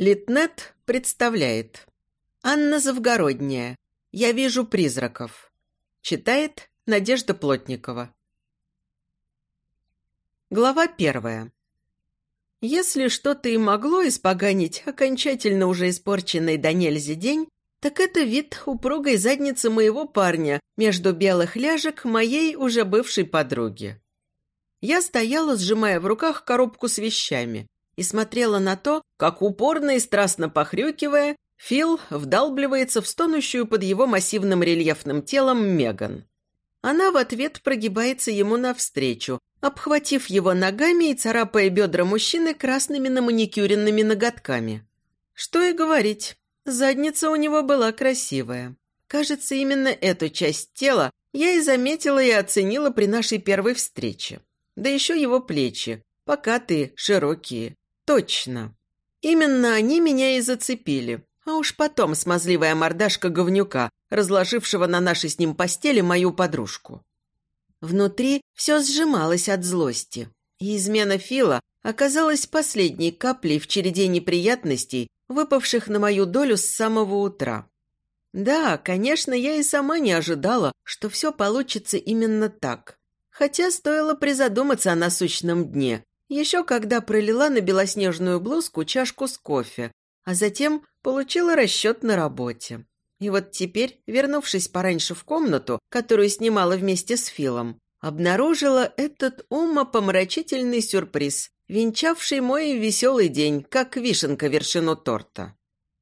Литнет представляет. Анна Завгородняя. Я вижу призраков. Читает Надежда Плотникова. Глава первая. Если что-то и могло испоганить окончательно уже испорченный до день, так это вид упругой задницы моего парня между белых ляжек моей уже бывшей подруги. Я стояла, сжимая в руках коробку с вещами, и смотрела на то, как упорно и страстно похрюкивая, Фил вдалбливается в стонущую под его массивным рельефным телом Меган. Она в ответ прогибается ему навстречу, обхватив его ногами и царапая бедра мужчины красными наманикюренными ноготками. Что и говорить, задница у него была красивая. Кажется, именно эту часть тела я и заметила и оценила при нашей первой встрече. Да еще его плечи, покатые, широкие. Точно. Именно они меня и зацепили. А уж потом смазливая мордашка говнюка, разложившего на нашей с ним постели мою подружку. Внутри все сжималось от злости, и измена Фила оказалась последней каплей в череде неприятностей, выпавших на мою долю с самого утра. Да, конечно, я и сама не ожидала, что все получится именно так. Хотя стоило призадуматься о насущном дне, еще когда пролила на белоснежную блузку чашку с кофе, а затем получила расчет на работе. И вот теперь, вернувшись пораньше в комнату, которую снимала вместе с Филом, обнаружила этот умопомрачительный сюрприз, венчавший мой веселый день, как вишенка вершину торта.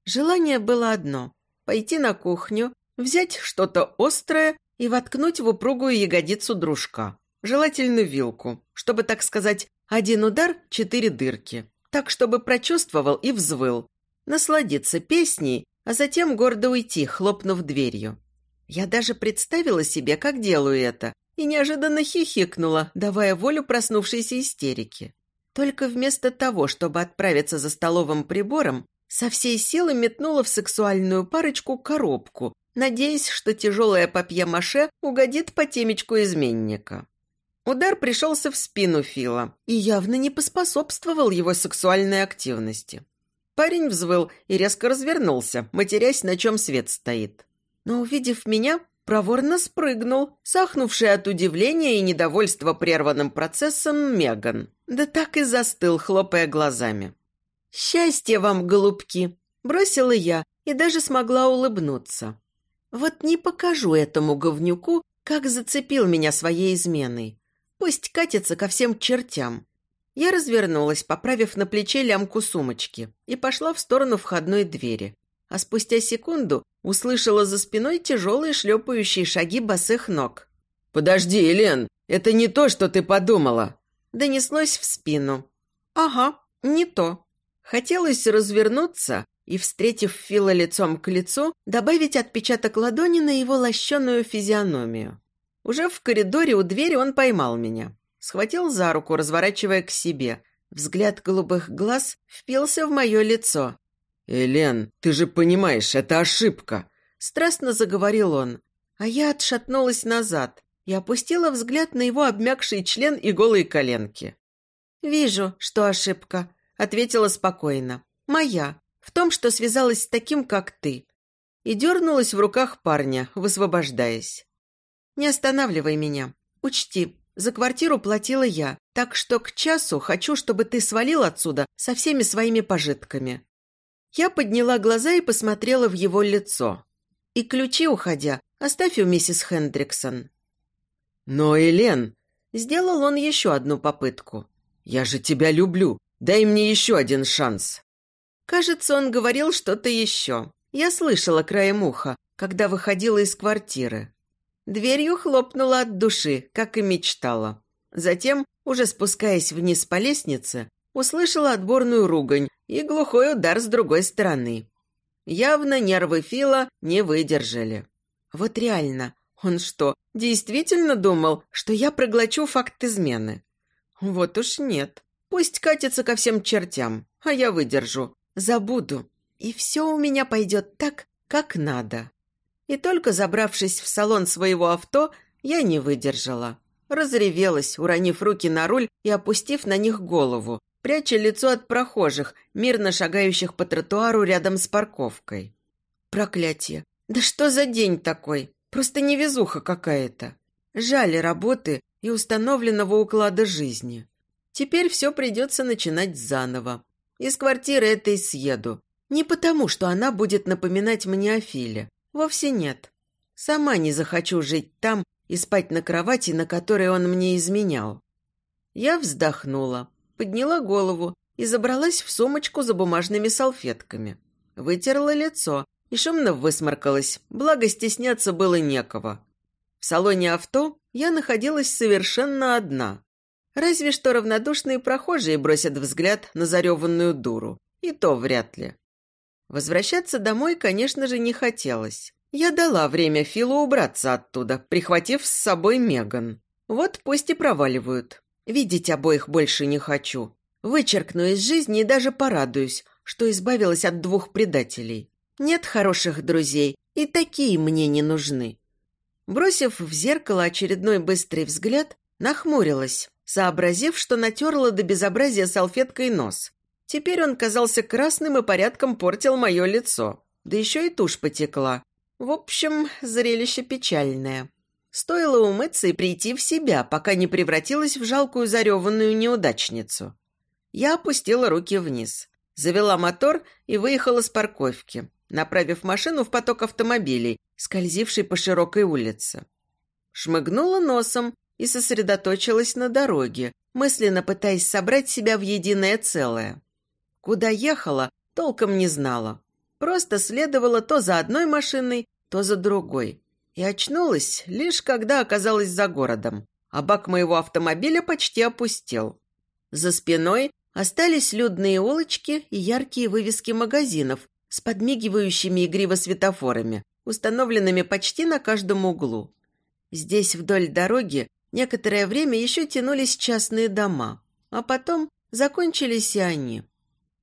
Желание было одно – пойти на кухню, взять что-то острое и воткнуть в упругую ягодицу дружка. Желательно вилку, чтобы, так сказать, один удар – четыре дырки. Так, чтобы прочувствовал и взвыл. Насладиться песней а затем гордо уйти, хлопнув дверью. Я даже представила себе, как делаю это, и неожиданно хихикнула, давая волю проснувшейся истерике. Только вместо того, чтобы отправиться за столовым прибором, со всей силы метнула в сексуальную парочку коробку, надеясь, что тяжелое папье-маше угодит по темечку изменника. Удар пришелся в спину Фила и явно не поспособствовал его сексуальной активности. Парень взвыл и резко развернулся, матерясь, на чем свет стоит. Но, увидев меня, проворно спрыгнул, сахнувший от удивления и недовольства прерванным процессом Меган. Да так и застыл, хлопая глазами. «Счастье вам, голубки!» – бросила я и даже смогла улыбнуться. Вот не покажу этому говнюку, как зацепил меня своей изменой. Пусть катится ко всем чертям. Я развернулась, поправив на плече лямку сумочки, и пошла в сторону входной двери. А спустя секунду услышала за спиной тяжелые шлепающие шаги босых ног. «Подожди, Елен, это не то, что ты подумала!» Донеслось в спину. «Ага, не то». Хотелось развернуться и, встретив Фила лицом к лицу, добавить отпечаток ладони на его лощеную физиономию. Уже в коридоре у двери он поймал меня. Схватил за руку, разворачивая к себе. Взгляд голубых глаз впился в мое лицо. «Элен, ты же понимаешь, это ошибка!» Страстно заговорил он. А я отшатнулась назад и опустила взгляд на его обмякший член и голые коленки. «Вижу, что ошибка», — ответила спокойно. «Моя. В том, что связалась с таким, как ты». И дернулась в руках парня, высвобождаясь. «Не останавливай меня. Учти, за квартиру платила я, так что к часу хочу, чтобы ты свалил отсюда со всеми своими пожитками». Я подняла глаза и посмотрела в его лицо. «И ключи, уходя, оставь у миссис Хендриксон». «Но, Элен...» Сделал он еще одну попытку. «Я же тебя люблю. Дай мне еще один шанс». Кажется, он говорил что-то еще. Я слышала краем уха, когда выходила из квартиры. Дверью хлопнула от души, как и мечтала. Затем, уже спускаясь вниз по лестнице, услышала отборную ругань и глухой удар с другой стороны. Явно нервы Фила не выдержали. Вот реально, он что, действительно думал, что я проглочу факт измены? Вот уж нет. Пусть катится ко всем чертям, а я выдержу. Забуду. И все у меня пойдет так, как надо. И только забравшись в салон своего авто, я не выдержала. Разревелась, уронив руки на руль и опустив на них голову, пряча лицо от прохожих, мирно шагающих по тротуару рядом с парковкой. Проклятие! Да что за день такой? Просто невезуха какая-то. Жаль работы и установленного уклада жизни. Теперь все придется начинать заново. Из квартиры этой съеду. Не потому, что она будет напоминать мне о Филе. Вовсе нет. Сама не захочу жить там и спать на кровати, на которой он мне изменял. Я вздохнула, подняла голову и забралась в сумочку за бумажными салфетками. Вытерла лицо и шумно высморкалась, благо стесняться было некого. В салоне авто я находилась совершенно одна. Разве что равнодушные прохожие бросят взгляд на зареванную дуру. И то вряд ли. Возвращаться домой, конечно же, не хотелось. Я дала время Филу убраться оттуда, прихватив с собой Меган. Вот пусть и проваливают. Видеть обоих больше не хочу. Вычеркну из жизни и даже порадуюсь, что избавилась от двух предателей. Нет хороших друзей, и такие мне не нужны. Бросив в зеркало очередной быстрый взгляд, нахмурилась, сообразив, что натерла до безобразия салфеткой нос. Теперь он казался красным и порядком портил мое лицо. Да еще и тушь потекла. В общем, зрелище печальное. Стоило умыться и прийти в себя, пока не превратилась в жалкую зареванную неудачницу. Я опустила руки вниз, завела мотор и выехала с парковки, направив машину в поток автомобилей, скользивший по широкой улице. Шмыгнула носом и сосредоточилась на дороге, мысленно пытаясь собрать себя в единое целое. Куда ехала, толком не знала. Просто следовала то за одной машиной, то за другой. И очнулась лишь когда оказалась за городом, а бак моего автомобиля почти опустел. За спиной остались людные улочки и яркие вывески магазинов с подмигивающими игриво светофорами, установленными почти на каждом углу. Здесь вдоль дороги некоторое время еще тянулись частные дома, а потом закончились и они.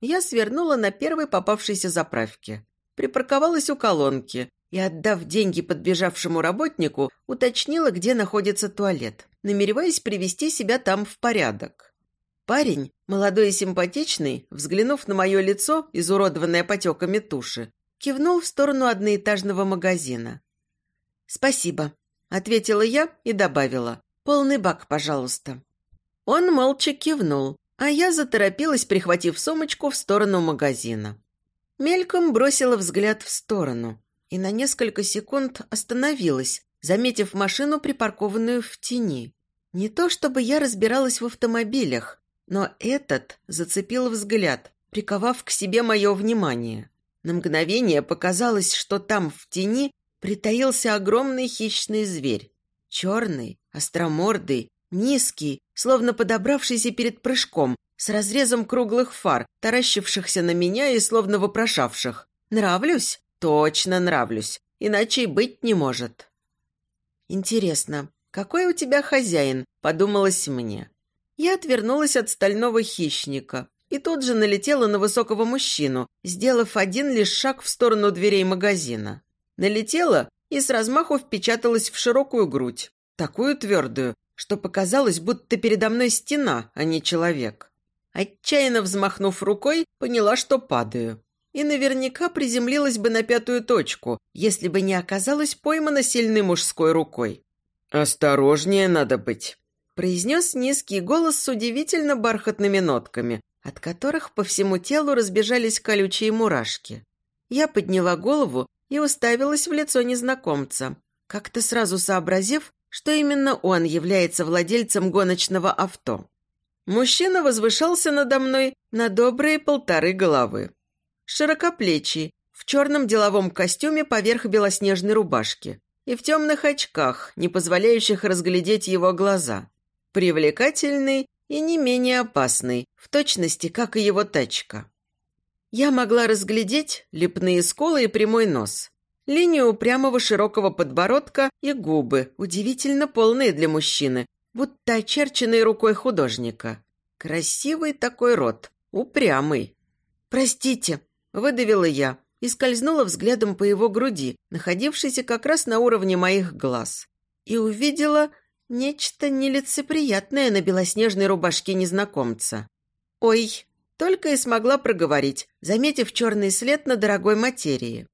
Я свернула на первой попавшейся заправке, припарковалась у колонки и, отдав деньги подбежавшему работнику, уточнила, где находится туалет, намереваясь привести себя там в порядок. Парень, молодой и симпатичный, взглянув на мое лицо, изуродованное потеками туши, кивнул в сторону одноэтажного магазина. «Спасибо», — ответила я и добавила. «Полный бак, пожалуйста». Он молча кивнул, а я заторопилась, прихватив сумочку в сторону магазина. Мельком бросила взгляд в сторону и на несколько секунд остановилась, заметив машину, припаркованную в тени. Не то чтобы я разбиралась в автомобилях, но этот зацепил взгляд, приковав к себе мое внимание. На мгновение показалось, что там, в тени, притаился огромный хищный зверь. Черный, остромордый, низкий, словно подобравшийся перед прыжком, с разрезом круглых фар, таращившихся на меня и словно вопрошавших. «Нравлюсь? Точно нравлюсь. Иначе и быть не может». «Интересно, какой у тебя хозяин?» – подумалось мне. Я отвернулась от стального хищника и тут же налетела на высокого мужчину, сделав один лишь шаг в сторону дверей магазина. Налетела и с размаху впечаталась в широкую грудь, такую твердую, что показалось, будто передо мной стена, а не человек. Отчаянно взмахнув рукой, поняла, что падаю. И наверняка приземлилась бы на пятую точку, если бы не оказалась поймана сильной мужской рукой. «Осторожнее надо быть», – произнес низкий голос с удивительно бархатными нотками, от которых по всему телу разбежались колючие мурашки. Я подняла голову и уставилась в лицо незнакомца, как-то сразу сообразив, что именно он является владельцем гоночного авто. Мужчина возвышался надо мной на добрые полторы головы. Широкоплечий, в черном деловом костюме поверх белоснежной рубашки и в темных очках, не позволяющих разглядеть его глаза. Привлекательный и не менее опасный, в точности, как и его тачка. Я могла разглядеть лепные сколы и прямой нос, линию упрямого широкого подбородка и губы, удивительно полные для мужчины, будто очерченные рукой художника. Красивый такой рот, упрямый. «Простите», — выдавила я и скользнула взглядом по его груди, находившейся как раз на уровне моих глаз, и увидела нечто нелицеприятное на белоснежной рубашке незнакомца. «Ой!» Только и смогла проговорить, заметив черный след на дорогой материи.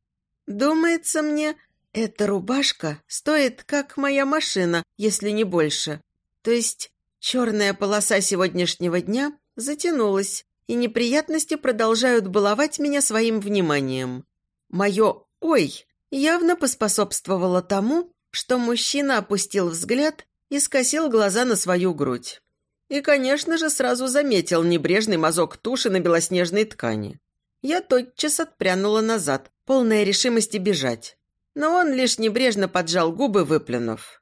«Думается мне, эта рубашка стоит, как моя машина, если не больше. То есть черная полоса сегодняшнего дня затянулась, и неприятности продолжают баловать меня своим вниманием. Мое «ой» явно поспособствовало тому, что мужчина опустил взгляд и скосил глаза на свою грудь. И, конечно же, сразу заметил небрежный мазок туши на белоснежной ткани. Я тотчас отпрянула назад, полная решимости бежать. Но он лишь небрежно поджал губы, выплюнув.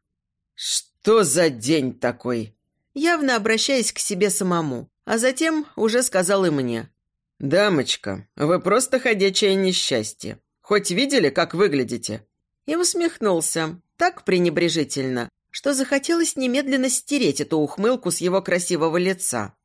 «Что за день такой?» Явно обращаясь к себе самому, а затем уже сказал и мне. «Дамочка, вы просто ходячее несчастье. Хоть видели, как выглядите?» И усмехнулся, так пренебрежительно, что захотелось немедленно стереть эту ухмылку с его красивого лица.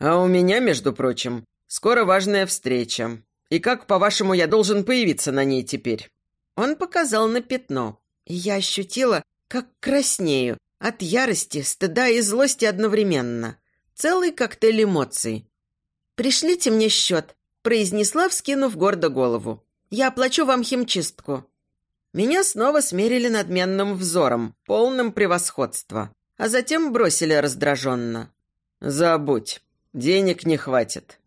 «А у меня, между прочим, скоро важная встреча. И как, по-вашему, я должен появиться на ней теперь?» Он показал на пятно, и я ощутила, как краснею от ярости, стыда и злости одновременно. Целый коктейль эмоций. «Пришлите мне счет», – произнесла, вскинув гордо голову. «Я оплачу вам химчистку». Меня снова смерили надменным взором, полным превосходства, а затем бросили раздраженно. «Забудь, денег не хватит».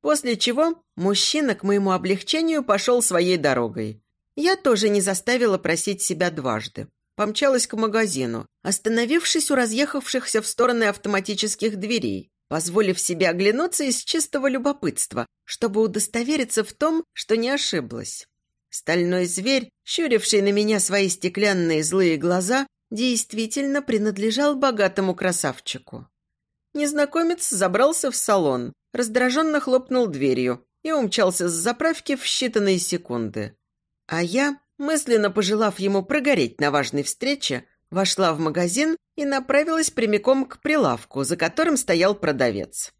После чего мужчина к моему облегчению пошел своей дорогой. Я тоже не заставила просить себя дважды. Помчалась к магазину, остановившись у разъехавшихся в стороны автоматических дверей, позволив себе оглянуться из чистого любопытства, чтобы удостовериться в том, что не ошиблась. Стальной зверь, щуривший на меня свои стеклянные злые глаза, действительно принадлежал богатому красавчику. Незнакомец забрался в салон, раздраженно хлопнул дверью и умчался с заправки в считанные секунды. А я, мысленно пожелав ему прогореть на важной встрече, вошла в магазин и направилась прямиком к прилавку, за которым стоял продавец.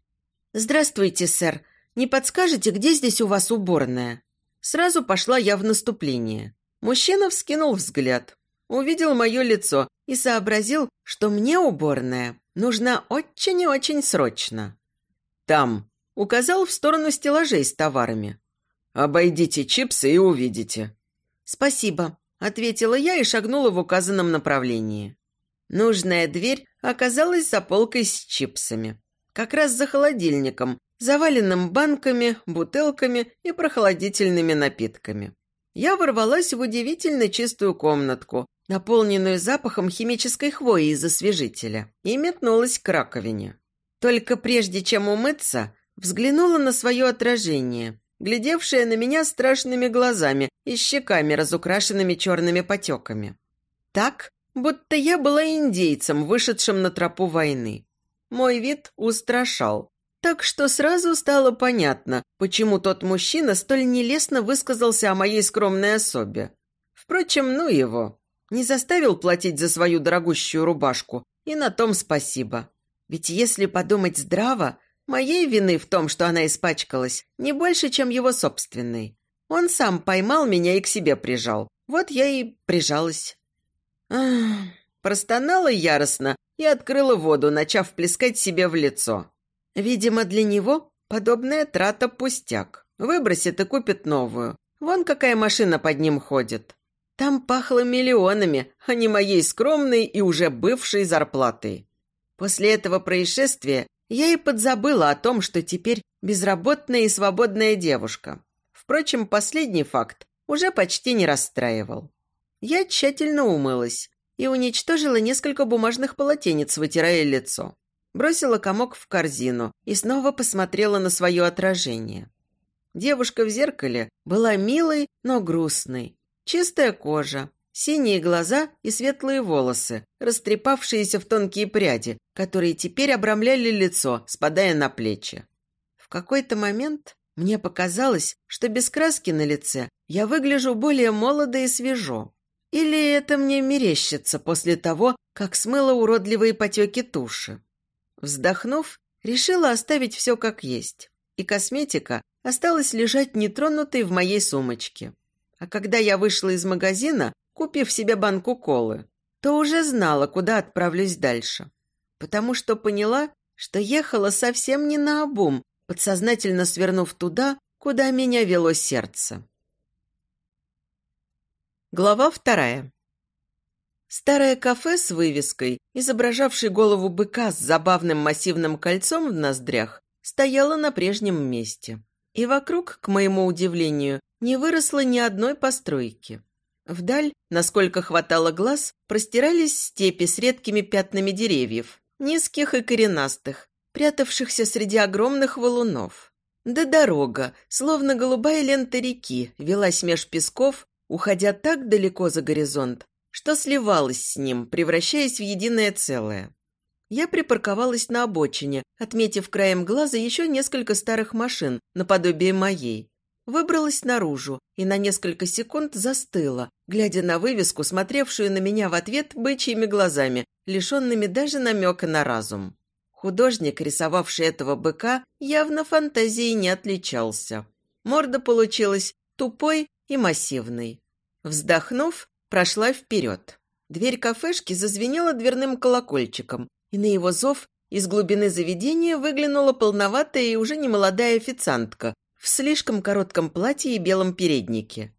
«Здравствуйте, сэр. Не подскажете, где здесь у вас уборная?» Сразу пошла я в наступление. Мужчина вскинул взгляд, увидел мое лицо и сообразил, что мне уборная нужна очень и очень срочно. «Там», — указал в сторону стеллажей с товарами. «Обойдите чипсы и увидите». «Спасибо», – ответила я и шагнула в указанном направлении. Нужная дверь оказалась за полкой с чипсами. Как раз за холодильником, заваленным банками, бутылками и прохладительными напитками. Я ворвалась в удивительно чистую комнатку, наполненную запахом химической хвои из освежителя, и метнулась к раковине. Только прежде чем умыться, взглянула на свое отражение глядевшая на меня страшными глазами и щеками, разукрашенными черными потеками. Так, будто я была индейцем, вышедшим на тропу войны. Мой вид устрашал. Так что сразу стало понятно, почему тот мужчина столь нелестно высказался о моей скромной особе. Впрочем, ну его. Не заставил платить за свою дорогущую рубашку, и на том спасибо. Ведь если подумать здраво, Моей вины в том, что она испачкалась, не больше, чем его собственной. Он сам поймал меня и к себе прижал. Вот я и прижалась. Ах, простонала яростно и открыла воду, начав плескать себе в лицо. Видимо, для него подобная трата пустяк. Выбросит и купит новую. Вон какая машина под ним ходит. Там пахло миллионами, а не моей скромной и уже бывшей зарплатой. После этого происшествия я и подзабыла о том, что теперь безработная и свободная девушка. Впрочем, последний факт уже почти не расстраивал. Я тщательно умылась и уничтожила несколько бумажных полотенец, вытирая лицо. Бросила комок в корзину и снова посмотрела на свое отражение. Девушка в зеркале была милой, но грустной. Чистая кожа, Синие глаза и светлые волосы, растрепавшиеся в тонкие пряди, которые теперь обрамляли лицо, спадая на плечи. В какой-то момент мне показалось, что без краски на лице я выгляжу более молодо и свежо. Или это мне мерещится после того, как смыло уродливые потеки туши. Вздохнув, решила оставить все как есть. И косметика осталась лежать нетронутой в моей сумочке. А когда я вышла из магазина, купив себе банку колы, то уже знала, куда отправлюсь дальше. Потому что поняла, что ехала совсем не на обум, подсознательно свернув туда, куда меня вело сердце. Глава вторая. Старое кафе с вывеской, изображавшей голову быка с забавным массивным кольцом в ноздрях, стояло на прежнем месте. И вокруг, к моему удивлению, не выросло ни одной постройки. Вдаль, насколько хватало глаз, простирались степи с редкими пятнами деревьев, низких и коренастых, прятавшихся среди огромных валунов. Да дорога, словно голубая лента реки, велась меж песков, уходя так далеко за горизонт, что сливалась с ним, превращаясь в единое целое. Я припарковалась на обочине, отметив краем глаза еще несколько старых машин, наподобие моей. Выбралась наружу и на несколько секунд застыла, глядя на вывеску, смотревшую на меня в ответ бычьими глазами, лишенными даже намека на разум. Художник, рисовавший этого быка, явно фантазией не отличался. Морда получилась тупой и массивной. Вздохнув, прошла вперед. Дверь кафешки зазвенела дверным колокольчиком, и на его зов из глубины заведения выглянула полноватая и уже немолодая официантка в слишком коротком платье и белом переднике.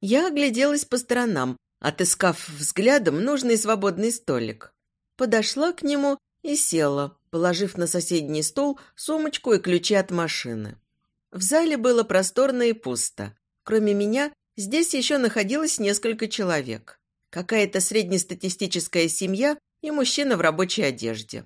Я огляделась по сторонам, отыскав взглядом нужный свободный столик. Подошла к нему и села, положив на соседний стол сумочку и ключи от машины. В зале было просторно и пусто. Кроме меня Здесь еще находилось несколько человек. Какая-то среднестатистическая семья и мужчина в рабочей одежде.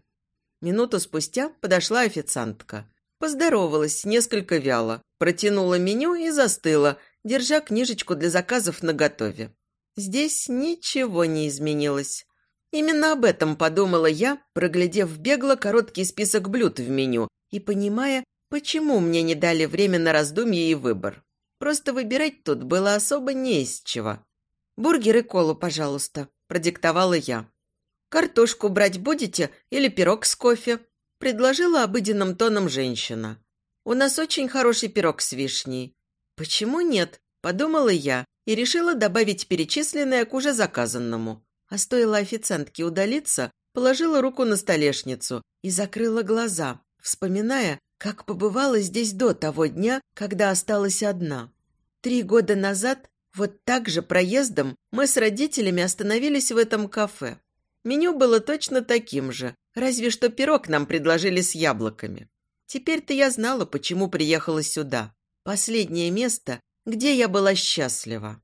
Минуту спустя подошла официантка. Поздоровалась несколько вяло, протянула меню и застыла, держа книжечку для заказов наготове. Здесь ничего не изменилось. Именно об этом подумала я, проглядев бегло короткий список блюд в меню и понимая, почему мне не дали время на раздумье и выбор. Просто выбирать тут было особо не из чего. «Бургер и колу, пожалуйста», – продиктовала я. «Картошку брать будете или пирог с кофе?» – предложила обыденным тоном женщина. «У нас очень хороший пирог с вишней». «Почему нет?» – подумала я и решила добавить перечисленное к уже заказанному. А стоило официантке удалиться, положила руку на столешницу и закрыла глаза, вспоминая, как побывала здесь до того дня, когда осталась одна. Три года назад, вот так же проездом, мы с родителями остановились в этом кафе. Меню было точно таким же, разве что пирог нам предложили с яблоками. Теперь-то я знала, почему приехала сюда. Последнее место, где я была счастлива.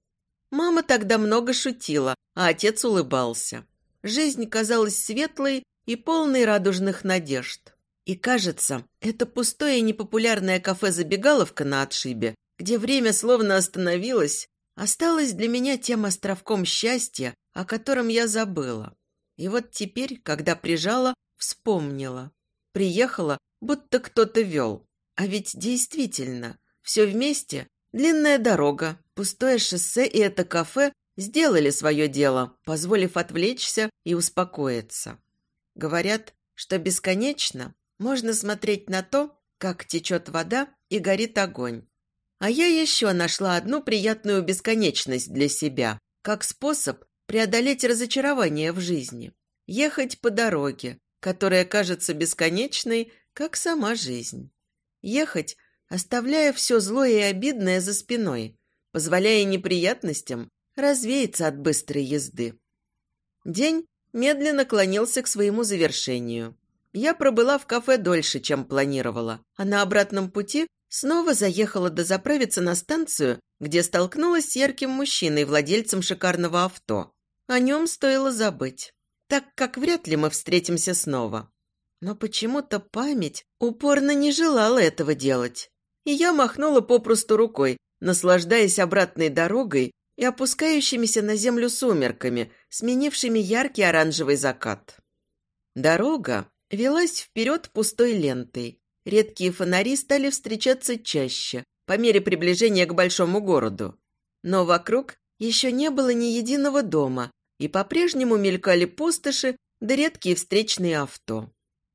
Мама тогда много шутила, а отец улыбался. Жизнь казалась светлой и полной радужных надежд. И кажется, это пустое непопулярное кафе-забегаловка на отшибе, где время словно остановилось, осталось для меня тем островком счастья, о котором я забыла. И вот теперь, когда прижала, вспомнила. Приехала, будто кто-то вел. А ведь действительно, все вместе, длинная дорога, пустое шоссе и это кафе сделали свое дело, позволив отвлечься и успокоиться. Говорят, что бесконечно можно смотреть на то, как течет вода и горит огонь. А я еще нашла одну приятную бесконечность для себя, как способ преодолеть разочарование в жизни. Ехать по дороге, которая кажется бесконечной, как сама жизнь. Ехать, оставляя все злое и обидное за спиной, позволяя неприятностям развеяться от быстрой езды. День медленно клонился к своему завершению. Я пробыла в кафе дольше, чем планировала, а на обратном пути снова заехала дозаправиться на станцию, где столкнулась с ярким мужчиной, владельцем шикарного авто. О нем стоило забыть, так как вряд ли мы встретимся снова. Но почему-то память упорно не желала этого делать. И я махнула попросту рукой, наслаждаясь обратной дорогой и опускающимися на землю сумерками, сменившими яркий оранжевый закат. Дорога, велась вперед пустой лентой. Редкие фонари стали встречаться чаще, по мере приближения к большому городу. Но вокруг еще не было ни единого дома, и по-прежнему мелькали пустоши да редкие встречные авто.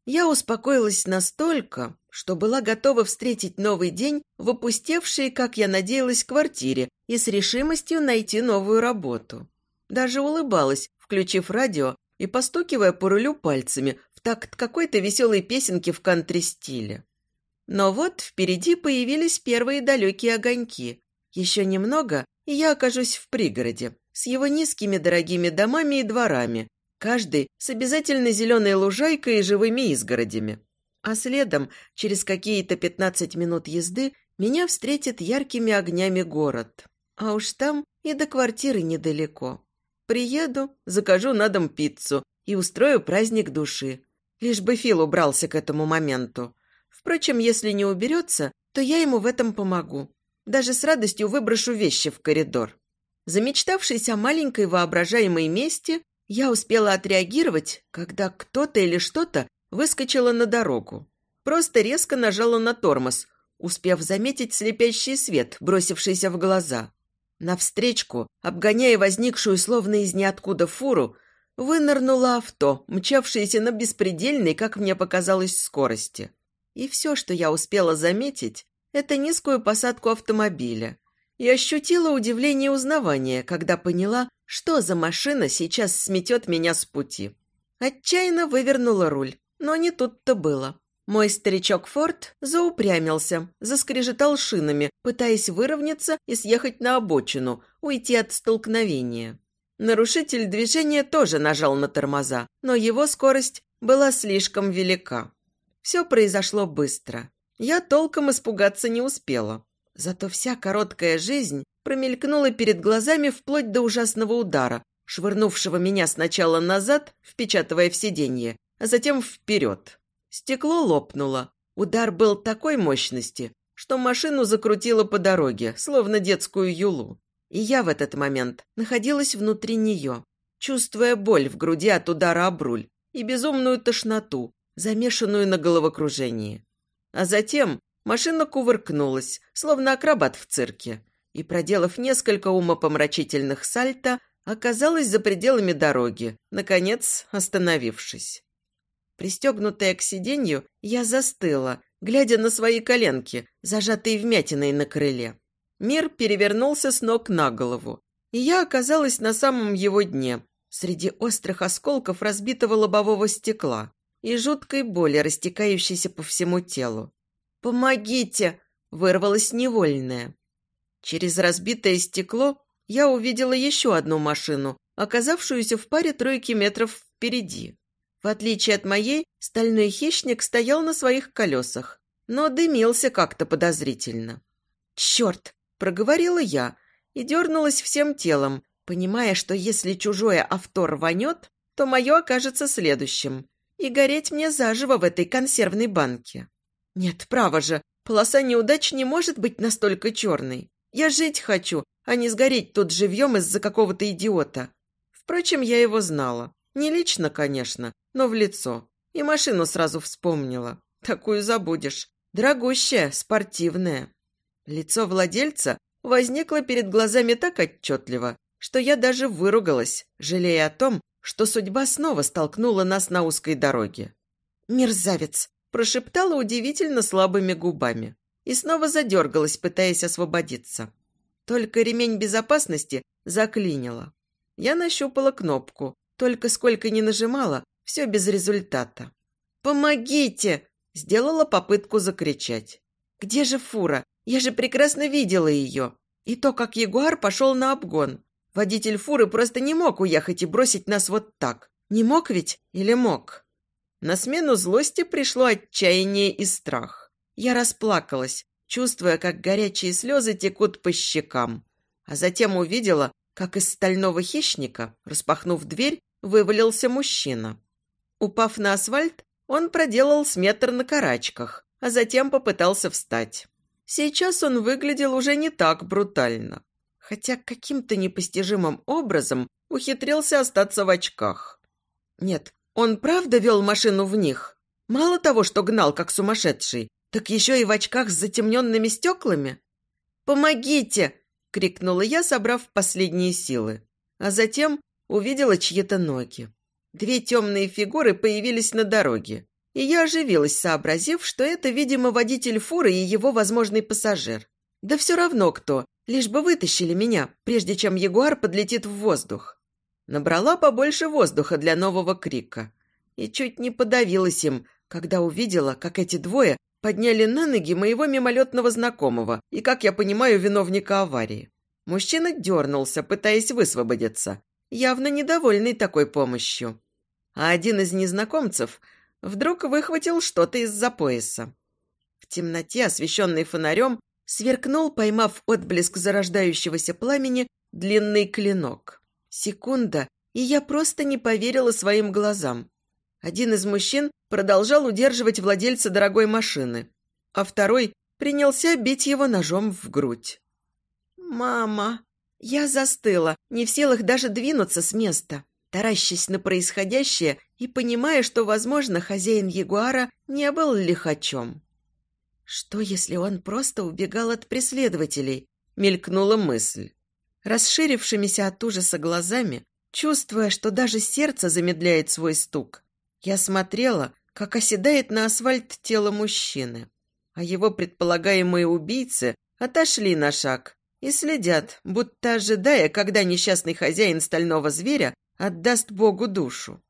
Я успокоилась настолько, что была готова встретить новый день в опустевшей, как я надеялась, квартире и с решимостью найти новую работу. Даже улыбалась, включив радио и постукивая по рулю пальцами, в такт какой-то веселой песенки в кантри-стиле. Но вот впереди появились первые далекие огоньки. Еще немного, и я окажусь в пригороде, с его низкими дорогими домами и дворами, каждый с обязательно зеленой лужайкой и живыми изгородями. А следом, через какие-то пятнадцать минут езды, меня встретит яркими огнями город. А уж там и до квартиры недалеко. Приеду, закажу на дом пиццу и устрою праздник души. Лишь бы Фил убрался к этому моменту. Впрочем, если не уберется, то я ему в этом помогу. Даже с радостью выброшу вещи в коридор. Замечтавшись о маленькой воображаемой мести, я успела отреагировать, когда кто-то или что-то выскочило на дорогу. Просто резко нажала на тормоз, успев заметить слепящий свет, бросившийся в глаза. Навстречку, обгоняя возникшую словно из ниоткуда фуру, вынырнуло авто, мчавшееся на беспредельной, как мне показалось, скорости. И все, что я успела заметить, это низкую посадку автомобиля. И ощутила удивление и узнавание, когда поняла, что за машина сейчас сметет меня с пути. Отчаянно вывернула руль, но не тут-то было. Мой старичок Форд заупрямился, заскрежетал шинами, пытаясь выровняться и съехать на обочину, уйти от столкновения. Нарушитель движения тоже нажал на тормоза, но его скорость была слишком велика. Все произошло быстро. Я толком испугаться не успела. Зато вся короткая жизнь промелькнула перед глазами вплоть до ужасного удара, швырнувшего меня сначала назад, впечатывая в сиденье, а затем вперед. Стекло лопнуло. Удар был такой мощности, что машину закрутило по дороге, словно детскую юлу. И я в этот момент находилась внутри нее, чувствуя боль в груди от удара об руль и безумную тошноту, замешанную на головокружении. А затем машина кувыркнулась, словно акробат в цирке, и, проделав несколько умопомрачительных сальто, оказалась за пределами дороги, наконец остановившись. Пристегнутая к сиденью, я застыла, глядя на свои коленки, зажатые вмятиной на крыле. Мир перевернулся с ног на голову, и я оказалась на самом его дне, среди острых осколков разбитого лобового стекла и жуткой боли, растекающейся по всему телу. «Помогите!» – вырвалось невольное. Через разбитое стекло я увидела еще одну машину, оказавшуюся в паре тройки метров впереди. В отличие от моей, стальной хищник стоял на своих колесах, но дымился как-то подозрительно. «Черт!» – проговорила я и дернулась всем телом, понимая, что если чужое авто рванет, то мое окажется следующим, и гореть мне заживо в этой консервной банке. Нет, право же, полоса неудач не может быть настолько черной. Я жить хочу, а не сгореть тут живьем из-за какого-то идиота. Впрочем, я его знала. Не лично, конечно, но в лицо. И машину сразу вспомнила. Такую забудешь. Дорогущая, спортивная. Лицо владельца возникло перед глазами так отчетливо, что я даже выругалась, жалея о том, что судьба снова столкнула нас на узкой дороге. «Мерзавец!» – прошептала удивительно слабыми губами и снова задергалась, пытаясь освободиться. Только ремень безопасности заклинило. Я нащупала кнопку, только сколько ни нажимала, все без результата. «Помогите!» – сделала попытку закричать. «Где же фура? Я же прекрасно видела ее!» И то, как Ягуар пошел на обгон. Водитель фуры просто не мог уехать и бросить нас вот так. Не мог ведь или мог? На смену злости пришло отчаяние и страх. Я расплакалась, чувствуя, как горячие слезы текут по щекам. А затем увидела, как из стального хищника, распахнув дверь, вывалился мужчина. Упав на асфальт, он проделал с метр на карачках, а затем попытался встать. Сейчас он выглядел уже не так брутально, хотя каким-то непостижимым образом ухитрился остаться в очках. Нет, он правда вел машину в них? Мало того, что гнал как сумасшедший, так еще и в очках с затемненными стеклами? «Помогите!» – крикнула я, собрав последние силы. А затем увидела чьи-то ноги. Две темные фигуры появились на дороге, и я оживилась, сообразив, что это, видимо, водитель фуры и его возможный пассажир. Да все равно кто, лишь бы вытащили меня, прежде чем ягуар подлетит в воздух. Набрала побольше воздуха для нового крика. и чуть не подавилась им, когда увидела, как эти двое подняли на ноги моего мимолетного знакомого и, как я понимаю, виновника аварии. Мужчина дернулся, пытаясь высвободиться, явно недовольный такой помощью. А один из незнакомцев вдруг выхватил что-то из-за пояса. В темноте, освещенной фонарем, сверкнул, поймав отблеск зарождающегося пламени, длинный клинок. Секунда, и я просто не поверила своим глазам. Один из мужчин продолжал удерживать владельца дорогой машины, а второй принялся бить его ножом в грудь. «Мама!» Я застыла, не в силах даже двинуться с места, таращась на происходящее и понимая, что, возможно, хозяин Ягуара не был лихачом. Что, если он просто убегал от преследователей? Мелькнула мысль. Расширившимися от ужаса глазами, чувствуя, что даже сердце замедляет свой стук, я смотрела, как оседает на асфальт тело мужчины, а его предполагаемые убийцы отошли на шаг и следят, будто ожидая, когда несчастный хозяин стального зверя отдаст Богу душу.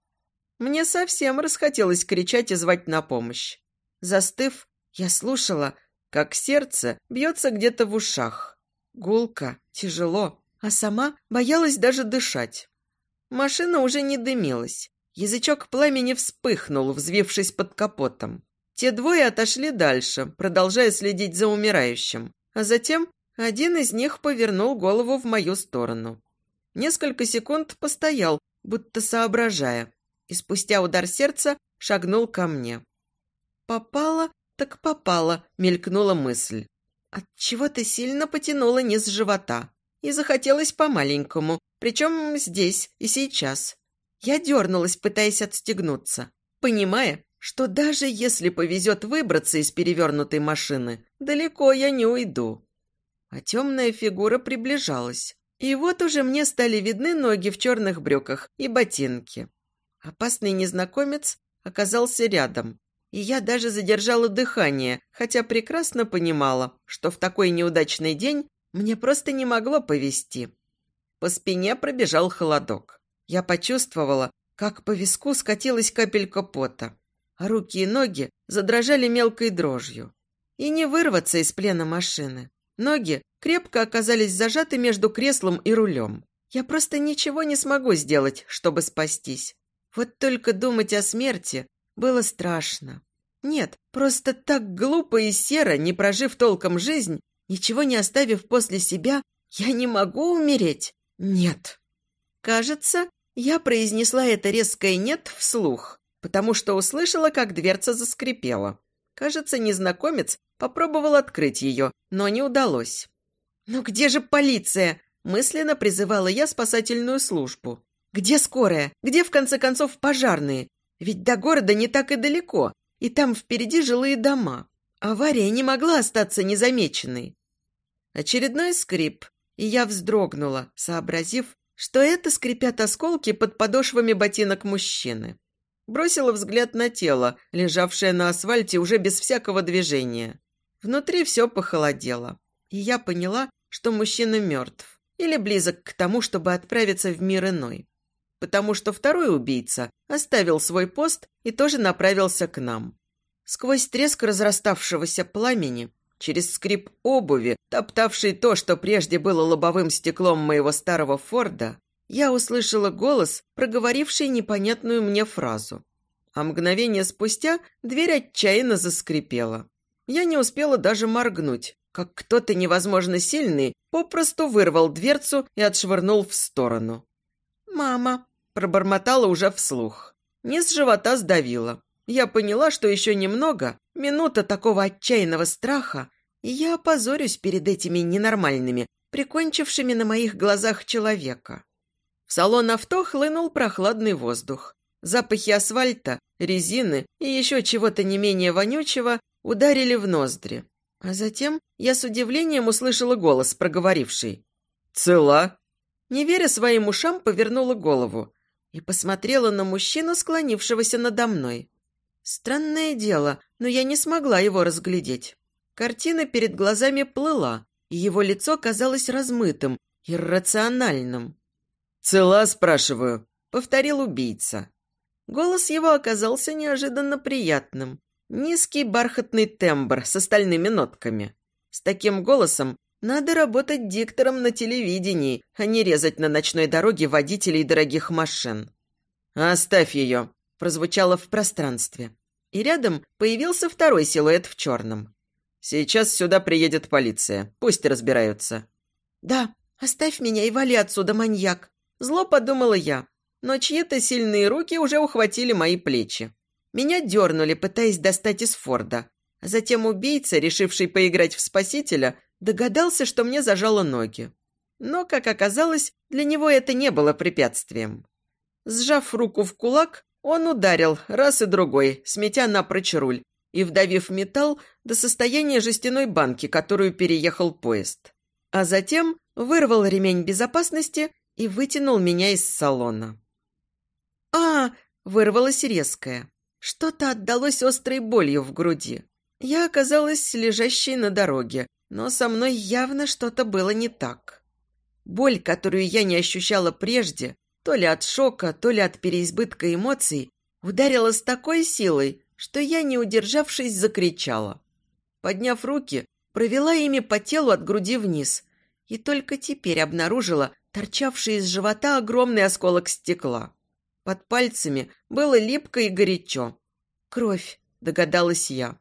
Мне совсем расхотелось кричать и звать на помощь. Застыв, я слушала, как сердце бьется где-то в ушах. Гулко, тяжело, а сама боялась даже дышать. Машина уже не дымилась. Язычок пламени вспыхнул, взвившись под капотом. Те двое отошли дальше, продолжая следить за умирающим. А затем один из них повернул голову в мою сторону. Несколько секунд постоял, будто соображая, и спустя удар сердца шагнул ко мне. «Попала, так попала», — мелькнула мысль. От чего то сильно потянуло низ живота. И захотелось по-маленькому, причем здесь и сейчас. Я дернулась, пытаясь отстегнуться, понимая, что даже если повезет выбраться из перевернутой машины, далеко я не уйду. А темная фигура приближалась. И вот уже мне стали видны ноги в черных брюках и ботинки. Опасный незнакомец оказался рядом, и я даже задержала дыхание, хотя прекрасно понимала, что в такой неудачный день мне просто не могло повезти. По спине пробежал холодок. Я почувствовала, как по виску скатилась капелька пота, а руки и ноги задрожали мелкой дрожью. И не вырваться из плена машины. Ноги крепко оказались зажаты между креслом и рулем. Я просто ничего не смогу сделать, чтобы спастись. Вот только думать о смерти было страшно. Нет, просто так глупо и серо, не прожив толком жизнь, ничего не оставив после себя, я не могу умереть. Нет. Кажется, я произнесла это резкое «нет» вслух, потому что услышала, как дверца заскрипела. Кажется, незнакомец попробовал открыть ее, но не удалось. «Ну где же полиция?» – мысленно призывала я спасательную службу. «Где скорая? Где, в конце концов, пожарные? Ведь до города не так и далеко, и там впереди жилые дома. Авария не могла остаться незамеченной». Очередной скрип, и я вздрогнула, сообразив, что это скрипят осколки под подошвами ботинок мужчины. Бросила взгляд на тело, лежавшее на асфальте уже без всякого движения. Внутри все похолодело, и я поняла, что мужчина мертв или близок к тому, чтобы отправиться в мир иной. Потому что второй убийца оставил свой пост и тоже направился к нам. Сквозь треск разраставшегося пламени, через скрип обуви, топтавший то, что прежде было лобовым стеклом моего старого Форда, я услышала голос, проговоривший непонятную мне фразу. А мгновение спустя дверь отчаянно заскрипела. Я не успела даже моргнуть, как кто-то невозможно сильный попросту вырвал дверцу и отшвырнул в сторону. «Мама!» – пробормотала уже вслух. Низ живота сдавила. Я поняла, что еще немного, минута такого отчаянного страха, и я опозорюсь перед этими ненормальными, прикончившими на моих глазах человека. В салон авто хлынул прохладный воздух. Запахи асфальта, резины и еще чего-то не менее вонючего ударили в ноздри. А затем я с удивлением услышала голос, проговоривший. «Цела?» Не веря своим ушам, повернула голову и посмотрела на мужчину, склонившегося надо мной. Странное дело, но я не смогла его разглядеть. Картина перед глазами плыла, и его лицо казалось размытым, иррациональным. «Цела, спрашиваю», — повторил убийца. Голос его оказался неожиданно приятным. Низкий бархатный тембр с остальными нотками. С таким голосом надо работать диктором на телевидении, а не резать на ночной дороге водителей дорогих машин. «Оставь ее», – прозвучало в пространстве. И рядом появился второй силуэт в черном. «Сейчас сюда приедет полиция. Пусть разбираются». «Да, оставь меня и вали отсюда, маньяк!» Зло подумала я, но чьи-то сильные руки уже ухватили мои плечи. Меня дернули, пытаясь достать из Форда. А затем убийца, решивший поиграть в спасителя, догадался, что мне зажало ноги. Но, как оказалось, для него это не было препятствием. Сжав руку в кулак, он ударил раз и другой, сметя напрочь руль и вдавив металл до состояния жестяной банки, которую переехал поезд. А затем вырвал ремень безопасности и вытянул меня из салона. «А!» – вырвалось резкое. Что-то отдалось острой болью в груди. Я оказалась лежащей на дороге, но со мной явно что-то было не так. Боль, которую я не ощущала прежде, то ли от шока, то ли от переизбытка эмоций, ударила с такой силой, что я, не удержавшись, закричала. Подняв руки, провела ими по телу от груди вниз и только теперь обнаружила торчавший из живота огромный осколок стекла. Под пальцами было липко и горячо. «Кровь», — догадалась я.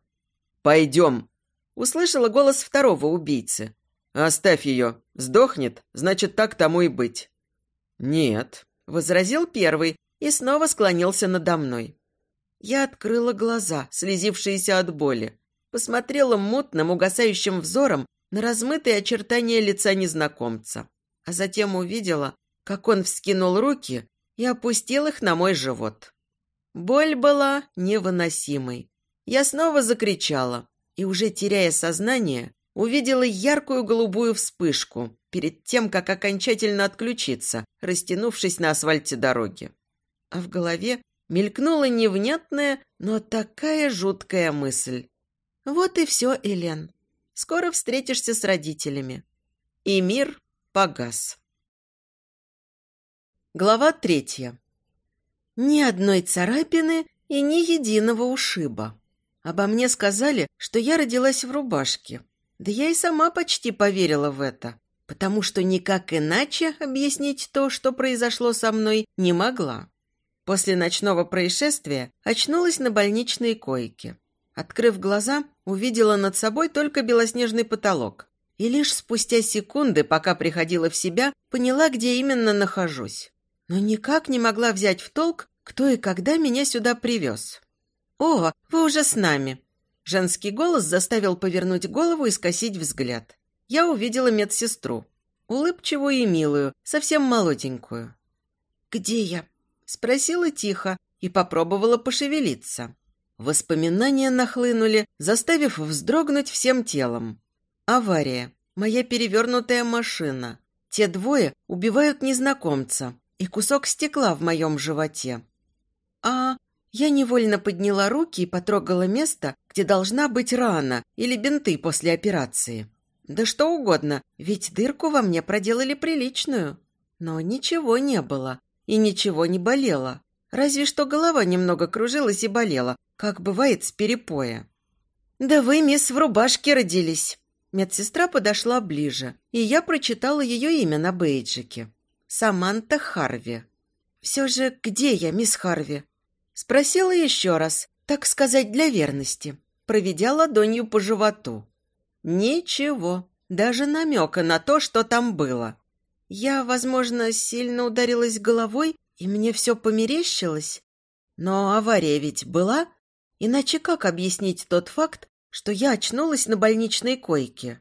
«Пойдем», — услышала голос второго убийцы. «Оставь ее. Сдохнет, значит, так тому и быть». «Нет», — возразил первый и снова склонился надо мной. Я открыла глаза, слезившиеся от боли, посмотрела мутным, угасающим взором на размытые очертания лица незнакомца, а затем увидела, как он вскинул руки и опустил их на мой живот. Боль была невыносимой. Я снова закричала и, уже теряя сознание, увидела яркую голубую вспышку перед тем, как окончательно отключиться, растянувшись на асфальте дороги. А в голове мелькнула невнятная, но такая жуткая мысль. «Вот и все, Элен. Скоро встретишься с родителями». И мир погас. Глава третья. Ни одной царапины и ни единого ушиба. Обо мне сказали, что я родилась в рубашке. Да я и сама почти поверила в это, потому что никак иначе объяснить то, что произошло со мной, не могла. После ночного происшествия очнулась на больничной койке. Открыв глаза, увидела над собой только белоснежный потолок. И лишь спустя секунды, пока приходила в себя, поняла, где именно нахожусь но никак не могла взять в толк, кто и когда меня сюда привез. «О, вы уже с нами!» Женский голос заставил повернуть голову и скосить взгляд. Я увидела медсестру. Улыбчивую и милую, совсем молоденькую. «Где я?» Спросила тихо и попробовала пошевелиться. Воспоминания нахлынули, заставив вздрогнуть всем телом. Авария. Моя перевернутая машина. Те двое убивают незнакомца и кусок стекла в моем животе. А я невольно подняла руки и потрогала место, где должна быть рана или бинты после операции. Да что угодно, ведь дырку во мне проделали приличную. Но ничего не было и ничего не болело. Разве что голова немного кружилась и болела, как бывает с перепоя. «Да вы, мисс, в рубашке родились!» Медсестра подошла ближе, и я прочитала ее имя на бейджике. Саманта Харви. «Все же где я, мисс Харви?» Спросила еще раз, так сказать, для верности, проведя ладонью по животу. Ничего, даже намека на то, что там было. Я, возможно, сильно ударилась головой, и мне все померещилось. Но авария ведь была, иначе как объяснить тот факт, что я очнулась на больничной койке?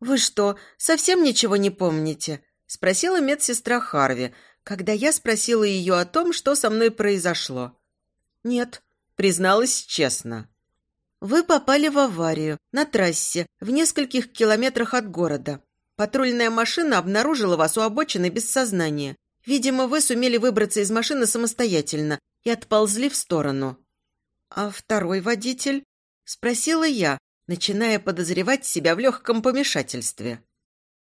«Вы что, совсем ничего не помните?» Спросила медсестра Харви, когда я спросила ее о том, что со мной произошло. «Нет», призналась честно. «Вы попали в аварию на трассе в нескольких километрах от города. Патрульная машина обнаружила вас у обочины без сознания. Видимо, вы сумели выбраться из машины самостоятельно и отползли в сторону». «А второй водитель?» – спросила я, начиная подозревать себя в легком помешательстве.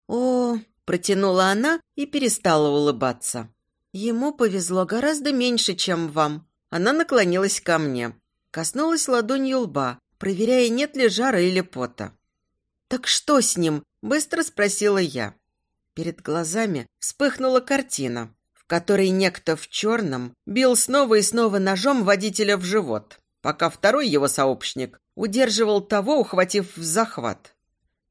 «О, Протянула она и перестала улыбаться. Ему повезло гораздо меньше, чем вам. Она наклонилась ко мне. Коснулась ладонью лба, проверяя, нет ли жара или пота. «Так что с ним?» – быстро спросила я. Перед глазами вспыхнула картина, в которой некто в черном бил снова и снова ножом водителя в живот, пока второй его сообщник удерживал того, ухватив в захват.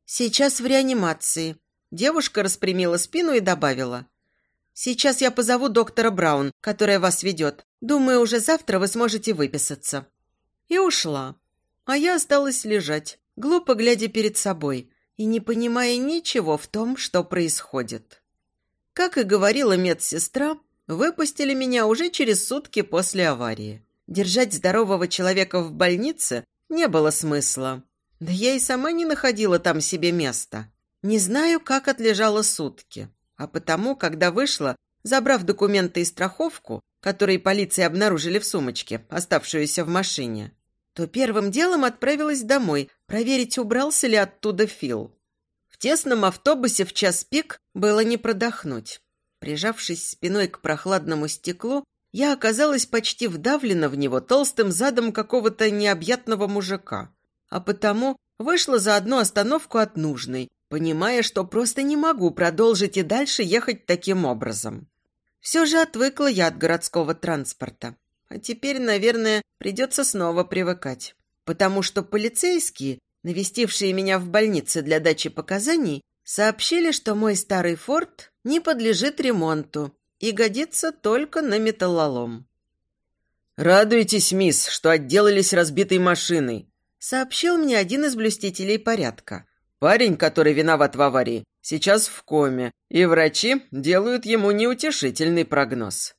«Сейчас в реанимации». Девушка распрямила спину и добавила. «Сейчас я позову доктора Браун, которая вас ведет. Думаю, уже завтра вы сможете выписаться». И ушла. А я осталась лежать, глупо глядя перед собой и не понимая ничего в том, что происходит. Как и говорила медсестра, выпустили меня уже через сутки после аварии. Держать здорового человека в больнице не было смысла. Да я и сама не находила там себе места. Не знаю, как отлежала сутки. А потому, когда вышла, забрав документы и страховку, которые полиция обнаружили в сумочке, оставшуюся в машине, то первым делом отправилась домой проверить, убрался ли оттуда Фил. В тесном автобусе в час пик было не продохнуть. Прижавшись спиной к прохладному стеклу, я оказалась почти вдавлена в него толстым задом какого-то необъятного мужика, а потому вышла за одну остановку от нужной, понимая, что просто не могу продолжить и дальше ехать таким образом. Все же отвыкла я от городского транспорта. А теперь, наверное, придется снова привыкать. Потому что полицейские, навестившие меня в больнице для дачи показаний, сообщили, что мой старый форт не подлежит ремонту и годится только на металлолом. «Радуйтесь, мисс, что отделались разбитой машиной», сообщил мне один из блюстителей порядка. «Парень, который виноват в аварии, сейчас в коме, и врачи делают ему неутешительный прогноз».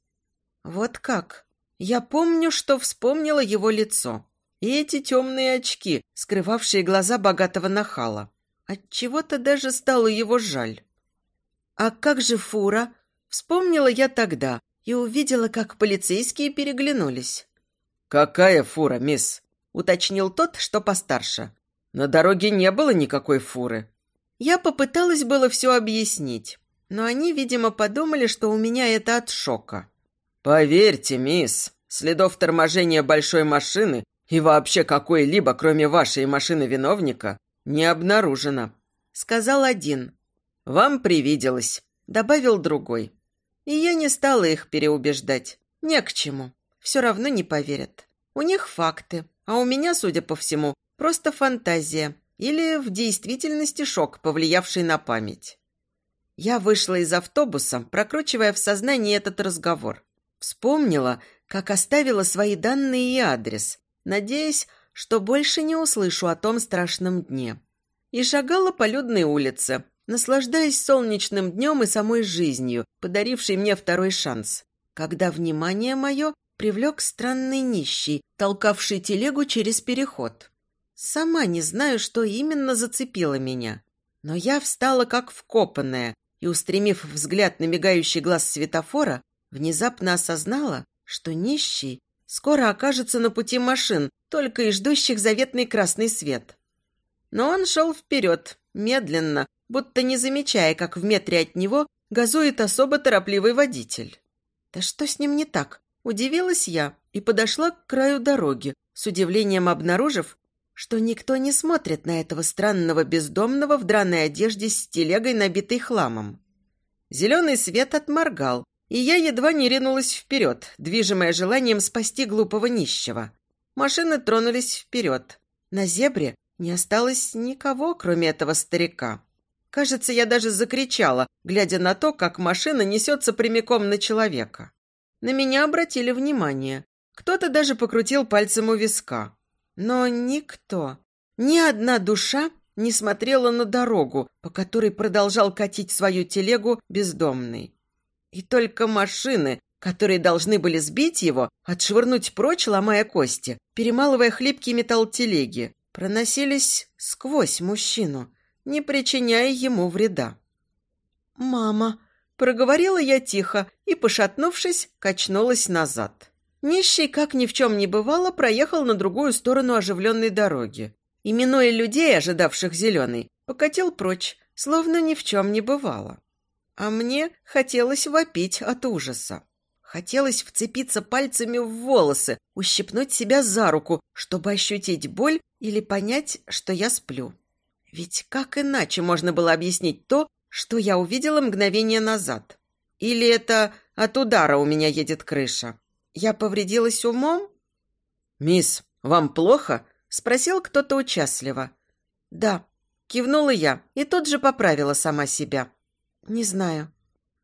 «Вот как?» Я помню, что вспомнила его лицо. И эти темные очки, скрывавшие глаза богатого нахала. Отчего-то даже стало его жаль. А как же фура? Вспомнила я тогда и увидела, как полицейские переглянулись. «Какая фура, мисс?» — уточнил тот, что постарше. «На дороге не было никакой фуры». Я попыталась было все объяснить, но они, видимо, подумали, что у меня это от шока. «Поверьте, мисс, следов торможения большой машины и вообще какой-либо, кроме вашей машины виновника, не обнаружено», — сказал один. «Вам привиделось», — добавил другой. И я не стала их переубеждать. Не к чему. Все равно не поверят. У них факты, а у меня, судя по всему, просто фантазия или в действительности шок, повлиявший на память. Я вышла из автобуса, прокручивая в сознании этот разговор. Вспомнила, как оставила свои данные и адрес, надеясь, что больше не услышу о том страшном дне. И шагала по людной улице, наслаждаясь солнечным днем и самой жизнью, подарившей мне второй шанс, когда внимание мое привлек странный нищий, толкавший телегу через переход. Сама не знаю, что именно зацепило меня, но я встала как вкопанная и, устремив взгляд на мигающий глаз светофора, Внезапно осознала, что нищий скоро окажется на пути машин, только и ждущих заветный красный свет. Но он шел вперед, медленно, будто не замечая, как в метре от него газует особо торопливый водитель. Да что с ним не так? Удивилась я и подошла к краю дороги, с удивлением обнаружив, что никто не смотрит на этого странного бездомного в драной одежде с телегой, набитой хламом. Зеленый свет отморгал, и я едва не ринулась вперед, движимая желанием спасти глупого нищего. Машины тронулись вперед. На зебре не осталось никого, кроме этого старика. Кажется, я даже закричала, глядя на то, как машина несется прямиком на человека. На меня обратили внимание. Кто-то даже покрутил пальцем у виска. Но никто, ни одна душа не смотрела на дорогу, по которой продолжал катить свою телегу бездомный. И только машины, которые должны были сбить его, отшвырнуть прочь, ломая кости, перемалывая хлипкий металл телеги, проносились сквозь мужчину, не причиняя ему вреда. «Мама!» – проговорила я тихо и, пошатнувшись, качнулась назад. Нищий, как ни в чем не бывало, проехал на другую сторону оживленной дороги. И, минуя людей, ожидавших зеленый, покатил прочь, словно ни в чем не бывало. А мне хотелось вопить от ужаса. Хотелось вцепиться пальцами в волосы, ущипнуть себя за руку, чтобы ощутить боль или понять, что я сплю. Ведь как иначе можно было объяснить то, что я увидела мгновение назад? Или это от удара у меня едет крыша? Я повредилась умом? «Мисс, вам плохо?» – спросил кто-то участливо. «Да», – кивнула я и тут же поправила сама себя. «Не знаю».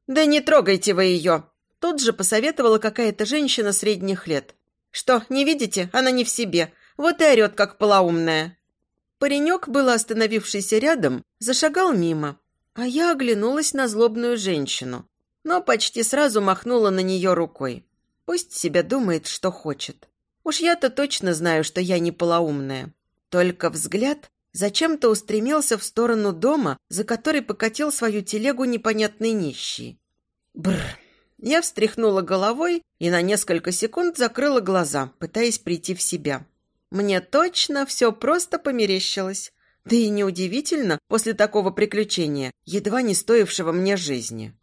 «Да не трогайте вы ее!» Тут же посоветовала какая-то женщина средних лет. «Что, не видите? Она не в себе. Вот и орет, как полоумная». Паренек, был остановившийся рядом, зашагал мимо, а я оглянулась на злобную женщину, но почти сразу махнула на нее рукой. Пусть себя думает, что хочет. Уж я-то точно знаю, что я не полоумная. Только взгляд зачем-то устремился в сторону дома, за который покатил свою телегу непонятный нищий. Бррр. Я встряхнула головой и на несколько секунд закрыла глаза, пытаясь прийти в себя. Мне точно все просто померещилось. Да и неудивительно после такого приключения, едва не стоившего мне жизни.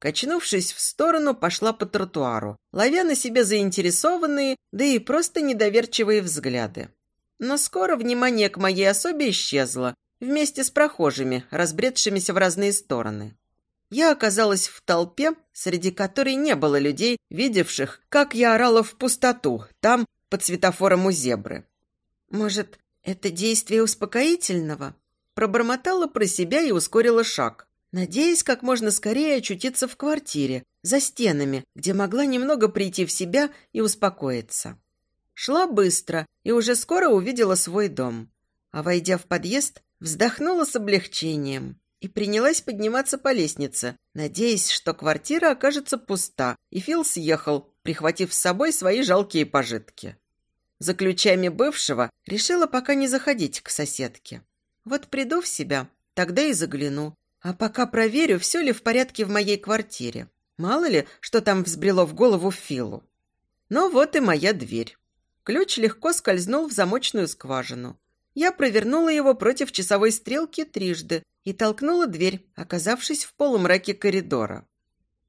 Качнувшись в сторону, пошла по тротуару, ловя на себе заинтересованные, да и просто недоверчивые взгляды. Но скоро внимание к моей особе исчезло, вместе с прохожими, разбредшимися в разные стороны. Я оказалась в толпе, среди которой не было людей, видевших, как я орала в пустоту, там, под светофором у зебры. Может, это действие успокоительного? Пробормотала про себя и ускорила шаг, надеясь как можно скорее очутиться в квартире, за стенами, где могла немного прийти в себя и успокоиться. Шла быстро и уже скоро увидела свой дом. А войдя в подъезд, вздохнула с облегчением и принялась подниматься по лестнице, надеясь, что квартира окажется пуста, и Фил съехал, прихватив с собой свои жалкие пожитки. За ключами бывшего решила пока не заходить к соседке. Вот приду в себя, тогда и загляну. А пока проверю, все ли в порядке в моей квартире. Мало ли, что там взбрело в голову Филу. Но вот и моя дверь. Ключ легко скользнул в замочную скважину. Я провернула его против часовой стрелки трижды и толкнула дверь, оказавшись в полумраке коридора.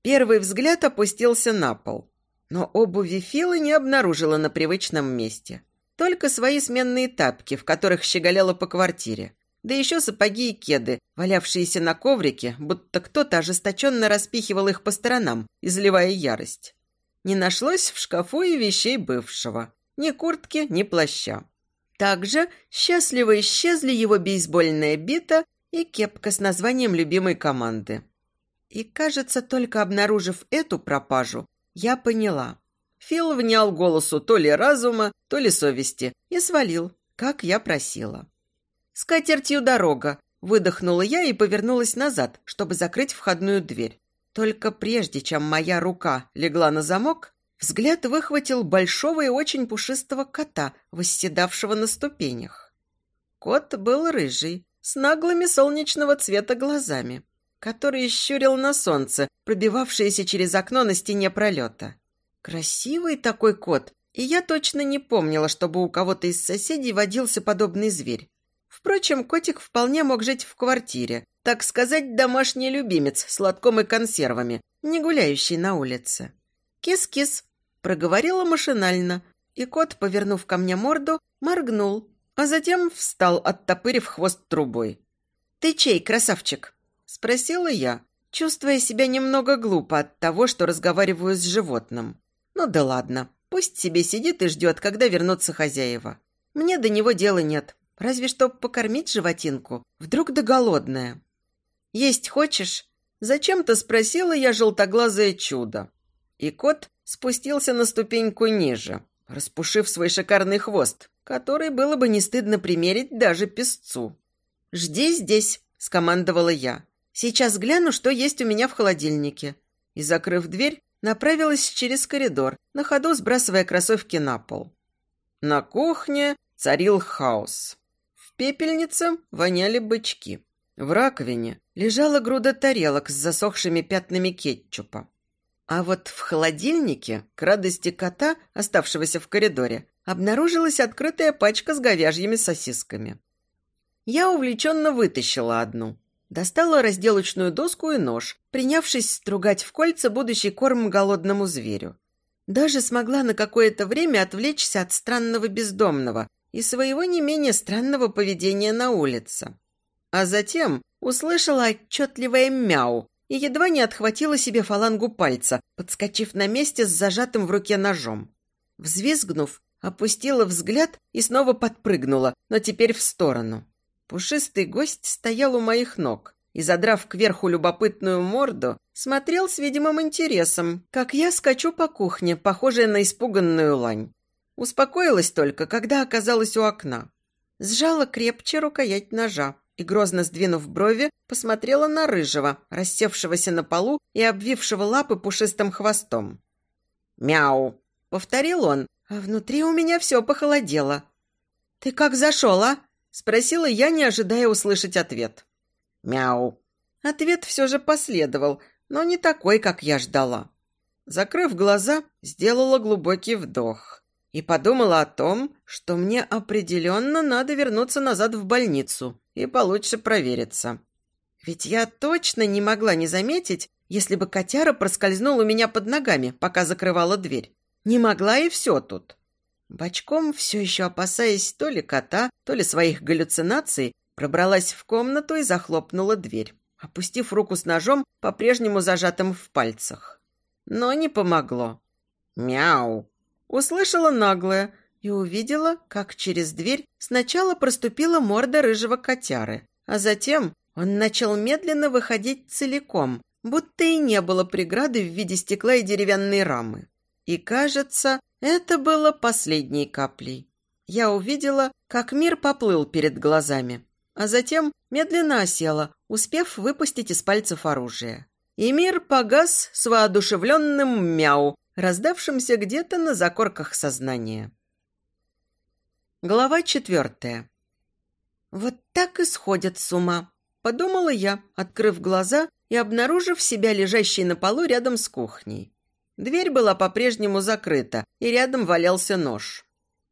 Первый взгляд опустился на пол. Но обуви Филы не обнаружила на привычном месте. Только свои сменные тапки, в которых щеголяла по квартире. Да еще сапоги и кеды, валявшиеся на коврике, будто кто-то ожесточенно распихивал их по сторонам, изливая ярость. Не нашлось в шкафу и вещей бывшего. Ни куртки, ни плаща. Также счастливо исчезли его бейсбольная бита и кепка с названием любимой команды. И, кажется, только обнаружив эту пропажу, я поняла. Фил внял голосу то ли разума, то ли совести и свалил, как я просила. «С катертью дорога!» – выдохнула я и повернулась назад, чтобы закрыть входную дверь. Только прежде, чем моя рука легла на замок, взгляд выхватил большого и очень пушистого кота, восседавшего на ступенях. Кот был рыжий, с наглыми солнечного цвета глазами который щурил на солнце, пробивавшееся через окно на стене пролета. Красивый такой кот, и я точно не помнила, чтобы у кого-то из соседей водился подобный зверь. Впрочем, котик вполне мог жить в квартире, так сказать, домашний любимец с лотком и консервами, не гуляющий на улице. «Кис-кис», – проговорила машинально, и кот, повернув ко мне морду, моргнул, а затем встал, оттопырив хвост трубой. «Ты чей, красавчик?» Спросила я, чувствуя себя немного глупо от того, что разговариваю с животным. Ну да ладно, пусть себе сидит и ждет, когда вернутся хозяева. Мне до него дела нет, разве что покормить животинку, вдруг да голодная. «Есть хочешь?» Зачем-то спросила я желтоглазое чудо. И кот спустился на ступеньку ниже, распушив свой шикарный хвост, который было бы не стыдно примерить даже песцу. «Жди здесь», – скомандовала я. Сейчас гляну, что есть у меня в холодильнике». И, закрыв дверь, направилась через коридор, на ходу сбрасывая кроссовки на пол. На кухне царил хаос. Пепельнице воняли бычки. В раковине лежала груда тарелок с засохшими пятнами кетчупа. А вот в холодильнике, к радости кота, оставшегося в коридоре, обнаружилась открытая пачка с говяжьими сосисками. Я увлеченно вытащила одну – Достала разделочную доску и нож, принявшись стругать в кольца будущий корм голодному зверю. Даже смогла на какое-то время отвлечься от странного бездомного и своего не менее странного поведения на улице. А затем услышала отчетливое мяу и едва не отхватила себе фалангу пальца, подскочив на месте с зажатым в руке ножом. Взвизгнув, опустила взгляд и снова подпрыгнула, но теперь в сторону. Пушистый гость стоял у моих ног и, задрав кверху любопытную морду, смотрел с видимым интересом, как я скачу по кухне, похожая на испуганную лань. Успокоилась только, когда оказалась у окна. Сжала крепче рукоять ножа и, грозно сдвинув брови, посмотрела на рыжего, рассевшегося на полу и обвившего лапы пушистым хвостом. «Мяу!» — повторил он, а внутри у меня все похолодело. «Ты как зашел, а?» — спросила я, не ожидая услышать ответ. «Мяу!» Ответ все же последовал, но не такой, как я ждала. Закрыв глаза, сделала глубокий вдох и подумала о том, что мне определенно надо вернуться назад в больницу и получше провериться. Ведь я точно не могла не заметить, если бы котяра проскользнул у меня под ногами, пока закрывала дверь. Не могла и все тут. Бочком, все еще опасаясь то ли кота, то ли своих галлюцинаций, пробралась в комнату и захлопнула дверь, опустив руку с ножом, по-прежнему зажатым в пальцах. Но не помогло. «Мяу!» Услышала наглое и увидела, как через дверь сначала проступила морда рыжего котяры, а затем он начал медленно выходить целиком, будто и не было преграды в виде стекла и деревянной рамы. И, кажется, это было последней каплей. Я увидела, как мир поплыл перед глазами, а затем медленно осела, успев выпустить из пальцев оружие. И мир погас с воодушевленным мяу, раздавшимся где-то на закорках сознания. Глава четвертая. «Вот так и сходят с ума», – подумала я, открыв глаза и обнаружив себя лежащей на полу рядом с кухней. Дверь была по-прежнему закрыта, и рядом валялся нож.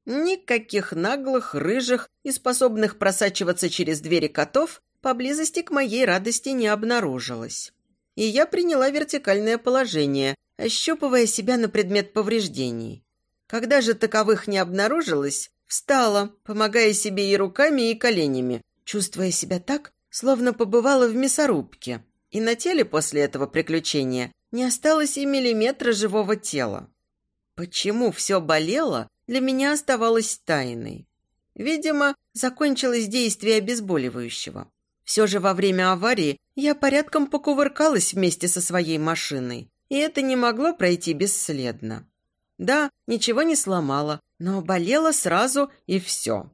Никаких наглых, рыжих и способных просачиваться через двери котов поблизости к моей радости не обнаружилось. И я приняла вертикальное положение, ощупывая себя на предмет повреждений. Когда же таковых не обнаружилось, встала, помогая себе и руками, и коленями, чувствуя себя так, словно побывала в мясорубке. И на теле после этого приключения не осталось и миллиметра живого тела. Почему все болело, для меня оставалось тайной. Видимо, закончилось действие обезболивающего. Все же во время аварии я порядком покувыркалась вместе со своей машиной, и это не могло пройти бесследно. Да, ничего не сломала, но болела сразу и все.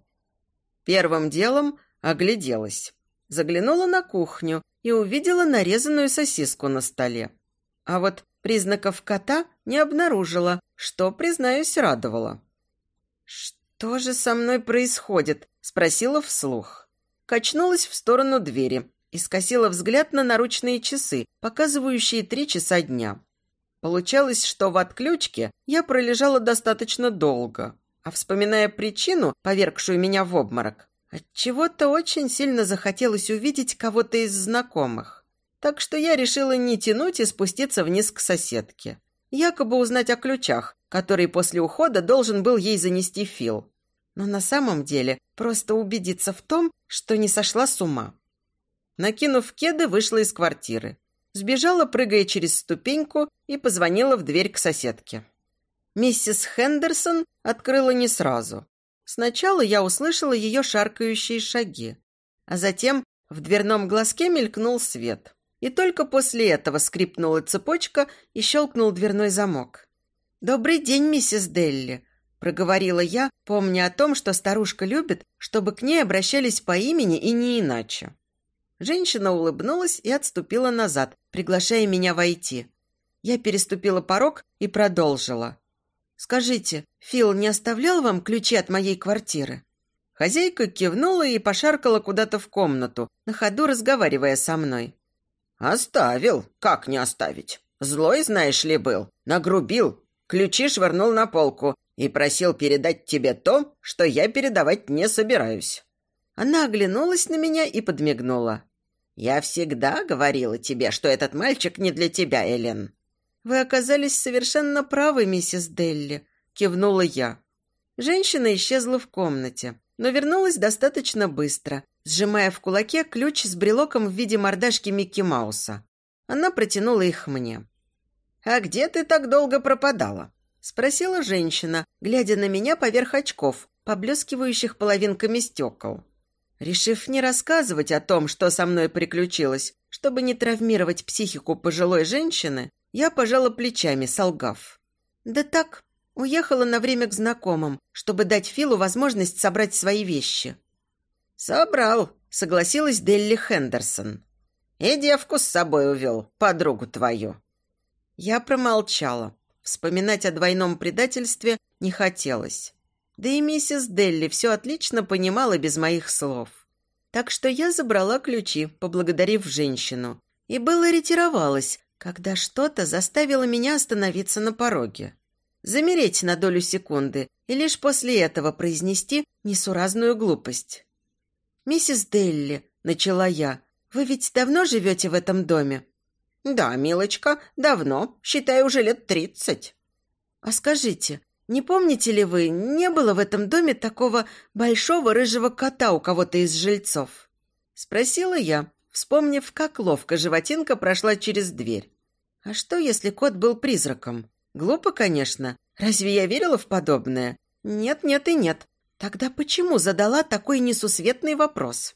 Первым делом огляделась. Заглянула на кухню и увидела нарезанную сосиску на столе. А вот признаков кота не обнаружила, что, признаюсь, радовало. «Что же со мной происходит?» – спросила вслух. Качнулась в сторону двери и скосила взгляд на наручные часы, показывающие три часа дня. Получалось, что в отключке я пролежала достаточно долго, а вспоминая причину, повергшую меня в обморок, от чего то очень сильно захотелось увидеть кого-то из знакомых так что я решила не тянуть и спуститься вниз к соседке. Якобы узнать о ключах, который после ухода должен был ей занести Фил. Но на самом деле просто убедиться в том, что не сошла с ума. Накинув кеды, вышла из квартиры. Сбежала, прыгая через ступеньку, и позвонила в дверь к соседке. Миссис Хендерсон открыла не сразу. Сначала я услышала ее шаркающие шаги, а затем в дверном глазке мелькнул свет. И только после этого скрипнула цепочка и щелкнул дверной замок. «Добрый день, миссис Делли», – проговорила я, помня о том, что старушка любит, чтобы к ней обращались по имени и не иначе. Женщина улыбнулась и отступила назад, приглашая меня войти. Я переступила порог и продолжила. «Скажите, Фил не оставлял вам ключи от моей квартиры?» Хозяйка кивнула и пошаркала куда-то в комнату, на ходу разговаривая со мной. «Оставил. Как не оставить? Злой, знаешь ли, был. Нагрубил. Ключи швырнул на полку и просил передать тебе то, что я передавать не собираюсь». Она оглянулась на меня и подмигнула. «Я всегда говорила тебе, что этот мальчик не для тебя, Элен». «Вы оказались совершенно правы, миссис Делли», — кивнула я. Женщина исчезла в комнате, но вернулась достаточно быстро, сжимая в кулаке ключ с брелоком в виде мордашки Микки Мауса. Она протянула их мне. «А где ты так долго пропадала?» – спросила женщина, глядя на меня поверх очков, поблескивающих половинками стекол. Решив не рассказывать о том, что со мной приключилось, чтобы не травмировать психику пожилой женщины, я пожала плечами, солгав. «Да так, уехала на время к знакомым, чтобы дать Филу возможность собрать свои вещи». «Собрал», — согласилась Делли Хендерсон. «И девку с собой увел, подругу твою». Я промолчала. Вспоминать о двойном предательстве не хотелось. Да и миссис Делли все отлично понимала без моих слов. Так что я забрала ключи, поблагодарив женщину. И было ретировалась, когда что-то заставило меня остановиться на пороге. Замереть на долю секунды и лишь после этого произнести несуразную глупость. «Миссис Делли», — начала я, — «вы ведь давно живете в этом доме?» «Да, милочка, давно, считай, уже лет тридцать». «А скажите, не помните ли вы, не было в этом доме такого большого рыжего кота у кого-то из жильцов?» Спросила я, вспомнив, как ловко животинка прошла через дверь. «А что, если кот был призраком? Глупо, конечно. Разве я верила в подобное? Нет, нет и нет. Тогда почему задала такой несусветный вопрос?»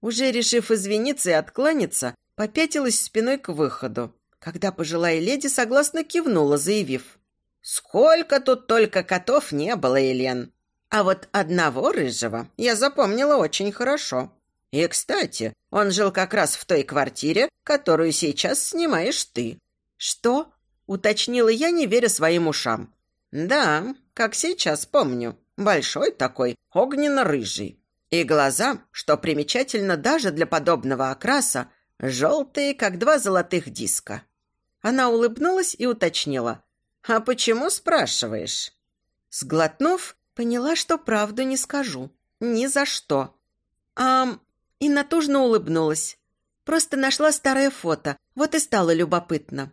Уже решив извиниться и откланяться, попятилась спиной к выходу, когда пожилая леди согласно кивнула, заявив – Сколько тут только котов не было, Елен. А вот одного рыжего я запомнила очень хорошо. И, кстати, он жил как раз в той квартире, которую сейчас снимаешь ты. Что? Уточнила я, не веря своим ушам. Да, как сейчас помню. Большой такой, огненно-рыжий. И глаза, что примечательно даже для подобного окраса, желтые, как два золотых диска. Она улыбнулась и уточнила. «А почему спрашиваешь?» Сглотнув, поняла, что правду не скажу. Ни за что. «Ам...» И натужно улыбнулась. Просто нашла старое фото, вот и стало любопытно.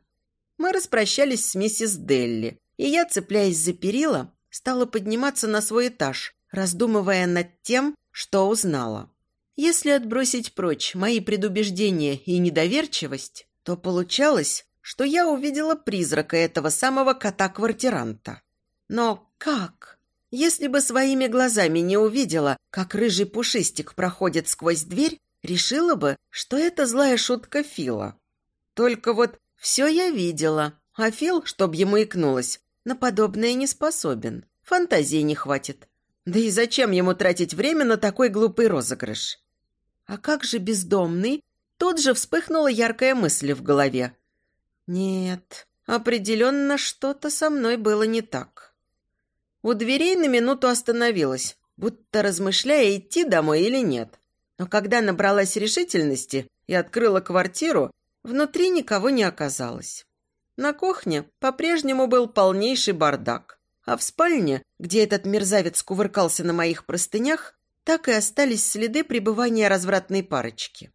Мы распрощались с миссис Делли, и я, цепляясь за перила, стала подниматься на свой этаж, раздумывая над тем, что узнала. Если отбросить прочь мои предубеждения и недоверчивость, то получалось, что я увидела призрака этого самого кота-квартиранта. Но как? Если бы своими глазами не увидела, как рыжий пушистик проходит сквозь дверь, решила бы, что это злая шутка Фила. Только вот все я видела, а Фил, чтоб ему икнулось, на подобное не способен. Фантазии не хватит. Да и зачем ему тратить время на такой глупый розыгрыш? А как же бездомный? Тут же вспыхнула яркая мысль в голове. Нет, определенно что-то со мной было не так. У дверей на минуту остановилась, будто размышляя, идти домой или нет. Но когда набралась решительности и открыла квартиру, внутри никого не оказалось. На кухне по-прежнему был полнейший бардак, а в спальне, где этот мерзавец кувыркался на моих простынях, так и остались следы пребывания развратной парочки.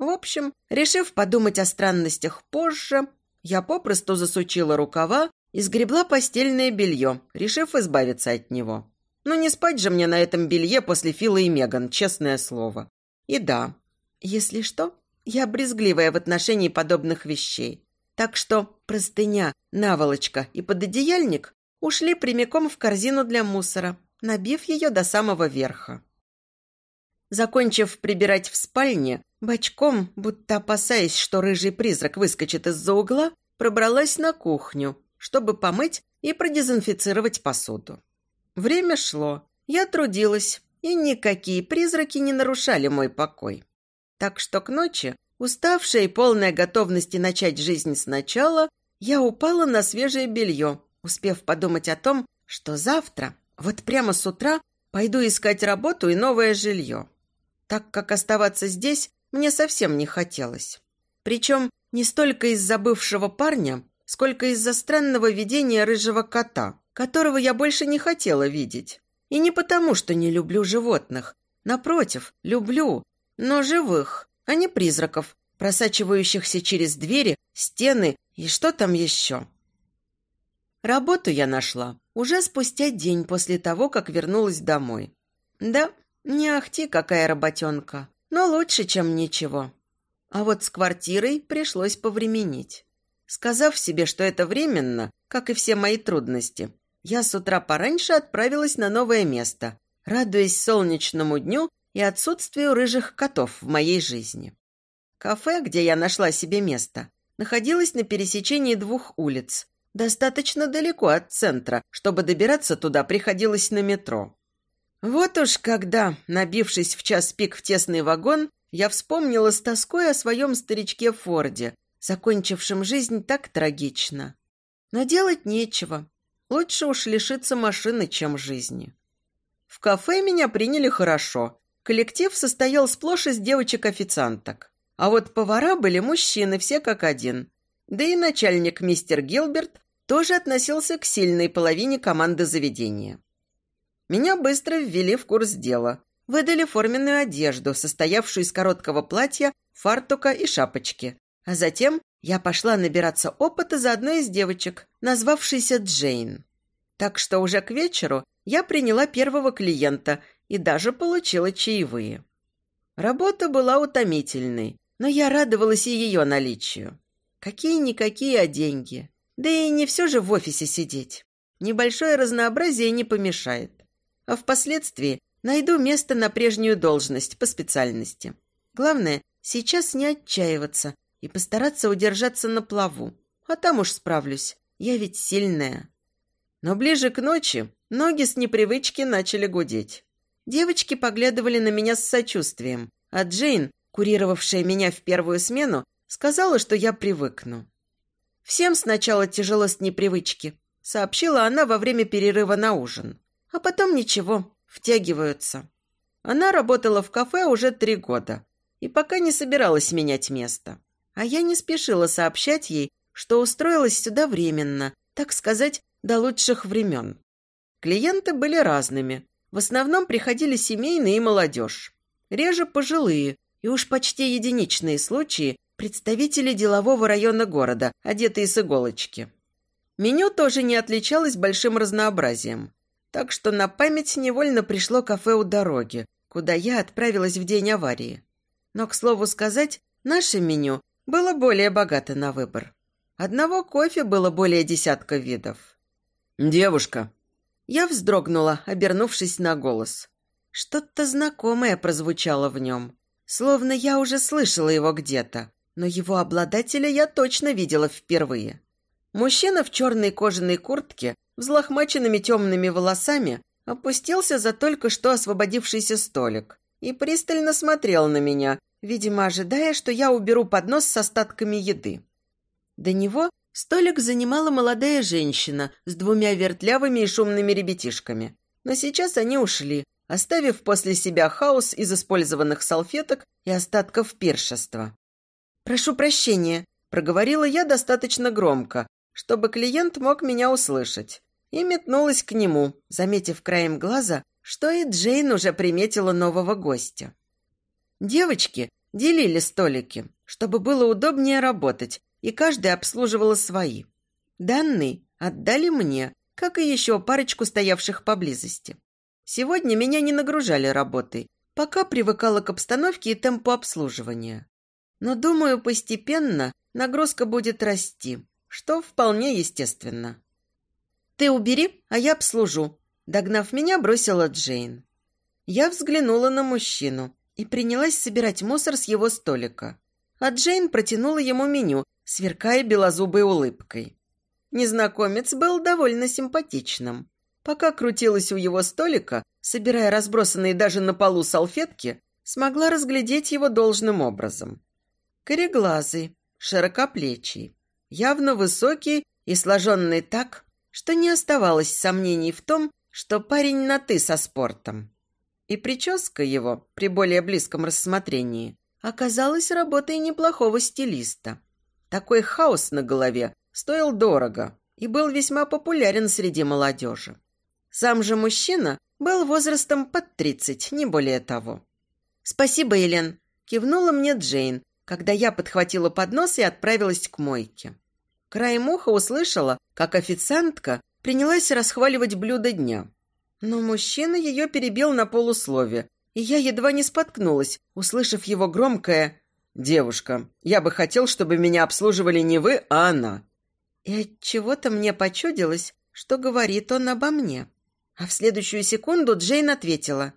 В общем, решив подумать о странностях позже, я попросту засучила рукава и сгребла постельное белье, решив избавиться от него. Но не спать же мне на этом белье после Фила и Меган, честное слово. И да, если что, я брезгливая в отношении подобных вещей. Так что простыня, наволочка и пододеяльник ушли прямиком в корзину для мусора, набив ее до самого верха. Закончив прибирать в спальне, бочком, будто опасаясь, что рыжий призрак выскочит из-за угла, пробралась на кухню, чтобы помыть и продезинфицировать посуду. Время шло, я трудилась, и никакие призраки не нарушали мой покой. Так что к ночи, уставшая и полная готовности начать жизнь сначала, я упала на свежее белье, успев подумать о том, что завтра, вот прямо с утра, пойду искать работу и новое жилье так как оставаться здесь мне совсем не хотелось. Причем не столько из-за бывшего парня, сколько из-за странного видения рыжего кота, которого я больше не хотела видеть. И не потому, что не люблю животных. Напротив, люблю, но живых, а не призраков, просачивающихся через двери, стены и что там еще. Работу я нашла уже спустя день после того, как вернулась домой. Да, не ахти какая работенка, но лучше, чем ничего. А вот с квартирой пришлось повременить. Сказав себе, что это временно, как и все мои трудности, я с утра пораньше отправилась на новое место, радуясь солнечному дню и отсутствию рыжих котов в моей жизни. Кафе, где я нашла себе место, находилось на пересечении двух улиц, достаточно далеко от центра, чтобы добираться туда приходилось на метро. Вот уж когда, набившись в час пик в тесный вагон, я вспомнила с тоской о своем старичке Форде, закончившем жизнь так трагично. Но делать нечего. Лучше уж лишиться машины, чем жизни. В кафе меня приняли хорошо. Коллектив состоял сплошь из девочек-официанток. А вот повара были мужчины, все как один. Да и начальник мистер Гилберт тоже относился к сильной половине команды заведения. Меня быстро ввели в курс дела. Выдали форменную одежду, состоявшую из короткого платья, фартука и шапочки. А затем я пошла набираться опыта за одной из девочек, назвавшейся Джейн. Так что уже к вечеру я приняла первого клиента и даже получила чаевые. Работа была утомительной, но я радовалась и ее наличию. Какие-никакие, а деньги. Да и не все же в офисе сидеть. Небольшое разнообразие не помешает. А впоследствии найду место на прежнюю должность по специальности. Главное, сейчас не отчаиваться и постараться удержаться на плаву. А там уж справлюсь. Я ведь сильная. Но ближе к ночи ноги с непривычки начали гудеть. Девочки поглядывали на меня с сочувствием, а Джейн, курировавшая меня в первую смену, сказала, что я привыкну. «Всем сначала тяжело с непривычки», — сообщила она во время перерыва на ужин. «А потом ничего, втягиваются». Она работала в кафе уже три года и пока не собиралась менять место. А я не спешила сообщать ей, что устроилась сюда временно, так сказать, до лучших времен. Клиенты были разными. В основном приходили семейные и молодежь. Реже пожилые, и уж почти единичные случаи представители делового района города, одетые с иголочки. Меню тоже не отличалось большим разнообразием. Так что на память невольно пришло кафе у дороги, куда я отправилась в день аварии. Но, к слову сказать, наше меню было более богато на выбор. Одного кофе было более десятка видов. «Девушка!» Я вздрогнула, обернувшись на голос. Что-то знакомое прозвучало в нем. Словно я уже слышала его где-то, но его обладателя я точно видела впервые. Мужчина в черной кожаной куртке, взлохмаченными темными волосами, опустился за только что освободившийся столик и пристально смотрел на меня, видимо, ожидая, что я уберу поднос с остатками еды. До него столик занимала молодая женщина с двумя вертлявыми и шумными ребятишками. Но сейчас они ушли, оставив после себя хаос из использованных салфеток и остатков пиршества. «Прошу прощения», – проговорила я достаточно громко, чтобы клиент мог меня услышать, и метнулась к нему, заметив краем глаза, что и Джейн уже приметила нового гостя. Девочки делили столики, чтобы было удобнее работать, и каждая обслуживала свои. Данные отдали мне, как и еще парочку стоявших поблизости. Сегодня меня не нагружали работой, пока привыкала к обстановке и темпу обслуживания. Но, думаю, постепенно нагрузка будет расти, что вполне естественно. «Ты убери, а я обслужу», – догнав меня, бросила Джейн. Я взглянула на мужчину и принялась собирать мусор с его столика. А Джейн протянула ему меню, сверкая белозубой улыбкой. Незнакомец был довольно симпатичным. Пока крутилась у его столика, собирая разбросанные даже на полу салфетки, смогла разглядеть его должным образом. Кореглазый, широкоплечий, явно высокий и сложенный так, что не оставалось сомнений в том, что парень на «ты» со спортом. И прическа его, при более близком рассмотрении, оказалась работой неплохого стилиста. Такой хаос на голове стоил дорого и был весьма популярен среди молодежи. Сам же мужчина был возрастом под 30, не более того. «Спасибо, Елен». Кивнула мне Джейн, когда я подхватила поднос и отправилась к мойке. Краем уха услышала, как официантка принялась расхваливать блюдо дня. Но мужчина ее перебил на полуслове, и я едва не споткнулась, услышав его громкое «Девушка, я бы хотел, чтобы меня обслуживали не вы, а она». И от чего то мне почудилось, что говорит он обо мне. А в следующую секунду Джейн ответила.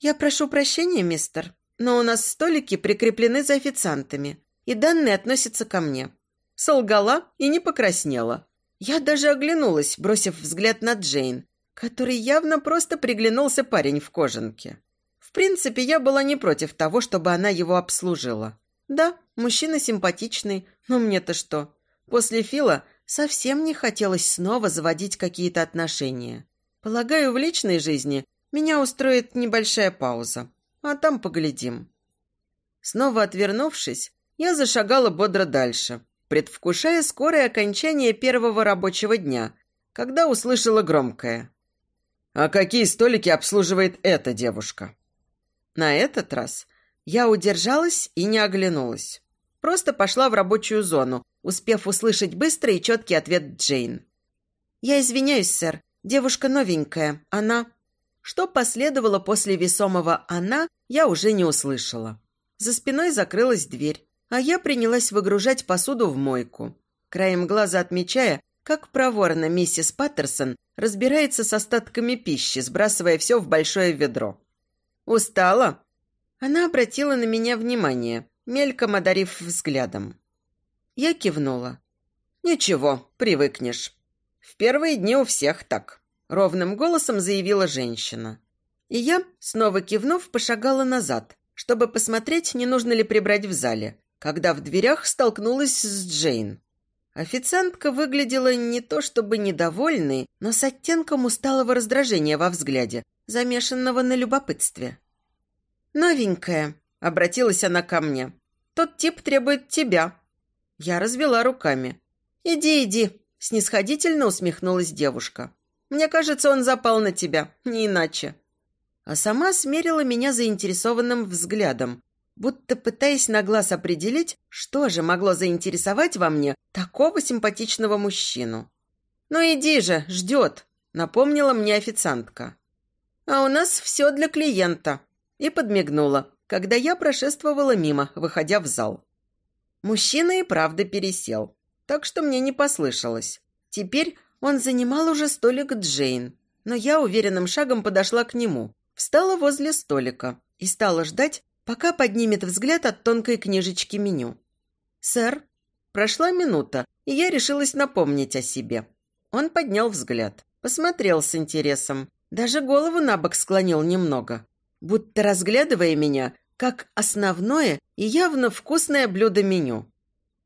«Я прошу прощения, мистер, но у нас столики прикреплены за официантами, и данные относятся ко мне». Солгала и не покраснела. Я даже оглянулась, бросив взгляд на Джейн, который явно просто приглянулся парень в кожанке. В принципе, я была не против того, чтобы она его обслужила. Да, мужчина симпатичный, но мне-то что? После Фила совсем не хотелось снова заводить какие-то отношения. Полагаю, в личной жизни меня устроит небольшая пауза, а там поглядим. Снова отвернувшись, я зашагала бодро дальше, предвкушая скорое окончание первого рабочего дня, когда услышала громкое. «А какие столики обслуживает эта девушка?» На этот раз я удержалась и не оглянулась. Просто пошла в рабочую зону, успев услышать быстрый и четкий ответ Джейн. «Я извиняюсь, сэр. Девушка новенькая. Она...» Что последовало после весомого «она», я уже не услышала. За спиной закрылась дверь, а я принялась выгружать посуду в мойку, краем глаза отмечая, как проворно миссис Паттерсон разбирается с остатками пищи, сбрасывая все в большое ведро. «Устала?» Она обратила на меня внимание, мельком одарив взглядом. Я кивнула. «Ничего, привыкнешь. В первые дни у всех так», — ровным голосом заявила женщина. И я, снова кивнув, пошагала назад, чтобы посмотреть, не нужно ли прибрать в зале, когда в дверях столкнулась с Джейн. Официантка выглядела не то чтобы недовольной, но с оттенком усталого раздражения во взгляде, замешанного на любопытстве. «Новенькая», — обратилась она ко мне. «Тот тип требует тебя». Я развела руками. «Иди, иди», — снисходительно усмехнулась девушка. «Мне кажется, он запал на тебя, не иначе». А сама смерила меня заинтересованным взглядом, будто пытаясь на глаз определить, что же могло заинтересовать во мне такого симпатичного мужчину. «Ну иди же, ждет», — напомнила мне официантка. «А у нас все для клиента», и подмигнула, когда я прошествовала мимо, выходя в зал. Мужчина и правда пересел, так что мне не послышалось. Теперь он занимал уже столик Джейн, но я уверенным шагом подошла к нему, встала возле столика и стала ждать, пока поднимет взгляд от тонкой книжечки меню. «Сэр?» Прошла минута, и я решилась напомнить о себе. Он поднял взгляд, посмотрел с интересом, даже голову на бок склонил немного, будто разглядывая меня как основное и явно вкусное блюдо меню.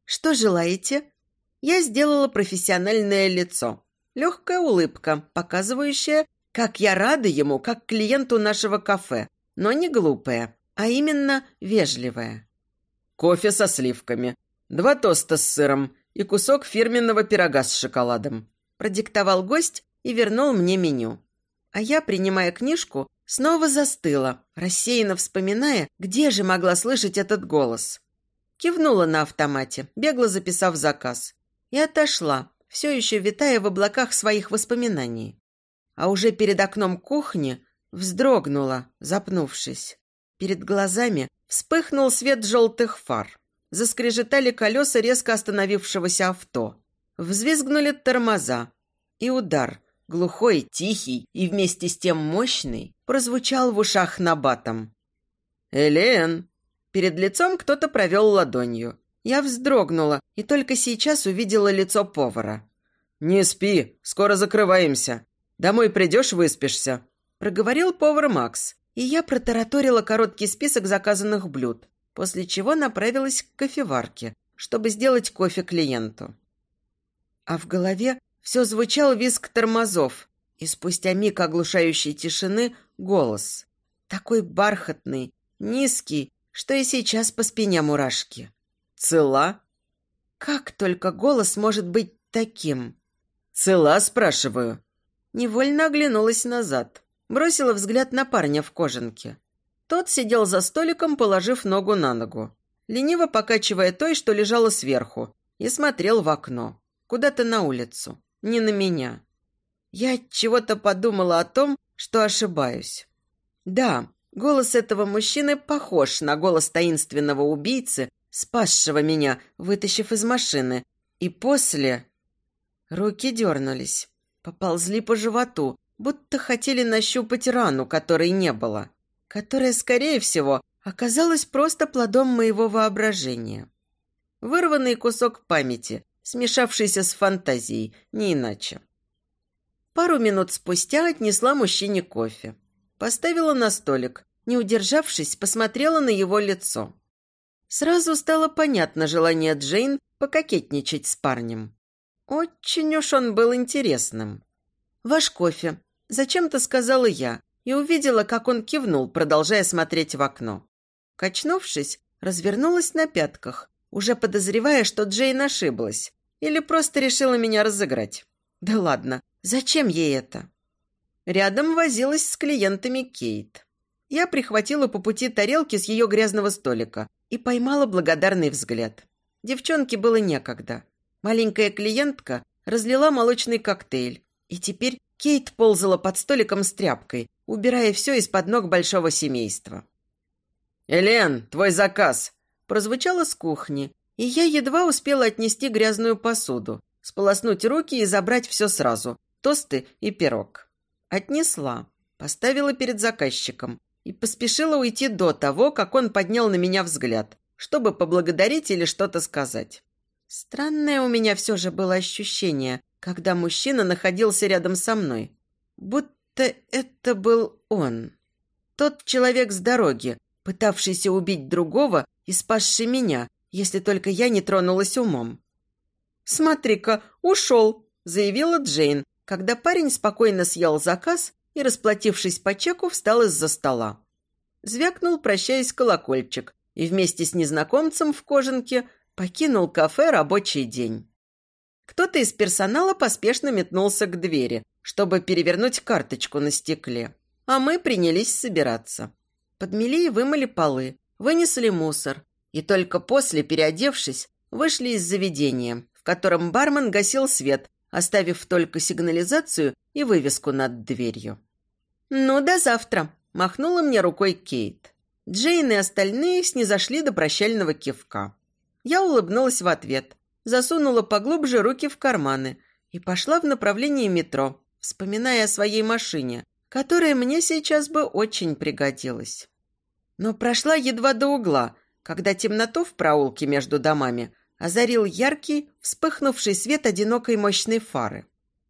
«Что желаете?» Я сделала профессиональное лицо. Легкая улыбка, показывающая, как я рада ему, как клиенту нашего кафе, но не глупая, а именно вежливая. «Кофе со сливками, два тоста с сыром и кусок фирменного пирога с шоколадом», продиктовал гость и вернул мне меню. А я, принимая книжку, снова застыла, рассеянно вспоминая, где же могла слышать этот голос. Кивнула на автомате, бегло записав заказ. И отошла, все еще витая в облаках своих воспоминаний. А уже перед окном кухни вздрогнула, запнувшись. Перед глазами вспыхнул свет желтых фар. Заскрежетали колеса резко остановившегося авто. Взвизгнули тормоза. И удар, глухой, тихий и вместе с тем мощный, прозвучал в ушах набатом. «Элен!» Перед лицом кто-то провел ладонью. Я вздрогнула и только сейчас увидела лицо повара. «Не спи, скоро закрываемся. Домой придешь, выспишься», – проговорил повар Макс. И я протараторила короткий список заказанных блюд, после чего направилась к кофеварке, чтобы сделать кофе клиенту. А в голове все звучал визг тормозов, и спустя миг оглушающей тишины голос. Такой бархатный, низкий, что и сейчас по спине мурашки. «Цела?» Как только голос может быть таким? «Цела?» – спрашиваю. Невольно оглянулась назад. Бросила взгляд на парня в кожанке. Тот сидел за столиком, положив ногу на ногу, лениво покачивая той, что лежала сверху, и смотрел в окно, куда-то на улицу, не на меня. Я чего-то подумала о том, что ошибаюсь. Да, голос этого мужчины похож на голос таинственного убийцы, спасшего меня, вытащив из машины. И после... Руки дернулись, поползли по животу, будто хотели нащупать рану, которой не было, которая, скорее всего, оказалась просто плодом моего воображения. Вырванный кусок памяти, смешавшийся с фантазией, не иначе. Пару минут спустя отнесла мужчине кофе. Поставила на столик. Не удержавшись, посмотрела на его лицо. Сразу стало понятно желание Джейн пококетничать с парнем. Очень уж он был интересным. «Ваш кофе», – зачем-то сказала я и увидела, как он кивнул, продолжая смотреть в окно. Качнувшись, развернулась на пятках, уже подозревая, что Джейн ошиблась или просто решила меня разыграть. Да ладно, Зачем ей это? Рядом возилась с клиентами Кейт. Я прихватила по пути тарелки с ее грязного столика и поймала благодарный взгляд. Девчонке было некогда. Маленькая клиентка разлила молочный коктейль, и теперь Кейт ползала под столиком с тряпкой, убирая все из-под ног большого семейства. «Элен, твой заказ!» прозвучало с кухни, и я едва успела отнести грязную посуду, сполоснуть руки и забрать все сразу, тосты и пирог. Отнесла, поставила перед заказчиком и поспешила уйти до того, как он поднял на меня взгляд, чтобы поблагодарить или что-то сказать. Странное у меня все же было ощущение, когда мужчина находился рядом со мной. Будто это был он. Тот человек с дороги, пытавшийся убить другого и спасший меня, если только я не тронулась умом. «Смотри-ка, ушел!» – заявила Джейн, когда парень спокойно съел заказ и, расплатившись по чеку, встал из-за стола. Звякнул, прощаясь, колокольчик, и вместе с незнакомцем в кожанке покинул кафе рабочий день. Кто-то из персонала поспешно метнулся к двери, чтобы перевернуть карточку на стекле. А мы принялись собираться. Подмели и вымыли полы, вынесли мусор. И только после, переодевшись, вышли из заведения, в котором бармен гасил свет оставив только сигнализацию и вывеску над дверью. «Ну, до завтра», – махнула мне рукой Кейт. Джейн и остальные снизошли до прощального кивка. Я улыбнулась в ответ, засунула поглубже руки в карманы и пошла в направлении метро, вспоминая о своей машине, которая мне сейчас бы очень пригодилась. Но прошла едва до угла, когда темноту в проулке между домами озарил яркий, вспыхнувший свет одинокой мощной фары.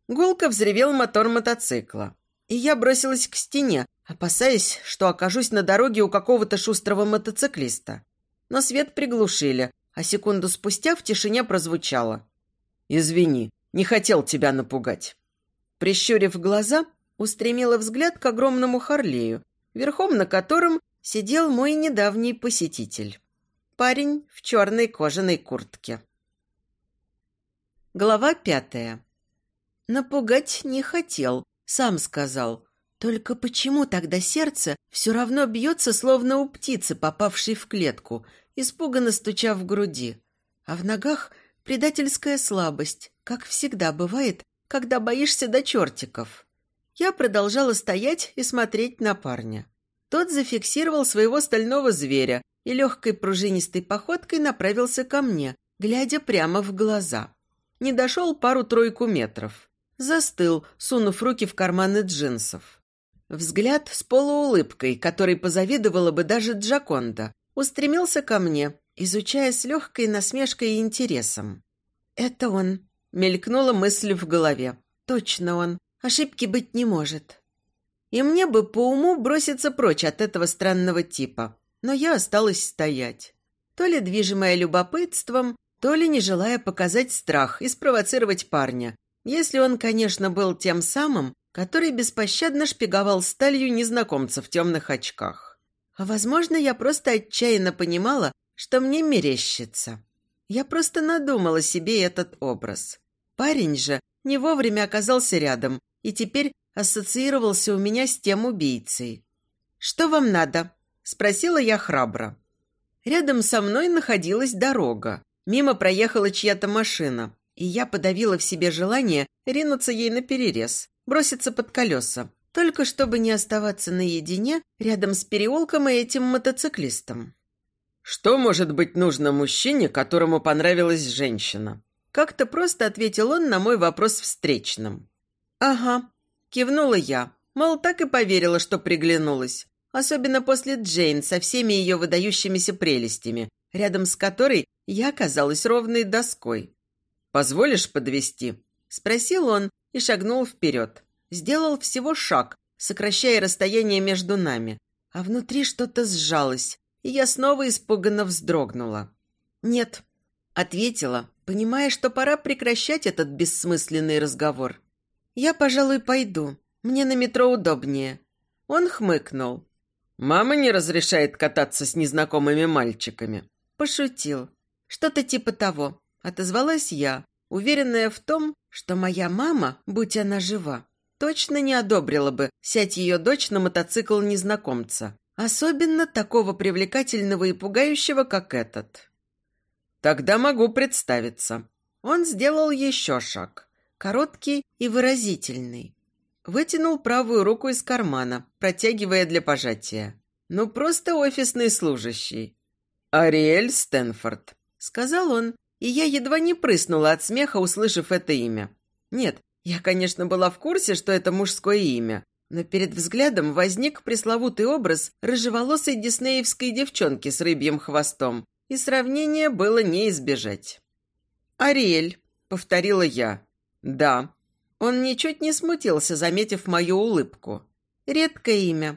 Гулко взревел мотор мотоцикла. И я бросилась к стене, опасаясь, что окажусь на дороге у какого-то шустрого мотоциклиста. Но свет приглушили, а секунду спустя в тишине прозвучало. «Извини, не хотел тебя напугать». Прищурив глаза, устремила взгляд к огромному Харлею, верхом на котором сидел мой недавний посетитель. Парень в черной кожаной куртке. Глава пятая. Напугать не хотел, сам сказал. Только почему тогда сердце все равно бьется, словно у птицы, попавшей в клетку, испуганно стуча в груди? А в ногах предательская слабость, как всегда бывает, когда боишься до чертиков. Я продолжала стоять и смотреть на парня. Тот зафиксировал своего стального зверя, и легкой пружинистой походкой направился ко мне, глядя прямо в глаза. Не дошел пару-тройку метров. Застыл, сунув руки в карманы джинсов. Взгляд с полуулыбкой, которой позавидовала бы даже Джаконда, устремился ко мне, изучая с легкой насмешкой и интересом. «Это он», — мелькнула мысль в голове. «Точно он. Ошибки быть не может». И мне бы по уму броситься прочь от этого странного типа но я осталась стоять. То ли движимая любопытством, то ли не желая показать страх и спровоцировать парня, если он, конечно, был тем самым, который беспощадно шпиговал сталью незнакомца в темных очках. А, возможно, я просто отчаянно понимала, что мне мерещится. Я просто надумала себе этот образ. Парень же не вовремя оказался рядом и теперь ассоциировался у меня с тем убийцей. «Что вам надо?» Спросила я храбро. Рядом со мной находилась дорога. Мимо проехала чья-то машина, и я подавила в себе желание ринуться ей на перерез, броситься под колеса, только чтобы не оставаться наедине рядом с переулком и этим мотоциклистом. «Что может быть нужно мужчине, которому понравилась женщина?» Как-то просто ответил он на мой вопрос встречным. «Ага», – кивнула я, мол, так и поверила, что приглянулась. Особенно после Джейн со всеми ее выдающимися прелестями, рядом с которой я оказалась ровной доской. «Позволишь подвести? Спросил он и шагнул вперед. Сделал всего шаг, сокращая расстояние между нами. А внутри что-то сжалось, и я снова испуганно вздрогнула. «Нет», — ответила, понимая, что пора прекращать этот бессмысленный разговор. «Я, пожалуй, пойду. Мне на метро удобнее». Он хмыкнул. «Мама не разрешает кататься с незнакомыми мальчиками». Пошутил. «Что-то типа того», — отозвалась я, уверенная в том, что моя мама, будь она жива, точно не одобрила бы сядь ее дочь на мотоцикл незнакомца. Особенно такого привлекательного и пугающего, как этот. Тогда могу представиться. Он сделал еще шаг, короткий и выразительный. Вытянул правую руку из кармана, протягивая для пожатия. Ну, просто офисный служащий. «Ариэль Стэнфорд», — сказал он, и я едва не прыснула от смеха, услышав это имя. Нет, я, конечно, была в курсе, что это мужское имя, но перед взглядом возник пресловутый образ рыжеволосой диснеевской девчонки с рыбьим хвостом, и сравнение было не избежать. «Ариэль», — повторила я. «Да». Он ничуть не смутился, заметив мою улыбку. «Редкое имя».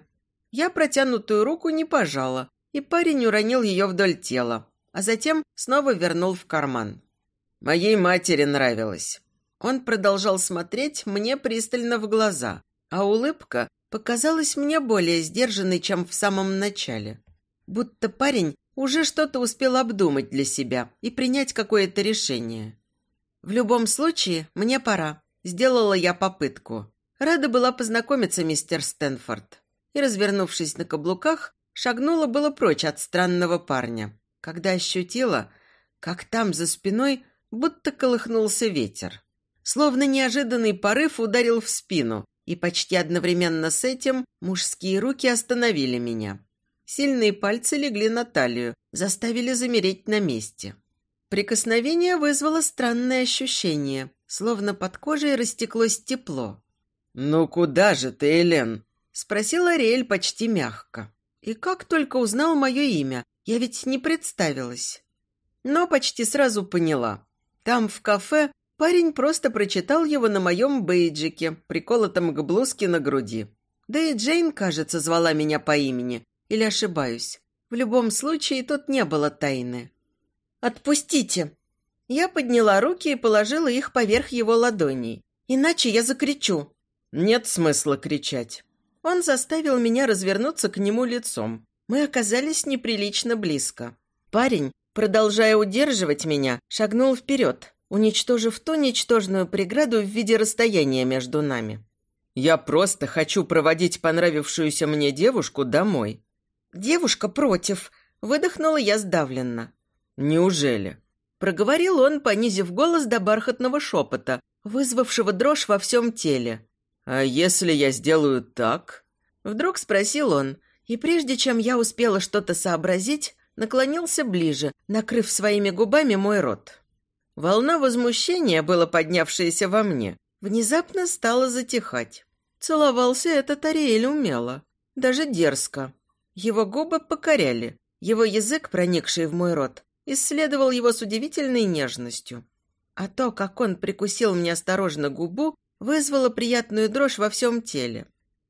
Я протянутую руку не пожала, и парень уронил ее вдоль тела, а затем снова вернул в карман. «Моей матери нравилось». Он продолжал смотреть мне пристально в глаза, а улыбка показалась мне более сдержанной, чем в самом начале. Будто парень уже что-то успел обдумать для себя и принять какое-то решение. В любом случае, мне пора. Сделала я попытку. Рада была познакомиться, мистер Стэнфорд. И, развернувшись на каблуках, шагнула было прочь от странного парня, когда ощутила, как там за спиной будто колыхнулся ветер. Словно неожиданный порыв ударил в спину, и почти одновременно с этим мужские руки остановили меня. Сильные пальцы легли на талию, заставили замереть на месте. Прикосновение вызвало странное ощущение, словно под кожей растеклось тепло. «Ну куда же ты, Элен?» – спросила Ариэль почти мягко. И как только узнал мое имя, я ведь не представилась. Но почти сразу поняла. Там, в кафе, парень просто прочитал его на моем бейджике, приколотом к блузке на груди. Да и Джейн, кажется, звала меня по имени, или ошибаюсь? В любом случае, тут не было тайны. «Отпустите!» Я подняла руки и положила их поверх его ладоней. «Иначе я закричу». «Нет смысла кричать». Он заставил меня развернуться к нему лицом. Мы оказались неприлично близко. Парень, продолжая удерживать меня, шагнул вперед, уничтожив ту ничтожную преграду в виде расстояния между нами. «Я просто хочу проводить понравившуюся мне девушку домой. «Девушка против!» – выдохнула я сдавленно. «Неужели?» – проговорил он, понизив голос до бархатного шепота, вызвавшего дрожь во всем теле. «А если я сделаю так?» Вдруг спросил он, и прежде чем я успела что-то сообразить, наклонился ближе, накрыв своими губами мой рот. Волна возмущения, была поднявшаяся во мне, внезапно стала затихать. Целовался этот Ариэль умело, даже дерзко. Его губы покоряли. Его язык, проникший в мой рот, исследовал его с удивительной нежностью. А то, как он прикусил мне осторожно губу, вызвало приятную дрожь во всем теле.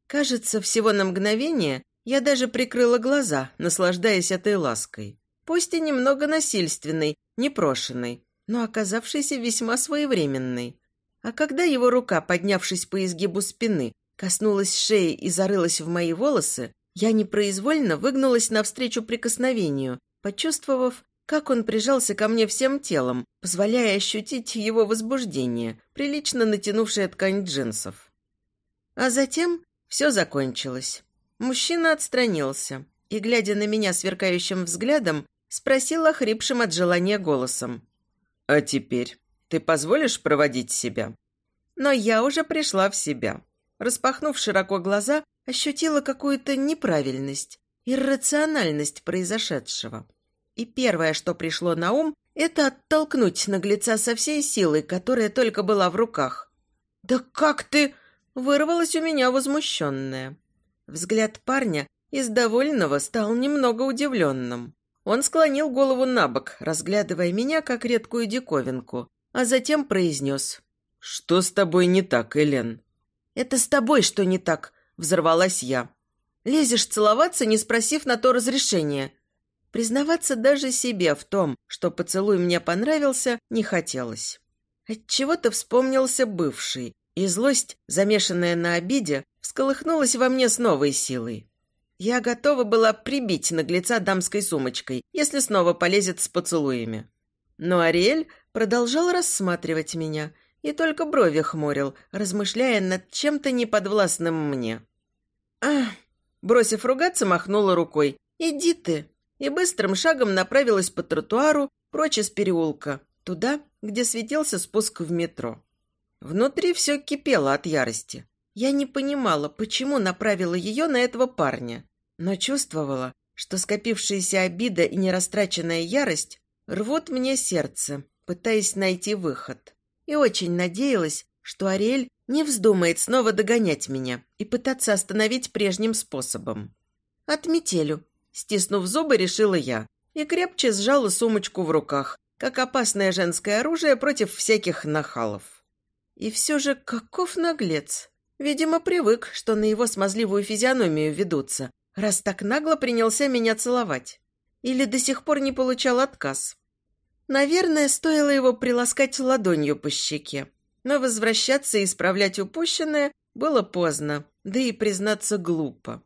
Кажется, всего на мгновение я даже прикрыла глаза, наслаждаясь этой лаской. Пусть и немного насильственной, непрошенной, но оказавшейся весьма своевременной. А когда его рука, поднявшись по изгибу спины, коснулась шеи и зарылась в мои волосы, я непроизвольно выгнулась навстречу прикосновению, почувствовав, как он прижался ко мне всем телом, позволяя ощутить его возбуждение, прилично натянувшее ткань джинсов. А затем все закончилось. Мужчина отстранился. и, глядя на меня сверкающим взглядом, спросила хрипшим от желания голосом. «А теперь ты позволишь проводить себя?» Но я уже пришла в себя. Распахнув широко глаза, ощутила какую-то неправильность, иррациональность произошедшего. И первое, что пришло на ум, это оттолкнуть наглеца со всей силой, которая только была в руках. «Да как ты...» — вырвалась у меня возмущенная. Взгляд парня из довольного стал немного удивленным. Он склонил голову на бок, разглядывая меня как редкую диковинку, а затем произнес. «Что с тобой не так, Элен?» «Это с тобой что не так?» – взорвалась я. «Лезешь целоваться, не спросив на то разрешения». Признаваться даже себе в том, что поцелуй мне понравился, не хотелось. Отчего-то вспомнился бывший, и злость, замешанная на обиде, всколыхнулась во мне с новой силой. Я готова была прибить наглеца дамской сумочкой, если снова полезет с поцелуями. Но Ариэль продолжал рассматривать меня и только брови хмурил, размышляя над чем-то неподвластным мне. «Ах!» Бросив ругаться, махнула рукой. «Иди ты!» И быстрым шагом направилась по тротуару прочь из переулка, туда, где светился спуск в метро. Внутри все кипело от ярости. Я не понимала, почему направила ее на этого парня но чувствовала, что скопившаяся обида и нерастраченная ярость рвут мне сердце, пытаясь найти выход. И очень надеялась, что Ариэль не вздумает снова догонять меня и пытаться остановить прежним способом. «Отметелю», – стиснув зубы, решила я и крепче сжала сумочку в руках, как опасное женское оружие против всяких нахалов. И все же каков наглец! Видимо, привык, что на его смазливую физиономию ведутся, раз так нагло принялся меня целовать. Или до сих пор не получал отказ. Наверное, стоило его приласкать ладонью по щеке. Но возвращаться и исправлять упущенное было поздно, да и признаться глупо.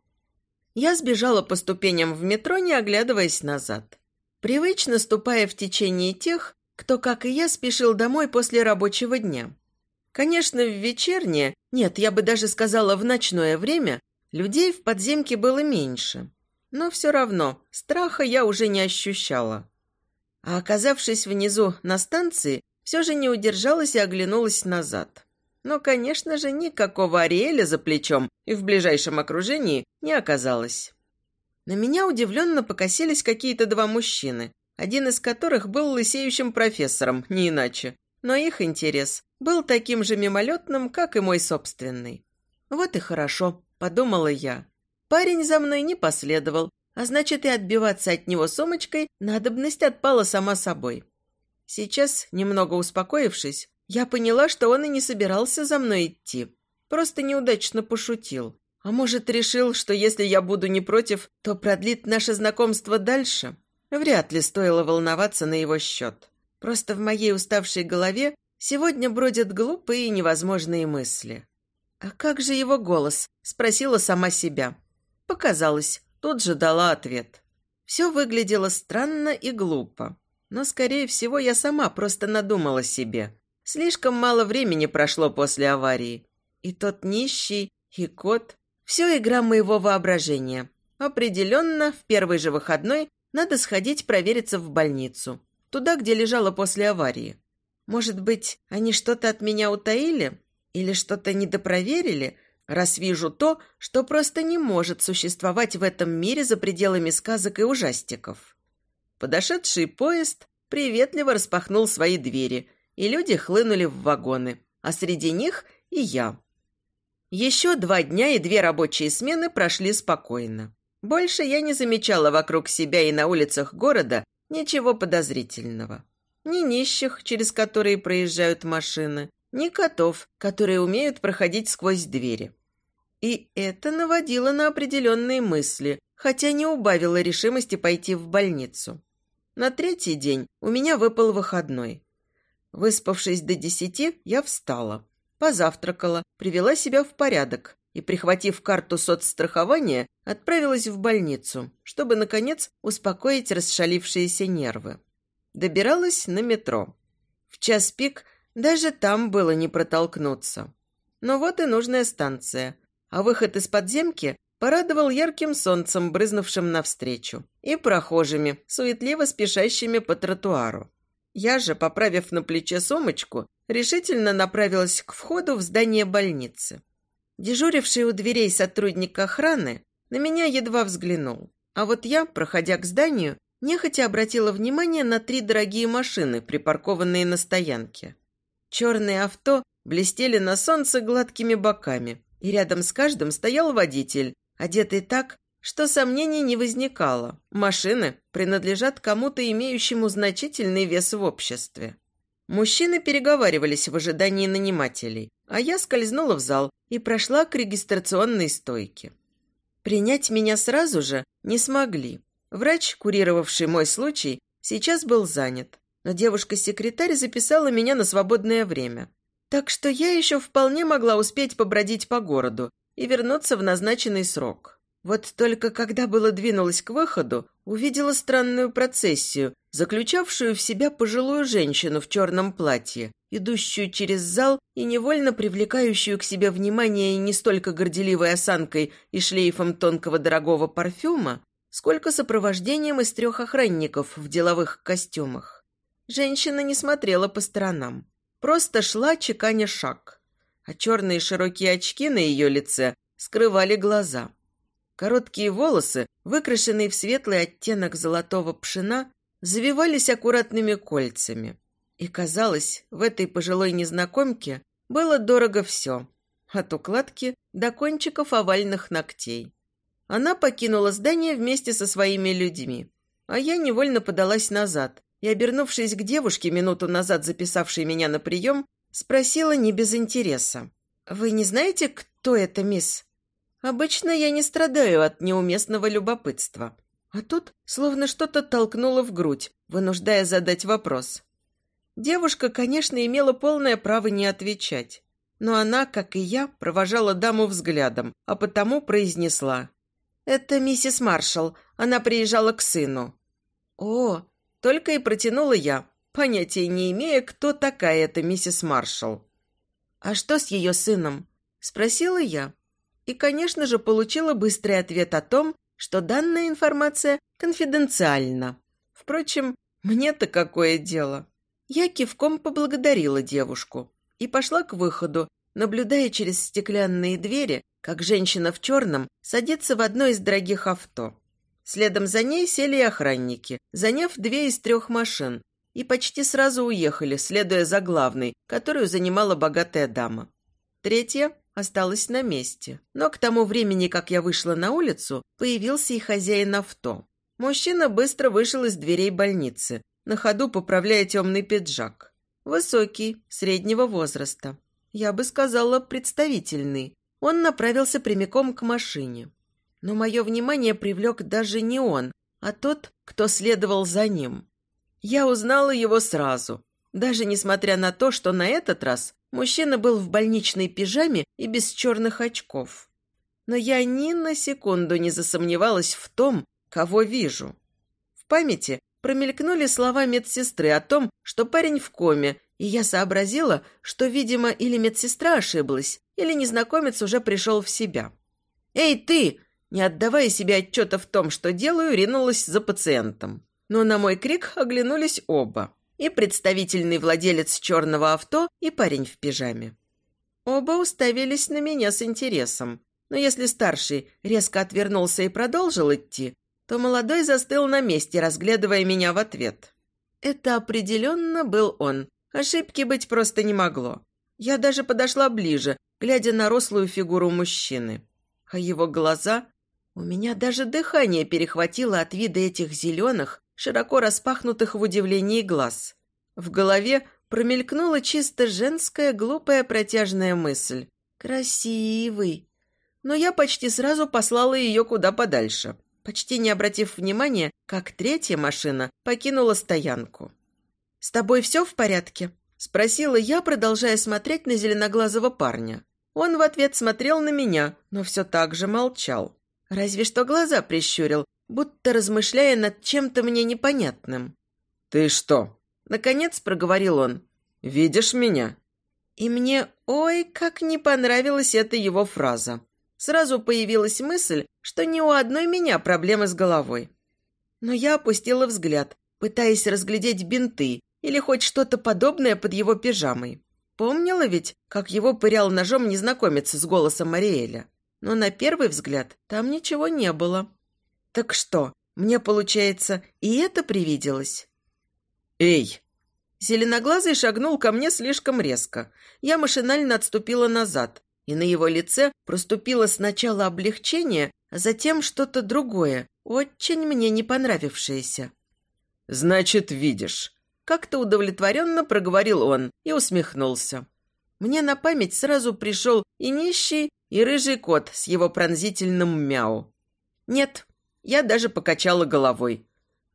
Я сбежала по ступеням в метро, не оглядываясь назад. Привычно ступая в течение тех, кто, как и я, спешил домой после рабочего дня. Конечно, в вечернее, нет, я бы даже сказала в ночное время, Людей в подземке было меньше, но все равно страха я уже не ощущала. А оказавшись внизу на станции, все же не удержалась и оглянулась назад. Но, конечно же, никакого Ариэля за плечом и в ближайшем окружении не оказалось. На меня удивленно покосились какие-то два мужчины, один из которых был лысеющим профессором, не иначе. Но их интерес был таким же мимолетным, как и мой собственный. Вот и хорошо подумала я. Парень за мной не последовал, а значит и отбиваться от него сумочкой надобность отпала сама собой. Сейчас, немного успокоившись, я поняла, что он и не собирался за мной идти. Просто неудачно пошутил. А может, решил, что если я буду не против, то продлит наше знакомство дальше? Вряд ли стоило волноваться на его счет. Просто в моей уставшей голове сегодня бродят глупые и невозможные мысли. «А как же его голос?» – спросила сама себя. Показалось, тут же дала ответ. Все выглядело странно и глупо. Но, скорее всего, я сама просто надумала себе. Слишком мало времени прошло после аварии. И тот нищий, и кот – все игра моего воображения. Определенно, в первый же выходной надо сходить провериться в больницу. Туда, где лежала после аварии. Может быть, они что-то от меня утаили? Или что-то недопроверили, раз вижу то, что просто не может существовать в этом мире за пределами сказок и ужастиков. Подошедший поезд приветливо распахнул свои двери, и люди хлынули в вагоны, а среди них и я. Еще два дня и две рабочие смены прошли спокойно. Больше я не замечала вокруг себя и на улицах города ничего подозрительного. Ни нищих, через которые проезжают машины, ни котов, которые умеют проходить сквозь двери. И это наводило на определенные мысли, хотя не убавило решимости пойти в больницу. На третий день у меня выпал выходной. Выспавшись до десяти, я встала, позавтракала, привела себя в порядок и, прихватив карту соцстрахования, отправилась в больницу, чтобы, наконец, успокоить расшалившиеся нервы. Добиралась на метро. В час пик даже там было не протолкнуться. Но вот и нужная станция. А выход из подземки порадовал ярким солнцем, брызнувшим навстречу, и прохожими, суетливо спешащими по тротуару. Я же, поправив на плече сумочку, решительно направилась к входу в здание больницы. Дежуривший у дверей сотрудник охраны на меня едва взглянул. А вот я, проходя к зданию, нехотя обратила внимание на три дорогие машины, припаркованные на стоянке. Черные авто блестели на солнце гладкими боками, и рядом с каждым стоял водитель, одетый так, что сомнений не возникало. Машины принадлежат кому-то, имеющему значительный вес в обществе. Мужчины переговаривались в ожидании нанимателей, а я скользнула в зал и прошла к регистрационной стойке. Принять меня сразу же не смогли. Врач, курировавший мой случай, сейчас был занят, но девушка-секретарь записала меня на свободное время. Так что я еще вполне могла успеть побродить по городу и вернуться в назначенный срок. Вот только когда было двинулась к выходу, увидела странную процессию, заключавшую в себя пожилую женщину в черном платье, идущую через зал и невольно привлекающую к себе внимание не столько горделивой осанкой и шлейфом тонкого дорогого парфюма, сколько сопровождением из трех охранников в деловых костюмах. Женщина не смотрела по сторонам, просто шла, чеканя шаг, а черные широкие очки на ее лице скрывали глаза – Короткие волосы, выкрашенные в светлый оттенок золотого пшена, завивались аккуратными кольцами. И казалось, в этой пожилой незнакомке было дорого все, от укладки до кончиков овальных ногтей. Она покинула здание вместе со своими людьми, а я невольно подалась назад и, обернувшись к девушке, минуту назад записавшей меня на прием, спросила не без интереса. «Вы не знаете, кто это, мисс?» Обычно я не страдаю от неуместного любопытства. А тут словно что-то толкнуло в грудь, вынуждая задать вопрос. Девушка, конечно, имела полное право не отвечать. Но она, как и я, провожала даму взглядом, а потому произнесла. «Это миссис Маршалл. Она приезжала к сыну». «О!» Только и протянула я, понятия не имея, кто такая эта миссис Маршалл. «А что с ее сыном?» Спросила я, и, конечно же, получила быстрый ответ о том, что данная информация конфиденциальна. Впрочем, мне-то какое дело? Я кивком поблагодарила девушку и пошла к выходу, наблюдая через стеклянные двери, как женщина в черном садится в одно из дорогих авто. Следом за ней сели охранники, заняв две из трех машин, и почти сразу уехали, следуя за главной, которую занимала богатая дама. Третья осталась на месте. Но к тому времени, как я вышла на улицу, появился и хозяин авто. Мужчина быстро вышел из дверей больницы, на ходу поправляя темный пиджак. Высокий, среднего возраста. Я бы сказала, представительный. Он направился прямиком к машине. Но мое внимание привлек даже не он, а тот, кто следовал за ним. Я узнала его сразу, даже несмотря на то, что на этот раз Мужчина был в больничной пижаме и без черных очков. Но я ни на секунду не засомневалась в том, кого вижу. В памяти промелькнули слова медсестры о том, что парень в коме, и я сообразила, что, видимо, или медсестра ошиблась, или незнакомец уже пришел в себя. «Эй, ты!» Не отдавая себе отчета в том, что делаю, ринулась за пациентом. Но на мой крик оглянулись оба и представительный владелец черного авто, и парень в пижаме. Оба уставились на меня с интересом, но если старший резко отвернулся и продолжил идти, то молодой застыл на месте, разглядывая меня в ответ. Это определенно был он. Ошибки быть просто не могло. Я даже подошла ближе, глядя на рослую фигуру мужчины. А его глаза... У меня даже дыхание перехватило от вида этих зеленых, широко распахнутых в удивлении глаз. В голове промелькнула чисто женская глупая протяжная мысль. «Красивый!» Но я почти сразу послала ее куда подальше, почти не обратив внимания, как третья машина покинула стоянку. «С тобой все в порядке?» – спросила я, продолжая смотреть на зеленоглазого парня. Он в ответ смотрел на меня, но все так же молчал. Разве что глаза прищурил, будто размышляя над чем-то мне непонятным. «Ты что?» — наконец проговорил он. «Видишь меня?» И мне, ой, как не понравилась эта его фраза. Сразу появилась мысль, что не у одной меня проблемы с головой. Но я опустила взгляд, пытаясь разглядеть бинты или хоть что-то подобное под его пижамой. Помнила ведь, как его пырял ножом незнакомец с голосом Мариэля. Но на первый взгляд там ничего не было. Так что, мне, получается, и это привиделось? «Эй!» Зеленоглазый шагнул ко мне слишком резко. Я машинально отступила назад, и на его лице проступило сначала облегчение, а затем что-то другое, очень мне не понравившееся. «Значит, видишь». Как-то удовлетворенно проговорил он и усмехнулся. Мне на память сразу пришел и нищий, и рыжий кот с его пронзительным мяу. Нет, я даже покачала головой.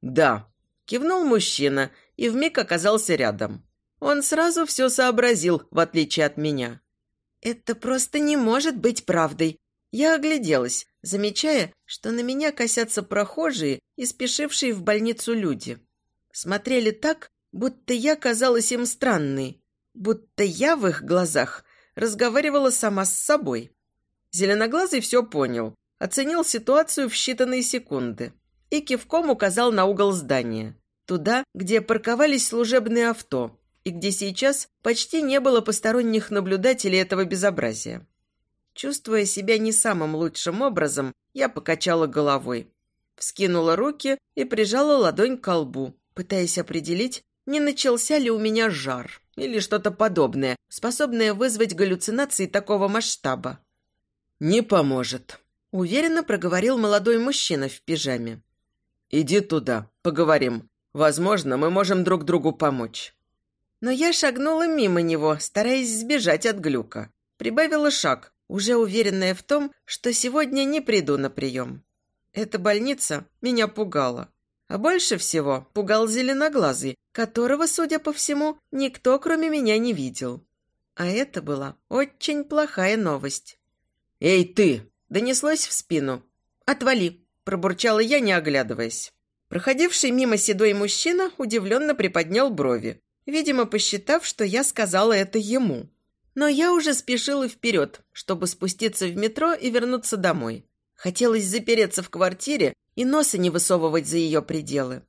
«Да», — кивнул мужчина и вмиг оказался рядом. Он сразу все сообразил, в отличие от меня. «Это просто не может быть правдой». Я огляделась, замечая, что на меня косятся прохожие и спешившие в больницу люди. Смотрели так, будто я казалась им странной, будто я в их глазах разговаривала сама с собой. Зеленоглазый все понял, оценил ситуацию в считанные секунды и кивком указал на угол здания, туда, где парковались служебные авто, и где сейчас почти не было посторонних наблюдателей этого безобразия. Чувствуя себя не самым лучшим образом, я покачала головой. Вскинула руки и прижала ладонь к колбу, пытаясь определить, не начался ли у меня жар или что-то подобное, способное вызвать галлюцинации такого масштаба. «Не поможет», — уверенно проговорил молодой мужчина в пижаме. «Иди туда, поговорим. Возможно, мы можем друг другу помочь». Но я шагнула мимо него, стараясь сбежать от глюка. Прибавила шаг, уже уверенная в том, что сегодня не приду на прием. Эта больница меня пугала. А больше всего пугал зеленоглазый, которого, судя по всему, никто, кроме меня, не видел. А это была очень плохая новость. «Эй, ты!» – донеслось в спину. «Отвали!» – пробурчала я, не оглядываясь. Проходивший мимо седой мужчина удивленно приподнял брови, видимо, посчитав, что я сказала это ему. Но я уже спешила вперед, чтобы спуститься в метро и вернуться домой. Хотелось запереться в квартире и носа не высовывать за ее пределы.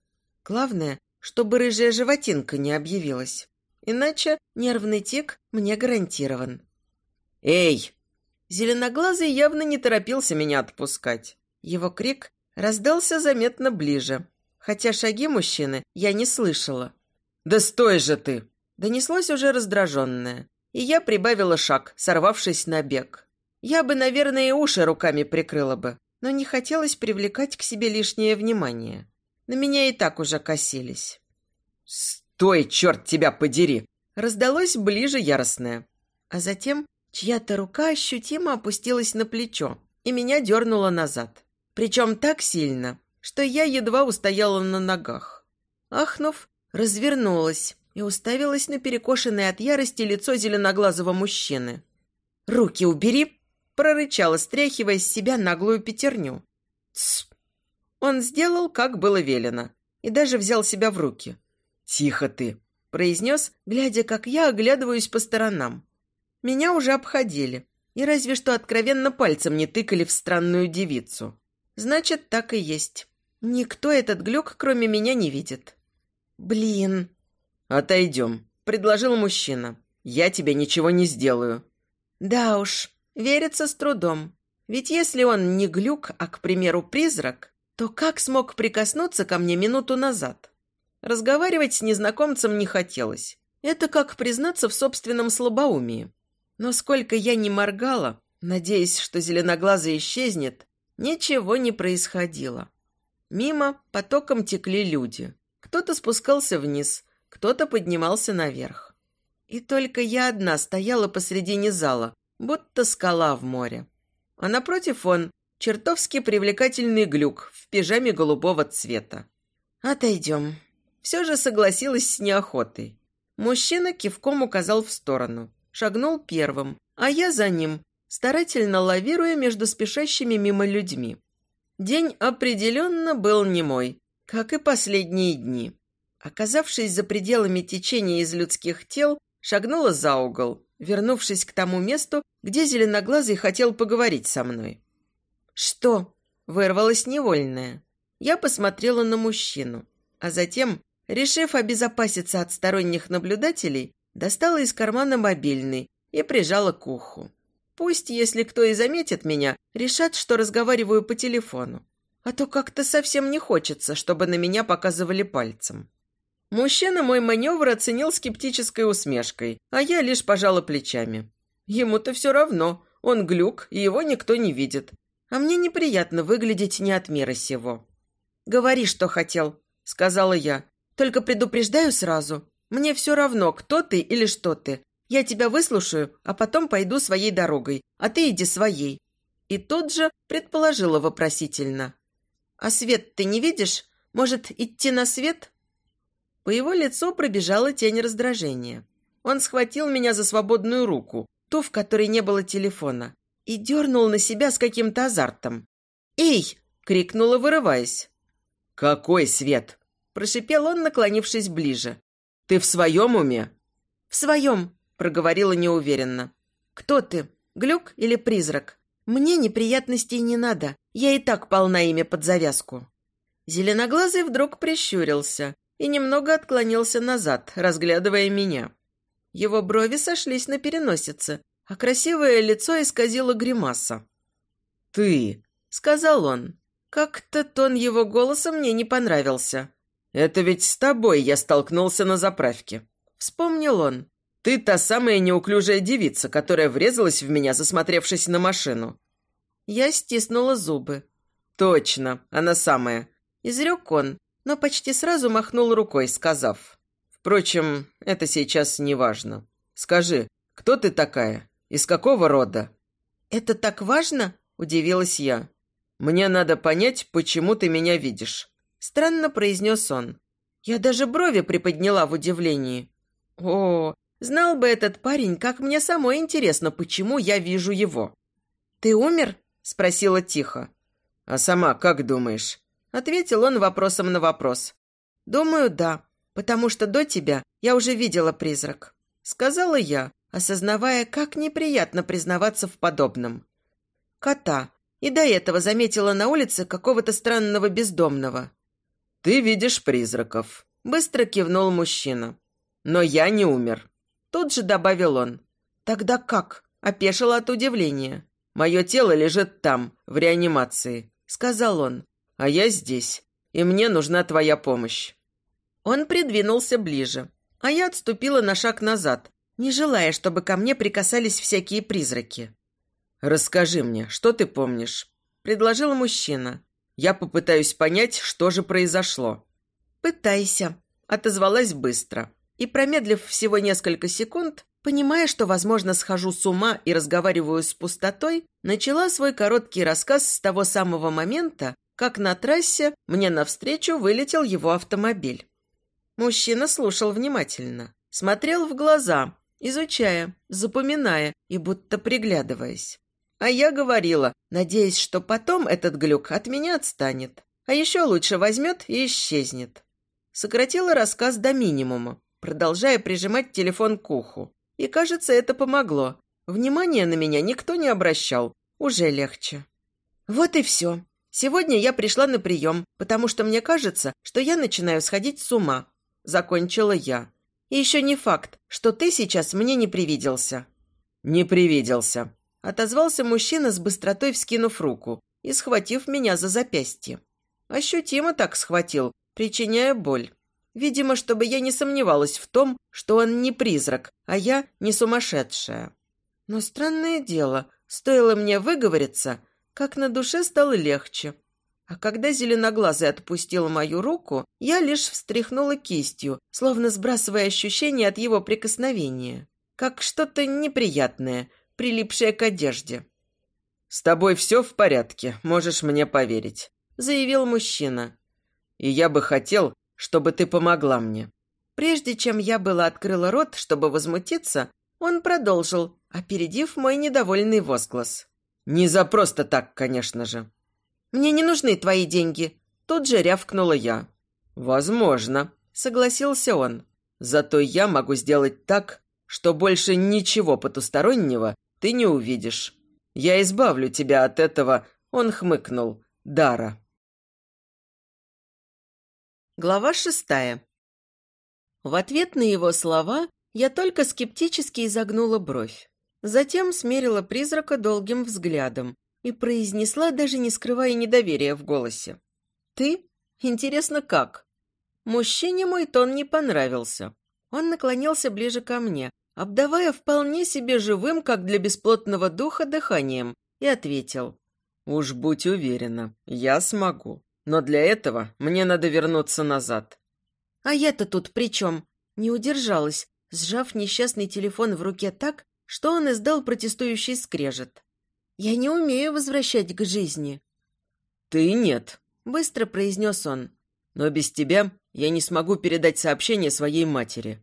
Главное, чтобы рыжая животинка не объявилась. Иначе нервный тик мне гарантирован. «Эй!» Зеленоглазый явно не торопился меня отпускать. Его крик раздался заметно ближе, хотя шаги мужчины я не слышала. «Да стой же ты!» Донеслось уже раздраженное, и я прибавила шаг, сорвавшись на бег. Я бы, наверное, и уши руками прикрыла бы, но не хотелось привлекать к себе лишнее внимание. На меня и так уже косились. «Стой, черт тебя подери!» Раздалось ближе яростное. А затем чья-то рука ощутимо опустилась на плечо и меня дернула назад. Причем так сильно, что я едва устояла на ногах. Ахнув, развернулась и уставилась на перекошенное от ярости лицо зеленоглазого мужчины. «Руки убери!» – прорычала, стряхивая с себя наглую пятерню. «Тсс!» Он сделал, как было велено, и даже взял себя в руки. «Тихо ты!» – произнес, глядя, как я оглядываюсь по сторонам. Меня уже обходили, и разве что откровенно пальцем не тыкали в странную девицу. Значит, так и есть. Никто этот глюк, кроме меня, не видит. «Блин!» «Отойдем», — предложил мужчина. «Я тебе ничего не сделаю». «Да уж, верится с трудом. Ведь если он не глюк, а, к примеру, призрак, то как смог прикоснуться ко мне минуту назад?» Разговаривать с незнакомцем не хотелось. Это как признаться в собственном слабоумии. Но сколько я не моргала, надеясь, что зеленоглазый исчезнет, ничего не происходило. Мимо потоком текли люди. Кто-то спускался вниз, кто-то поднимался наверх. И только я одна стояла посредине зала, будто скала в море. А напротив он чертовски привлекательный глюк в пижаме голубого цвета. «Отойдем». Все же согласилась с неохотой. Мужчина кивком указал в сторону. Шагнул первым, а я за ним, старательно лавируя между спешащими мимо людьми. День определенно был не мой, как и последние дни. Оказавшись за пределами течения из людских тел, шагнула за угол, вернувшись к тому месту, где зеленоглазый хотел поговорить со мной. «Что?» – вырвалась невольная. Я посмотрела на мужчину, а затем, решив обезопаситься от сторонних наблюдателей, достала из кармана мобильный и прижала к уху. Пусть, если кто и заметит меня, решат, что разговариваю по телефону. А то как-то совсем не хочется, чтобы на меня показывали пальцем. Мужчина мой маневр оценил скептической усмешкой, а я лишь пожала плечами. Ему-то все равно, он глюк, и его никто не видит. А мне неприятно выглядеть не от мира сего. «Говори, что хотел», — сказала я. «Только предупреждаю сразу. Мне все равно, кто ты или что ты. Я тебя выслушаю, а потом пойду своей дорогой, а ты иди своей». И тут же предположила вопросительно. «А свет ты не видишь? Может, идти на свет?» По его лицу пробежала тень раздражения. Он схватил меня за свободную руку, ту, в которой не было телефона, и дернул на себя с каким-то азартом. «Эй!» — крикнула, вырываясь. «Какой свет?» — прошипел он, наклонившись ближе. «Ты в своем уме?» «В своем», — проговорила неуверенно. «Кто ты? Глюк или призрак? Мне неприятностей не надо. Я и так полна ими под завязку». Зеленоглазый вдруг прищурился, и немного отклонился назад, разглядывая меня. Его брови сошлись на переносице, а красивое лицо исказило гримаса. «Ты!» — сказал он. Как-то тон его голоса мне не понравился. «Это ведь с тобой я столкнулся на заправке», — вспомнил он. «Ты та самая неуклюжая девица, которая врезалась в меня, засмотревшись на машину». Я стиснула зубы. «Точно, она самая», — изрек он, но почти сразу махнул рукой, сказав. «Впрочем, это сейчас не важно. Скажи, кто ты такая? Из какого рода?» «Это так важно?» – удивилась я. «Мне надо понять, почему ты меня видишь», – странно произнес он. Я даже брови приподняла в удивлении. «О, знал бы этот парень, как мне самой интересно, почему я вижу его». «Ты умер?» – спросила тихо. «А сама как думаешь?» Ответил он вопросом на вопрос. «Думаю, да, потому что до тебя я уже видела призрак», сказала я, осознавая, как неприятно признаваться в подобном. Кота. И до этого заметила на улице какого-то странного бездомного. «Ты видишь призраков», — быстро кивнул мужчина. «Но я не умер». Тут же добавил он. «Тогда как?» — опешила от удивления. «Мое тело лежит там, в реанимации», — сказал он а я здесь, и мне нужна твоя помощь». Он придвинулся ближе, а я отступила на шаг назад, не желая, чтобы ко мне прикасались всякие призраки. «Расскажи мне, что ты помнишь?» – предложил мужчина. «Я попытаюсь понять, что же произошло». «Пытайся», – отозвалась быстро. И, промедлив всего несколько секунд, понимая, что, возможно, схожу с ума и разговариваю с пустотой, начала свой короткий рассказ с того самого момента, как на трассе мне навстречу вылетел его автомобиль. Мужчина слушал внимательно, смотрел в глаза, изучая, запоминая и будто приглядываясь. А я говорила, надеясь, что потом этот глюк от меня отстанет, а еще лучше возьмет и исчезнет. Сократила рассказ до минимума, продолжая прижимать телефон к уху. И, кажется, это помогло. Внимания на меня никто не обращал. Уже легче. Вот и все. Сегодня я пришла на прием, потому что мне кажется, что я начинаю сходить с ума. Закончила я. И еще не факт, что ты сейчас мне не привиделся. Не привиделся. Отозвался мужчина с быстротой вскинув руку и схватив меня за запястье. Ощутимо так схватил, причиняя боль. Видимо, чтобы я не сомневалась в том, что он не призрак, а я не сумасшедшая. Но странное дело, стоило мне выговориться, как на душе стало легче. А когда зеленоглазый отпустил мою руку, я лишь встряхнула кистью, словно сбрасывая ощущение от его прикосновения. Как что-то неприятное, прилипшее к одежде. «С тобой все в порядке, можешь мне поверить», — заявил мужчина. «И я бы хотел, чтобы ты помогла мне». Прежде чем я была открыла рот, чтобы возмутиться, он продолжил, опередив мой недовольный возглас. Не за просто так, конечно же. Мне не нужны твои деньги. Тут же рявкнула я. Возможно, согласился он. Зато я могу сделать так, что больше ничего потустороннего ты не увидишь. Я избавлю тебя от этого, он хмыкнул, дара. Глава шестая. В ответ на его слова я только скептически изогнула бровь. Затем смерила призрака долгим взглядом и произнесла, даже не скрывая недоверия в голосе. «Ты? Интересно, как?» Мужчине мой тон не понравился. Он наклонился ближе ко мне, обдавая вполне себе живым, как для бесплотного духа, дыханием, и ответил. «Уж будь уверена, я смогу. Но для этого мне надо вернуться назад». «А я-то тут при чем?» Не удержалась, сжав несчастный телефон в руке так, что он издал протестующий скрежет. «Я не умею возвращать к жизни». «Ты нет», — быстро произнес он. «Но без тебя я не смогу передать сообщение своей матери».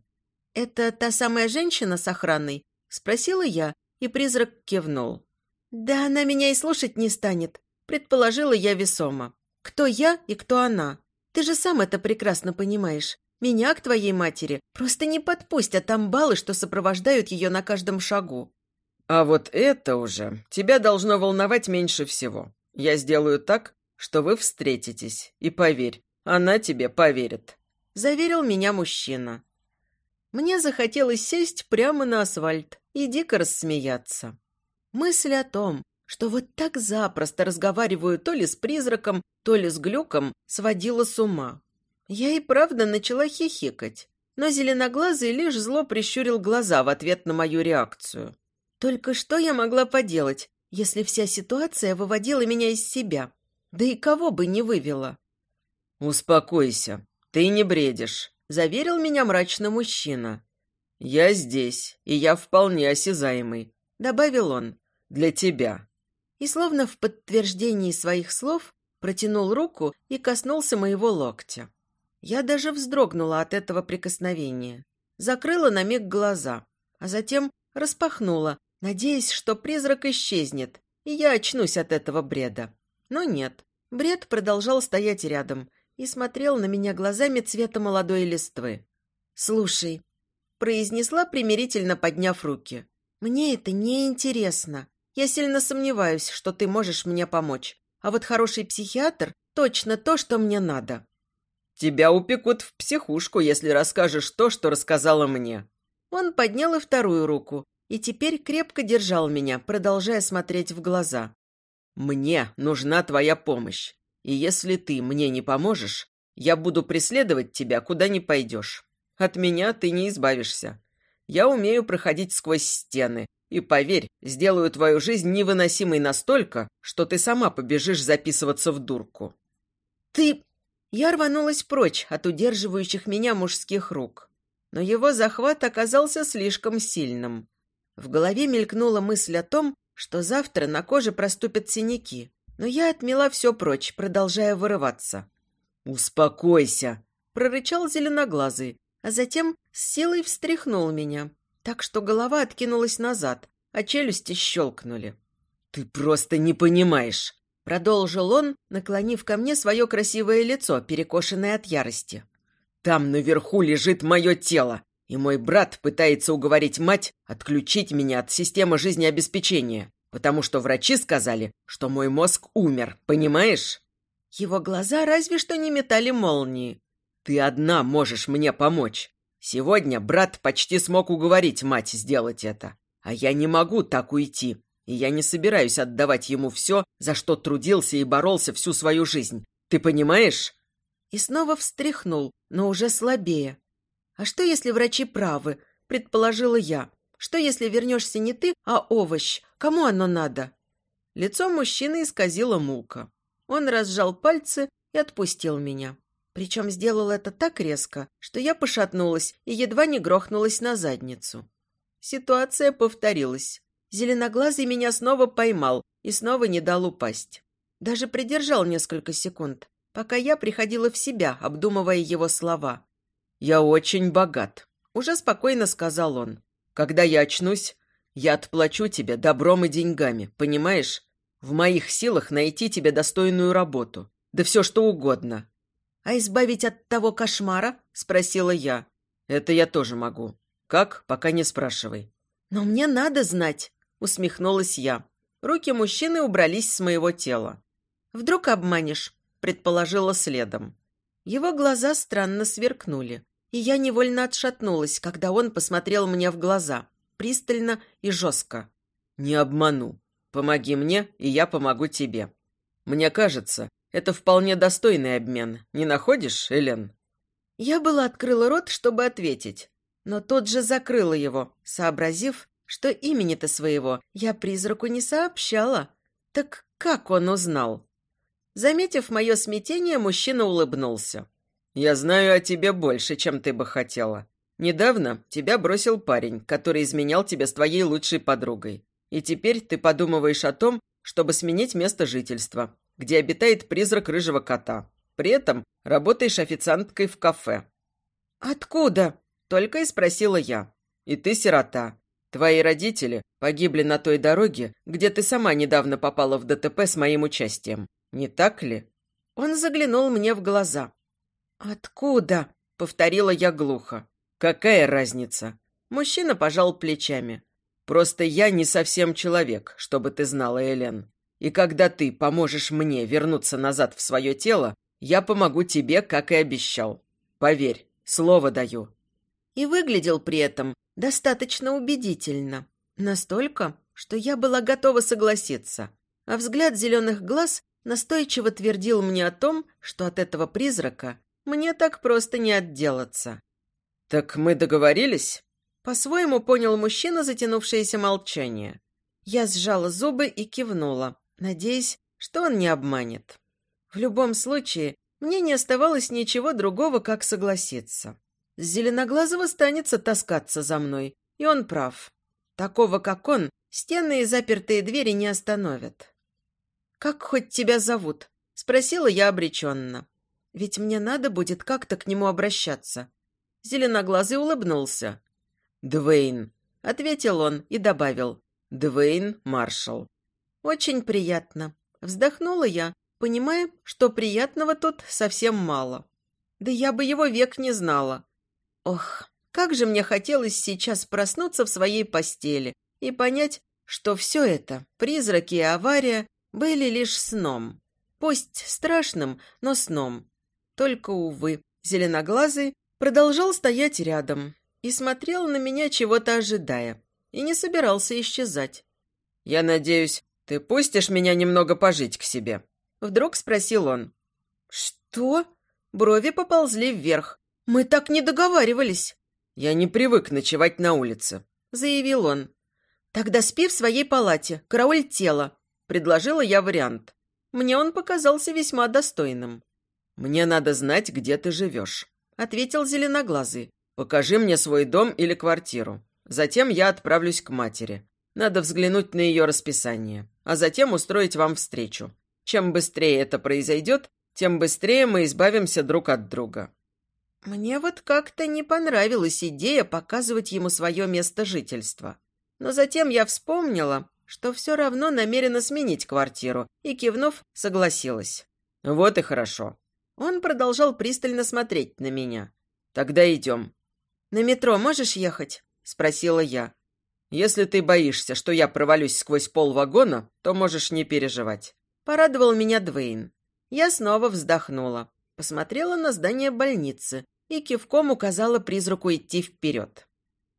«Это та самая женщина с охраной?» — спросила я, и призрак кивнул. «Да она меня и слушать не станет», — предположила я весомо. «Кто я и кто она? Ты же сам это прекрасно понимаешь. Меня к твоей матери просто не подпустят амбалы, что сопровождают ее на каждом шагу». «А вот это уже тебя должно волновать меньше всего. Я сделаю так, что вы встретитесь, и поверь, она тебе поверит», — заверил меня мужчина. Мне захотелось сесть прямо на асфальт и дико рассмеяться. Мысль о том, что вот так запросто разговариваю то ли с призраком, то ли с глюком, сводила с ума. Я и правда начала хихикать, но зеленоглазый лишь зло прищурил глаза в ответ на мою реакцию. Только что я могла поделать, если вся ситуация выводила меня из себя? Да и кого бы не вывела? «Успокойся, ты не бредишь», — заверил меня мрачно мужчина. «Я здесь, и я вполне осязаемый», — добавил он, — «для тебя». И словно в подтверждении своих слов протянул руку и коснулся моего локтя. Я даже вздрогнула от этого прикосновения. Закрыла на миг глаза, а затем распахнула, надеясь, что призрак исчезнет, и я очнусь от этого бреда. Но нет, бред продолжал стоять рядом, и смотрел на меня глазами цвета молодой листвы. «Слушай», — произнесла примирительно, подняв руки, — «мне это не интересно. Я сильно сомневаюсь, что ты можешь мне помочь. А вот хороший психиатр — точно то, что мне надо». «Тебя упекут в психушку, если расскажешь то, что рассказала мне». Он поднял и вторую руку, и теперь крепко держал меня, продолжая смотреть в глаза. «Мне нужна твоя помощь. И если ты мне не поможешь, я буду преследовать тебя, куда не пойдешь. От меня ты не избавишься. Я умею проходить сквозь стены, и, поверь, сделаю твою жизнь невыносимой настолько, что ты сама побежишь записываться в дурку». «Ты...» Я рванулась прочь от удерживающих меня мужских рук. Но его захват оказался слишком сильным. В голове мелькнула мысль о том, что завтра на коже проступят синяки, но я отмела все прочь, продолжая вырываться. «Успокойся!» – прорычал зеленоглазый, а затем с силой встряхнул меня, так что голова откинулась назад, а челюсти щелкнули. «Ты просто не понимаешь!» – продолжил он, наклонив ко мне свое красивое лицо, перекошенное от ярости. «Там наверху лежит мое тело, и мой брат пытается уговорить мать отключить меня от системы жизнеобеспечения потому что врачи сказали, что мой мозг умер, понимаешь?» Его глаза разве что не метали молнии. «Ты одна можешь мне помочь. Сегодня брат почти смог уговорить мать сделать это. А я не могу так уйти, и я не собираюсь отдавать ему все, за что трудился и боролся всю свою жизнь. Ты понимаешь?» И снова встряхнул, но уже слабее. «А что, если врачи правы?» – предположила я. Что, если вернешься не ты, а овощ? Кому оно надо?» Лицо мужчины исказило мука. Он разжал пальцы и отпустил меня. Причем сделал это так резко, что я пошатнулась и едва не грохнулась на задницу. Ситуация повторилась. Зеленоглазый меня снова поймал и снова не дал упасть. Даже придержал несколько секунд, пока я приходила в себя, обдумывая его слова. «Я очень богат», — уже спокойно сказал он. Когда я очнусь, я отплачу тебе добром и деньгами, понимаешь? В моих силах найти тебе достойную работу. Да все что угодно». «А избавить от того кошмара?» – спросила я. «Это я тоже могу. Как, пока не спрашивай. «Но мне надо знать», — усмехнулась я. Руки мужчины убрались с моего тела. «Вдруг обманешь?» — предположила следом. Его глаза странно сверкнули, и я невольно отшатнулась, когда он посмотрел мне в глаза, пристально и жестко. «Не обману. Помоги мне, и я помогу тебе. Мне кажется, это вполне достойный обмен. Не находишь, Элен?» Я была открыла рот, чтобы ответить, но тот же закрыла его, сообразив, что имени-то своего я призраку не сообщала. Так как он узнал? Заметив мое смятение, мужчина улыбнулся. «Я знаю о тебе больше, чем ты бы хотела. Недавно тебя бросил парень, который изменял тебя с твоей лучшей подругой. И теперь ты подумываешь о том, чтобы сменить место жительства, где обитает призрак рыжего кота. При этом работаешь официанткой в кафе». «Откуда?» – только и спросила я. «И ты сирота. Твои родители погибли на той дороге, где ты сама недавно попала в ДТП с моим участием. Не так ли?» Он заглянул мне в глаза. «Откуда?» – повторила я глухо. «Какая разница?» Мужчина пожал плечами. «Просто я не совсем человек, чтобы ты знала, Элен. И когда ты поможешь мне вернуться назад в свое тело, я помогу тебе, как и обещал. Поверь, слово даю». И выглядел при этом достаточно убедительно. Настолько, что я была готова согласиться. А взгляд зеленых глаз настойчиво твердил мне о том, что от этого призрака мне так просто не отделаться. «Так мы договорились?» По-своему понял мужчина затянувшееся молчание. Я сжала зубы и кивнула, надеясь, что он не обманет. В любом случае, мне не оставалось ничего другого, как согласиться. С Зеленоглазого станется таскаться за мной, и он прав. Такого, как он, стены и запертые двери не остановят. «Как хоть тебя зовут?» – спросила я обреченно. «Ведь мне надо будет как-то к нему обращаться». Зеленоглазый улыбнулся. «Двейн», — ответил он и добавил. «Двейн Маршалл». «Очень приятно». Вздохнула я, понимая, что приятного тут совсем мало. Да я бы его век не знала. Ох, как же мне хотелось сейчас проснуться в своей постели и понять, что все это, призраки и авария, были лишь сном. Пусть страшным, но сном. Только, увы, зеленоглазый продолжал стоять рядом, и смотрел на меня, чего-то ожидая, и не собирался исчезать. «Я надеюсь, ты пустишь меня немного пожить к себе?» Вдруг спросил он. «Что?» Брови поползли вверх. «Мы так не договаривались». «Я не привык ночевать на улице», — заявил он. «Тогда спи в своей палате, карауль тело», — предложила я вариант. Мне он показался весьма достойным. «Мне надо знать, где ты живешь», — ответил зеленоглазый. Покажи мне свой дом или квартиру. Затем я отправлюсь к матери. Надо взглянуть на ее расписание, а затем устроить вам встречу. Чем быстрее это произойдет, тем быстрее мы избавимся друг от друга». Мне вот как-то не понравилась идея показывать ему свое место жительства. Но затем я вспомнила, что все равно намерена сменить квартиру, и, кивнув, согласилась. «Вот и хорошо». Он продолжал пристально смотреть на меня. «Тогда идем. «На метро можешь ехать?» – спросила я. «Если ты боишься, что я провалюсь сквозь пол вагона, то можешь не переживать». Порадовал меня Двейн. Я снова вздохнула, посмотрела на здание больницы и кивком указала призраку идти вперед.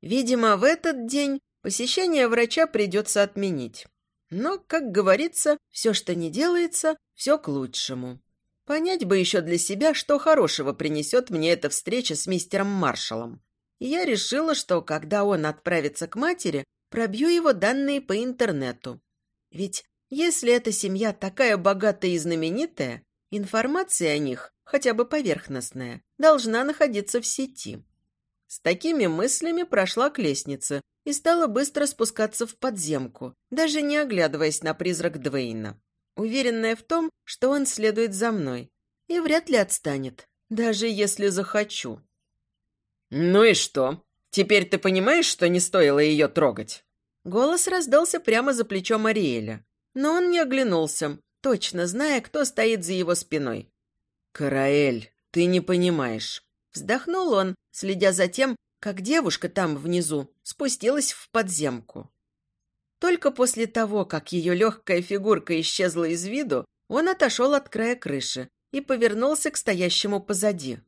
Видимо, в этот день посещение врача придется отменить. Но, как говорится, все, что не делается, все к лучшему. Понять бы еще для себя, что хорошего принесет мне эта встреча с мистером Маршалом я решила, что когда он отправится к матери, пробью его данные по интернету. Ведь если эта семья такая богатая и знаменитая, информация о них, хотя бы поверхностная, должна находиться в сети. С такими мыслями прошла к лестнице и стала быстро спускаться в подземку, даже не оглядываясь на призрак Двейна, уверенная в том, что он следует за мной и вряд ли отстанет, даже если захочу. «Ну и что? Теперь ты понимаешь, что не стоило ее трогать?» Голос раздался прямо за плечом Ариэля, но он не оглянулся, точно зная, кто стоит за его спиной. «Караэль, ты не понимаешь». Вздохнул он, следя за тем, как девушка там внизу спустилась в подземку. Только после того, как ее легкая фигурка исчезла из виду, он отошел от края крыши и повернулся к стоящему позади.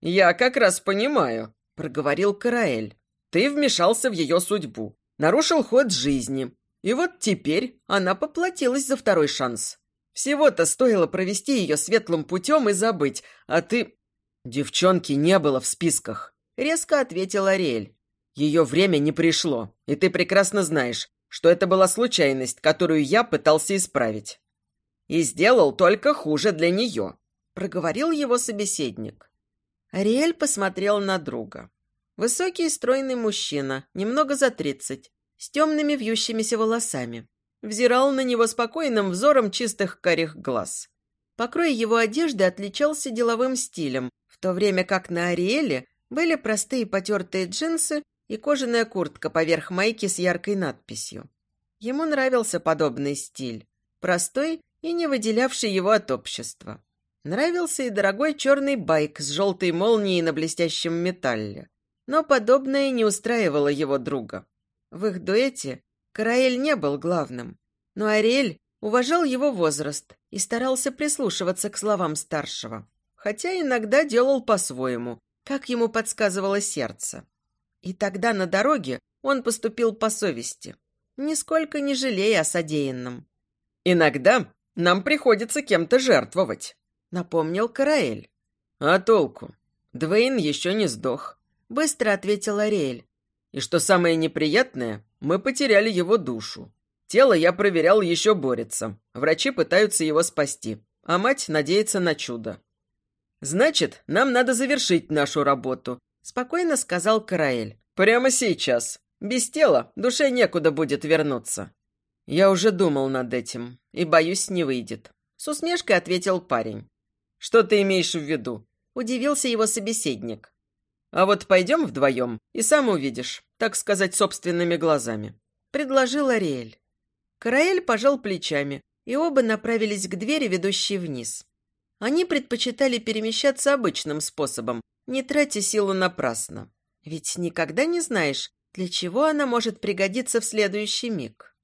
«Я как раз понимаю», — проговорил Караэль. «Ты вмешался в ее судьбу, нарушил ход жизни, и вот теперь она поплатилась за второй шанс. Всего-то стоило провести ее светлым путем и забыть, а ты...» «Девчонки не было в списках», — резко ответил Ариэль. «Ее время не пришло, и ты прекрасно знаешь, что это была случайность, которую я пытался исправить. И сделал только хуже для нее», — проговорил его собеседник. Ариэль посмотрел на друга. Высокий стройный мужчина, немного за тридцать, с темными вьющимися волосами. Взирал на него спокойным взором чистых карих глаз. Покрой его одежды отличался деловым стилем, в то время как на Ариэле были простые потертые джинсы и кожаная куртка поверх майки с яркой надписью. Ему нравился подобный стиль, простой и не выделявший его от общества. Нравился и дорогой черный байк с желтой молнией на блестящем металле. Но подобное не устраивало его друга. В их дуэте Караэль не был главным, но Ариэль уважал его возраст и старался прислушиваться к словам старшего, хотя иногда делал по-своему, как ему подсказывало сердце. И тогда на дороге он поступил по совести, нисколько не жалея о содеянном. «Иногда нам приходится кем-то жертвовать», — напомнил Караэль. «А толку? Двейн еще не сдох», — быстро ответил Ариэль. «И что самое неприятное, мы потеряли его душу. Тело я проверял еще борется. Врачи пытаются его спасти, а мать надеется на чудо. Значит, нам надо завершить нашу работу спокойно сказал Караэль. «Прямо сейчас. Без тела душе некуда будет вернуться». «Я уже думал над этим, и, боюсь, не выйдет», — с усмешкой ответил парень. «Что ты имеешь в виду?» — удивился его собеседник. «А вот пойдем вдвоем, и сам увидишь, так сказать, собственными глазами», — предложил Ариэль. Караэль пожал плечами, и оба направились к двери, ведущей вниз. Они предпочитали перемещаться обычным способом, не тратя силу напрасно. Ведь никогда не знаешь, для чего она может пригодиться в следующий миг.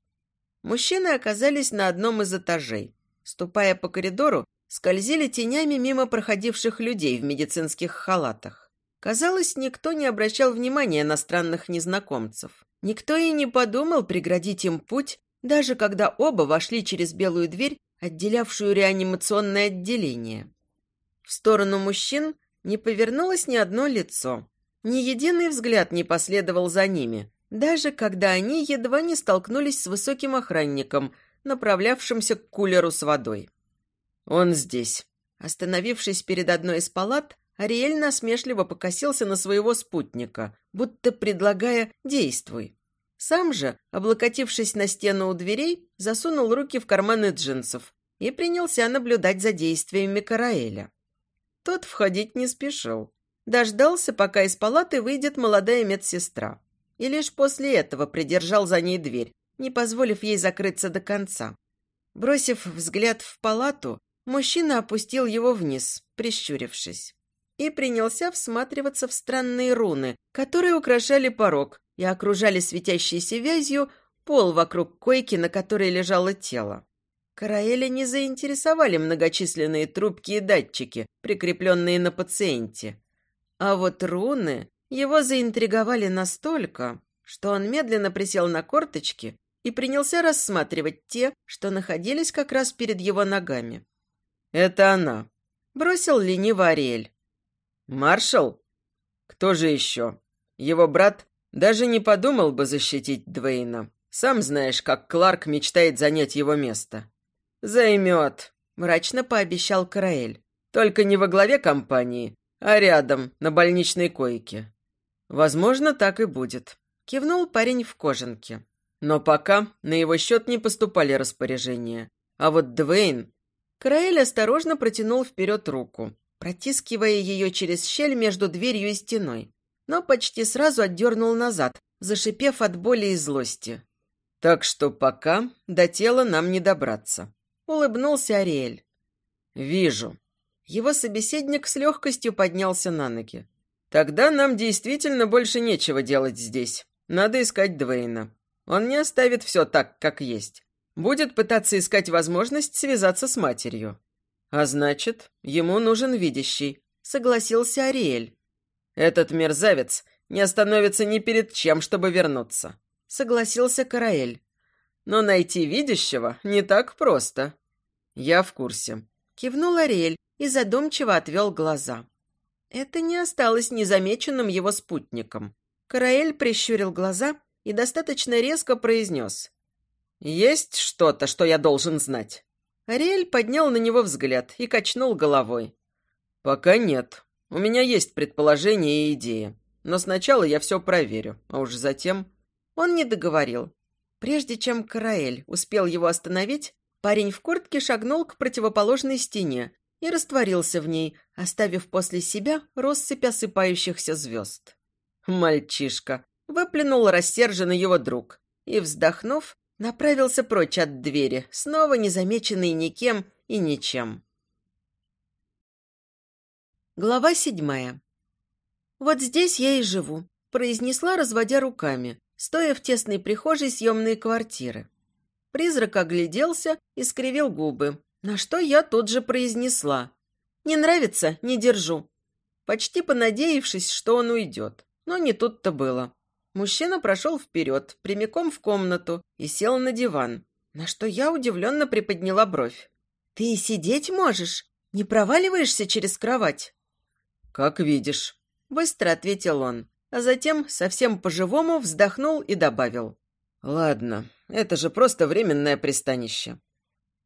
Мужчины оказались на одном из этажей. Ступая по коридору, скользили тенями мимо проходивших людей в медицинских халатах. Казалось, никто не обращал внимания на странных незнакомцев. Никто и не подумал преградить им путь, даже когда оба вошли через белую дверь, отделявшую реанимационное отделение. В сторону мужчин не повернулось ни одно лицо. Ни единый взгляд не последовал за ними, даже когда они едва не столкнулись с высоким охранником, направлявшимся к кулеру с водой. «Он здесь». Остановившись перед одной из палат, Ариэль насмешливо покосился на своего спутника, будто предлагая «действуй». Сам же, облокотившись на стену у дверей, засунул руки в карманы джинсов и принялся наблюдать за действиями Караэля. Тот входить не спешил. Дождался, пока из палаты выйдет молодая медсестра. И лишь после этого придержал за ней дверь, не позволив ей закрыться до конца. Бросив взгляд в палату, мужчина опустил его вниз, прищурившись, и принялся всматриваться в странные руны, которые украшали порог и окружали светящейся вязью пол вокруг койки, на которой лежало тело. Караэля не заинтересовали многочисленные трубки и датчики, прикрепленные на пациенте. А вот руны его заинтриговали настолько, что он медленно присел на корточки и принялся рассматривать те, что находились как раз перед его ногами. «Это она», — бросил лениво Ариэль. «Маршал? Кто же еще? Его брат даже не подумал бы защитить Двейна. Сам знаешь, как Кларк мечтает занять его место. «Займет», — мрачно пообещал Караэль. «Только не во главе компании, а рядом, на больничной койке». «Возможно, так и будет», — кивнул парень в кожанке. Но пока на его счет не поступали распоряжения. А вот Двейн... Караэль осторожно протянул вперед руку, протискивая ее через щель между дверью и стеной, но почти сразу отдернул назад, зашипев от боли и злости. «Так что пока до тела нам не добраться», улыбнулся Ариэль. «Вижу». Его собеседник с легкостью поднялся на ноги. Тогда нам действительно больше нечего делать здесь. Надо искать Двейна. Он не оставит все так, как есть. Будет пытаться искать возможность связаться с матерью. А значит, ему нужен видящий, согласился Ариэль. Этот мерзавец не остановится ни перед чем, чтобы вернуться, согласился Караэль. Но найти видящего не так просто. Я в курсе. Кивнул Ариэль и задумчиво отвел глаза. Это не осталось незамеченным его спутником. Караэль прищурил глаза и достаточно резко произнес. «Есть что-то, что я должен знать?» Ариэль поднял на него взгляд и качнул головой. «Пока нет. У меня есть предположение и идея. Но сначала я все проверю, а уж затем...» Он не договорил. Прежде чем Караэль успел его остановить, парень в куртке шагнул к противоположной стене и растворился в ней, оставив после себя россыпь осыпающихся звезд. «Мальчишка!» — выплюнул рассерженный его друг и, вздохнув, направился прочь от двери, снова незамеченный никем и ничем. Глава седьмая. «Вот здесь я и живу», — произнесла, разводя руками, стоя в тесной прихожей съемной квартиры. Призрак огляделся и скривил губы, на что я тут же произнесла. «Не нравится? Не держу». Почти понадеявшись, что он уйдет. Но не тут-то было. Мужчина прошел вперед, прямиком в комнату и сел на диван, на что я удивленно приподняла бровь. «Ты и сидеть можешь? Не проваливаешься через кровать?» «Как видишь», — быстро ответил он, а затем совсем по-живому вздохнул и добавил. «Ладно, это же просто временное пристанище.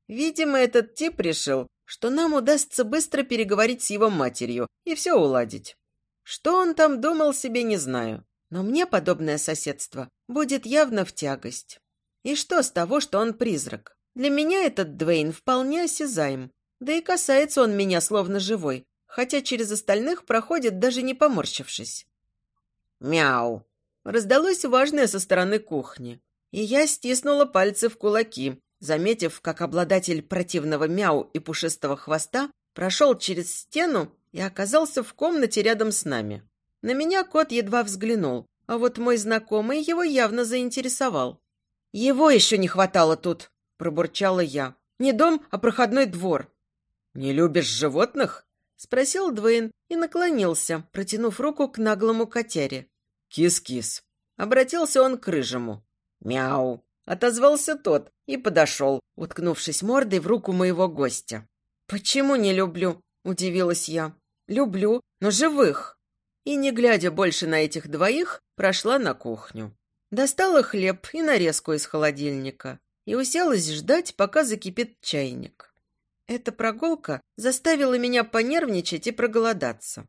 Видимо, этот тип решил, что нам удастся быстро переговорить с его матерью и все уладить. Что он там думал себе, не знаю. Но мне подобное соседство будет явно в тягость. И что с того, что он призрак? Для меня этот Двейн вполне осязаем. Да и касается он меня словно живой, хотя через остальных проходит, даже не поморщившись. «Мяу!» Раздалось важное со стороны кухни. И я стиснула пальцы в кулаки, заметив, как обладатель противного мяу и пушистого хвоста прошел через стену и оказался в комнате рядом с нами. На меня кот едва взглянул, а вот мой знакомый его явно заинтересовал. «Его еще не хватало тут», – пробурчала я. «Не дом, а проходной двор». «Не любишь животных?» – спросил Двейн и наклонился, протянув руку к наглому котяре. «Кис-кис», – обратился он к рыжему. «Мяу», – отозвался тот и подошел, уткнувшись мордой в руку моего гостя. «Почему не люблю?» – удивилась я. «Люблю, но живых» и, не глядя больше на этих двоих, прошла на кухню. Достала хлеб и нарезку из холодильника и уселась ждать, пока закипит чайник. Эта прогулка заставила меня понервничать и проголодаться.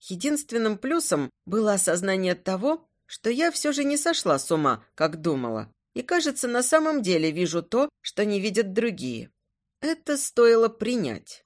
Единственным плюсом было осознание того, что я все же не сошла с ума, как думала, и, кажется, на самом деле вижу то, что не видят другие. Это стоило принять.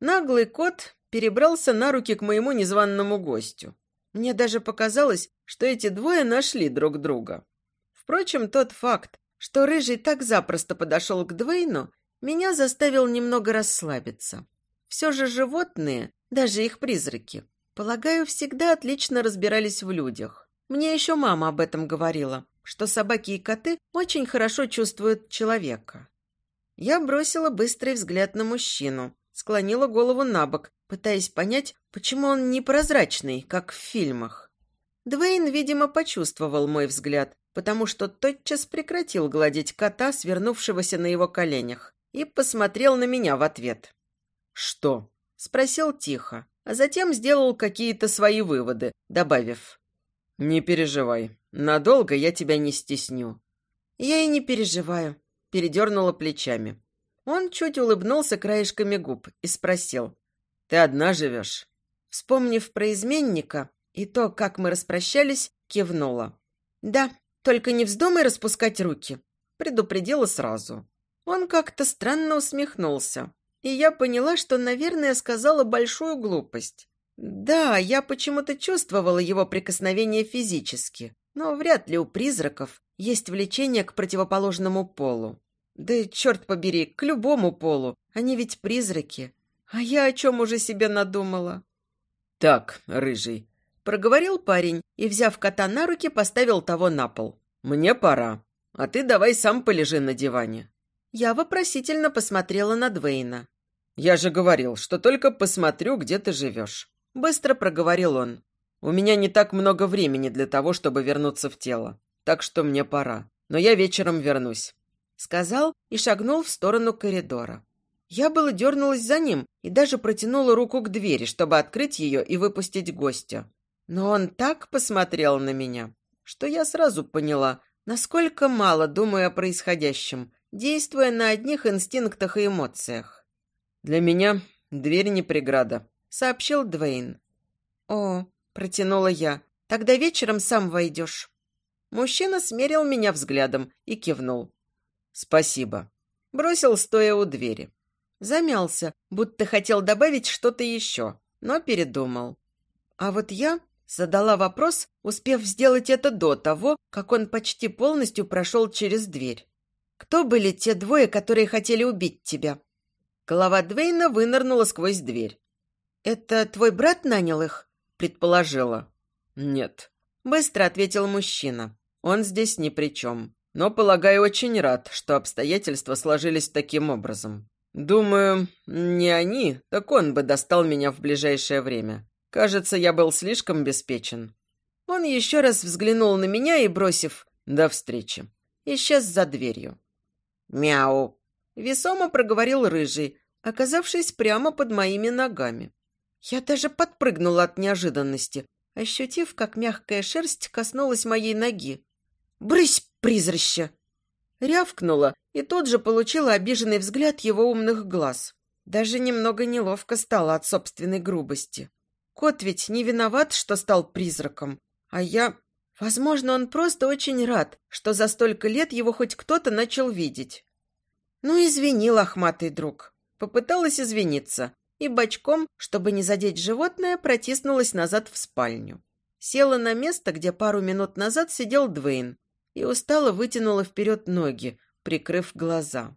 Наглый кот перебрался на руки к моему незваному гостю. Мне даже показалось, что эти двое нашли друг друга. Впрочем, тот факт, что Рыжий так запросто подошел к Двейну, меня заставил немного расслабиться. Все же животные, даже их призраки, полагаю, всегда отлично разбирались в людях. Мне еще мама об этом говорила, что собаки и коты очень хорошо чувствуют человека. Я бросила быстрый взгляд на мужчину, склонила голову на бок, пытаясь понять, почему он непрозрачный, как в фильмах. Двейн, видимо, почувствовал мой взгляд, потому что тотчас прекратил гладить кота, свернувшегося на его коленях, и посмотрел на меня в ответ. «Что?» – спросил тихо, а затем сделал какие-то свои выводы, добавив. «Не переживай, надолго я тебя не стесню». «Я и не переживаю», – передернула плечами. Он чуть улыбнулся краешками губ и спросил. «Ты одна живешь?» Вспомнив про изменника и то, как мы распрощались, кивнула. «Да, только не вздумай распускать руки», предупредила сразу. Он как-то странно усмехнулся, и я поняла, что, наверное, сказала большую глупость. Да, я почему-то чувствовала его прикосновение физически, но вряд ли у призраков есть влечение к противоположному полу. Да и, черт побери, к любому полу. Они ведь призраки. А я о чем уже себе надумала? Так, рыжий, Проговорил парень и, взяв кота на руки, поставил того на пол. «Мне пора. А ты давай сам полежи на диване». Я вопросительно посмотрела на Двейна. «Я же говорил, что только посмотрю, где ты живешь», — быстро проговорил он. «У меня не так много времени для того, чтобы вернуться в тело, так что мне пора. Но я вечером вернусь», — сказал и шагнул в сторону коридора. Я было дернулась за ним и даже протянула руку к двери, чтобы открыть ее и выпустить гостя. Но он так посмотрел на меня, что я сразу поняла, насколько мало думаю о происходящем, действуя на одних инстинктах и эмоциях. «Для меня дверь не преграда», — сообщил Двейн. «О», — протянула я, — «тогда вечером сам войдешь». Мужчина смерил меня взглядом и кивнул. «Спасибо». Бросил, стоя у двери. Замялся, будто хотел добавить что-то еще, но передумал. А вот я Задала вопрос, успев сделать это до того, как он почти полностью прошел через дверь. «Кто были те двое, которые хотели убить тебя?» Голова Двейна вынырнула сквозь дверь. «Это твой брат нанял их?» – предположила. «Нет», – быстро ответил мужчина. «Он здесь ни при чем. Но, полагаю, очень рад, что обстоятельства сложились таким образом. Думаю, не они, так он бы достал меня в ближайшее время. Кажется, я был слишком беспечен. Он еще раз взглянул на меня и, бросив «до встречи», исчез за дверью. «Мяу!» — весомо проговорил рыжий, оказавшись прямо под моими ногами. Я даже подпрыгнула от неожиданности, ощутив, как мягкая шерсть коснулась моей ноги. «Брысь, призраще!» Рявкнула и тут же получила обиженный взгляд его умных глаз. Даже немного неловко стало от собственной грубости. Кот ведь не виноват, что стал призраком. А я... Возможно, он просто очень рад, что за столько лет его хоть кто-то начал видеть. Ну, извини, лохматый друг. Попыталась извиниться и бочком, чтобы не задеть животное, протиснулась назад в спальню. Села на место, где пару минут назад сидел Двейн, и устало вытянула вперед ноги, прикрыв глаза.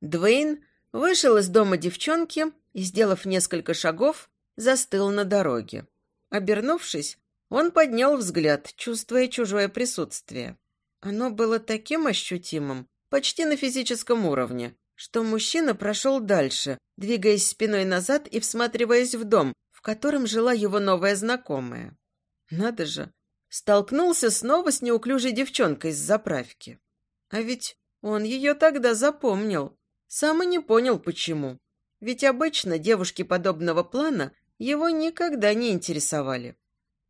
Двейн вышел из дома девчонки и, сделав несколько шагов, застыл на дороге. Обернувшись, он поднял взгляд, чувствуя чужое присутствие. Оно было таким ощутимым, почти на физическом уровне, что мужчина прошел дальше, двигаясь спиной назад и всматриваясь в дом, в котором жила его новая знакомая. Надо же, столкнулся снова с неуклюжей девчонкой с заправки. А ведь он ее тогда запомнил. Сам и не понял, почему. Ведь обычно девушки подобного плана его никогда не интересовали.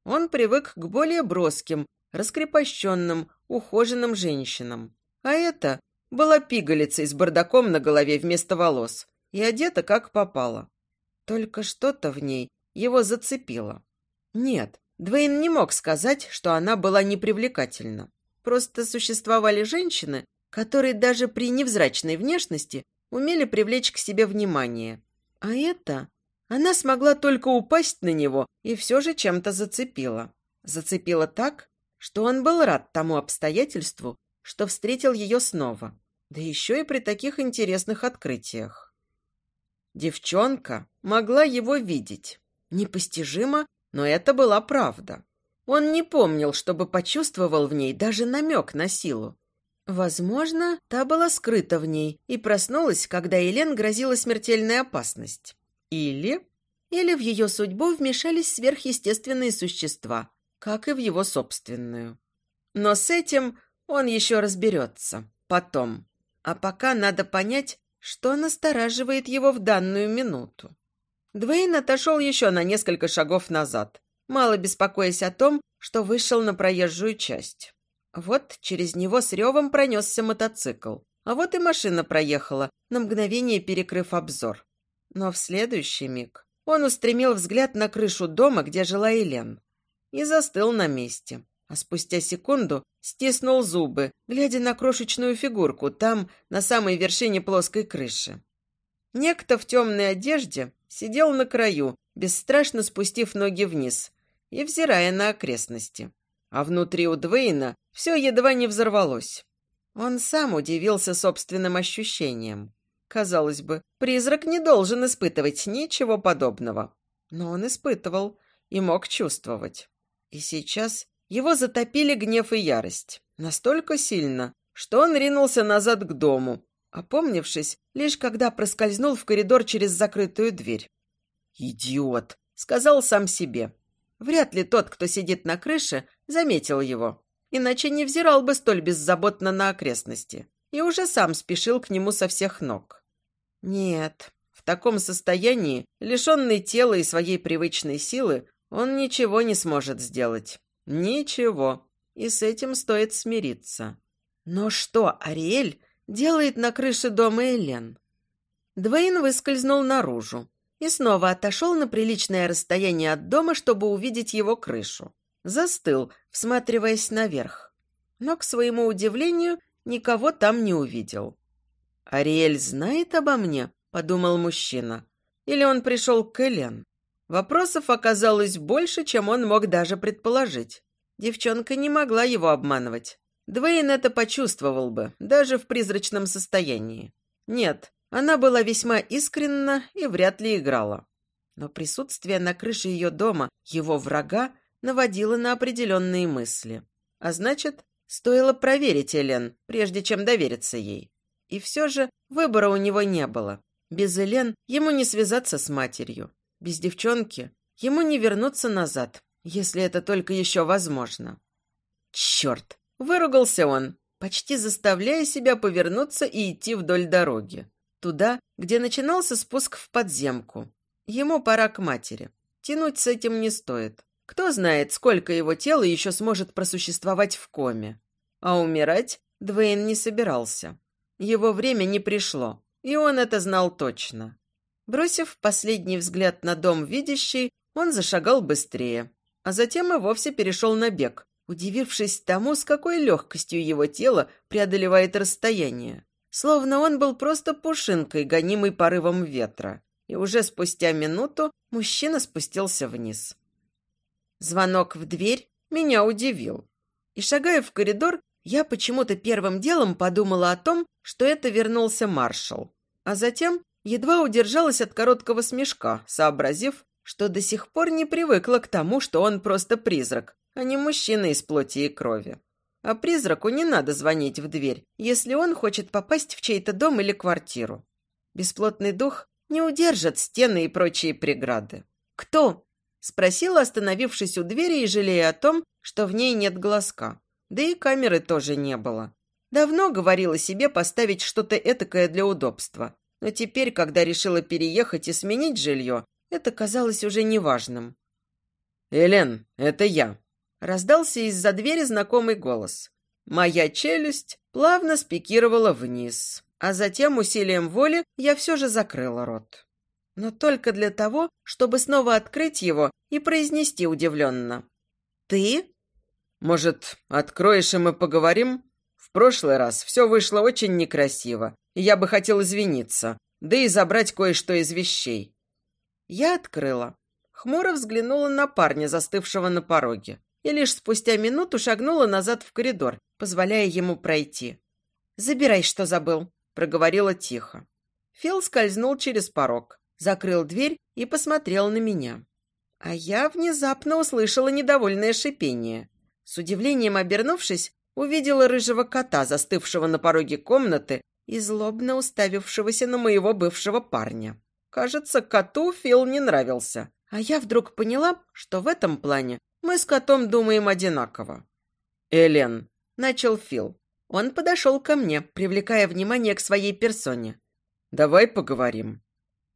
Он привык к более броским, раскрепощенным, ухоженным женщинам. А это была пигалица с бардаком на голове вместо волос и одета как попало. Только что-то в ней его зацепило. Нет, Двейн не мог сказать, что она была непривлекательна. Просто существовали женщины, которые даже при невзрачной внешности умели привлечь к себе внимание. А это она смогла только упасть на него и все же чем-то зацепила. Зацепила так, что он был рад тому обстоятельству, что встретил ее снова, да еще и при таких интересных открытиях. Девчонка могла его видеть. Непостижимо, но это была правда. Он не помнил, чтобы почувствовал в ней даже намек на силу. Возможно, та была скрыта в ней и проснулась, когда Елен грозила смертельная опасность. Или... Или в ее судьбу вмешались сверхъестественные существа, как и в его собственную. Но с этим он еще разберется. Потом. А пока надо понять, что настораживает его в данную минуту. Двейн отошел еще на несколько шагов назад, мало беспокоясь о том, что вышел на проезжую часть. Вот через него с ревом пронесся мотоцикл, а вот и машина проехала, на мгновение перекрыв обзор. Но в следующий миг он устремил взгляд на крышу дома, где жила Елен, и застыл на месте. А спустя секунду стиснул зубы, глядя на крошечную фигурку там, на самой вершине плоской крыши. Некто в темной одежде сидел на краю, бесстрашно спустив ноги вниз и взирая на окрестности. А внутри у Двейна все едва не взорвалось. Он сам удивился собственным ощущениям. Казалось бы, призрак не должен испытывать ничего подобного. Но он испытывал. и мог чувствовать. И сейчас его затопили гнев и ярость. Настолько сильно, что он ринулся назад к дому, опомнившись, лишь когда проскользнул в коридор через закрытую дверь. «Идиот!» — сказал сам себе. Вряд ли тот, кто сидит на крыше, заметил его, иначе не взирал бы столь беззаботно на окрестности и уже сам спешил к нему со всех ног. Нет, в таком состоянии, лишенный тела и своей привычной силы, он ничего не сможет сделать. Ничего. И с этим стоит смириться. Но что Ариэль делает на крыше дома Элен? Двейн выскользнул наружу и снова отошел на приличное расстояние от дома, чтобы увидеть его крышу. Застыл, всматриваясь наверх. Но, к своему удивлению, никого там не увидел. «Ариэль знает обо мне?» – подумал мужчина. «Или он пришел к Элен?» Вопросов оказалось больше, чем он мог даже предположить. Девчонка не могла его обманывать. Двейн это почувствовал бы, даже в призрачном состоянии. Нет, она была весьма искренна и вряд ли играла. Но присутствие на крыше ее дома, его врага, наводило на определенные мысли. А значит, стоило проверить Элен, прежде чем довериться ей. И все же выбора у него не было. Без Элен ему не связаться с матерью. Без девчонки ему не вернуться назад, если это только еще возможно. Черт! Выругался он, почти заставляя себя повернуться и идти вдоль дороги. Туда, где начинался спуск в подземку. Ему пора к матери. Тянуть с этим не стоит. Кто знает, сколько его тела еще сможет просуществовать в коме. А умирать Двейн не собирался. Его время не пришло, и он это знал точно. Бросив последний взгляд на дом видящий, он зашагал быстрее, а затем и вовсе перешел на бег, удивившись тому, с какой легкостью его тело преодолевает расстояние. Словно он был просто пушинкой, гонимой порывом ветра. И уже спустя минуту мужчина спустился вниз. Звонок в дверь меня удивил. И шагая в коридор, я почему-то первым делом подумала о том, что это вернулся маршал. А затем едва удержалась от короткого смешка, сообразив, что до сих пор не привыкла к тому, что он просто призрак, а не мужчина из плоти и крови. А призраку не надо звонить в дверь, если он хочет попасть в чей-то дом или квартиру. Бесплотный дух не удержит стены и прочие преграды. «Кто?» – спросила, остановившись у двери и жалея о том, что в ней нет глазка. Да и камеры тоже не было. Давно говорила себе поставить что-то этакое для удобства. Но теперь, когда решила переехать и сменить жилье, это казалось уже неважным. «Элен, это я», — раздался из-за двери знакомый голос. Моя челюсть плавно спикировала вниз, а затем усилием воли я все же закрыла рот. Но только для того, чтобы снова открыть его и произнести удивленно. «Ты?» «Может, откроешь, и мы поговорим?» В прошлый раз все вышло очень некрасиво, и я бы хотел извиниться, да и забрать кое-что из вещей. Я открыла. Хмуро взглянула на парня, застывшего на пороге, и лишь спустя минуту шагнула назад в коридор, позволяя ему пройти. «Забирай, что забыл», — проговорила тихо. Фил скользнул через порог, закрыл дверь и посмотрел на меня. А я внезапно услышала недовольное шипение. С удивлением обернувшись, увидела рыжего кота, застывшего на пороге комнаты и злобно уставившегося на моего бывшего парня. Кажется, коту Фил не нравился. А я вдруг поняла, что в этом плане мы с котом думаем одинаково. «Элен», — начал Фил. Он подошел ко мне, привлекая внимание к своей персоне. «Давай поговорим».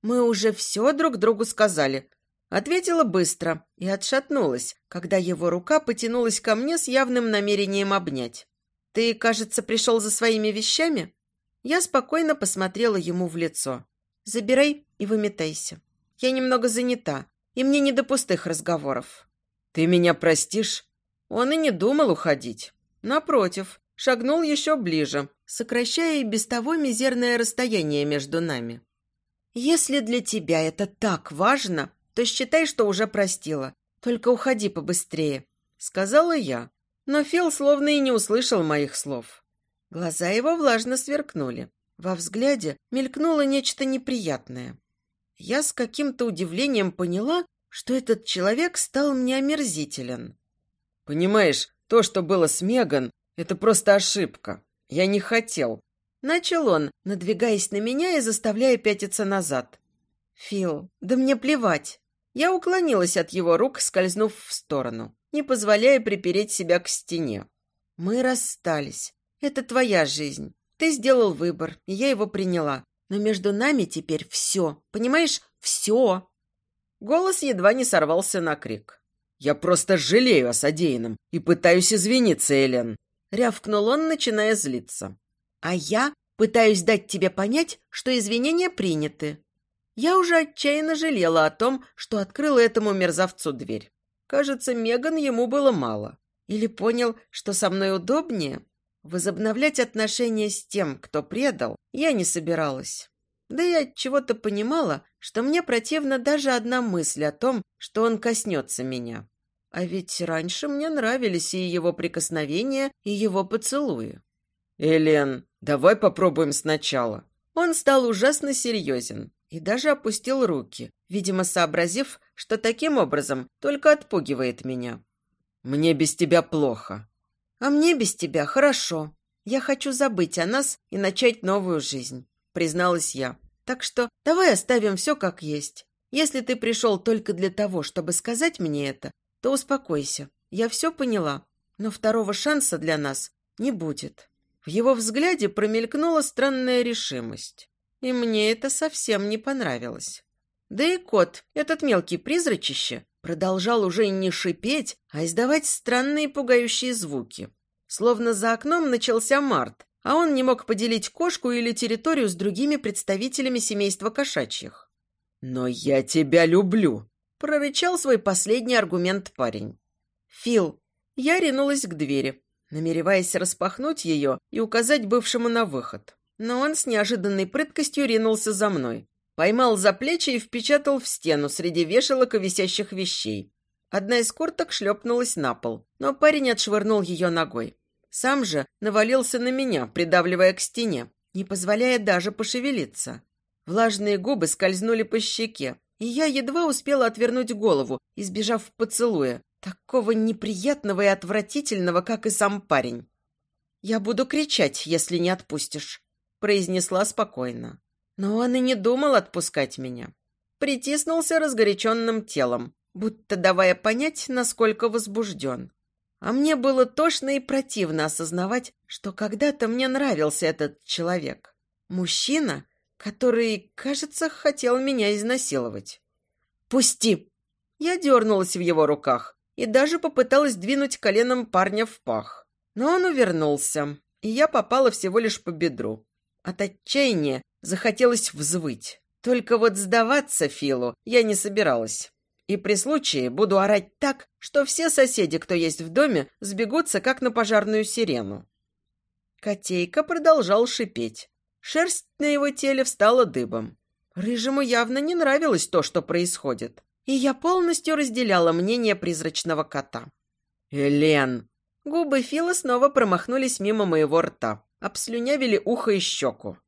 «Мы уже все друг другу сказали», Ответила быстро и отшатнулась, когда его рука потянулась ко мне с явным намерением обнять. «Ты, кажется, пришел за своими вещами?» Я спокойно посмотрела ему в лицо. «Забирай и выметайся. Я немного занята, и мне не до пустых разговоров». «Ты меня простишь?» Он и не думал уходить. Напротив, шагнул еще ближе, сокращая и без того мизерное расстояние между нами. «Если для тебя это так важно, то считай, что уже простила. Только уходи побыстрее», — сказала я. Но Фил словно и не услышал моих слов. Глаза его влажно сверкнули. Во взгляде мелькнуло нечто неприятное. Я с каким-то удивлением поняла, что этот человек стал мне омерзителен. «Понимаешь, то, что было с Меган, это просто ошибка. Я не хотел». Начал он, надвигаясь на меня и заставляя пятиться назад. «Фил, да мне плевать». Я уклонилась от его рук, скользнув в сторону, не позволяя припереть себя к стене. «Мы расстались. Это твоя жизнь. Ты сделал выбор, и я его приняла. Но между нами теперь все. Понимаешь? Все!» Голос едва не сорвался на крик. «Я просто жалею о содеянном и пытаюсь извиниться, Элен!» Рявкнул он, начиная злиться. «А я пытаюсь дать тебе понять, что извинения приняты. Я уже отчаянно жалела о том, что открыла этому мерзавцу дверь. Кажется, Меган ему было мало. Или понял, что со мной удобнее? Возобновлять отношения с тем, кто предал, я не собиралась. Да от чего-то понимала, что мне противна даже одна мысль о том, что он коснется меня. А ведь раньше мне нравились и его прикосновения, и его поцелуи. «Элен, давай попробуем сначала». Он стал ужасно серьезен и даже опустил руки, видимо, сообразив, что таким образом только отпугивает меня. «Мне без тебя плохо». «А мне без тебя хорошо. Я хочу забыть о нас и начать новую жизнь», призналась я. «Так что давай оставим все как есть. Если ты пришел только для того, чтобы сказать мне это, то успокойся. Я все поняла, но второго шанса для нас не будет». В его взгляде промелькнула странная решимость и мне это совсем не понравилось. Да и кот, этот мелкий призрачище, продолжал уже не шипеть, а издавать странные пугающие звуки. Словно за окном начался март, а он не мог поделить кошку или территорию с другими представителями семейства кошачьих. «Но я тебя люблю», — прорычал свой последний аргумент парень. «Фил». Я ринулась к двери, намереваясь распахнуть ее и указать бывшему на выход но он с неожиданной прыткостью ринулся за мной. Поймал за плечи и впечатал в стену среди вешалок и висящих вещей. Одна из курток шлепнулась на пол, но парень отшвырнул ее ногой. Сам же навалился на меня, придавливая к стене, не позволяя даже пошевелиться. Влажные губы скользнули по щеке, и я едва успела отвернуть голову, избежав поцелуя, такого неприятного и отвратительного, как и сам парень. «Я буду кричать, если не отпустишь», произнесла спокойно. Но он и не думал отпускать меня. Притиснулся разгоряченным телом, будто давая понять, насколько возбужден. А мне было тошно и противно осознавать, что когда-то мне нравился этот человек. Мужчина, который, кажется, хотел меня изнасиловать. «Пусти!» Я дернулась в его руках и даже попыталась двинуть коленом парня в пах. Но он увернулся, и я попала всего лишь по бедру. От отчаяния захотелось взвыть. Только вот сдаваться Филу я не собиралась. И при случае буду орать так, что все соседи, кто есть в доме, сбегутся, как на пожарную сирену. Котейка продолжал шипеть. Шерсть на его теле встала дыбом. Рыжему явно не нравилось то, что происходит. И я полностью разделяла мнение призрачного кота. «Элен!» Губы Фила снова промахнулись мимо моего рта обслюнявили ухо и щеку.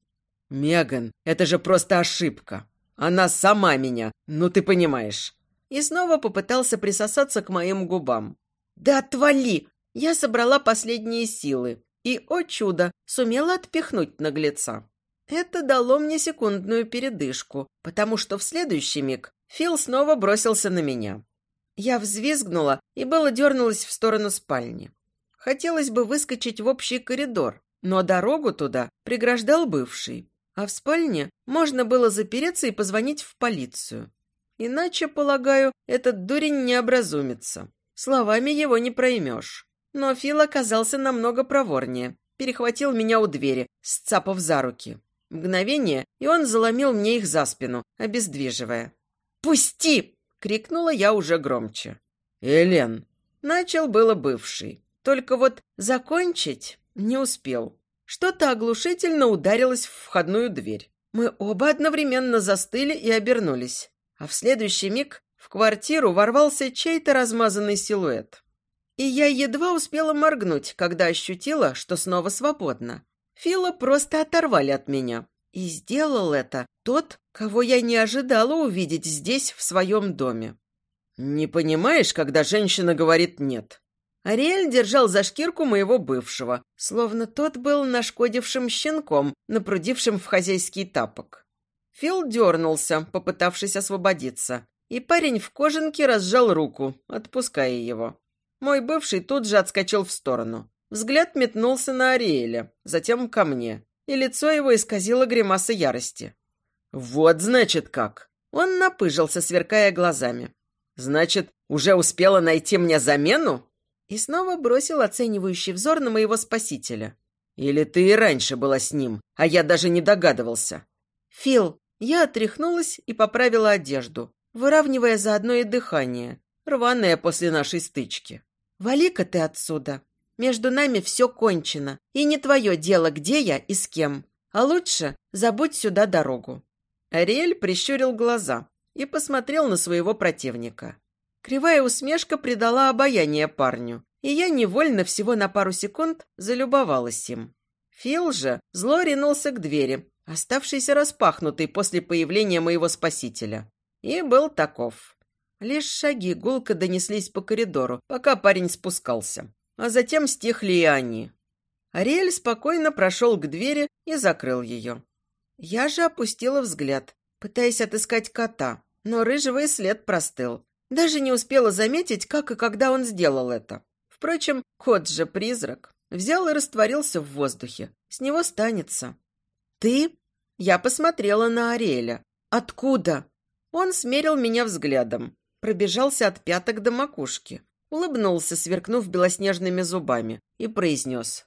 «Меган, это же просто ошибка. Она сама меня, ну ты понимаешь». И снова попытался присосаться к моим губам. «Да отвали!» Я собрала последние силы и, о чудо, сумела отпихнуть наглеца. Это дало мне секундную передышку, потому что в следующий миг Фил снова бросился на меня. Я взвизгнула и было дернулась в сторону спальни. Хотелось бы выскочить в общий коридор, но дорогу туда преграждал бывший, а в спальне можно было запереться и позвонить в полицию. Иначе, полагаю, этот дурень не образумится. Словами его не проймешь. Но Фил оказался намного проворнее. Перехватил меня у двери, сцапав за руки. Мгновение, и он заломил мне их за спину, обездвиживая. «Пусти!» — крикнула я уже громче. «Элен!» — начал было бывший. Только вот закончить не успел. Что-то оглушительно ударилось в входную дверь. Мы оба одновременно застыли и обернулись. А в следующий миг в квартиру ворвался чей-то размазанный силуэт. И я едва успела моргнуть, когда ощутила, что снова свободна. Фила просто оторвали от меня. И сделал это тот, кого я не ожидала увидеть здесь, в своем доме. «Не понимаешь, когда женщина говорит «нет»?» Ариэль держал за шкирку моего бывшего, словно тот был нашкодившим щенком, напрудившим в хозяйский тапок. Фил дернулся, попытавшись освободиться, и парень в кожанке разжал руку, отпуская его. Мой бывший тут же отскочил в сторону. Взгляд метнулся на Ариэля, затем ко мне, и лицо его исказило гримаса ярости. «Вот, значит, как!» Он напыжился, сверкая глазами. «Значит, уже успела найти мне замену?» И снова бросил оценивающий взор на моего спасителя. «Или ты и раньше была с ним, а я даже не догадывался?» «Фил!» Я отряхнулась и поправила одежду, выравнивая заодно и дыхание, рваное после нашей стычки. «Вали-ка ты отсюда! Между нами все кончено, и не твое дело, где я и с кем. А лучше забудь сюда дорогу». Ариэль прищурил глаза и посмотрел на своего противника. Кривая усмешка придала обаяние парню, и я невольно всего на пару секунд залюбовалась им. Фил же зло ринулся к двери, оставшейся распахнутой после появления моего спасителя. И был таков. Лишь шаги гулко донеслись по коридору, пока парень спускался. А затем стихли и они. Ариэль спокойно прошел к двери и закрыл ее. Я же опустила взгляд, пытаясь отыскать кота, но рыжего след простыл. Даже не успела заметить, как и когда он сделал это. Впрочем, кот же призрак. Взял и растворился в воздухе. С него станется. «Ты?» Я посмотрела на Ариэля. «Откуда?» Он смерил меня взглядом. Пробежался от пяток до макушки. Улыбнулся, сверкнув белоснежными зубами, и произнес.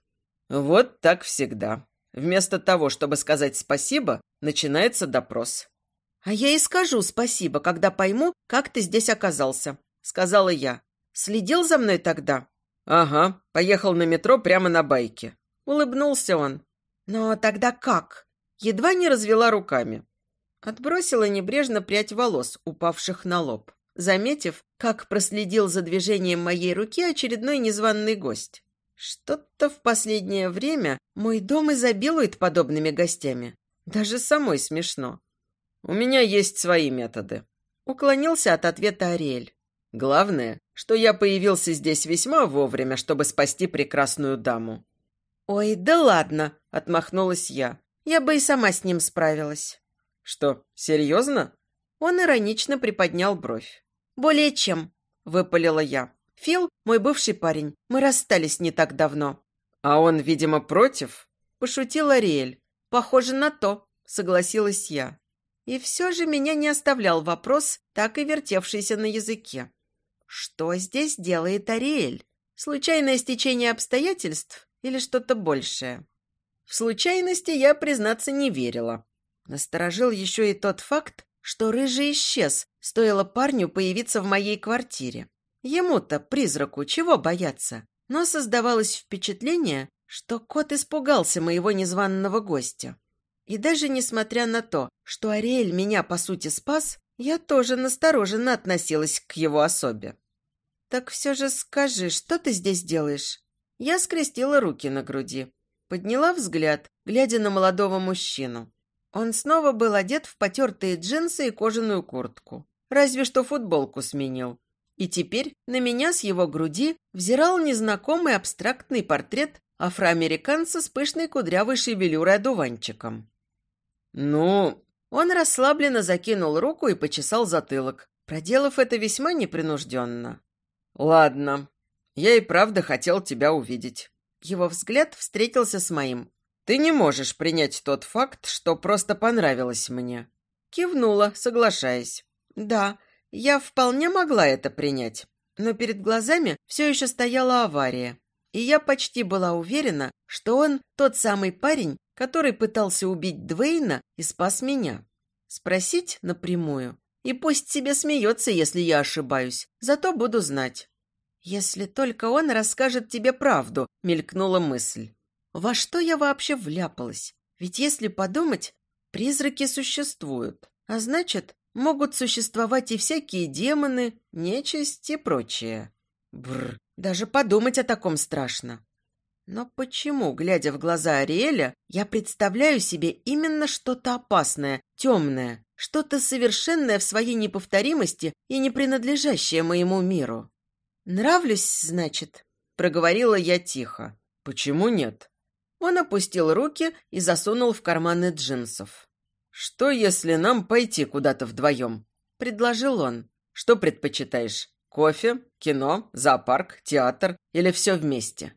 «Вот так всегда. Вместо того, чтобы сказать спасибо, начинается допрос. «А я и скажу спасибо, когда пойму, как ты здесь оказался», — сказала я. «Следил за мной тогда?» «Ага, поехал на метро прямо на байке». Улыбнулся он. «Но тогда как?» Едва не развела руками. Отбросила небрежно прядь волос, упавших на лоб, заметив, как проследил за движением моей руки очередной незваный гость. Что-то в последнее время мой дом изобилует подобными гостями. Даже самой смешно. У меня есть свои методы. Уклонился от ответа Ариэль. Главное, что я появился здесь весьма вовремя, чтобы спасти прекрасную даму. «Ой, да ладно!» – отмахнулась я. «Я бы и сама с ним справилась». «Что, серьезно?» Он иронично приподнял бровь. «Более чем», – выпалила я. «Фил – мой бывший парень. Мы расстались не так давно». «А он, видимо, против?» – пошутил Ариэль. «Похоже на то», – согласилась я. И все же меня не оставлял вопрос, так и вертевшийся на языке. Что здесь делает Ариэль? Случайное стечение обстоятельств или что-то большее? В случайности я, признаться, не верила. Насторожил еще и тот факт, что Рыжий исчез, стоило парню появиться в моей квартире. Ему-то, призраку, чего бояться? Но создавалось впечатление, что кот испугался моего незваного гостя. И даже несмотря на то, что Ариэль меня, по сути, спас, я тоже настороженно относилась к его особе. «Так все же скажи, что ты здесь делаешь?» Я скрестила руки на груди, подняла взгляд, глядя на молодого мужчину. Он снова был одет в потертые джинсы и кожаную куртку. Разве что футболку сменил. И теперь на меня с его груди взирал незнакомый абстрактный портрет афроамериканца с пышной кудрявой шевелюрой одуванчиком. «Ну...» Он расслабленно закинул руку и почесал затылок, проделав это весьма непринужденно. «Ладно, я и правда хотел тебя увидеть». Его взгляд встретился с моим. «Ты не можешь принять тот факт, что просто понравилось мне». Кивнула, соглашаясь. «Да, я вполне могла это принять, но перед глазами все еще стояла авария, и я почти была уверена, что он тот самый парень, который пытался убить Двейна и спас меня. Спросить напрямую. И пусть себе смеется, если я ошибаюсь, зато буду знать. Если только он расскажет тебе правду, мелькнула мысль. Во что я вообще вляпалась? Ведь если подумать, призраки существуют, а значит, могут существовать и всякие демоны, нечисть и прочее. Бррр, даже подумать о таком страшно. Но почему, глядя в глаза Ариэля, я представляю себе именно что-то опасное, темное, что-то совершенное в своей неповторимости и не принадлежащее моему миру? «Нравлюсь, значит?» – проговорила я тихо. «Почему нет?» Он опустил руки и засунул в карманы джинсов. «Что, если нам пойти куда-то вдвоем?» – предложил он. «Что предпочитаешь? Кофе, кино, зоопарк, театр или все вместе?»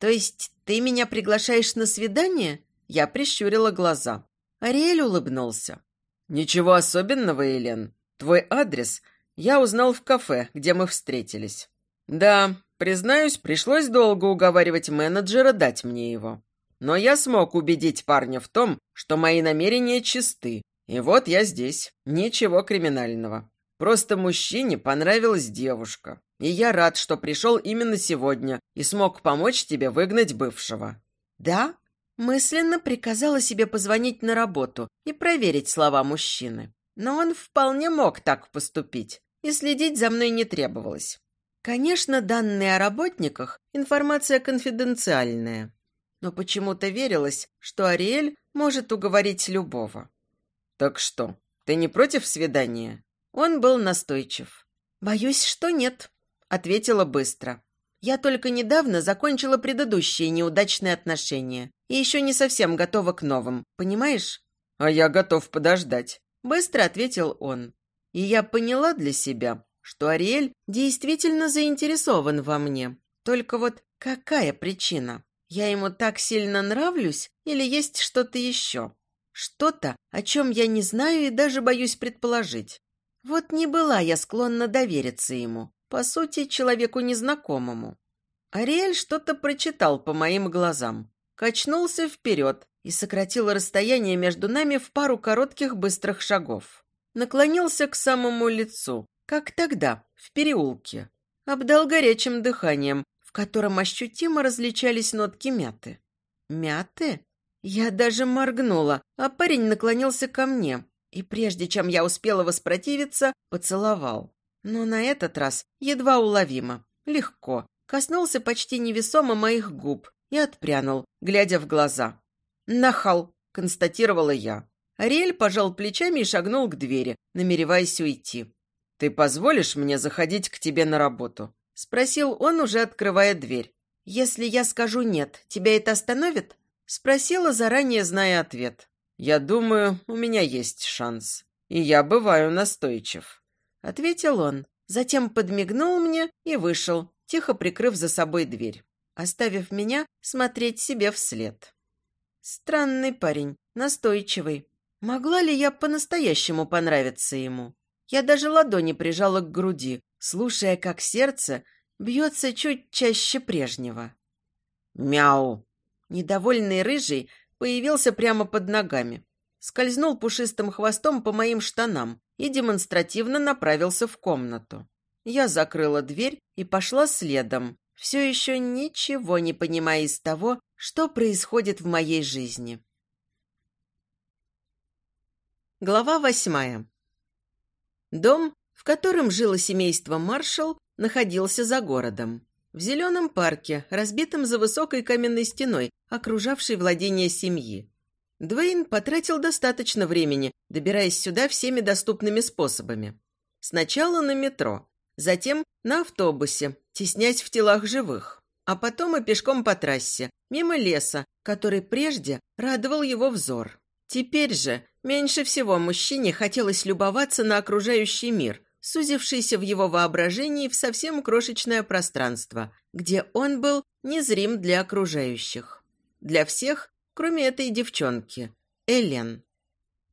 «То есть ты меня приглашаешь на свидание?» Я прищурила глаза. Ариэль улыбнулся. «Ничего особенного, Елен. Твой адрес я узнал в кафе, где мы встретились. Да, признаюсь, пришлось долго уговаривать менеджера дать мне его. Но я смог убедить парня в том, что мои намерения чисты. И вот я здесь. Ничего криминального. Просто мужчине понравилась девушка. И я рад, что пришел именно сегодня и смог помочь тебе выгнать бывшего». «Да?» Мысленно приказала себе позвонить на работу и проверить слова мужчины. Но он вполне мог так поступить, и следить за мной не требовалось. Конечно, данные о работниках – информация конфиденциальная. Но почему-то верилось, что Ариэль может уговорить любого. «Так что, ты не против свидания?» Он был настойчив. «Боюсь, что нет», — ответила быстро. «Я только недавно закончила предыдущие неудачные отношения и еще не совсем готова к новым, понимаешь?» «А я готов подождать», — быстро ответил он. И я поняла для себя, что Ариэль действительно заинтересован во мне. Только вот какая причина? Я ему так сильно нравлюсь или есть что-то еще? Что-то, о чем я не знаю и даже боюсь предположить. Вот не была я склонна довериться ему, по сути, человеку незнакомому. Ариэль что-то прочитал по моим глазам, качнулся вперед и сократил расстояние между нами в пару коротких быстрых шагов. Наклонился к самому лицу, как тогда, в переулке. Обдал горячим дыханием, в котором ощутимо различались нотки мяты. Мяты? Я даже моргнула, а парень наклонился ко мне, и прежде чем я успела воспротивиться, поцеловал. Но на этот раз едва уловимо, легко, коснулся почти невесомо моих губ и отпрянул, глядя в глаза. «Нахал!» – констатировала я. Ариэль пожал плечами и шагнул к двери, намереваясь уйти. «Ты позволишь мне заходить к тебе на работу?» – спросил он, уже открывая дверь. «Если я скажу «нет», тебя это остановит?» – спросила, заранее зная ответ. «Я думаю, у меня есть шанс. И я бываю настойчив», — ответил он. Затем подмигнул мне и вышел, тихо прикрыв за собой дверь, оставив меня смотреть себе вслед. Странный парень, настойчивый. Могла ли я по-настоящему понравиться ему? Я даже ладони прижала к груди, слушая, как сердце бьется чуть чаще прежнего. «Мяу!» Недовольный рыжий появился прямо под ногами, скользнул пушистым хвостом по моим штанам и демонстративно направился в комнату. Я закрыла дверь и пошла следом, все еще ничего не понимая из того, что происходит в моей жизни. Глава восьмая. Дом, в котором жило семейство Маршалл, находился за городом. В зеленом парке, разбитом за высокой каменной стеной, окружавшей владение семьи. Двейн потратил достаточно времени, добираясь сюда всеми доступными способами. Сначала на метро, затем на автобусе, теснясь в телах живых, а потом и пешком по трассе, мимо леса, который прежде радовал его взор. Теперь же меньше всего мужчине хотелось любоваться на окружающий мир – сузившийся в его воображении в совсем крошечное пространство, где он был незрим для окружающих. Для всех, кроме этой девчонки, Элен.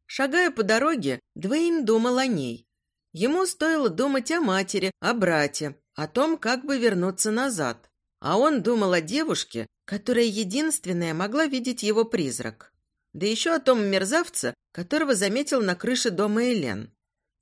Шагая по дороге, Двейн думал о ней. Ему стоило думать о матери, о брате, о том, как бы вернуться назад. А он думал о девушке, которая единственная могла видеть его призрак. Да еще о том мерзавце, которого заметил на крыше дома Элен.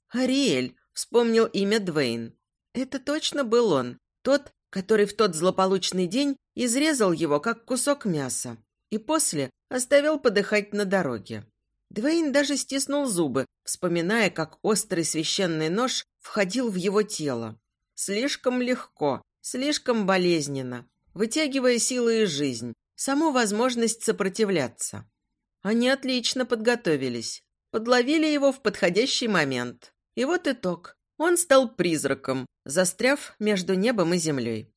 Ариэль, вспомнил имя Двейн. Это точно был он, тот, который в тот злополучный день изрезал его, как кусок мяса, и после оставил подыхать на дороге. Двейн даже стиснул зубы, вспоминая, как острый священный нож входил в его тело. Слишком легко, слишком болезненно, вытягивая силы и жизнь, саму возможность сопротивляться. Они отлично подготовились, подловили его в подходящий момент. И вот итог. Он стал призраком, застряв между небом и землей.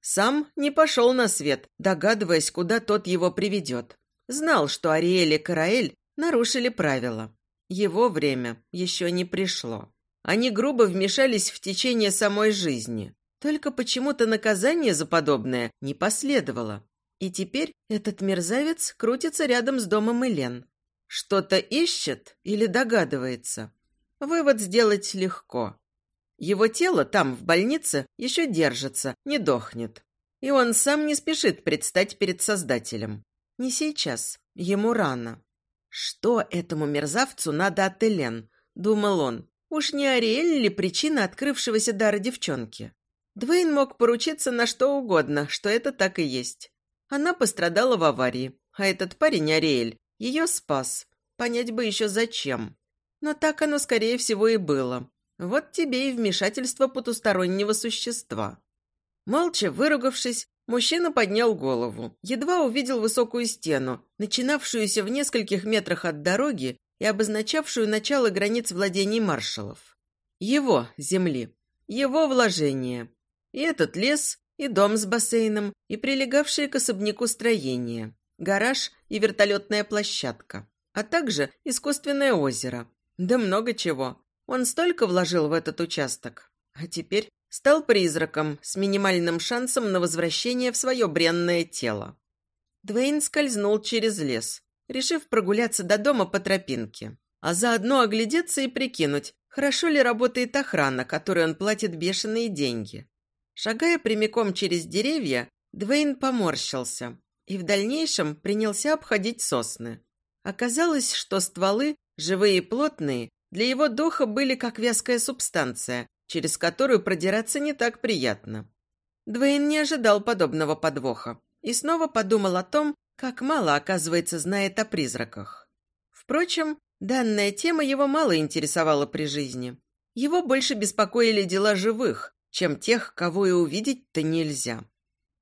Сам не пошел на свет, догадываясь, куда тот его приведет. Знал, что Ариэль и Караэль нарушили правила. Его время еще не пришло. Они грубо вмешались в течение самой жизни. Только почему-то наказание за подобное не последовало. И теперь этот мерзавец крутится рядом с домом Элен. Что-то ищет или догадывается. Вывод сделать легко. Его тело там, в больнице, еще держится, не дохнет. И он сам не спешит предстать перед Создателем. Не сейчас, ему рано. Что этому мерзавцу надо от Элен, думал он. Уж не Ариэль ли причина открывшегося дара девчонки? Двейн мог поручиться на что угодно, что это так и есть. Она пострадала в аварии, а этот парень Ариэль ее спас. Понять бы еще зачем. Но так оно, скорее всего, и было. Вот тебе и вмешательство потустороннего существа. Молча выругавшись, мужчина поднял голову. Едва увидел высокую стену, начинавшуюся в нескольких метрах от дороги и обозначавшую начало границ владений маршалов. Его земли, его вложения. И этот лес, и дом с бассейном, и прилегавшие к особняку строения, гараж и вертолетная площадка, а также искусственное озеро. Да много чего. Он столько вложил в этот участок. А теперь стал призраком с минимальным шансом на возвращение в свое бренное тело. Двейн скользнул через лес, решив прогуляться до дома по тропинке, а заодно оглядеться и прикинуть, хорошо ли работает охрана, которой он платит бешеные деньги. Шагая прямиком через деревья, Двейн поморщился и в дальнейшем принялся обходить сосны. Оказалось, что стволы, живые и плотные, для его духа были как вязкая субстанция, через которую продираться не так приятно. Двейн не ожидал подобного подвоха и снова подумал о том, как мало, оказывается, знает о призраках. Впрочем, данная тема его мало интересовала при жизни. Его больше беспокоили дела живых, чем тех, кого и увидеть-то нельзя.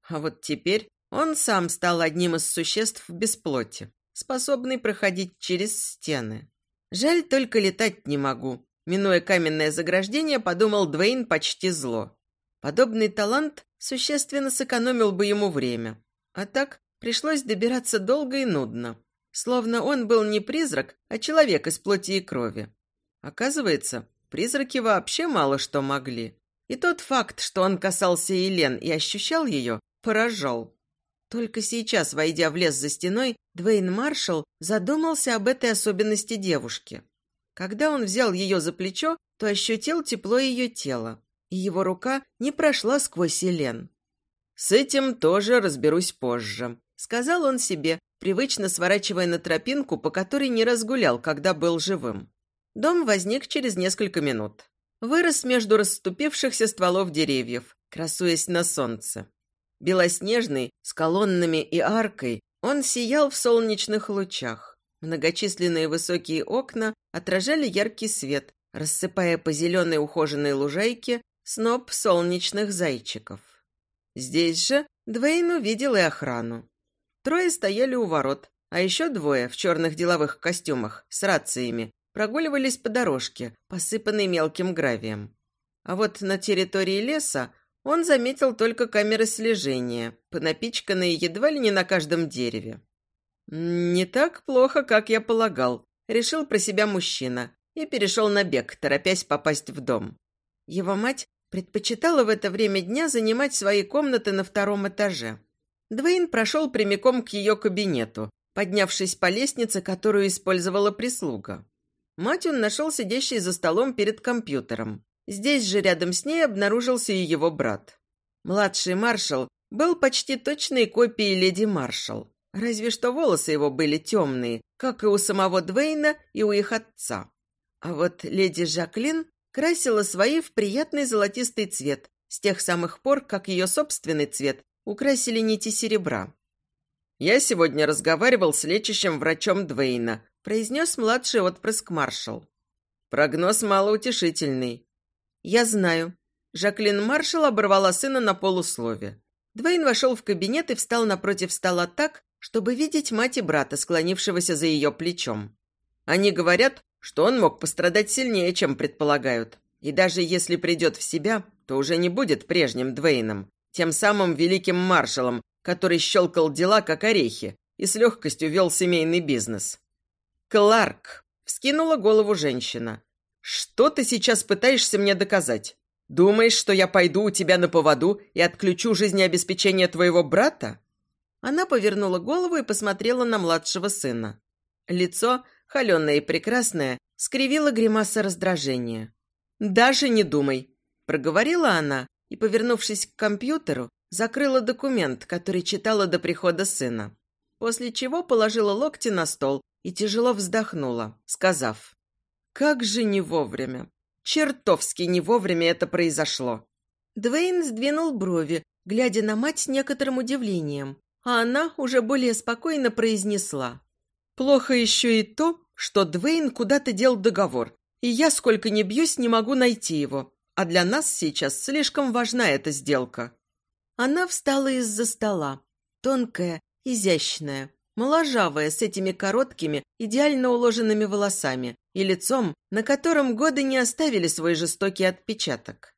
А вот теперь он сам стал одним из существ без плоти, способный проходить через стены. Жаль, только летать не могу. Минуя каменное заграждение, подумал Двейн почти зло. Подобный талант существенно сэкономил бы ему время. А так пришлось добираться долго и нудно. Словно он был не призрак, а человек из плоти и крови. Оказывается, призраки вообще мало что могли. И тот факт, что он касался Елен и ощущал ее, поражал. Только сейчас, войдя в лес за стеной, Двейн Маршалл задумался об этой особенности девушки. Когда он взял ее за плечо, то ощутил тепло ее тела, и его рука не прошла сквозь Елен. «С этим тоже разберусь позже», — сказал он себе, привычно сворачивая на тропинку, по которой не разгулял, когда был живым. Дом возник через несколько минут вырос между расступившихся стволов деревьев, красуясь на солнце. Белоснежный, с колоннами и аркой, он сиял в солнечных лучах. Многочисленные высокие окна отражали яркий свет, рассыпая по зеленой ухоженной лужайке сноп солнечных зайчиков. Здесь же Двейн увидел и охрану. Трое стояли у ворот, а еще двое в черных деловых костюмах с рациями прогуливались по дорожке, посыпанной мелким гравием. А вот на территории леса он заметил только камеры слежения, понапичканные едва ли не на каждом дереве. «Не так плохо, как я полагал», — решил про себя мужчина и перешел на бег, торопясь попасть в дом. Его мать предпочитала в это время дня занимать свои комнаты на втором этаже. Двейн прошел прямиком к ее кабинету, поднявшись по лестнице, которую использовала прислуга. Мать он нашел сидящей за столом перед компьютером. Здесь же рядом с ней обнаружился и его брат. Младший маршал был почти точной копией леди Маршал, разве что волосы его были темные, как и у самого Двейна и у их отца. А вот леди Жаклин красила свои в приятный золотистый цвет с тех самых пор, как ее собственный цвет украсили нити серебра. Я сегодня разговаривал с лечащим врачом Двейна, произнес младший отпрыск маршал. Прогноз малоутешительный. Я знаю. Жаклин Маршал оборвала сына на полуслове. Двейн вошел в кабинет и встал напротив стола так, чтобы видеть мать и брата, склонившегося за ее плечом. Они говорят, что он мог пострадать сильнее, чем предполагают. И даже если придет в себя, то уже не будет прежним Двейном, тем самым великим маршалом, который щелкал дела, как орехи, и с легкостью вел семейный бизнес. «Кларк!» – вскинула голову женщина. «Что ты сейчас пытаешься мне доказать? Думаешь, что я пойду у тебя на поводу и отключу жизнеобеспечение твоего брата?» Она повернула голову и посмотрела на младшего сына. Лицо, холеное и прекрасное, скривило гримаса раздражения. «Даже не думай», – проговорила она и, повернувшись к компьютеру, закрыла документ, который читала до прихода сына. После чего положила локти на стол и тяжело вздохнула, сказав, «Как же не вовремя! Чертовски не вовремя это произошло!» Двейн сдвинул брови, глядя на мать с некоторым удивлением, а она уже более спокойно произнесла. «Плохо еще и то, что Двейн куда-то дел договор, и я, сколько ни бьюсь, не могу найти его, а для нас сейчас слишком важна эта сделка». Она встала из-за стола, тонкая, изящная, моложавая, с этими короткими, идеально уложенными волосами и лицом, на котором годы не оставили свой жестокий отпечаток.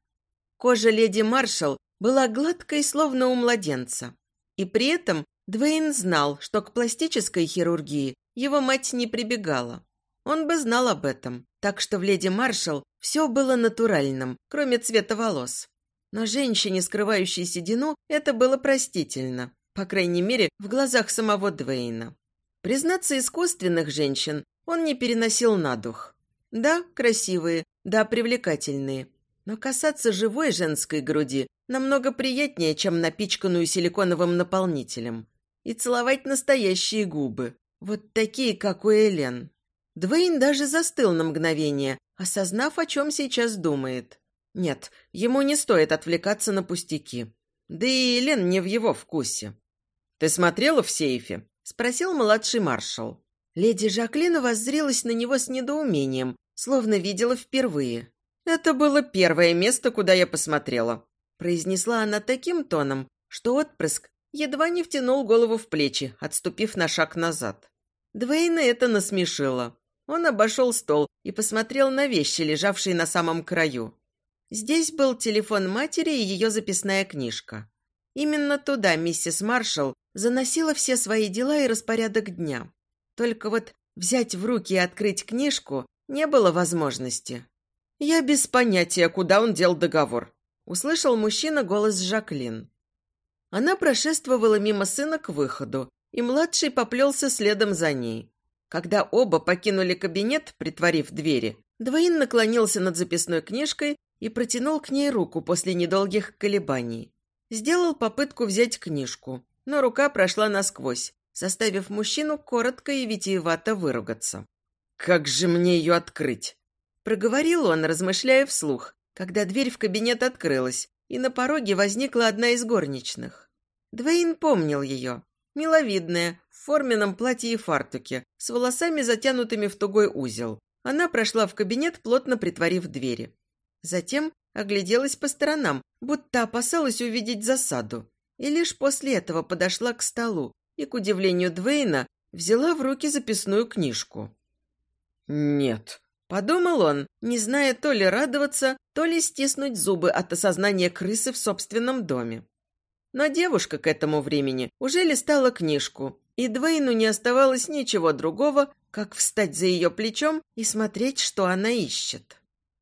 Кожа леди Маршал была гладкой, словно у младенца. И при этом Двейн знал, что к пластической хирургии его мать не прибегала. Он бы знал об этом, так что в леди Маршал все было натуральным, кроме цвета волос. Но женщине, скрывающей седину, это было простительно. По крайней мере, в глазах самого Двейна. Признаться, искусственных женщин он не переносил на дух. Да, красивые, да, привлекательные. Но касаться живой женской груди намного приятнее, чем напичканную силиконовым наполнителем. И целовать настоящие губы. Вот такие, как у Элен. Двейн даже застыл на мгновение, осознав, о чем сейчас думает. Нет, ему не стоит отвлекаться на пустяки. Да и Елен не в его вкусе. «Ты смотрела в сейфе?» – спросил младший маршал. Леди Жаклина воззрелась на него с недоумением, словно видела впервые. «Это было первое место, куда я посмотрела», – произнесла она таким тоном, что отпрыск едва не втянул голову в плечи, отступив на шаг назад. Двейна это насмешило. Он обошел стол и посмотрел на вещи, лежавшие на самом краю. Здесь был телефон матери и ее записная книжка. Именно туда миссис Маршалл заносила все свои дела и распорядок дня. Только вот взять в руки и открыть книжку не было возможности. «Я без понятия, куда он дел договор», – услышал мужчина голос Жаклин. Она прошествовала мимо сына к выходу, и младший поплелся следом за ней. Когда оба покинули кабинет, притворив двери, Двоин наклонился над записной книжкой и протянул к ней руку после недолгих колебаний. Сделал попытку взять книжку, но рука прошла насквозь, заставив мужчину коротко и витиевато выругаться. «Как же мне ее открыть?» Проговорил он, размышляя вслух, когда дверь в кабинет открылась, и на пороге возникла одна из горничных. Двейн помнил ее. Миловидная, в форменном платье и фартуке, с волосами затянутыми в тугой узел. Она прошла в кабинет, плотно притворив двери. Затем огляделась по сторонам, будто опасалась увидеть засаду. И лишь после этого подошла к столу и, к удивлению Двейна, взяла в руки записную книжку. «Нет», — подумал он, не зная то ли радоваться, то ли стиснуть зубы от осознания крысы в собственном доме. Но девушка к этому времени уже листала книжку, и Двейну не оставалось ничего другого, как встать за ее плечом и смотреть, что она ищет.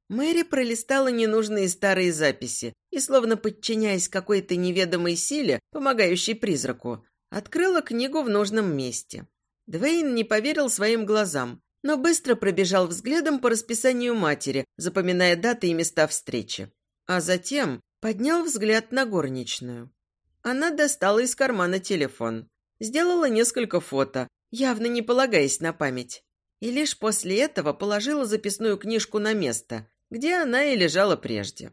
Мэри пролистала ненужные старые записи и, словно подчиняясь какой-то неведомой силе, помогающей призраку, открыла книгу в нужном месте. Двейн не поверил своим глазам, но быстро пробежал взглядом по расписанию матери, запоминая даты и места встречи. А затем поднял взгляд на горничную. Она достала из кармана телефон, сделала несколько фото, явно не полагаясь на память. И лишь после этого положила записную книжку на место, где она и лежала прежде.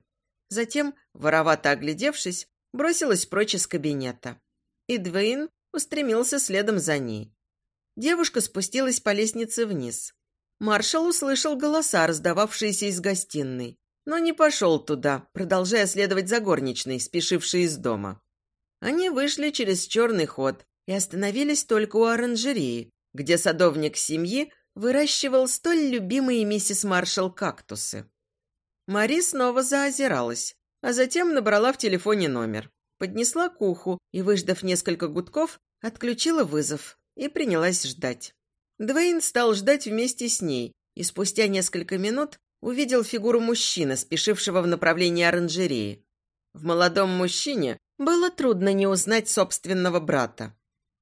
Затем, воровато оглядевшись, бросилась прочь из кабинета. И Двейн устремился следом за ней. Девушка спустилась по лестнице вниз. Маршал услышал голоса, раздававшиеся из гостиной, но не пошел туда, продолжая следовать за горничной, спешившей из дома. Они вышли через черный ход и остановились только у оранжереи, где садовник семьи выращивал столь любимые миссис Маршалл кактусы. Мари снова заозиралась, а затем набрала в телефоне номер, поднесла к уху и, выждав несколько гудков, отключила вызов и принялась ждать. Двейн стал ждать вместе с ней, и спустя несколько минут увидел фигуру мужчины, спешившего в направлении оранжереи. В молодом мужчине было трудно не узнать собственного брата.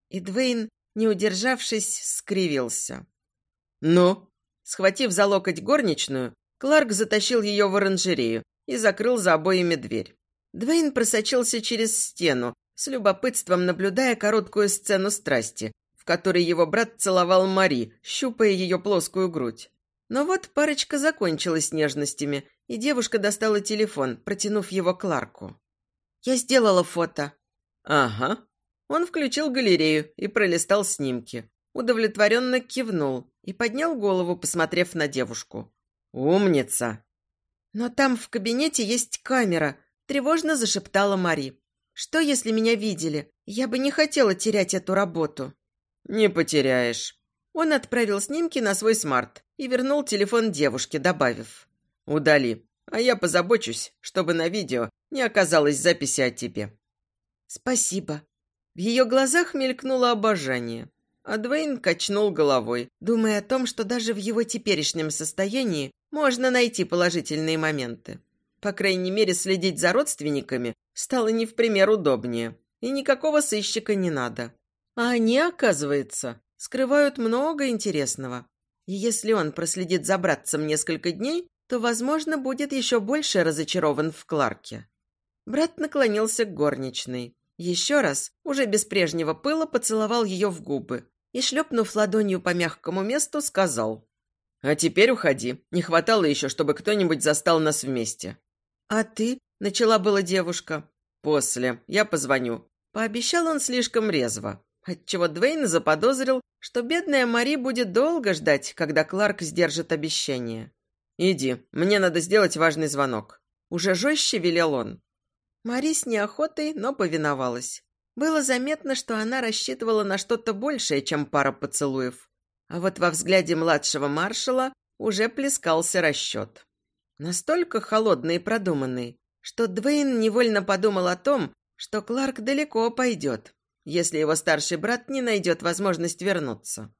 И Двейн, не удержавшись, скривился. «Ну?» Схватив за локоть горничную, Кларк затащил ее в оранжерею и закрыл за обоями дверь. Двейн просочился через стену, с любопытством наблюдая короткую сцену страсти, в которой его брат целовал Мари, щупая ее плоскую грудь. Но вот парочка закончилась нежностями, и девушка достала телефон, протянув его Кларку. «Я сделала фото». «Ага». Он включил галерею и пролистал снимки. Удовлетворенно кивнул и поднял голову, посмотрев на девушку. «Умница!» «Но там в кабинете есть камера», – тревожно зашептала Мари. «Что, если меня видели? Я бы не хотела терять эту работу». «Не потеряешь». Он отправил снимки на свой смарт и вернул телефон девушке, добавив. «Удали, а я позабочусь, чтобы на видео не оказалось записи о тебе». «Спасибо». В ее глазах мелькнуло обожание, а Двейн качнул головой, думая о том, что даже в его теперешнем состоянии можно найти положительные моменты. По крайней мере, следить за родственниками стало не в пример удобнее, и никакого сыщика не надо. А они, оказывается, скрывают много интересного. И если он проследит за братцем несколько дней, то, возможно, будет еще больше разочарован в Кларке. Брат наклонился к горничной. Еще раз, уже без прежнего пыла, поцеловал ее в губы и, шлепнув ладонью по мягкому месту, сказал. «А теперь уходи. Не хватало еще, чтобы кто-нибудь застал нас вместе». «А ты?» – начала была девушка. «После. Я позвоню». Пообещал он слишком резво отчего Двейн заподозрил, что бедная Мари будет долго ждать, когда Кларк сдержит обещание. «Иди, мне надо сделать важный звонок». Уже жестче велел он. Мари с неохотой, но повиновалась. Было заметно, что она рассчитывала на что-то большее, чем пара поцелуев. А вот во взгляде младшего маршала уже плескался расчет. Настолько холодный и продуманный, что Двейн невольно подумал о том, что Кларк далеко пойдет, если его старший брат не найдет возможность вернуться.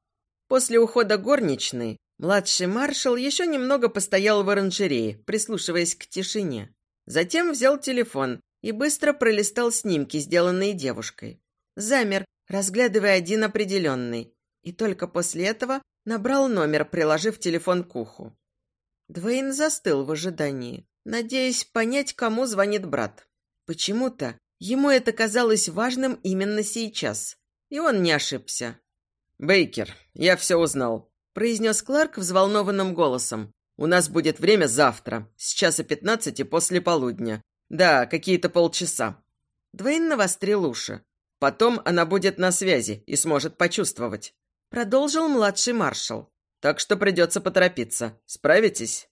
После ухода горничной младший маршал еще немного постоял в оранжерее, прислушиваясь к тишине. Затем взял телефон и быстро пролистал снимки, сделанные девушкой. Замер, разглядывая один определенный, и только после этого набрал номер, приложив телефон к уху. Двейн застыл в ожидании, надеясь понять, кому звонит брат. Почему-то Ему это казалось важным именно сейчас. И он не ошибся. «Бейкер, я все узнал», – произнес Кларк взволнованным голосом. «У нас будет время завтра, с часа пятнадцати после полудня. Да, какие-то полчаса». Двейн навострил уши. «Потом она будет на связи и сможет почувствовать», – продолжил младший маршал. «Так что придется поторопиться. Справитесь?»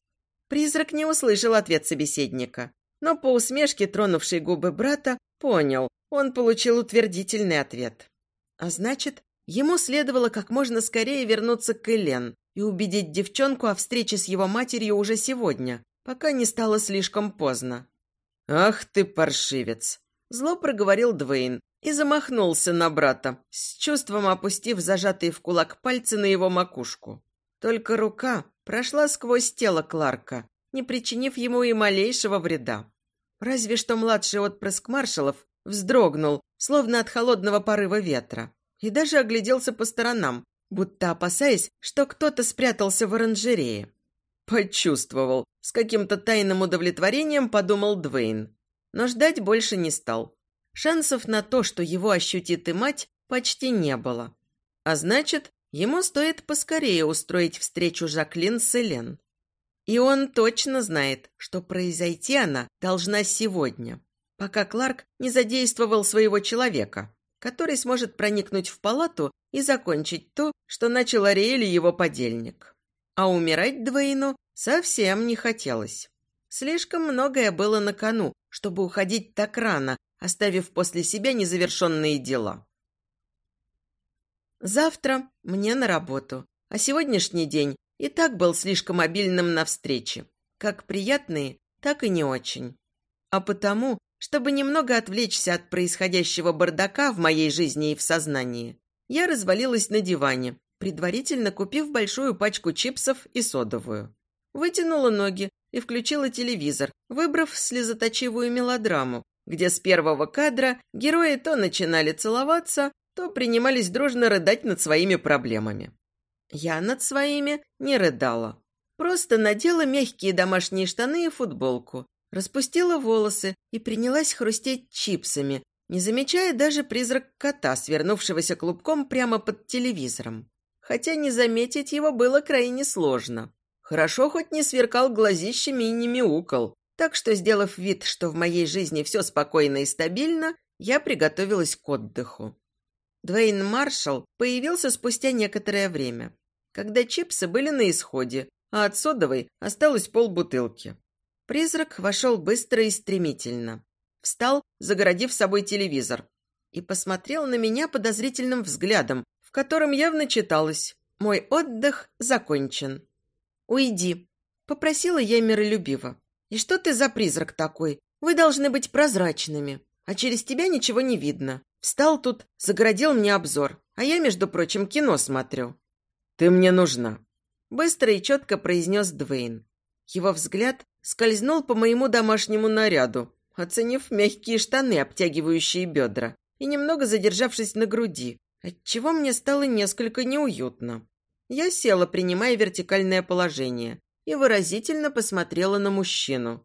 Призрак не услышал ответ собеседника, но по усмешке, тронувшей губы брата, Понял. Он получил утвердительный ответ. А значит, ему следовало как можно скорее вернуться к Элен и убедить девчонку о встрече с его матерью уже сегодня, пока не стало слишком поздно. «Ах ты, паршивец!» Зло проговорил Двейн и замахнулся на брата, с чувством опустив зажатые в кулак пальцы на его макушку. Только рука прошла сквозь тело Кларка, не причинив ему и малейшего вреда. Разве что младший отпрыск маршалов вздрогнул, словно от холодного порыва ветра, и даже огляделся по сторонам, будто опасаясь, что кто-то спрятался в оранжерее. Почувствовал, с каким-то тайным удовлетворением подумал Двейн. Но ждать больше не стал. Шансов на то, что его ощутит и мать, почти не было. А значит, ему стоит поскорее устроить встречу Жаклин с Элен. И он точно знает, что произойти она должна сегодня, пока Кларк не задействовал своего человека, который сможет проникнуть в палату и закончить то, что начал Ариэль его подельник. А умирать Двейну совсем не хотелось. Слишком многое было на кону, чтобы уходить так рано, оставив после себя незавершенные дела. Завтра мне на работу, а сегодняшний день и так был слишком обильным на встречи, как приятные, так и не очень. А потому, чтобы немного отвлечься от происходящего бардака в моей жизни и в сознании, я развалилась на диване, предварительно купив большую пачку чипсов и содовую. Вытянула ноги и включила телевизор, выбрав слезоточивую мелодраму, где с первого кадра герои то начинали целоваться, то принимались дружно рыдать над своими проблемами. Я над своими не рыдала. Просто надела мягкие домашние штаны и футболку, распустила волосы и принялась хрустеть чипсами, не замечая даже призрак кота, свернувшегося клубком прямо под телевизором. Хотя не заметить его было крайне сложно. Хорошо хоть не сверкал глазищами и не мяукал, так что, сделав вид, что в моей жизни все спокойно и стабильно, я приготовилась к отдыху. Двейн Маршалл появился спустя некоторое время, когда чипсы были на исходе, а от содовой осталось полбутылки. Призрак вошел быстро и стремительно. Встал, загородив собой телевизор, и посмотрел на меня подозрительным взглядом, в котором явно читалось «Мой отдых закончен». «Уйди», – попросила я миролюбиво. «И что ты за призрак такой? Вы должны быть прозрачными, а через тебя ничего не видно. Встал тут, загородил мне обзор, а я, между прочим, кино смотрю». «Ты мне нужна», – быстро и четко произнес Двейн. Его взгляд скользнул по моему домашнему наряду, оценив мягкие штаны, обтягивающие бедра, и немного задержавшись на груди, отчего мне стало несколько неуютно. Я села, принимая вертикальное положение, и выразительно посмотрела на мужчину.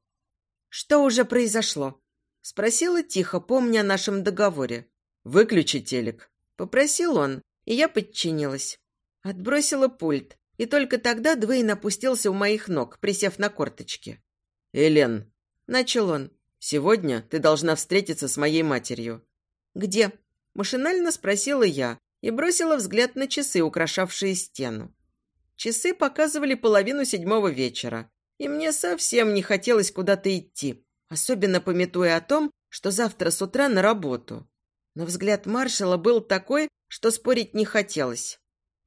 «Что уже произошло?» Спросила тихо, помня о нашем договоре. «Выключи телек», — попросил он, и я подчинилась. Отбросила пульт, и только тогда Двейн опустился у моих ног, присев на корточки. «Элен», — начал он, — «сегодня ты должна встретиться с моей матерью». «Где?» – машинально спросила я и бросила взгляд на часы, украшавшие стену. Часы показывали половину седьмого вечера, и мне совсем не хотелось куда-то идти, особенно пометуя о том, что завтра с утра на работу. Но взгляд маршала был такой, что спорить не хотелось.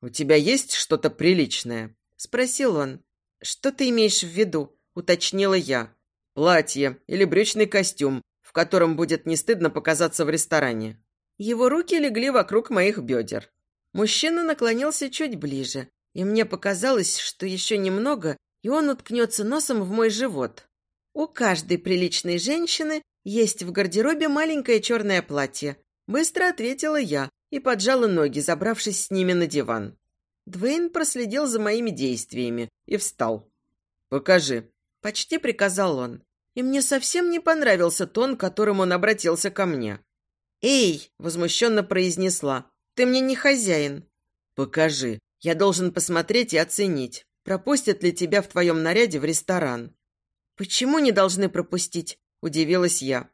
«У тебя есть что-то приличное?» – спросил он. «Что ты имеешь в виду?» – уточнила я. «Платье или брючный костюм, в котором будет не стыдно показаться в ресторане». Его руки легли вокруг моих бедер. Мужчина наклонился чуть ближе, и мне показалось, что еще немного, и он уткнется носом в мой живот. У каждой приличной женщины есть в гардеробе маленькое черное платье. Быстро ответила я, и поджала ноги, забравшись с ними на диван. Двейн проследил за моими действиями и встал. «Покажи», — почти приказал он. И мне совсем не понравился тон, которым он обратился ко мне. «Эй!» – возмущенно произнесла. «Ты мне не хозяин». «Покажи. Я должен посмотреть и оценить, пропустят ли тебя в твоем наряде в ресторан». «Почему не должны пропустить?» – удивилась я.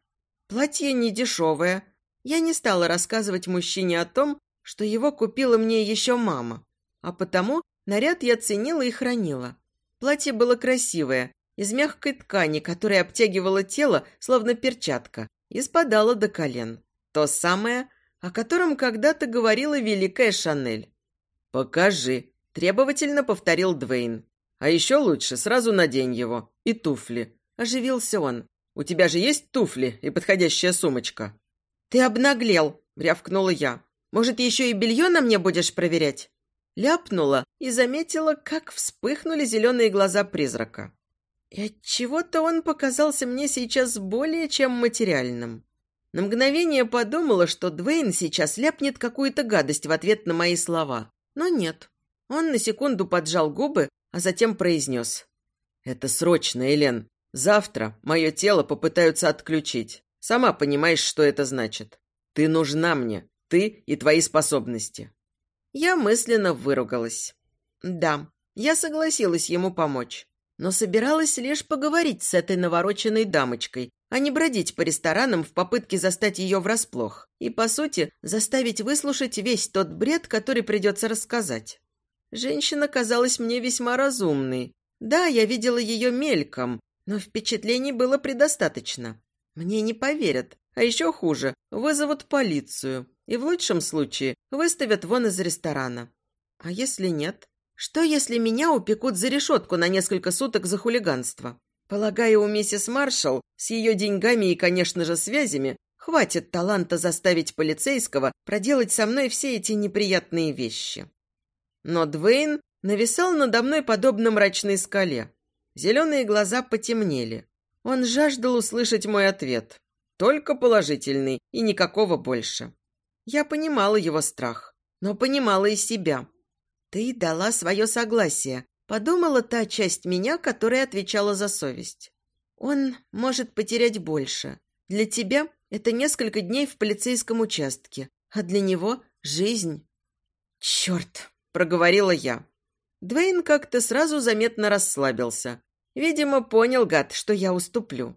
«Платье не дешевое, я не стала рассказывать мужчине о том, что его купила мне еще мама, а потому наряд я ценила и хранила. Платье было красивое, из мягкой ткани, которая обтягивала тело, словно перчатка, и спадала до колен. То самое, о котором когда-то говорила великая Шанель. «Покажи», – требовательно повторил Двейн. «А еще лучше сразу надень его. И туфли». Оживился он. «У тебя же есть туфли и подходящая сумочка?» «Ты обнаглел!» – рявкнула я. «Может, еще и белье на мне будешь проверять?» Ляпнула и заметила, как вспыхнули зеленые глаза призрака. И отчего-то он показался мне сейчас более чем материальным. На мгновение подумала, что Двейн сейчас ляпнет какую-то гадость в ответ на мои слова. Но нет. Он на секунду поджал губы, а затем произнес. «Это срочно, Элен. Завтра мое тело попытаются отключить. Сама понимаешь, что это значит. Ты нужна мне, ты и твои способности». Я мысленно выругалась. Да, я согласилась ему помочь, но собиралась лишь поговорить с этой навороченной дамочкой, а не бродить по ресторанам в попытке застать ее врасплох и, по сути, заставить выслушать весь тот бред, который придется рассказать. Женщина казалась мне весьма разумной. Да, я видела ее мельком, но впечатлений было предостаточно. Мне не поверят, а еще хуже, вызовут полицию и в лучшем случае выставят вон из ресторана. А если нет? Что, если меня упекут за решетку на несколько суток за хулиганство? Полагаю, у миссис Маршалл с ее деньгами и, конечно же, связями хватит таланта заставить полицейского проделать со мной все эти неприятные вещи. Но Двейн нависал надо мной подобно мрачной скале. Зеленые глаза потемнели. Он жаждал услышать мой ответ. Только положительный и никакого больше. Я понимала его страх, но понимала и себя. Ты дала свое согласие, подумала та часть меня, которая отвечала за совесть. Он может потерять больше. Для тебя это несколько дней в полицейском участке, а для него – жизнь. «Черт!» – проговорила я. Двейн как-то сразу заметно расслабился. Видимо, понял, гад, что я уступлю.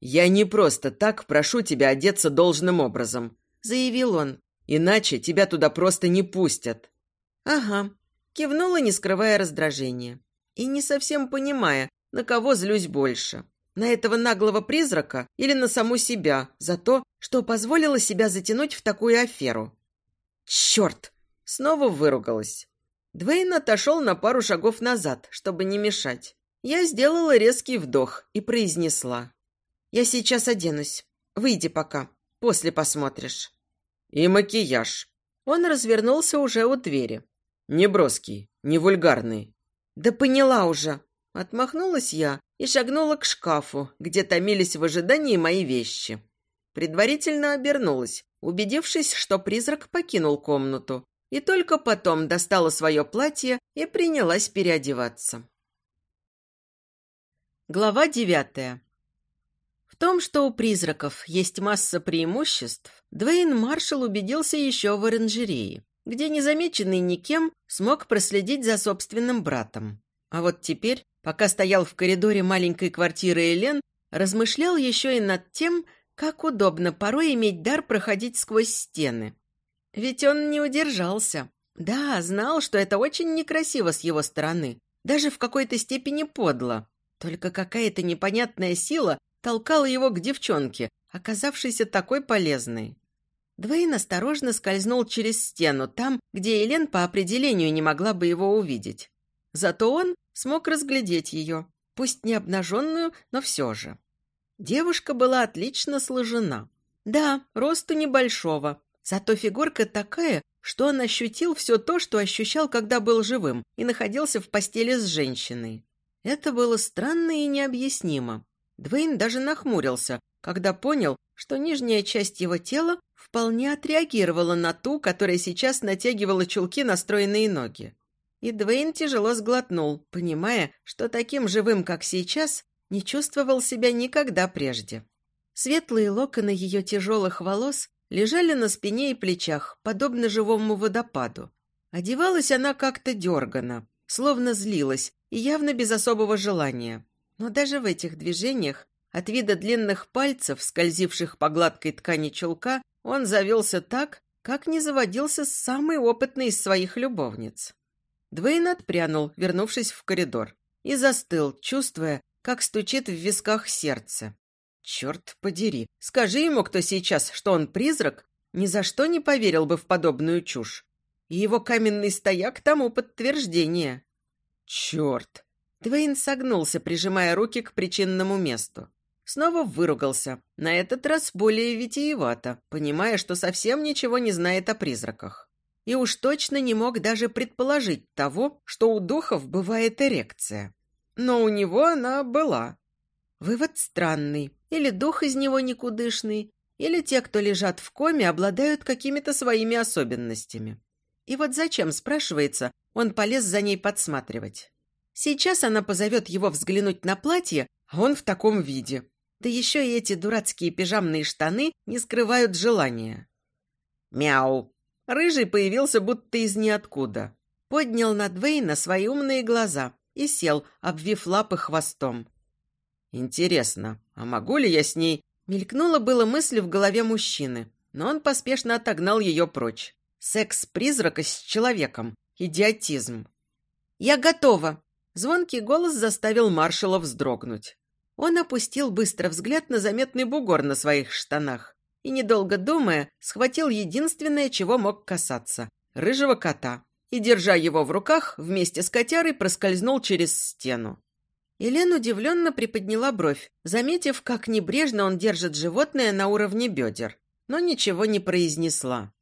«Я не просто так прошу тебя одеться должным образом заявил он. «Иначе тебя туда просто не пустят». «Ага», – кивнула, не скрывая раздражения. И не совсем понимая, на кого злюсь больше. На этого наглого призрака или на саму себя за то, что позволила себя затянуть в такую аферу. «Черт!» – снова выругалась. Двейн отошел на пару шагов назад, чтобы не мешать. Я сделала резкий вдох и произнесла. «Я сейчас оденусь. Выйди пока. После посмотришь». «И макияж». Он развернулся уже у двери. «Не броский, не вульгарный». «Да поняла уже». Отмахнулась я и шагнула к шкафу, где томились в ожидании мои вещи. Предварительно обернулась, убедившись, что призрак покинул комнату, и только потом достала свое платье и принялась переодеваться. Глава девятая том, что у призраков есть масса преимуществ, Двейн Маршалл убедился еще в оранжерее, где незамеченный никем смог проследить за собственным братом. А вот теперь, пока стоял в коридоре маленькой квартиры Элен, размышлял еще и над тем, как удобно порой иметь дар проходить сквозь стены. Ведь он не удержался. Да, знал, что это очень некрасиво с его стороны, даже в какой-то степени подло. Только какая-то непонятная сила толкала его к девчонке, оказавшейся такой полезной. Двейн осторожно скользнул через стену, там, где Елен по определению не могла бы его увидеть. Зато он смог разглядеть ее, пусть не обнаженную, но все же. Девушка была отлично сложена. Да, росту небольшого, зато фигурка такая, что он ощутил все то, что ощущал, когда был живым и находился в постели с женщиной. Это было странно и необъяснимо. Двейн даже нахмурился, когда понял, что нижняя часть его тела вполне отреагировала на ту, которая сейчас натягивала чулки на стройные ноги. И Двейн тяжело сглотнул, понимая, что таким живым, как сейчас, не чувствовал себя никогда прежде. Светлые локоны ее тяжелых волос лежали на спине и плечах, подобно живому водопаду. Одевалась она как-то дергано, словно злилась явно без особого желания. Но даже в этих движениях, от вида длинных пальцев, скользивших по гладкой ткани чулка, он завелся так, как не заводился с самой опытной из своих любовниц. Двейн отпрянул, вернувшись в коридор, и застыл, чувствуя, как стучит в висках сердце. Черт подери, скажи ему кто сейчас, что он призрак, ни за что не поверил бы в подобную чушь. И его каменный стояк тому подтверждение. Черт! Двейн согнулся, прижимая руки к причинному месту. Снова выругался, на этот раз более витиевато, понимая, что совсем ничего не знает о призраках. И уж точно не мог даже предположить того, что у духов бывает эрекция. Но у него она была. Вывод странный. Или дух из него никудышный, или те, кто лежат в коме, обладают какими-то своими особенностями. И вот зачем, спрашивается, он полез за ней подсматривать. Сейчас она позовет его взглянуть на платье, а он в таком виде. Да еще и эти дурацкие пижамные штаны не скрывают желания. Мяу. Рыжий появился будто из ниоткуда. Поднял на Двейна свои умные глаза и сел, обвив лапы хвостом. «Интересно, а могу ли я с ней...» Мелькнула было мысль в голове мужчины, но он поспешно отогнал ее прочь. Секс призрака с человеком. Идиотизм. «Я готова!» Звонкий голос заставил маршала вздрогнуть. Он опустил быстро взгляд на заметный бугор на своих штанах и, недолго думая, схватил единственное, чего мог касаться – рыжего кота, и, держа его в руках, вместе с котярой проскользнул через стену. Елена удивленно приподняла бровь, заметив, как небрежно он держит животное на уровне бедер, но ничего не произнесла.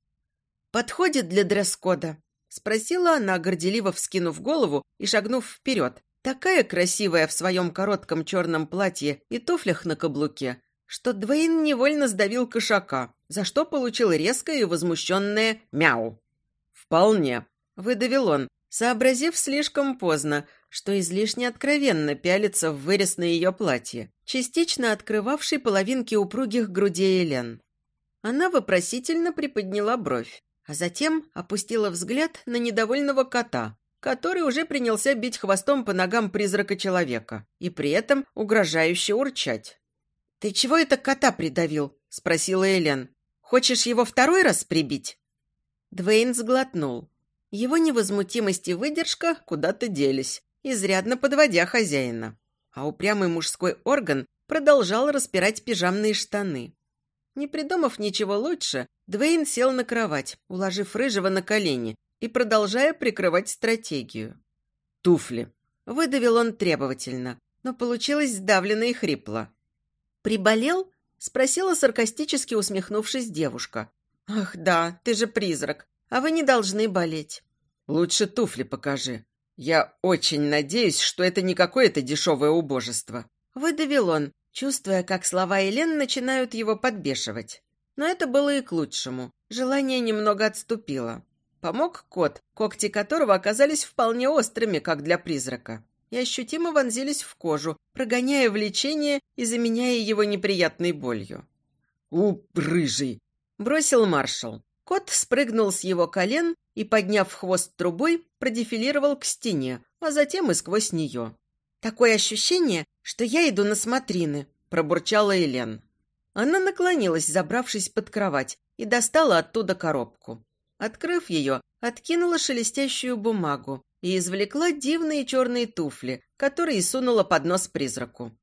«Подходит для дресс-кода?» – спросила она, горделиво вскинув голову и шагнув вперед, Такая красивая в своем коротком черном платье и туфлях на каблуке, что Двейн невольно сдавил кошака, за что получил резкое и возмущенное «мяу». «Вполне», – выдавил он, сообразив слишком поздно, что излишне откровенно пялится в вырез на ее платье, частично открывавший половинки упругих грудей Элен. Она вопросительно приподняла бровь, а затем опустила взгляд на недовольного кота, который уже принялся бить хвостом по ногам призрака человека и при этом угрожающе урчать. «Ты чего это кота придавил?» – спросила Элен. «Хочешь его второй раз прибить?» Двейн сглотнул. Его невозмутимость и выдержка куда-то делись, изрядно подводя хозяина. А упрямый мужской орган продолжал распирать пижамные штаны. Не придумав ничего лучше, Двейн сел на кровать, уложив рыжего на колени и продолжая прикрывать стратегию. «Туфли!» – выдавил он требовательно, но получилось сдавленно и хрипло. «Приболел?» – спросила саркастически усмехнувшись девушка. «Ах да, ты же призрак, а вы не должны болеть». «Лучше туфли покажи. Я очень надеюсь, что это не какое-то дешевое убожество». Выдавил он, чувствуя, как слова Елен начинают его подбешивать. Но это было и к лучшему. Желание немного отступило. Помог кот, когти которого оказались вполне острыми, как для призрака, и ощутимо вонзились в кожу, прогоняя влечение и заменяя его неприятной болью. «У, рыжий!» – бросил маршал. Кот спрыгнул с его колен и, подняв хвост трубой, продефилировал к стене, а затем и сквозь нее. «Такое ощущение, что я иду на смотрины», – пробурчала Елен. Она наклонилась, забравшись под кровать, и достала оттуда коробку. Открыв ее, откинула шелестящую бумагу и извлекла дивные черные туфли, которые сунула под нос призраку.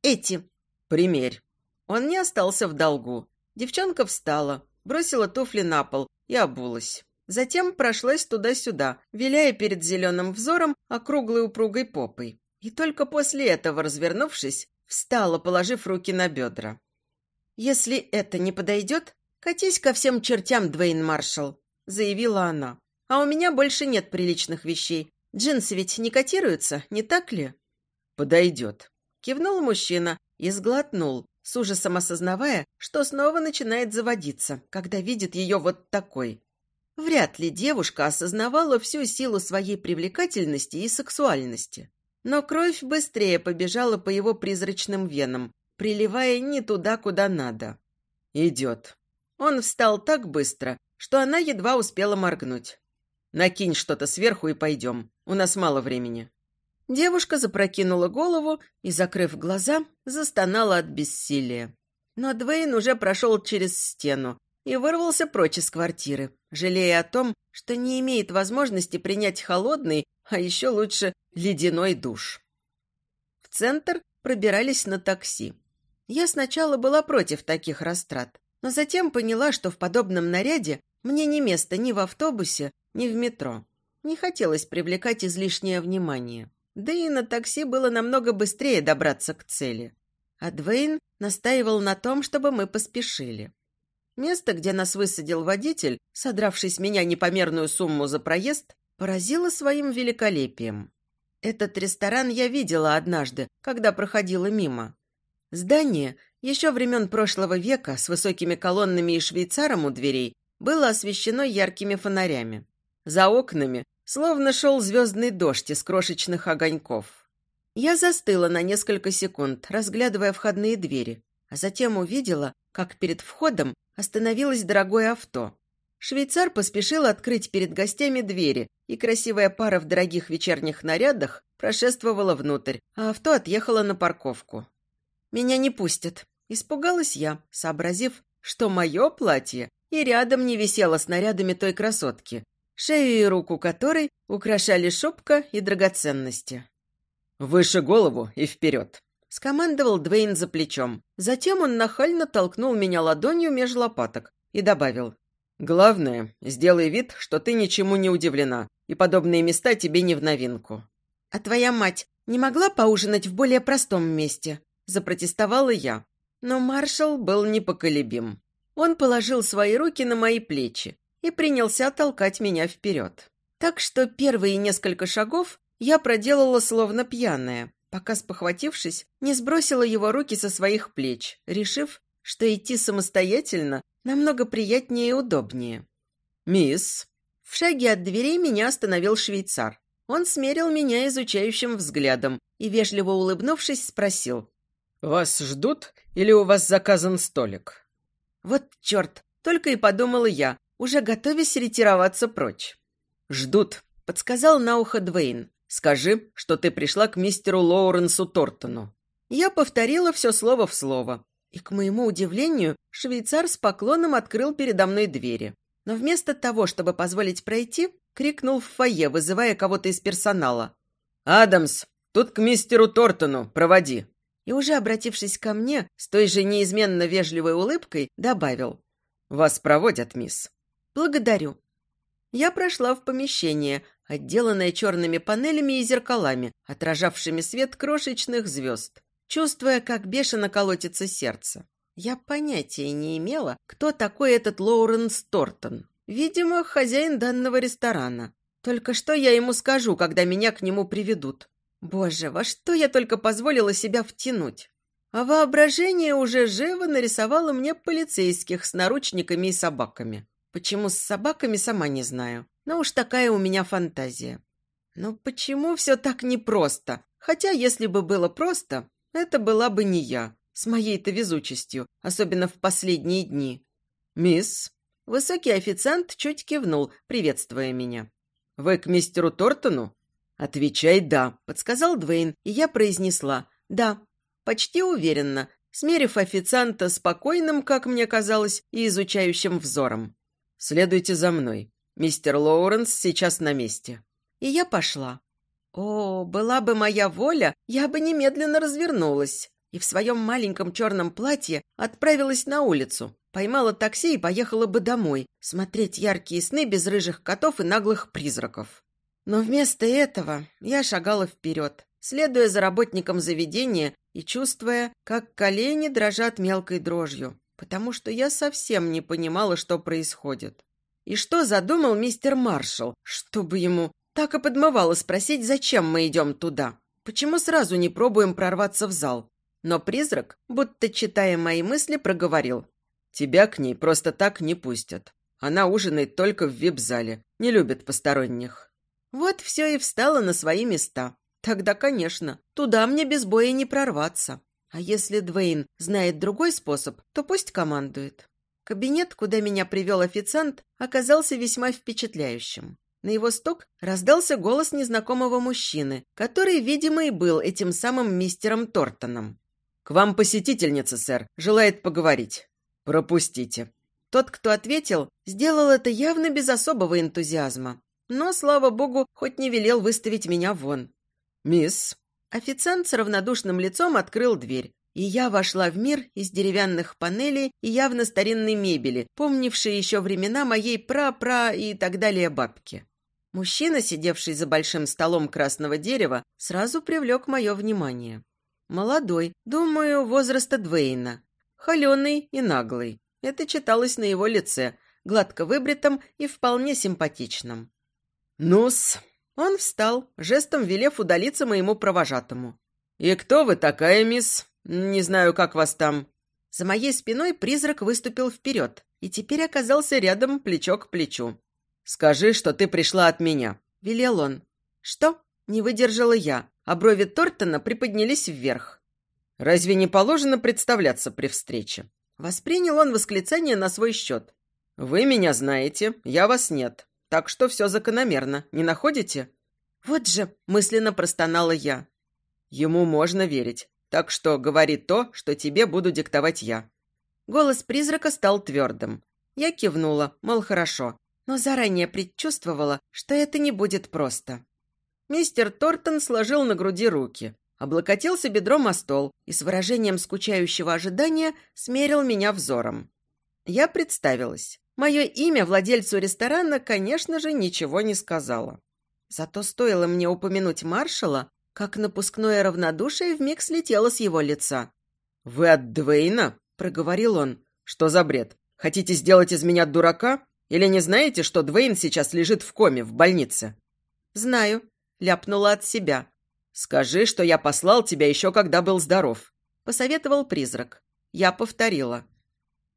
«Эти!» «Примерь!» Он не остался в долгу. Девчонка встала, бросила туфли на пол и обулась. Затем прошлась туда-сюда, виляя перед зеленым взором округлой упругой попой. И только после этого, развернувшись, встала, положив руки на бедра. «Если это не подойдет, катись ко всем чертям, Двейн Маршалл заявила она. «А у меня больше нет приличных вещей. Джинсы ведь не котируются, не так ли?» «Подойдет», – кивнул мужчина и сглотнул, с ужасом осознавая, что снова начинает заводиться, когда видит ее вот такой. Вряд ли девушка осознавала всю силу своей привлекательности и сексуальности. Но кровь быстрее побежала по его призрачным венам, приливая не туда, куда надо. «Идет». Он встал так быстро, что она едва успела моргнуть. «Накинь что-то сверху и пойдем. У нас мало времени». Девушка запрокинула голову и, закрыв глаза, застонала от бессилия. Но Двейн уже прошел через стену и вырвался прочь из квартиры, жалея о том, что не имеет возможности принять холодный, а еще лучше ледяной душ. В центр пробирались на такси. Я сначала была против таких растрат, но затем поняла, что в подобном наряде мне не место ни в автобусе, ни в метро. Не хотелось привлекать излишнее внимание. Да и на такси было намного быстрее добраться к цели. А Двейн настаивал на том, чтобы мы поспешили. Место, где нас высадил водитель, содравший с меня непомерную сумму за проезд, поразило своим великолепием. Этот ресторан я видела однажды, когда проходила мимо. Здание, еще времен прошлого века, с высокими колоннами и швейцаром у дверей, было освещено яркими фонарями. За окнами словно шел звездный дождь из крошечных огоньков. Я застыла на несколько секунд, разглядывая входные двери, а затем увидела, как перед входом остановилось дорогое авто. Швейцар поспешил открыть перед гостями двери, и красивая пара в дорогих вечерних нарядах прошествовала внутрь, а авто отъехало на парковку. «Меня не пустят», – испугалась я, сообразив, что мое платье и рядом не висела снарядами той красотки, шею и руку которой украшали шубка и драгоценности. «Выше голову и вперед», — скомандовал Двейн за плечом. Затем он нахально толкнул меня ладонью меж лопаток и добавил. «Главное, сделай вид, что ты ничему не удивлена, и подобные места тебе не в новинку». «А твоя мать не могла поужинать в более простом месте?» – запротестовала я. Но маршал был непоколебим. Он положил свои руки на мои плечи и принялся толкать меня вперед. Так что первые несколько шагов я проделала словно пьяная, пока, спохватившись, не сбросила его руки со своих плеч, решив, что идти самостоятельно намного приятнее и удобнее. «Мисс!» В шаге от дверей меня остановил швейцар. Он смерил меня изучающим взглядом и, вежливо улыбнувшись, спросил. «Вас ждут или у вас заказан столик?» Вот черт, только и подумала я, уже готовясь ретироваться прочь. «Ждут», — подсказал на ухо Двейн. «Скажи, что ты пришла к мистеру Лоуренсу Тортону». Я повторила все слово в слово. И, к моему удивлению, швейцар с поклоном открыл передо мной двери. Но вместо того, чтобы позволить пройти, крикнул в фойе, вызывая кого-то из персонала. «Адамс, тут к мистеру Тортону, проводи». И уже обратившись ко мне, с той же неизменно вежливой улыбкой, добавил. «Вас проводят, мисс». «Благодарю». Я прошла в помещение, отделанное черными панелями и зеркалами, отражавшими свет крошечных звезд, чувствуя, как бешено колотится сердце. Я понятия не имела, кто такой этот Лоуренс Тортон. Видимо, хозяин данного ресторана. Только что я ему скажу, когда меня к нему приведут? Боже, во что я только позволила себя втянуть? А воображение уже живо нарисовало мне полицейских с наручниками и собаками. Почему с собаками, сама не знаю. Но уж такая у меня фантазия. Но почему все так непросто? Хотя, если бы было просто, это была бы не я. С моей-то везучестью, особенно в последние дни. «Мисс?» Высокий официант чуть кивнул, приветствуя меня. «Вы к мистеру Тортону?» «Отвечай «да», — подсказал Двейн, и я произнесла «да». Почти уверенно, смерив официанта спокойным, как мне казалось, и изучающим взором. «Следуйте за мной. Мистер Лоуренс сейчас на месте». И я пошла. О, была бы моя воля, я бы немедленно развернулась и в своем маленьком черном платье отправилась на улицу, поймала такси и поехала бы домой, смотреть яркие сны без рыжих котов и наглых призраков. Но вместо этого я шагала вперед, следуя за работником заведения и чувствуя, как колени дрожат мелкой дрожью, потому что я совсем не понимала, что происходит. И что задумал мистер Маршалл, чтобы ему так и подмывало спросить, зачем мы идем туда? Почему сразу не пробуем прорваться в зал? Но призрак, будто читая мои мысли, проговорил. «Тебя к ней просто так не пустят. Она ужинает только в вип-зале, не любит посторонних». Вот все и встало на свои места. Тогда, конечно, туда мне без боя не прорваться. А если Двейн знает другой способ, то пусть командует. Кабинет, куда меня привел официант, оказался весьма впечатляющим. На его стук раздался голос незнакомого мужчины, который, видимо, и был этим самым мистером Тортоном. «К вам посетительница, сэр, желает поговорить. Пропустите». Тот, кто ответил, сделал это явно без особого энтузиазма. Но, слава богу, хоть не велел выставить меня вон. «Мисс...» Официант с равнодушным лицом открыл дверь, и я вошла в мир из деревянных панелей и явно старинной мебели, помнившей еще времена моей пра-пра и так далее бабки. Мужчина, сидевший за большим столом красного дерева, сразу привлек мое внимание. Молодой, думаю, возраста Двейна. Холеный и наглый. Это читалось на его лице, гладко выбритом и вполне симпатичном. «Ну-с!» Он встал, жестом велев удалиться моему провожатому. «И кто вы такая, мисс? Не знаю, как вас там». За моей спиной призрак выступил вперед и теперь оказался рядом плечо к плечу. «Скажи, что ты пришла от меня», — велел он. «Что?» — не выдержала я а брови Тортона приподнялись вверх. «Разве не положено представляться при встрече?» Воспринял он восклицание на свой счет. «Вы меня знаете, я вас нет. Так что все закономерно, не находите?» «Вот же!» – мысленно простонала я. «Ему можно верить. Так что говори то, что тебе буду диктовать я». Голос призрака стал твердым. Я кивнула, мол, хорошо, но заранее предчувствовала, что это не будет просто. Мистер Тортон сложил на груди руки. облокотился бедром о стол и с выражением скучающего ожидания смерил меня взором. Я представилась. Мое имя владельцу ресторана, конечно же, ничего не сказала. Зато стоило мне упомянуть маршала, как напускное равнодушие вмиг слетело с его лица. «Вы от Двейна?» – проговорил он. «Что за бред? Хотите сделать из меня дурака? Или не знаете, что Двейн сейчас лежит в коме в больнице?» «Знаю», – ляпнула от себя. «Скажи, что я послал тебя еще когда был здоров», – посоветовал призрак. Я повторила.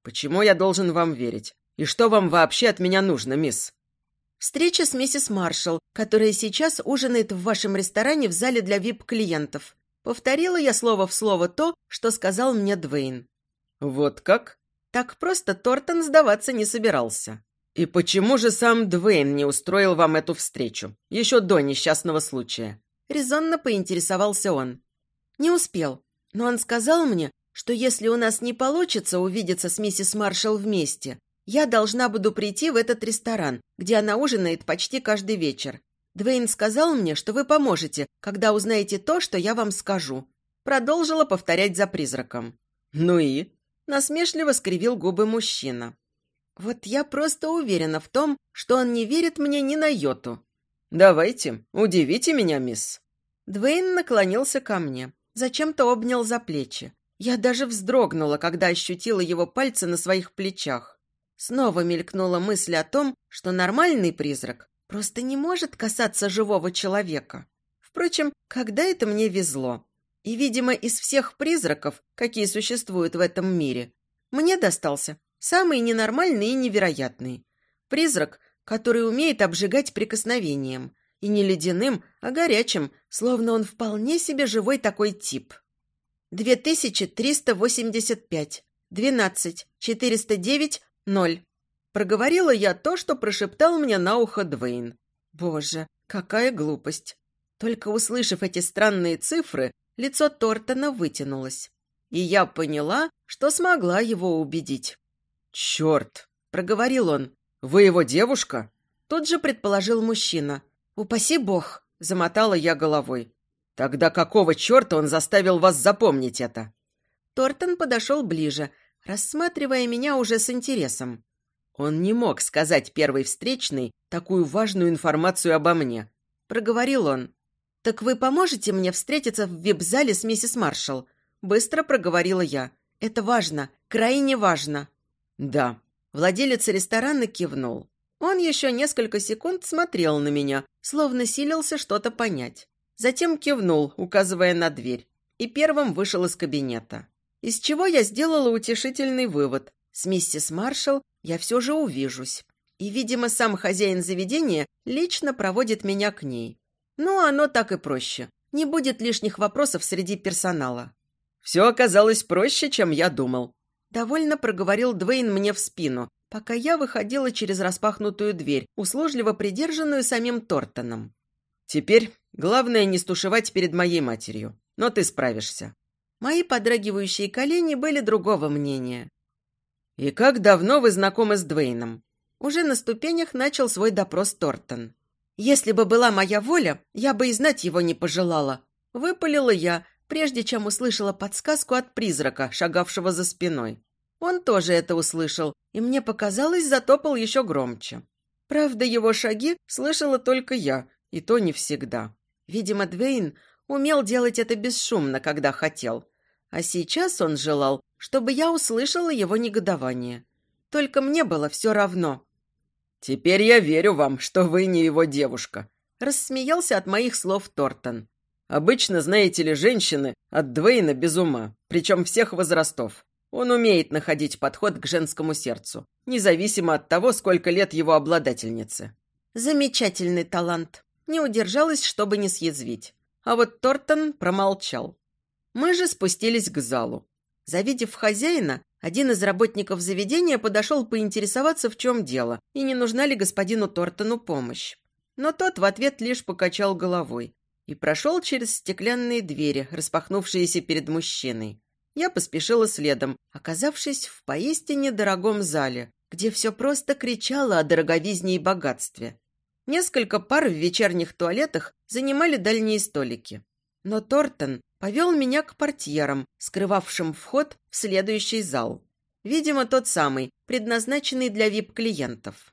«Почему я должен вам верить? И что вам вообще от меня нужно, мисс?» Встреча с миссис Маршалл, которая сейчас ужинает в вашем ресторане в зале для вип-клиентов. Повторила я слово в слово то, что сказал мне Двейн. Вот как? Так просто Тортон сдаваться не собирался. И почему же сам Двейн не устроил вам эту встречу? Еще до несчастного случая. Резонно поинтересовался он. Не успел. Но он сказал мне, что если у нас не получится увидеться с миссис Маршалл вместе, я должна буду прийти в этот ресторан, где она ужинает почти каждый вечер. Двейн сказал мне, что вы поможете, когда узнаете то, что я вам скажу. Продолжила повторять за призраком. Ну и? Насмешливо скривил губы мужчина. Вот я просто уверена в том, что он не верит мне ни на йоту. Давайте, удивите меня, мисс. Двейн наклонился ко мне, зачем-то обнял за плечи. Я даже вздрогнула, когда ощутила его пальцы на своих плечах. Снова мелькнула мысль о том, что нормальный призрак просто не может касаться живого человека. Впрочем, когда это мне везло. И, видимо, из всех призраков, какие существуют в этом мире, мне достался самый ненормальный и невероятный. Призрак, который умеет обжигать прикосновением. И не ледяным, а горячим, словно он вполне себе живой такой тип. 2385, 12, 409, Ноль. Проговорила я то, что прошептал мне на ухо Двейн. Боже, какая глупость. Только услышав эти странные цифры, лицо Тортона вытянулось. И я поняла, что смогла его убедить. «Черт!» – проговорил он. «Вы его девушка?» Тут же предположил мужчина. «Упаси бог!» – замотала я головой. «Тогда какого черта он заставил вас запомнить это?» Тортон подошел ближе, рассматривая меня уже с интересом. Он не мог сказать первой встречной такую важную информацию обо мне. Проговорил он. «Так вы поможете мне встретиться в вип-зале с миссис Маршалл?» Быстро проговорила я. «Это важно, крайне важно». «Да». Владелец ресторана кивнул. Он еще несколько секунд смотрел на меня, словно силился что-то понять. Затем кивнул, указывая на дверь, и первым вышел из кабинета. Из чего я сделала утешительный вывод. С миссис Маршалл я все же увижусь. И, видимо, сам хозяин заведения лично проводит меня к ней. Ну, оно так и проще. Не будет лишних вопросов среди персонала. Все оказалось проще, чем я думал. Довольно проговорил Двейн мне в спину, пока я выходила через распахнутую дверь, услужливо придержанную самим Тортоном. Теперь главное не стушевать перед моей матерью. Но ты справишься. Мои подрагивающие колени были другого мнения. «И как давно вы знакомы с Двейном?» Уже на ступенях начал свой допрос Тортон. «Если бы была моя воля, я бы и знать его не пожелала». Выпалила я, прежде чем услышала подсказку от призрака, шагавшего за спиной. Он тоже это услышал, и мне показалось, затопал еще громче. Правда, его шаги слышала только я, и то не всегда. Видимо, Двейн умел делать это бесшумно, когда хотел. А сейчас он желал, чтобы я услышала его негодование. Только мне было все равно. «Теперь я верю вам, что вы не его девушка», — рассмеялся от моих слов Тортон. «Обычно, знаете ли, женщины от Двейна без ума, причем всех возрастов. Он умеет находить подход к женскому сердцу, независимо от того, сколько лет его обладательнице». «Замечательный талант», не удержалась, чтобы не съязвить. А вот Тортон промолчал. Мы же спустились к залу. Завидев хозяина, один из работников заведения подошел поинтересоваться, в чем дело, и не нужна ли господину Тортону помощь. Но тот в ответ лишь покачал головой и прошел через стеклянные двери, распахнувшиеся перед мужчиной. Я поспешила следом, оказавшись в поистине дорогом зале, где все просто кричало о дороговизне и богатстве. Несколько пар в вечерних туалетах занимали дальние столики. Но Тортон повел меня к портьерам, скрывавшим вход в следующий зал. Видимо, тот самый, предназначенный для вип-клиентов.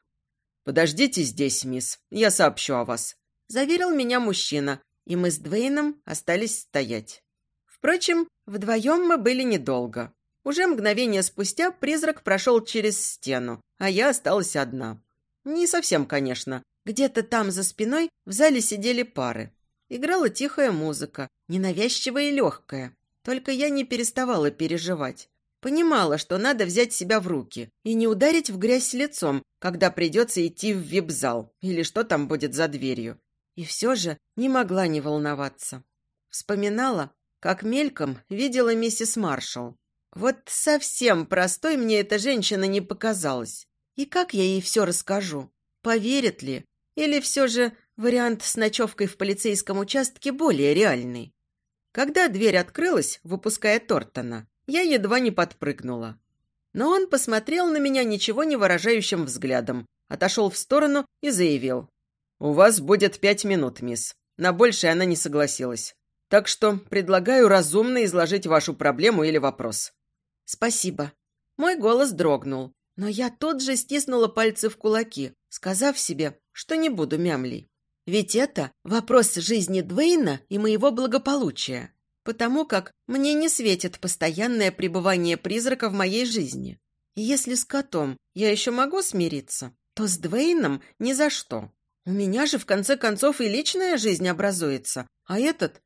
«Подождите здесь, мисс, я сообщу о вас», – заверил меня мужчина, и мы с Двейном остались стоять. Впрочем, вдвоем мы были недолго. Уже мгновение спустя призрак прошел через стену, а я осталась одна. Не совсем, конечно. Где-то там за спиной в зале сидели пары. Играла тихая музыка, ненавязчивая и легкая. Только я не переставала переживать. Понимала, что надо взять себя в руки и не ударить в грязь лицом, когда придется идти в вип-зал или что там будет за дверью. И все же не могла не волноваться. Вспоминала, как мельком видела миссис Маршалл. Вот совсем простой мне эта женщина не показалась. И как я ей все расскажу? Поверит ли? Или все же вариант с ночевкой в полицейском участке более реальный? Когда дверь открылась, выпуская Тортона, я едва не подпрыгнула. Но он посмотрел на меня ничего не выражающим взглядом, отошел в сторону и заявил. «У вас будет пять минут, мисс». На большее она не согласилась. Так что предлагаю разумно изложить вашу проблему или вопрос». «Спасибо». Мой голос дрогнул, но я тут же стиснула пальцы в кулаки, сказав себе, что не буду мямлей. Ведь это вопрос жизни Двейна и моего благополучия потому как мне не светит постоянное пребывание призрака в моей жизни. И если с котом я еще могу смириться, то с Двейном ни за что. У меня же, в конце концов, и личная жизнь образуется, а этот...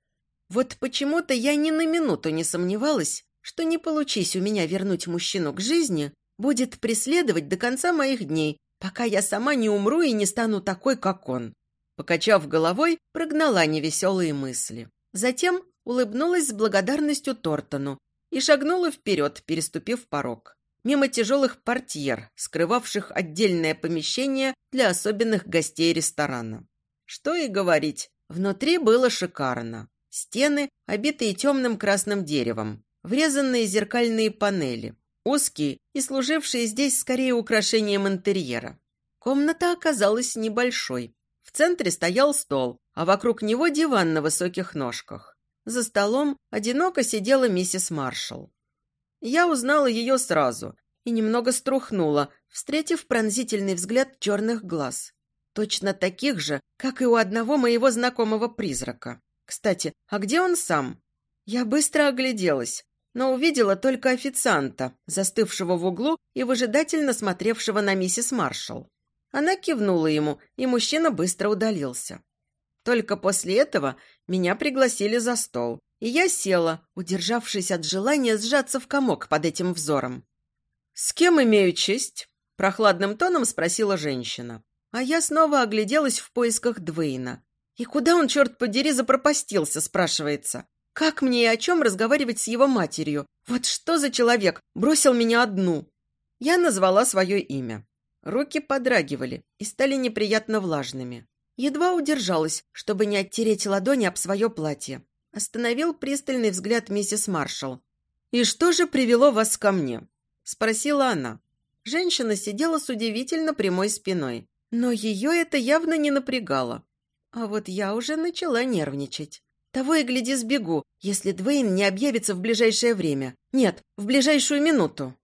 Вот почему-то я ни на минуту не сомневалась, что не получись у меня вернуть мужчину к жизни, будет преследовать до конца моих дней, пока я сама не умру и не стану такой, как он. Покачав головой, прогнала невеселые мысли. Затем улыбнулась с благодарностью Тортону и шагнула вперед, переступив порог. Мимо тяжелых портьер, скрывавших отдельное помещение для особенных гостей ресторана. Что и говорить, внутри было шикарно. Стены, обитые темным красным деревом, врезанные зеркальные панели, узкие и служившие здесь скорее украшением интерьера. Комната оказалась небольшой. В центре стоял стол, а вокруг него диван на высоких ножках. За столом одиноко сидела миссис Маршалл. Я узнала ее сразу и немного струхнула, встретив пронзительный взгляд черных глаз. Точно таких же, как и у одного моего знакомого призрака. Кстати, а где он сам? Я быстро огляделась, но увидела только официанта, застывшего в углу и выжидательно смотревшего на миссис Маршалл. Она кивнула ему, и мужчина быстро удалился. Только после этого меня пригласили за стол, и я села, удержавшись от желания сжаться в комок под этим взором. «С кем имею честь?» – прохладным тоном спросила женщина. А я снова огляделась в поисках Двейна. И куда он, черт подери, запропастился, спрашивается. Как мне и о чем разговаривать с его матерью? Вот что за человек бросил меня одну? Я назвала свое имя. Руки подрагивали и стали неприятно влажными. Едва удержалась, чтобы не оттереть ладони об свое платье. Остановил пристальный взгляд миссис Маршалл. «И что же привело вас ко мне?» – спросила она. Женщина сидела с удивительно прямой спиной, но ее это явно не напрягало. А вот я уже начала нервничать. Того и гляди сбегу, если Двейн не объявится в ближайшее время. Нет, в ближайшую минуту.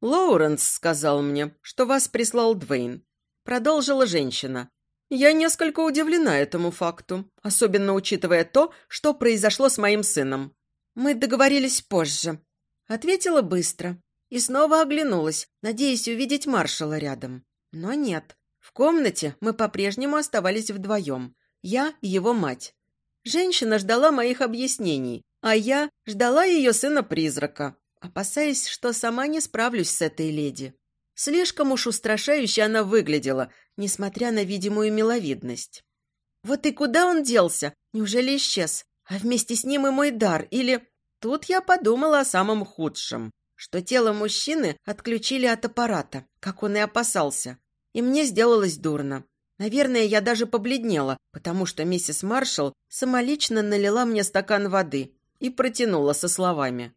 «Лоуренс сказал мне, что вас прислал Двейн», – продолжила женщина. Я несколько удивлена этому факту, особенно учитывая то, что произошло с моим сыном. Мы договорились позже. Ответила быстро и снова оглянулась, надеясь увидеть маршала рядом. Но нет. В комнате мы по-прежнему оставались вдвоем. Я и его мать. Женщина ждала моих объяснений, а я ждала ее сына-призрака, опасаясь, что сама не справлюсь с этой леди. Слишком уж устрашающе она выглядела, несмотря на видимую миловидность. Вот и куда он делся? Неужели исчез? А вместе с ним и мой дар? Или... Тут я подумала о самом худшем, что тело мужчины отключили от аппарата, как он и опасался. И мне сделалось дурно. Наверное, я даже побледнела, потому что миссис Маршалл самолично налила мне стакан воды и протянула со словами.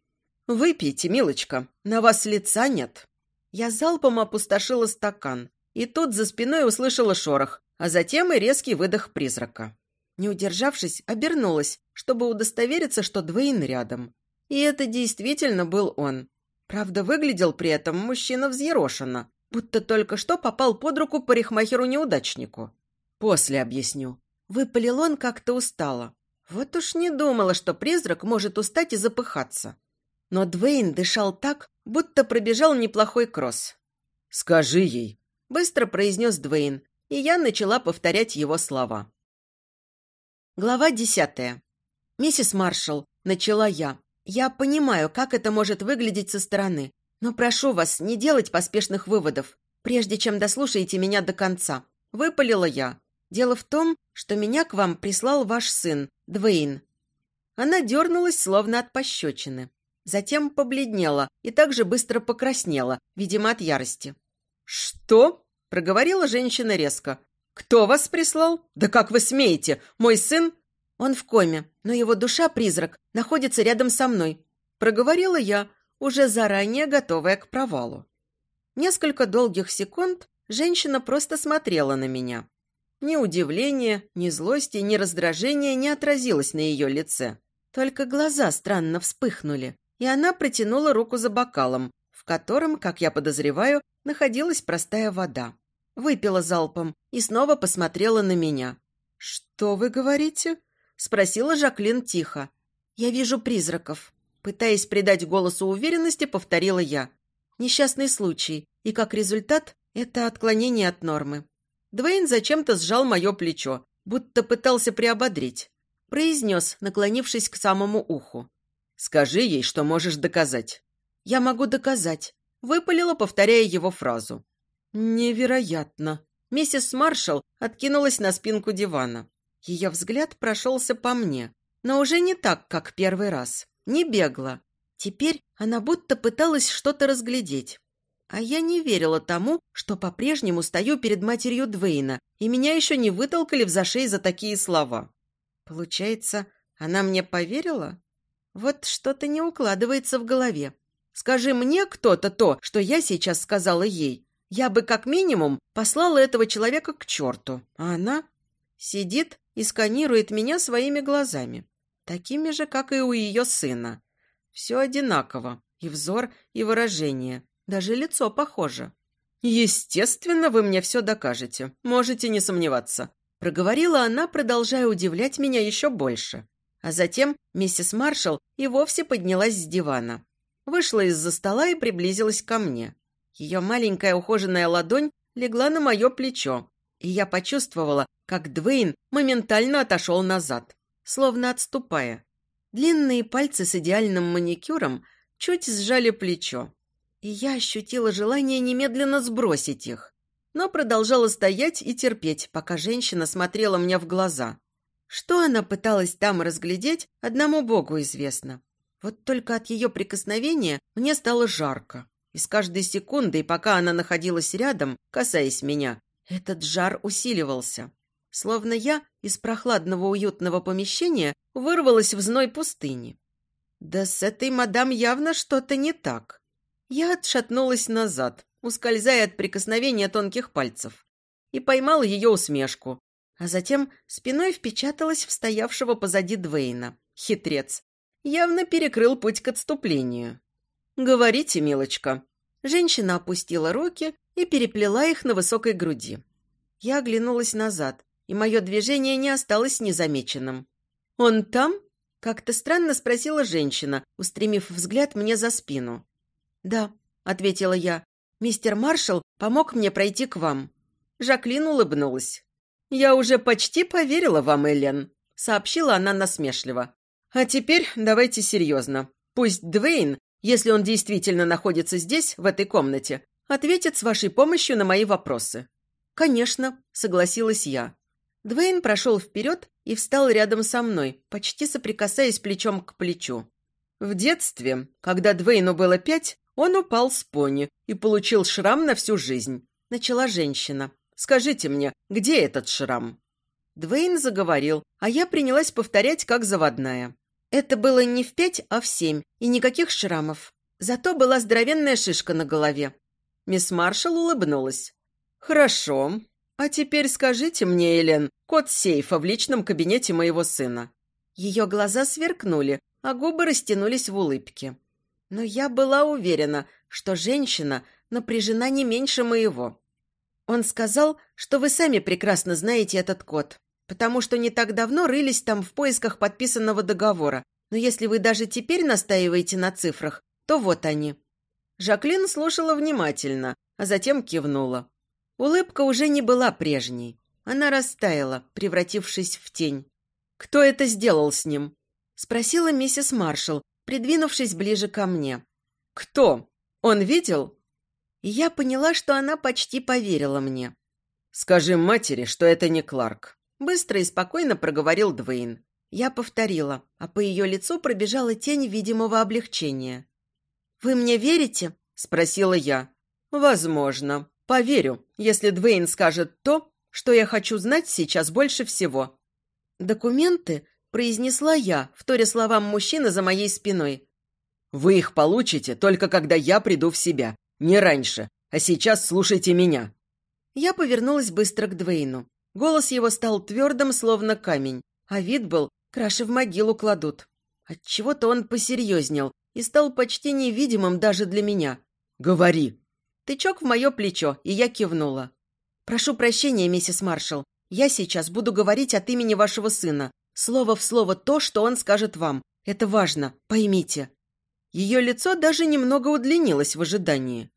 «Выпейте, милочка, на вас лица нет». Я залпом опустошила стакан, и тут за спиной услышала шорох, а затем и резкий выдох призрака. Не удержавшись, обернулась, чтобы удостовериться, что Двейн рядом. И это действительно был он. Правда, выглядел при этом мужчина взъерошенно, будто только что попал под руку парикмахеру-неудачнику. «После объясню». Выпалил он как-то устало. Вот уж не думала, что призрак может устать и запыхаться. Но Двейн дышал так, будто пробежал неплохой кросс. «Скажи ей», — быстро произнес Двейн, и я начала повторять его слова. Глава десятая. «Миссис Маршалл», — начала я, — «я понимаю, как это может выглядеть со стороны, но прошу вас не делать поспешных выводов, прежде чем дослушаете меня до конца». Выпалила я. Дело в том, что меня к вам прислал ваш сын, Двейн». Она дернулась, словно от пощечины. Затем побледнела и также быстро покраснела, видимо, от ярости. «Что?» – проговорила женщина резко. «Кто вас прислал? Да как вы смеете? Мой сын...» «Он в коме, но его душа-призрак находится рядом со мной», – проговорила я, уже заранее готовая к провалу. Несколько долгих секунд женщина просто смотрела на меня. Ни удивления, ни злости, ни раздражения не отразилось на ее лице. Только глаза странно вспыхнули, и она протянула руку за бокалом, в котором, как я подозреваю, находилась простая вода. Выпила залпом и снова посмотрела на меня. «Что вы говорите?» – спросила Жаклин тихо. «Я вижу призраков». Пытаясь придать голосу уверенности, повторила я. «Несчастный случай, и как результат – это отклонение от нормы. Двейн зачем-то сжал мое плечо, будто пытался приободрить. Произнес, наклонившись к самому уху. «Скажи ей, что можешь доказать». «Я могу доказать», — выпалила, повторяя его фразу. «Невероятно». Миссис Маршалл откинулась на спинку дивана. Ее взгляд прошелся по мне, но уже не так, как первый раз. Не бегло. Теперь она будто пыталась что-то разглядеть. А я не верила тому, что по-прежнему стою перед матерью Двейна, и меня еще не вытолкали в зашей за такие слова. Получается, она мне поверила? Вот что-то не укладывается в голове. Скажи мне кто-то то, что я сейчас сказала ей. Я бы как минимум послала этого человека к черту. А она сидит и сканирует меня своими глазами. Такими же, как и у ее сына. Все одинаково. И взор, и выражение. Даже лицо похоже. «Естественно, вы мне все докажете. Можете не сомневаться», – проговорила она, продолжая удивлять меня еще больше. А затем миссис Маршалл и вовсе поднялась с дивана. Вышла из-за стола и приблизилась ко мне. Ее маленькая ухоженная ладонь легла на мое плечо, и я почувствовала, как Двейн моментально отошел назад, словно отступая. Длинные пальцы с идеальным маникюром чуть сжали плечо, и я ощутила желание немедленно сбросить их, но продолжала стоять и терпеть, пока женщина смотрела мне в глаза. Что она пыталась там разглядеть, одному богу известно. Вот только от ее прикосновения мне стало жарко. И с каждой секундой, пока она находилась рядом, касаясь меня, этот жар усиливался. Словно я из прохладного уютного помещения вырвалась в зной пустыни. Да с этой мадам явно что-то не так. Я отшатнулась назад, ускользая от прикосновения тонких пальцев, и поймала ее усмешку, а затем спиной впечаталась в стоявшего позади Двейна. Хитрец. Явно перекрыл путь к отступлению. «Говорите, милочка». Женщина опустила руки и переплела их на высокой груди. Я оглянулась назад, и мое движение не осталось незамеченным. «Он там?» – как-то странно спросила женщина, устремив взгляд мне за спину. «Да», — ответила я. «Мистер Маршалл помог мне пройти к вам». Жаклин улыбнулась. «Я уже почти поверила вам, Эллен», — сообщила она насмешливо. «А теперь давайте серьезно. Пусть Двейн, если он действительно находится здесь, в этой комнате, ответит с вашей помощью на мои вопросы». «Конечно», — согласилась я. Двейн прошел вперед и встал рядом со мной, почти соприкасаясь плечом к плечу. В детстве, когда Двейну было пять, он упал с пони и получил шрам на всю жизнь. Начала женщина. «Скажите мне, где этот шрам?» Двейн заговорил, а я принялась повторять, как заводная. Это было не в пять, а в семь, и никаких шрамов. Зато была здоровенная шишка на голове. Мисс Маршалл улыбнулась. «Хорошо. «А теперь скажите мне, Элен, код сейфа в личном кабинете моего сына». Ее глаза сверкнули, а губы растянулись в улыбке. Но я была уверена, что женщина напряжена не меньше моего. Он сказал, что вы сами прекрасно знаете этот код, потому что не так давно рылись там в поисках подписанного договора. Но если вы даже теперь настаиваете на цифрах, то вот они». Жаклин слушала внимательно, а затем кивнула. Улыбка уже не была прежней. Она растаяла, превратившись в тень. «Кто это сделал с ним?» – спросила миссис Маршалл, придвинувшись ближе ко мне. «Кто? Он видел?» И я поняла, что она почти поверила мне. «Скажи матери, что это не Кларк», – быстро и спокойно проговорил Двейн. Я повторила, а по ее лицу пробежала тень видимого облегчения. «Вы мне верите?» – спросила я. «Возможно. Поверю, если Двейн скажет то, что я хочу знать сейчас больше всего». «Документы?» – произнесла я, вторя словам мужчины за моей спиной. «Вы их получите только когда я приду в себя, не раньше. А сейчас слушайте меня». Я повернулась быстро к Двейну. Голос его стал твердым, словно камень, а вид был, краши в могилу кладут. Отчего-то он посерьезнел и стал почти невидимым даже для меня. «Говори!» Тычок в мое плечо, и я кивнула. «Прошу прощения, миссис Маршалл. Я сейчас буду говорить от имени вашего сына. Слово в слово то, что он скажет вам. Это важно, поймите». Ее лицо даже немного удлинилось в ожидании.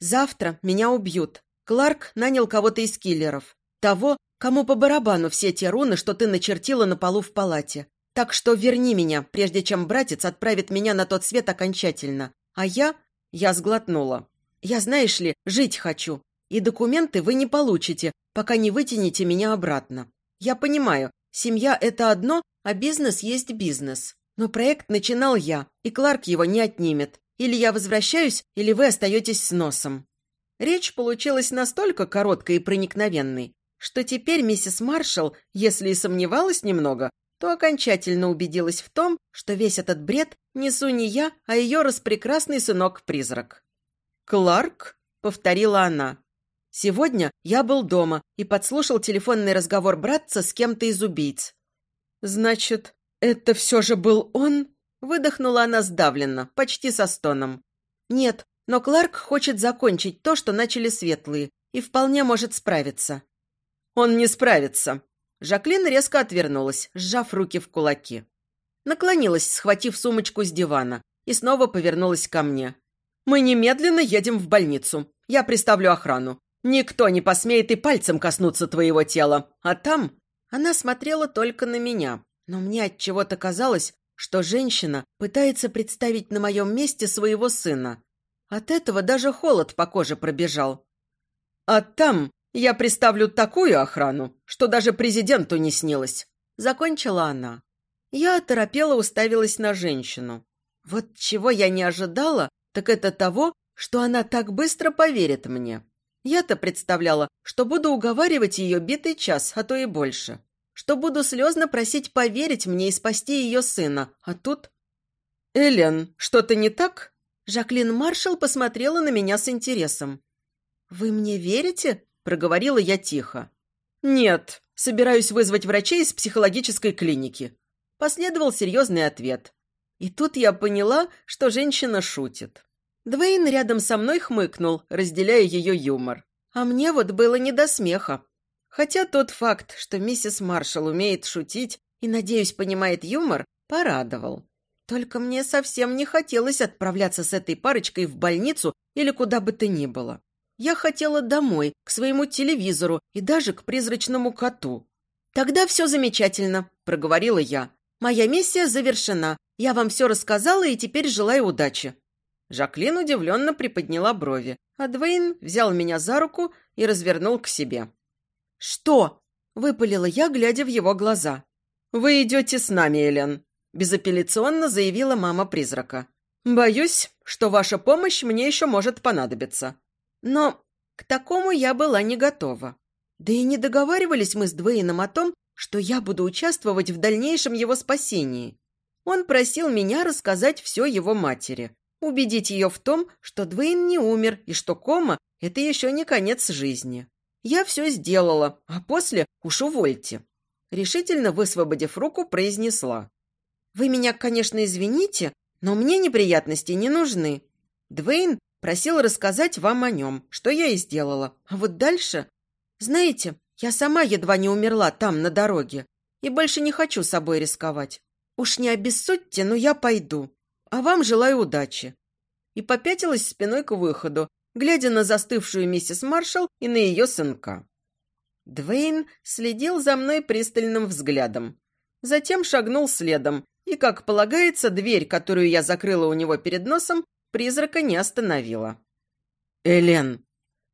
«Завтра меня убьют. Кларк нанял кого-то из киллеров. Того, кому по барабану все те руны, что ты начертила на полу в палате. Так что верни меня, прежде чем братец отправит меня на тот свет окончательно. А я... Я сглотнула. Я, знаешь ли, жить хочу. И документы вы не получите, пока не вытянете меня обратно. Я понимаю, семья – это одно, а бизнес есть бизнес. Но проект начинал я, и Кларк его не отнимет. Или я возвращаюсь, или вы остаетесь с носом». Речь получилась настолько короткой и проникновенной, что теперь миссис Маршалл, если и сомневалась немного, то окончательно убедилась в том, что весь этот бред несу не я, а ее распрекрасный сынок-призрак. «Кларк?» — повторила она. «Сегодня я был дома и подслушал телефонный разговор братца с кем-то из убийц». «Значит, это все же был он?» — выдохнула она сдавленно, почти со стоном. «Нет, но Кларк хочет закончить то, что начали светлые, и вполне может справиться». «Он не справится». Жаклин резко отвернулась, сжав руки в кулаки. Наклонилась, схватив сумочку с дивана, и снова повернулась ко мне. Мы немедленно едем в больницу. Я приставлю охрану. Никто не посмеет и пальцем коснуться твоего тела. А там...» Она смотрела только на меня, но мне от чего-то казалось, что женщина пытается представить на моем месте своего сына. От этого даже холод по коже пробежал. «А там я приставлю такую охрану, что даже президенту не снилось», — закончила она. Я оторопела уставилась на женщину. Вот чего я не ожидала, так это того, что она так быстро поверит мне. Я-то представляла, что буду уговаривать ее битый час, а то и больше. Что буду слезно просить поверить мне и спасти ее сына. А тут... «Элен, что-то не так?» Жаклин Маршалл посмотрела на меня с интересом. «Вы мне верите?» – проговорила я тихо. «Нет, собираюсь вызвать врачей из психологической клиники». Последовал серьезный ответ. И тут я поняла, что женщина шутит. Двейн рядом со мной хмыкнул, разделяя ее юмор. А мне вот было не до смеха. Хотя тот факт, что миссис Маршалл умеет шутить и, надеюсь, понимает юмор, порадовал. Только мне совсем не хотелось отправляться с этой парочкой в больницу или куда бы то ни было. Я хотела домой, к своему телевизору и даже к призрачному коту. «Тогда все замечательно», — проговорила я. «Моя миссия завершена. Я вам все рассказала и теперь желаю удачи». Жаклин удивленно приподняла брови, а Двейн взял меня за руку и развернул к себе. «Что?» – выпалила я, глядя в его глаза. «Вы идете с нами, Элен», – безапелляционно заявила мама призрака. «Боюсь, что ваша помощь мне еще может понадобиться». Но к такому я была не готова. Да и не договаривались мы с Двейном о том, что я буду участвовать в дальнейшем его спасении. Он просил меня рассказать все его матери, Убедить ее в том, что Двейн не умер и что кома – это еще не конец жизни. я все сделала, а после уж увольте. Решительно высвободив руку, произнесла. Вы меня, конечно, извините, но мне неприятности не нужны. Двейн просил рассказать вам о нем, что я и сделала. А вот дальше... Знаете, я сама едва не умерла там, на дороге, и больше не хочу собой рисковать. Уж не обессудьте, но я пойду. А вам желаю удачи». И попятилась спиной к выходу, глядя на застывшую миссис Маршалл и на ее сынка. Двейн следил за мной пристальным взглядом. Затем шагнул следом, и, как полагается, дверь, которую я закрыла у него перед носом, призрака не остановила. «Элен!»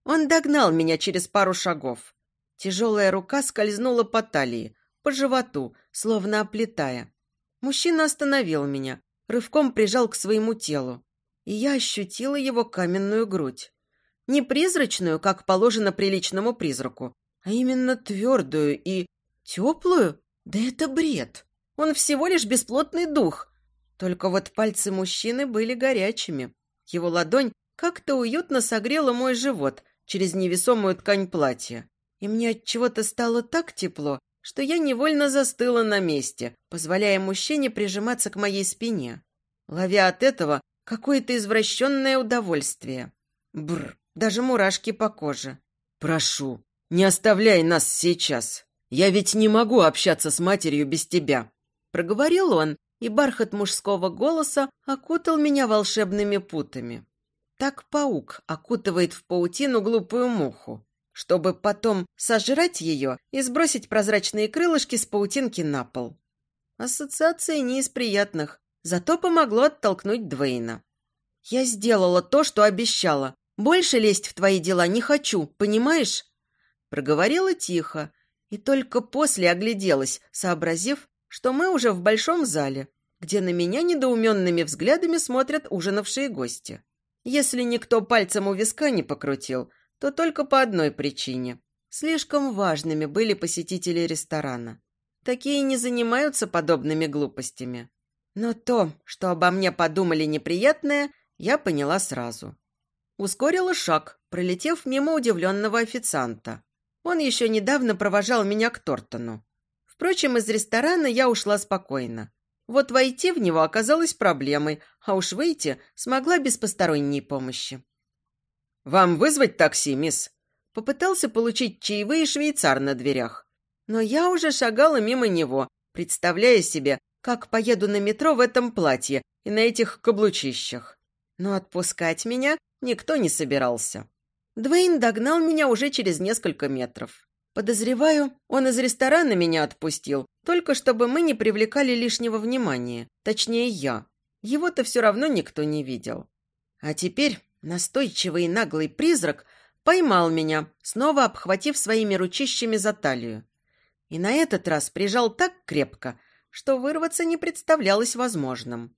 Он догнал меня через пару шагов. Тяжелая рука скользнула по талии, по животу, словно оплетая. Мужчина остановил меня, рывком прижал к своему телу, и я ощутила его каменную грудь. Не призрачную, как положено приличному призраку, а именно твердую и теплую. Да это бред. Он всего лишь бесплотный дух. Только вот пальцы мужчины были горячими. Его ладонь как-то уютно согрела мой живот через невесомую ткань платья и мне от чего-то стало так тепло, что я невольно застыла на месте, позволяя мужчине прижиматься к моей спине, ловя от этого какое-то извращенное удовольствие. Бр, даже мурашки по коже. «Прошу, не оставляй нас сейчас. Я ведь не могу общаться с матерью без тебя», проговорил он, и бархат мужского голоса окутал меня волшебными путами. Так паук окутывает в паутину глупую муху чтобы потом сожрать ее и сбросить прозрачные крылышки с паутинки на пол. Ассоциация не из приятных, зато помогло оттолкнуть Двейна. «Я сделала то, что обещала. Больше лезть в твои дела не хочу, понимаешь?» Проговорила тихо и только после огляделась, сообразив, что мы уже в большом зале, где на меня недоуменными взглядами смотрят ужинавшие гости. Если никто пальцем у виска не покрутил – то только по одной причине. Слишком важными были посетители ресторана. Такие не занимаются подобными глупостями. Но то, что обо мне подумали неприятное, я поняла сразу. Ускорила шаг, пролетев мимо удивленного официанта. Он еще недавно провожал меня к Тортону. Впрочем, из ресторана я ушла спокойно. Вот войти в него оказалось проблемой, а уж выйти смогла без посторонней помощи. «Вам вызвать такси, мисс?» Попытался получить чаевые швейцар на дверях. Но я уже шагала мимо него, представляя себе, как поеду на метро в этом платье и на этих каблучищах. Но отпускать меня никто не собирался. Двейн догнал меня уже через несколько метров. Подозреваю, он из ресторана меня отпустил, только чтобы мы не привлекали лишнего внимания. Точнее, я. Его-то все равно никто не видел. А теперь Настойчивый и наглый призрак поймал меня, снова обхватив своими ручищами за талию. И на этот раз прижал так крепко, что вырваться не представлялось возможным.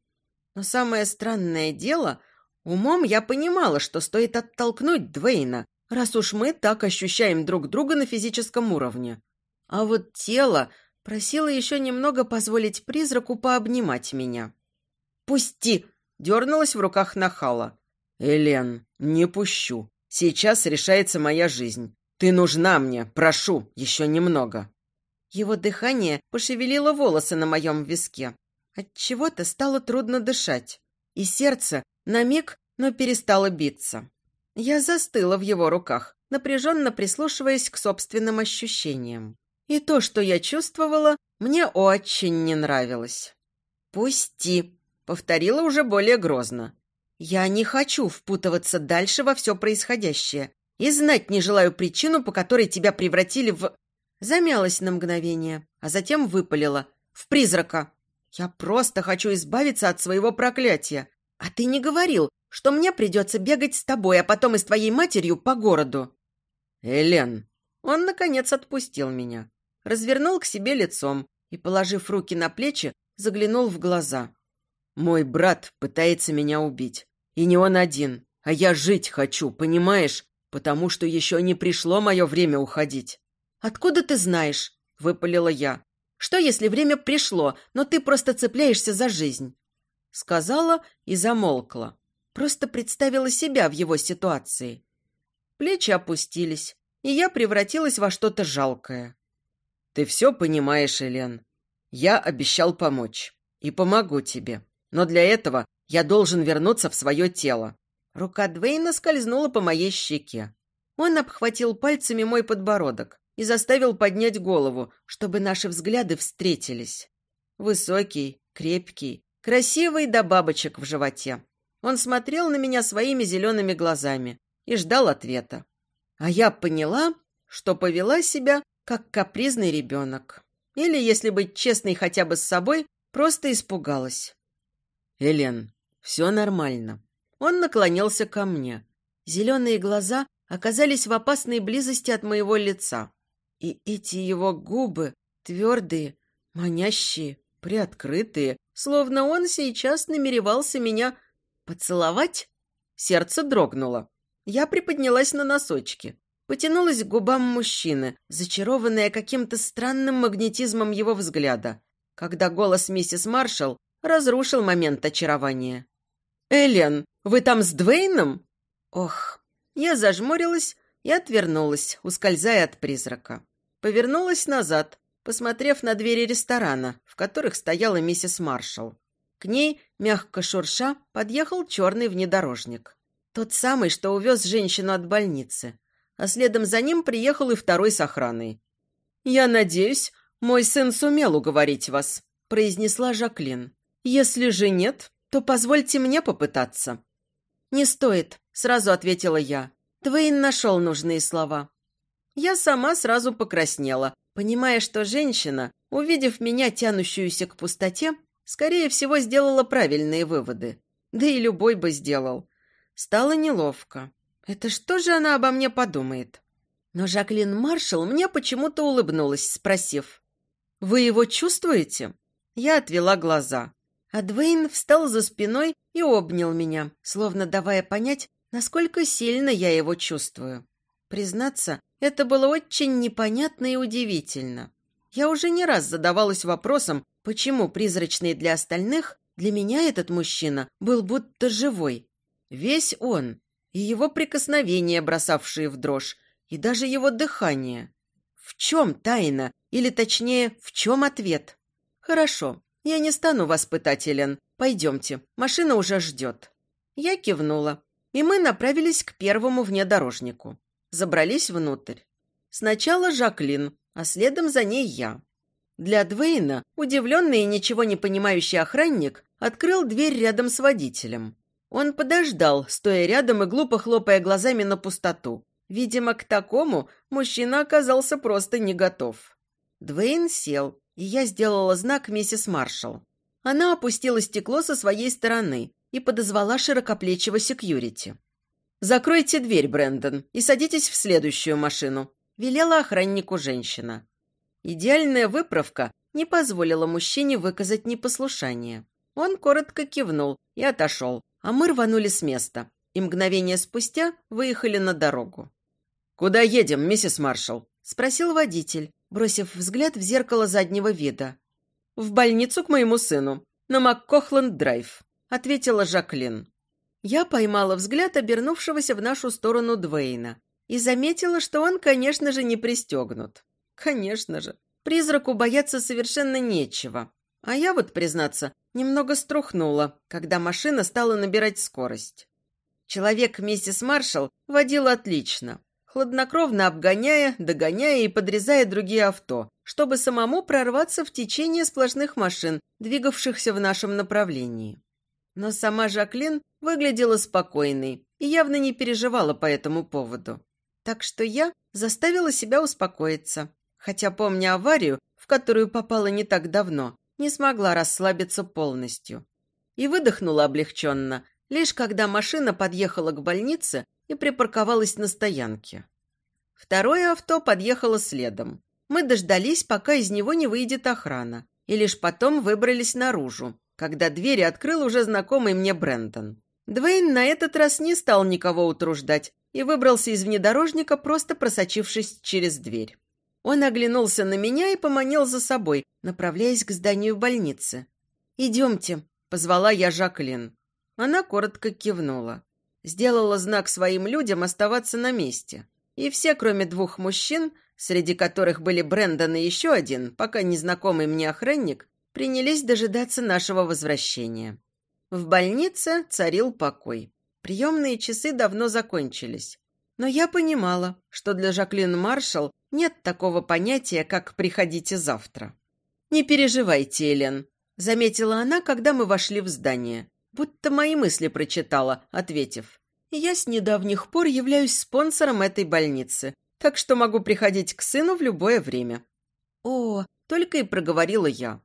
Но самое странное дело, умом я понимала, что стоит оттолкнуть Двейна, раз уж мы так ощущаем друг друга на физическом уровне. А вот тело просило еще немного позволить призраку пообнимать меня. «Пусти!» – дернулась в руках нахала. «Элен, не пущу. Сейчас решается моя жизнь. Ты нужна мне, прошу, еще немного». Его дыхание пошевелило волосы на моем виске. Отчего-то стало трудно дышать. И сердце на миг, но перестало биться. Я застыла в его руках, напряженно прислушиваясь к собственным ощущениям. И то, что я чувствовала, мне очень не нравилось. «Пусти», — повторила уже более грозно. Я не хочу впутываться дальше во все происходящее и знать не желаю причину, по которой тебя превратили в... Замялась на мгновение, а затем выпалила. В призрака. Я просто хочу избавиться от своего проклятия. А ты не говорил, что мне придется бегать с тобой, а потом и с твоей матерью по городу. Элен. Он, наконец, отпустил меня. Развернул к себе лицом и, положив руки на плечи, заглянул в глаза. Мой брат пытается меня убить. И не он один. А я жить хочу, понимаешь? Потому что еще не пришло мое время уходить. «Откуда ты знаешь?» – выпалила я. «Что, если время пришло, но ты просто цепляешься за жизнь?» Сказала и замолкла. Просто представила себя в его ситуации. Плечи опустились, и я превратилась во что-то жалкое. «Ты все понимаешь, Элен. Я обещал помочь. И помогу тебе. Но для этого я должен вернуться в свое тело». Рука Двейна скользнула по моей щеке. Он обхватил пальцами мой подбородок и заставил поднять голову, чтобы наши взгляды встретились. Высокий, крепкий, красивый до бабочек в животе. Он смотрел на меня своими зелеными глазами и ждал ответа. А я поняла, что повела себя как капризный ребенок. Или, если быть честной хотя бы с собой, просто испугалась. «Элен, все нормально». Он наклонился ко мне. Зеленые глаза оказались в опасной близости от моего лица. И эти его губы, твердые, манящие, приоткрытые, словно он сейчас намеревался меня поцеловать. Сердце дрогнуло. Я приподнялась на носочки, потянулась к губам мужчины, зачарованная каким-то странным магнетизмом его взгляда, когда голос миссис Маршалл разрушил момент очарования. «Элен, вы там с Двейном?» Ох, я зажмурилась и отвернулась, ускользая от призрака. Повернулась назад, посмотрев на двери ресторана, в которых стояла миссис Маршалл. К ней, мягко шурша, подъехал черный внедорожник. Тот самый, что увез женщину от больницы. А следом за ним приехал и второй с охраной. «Я надеюсь, мой сын сумел уговорить вас», – произнесла Жаклин. «Если же нет, то позвольте мне попытаться». «Не стоит», – сразу ответила я. Твейн нашел нужные слова. Я сама сразу покраснела, понимая, что женщина, увидев меня, тянущуюся к пустоте, скорее всего, сделала правильные выводы. Да и любой бы сделал. Стало неловко. Это что же она обо мне подумает? Но Жаклин Маршалл мне почему-то улыбнулась, спросив. «Вы его чувствуете?» Я отвела глаза. А Двейн встал за спиной и обнял меня, словно давая понять, насколько сильно я его чувствую. Признаться, это было очень непонятно и удивительно. Я уже не раз задавалась вопросом, почему призрачный для остальных, для меня этот мужчина был будто живой. Весь он, и его прикосновения, бросавшие в дрожь, и даже его дыхание. В чем тайна, или точнее, в чем ответ? Хорошо, я не стану вас пытать, Элен. Пойдемте, машина уже ждет. Я кивнула, и мы направились к первому внедорожнику. Забрались внутрь. Сначала Жаклин, а следом за ней я. Для Двейна, удивленный и ничего не понимающий охранник, открыл дверь рядом с водителем. Он подождал, стоя рядом и глупо хлопая глазами на пустоту. Видимо, к такому мужчина оказался просто не готов. Двейн сел, и я сделала знак миссис Маршалл. Она опустила стекло со своей стороны и подозвала широкоплечего секьюрити. «Закройте дверь, Брэндон, и садитесь в следующую машину», – велела охраннику женщина. Идеальная выправка не позволила мужчине выказать непослушание. Он коротко кивнул и отошел, а мы рванули с места и мгновение спустя выехали на дорогу. «Куда едем, миссис Маршалл?» – спросил водитель, бросив взгляд в зеркало заднего вида. «В больницу к моему сыну, на МакКохланд-драйв», – ответила Жаклин. Я поймала взгляд обернувшегося в нашу сторону Двейна и заметила, что он, конечно же, не пристегнут. Конечно же, призраку бояться совершенно нечего. А я вот, признаться, немного струхнула, когда машина стала набирать скорость. Человек миссис Маршалл водил отлично, хладнокровно обгоняя, догоняя и подрезая другие авто, чтобы самому прорваться в течение сплошных машин, двигавшихся в нашем направлении. Но сама Жаклин выглядела спокойной и явно не переживала по этому поводу. Так что я заставила себя успокоиться, хотя, помня аварию, в которую попала не так давно, не смогла расслабиться полностью. И выдохнула облегченно, лишь когда машина подъехала к больнице и припарковалась на стоянке. Второе авто подъехало следом. Мы дождались, пока из него не выйдет охрана, и лишь потом выбрались наружу, когда двери открыл уже знакомый мне Брентон. Двейн на этот раз не стал никого утруждать и выбрался из внедорожника, просто просочившись через дверь. Он оглянулся на меня и поманил за собой, направляясь к зданию больницы. «Идемте», – позвала я Жаклин. Она коротко кивнула. Сделала знак своим людям оставаться на месте. и все, кроме двух мужчин, среди которых были Брэндон и еще один, пока незнакомый мне охранник, принялись дожидаться нашего возвращения. В больнице царил покой. Приемные часы давно закончились. Но я понимала, что для Жаклин Маршалл нет такого понятия, как «приходите завтра». «Не переживайте, Элен», — заметила она, когда мы вошли в здание. Будто мои мысли прочитала, ответив. «Я с недавних пор являюсь спонсором этой больницы, так что могу приходить к сыну в любое время». «О!» — только и проговорила я.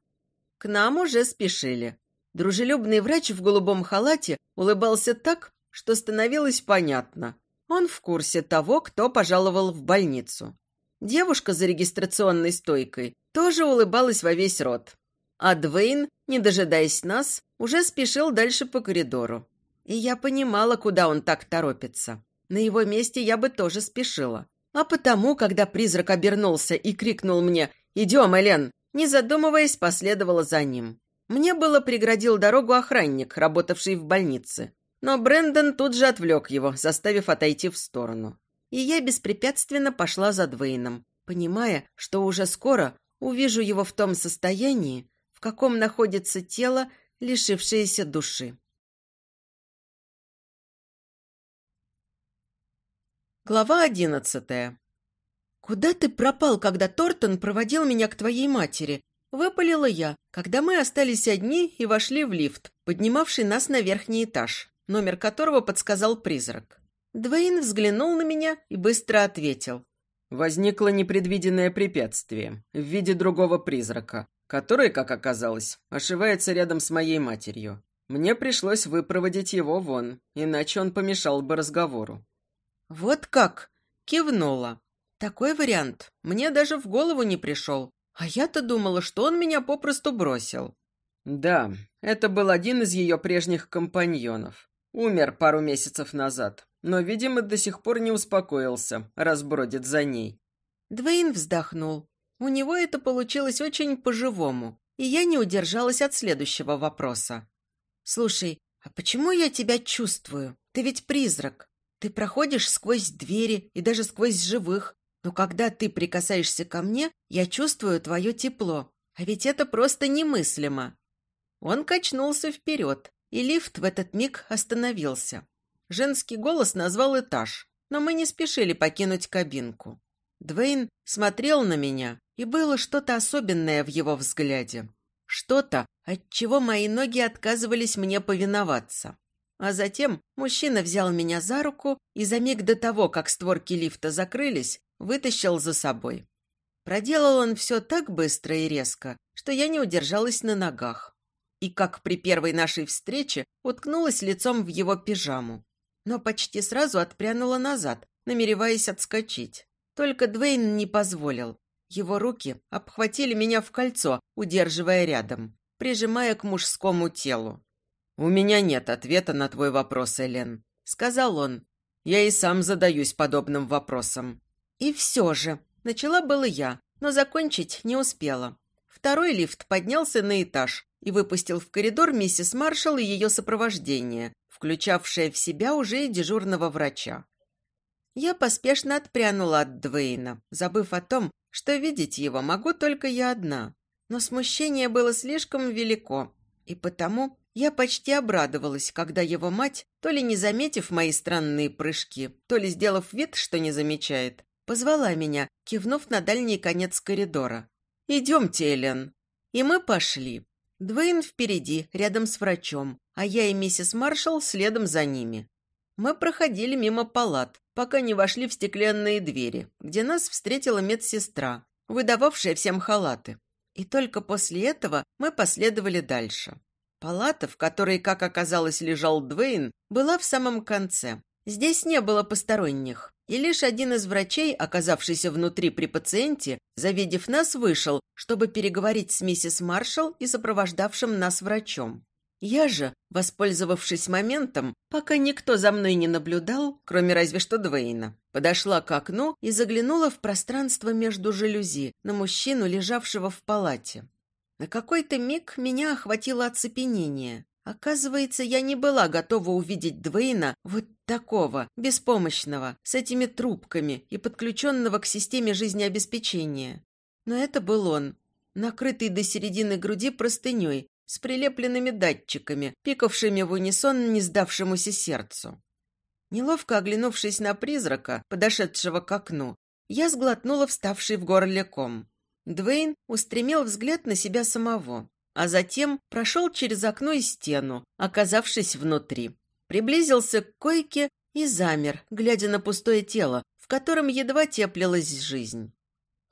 К нам уже спешили. Дружелюбный врач в голубом халате улыбался так, что становилось понятно. Он в курсе того, кто пожаловал в больницу. Девушка за регистрационной стойкой тоже улыбалась во весь рот. А Двейн, не дожидаясь нас, уже спешил дальше по коридору. И я понимала, куда он так торопится. На его месте я бы тоже спешила. А потому, когда призрак обернулся и крикнул мне «Идем, Элен!», не задумываясь, последовала за ним. Мне было преградил дорогу охранник, работавший в больнице. Но Брэндон тут же отвлек его, заставив отойти в сторону. И я беспрепятственно пошла за Двейном, понимая, что уже скоро увижу его в том состоянии, в каком находится тело, лишившееся души. Глава одиннадцатая. «Куда ты пропал, когда Тортон проводил меня к твоей матери?» Выпалила я, когда мы остались одни и вошли в лифт, поднимавший нас на верхний этаж, номер которого подсказал призрак. Двейн взглянул на меня и быстро ответил. «Возникло непредвиденное препятствие в виде другого призрака, который, как оказалось, ошивается рядом с моей матерью. Мне пришлось выпроводить его вон, иначе он помешал бы разговору». «Вот как?» – кивнула. Такой вариант мне даже в голову не пришел. А я-то думала, что он меня попросту бросил. Да, это был один из ее прежних компаньонов. Умер пару месяцев назад, но, видимо, до сих пор не успокоился, раз бродит за ней. Двейн вздохнул. У него это получилось очень по-живому, и я не удержалась от следующего вопроса. «Слушай, а почему я тебя чувствую? Ты ведь призрак. Ты проходишь сквозь двери и даже сквозь живых, но когда ты прикасаешься ко мне, я чувствую твое тепло. А ведь это просто немыслимо». Он качнулся вперед, и лифт в этот миг остановился. Женский голос назвал этаж, но мы не спешили покинуть кабинку. Двейн смотрел на меня, и было что-то особенное в его взгляде. Что-то, от чего мои ноги отказывались мне повиноваться. А затем мужчина взял меня за руку и за миг до того, как створки лифта закрылись, вытащил за собой. Проделал он все так быстро и резко, что я не удержалась на ногах. И, как при первой нашей встрече, уткнулась лицом в его пижаму. Но почти сразу отпрянула назад, намереваясь отскочить. Только Двейн не позволил. Его руки обхватили меня в кольцо, удерживая рядом, прижимая к мужскому телу. «У меня нет ответа на твой вопрос, Элен», — сказал он. «Я и сам задаюсь подобным вопросом. И все же, начала было я, но закончить не успела. Второй лифт поднялся на этаж и выпустил в коридор миссис Маршалл и ее сопровождение, включавшее в себя уже и дежурного врача. Я поспешно отпрянула от Двейна, забыв о том, что видеть его могу только я одна. Но смущение было слишком велико, и потому я почти обрадовалась, когда его мать, то ли не заметив мои странные прыжки, то ли сделав вид, что не замечает, Позвала меня, кивнув на дальний конец коридора. «Идемте, Элен». И мы пошли. Двейн впереди, рядом с врачом, а я и миссис Маршалл следом за ними. Мы проходили мимо палат, пока не вошли в стеклянные двери, где нас встретила медсестра, выдававшая всем халаты. И только после этого мы последовали дальше. Палата, в которой, как оказалось, лежал Двейн, была в самом конце. Здесь не было посторонних. И лишь один из врачей, оказавшийся внутри при пациенте, завидев нас, вышел, чтобы переговорить с миссис Маршалл и сопровождавшим нас врачом. Я же, воспользовавшись моментом, пока никто за мной не наблюдал, кроме разве что Двейна, подошла к окну и заглянула в пространство между жалюзи на мужчину, лежавшего в палате. На какой-то миг меня охватило оцепенение, Оказывается, я не была готова увидеть Двейна вот такого, беспомощного, с этими трубками и подключенного к системе жизнеобеспечения. Но это был он, накрытый до середины груди простыней, с прилепленными датчиками, пикавшими в унисон не сдавшемуся сердцу. Неловко оглянувшись на призрака, подошедшего к окну, я сглотнула вставший в горле ком. Двейн устремил взгляд на себя самого а затем прошел через окно и стену, оказавшись внутри. Приблизился к койке и замер, глядя на пустое тело, в котором едва теплилась жизнь.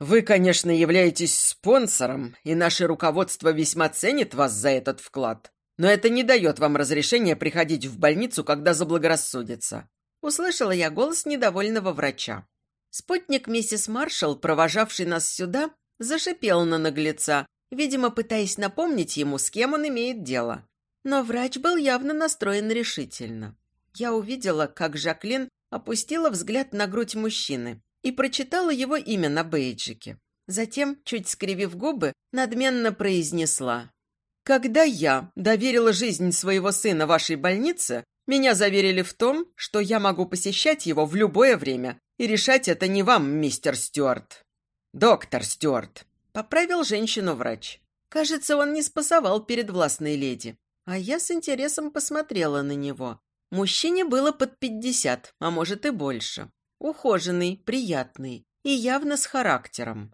«Вы, конечно, являетесь спонсором, и наше руководство весьма ценит вас за этот вклад, но это не дает вам разрешения приходить в больницу, когда заблагорассудится». Услышала я голос недовольного врача. Спутник миссис Маршалл, провожавший нас сюда, зашипел на наглеца, видимо, пытаясь напомнить ему, с кем он имеет дело. Но врач был явно настроен решительно. Я увидела, как Жаклин опустила взгляд на грудь мужчины и прочитала его имя на бейджике. Затем, чуть скривив губы, надменно произнесла. «Когда я доверила жизнь своего сына вашей больнице, меня заверили в том, что я могу посещать его в любое время, и решать это не вам, мистер Стюарт». «Доктор Стюарт», Поправил женщину врач. Кажется, он не спасовал перед властной леди. А я с интересом посмотрела на него. Мужчине было под пятьдесят, а может и больше. Ухоженный, приятный и явно с характером.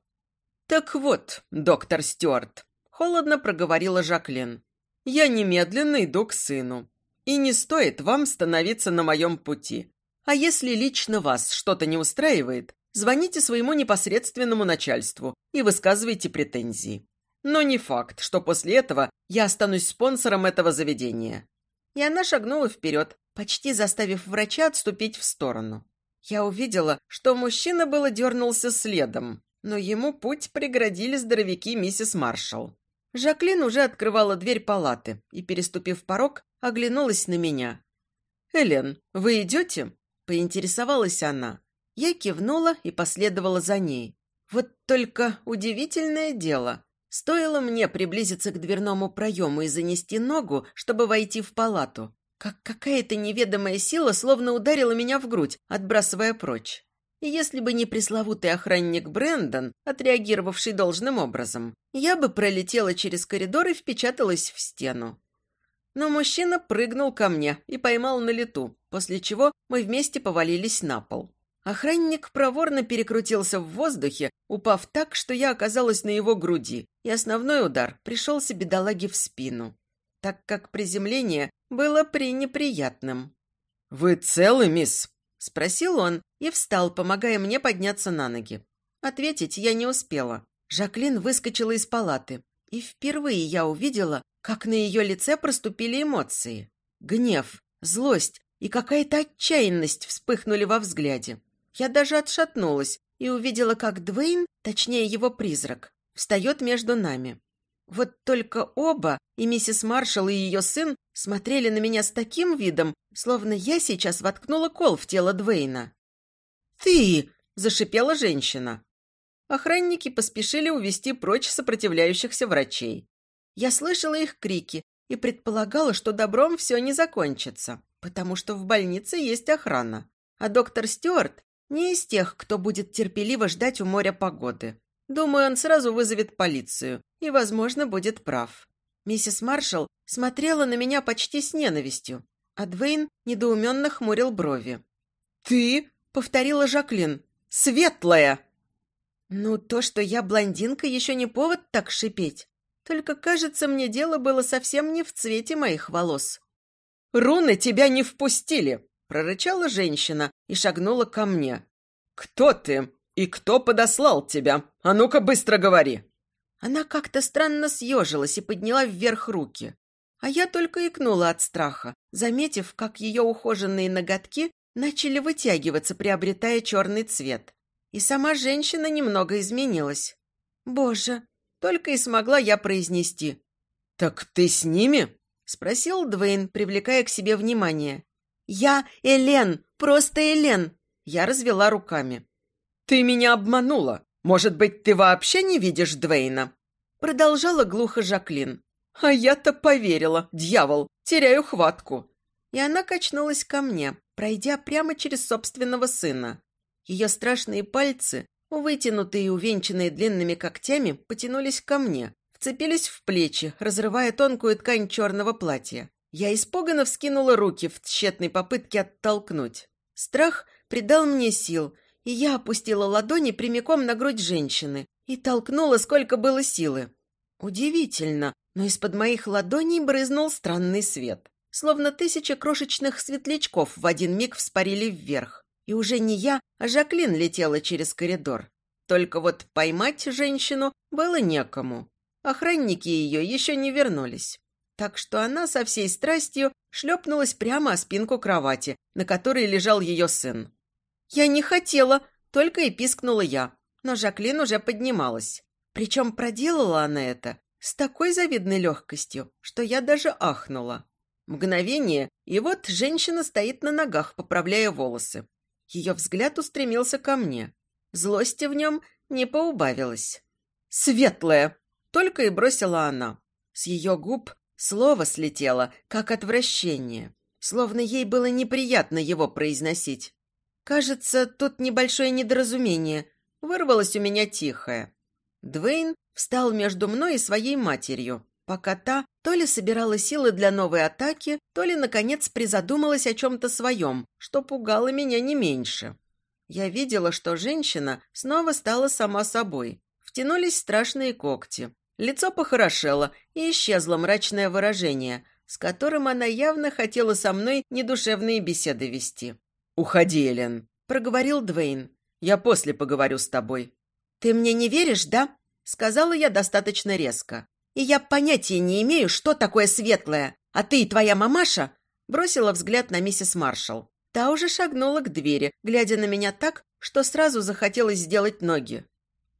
«Так вот, доктор Стюарт», — холодно проговорила Жаклин, «я немедленно иду к сыну. И не стоит вам становиться на моем пути. А если лично вас что-то не устраивает, звоните своему непосредственному начальству и высказывайте претензии. Но не факт, что после этого я останусь спонсором этого заведения». И она шагнула вперед, почти заставив врача отступить в сторону. Я увидела, что мужчина было дернулся следом, но ему путь преградили здоровяки миссис Маршалл. Жаклин уже открывала дверь палаты и, переступив порог, оглянулась на меня. «Элен, вы идете?» – поинтересовалась она. Я кивнула и последовала за ней. Вот только удивительное дело. Стоило мне приблизиться к дверному проему и занести ногу, чтобы войти в палату, как какая-то неведомая сила словно ударила меня в грудь, отбрасывая прочь. И если бы не пресловутый охранник Брэндон, отреагировавший должным образом, я бы пролетела через коридор и впечаталась в стену. Но мужчина прыгнул ко мне и поймал на лету, после чего мы вместе повалились на пол. Охранник проворно перекрутился в воздухе, упав так, что я оказалась на его груди, и основной удар пришелся бедолаге в спину, так как приземление было пренеприятным. «Вы целы, мисс?» – спросил он и встал, помогая мне подняться на ноги. Ответить я не успела. Жаклин выскочила из палаты, и впервые я увидела, как на ее лице проступили эмоции. Гнев, злость и какая-то отчаянность вспыхнули во взгляде. Я даже отшатнулась и увидела, как Двейн, точнее его призрак, встает между нами. Вот только оба, и миссис Маршалл, и ее сын, смотрели на меня с таким видом, словно я сейчас воткнула кол в тело Двейна. «Ты!» – зашипела женщина. Охранники поспешили увести прочь сопротивляющихся врачей. Я слышала их крики и предполагала, что добром все не закончится, потому что в больнице есть охрана. А доктор Стюарт не из тех, кто будет терпеливо ждать у моря погоды. Думаю, он сразу вызовет полицию и, возможно, будет прав. Миссис Маршалл смотрела на меня почти с ненавистью, а Двейн недоуменно хмурил брови. «Ты?» — повторила Жаклин. «Светлая!» Ну, то, что я блондинка, еще не повод так шипеть. Только, кажется, мне дело было совсем не в цвете моих волос. «Руны тебя не впустили!» Прорычала женщина и шагнула ко мне. «Кто ты? И кто подослал тебя? А ну-ка быстро говори!» Она как-то странно съежилась и подняла вверх руки. А я только икнула от страха, заметив, как ее ухоженные ноготки начали вытягиваться, приобретая черный цвет. И сама женщина немного изменилась. «Боже!» — только и смогла я произнести. «Так ты с ними?» — спросил Двейн, привлекая к себе внимание. «Я Элен, просто Элен!» Я развела руками. «Ты меня обманула. Может быть, ты вообще не видишь Двейна?» Продолжала глухо Жаклин. А я-то поверила, дьявол, теряю хватку. И она качнулась ко мне, пройдя прямо через собственного сына. Ее страшные пальцы, вытянутые и увенчанные длинными когтями, потянулись ко мне, вцепились в плечи, разрывая тонкую ткань черного платья. Я испуганно вскинула руки в тщетной попытке оттолкнуть. Страх придал мне сил, и я опустила ладони прямиком на грудь женщины и толкнула, сколько было силы. Удивительно, но из-под моих ладоней брызнул странный свет. Словно тысяча крошечных светлячков в один миг вспарили вверх. И уже не я, а Жаклин летела через коридор. Только вот поймать женщину было некому. Охранники ее еще не вернулись. Так что она со всей страстью шлепнулась прямо о спинку кровати, на которой лежал ее сын. «Я не хотела!» – только и пискнула я. Но Жаклин уже поднималась. Причем проделала она это с такой завидной легкостью, что я даже ахнула. Мгновение, и вот женщина стоит на ногах, поправляя волосы. Ее взгляд устремился ко мне. Злости в нем не поубавилось. «Светлая!» — только и бросила она. С ее губ слово слетело, как отвращение, словно ей было неприятно его произносить. Кажется, тут небольшое недоразумение. Вырвалось у меня тихое. Двейн встал между мной и своей матерью, пока та то ли собирала силы для новой атаки, то ли, наконец, призадумалась о чем-то своем, что пугало меня не меньше. Я видела, что женщина снова стала сама собой. Втянулись страшные когти. Лицо похорошело, и исчезло мрачное выражение, с которым она явно хотела со мной недушевные беседы вести. «Уходи, Элен», — проговорил Двейн. «Я после поговорю с тобой». «Ты мне не веришь, да?» — сказала я достаточно резко. «И я понятия не имею, что такое светлое. А ты и твоя мамаша...» Бросила взгляд на миссис Маршалл. Та уже шагнула к двери, глядя на меня так, что сразу захотелось сделать ноги.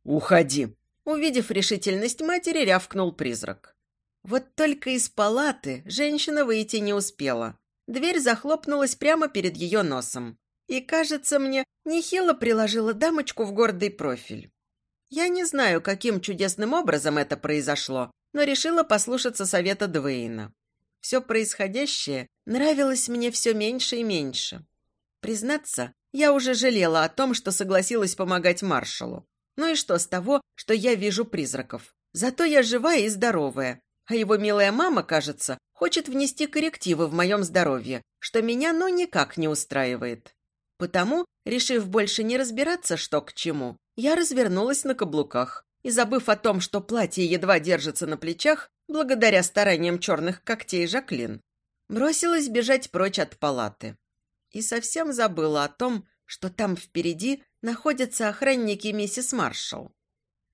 «Уходи!» Увидев решительность матери, рявкнул призрак. Вот только из палаты женщина выйти не успела. Дверь захлопнулась прямо перед ее носом. И, кажется мне, нехило приложила дамочку в гордый профиль. Я не знаю, каким чудесным образом это произошло, но решила послушаться совета Двейна. Все происходящее нравилось мне все меньше и меньше. Признаться, я уже жалела о том, что согласилась помогать маршалу. Ну и что с того, что я вижу призраков? Зато я живая и здоровая. А его милая мама, кажется, хочет внести коррективы в моем здоровье, что меня ну никак не устраивает. Потому, решив больше не разбираться, что к чему, я развернулась на каблуках и, забыв о том, что платье едва держится на плечах, благодаря стараниям черных когтей Жаклин, бросилась бежать прочь от палаты. И совсем забыла о том, что там впереди находятся охранники миссис Маршалл.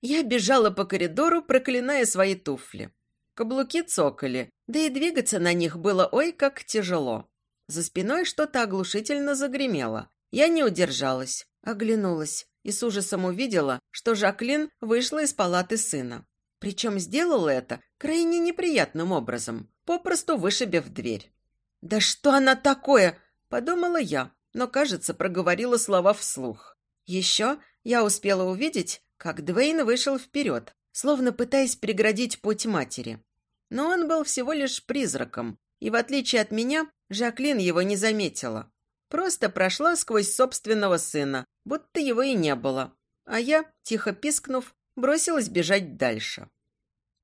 Я бежала по коридору, проклиная свои туфли. Каблуки цокали, да и двигаться на них было ой как тяжело. За спиной что-то оглушительно загремело. Я не удержалась, оглянулась и с ужасом увидела, что Жаклин вышла из палаты сына. Причем сделала это крайне неприятным образом, попросту вышибив дверь. «Да что она такое?» – подумала я, но, кажется, проговорила слова вслух. Еще я успела увидеть, как Двейн вышел вперед, словно пытаясь преградить путь матери. Но он был всего лишь призраком, и, в отличие от меня, Жаклин его не заметила. Просто прошла сквозь собственного сына, будто его и не было. А я, тихо пискнув, бросилась бежать дальше.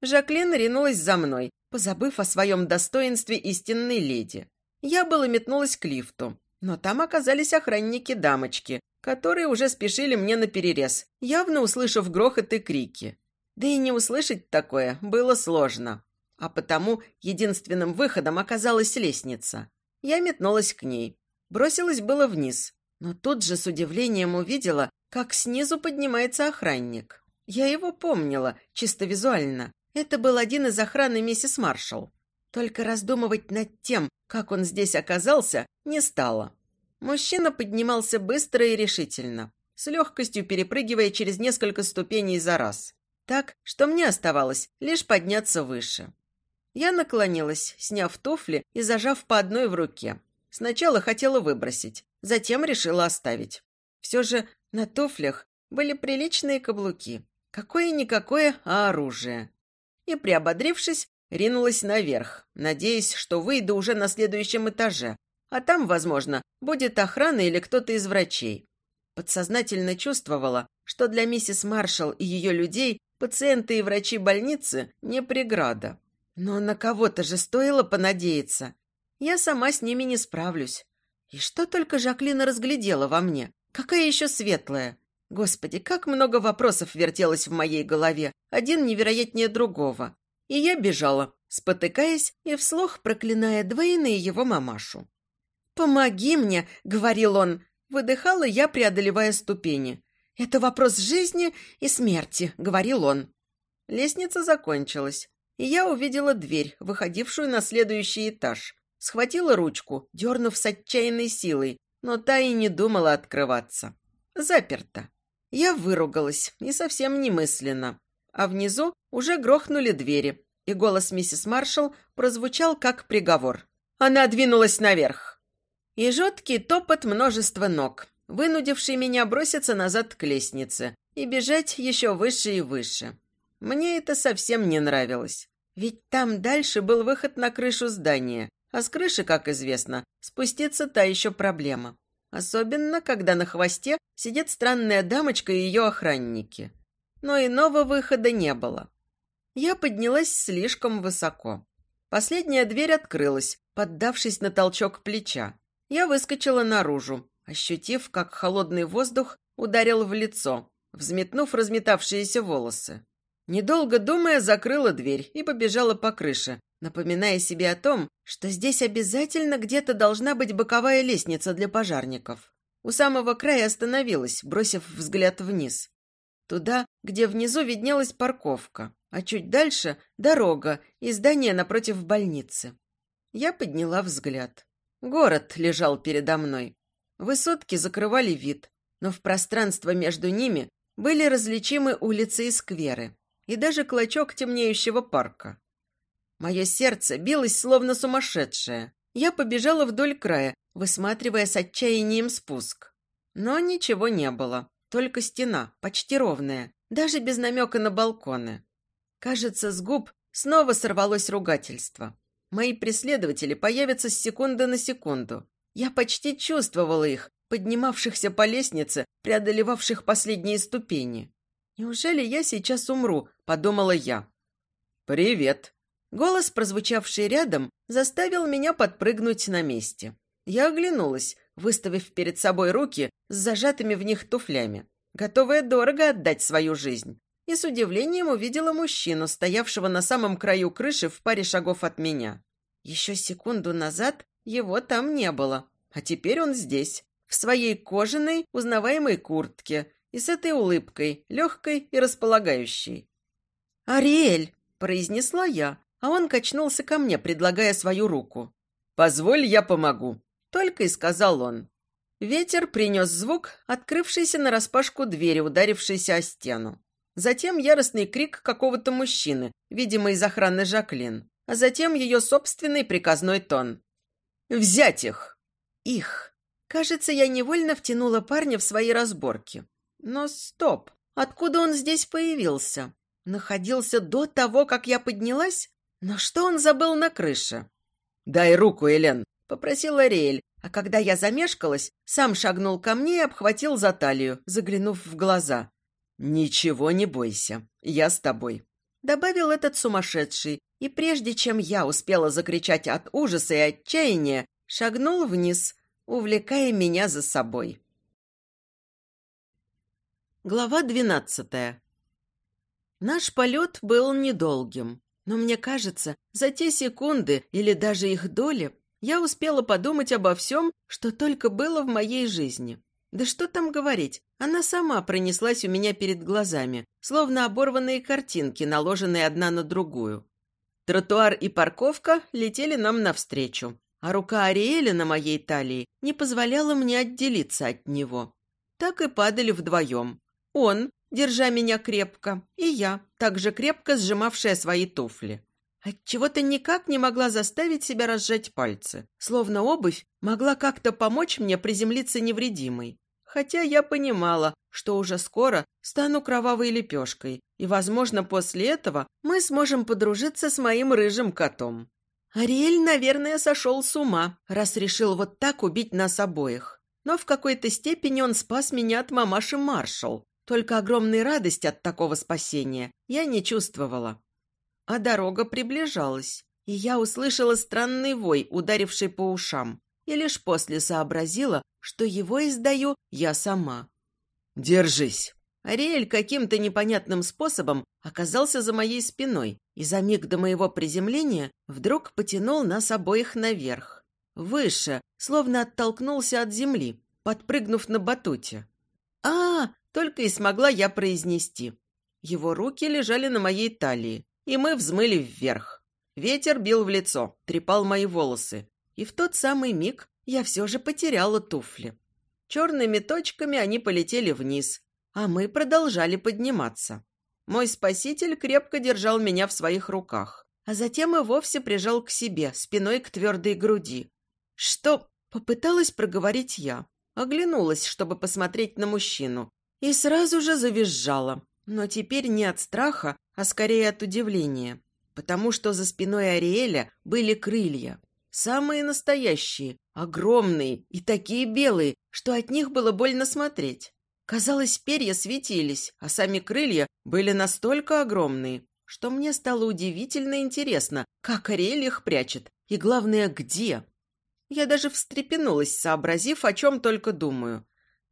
Жаклин ринулась за мной, позабыв о своем достоинстве истинной леди. Я было метнулась к лифту, но там оказались охранники-дамочки, которые уже спешили мне на перерез, явно услышав грохот и крики. Да и не услышать такое было сложно. А потому единственным выходом оказалась лестница. Я метнулась к ней. Бросилась было вниз, но тут же с удивлением увидела, как снизу поднимается охранник. Я его помнила, чисто визуально. Это был один из охраны миссис Маршалл. Только раздумывать над тем, как он здесь оказался, не стало. Мужчина поднимался быстро и решительно, с легкостью перепрыгивая через несколько ступеней за раз. Так, что мне оставалось лишь подняться выше. Я наклонилась, сняв туфли и зажав по одной в руке. Сначала хотела выбросить, затем решила оставить. Все же на туфлях были приличные каблуки. Какое-никакое, а оружие. И, приободрившись, Ринулась наверх, надеясь, что выйду уже на следующем этаже, а там, возможно, будет охрана или кто-то из врачей. Подсознательно чувствовала, что для миссис Маршалл и ее людей пациенты и врачи больницы не преграда. Но на кого-то же стоило понадеяться. Я сама с ними не справлюсь. И что только Жаклина разглядела во мне. Какая еще светлая. Господи, как много вопросов вертелось в моей голове, один невероятнее другого. И я бежала, спотыкаясь и вслух проклиная Двейна и его мамашу. «Помоги мне», — говорил он. Выдыхала я, преодолевая ступени. «Это вопрос жизни и смерти», — говорил он. Лестница закончилась, и я увидела дверь, выходившую на следующий этаж. Схватила ручку, дернув с отчаянной силой, но та и не думала открываться. Заперто. Я выругалась, и совсем немысленно. А внизу уже грохнули двери, и голос миссис Маршалл прозвучал как приговор. Она двинулась наверх. И жуткий топот множества ног, вынудивший меня броситься назад к лестнице и бежать еще выше и выше. Мне это совсем не нравилось. Ведь там дальше был выход на крышу здания, а с крыши, как известно, спуститься та еще проблема. Особенно, когда на хвосте сидит странная дамочка и ее охранники. Но иного выхода не было. Я поднялась слишком высоко. Последняя дверь открылась, поддавшись на толчок плеча. Я выскочила наружу, ощутив, как холодный воздух ударил в лицо, взметнув разметавшиеся волосы. Недолго думая, закрыла дверь и побежала по крыше, напоминая себе о том, что здесь обязательно где-то должна быть боковая лестница для пожарников. У самого края остановилась, бросив взгляд вниз. Туда, где внизу виднелась парковка, а чуть дальше – дорога и здание напротив больницы. Я подняла взгляд. Город лежал передо мной. Высотки закрывали вид, но в пространство между ними были различимы улицы и скверы, и даже клочок темнеющего парка. Мое сердце билось словно сумасшедшее. Я побежала вдоль края, высматривая с отчаянием спуск. Но ничего не было, только стена, почти ровная, даже без намека на балконы. Кажется, с губ снова сорвалось ругательство. Мои преследователи появятся с секунды на секунду. Я почти чувствовала их, поднимавшихся по лестнице, преодолевавших последние ступени. «Неужели я сейчас умру?» – подумала я. «Привет!» Голос, прозвучавший рядом, заставил меня подпрыгнуть на месте. Я оглянулась, выставив перед собой руки с зажатыми в них туфлями, готовая дорого отдать свою жизнь. И с удивлением увидела мужчину, стоявшего на самом краю крыши в паре шагов от меня. Еще секунду назад его там не было, а теперь он здесь, в своей кожаной, узнаваемой куртке и с этой улыбкой, легкой и располагающей. «Ариэль!» – произнесла я, а он качнулся ко мне, предлагая свою руку. «Позволь, я помогу», – только и сказал он. Ветер принес звук, открывшийся нараспашку двери, ударившейся о стену. Затем яростный крик какого-то мужчины, видимо, из охраны Жаклин, а затем ее собственный приказной тон. «Взять их!» «Их!» Кажется, я невольно втянула парня в свои разборки. Но стоп! Откуда он здесь появился? Находился до того, как я поднялась? Но что он забыл на крыше? «Дай руку, Элен», — попросила Риэль, а когда я замешкалась, сам шагнул ко мне и обхватил за талию, заглянув в глаза. «Ничего не бойся, я с тобой», — добавил этот сумасшедший, и прежде чем я успела закричать от ужаса и отчаяния, шагнул вниз, увлекая меня за собой. Глава двенадцатая. Наш полет был недолгим, но мне кажется, за те секунды или даже их доли я успела подумать обо всем, что только было в моей жизни. Да что там говорить, она сама пронеслась у меня перед глазами, словно оборванные картинки, наложенные одна на другую. Тротуар и парковка летели нам навстречу, а рука Ариэля на моей талии не позволяла мне отделиться от него. Так и падали вдвоем, он, держа меня крепко, и я, также крепко сжимавшая свои туфли. Отчего-то никак не могла заставить себя разжать пальцы, словно обувь могла как-то помочь мне приземлиться невредимой. Хотя я понимала, что уже скоро стану кровавой лепешкой, и, возможно, после этого мы сможем подружиться с моим рыжим котом. Ариэль, наверное, сошел с ума, раз решил вот так убить нас обоих. Но в какой-то степени он спас меня от мамаши Маршал. Только огромной радости от такого спасения я не чувствовала. А дорога приближалась, и я услышала странный вой, ударивший по ушам, и лишь после сообразила, что его издаю я сама. «Держись!» Ариэль каким-то непонятным способом оказался за моей спиной и за миг до моего приземления вдруг потянул нас обоих наверх. Выше, словно оттолкнулся от земли, подпрыгнув на батуте. а, только и смогла я произнести. Его руки лежали на моей талии, и мы взмыли вверх. Ветер бил в лицо, трепал мои волосы, и в тот самый миг я все же потеряла туфли. Черными точками они полетели вниз, а мы продолжали подниматься. Мой спаситель крепко держал меня в своих руках, а затем и вовсе прижал к себе, спиной к твердой груди. Что? Попыталась проговорить я. Оглянулась, чтобы посмотреть на мужчину, и сразу же завизжала. Но теперь не от страха, а скорее от удивления, потому что за спиной Ариэля были крылья. Самые настоящие, огромные и такие белые, что от них было больно смотреть. Казалось, перья светились, а сами крылья были настолько огромные, что мне стало удивительно интересно, как Ариэль их прячет, и, главное, где. Я даже встрепенулась, сообразив, о чем только думаю.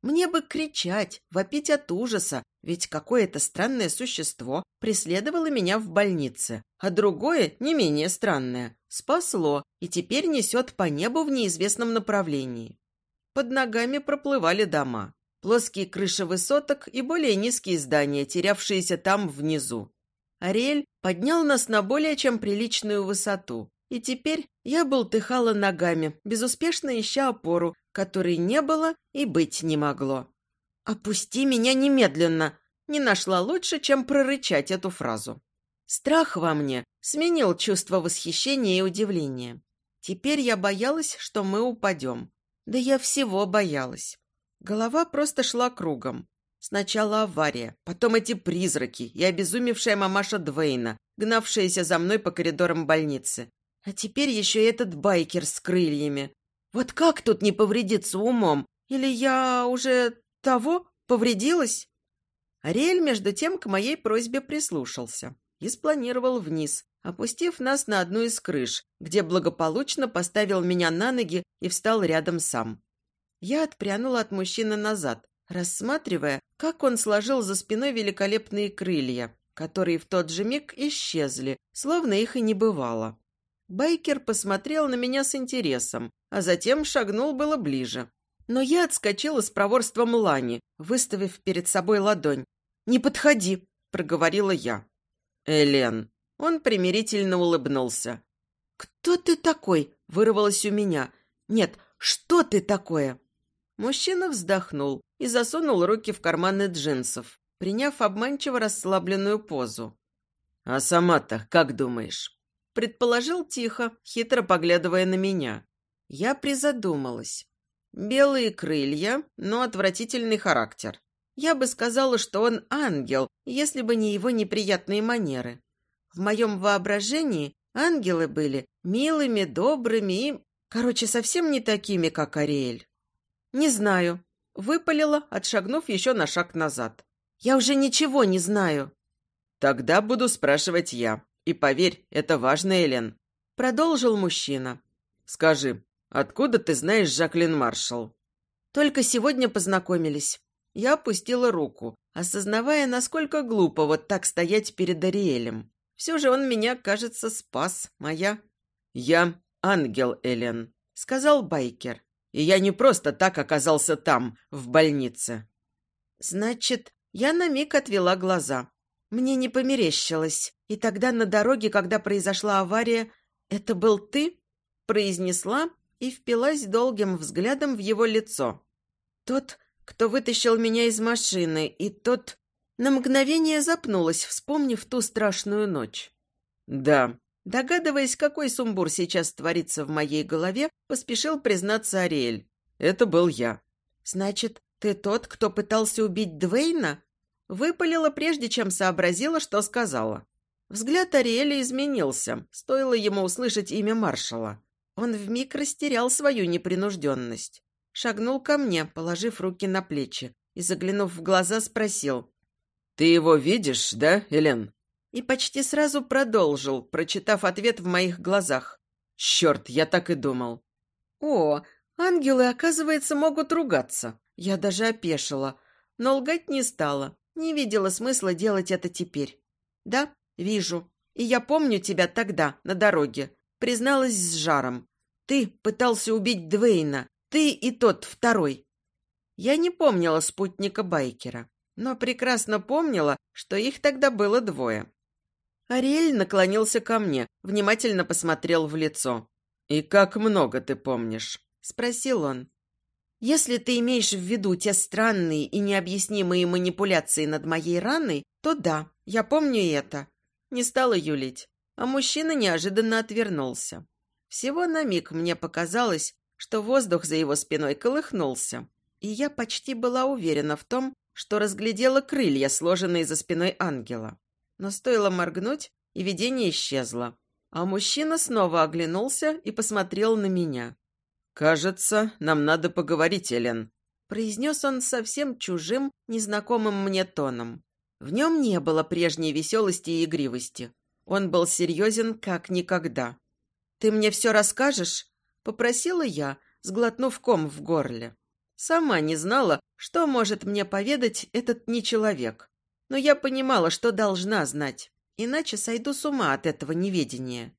Мне бы кричать, вопить от ужаса, ведь какое-то странное существо преследовало меня в больнице, а другое, не менее странное, спасло и теперь несет по небу в неизвестном направлении. Под ногами проплывали дома плоские крыши высоток и более низкие здания, терявшиеся там внизу. Ариэль поднял нас на более чем приличную высоту, и теперь я болтыхала ногами, безуспешно ища опору, которой не было и быть не могло. «Опусти меня немедленно!» не нашла лучше, чем прорычать эту фразу. Страх во мне сменил чувство восхищения и удивления. Теперь я боялась, что мы упадем. Да я всего боялась. Голова просто шла кругом. Сначала авария, потом эти призраки и обезумевшая мамаша Двейна, гнавшаяся за мной по коридорам больницы. А теперь еще этот байкер с крыльями. Вот как тут не повредиться умом? Или я уже того повредилась? Ариэль, между тем, к моей просьбе прислушался и спланировал вниз, опустив нас на одну из крыш, где благополучно поставил меня на ноги и встал рядом сам. Я отпрянула от мужчины назад, рассматривая, как он сложил за спиной великолепные крылья, которые в тот же миг исчезли, словно их и не бывало. Байкер посмотрел на меня с интересом, а затем шагнул было ближе. Но я отскочила с проворством Лани, выставив перед собой ладонь. «Не подходи!» – проговорила я. «Элен!» Он примирительно улыбнулся. «Кто ты такой?» – вырвалось у меня. «Нет, что ты такое?» Мужчина вздохнул и засунул руки в карманы джинсов, приняв обманчиво расслабленную позу. «А сама-то как думаешь?» Предположил тихо, хитро поглядывая на меня. Я призадумалась. Белые крылья, но отвратительный характер. Я бы сказала, что он ангел, если бы не его неприятные манеры. В моем воображении ангелы были милыми, добрыми и, короче, совсем не такими, как Ариэль. «Не знаю», — выпалила, отшагнув еще на шаг назад. «Я уже ничего не знаю». «Тогда буду спрашивать я. И поверь, это важно, Элен», — продолжил мужчина. «Скажи, откуда ты знаешь Жаклин Маршалл?» «Только сегодня познакомились». Я опустила руку, осознавая, насколько глупо вот так стоять перед Ариэлем. Все же он меня, кажется, спас, моя... «Я ангел, Элен», — сказал Байкер. И я не просто так оказался там, в больнице. Значит, я на миг отвела глаза. Мне не померещилось. И тогда на дороге, когда произошла авария, это был ты? Произнесла и впилась долгим взглядом в его лицо. Тот, кто вытащил меня из машины, и тот... На мгновение запнулась, вспомнив ту страшную ночь. «Да», Догадываясь, какой сумбур сейчас творится в моей голове, поспешил признаться Ариэль. «Это был я». «Значит, ты тот, кто пытался убить Двейна?» Выпалила, прежде чем сообразила, что сказала. Взгляд Ариэля изменился, стоило ему услышать имя маршала. Он вмиг растерял свою непринужденность. Шагнул ко мне, положив руки на плечи, и, заглянув в глаза, спросил. «Ты его видишь, да, Элен?» И почти сразу продолжил, прочитав ответ в моих глазах. «Черт, я так и думал». «О, ангелы, оказывается, могут ругаться». Я даже опешила, но лгать не стала. Не видела смысла делать это теперь. «Да, вижу. И я помню тебя тогда, на дороге. Призналась с жаром. Ты пытался убить Двейна. Ты и тот второй. Я не помнила спутника байкера, но прекрасно помнила, что их тогда было двое. Ариэль наклонился ко мне, внимательно посмотрел в лицо. «И как много ты помнишь?» – спросил он. «Если ты имеешь в виду те странные и необъяснимые манипуляции над моей раной, то да, я помню это». Не стала юлить, а мужчина неожиданно отвернулся. Всего на миг мне показалось, что воздух за его спиной колыхнулся, и я почти была уверена в том, что разглядела крылья, сложенные за спиной ангела. Но стоило моргнуть, и видение исчезло, а мужчина снова оглянулся и посмотрел на меня. «Кажется, нам надо поговорить, Элен», — произнес он совсем чужим, незнакомым мне тоном. В нем не было прежней веселости и игривости. Он был серьезен, как никогда. «Ты мне все расскажешь?» Попросила я, сглотнув ком в горле. Сама не знала, что может мне поведать этот нечеловек. Но я понимала, что должна знать, иначе сойду с ума от этого неведения.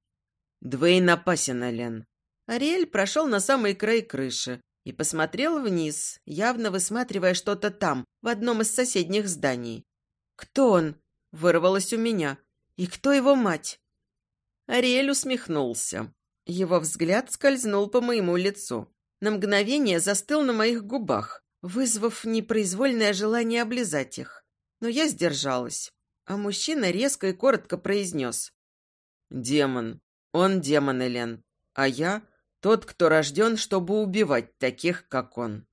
Двейн опасен, Элен. Ариэль прошел на самый край крыши и посмотрел вниз, явно высматривая что-то там, в одном из соседних зданий. «Кто он?» – вырвалось у меня. «И кто его мать?» Ариэль усмехнулся. Его взгляд скользнул по моему лицу. На мгновение застыл на моих губах, вызвав непроизвольное желание облизать их. Но я сдержалась. А мужчина резко и коротко произнес. «Демон. Он демон, Элен. А я тот, кто рожден, чтобы убивать таких, как он».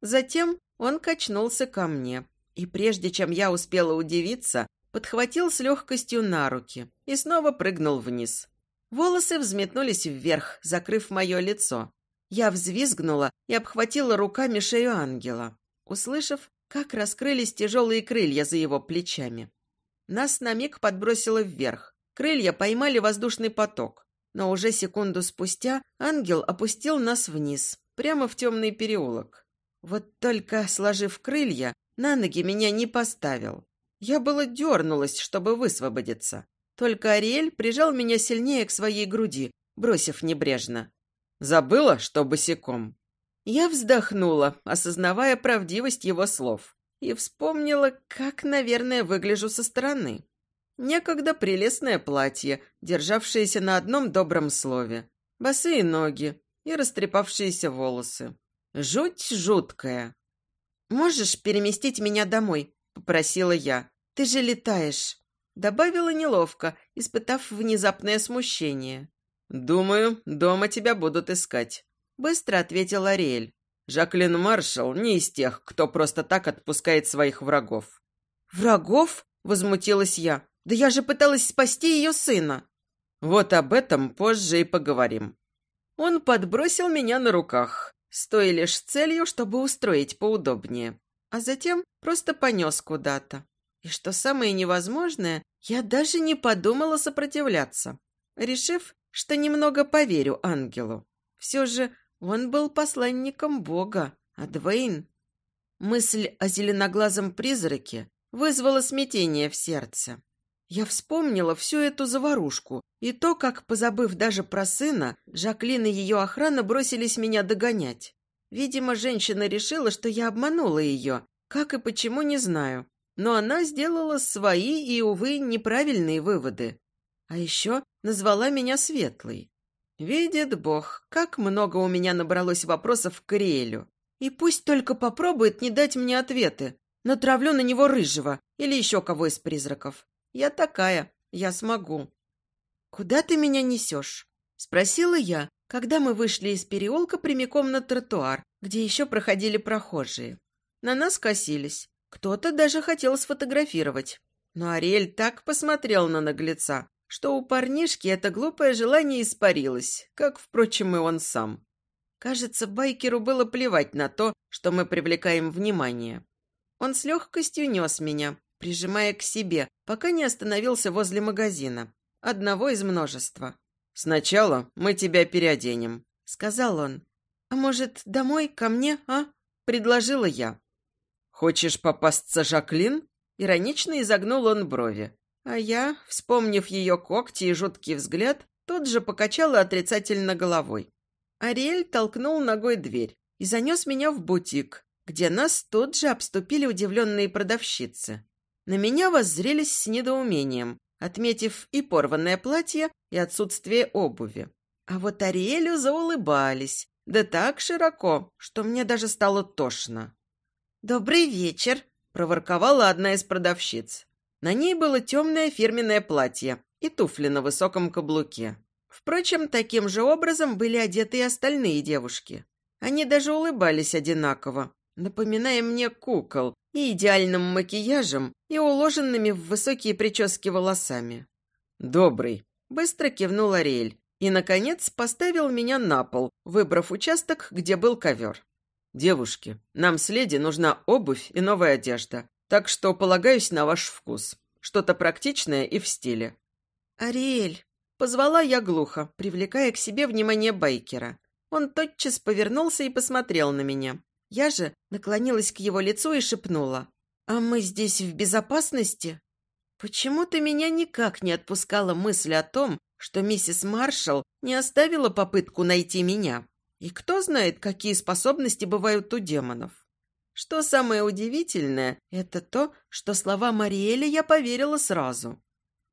Затем он качнулся ко мне, и прежде чем я успела удивиться, подхватил с легкостью на руки и снова прыгнул вниз. Волосы взметнулись вверх, закрыв мое лицо. Я взвизгнула и обхватила руками шею ангела, услышав, как раскрылись тяжелые крылья за его плечами. Нас на миг подбросило вверх. Крылья поймали воздушный поток. Но уже секунду спустя ангел опустил нас вниз, прямо в темный переулок. Вот только, сложив крылья, на ноги меня не поставил. Я было дернулась, чтобы высвободиться. Только Ариэль прижал меня сильнее к своей груди, бросив небрежно. «Забыла, что босиком?» Я вздохнула, осознавая правдивость его слов, и вспомнила, как, наверное, выгляжу со стороны. Некогда прелестное платье, державшееся на одном добром слове, босые ноги и растрепавшиеся волосы. Жуть жуткая. «Можешь переместить меня домой?» – попросила я. «Ты же летаешь». Добавила неловко, испытав внезапное смущение. «Думаю, дома тебя будут искать», — быстро ответил Ариэль. «Жаклин Маршалл не из тех, кто просто так отпускает своих врагов». «Врагов?» — возмутилась я. «Да я же пыталась спасти ее сына». «Вот об этом позже и поговорим». Он подбросил меня на руках, с той лишь целью, чтобы устроить поудобнее, а затем просто понес куда-то. И что самое невозможное, я даже не подумала сопротивляться, решив, что немного поверю ангелу. Все же он был посланником Бога, а Двейн... Мысль о зеленоглазом призраке вызвала смятение в сердце. Я вспомнила всю эту заварушку и то, как, позабыв даже про сына, Жаклин и ее охрана бросились меня догонять. Видимо, женщина решила, что я обманула ее. Как и почему, не знаю но она сделала свои и, увы, неправильные выводы. А еще назвала меня Светлой. Видит Бог, как много у меня набралось вопросов к Кориэлю. И пусть только попробует не дать мне ответы. Натравлю на него рыжего или еще кого из призраков. Я такая, я смогу. «Куда ты меня несешь?» – спросила я, когда мы вышли из переулка прямиком на тротуар, где еще проходили прохожие. на нас косились. Кто-то даже хотел сфотографировать. Но Ариэль так посмотрел на наглеца, что у парнишки это глупое желание испарилось, как, впрочем, и он сам. Кажется, байкеру было плевать на то, что мы привлекаем внимание. Он с легкостью нес меня, прижимая к себе, пока не остановился возле магазина, одного из множества. «Сначала мы тебя переоденем», — сказал он. «А может, домой, ко мне, а?» — предложила я. «Хочешь попасться Жаклин?» Иронично изогнул он брови. А я, вспомнив ее когти и жуткий взгляд, тут же покачала отрицательно головой. Ариэль толкнул ногой дверь и занес меня в бутик, где нас тут же обступили удивленные продавщицы. На меня воззрелись с недоумением, отметив и порванное платье, и отсутствие обуви. А вот Ариэлю заулыбались, да так широко, что мне даже стало тошно. «Добрый вечер!» – проворковала одна из продавщиц. На ней было темное фирменное платье и туфли на высоком каблуке. Впрочем, таким же образом были одеты и остальные девушки. Они даже улыбались одинаково, напоминая мне кукол и идеальным макияжем, и уложенными в высокие прически волосами. «Добрый», – быстро кивнул Ариэль и, наконец, поставил меня на пол, выбрав участок, где был ковер. «Девушки, нам с леди нужна обувь и новая одежда, так что полагаюсь на ваш вкус. Что-то практичное и в стиле». «Ариэль», – позвала я глухо, привлекая к себе внимание байкера. Он тотчас повернулся и посмотрел на меня. Я же наклонилась к его лицу и шепнула. «А мы здесь в безопасности?» Почему-то меня никак не отпускала мысль о том, что миссис Маршалл не оставила попытку найти меня. И кто знает, какие способности бывают у демонов. Что самое удивительное, это то, что слова Мариэля я поверила сразу.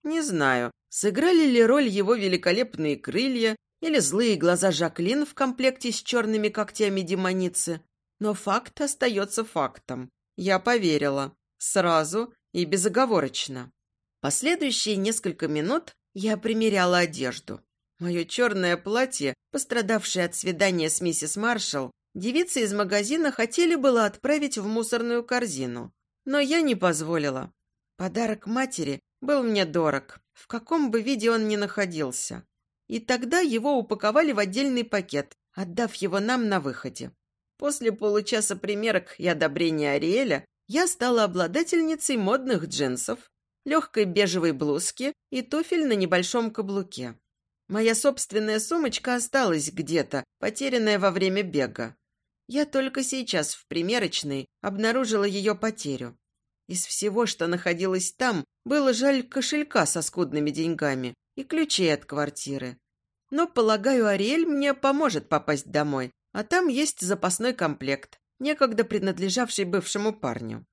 Не знаю, сыграли ли роль его великолепные крылья или злые глаза Жаклин в комплекте с черными когтями демоницы, но факт остается фактом. Я поверила. Сразу и безоговорочно. Последующие несколько минут я примеряла одежду. Мое черное платье, пострадавшее от свидания с миссис Маршалл, девицы из магазина хотели было отправить в мусорную корзину. Но я не позволила. Подарок матери был мне дорог, в каком бы виде он ни находился. И тогда его упаковали в отдельный пакет, отдав его нам на выходе. После получаса примерок и одобрения Ариэля я стала обладательницей модных джинсов, легкой бежевой блузки и туфель на небольшом каблуке. Моя собственная сумочка осталась где-то, потерянная во время бега. Я только сейчас в примерочной обнаружила ее потерю. Из всего, что находилось там, было жаль кошелька со скудными деньгами и ключей от квартиры. Но, полагаю, Ариэль мне поможет попасть домой, а там есть запасной комплект, некогда принадлежавший бывшему парню.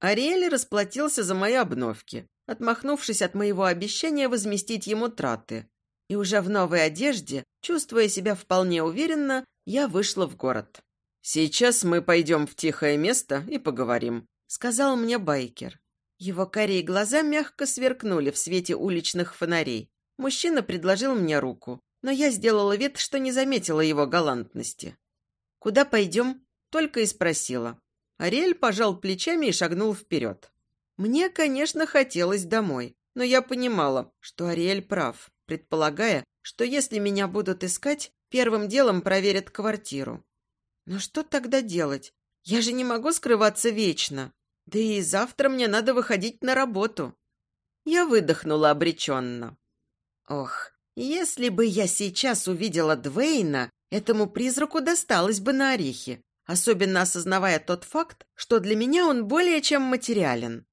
Ариэль расплатился за мои обновки, отмахнувшись от моего обещания возместить ему траты. И уже в новой одежде, чувствуя себя вполне уверенно, я вышла в город. «Сейчас мы пойдем в тихое место и поговорим», — сказал мне байкер. Его карие глаза мягко сверкнули в свете уличных фонарей. Мужчина предложил мне руку но я сделала вид, что не заметила его галантности. «Куда пойдем?» – только и спросила. Ариэль пожал плечами и шагнул вперед. Мне, конечно, хотелось домой, но я понимала, что Ариэль прав, предполагая, что если меня будут искать, первым делом проверят квартиру. Но что тогда делать? Я же не могу скрываться вечно. Да и завтра мне надо выходить на работу. Я выдохнула обреченно. Ох, если бы я сейчас увидела Двейна, этому призраку досталось бы на орехи, особенно осознавая тот факт, что для меня он более чем материален.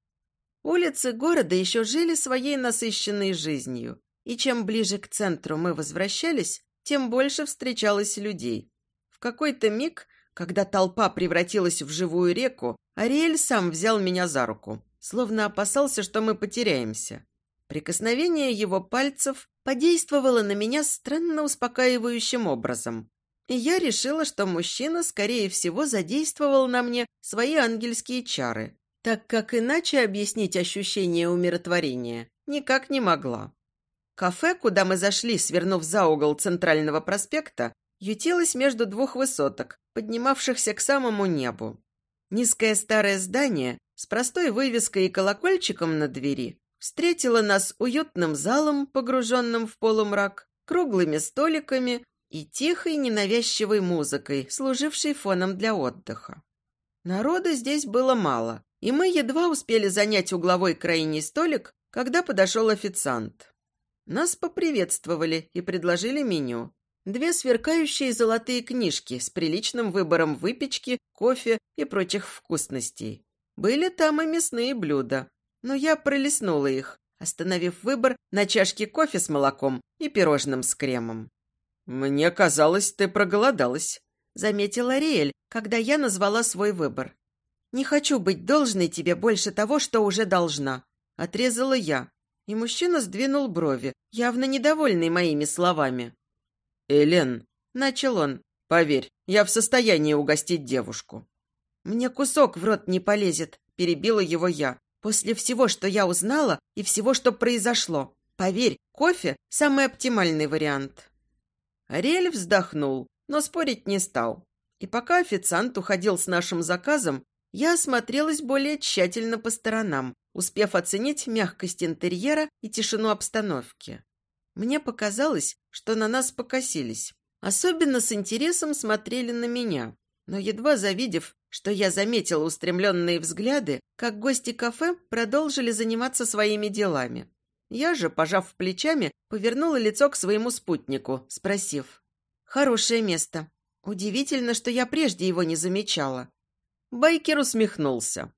Улицы города еще жили своей насыщенной жизнью, и чем ближе к центру мы возвращались, тем больше встречалось людей. В какой-то миг, когда толпа превратилась в живую реку, Ариэль сам взял меня за руку, словно опасался, что мы потеряемся. Прикосновение его пальцев подействовало на меня странно успокаивающим образом. И я решила, что мужчина, скорее всего, задействовал на мне свои ангельские чары, так как иначе объяснить ощущение умиротворения никак не могла. Кафе, куда мы зашли, свернув за угол центрального проспекта, ютилось между двух высоток, поднимавшихся к самому небу. Низкое старое здание с простой вывеской и колокольчиком на двери встретило нас уютным залом, погруженным в полумрак, круглыми столиками и тихой ненавязчивой музыкой, служившей фоном для отдыха. Народа здесь было мало, и мы едва успели занять угловой крайний столик, когда подошел официант. Нас поприветствовали и предложили меню. Две сверкающие золотые книжки с приличным выбором выпечки, кофе и прочих вкусностей. Были там и мясные блюда, но я пролистнула их, остановив выбор на чашке кофе с молоком и пирожным с кремом. «Мне казалось, ты проголодалась», — заметила Риэль, когда я назвала свой выбор. «Не хочу быть должной тебе больше того, что уже должна», — отрезала я. И мужчина сдвинул брови, явно недовольный моими словами. «Элен», — начал он, — «поверь, я в состоянии угостить девушку». «Мне кусок в рот не полезет», — перебила его я. «После всего, что я узнала и всего, что произошло. Поверь, кофе – самый оптимальный вариант». Ариэль вздохнул, но спорить не стал. И пока официант уходил с нашим заказом, я осмотрелась более тщательно по сторонам, успев оценить мягкость интерьера и тишину обстановки. Мне показалось, что на нас покосились. Особенно с интересом смотрели на меня. Но едва завидев, что я заметила устремленные взгляды, как гости кафе продолжили заниматься своими делами. Я же, пожав плечами, повернула лицо к своему спутнику, спросив. «Хорошее место. Удивительно, что я прежде его не замечала». Байкер усмехнулся.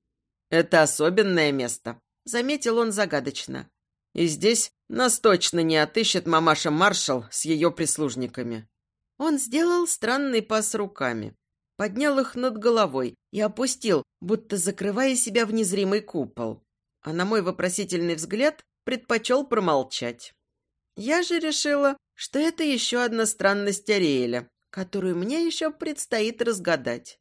«Это особенное место», — заметил он загадочно. «И здесь нас точно не отыщет мамаша Маршал с ее прислужниками». Он сделал странный пас руками, поднял их над головой и опустил, будто закрывая себя в незримый купол. А на мой вопросительный взгляд предпочел промолчать. Я же решила, что это еще одна странность Ариэля, которую мне еще предстоит разгадать.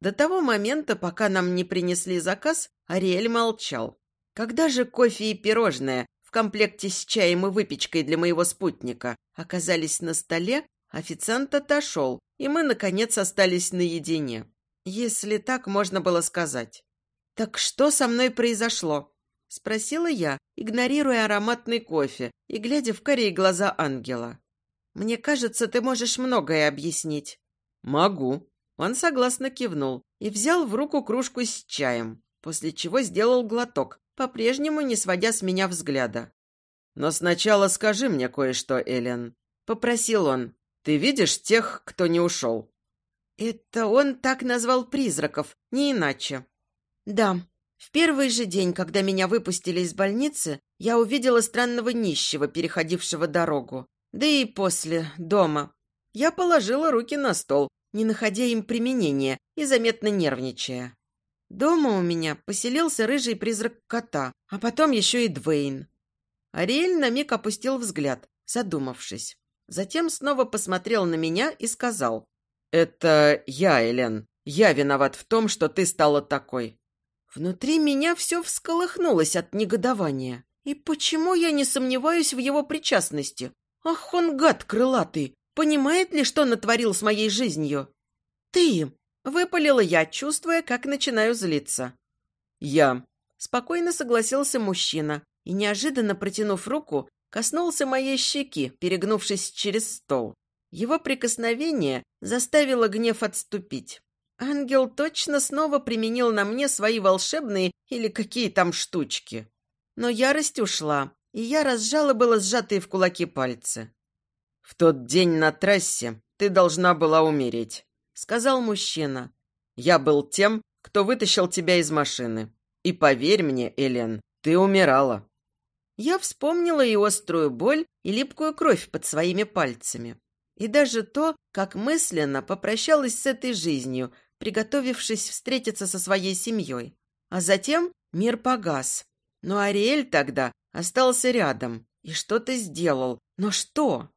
До того момента, пока нам не принесли заказ, Ариэль молчал. Когда же кофе и пирожное в комплекте с чаем и выпечкой для моего спутника оказались на столе, официант отошел, и мы, наконец, остались наедине. Если так можно было сказать. «Так что со мной произошло?» – спросила я, игнорируя ароматный кофе и глядя в карие глаза ангела. «Мне кажется, ты можешь многое объяснить». «Могу». Он согласно кивнул и взял в руку кружку с чаем, после чего сделал глоток, по-прежнему не сводя с меня взгляда. «Но сначала скажи мне кое-что, Элен», — попросил он. «Ты видишь тех, кто не ушел?» «Это он так назвал призраков, не иначе». «Да, в первый же день, когда меня выпустили из больницы, я увидела странного нищего, переходившего дорогу. Да и после, дома. Я положила руки на стол, не находя им применения и заметно нервничая. Дома у меня поселился рыжий призрак кота, а потом еще и Двейн. Ариэль на миг опустил взгляд, задумавшись. Затем снова посмотрел на меня и сказал. «Это я, Элен. Я виноват в том, что ты стала такой». Внутри меня все всколыхнулось от негодования. И почему я не сомневаюсь в его причастности? Ах, он гад крылатый! Понимает ли, что натворил с моей жизнью? «Ты!» Выпалила я, чувствуя, как начинаю злиться. «Я», — спокойно согласился мужчина и, неожиданно протянув руку, коснулся моей щеки, перегнувшись через стол. Его прикосновение заставило гнев отступить. Ангел точно снова применил на мне свои волшебные или какие там штучки. Но ярость ушла, и я разжала было сжатые в кулаки пальцы. «В тот день на трассе ты должна была умереть сказал мужчина. «Я был тем, кто вытащил тебя из машины. И поверь мне, Элен, ты умирала». Я вспомнила и острую боль, и липкую кровь под своими пальцами. И даже то, как мысленно попрощалась с этой жизнью, приготовившись встретиться со своей семьей. А затем мир погас. Но Ариэль тогда остался рядом и что-то сделал. Но что?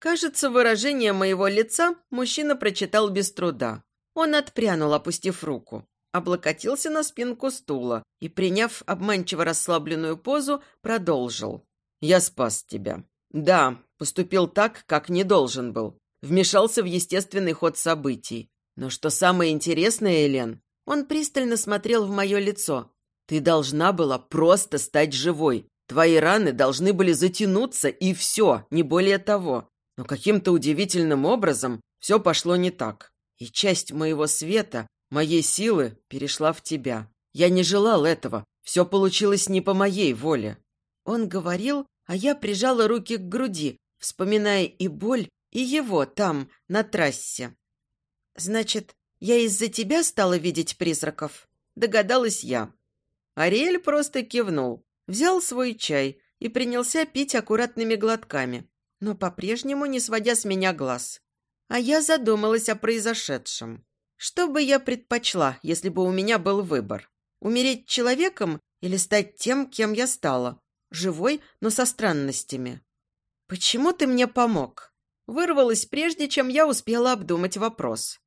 Кажется, выражение моего лица мужчина прочитал без труда. Он отпрянул, опустив руку, облокотился на спинку стула и, приняв обманчиво расслабленную позу, продолжил. «Я спас тебя. Да, поступил так, как не должен был. Вмешался в естественный ход событий. Но что самое интересное, Элен, Он пристально смотрел в мое лицо. «Ты должна была просто стать живой. Твои раны должны были затянуться, и все, не более того. Но каким-то удивительным образом все пошло не так. И часть моего света, моей силы перешла в тебя. Я не желал этого. Все получилось не по моей воле». Он говорил, а я прижала руки к груди, вспоминая и боль, и его там, на трассе. «Значит, я из-за тебя стала видеть призраков?» Догадалась я. Ариэль просто кивнул, взял свой чай и принялся пить аккуратными глотками, но по-прежнему не сводя с меня глаз. А я задумалась о произошедшем. Что бы я предпочла, если бы у меня был выбор? Умереть человеком или стать тем, кем я стала? Живой, но со странностями. «Почему ты мне помог?» Вырвалась прежде, чем я успела обдумать вопрос.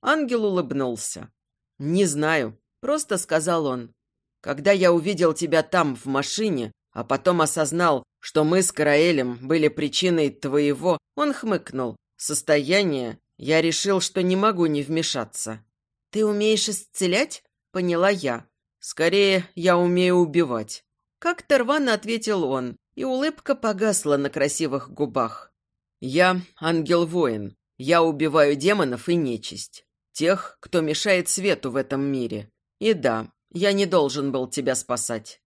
Ангел улыбнулся. «Не знаю», — просто сказал он. «Когда я увидел тебя там, в машине, а потом осознал, что мы с Караэлем были причиной твоего, он хмыкнул. Состояние, я решил, что не могу не вмешаться». «Ты умеешь исцелять?» — поняла я. «Скорее, я умею убивать». Как-то рвано ответил он, и улыбка погасла на красивых губах. «Я ангел-воин. Я убиваю демонов и нечисть. Тех, кто мешает свету в этом мире. И да, я не должен был тебя спасать».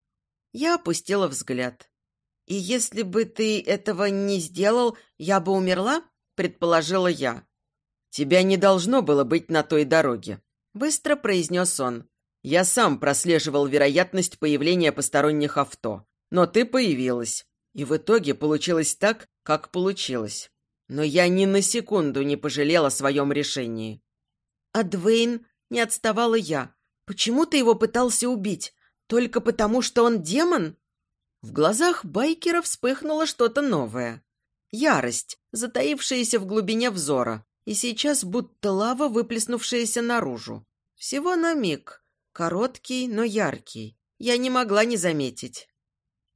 Я опустила взгляд. «И если бы ты этого не сделал, я бы умерла?» – предположила я. «Тебя не должно было быть на той дороге», – быстро произнес он. «Я сам прослеживал вероятность появления посторонних авто. Но ты появилась. И в итоге получилось так, как получилось. Но я ни на секунду не пожалела о своем решении». «А Двейн?» – не отставала я. «Почему ты его пытался убить? Только потому, что он демон?» В глазах байкера вспыхнуло что-то новое. Ярость, затаившаяся в глубине взора, и сейчас будто лава, выплеснувшаяся наружу. Всего на миг. Короткий, но яркий. Я не могла не заметить.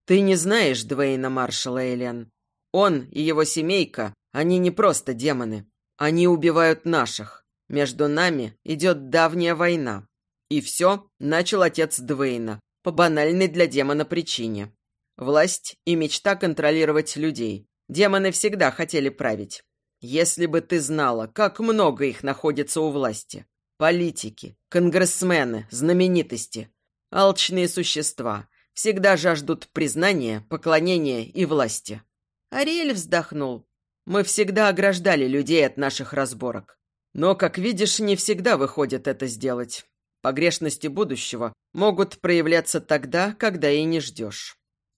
«Ты не знаешь Двейна Маршала, Элен. Он и его семейка, они не просто демоны. Они убивают наших. Между нами идет давняя война. И все начал отец Двейна, по банальной для демона причине. Власть и мечта контролировать людей. Демоны всегда хотели править. Если бы ты знала, как много их находится у власти. Политики, конгрессмены, знаменитости. Алчные существа. Всегда жаждут признания, поклонения и власти. Ариэль вздохнул. Мы всегда ограждали людей от наших разборок. Но, как видишь, не всегда выходит это сделать. Погрешности будущего могут проявляться тогда, когда и не ждешь.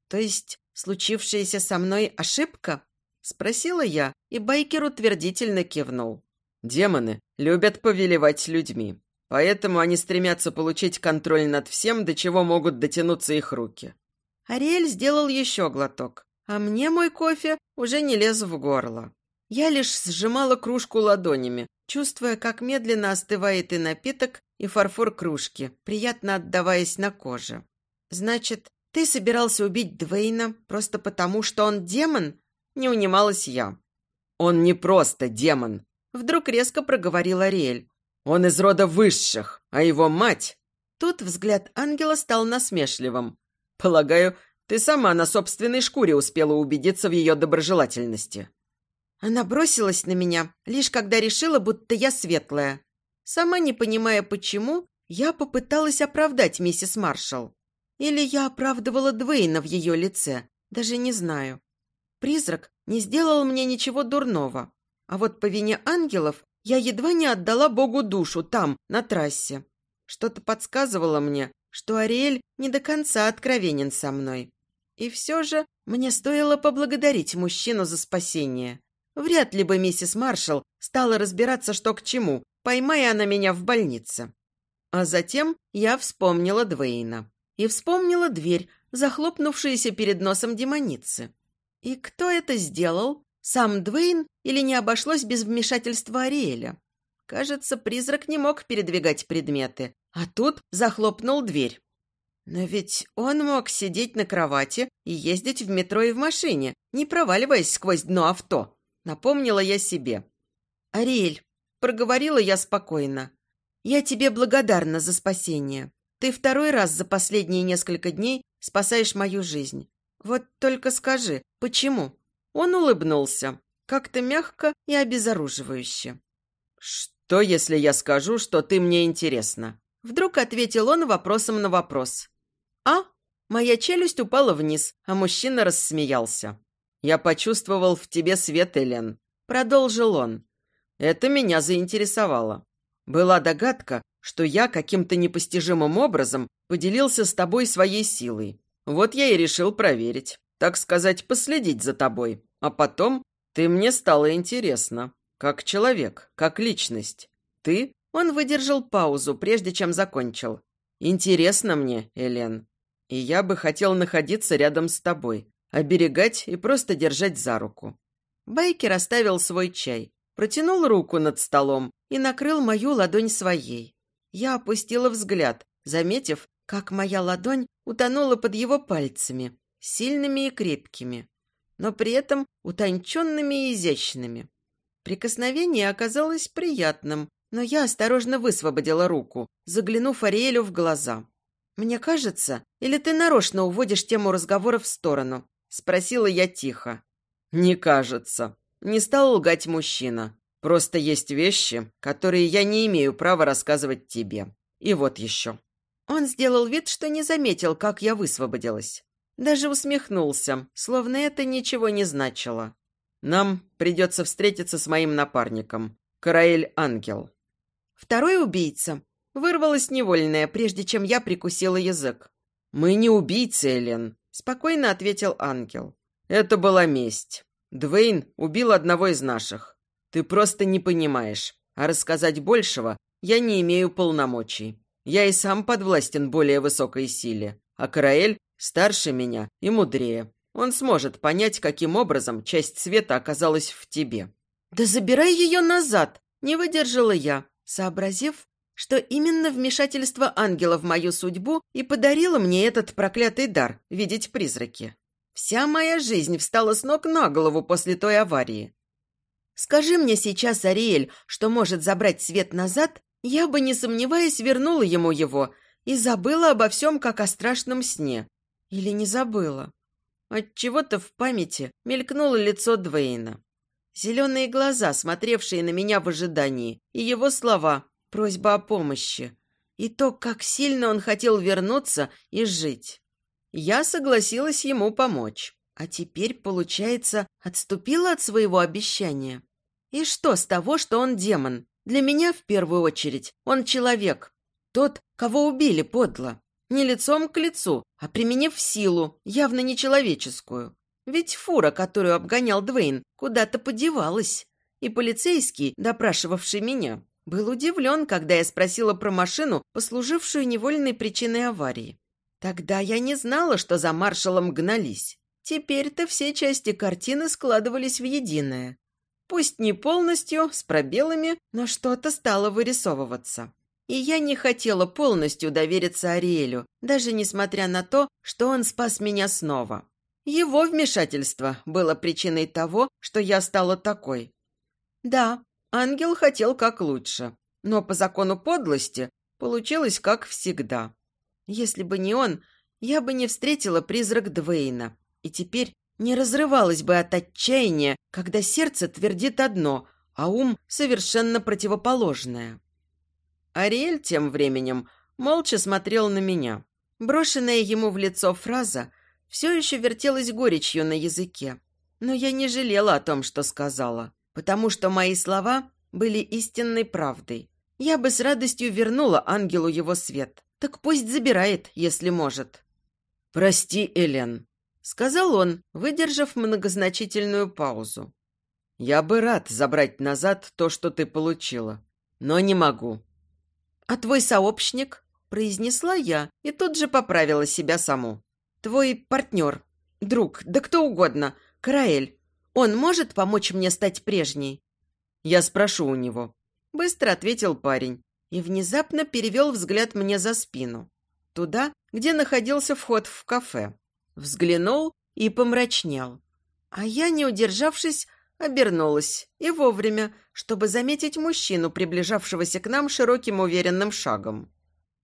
То есть случившаяся со мной ошибка? Спросила я, и байкер утвердительно кивнул. Демоны любят повелевать людьми, поэтому они стремятся получить контроль над всем, до чего могут дотянуться их руки. Ариэль сделал еще глоток, а мне мой кофе уже не лез в горло. Я лишь сжимала кружку ладонями, чувствуя, как медленно остывает и напиток, и фарфор кружки, приятно отдаваясь на коже. «Значит, ты собирался убить Двейна просто потому, что он демон?» Не унималась я. «Он не просто демон», — вдруг резко проговорил Ариэль. «Он из рода высших, а его мать...» Тут взгляд ангела стал насмешливым. «Полагаю, ты сама на собственной шкуре успела убедиться в ее доброжелательности». Она бросилась на меня, лишь когда решила, будто я светлая. Сама не понимая почему, я попыталась оправдать миссис Маршалл. Или я оправдывала Двейна в ее лице, даже не знаю. Призрак не сделал мне ничего дурного. А вот по вине ангелов я едва не отдала Богу душу там, на трассе. Что-то подсказывало мне, что Ариэль не до конца откровенен со мной. И все же мне стоило поблагодарить мужчину за спасение. Вряд ли бы миссис Маршалл стала разбираться, что к чему, поймая она меня в больнице. А затем я вспомнила Двейна. И вспомнила дверь, захлопнувшуюся перед носом демоницы. И кто это сделал? Сам Двейн или не обошлось без вмешательства Ариэля? Кажется, призрак не мог передвигать предметы, а тут захлопнул дверь. Но ведь он мог сидеть на кровати и ездить в метро и в машине, не проваливаясь сквозь дно авто. Напомнила я себе. «Ариэль», — проговорила я спокойно, Я тебе благодарна за спасение. Ты второй раз за последние несколько дней спасаешь мою жизнь. Вот только скажи, почему?» Он улыбнулся, как-то мягко и обезоруживающе. «Что, если я скажу, что ты мне интересна?» Вдруг ответил он вопросом на вопрос. «А?» Моя челюсть упала вниз, а мужчина рассмеялся. «Я почувствовал в тебе свет, Элен», — продолжил он. «Это меня заинтересовало. Была догадка, что я каким-то непостижимым образом поделился с тобой своей силой. Вот я и решил проверить, так сказать, последить за тобой. А потом ты мне стала интересна. Как человек, как личность. Ты...» Он выдержал паузу, прежде чем закончил. «Интересно мне, Элен. И я бы хотел находиться рядом с тобой, оберегать и просто держать за руку». Байкер оставил свой чай, протянул руку над столом и накрыл мою ладонь своей. Я опустила взгляд, заметив, как моя ладонь утонула под его пальцами, сильными и крепкими, но при этом утонченными и изящными. Прикосновение оказалось приятным, но я осторожно высвободила руку, заглянув Ариэлю в глаза. «Мне кажется, или ты нарочно уводишь тему разговора в сторону?» – спросила я тихо. «Не кажется. Не стал лгать мужчина. Просто есть вещи, которые я не имею права рассказывать тебе. И вот еще». Он сделал вид, что не заметил, как я высвободилась. Даже усмехнулся, словно это ничего не значило. «Нам придется встретиться с моим напарником, Караэль Ангел». «Второй убийца?» Вырвалась невольная, прежде чем я прикусила язык. «Мы не убийцы, Элен», – спокойно ответил ангел. «Это была месть. Двейн убил одного из наших. Ты просто не понимаешь, а рассказать большего я не имею полномочий. Я и сам подвластен более высокой силе, а Караэль старше меня и мудрее. Он сможет понять, каким образом часть света оказалась в тебе». «Да забирай ее назад!» – не выдержала я, сообразив, что именно вмешательство ангела в мою судьбу и подарило мне этот проклятый дар – видеть призраки. Вся моя жизнь встала с ног на голову после той аварии. Скажи мне сейчас, Ариэль, что может забрать свет назад, я бы, не сомневаясь, вернула ему его и забыла обо всем, как о страшном сне. Или не забыла. Отчего-то в памяти мелькнуло лицо Двейна. Зеленые глаза, смотревшие на меня в ожидании, и его слова просьба о помощи. И то, как сильно он хотел вернуться и жить. Я согласилась ему помочь. А теперь, получается, отступила от своего обещания. И что с того, что он демон? Для меня, в первую очередь, он человек. Тот, кого убили подло. Не лицом к лицу, а применив силу, явно нечеловеческую. Ведь фура, которую обгонял Двейн, куда-то подевалась. И полицейский, допрашивавший меня, был удивлен, когда я спросила про машину, послужившую невольной причиной аварии. Тогда я не знала, что за маршалом гнались. Теперь-то все части картины складывались в единое. Пусть не полностью, с пробелами, но что-то стало вырисовываться. И я не хотела полностью довериться Ариэлю, даже несмотря на то, что он спас меня снова. Его вмешательство было причиной того, что я стала такой. Да, Ангел хотел как лучше, но по закону подлости получилось как всегда. Если бы не он, я бы не встретила призрак Двейна, и теперь не разрывалась бы от отчаяния, когда сердце твердит одно, а ум совершенно противоположное. Ариэль тем временем молча смотрел на меня. Брошенная ему в лицо фраза все еще вертелась горечью на языке, но я не жалела о том, что сказала потому что мои слова были истинной правдой. Я бы с радостью вернула ангелу его свет. Так пусть забирает, если может. «Прости, Элен», — сказал он, выдержав многозначительную паузу. «Я бы рад забрать назад то, что ты получила, но не могу». «А твой сообщник?» — произнесла я и тут же поправила себя саму. «Твой партнер, друг, да кто угодно, Караэль, он может помочь мне стать прежней?» «Я спрошу у него», – быстро ответил парень и внезапно перевел взгляд мне за спину. Туда, где находился вход в кафе. Взглянул и помрачнел. А я, не удержавшись, обернулась и вовремя, чтобы заметить мужчину, приближавшегося к нам широким уверенным шагом.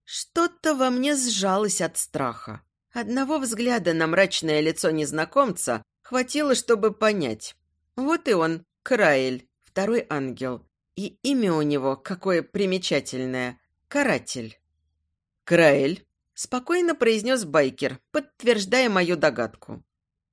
Что-то во мне сжалось от страха. Одного взгляда на мрачное лицо незнакомца хватило, чтобы понять. Вот и он, Краэль, второй ангел. И имя у него какое примечательное – Каратель. «Краэль», – спокойно произнес байкер, подтверждая мою догадку.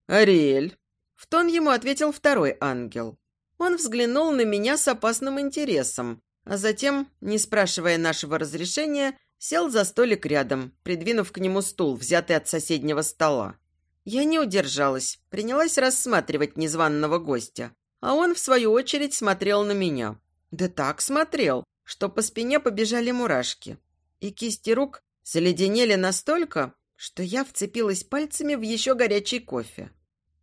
«Ариэль», – в тон ему ответил второй ангел. Он взглянул на меня с опасным интересом, а затем, не спрашивая нашего разрешения, Сел за столик рядом, придвинув к нему стул, взятый от соседнего стола. Я не удержалась, принялась рассматривать незваного гостя. А он, в свою очередь, смотрел на меня. Да так смотрел, что по спине побежали мурашки. И кисти рук заледенели настолько, что я вцепилась пальцами в еще горячий кофе.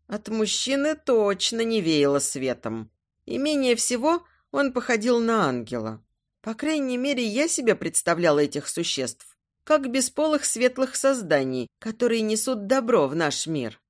От мужчины точно не веяло светом. И менее всего он походил на ангела. По крайней мере, я себе представляла этих существ как бесполых светлых созданий, которые несут добро в наш мир.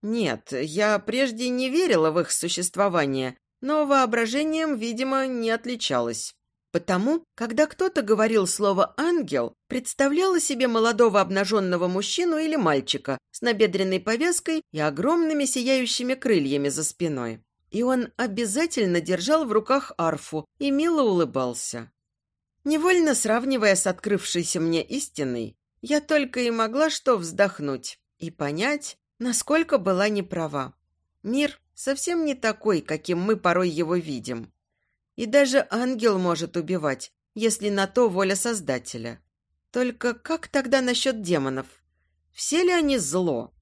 Нет, я прежде не верила в их существование, но воображением, видимо, не отличалась. Потому, когда кто-то говорил слово «ангел», представляла себе молодого обнаженного мужчину или мальчика с набедренной повязкой и огромными сияющими крыльями за спиной. И он обязательно держал в руках арфу и мило улыбался. Невольно сравнивая с открывшейся мне истиной, я только и могла что вздохнуть и понять, насколько была неправа. Мир совсем не такой, каким мы порой его видим. И даже ангел может убивать, если на то воля Создателя. Только как тогда насчет демонов? Все ли они зло?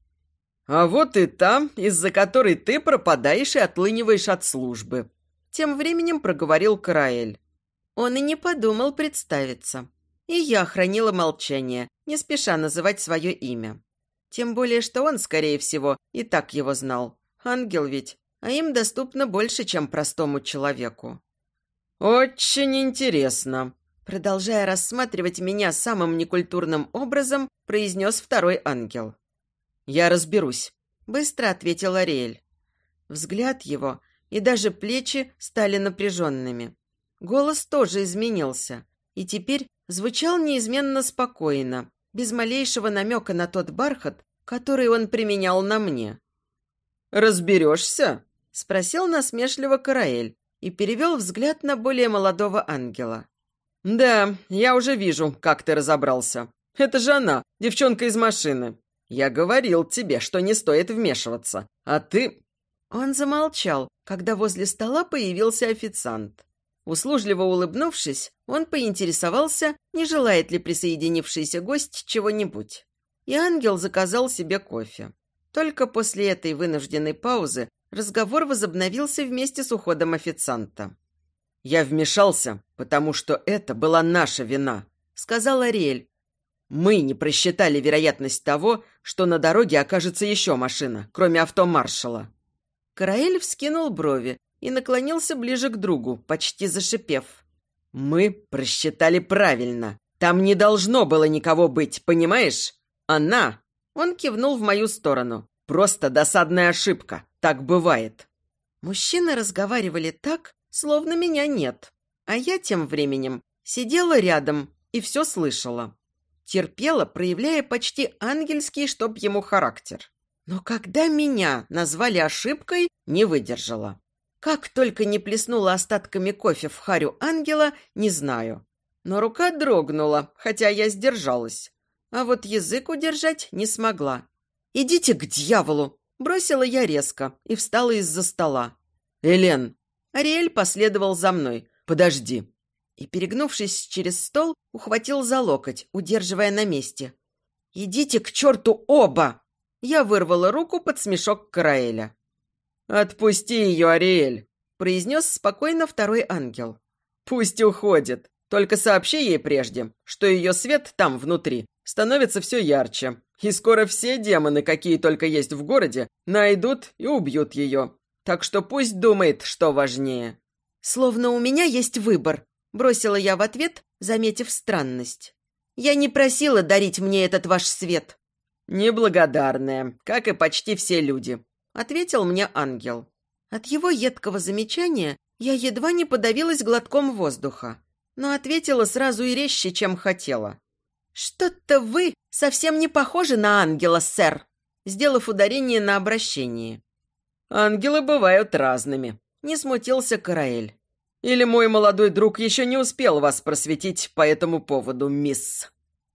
А вот и там, из-за которой ты пропадаешь и отлыниваешь от службы. Тем временем проговорил Караэль. Он и не подумал представиться. И я хранила молчание, не спеша называть свое имя. Тем более, что он, скорее всего, и так его знал. Ангел ведь, а им доступно больше, чем простому человеку. «Очень интересно», продолжая рассматривать меня самым некультурным образом, произнес второй ангел. «Я разберусь», — быстро ответил Ариэль. Взгляд его и даже плечи стали напряженными. Голос тоже изменился, и теперь звучал неизменно спокойно, без малейшего намека на тот бархат, который он применял на мне. «Разберешься?» – спросил насмешливо Караэль и перевел взгляд на более молодого ангела. «Да, я уже вижу, как ты разобрался. Это же она, девчонка из машины. Я говорил тебе, что не стоит вмешиваться, а ты...» Он замолчал, когда возле стола появился официант. Услужливо улыбнувшись, он поинтересовался, не желает ли присоединившийся гость чего-нибудь. И ангел заказал себе кофе. Только после этой вынужденной паузы разговор возобновился вместе с уходом официанта. «Я вмешался, потому что это была наша вина», — сказал Ариэль. «Мы не просчитали вероятность того, что на дороге окажется еще машина, кроме автомаршала». Караэль вскинул брови, и наклонился ближе к другу, почти зашипев. «Мы просчитали правильно. Там не должно было никого быть, понимаешь? Она...» Он кивнул в мою сторону. «Просто досадная ошибка. Так бывает». Мужчины разговаривали так, словно меня нет. А я тем временем сидела рядом и все слышала. Терпела, проявляя почти ангельский, чтоб ему характер. Но когда меня назвали ошибкой, не выдержала. Как только не плеснула остатками кофе в харю ангела, не знаю. Но рука дрогнула, хотя я сдержалась. А вот язык удержать не смогла. «Идите к дьяволу!» Бросила я резко и встала из-за стола. «Элен!» Ариэль последовал за мной. «Подожди!» И, перегнувшись через стол, ухватил за локоть, удерживая на месте. «Идите к черту оба!» Я вырвала руку под смешок Караэля. «Отпусти ее, Ариэль», – произнес спокойно второй ангел. «Пусть уходит. Только сообщи ей прежде, что ее свет там внутри становится все ярче, и скоро все демоны, какие только есть в городе, найдут и убьют ее. Так что пусть думает, что важнее». «Словно у меня есть выбор», – бросила я в ответ, заметив странность. «Я не просила дарить мне этот ваш свет». «Неблагодарная, как и почти все люди», — ответил мне ангел. От его едкого замечания я едва не подавилась глотком воздуха, но ответила сразу и резче, чем хотела. «Что-то вы совсем не похожи на ангела, сэр», сделав ударение на обращении. «Ангелы бывают разными», — не смутился Караэль. «Или мой молодой друг еще не успел вас просветить по этому поводу, мисс?»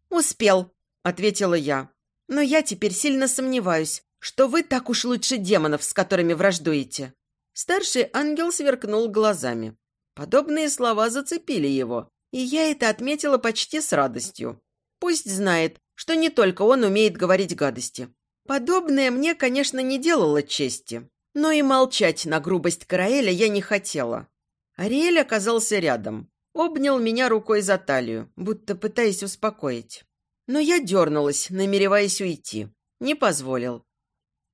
«Успел», — ответила я. «Но я теперь сильно сомневаюсь, что вы так уж лучше демонов, с которыми враждуете». Старший ангел сверкнул глазами. Подобные слова зацепили его, и я это отметила почти с радостью. Пусть знает, что не только он умеет говорить гадости. Подобное мне, конечно, не делало чести, но и молчать на грубость Караэля я не хотела. Ариэль оказался рядом, обнял меня рукой за талию, будто пытаясь успокоить. Но я дернулась, намереваясь уйти. Не позволил.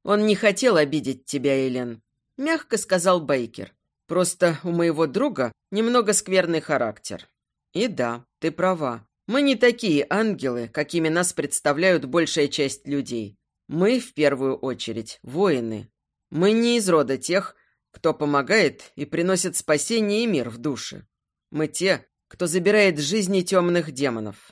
Он не хотел обидеть тебя, Элен. – мягко сказал Бейкер. «Просто у моего друга немного скверный характер». «И да, ты права. Мы не такие ангелы, какими нас представляют большая часть людей. Мы, в первую очередь, воины. Мы не из рода тех, кто помогает и приносит спасение и мир в души. Мы те, кто забирает жизни темных демонов.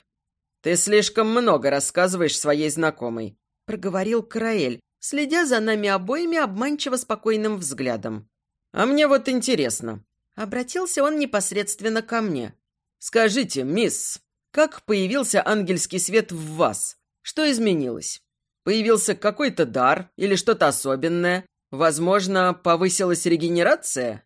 Ты слишком много рассказываешь своей знакомой», – проговорил Караэль, следя за нами обоими обманчиво спокойным взглядом. «А мне вот интересно». Обратился он непосредственно ко мне. «Скажите, мисс, как появился ангельский свет в вас? Что изменилось? Появился какой-то дар или что-то особенное? Возможно, повысилась регенерация?»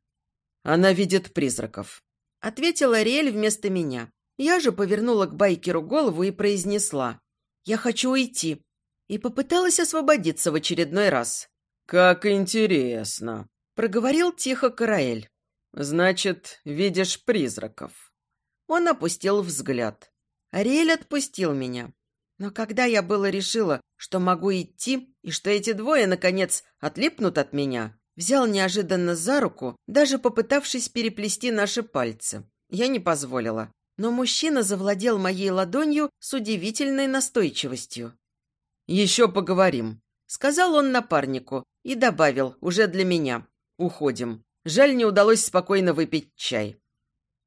Она видит призраков. Ответила Риэль вместо меня. Я же повернула к байкеру голову и произнесла. «Я хочу уйти и попыталась освободиться в очередной раз. «Как интересно», — проговорил тихо Караэль. «Значит, видишь призраков». Он опустил взгляд. Ариэль отпустил меня. Но когда я было решила, что могу идти, и что эти двое, наконец, отлипнут от меня, взял неожиданно за руку, даже попытавшись переплести наши пальцы. Я не позволила. Но мужчина завладел моей ладонью с удивительной настойчивостью. «Еще поговорим», — сказал он напарнику и добавил, уже для меня. «Уходим. Жаль, не удалось спокойно выпить чай».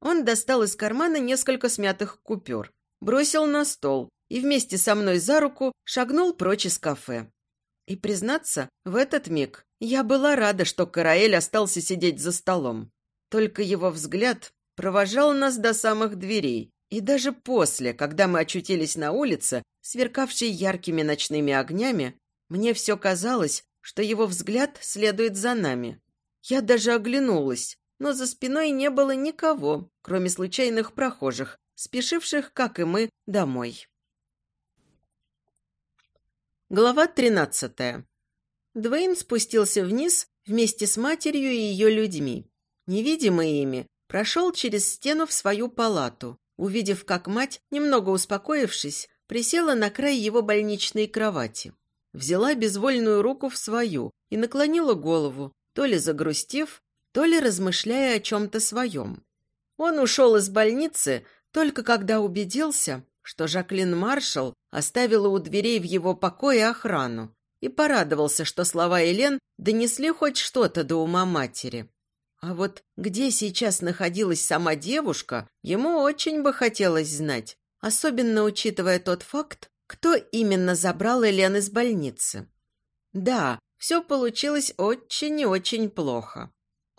Он достал из кармана несколько смятых купюр, бросил на стол и вместе со мной за руку шагнул прочь из кафе. И, признаться, в этот миг я была рада, что Караэль остался сидеть за столом. Только его взгляд провожал нас до самых дверей, и даже после, когда мы очутились на улице, сверкавшей яркими ночными огнями, мне все казалось, что его взгляд следует за нами. Я даже оглянулась, но за спиной не было никого, кроме случайных прохожих, спешивших, как и мы, домой. Глава тринадцатая. Двейн спустился вниз вместе с матерью и ее людьми. Невидимый ими, прошел через стену в свою палату, увидев, как мать, немного успокоившись, присела на край его больничной кровати. Взяла безвольную руку в свою и наклонила голову, то ли загрустив, то ли размышляя о чем-то своем. Он ушел из больницы только когда убедился, что Жаклин Маршалл оставила у дверей в его покое охрану и порадовался, что слова Элен донесли хоть что-то до ума матери. А вот где сейчас находилась сама девушка, ему очень бы хотелось знать, особенно учитывая тот факт, кто именно забрал Элен из больницы. Да, все получилось очень и очень плохо.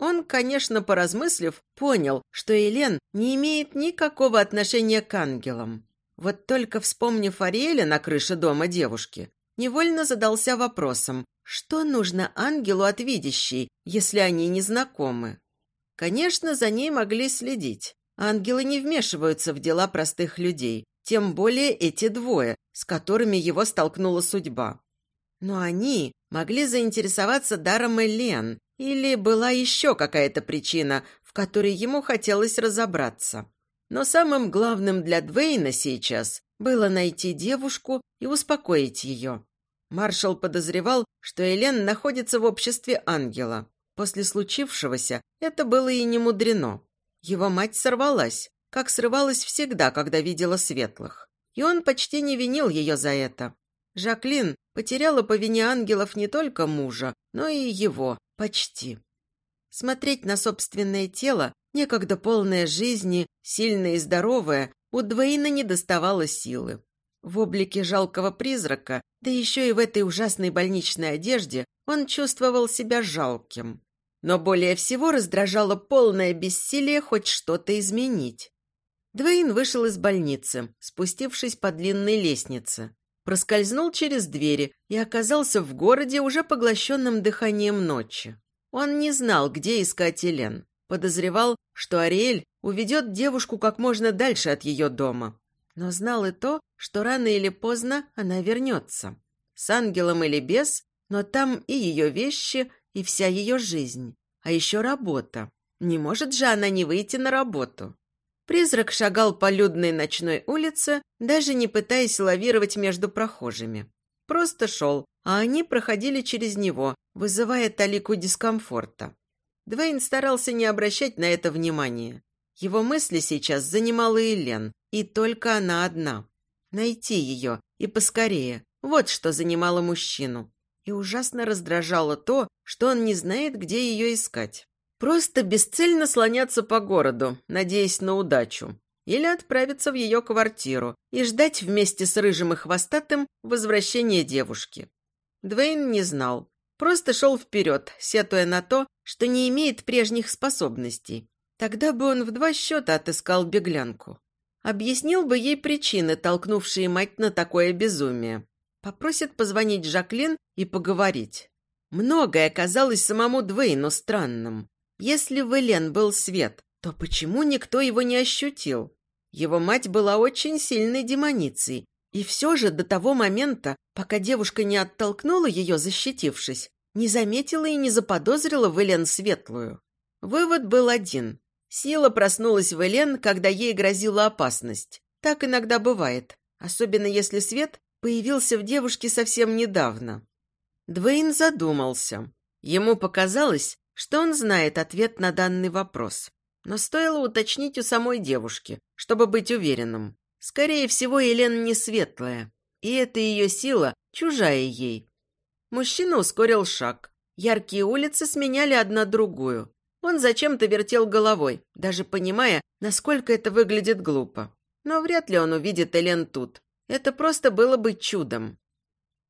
Он, конечно, поразмыслив, понял, что Элен не имеет никакого отношения к ангелам. Вот только вспомнив Ариэля на крыше дома девушки, невольно задался вопросом, что нужно ангелу от видящей, если они не знакомы? Конечно, за ней могли следить. Ангелы не вмешиваются в дела простых людей, тем более эти двое, с которыми его столкнула судьба. Но они могли заинтересоваться даром Элен, или была еще какая-то причина, в которой ему хотелось разобраться. Но самым главным для Двейна сейчас было найти девушку и успокоить ее. Маршал подозревал, что Элен находится в обществе ангела. После случившегося это было и не мудрено. Его мать сорвалась, как срывалась всегда, когда видела светлых. И он почти не винил ее за это. Жаклин потеряла по вине ангелов не только мужа, но и его, почти. Смотреть на собственное тело, некогда полное жизни, сильное и здоровое, не доставало силы. В облике жалкого призрака, да еще и в этой ужасной больничной одежде, он чувствовал себя жалким. Но более всего раздражало полное бессилие хоть что-то изменить. Двейн вышел из больницы, спустившись по длинной лестнице. Проскользнул через двери и оказался в городе, уже поглощенным дыханием ночи. Он не знал, где искать Элен. Подозревал, что Ариэль уведет девушку как можно дальше от ее дома. Но знал и то, что рано или поздно она вернется. С ангелом или без, но там и ее вещи, и вся ее жизнь. А еще работа. Не может же она не выйти на работу. Призрак шагал по людной ночной улице, даже не пытаясь лавировать между прохожими. Просто шел, а они проходили через него, вызывая талику дискомфорта. Двейн старался не обращать на это внимания. Его мысли сейчас занимала Элен, и только она одна. Найти ее, и поскорее. Вот что занимало мужчину. И ужасно раздражало то, что он не знает, где ее искать. Просто бесцельно слоняться по городу, надеясь на удачу. Или отправиться в ее квартиру и ждать вместе с Рыжим и Хвостатым возвращения девушки. Двейн не знал. Просто шел вперед, сетуя на то, что не имеет прежних способностей. Тогда бы он в два счета отыскал беглянку. Объяснил бы ей причины, толкнувшие мать на такое безумие. Попросит позвонить Жаклин и поговорить. Многое казалось самому Двейну странным. Если в Элен был свет, то почему никто его не ощутил? Его мать была очень сильной демоницей, и все же до того момента, пока девушка не оттолкнула ее, защитившись, не заметила и не заподозрила в Элен светлую. Вывод был один. Сила проснулась в Элен, когда ей грозила опасность. Так иногда бывает, особенно если свет появился в девушке совсем недавно. Двейн задумался. Ему показалось, что он знает ответ на данный вопрос. Но стоило уточнить у самой девушки, чтобы быть уверенным. Скорее всего, Елена не светлая, и эта ее сила чужая ей. Мужчина ускорил шаг. Яркие улицы сменяли одна другую. Он зачем-то вертел головой, даже понимая, насколько это выглядит глупо. Но вряд ли он увидит Элен тут. Это просто было бы чудом.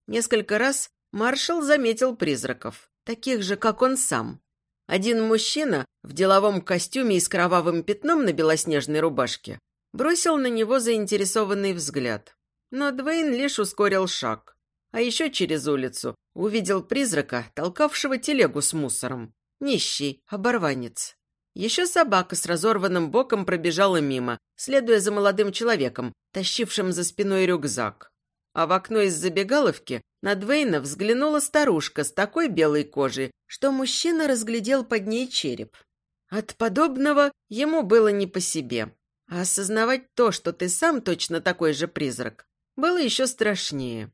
Несколько раз маршал заметил призраков, таких же, как он сам. Один мужчина в деловом костюме и с кровавым пятном на белоснежной рубашке бросил на него заинтересованный взгляд. Но Двейн лишь ускорил шаг. А еще через улицу увидел призрака, толкавшего телегу с мусором. Нищий, оборванец. Еще собака с разорванным боком пробежала мимо, следуя за молодым человеком, тащившим за спиной рюкзак. А в окно из забегаловки на Двейна взглянула старушка с такой белой кожей, что мужчина разглядел под ней череп. От подобного ему было не по себе. А осознавать то, что ты сам точно такой же призрак, было еще страшнее.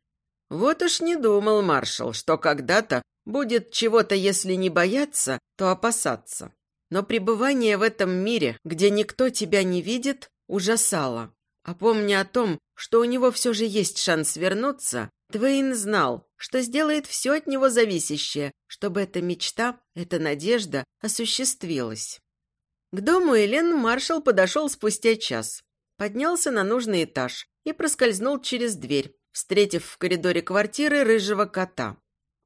Вот уж не думал маршал, что когда-то будет чего-то, если не бояться, то опасаться. Но пребывание в этом мире, где никто тебя не видит, ужасало. А помня о том, что у него все же есть шанс вернуться, Двейн знал, что сделает все от него зависящее, чтобы эта мечта, эта надежда осуществилась. К дому Элен маршал подошел спустя час, поднялся на нужный этаж и проскользнул через дверь, встретив в коридоре квартиры рыжего кота.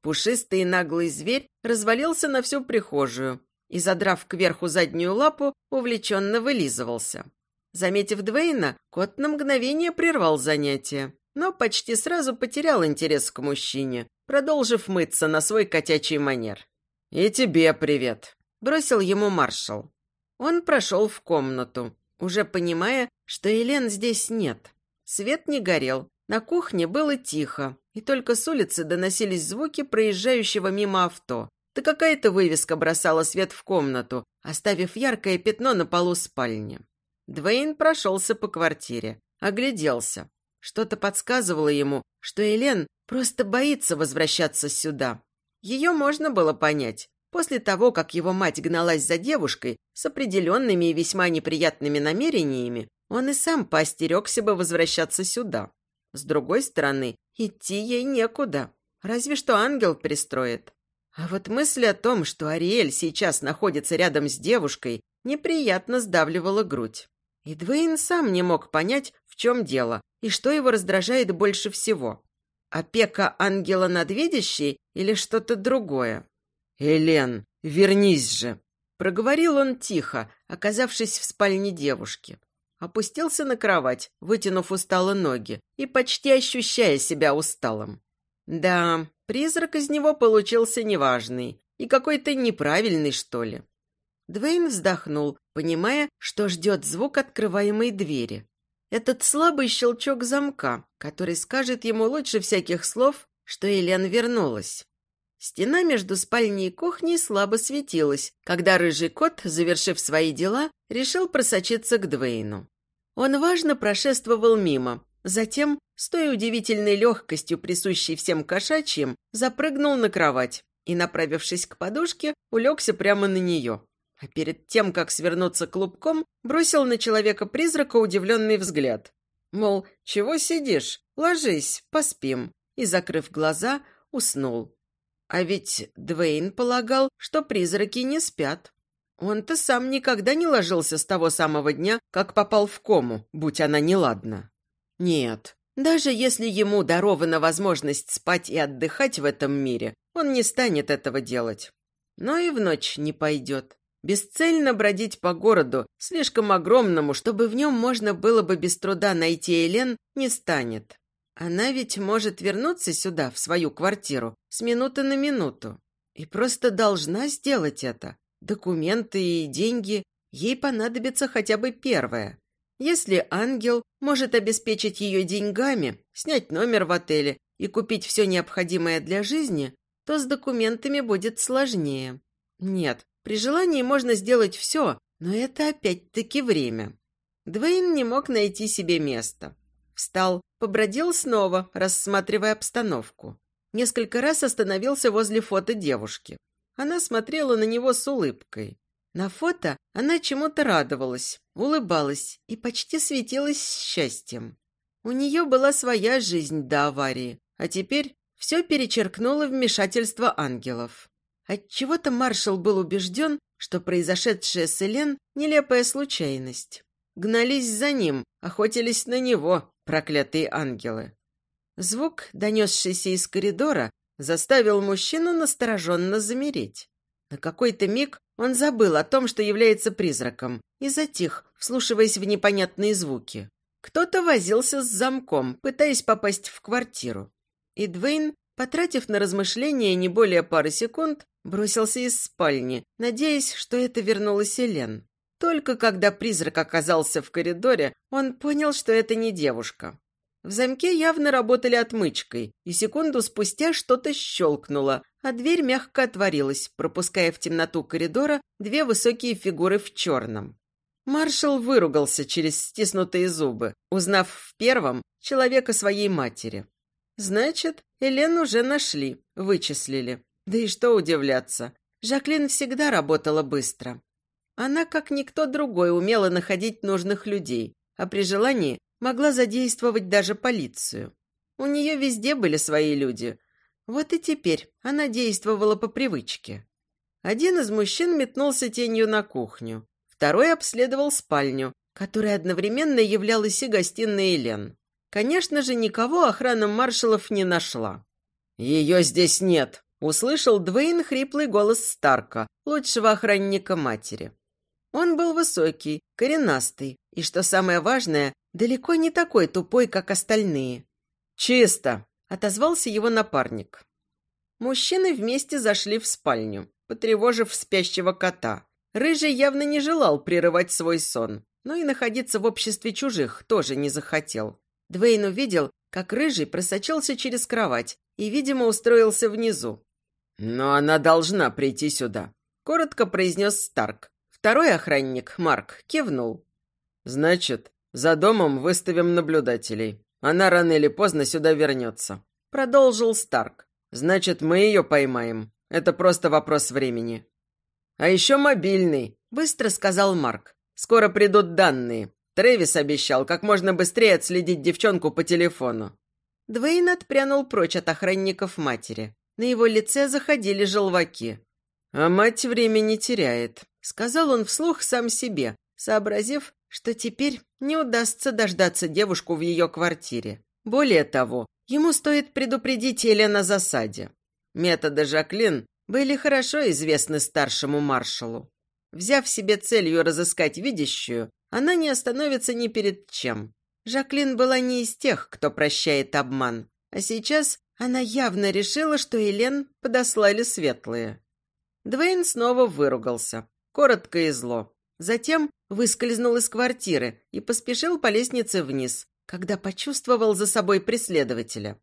Пушистый и наглый зверь развалился на всю прихожую и, задрав кверху заднюю лапу, увлеченно вылизывался. Заметив Двейна, кот на мгновение прервал занятие, но почти сразу потерял интерес к мужчине, продолжив мыться на свой котячий манер. «И тебе привет», – бросил ему маршал. Он прошел в комнату, уже понимая, что Елен здесь нет. Свет не горел, на кухне было тихо, и только с улицы доносились звуки проезжающего мимо авто. Да какая-то вывеска бросала свет в комнату, оставив яркое пятно на полу спальни. Двейн прошелся по квартире, огляделся. Что-то подсказывало ему, что Элен просто боится возвращаться сюда. Ее можно было понять. После того, как его мать гналась за девушкой с определенными и весьма неприятными намерениями, он и сам поостерегся бы возвращаться сюда. С другой стороны, идти ей некуда. Разве что ангел пристроит. А вот мысль о том, что Ариэль сейчас находится рядом с девушкой, неприятно сдавливала грудь. И Двейн сам не мог понять, в чем дело и что его раздражает больше всего. Опека ангела над видящей или что-то другое? «Элен, вернись же!» Проговорил он тихо, оказавшись в спальне девушки. Опустился на кровать, вытянув устало ноги и почти ощущая себя усталым. Да, призрак из него получился неважный и какой-то неправильный, что ли. Двейн вздохнул, понимая, что ждет звук открываемой двери. Этот слабый щелчок замка, который скажет ему лучше всяких слов, что Елен вернулась. Стена между спальней и кухней слабо светилась, когда рыжий кот, завершив свои дела, решил просочиться к Двейну. Он важно прошествовал мимо, затем, с той удивительной легкостью, присущей всем кошачьим, запрыгнул на кровать и, направившись к подушке, улегся прямо на нее. А перед тем, как свернуться клубком, бросил на человека-призрака удивленный взгляд. Мол, чего сидишь? Ложись, поспим. И, закрыв глаза, уснул. А ведь Двейн полагал, что призраки не спят. Он-то сам никогда не ложился с того самого дня, как попал в кому, будь она неладна. Нет, даже если ему дарована возможность спать и отдыхать в этом мире, он не станет этого делать. Но и в ночь не пойдет. Бесцельно бродить по городу, слишком огромному, чтобы в нем можно было бы без труда найти Элен, не станет. Она ведь может вернуться сюда, в свою квартиру, с минуты на минуту. И просто должна сделать это. Документы и деньги, ей понадобится хотя бы первое. Если ангел может обеспечить ее деньгами, снять номер в отеле и купить все необходимое для жизни, то с документами будет сложнее. Нет, при желании можно сделать все, но это опять-таки время. Двейн не мог найти себе места. Встал, побродил снова, рассматривая обстановку. Несколько раз остановился возле фото девушки. Она смотрела на него с улыбкой. На фото она чему-то радовалась, улыбалась и почти светилась счастьем. У нее была своя жизнь до аварии, а теперь все перечеркнуло вмешательство ангелов. Отчего-то маршал был убежден, что произошедшее с Элен – нелепая случайность. Гнались за ним, охотились на него, проклятые ангелы. Звук, донесшийся из коридора, заставил мужчину настороженно замереть. На какой-то миг он забыл о том, что является призраком, и затих, вслушиваясь в непонятные звуки. Кто-то возился с замком, пытаясь попасть в квартиру. И Двейн, потратив на размышления не более пары секунд, бросился из спальни, надеясь, что это вернулась Элен. Только когда призрак оказался в коридоре, он понял, что это не девушка. В замке явно работали отмычкой, и секунду спустя что-то щелкнуло, а дверь мягко отворилась, пропуская в темноту коридора две высокие фигуры в черном. Маршал выругался через стиснутые зубы, узнав в первом человека своей матери. Значит, Элен уже нашли, вычислили. Да и что удивляться, Жаклин всегда работала быстро. Она, как никто другой, умела находить нужных людей, а при желании могла задействовать даже полицию. У нее везде были свои люди. Вот и теперь она действовала по привычке. Один из мужчин метнулся тенью на кухню, второй обследовал спальню, которая одновременно являлась и гостиной Елен. Конечно же, никого охрана маршалов не нашла. «Ее здесь нет», — услышал Двейн хриплый голос Старка, лучшего охранника матери. Он был высокий, коренастый и, что самое важное, далеко не такой тупой, как остальные. «Чисто!» – отозвался его напарник. Мужчины вместе зашли в спальню, потревожив спящего кота. Рыжий явно не желал прерывать свой сон, но и находиться в обществе чужих тоже не захотел. Двейн увидел, как Рыжий просочился через кровать и, видимо, устроился внизу. «Но она должна прийти сюда», – коротко произнес Старк. Второй охранник, Марк, кивнул. «Значит, за домом выставим наблюдателей. Она рано или поздно сюда вернется», — продолжил Старк. «Значит, мы ее поймаем. Это просто вопрос времени». «А еще мобильный», — быстро сказал Марк. «Скоро придут данные. Трэвис обещал как можно быстрее отследить девчонку по телефону». Двейн отпрянул прочь от охранников матери. на его лице заходили желваки. «А мать времени теряет», — сказал он вслух сам себе, сообразив, что теперь не удастся дождаться девушку в ее квартире. Более того, ему стоит предупредить Элен о засаде. Методы Жаклин были хорошо известны старшему маршалу. Взяв себе целью разыскать видящую, она не остановится ни перед чем. Жаклин была не из тех, кто прощает обман, а сейчас она явно решила, что Элен подослали светлые. Двейн снова выругался, коротко и зло. Затем выскользнул из квартиры и поспешил по лестнице вниз, когда почувствовал за собой преследователя.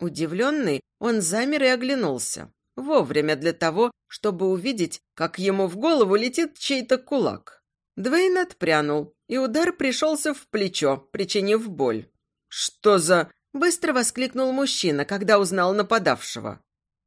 Удивленный, он замер и оглянулся. Вовремя для того, чтобы увидеть, как ему в голову летит чей-то кулак. Двейн отпрянул, и удар пришелся в плечо, причинив боль. «Что за...» – быстро воскликнул мужчина, когда узнал нападавшего.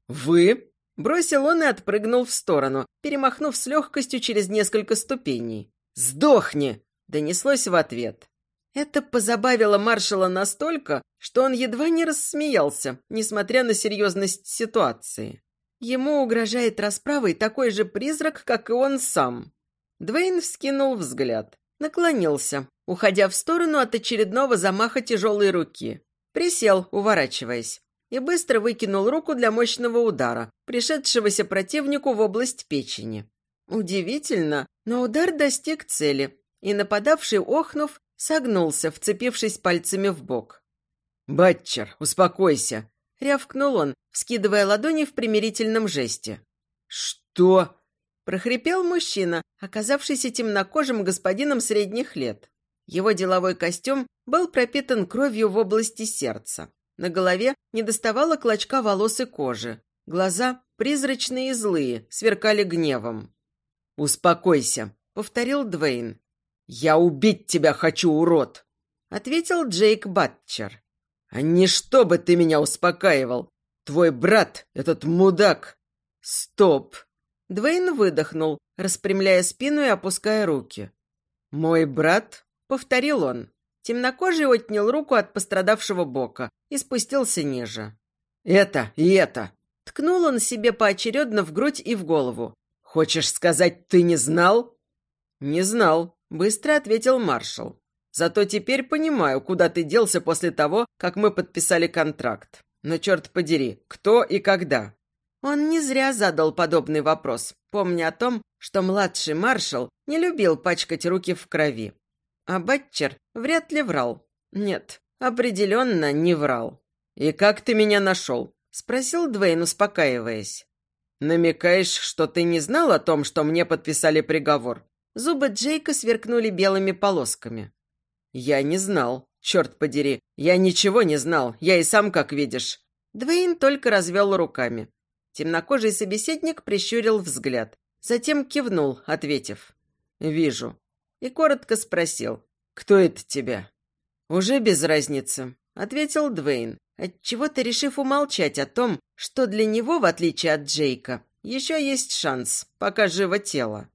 «Вы?» Бросил он и отпрыгнул в сторону, перемахнув с легкостью через несколько ступеней. «Сдохни!» – донеслось в ответ. Это позабавило маршала настолько, что он едва не рассмеялся, несмотря на серьезность ситуации. Ему угрожает расправой такой же призрак, как и он сам. Двейн вскинул взгляд, наклонился, уходя в сторону от очередного замаха тяжелой руки. Присел, уворачиваясь и быстро выкинул руку для мощного удара, пришедшегося противнику в область печени. Удивительно, но удар достиг цели, и нападавший, охнув, согнулся, вцепившись пальцами в бок. «Батчер, успокойся!» — рявкнул он, вскидывая ладони в примирительном жесте. «Что?» — прохрипел мужчина, оказавшийся темнокожим господином средних лет. Его деловой костюм был пропитан кровью в области сердца. На голове не доставало клочка волос и кожи. Глаза, призрачные и злые, сверкали гневом. «Успокойся», — повторил Двейн. «Я убить тебя хочу, урод!» — ответил Джейк Батчер. «А не чтобы ты меня успокаивал. Твой брат, этот мудак...» «Стоп!» Двейн выдохнул, распрямляя спину и опуская руки. «Мой брат?» — повторил он. Темнокожий отнял руку от пострадавшего бока и спустился ниже. «Это и это!» Ткнул он себе поочередно в грудь и в голову. «Хочешь сказать, ты не знал?» «Не знал», — быстро ответил маршал. «Зато теперь понимаю, куда ты делся после того, как мы подписали контракт. Но черт подери, кто и когда?» Он не зря задал подобный вопрос, помня о том, что младший маршал не любил пачкать руки в крови. А Батчер вряд ли врал. Нет, определенно не врал. «И как ты меня нашел?» – спросил Двейн, успокаиваясь. «Намекаешь, что ты не знал о том, что мне подписали приговор?» Зубы Джейка сверкнули белыми полосками. «Я не знал. Черт подери, я ничего не знал. Я и сам, как видишь». Двейн только развел руками. Темнокожий собеседник прищурил взгляд. Затем кивнул, ответив. «Вижу и коротко спросил, «Кто это тебя?» «Уже без разницы», — ответил Двейн, отчего-то решив умолчать о том, что для него, в отличие от Джейка, еще есть шанс, пока живо тело.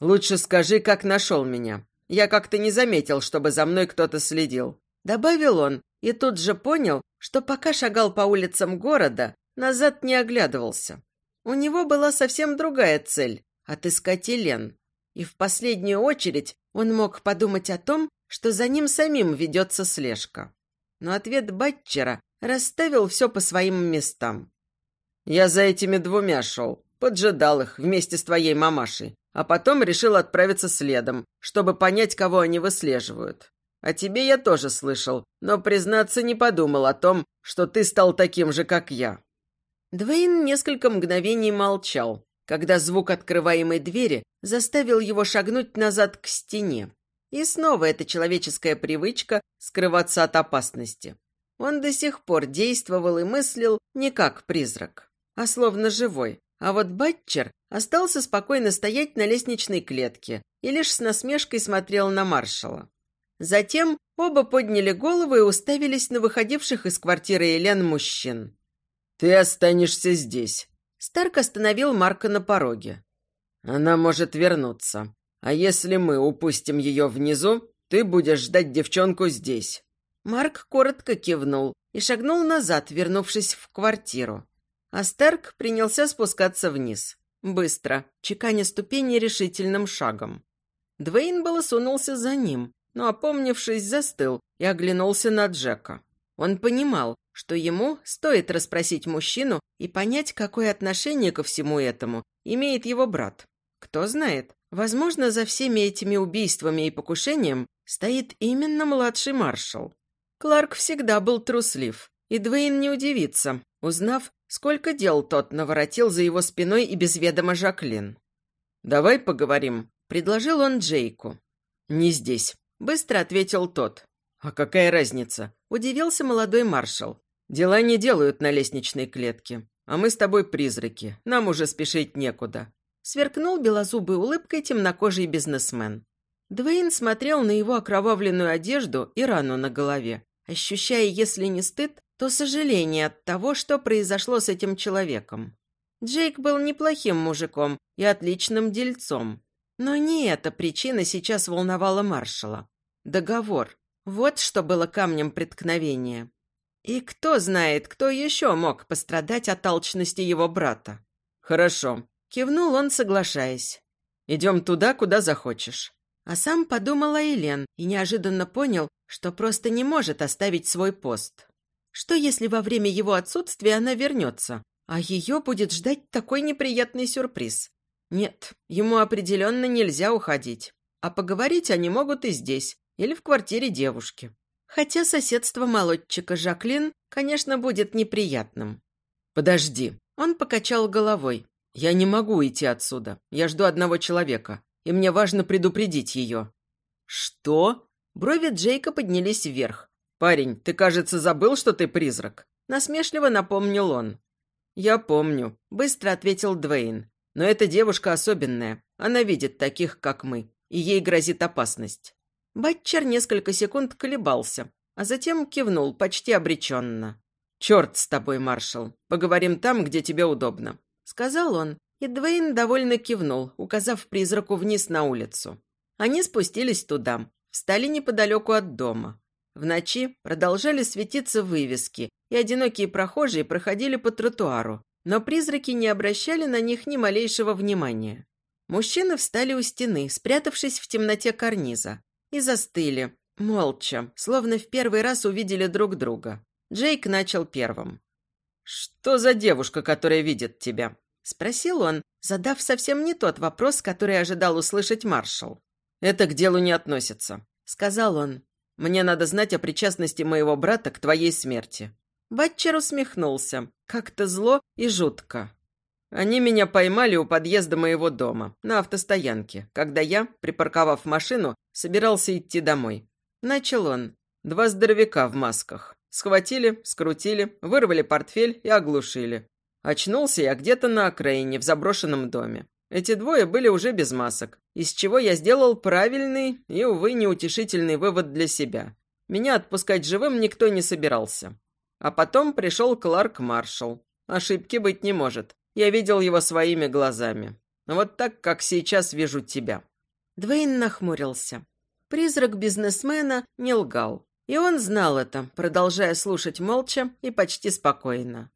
«Лучше скажи, как нашел меня. Я как-то не заметил, чтобы за мной кто-то следил», — добавил он, и тут же понял, что пока шагал по улицам города, назад не оглядывался. У него была совсем другая цель — отыскать Елен. И в последнюю очередь он мог подумать о том, что за ним самим ведется слежка. Но ответ Батчера расставил все по своим местам. «Я за этими двумя шел, поджидал их вместе с твоей мамашей, а потом решил отправиться следом, чтобы понять, кого они выслеживают. О тебе я тоже слышал, но, признаться, не подумал о том, что ты стал таким же, как я». Двейн несколько мгновений молчал, когда звук открываемой двери заставил его шагнуть назад к стене. И снова эта человеческая привычка скрываться от опасности. Он до сих пор действовал и мыслил не как призрак, а словно живой. А вот Батчер остался спокойно стоять на лестничной клетке и лишь с насмешкой смотрел на маршала. Затем оба подняли головы и уставились на выходивших из квартиры Елен мужчин. «Ты останешься здесь», Старк остановил Марка на пороге. «Она может вернуться. А если мы упустим ее внизу, ты будешь ждать девчонку здесь». Марк коротко кивнул и шагнул назад, вернувшись в квартиру. а Старк принялся спускаться вниз. Быстро, чеканя ступени решительным шагом. Двейн было сунулся за ним, но, опомнившись, застыл и оглянулся на Джека. Он понимал, что ему стоит расспросить мужчину и понять, какое отношение ко всему этому имеет его брат. Кто знает, возможно, за всеми этими убийствами и покушением стоит именно младший маршал. Кларк всегда был труслив, и Двейн не удивится, узнав, сколько дел тот наворотил за его спиной и без ведома Жаклин. «Давай поговорим», — предложил он Джейку. «Не здесь», — быстро ответил тот. «А какая разница?» — удивился молодой маршал. «Дела не делают на лестничной клетке, а мы с тобой призраки, нам уже спешить некуда». Сверкнул белозубой улыбкой темнокожий бизнесмен. Двейн смотрел на его окровавленную одежду и рану на голове, ощущая, если не стыд, то сожаление от того, что произошло с этим человеком. Джейк был неплохим мужиком и отличным дельцом. Но не эта причина сейчас волновала маршала. Договор. Вот что было камнем преткновения. И кто знает, кто еще мог пострадать от алчности его брата. «Хорошо», — кивнул он, соглашаясь. «Идем туда, куда захочешь». А сам подумал о Елен и неожиданно понял, что просто не может оставить свой пост. Что если во время его отсутствия она вернется, а ее будет ждать такой неприятный сюрприз? Нет, ему определенно нельзя уходить. А поговорить они могут и здесь, или в квартире девушки. Хотя соседство молодчика Жаклин, конечно, будет неприятным. «Подожди». Он покачал головой. «Я не могу уйти отсюда. Я жду одного человека, и мне важно предупредить ее». «Что?» Брови Джейка поднялись вверх. «Парень, ты, кажется, забыл, что ты призрак?» Насмешливо напомнил он. «Я помню», — быстро ответил Двейн. «Но эта девушка особенная. Она видит таких, как мы, и ей грозит опасность». Батчер несколько секунд колебался, а затем кивнул почти обреченно. «Черт с тобой, маршал. Поговорим там, где тебе удобно», — сказал он, и Двейн довольно кивнул, указав призраку вниз на улицу. Они спустились туда, встали неподалеку от дома. В ночи продолжали светиться вывески, и одинокие прохожие проходили по тротуару, но призраки не обращали на них ни малейшего внимания. Мужчины встали у стены, спрятавшись в темноте карниза, и застыли, молча, словно в первый раз увидели друг друга. Джейк начал первым. «Что за девушка, которая видит тебя?» – спросил он, задав совсем не тот вопрос, который ожидал услышать маршал. «Это к делу не относится», – сказал он. Мне надо знать о причастности моего брата к твоей смерти». Батчер усмехнулся, как-то зло и жутко. Они меня поймали у подъезда моего дома, на автостоянке, когда я, припарковав машину, собирался идти домой. Начал он. Два здоровяка в масках. Схватили, скрутили, вырвали портфель и оглушили. Очнулся я где-то на окраине, в заброшенном доме. Эти двое были уже без масок, из чего я сделал правильный и, увы, неутешительный вывод для себя. Меня отпускать живым никто не собирался. А потом пришел Кларк Маршалл. Ошибки быть не может. Я видел его своими глазами. Вот так, как сейчас вижу тебя». Двейн нахмурился. Призрак бизнесмена не лгал. И он знал это, продолжая слушать молча и почти спокойно.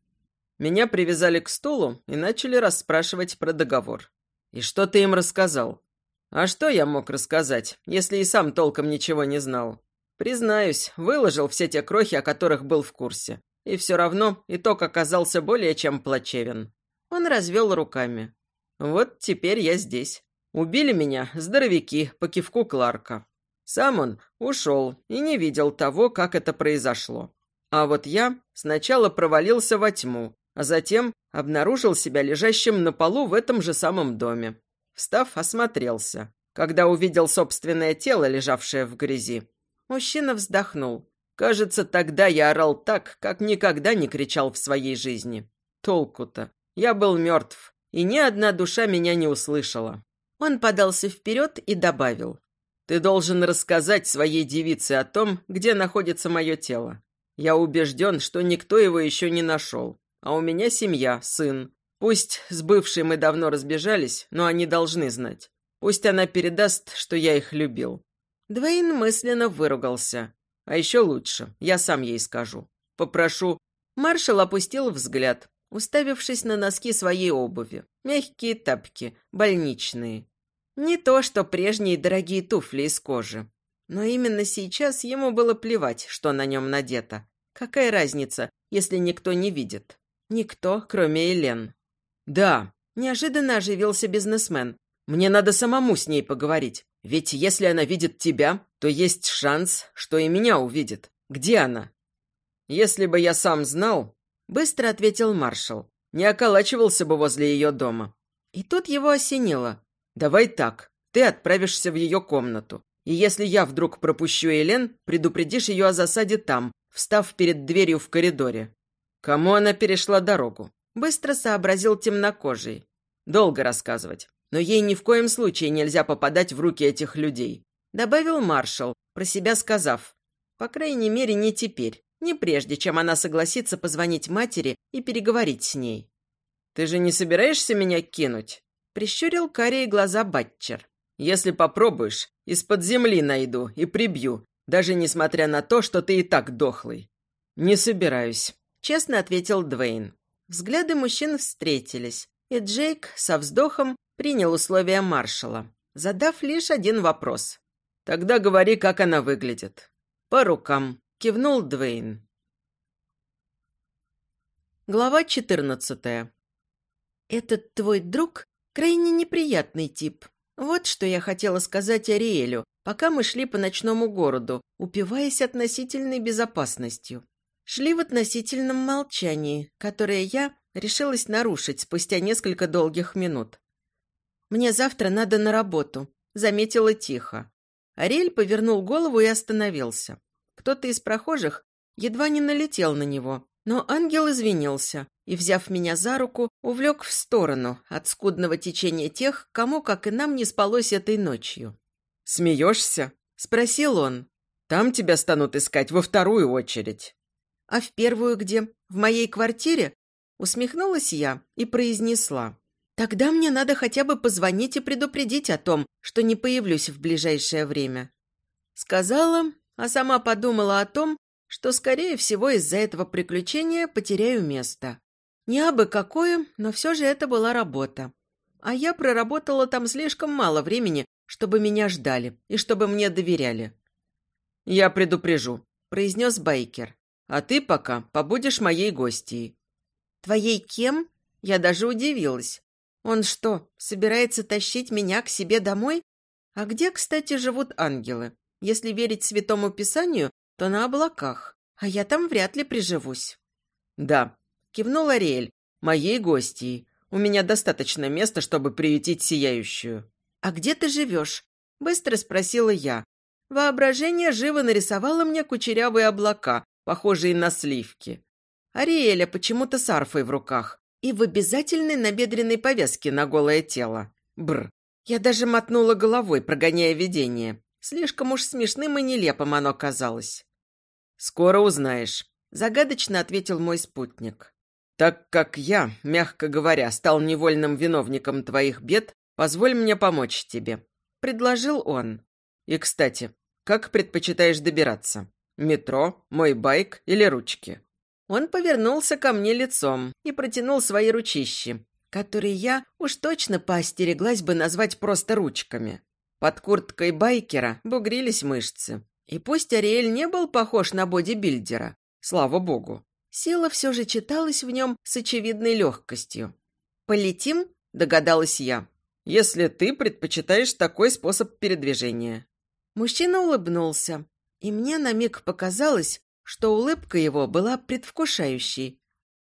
Меня привязали к стулу и начали расспрашивать про договор. «И что ты им рассказал?» «А что я мог рассказать, если и сам толком ничего не знал?» Признаюсь, выложил все те крохи, о которых был в курсе. И все равно итог оказался более чем плачевен. Он развел руками. Вот теперь я здесь. Убили меня здоровяки по кивку Кларка. Сам он ушел и не видел того, как это произошло. А вот я сначала провалился во тьму, а затем обнаружил себя лежащим на полу в этом же самом доме. Встав, осмотрелся. Когда увидел собственное тело, лежавшее в грязи, мужчина вздохнул. Кажется, тогда я орал так, как никогда не кричал в своей жизни. Толку-то. Я был мертв, и ни одна душа меня не услышала. Он подался вперед и добавил. «Ты должен рассказать своей девице о том, где находится мое тело. Я убежден, что никто его еще не нашел. А у меня семья, сын. Пусть с бывшей мы давно разбежались, но они должны знать. Пусть она передаст, что я их любил». Двейн мысленно выругался. «А еще лучше, я сам ей скажу. Попрошу». Маршал опустил взгляд, уставившись на носки своей обуви. Мягкие тапки, больничные. Не то, что прежние дорогие туфли из кожи. Но именно сейчас ему было плевать, что на нем надето. Какая разница, если никто не видит? Никто, кроме Элен. «Да», – неожиданно оживился бизнесмен. «Мне надо самому с ней поговорить. Ведь если она видит тебя, то есть шанс, что и меня увидит. Где она?» «Если бы я сам знал», – быстро ответил маршал, – не околачивался бы возле ее дома. И тут его осенило. «Давай так. Ты отправишься в ее комнату. И если я вдруг пропущу Элен, предупредишь ее о засаде там, встав перед дверью в коридоре. Кому она перешла дорогу? Быстро сообразил темнокожий. Долго рассказывать. Но ей ни в коем случае нельзя попадать в руки этих людей. Добавил маршал, про себя сказав. По крайней мере, не теперь. Не прежде, чем она согласится позвонить матери и переговорить с ней. «Ты же не собираешься меня кинуть?» Прищурил карие глаза Батчер. «Если попробуешь, из-под земли найду и прибью, даже несмотря на то, что ты и так дохлый». «Не собираюсь», — честно ответил Двейн. Взгляды мужчин встретились, и Джейк со вздохом принял условия маршала, задав лишь один вопрос. «Тогда говори, как она выглядит». «По рукам», — кивнул Двейн. Глава четырнадцатая. «Этот твой друг крайне неприятный тип», вот что я хотела сказать Ариэлю, пока мы шли по ночному городу, упиваясь относительной безопасностью. Шли в относительном молчании, которое я решилась нарушить спустя несколько долгих минут. «Мне завтра надо на работу», — заметила тихо. Ариэль повернул голову и остановился. Кто-то из прохожих едва не налетел на него, но ангел извинился и, взяв меня за руку, увлек в сторону от скудного течения тех, кому, как и нам, не спалось этой ночью. «Смеешься?» – спросил он. «Там тебя станут искать во вторую очередь». «А в первую где? В моей квартире?» Усмехнулась я и произнесла. «Тогда мне надо хотя бы позвонить и предупредить о том, что не появлюсь в ближайшее время». Сказала, а сама подумала о том, что, скорее всего, из-за этого приключения потеряю место. Не абы какое, но все же это была работа. А я проработала там слишком мало времени, чтобы меня ждали и чтобы мне доверяли. «Я предупрежу», – произнес Байкер. «А ты пока побудешь моей гостьей». «Твоей кем?» Я даже удивилась. «Он что, собирается тащить меня к себе домой? А где, кстати, живут ангелы? Если верить Святому Писанию, то на облаках, а я там вряд ли приживусь». «Да», – кивнул Ариэль, – «моей гостьей. У меня достаточно места, чтобы приютить сияющую». «А где ты живешь?» – быстро спросила я. Воображение живо нарисовало мне кучерявые облака, похожие на сливки. Ариэля почему-то с арфой в руках и в обязательной набедренной повязке на голое тело. Бр. Я даже мотнула головой, прогоняя видение. Слишком уж смешным и нелепым оно казалось. «Скоро узнаешь», – загадочно ответил мой спутник. «Так как я, мягко говоря, стал невольным виновником твоих бед, позволь мне помочь тебе», – предложил он. «И, кстати, как предпочитаешь добираться? Метро, мой байк или ручки?» Он повернулся ко мне лицом и протянул свои ручищи, которые я уж точно поостереглась бы назвать просто ручками. Под курткой байкера бугрились мышцы. И пусть Ариэль не был похож на бодибилдера, слава богу, сила все же читалась в нем с очевидной легкостью. «Полетим?» – догадалась я. «Если ты предпочитаешь такой способ передвижения». Мужчина улыбнулся, и мне на миг показалось, что улыбка его была предвкушающей.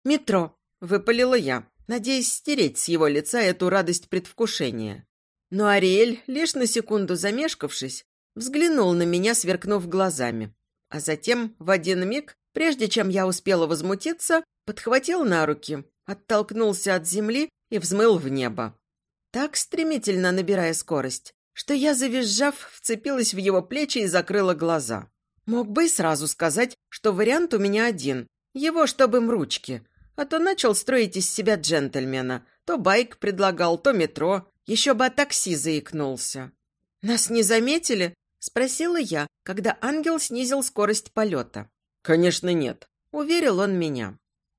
«Метро», – выпалила я, надеясь стереть с его лица эту радость предвкушения. Но Ариэль, лишь на секунду замешкавшись, Взглянул на меня, сверкнув глазами. А затем, в один миг, прежде чем я успела возмутиться, подхватил на руки, оттолкнулся от земли и взмыл в небо. Так стремительно набирая скорость, что я, завизжав, вцепилась в его плечи и закрыла глаза. Мог бы и сразу сказать, что вариант у меня один. Его, чтобы мручки. А то начал строить из себя джентльмена. То байк предлагал, то метро. Еще бы о такси заикнулся. «Нас не заметили?» Спросила я, когда ангел снизил скорость полета. «Конечно нет», — уверил он меня.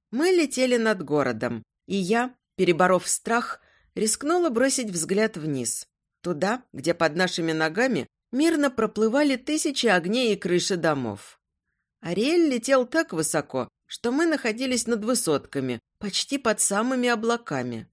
Мы летели над городом, и я, переборов страх, рискнула бросить взгляд вниз. Туда, где под нашими ногами мирно проплывали тысячи огней и крыши домов. Ариэль летел так высоко, что мы находились над высотками, почти под самыми облаками.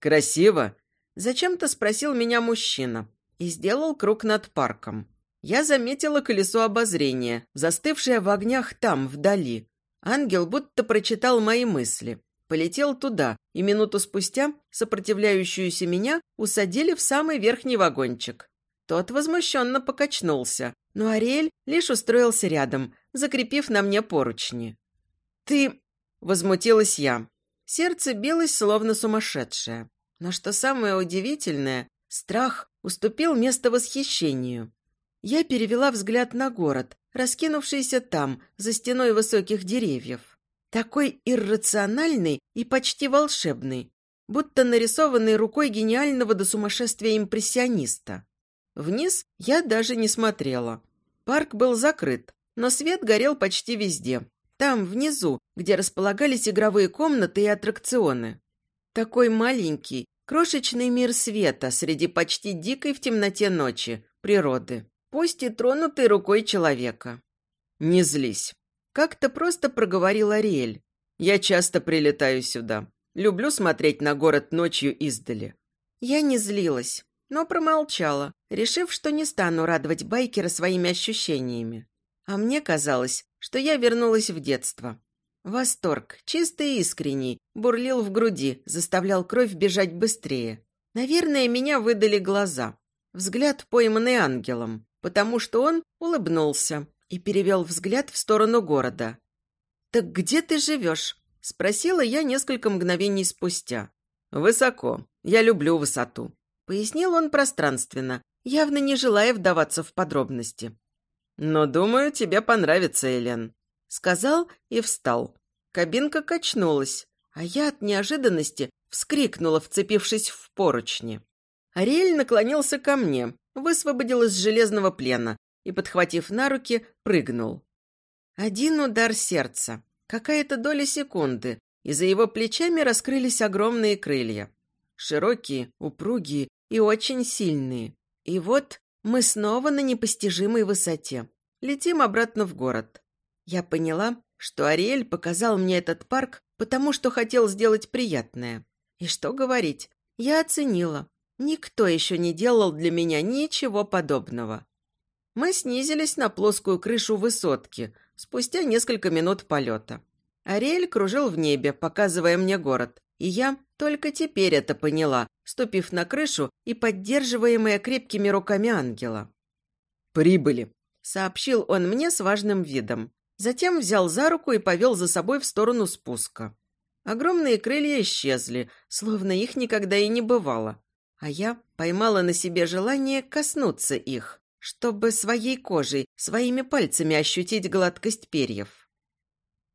«Красиво?» – зачем-то спросил меня мужчина и сделал круг над парком. Я заметила колесо обозрения, застывшее в огнях там, вдали. Ангел будто прочитал мои мысли. Полетел туда, и минуту спустя сопротивляющуюся меня усадили в самый верхний вагончик. Тот возмущенно покачнулся, но Ариэль лишь устроился рядом, закрепив на мне поручни. «Ты...» – возмутилась я. Сердце билось, словно сумасшедшее. Но что самое удивительное, страх уступил место восхищению. Я перевела взгляд на город, раскинувшийся там, за стеной высоких деревьев. Такой иррациональный и почти волшебный, будто нарисованный рукой гениального до сумасшествия импрессиониста. Вниз я даже не смотрела. Парк был закрыт, но свет горел почти везде. Там, внизу, где располагались игровые комнаты и аттракционы. Такой маленький, крошечный мир света среди почти дикой в темноте ночи, природы, пусть и тронутый рукой человека. «Не злись», как-то просто проговорил Ариэль. «Я часто прилетаю сюда. Люблю смотреть на город ночью издали». Я не злилась, но промолчала, решив, что не стану радовать байкера своими ощущениями. А мне казалось, что я вернулась в детство. Восторг, чистый и искренний, бурлил в груди, заставлял кровь бежать быстрее. Наверное, меня выдали глаза. Взгляд, пойманный ангелом, потому что он улыбнулся, и перевел взгляд в сторону города. «Так где ты живешь?» – спросила я несколько мгновений спустя. «Высоко. Я люблю высоту», – пояснил он пространственно, явно не желая вдаваться в подробности. «Но, думаю, тебе понравится, Элен», – сказал и встал. Кабинка качнулась, а я от неожиданности вскрикнула, вцепившись в поручни. Ариэль наклонился ко мне, высвободил из железного плена, и, подхватив на руки, прыгнул. Один удар сердца, какая-то доля секунды, и за его плечами раскрылись огромные крылья. Широкие, упругие и очень сильные. И вот мы снова на непостижимой высоте. Летим обратно в город. Я поняла, что Ариэль показал мне этот парк, потому что хотел сделать приятное. И что говорить, я оценила. Никто еще не делал для меня ничего подобного. Мы снизились на плоскую крышу высотки спустя несколько минут полета. Ариэль кружил в небе, показывая мне город, и я только теперь это поняла, ступив на крышу и поддерживаемая крепкими руками ангела. «Прибыли», — сообщил он мне с важным видом. Затем взял за руку и повел за собой в сторону спуска. Огромные крылья исчезли, словно их никогда и не бывало. А я поймала на себе желание коснуться их чтобы своей кожей, своими пальцами ощутить гладкость перьев.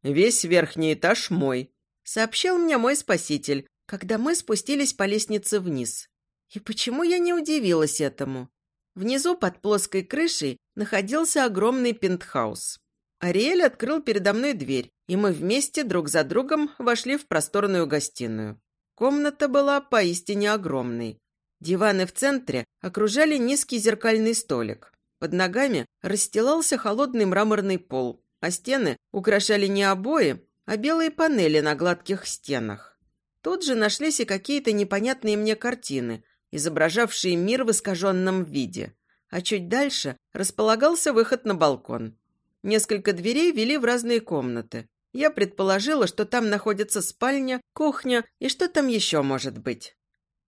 «Весь верхний этаж мой», — сообщил мне мой спаситель, когда мы спустились по лестнице вниз. И почему я не удивилась этому? Внизу под плоской крышей находился огромный пентхаус. Ариэль открыл передо мной дверь, и мы вместе друг за другом вошли в просторную гостиную. Комната была поистине огромной. Диваны в центре окружали низкий зеркальный столик. Под ногами расстилался холодный мраморный пол, а стены украшали не обои, а белые панели на гладких стенах. Тут же нашлись и какие-то непонятные мне картины, изображавшие мир в искаженном виде. А чуть дальше располагался выход на балкон. Несколько дверей вели в разные комнаты. Я предположила, что там находится спальня, кухня и что там еще может быть.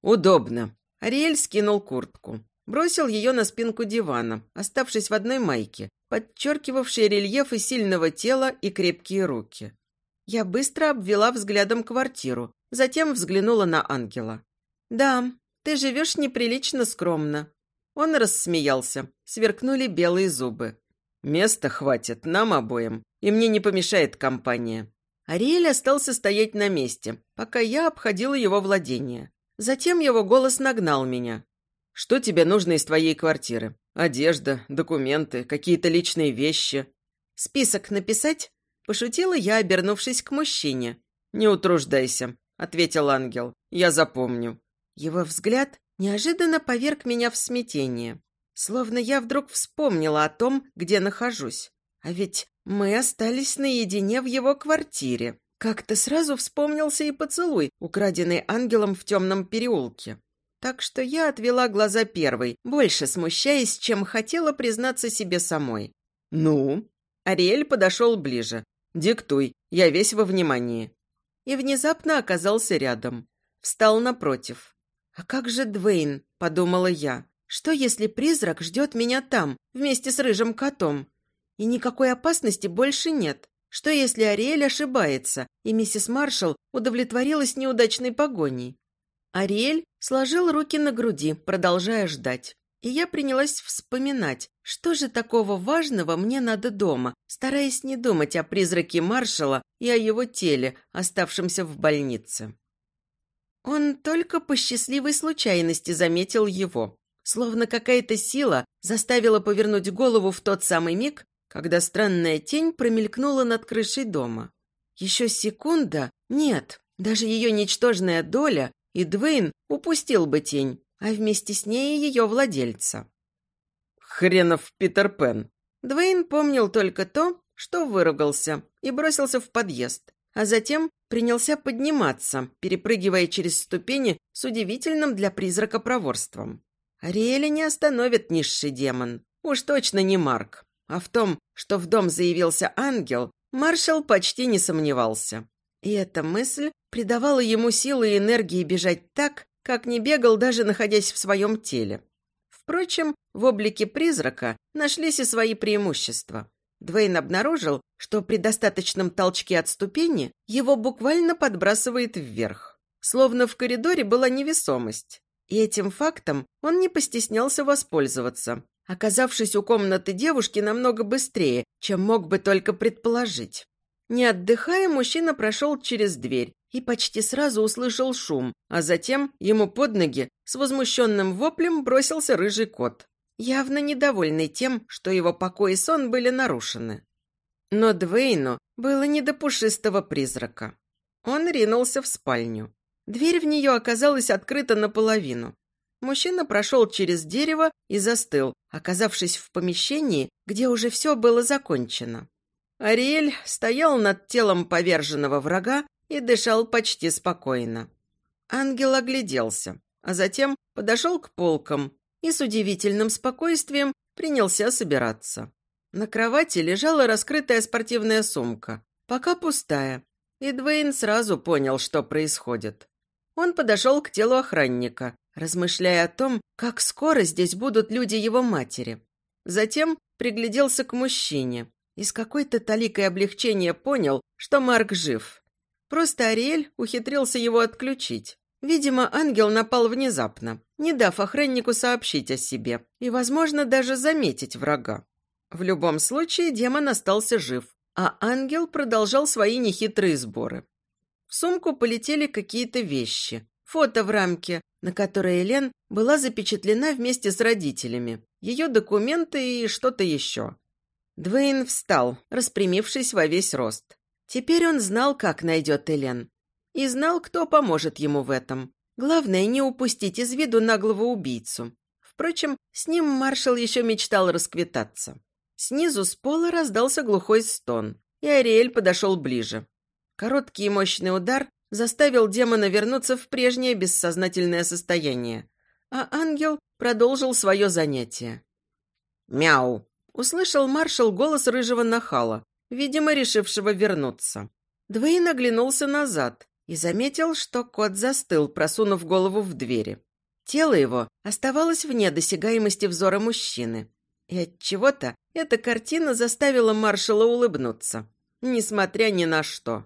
«Удобно», Ариэль скинул куртку. Бросил ее на спинку дивана, оставшись в одной майке, подчеркивавшей рельефы сильного тела и крепкие руки. Я быстро обвела взглядом квартиру, затем взглянула на ангела. «Да, ты живешь неприлично скромно». Он рассмеялся, сверкнули белые зубы. «Места хватит нам обоим, и мне не помешает компания». Ариэль остался стоять на месте, пока я обходила его владение. Затем его голос нагнал меня. «Что тебе нужно из твоей квартиры? Одежда, документы, какие-то личные вещи?» «Список написать?» Пошутила я, обернувшись к мужчине. «Не утруждайся», — ответил ангел. «Я запомню». Его взгляд неожиданно поверг меня в смятение. Словно я вдруг вспомнила о том, где нахожусь. А ведь мы остались наедине в его квартире. Как-то сразу вспомнился и поцелуй, украденный ангелом в темном переулке. Так что я отвела глаза первой, больше смущаясь, чем хотела признаться себе самой. «Ну?» Ариэль подошел ближе. «Диктуй, я весь во внимании». И внезапно оказался рядом. Встал напротив. «А как же Двейн?» – подумала я. «Что, если призрак ждет меня там, вместе с рыжим котом? И никакой опасности больше нет. Что, если Ариэль ошибается, и миссис Маршалл удовлетворилась неудачной погоней? Ариэль сложил руки на груди, продолжая ждать. И я принялась вспоминать, что же такого важного мне надо дома, стараясь не думать о призраке маршала и о его теле, оставшемся в больнице. Он только по счастливой случайности заметил его, словно какая-то сила заставила повернуть голову в тот самый миг, когда странная тень промелькнула над крышей дома. Еще секунда, нет, даже ее ничтожная доля, и Двейн упустил бы тень, а вместе с ней ее владельца. «Хренов Питер Пен!» Двейн помнил только то, что выругался и бросился в подъезд, а затем принялся подниматься, перепрыгивая через ступени с удивительным для призрака проворством. Ариэля не остановит низший демон. Уж точно не Марк. А в том, что в дом заявился ангел, маршал почти не сомневался. И эта мысль придавала ему силы и энергии бежать так, как не бегал, даже находясь в своем теле. Впрочем, в облике призрака нашлись и свои преимущества. Двейн обнаружил, что при достаточном толчке от ступени его буквально подбрасывает вверх. Словно в коридоре была невесомость. И этим фактом он не постеснялся воспользоваться, оказавшись у комнаты девушки намного быстрее, чем мог бы только предположить. Не отдыхая, мужчина прошел через дверь и почти сразу услышал шум, а затем ему под ноги с возмущенным воплем бросился рыжий кот, явно недовольный тем, что его покой и сон были нарушены. Но Двейну было не до пушистого призрака. Он ринулся в спальню. Дверь в нее оказалась открыта наполовину. Мужчина прошел через дерево и застыл, оказавшись в помещении, где уже все было закончено. Ариэль стоял над телом поверженного врага и дышал почти спокойно. Ангел огляделся, а затем подошел к полкам и с удивительным спокойствием принялся собираться. На кровати лежала раскрытая спортивная сумка, пока пустая, и Двейн сразу понял, что происходит. Он подошел к телу охранника, размышляя о том, как скоро здесь будут люди его матери. Затем пригляделся к мужчине и с какой-то таликой облегчения понял, что Марк жив. Просто Ариэль ухитрился его отключить. Видимо, ангел напал внезапно, не дав охраннику сообщить о себе и, возможно, даже заметить врага. В любом случае, демон остался жив, а ангел продолжал свои нехитрые сборы. В сумку полетели какие-то вещи. Фото в рамке, на которой Элен была запечатлена вместе с родителями, ее документы и что-то еще. Двейн встал, распрямившись во весь рост. Теперь он знал, как найдет Элен. И знал, кто поможет ему в этом. Главное, не упустить из виду наглого убийцу. Впрочем, с ним маршал еще мечтал расквитаться. Снизу с пола раздался глухой стон, и Ариэль подошел ближе. Короткий и мощный удар заставил демона вернуться в прежнее бессознательное состояние, а ангел продолжил свое занятие. «Мяу!» – услышал маршал голос рыжего нахала, видимо, решившего вернуться. Двейн оглянулся назад и заметил, что кот застыл, просунув голову в двери. Тело его оставалось вне досягаемости взора мужчины. И от чего-то эта картина заставила маршала улыбнуться, несмотря ни на что.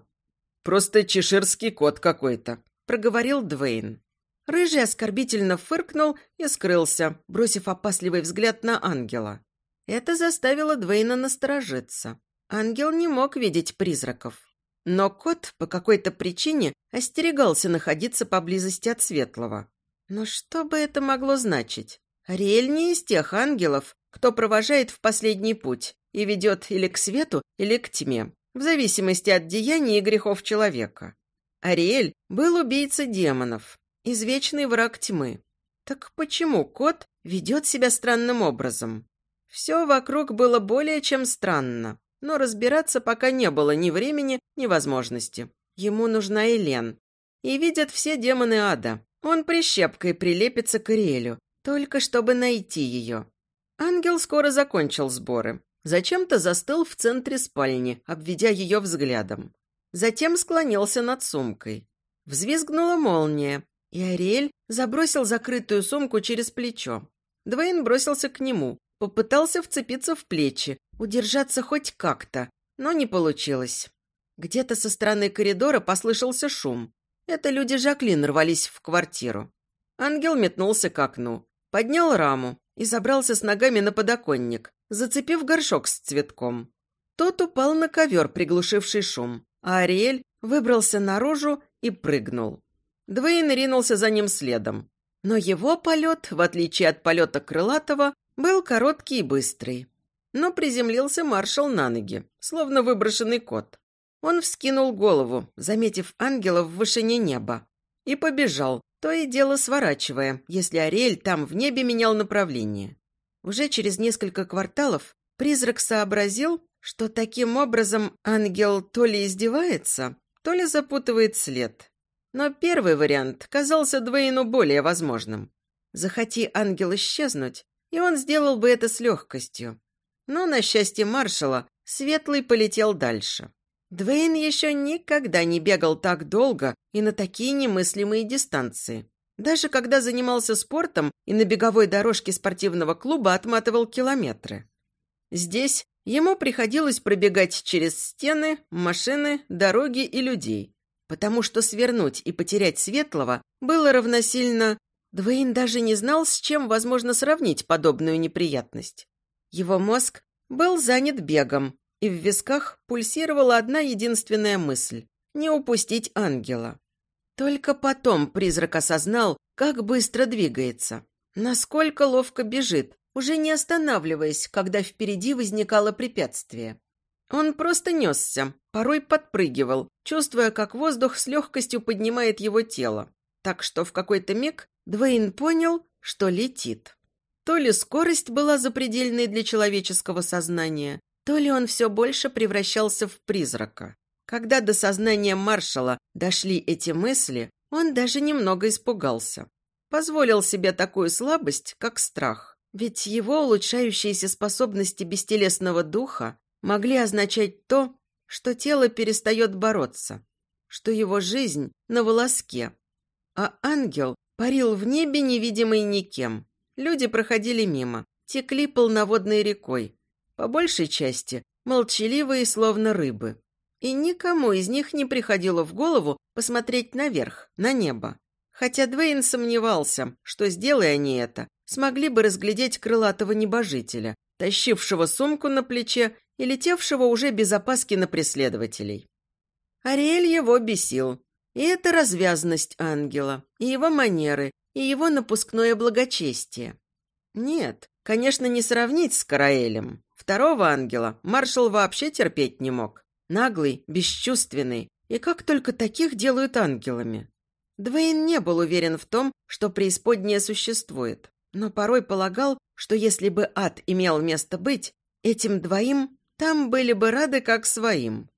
«Просто чеширский кот какой-то», — проговорил Двейн. Рыжий оскорбительно фыркнул и скрылся, бросив опасливый взгляд на ангела. Это заставило Двейна насторожиться. Ангел не мог видеть призраков. Но кот по какой-то причине остерегался находиться поблизости от Светлого. Но что бы это могло значить? Ариэль не из тех ангелов, кто провожает в последний путь и ведет или к свету, или к тьме, в зависимости от деяний и грехов человека. Ариэль был убийца демонов, извечный враг тьмы. Так почему кот ведет себя странным образом? Все вокруг было более чем странно, но разбираться пока не было ни времени, ни возможности. Ему нужна Элен. И видят все демоны ада. Он прищепкой прилепится к Ариэлю, только чтобы найти ее. Ангел скоро закончил сборы. Зачем-то застыл в центре спальни, обведя ее взглядом. Затем склонился над сумкой. Взвизгнула молния, и Ариэль забросил закрытую сумку через плечо. Двейн бросился к нему, попытался вцепиться в плечи, удержаться хоть как-то, но не получилось. Где-то со стороны коридора послышался шум. Это люди Жаклин рвались в квартиру. Ангел метнулся к окну, поднял раму и забрался с ногами на подоконник, зацепив горшок с цветком. Тот упал на ковер, приглушивший шум а Ариэль выбрался наружу и прыгнул. Двейн ринулся за ним следом. Но его полет, в отличие от полета Крылатого, был короткий и быстрый. Но приземлился маршал на ноги, словно выброшенный кот. Он вскинул голову, заметив ангела в вышине неба, и побежал, то и дело сворачивая, если Ариэль там в небе менял направление. Уже через несколько кварталов призрак сообразил, что таким образом ангел то ли издевается, то ли запутывает след. Но первый вариант казался Двейну более возможным. Захоти ангел исчезнуть, и он сделал бы это с легкостью. Но, на счастье маршала, Светлый полетел дальше. Двейн еще никогда не бегал так долго и на такие немыслимые дистанции. Даже когда занимался спортом и на беговой дорожке спортивного клуба отматывал километры. Здесь Ему приходилось пробегать через стены, машины, дороги и людей, потому что свернуть и потерять Светлого было равносильно... Двейн даже не знал, с чем возможно сравнить подобную неприятность. Его мозг был занят бегом, и в висках пульсировала одна единственная мысль – не упустить ангела. Только потом призрак осознал, как быстро двигается, насколько ловко бежит, уже не останавливаясь, когда впереди возникало препятствие. Он просто несся, порой подпрыгивал, чувствуя, как воздух с легкостью поднимает его тело. Так что в какой-то миг Двейн понял, что летит. То ли скорость была запредельной для человеческого сознания, то ли он все больше превращался в призрака. Когда до сознания маршала дошли эти мысли, он даже немного испугался. Позволил себе такую слабость, как страх. Ведь его улучшающиеся способности бестелесного духа могли означать то, что тело перестает бороться, что его жизнь на волоске, а ангел парил в небе, невидимый никем. Люди проходили мимо, текли полноводной рекой, по большей части молчаливые, словно рыбы. И никому из них не приходило в голову посмотреть наверх, на небо. Хотя Двейн сомневался, что, сделая они это, смогли бы разглядеть крылатого небожителя, тащившего сумку на плече и летевшего уже без опаски на преследователей. Ариэль его бесил. И эта развязность ангела, и его манеры, и его напускное благочестие. Нет, конечно, не сравнить с Караэлем. Второго ангела маршал вообще терпеть не мог. Наглый, бесчувственный, и как только таких делают ангелами. Двейн не был уверен в том, что преисподняя существует но порой полагал, что если бы ад имел место быть, этим двоим там были бы рады как своим.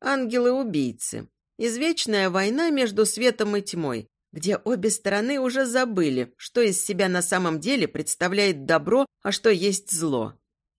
Ангелы-убийцы. Извечная война между светом и тьмой, где обе стороны уже забыли, что из себя на самом деле представляет добро, а что есть зло.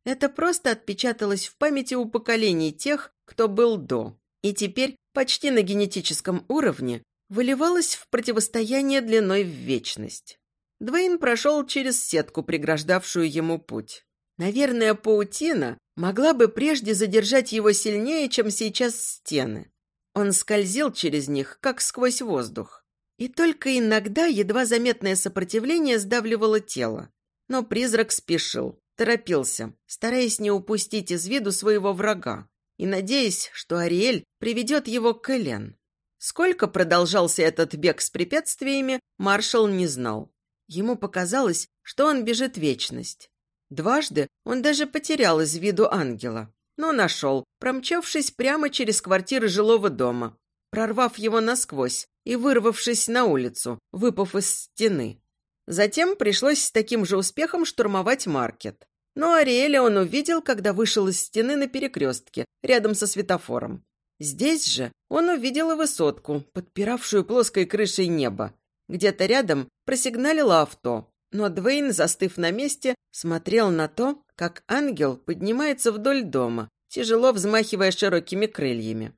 Это просто отпечаталось в памяти у поколений тех, кто был до, и теперь почти на генетическом уровне выливалось в противостояние длиной в вечность. Двейн прошел через сетку, преграждавшую ему путь. Наверное, паутина могла бы прежде задержать его сильнее, чем сейчас стены. Он скользил через них, как сквозь воздух. И только иногда едва заметное сопротивление сдавливало тело. Но призрак спешил, торопился, стараясь не упустить из виду своего врага и надеясь, что Ариэль приведет его к Элен. Сколько продолжался этот бег с препятствиями, маршал не знал. Ему показалось, что он бежит вечность. Дважды он даже потерял из виду ангела, но нашел, промчавшись прямо через квартиры жилого дома. прорвав его насквозь и вырвавшись на улицу, выпав из стены. Затем пришлось с таким же успехом штурмовать маркет. Но Ариэля он увидел, когда вышел из стены на перекрестке, рядом со светофором. Здесь же он увидел и высотку, подпиравшую плоской крышей небо. Где-то рядом просигналило авто, но Двейн, застыв на месте, смотрел на то, как ангел поднимается вдоль дома, тяжело взмахивая широкими крыльями.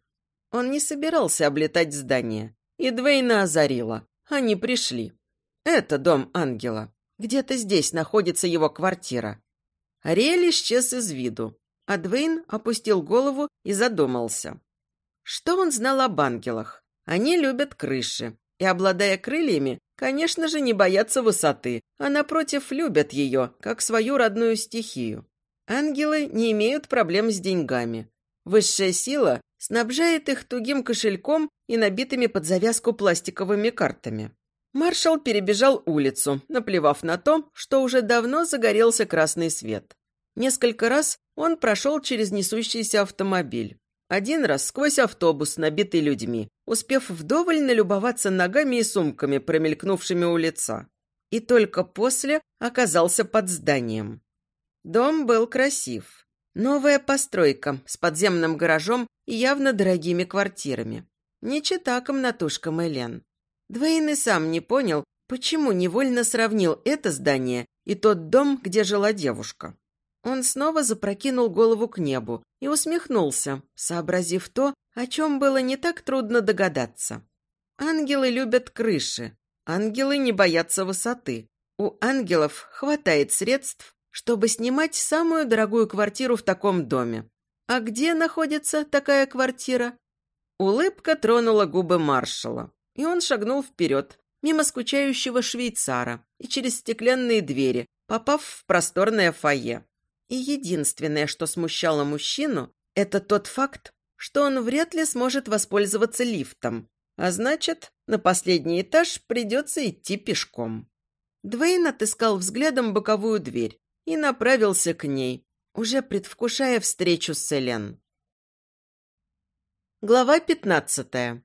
Он не собирался облетать здание, и Двейна озарила. Они пришли. Это дом ангела. Где-то здесь находится его квартира. Ариэль исчез из виду, а Двейн опустил голову и задумался. Что он знал об ангелах? Они любят крыши. И, обладая крыльями, конечно же, не боятся высоты, а, напротив, любят ее, как свою родную стихию. Ангелы не имеют проблем с деньгами. Высшая сила снабжает их тугим кошельком и набитыми под завязку пластиковыми картами. Маршал перебежал улицу, наплевав на то, что уже давно загорелся красный свет. Несколько раз он прошел через несущийся автомобиль. Один раз сквозь автобус, набитый людьми, успев вдоволь налюбоваться ногами и сумками, промелькнувшими у лица. И только после оказался под зданием. Дом был красив. Новая постройка с подземным гаражом и явно дорогими квартирами. Не чита комнатушкам Элен. Двейн и сам не понял, почему невольно сравнил это здание и тот дом, где жила девушка. Он снова запрокинул голову к небу и усмехнулся, сообразив то, о чем было не так трудно догадаться. Ангелы любят крыши, ангелы не боятся высоты. У ангелов хватает средств, чтобы снимать самую дорогую квартиру в таком доме. А где находится такая квартира? Улыбка тронула губы маршала, и он шагнул вперед, мимо скучающего швейцара и через стеклянные двери, попав в просторное фойе. И единственное, что смущало мужчину, это тот факт, что он вряд ли сможет воспользоваться лифтом, а значит, на последний этаж придется идти пешком. Двейн отыскал взглядом боковую дверь и направился к ней, уже предвкушая встречу с Элен. Глава пятнадцатая.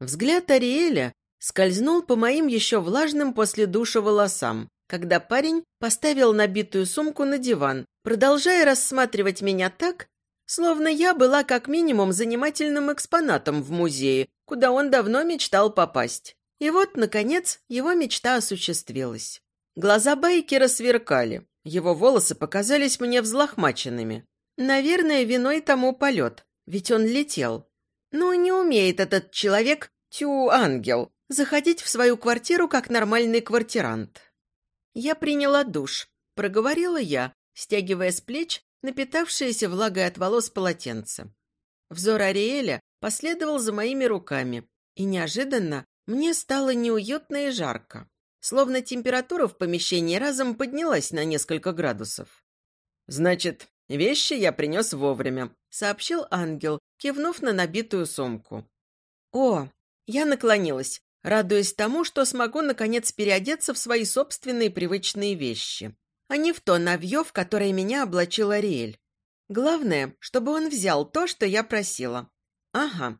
Взгляд Ариэля скользнул по моим еще влажным после душа волосам, когда парень поставил набитую сумку на диван, продолжая рассматривать меня так, словно я была как минимум занимательным экспонатом в музее, куда он давно мечтал попасть. И вот, наконец, его мечта осуществилась. Глаза Байкера сверкали, его волосы показались мне взлохмаченными. Наверное, виной тому полет, ведь он летел. Но не умеет этот человек, тю, ангел, заходить в свою квартиру как нормальный квартирант. Я приняла душ, проговорила я, стягивая с плеч напитавшееся влагой от волос полотенце. Взор Ариэля последовал за моими руками, и неожиданно мне стало неуютно и жарко, словно температура в помещении разом поднялась на несколько градусов. «Значит, вещи я принес вовремя», — сообщил ангел, кивнув на набитую сумку. «О!» Я наклонилась радуясь тому, что смогу, наконец, переодеться в свои собственные привычные вещи, а не в то навье, в которое меня облачил Ариэль. Главное, чтобы он взял то, что я просила. Ага.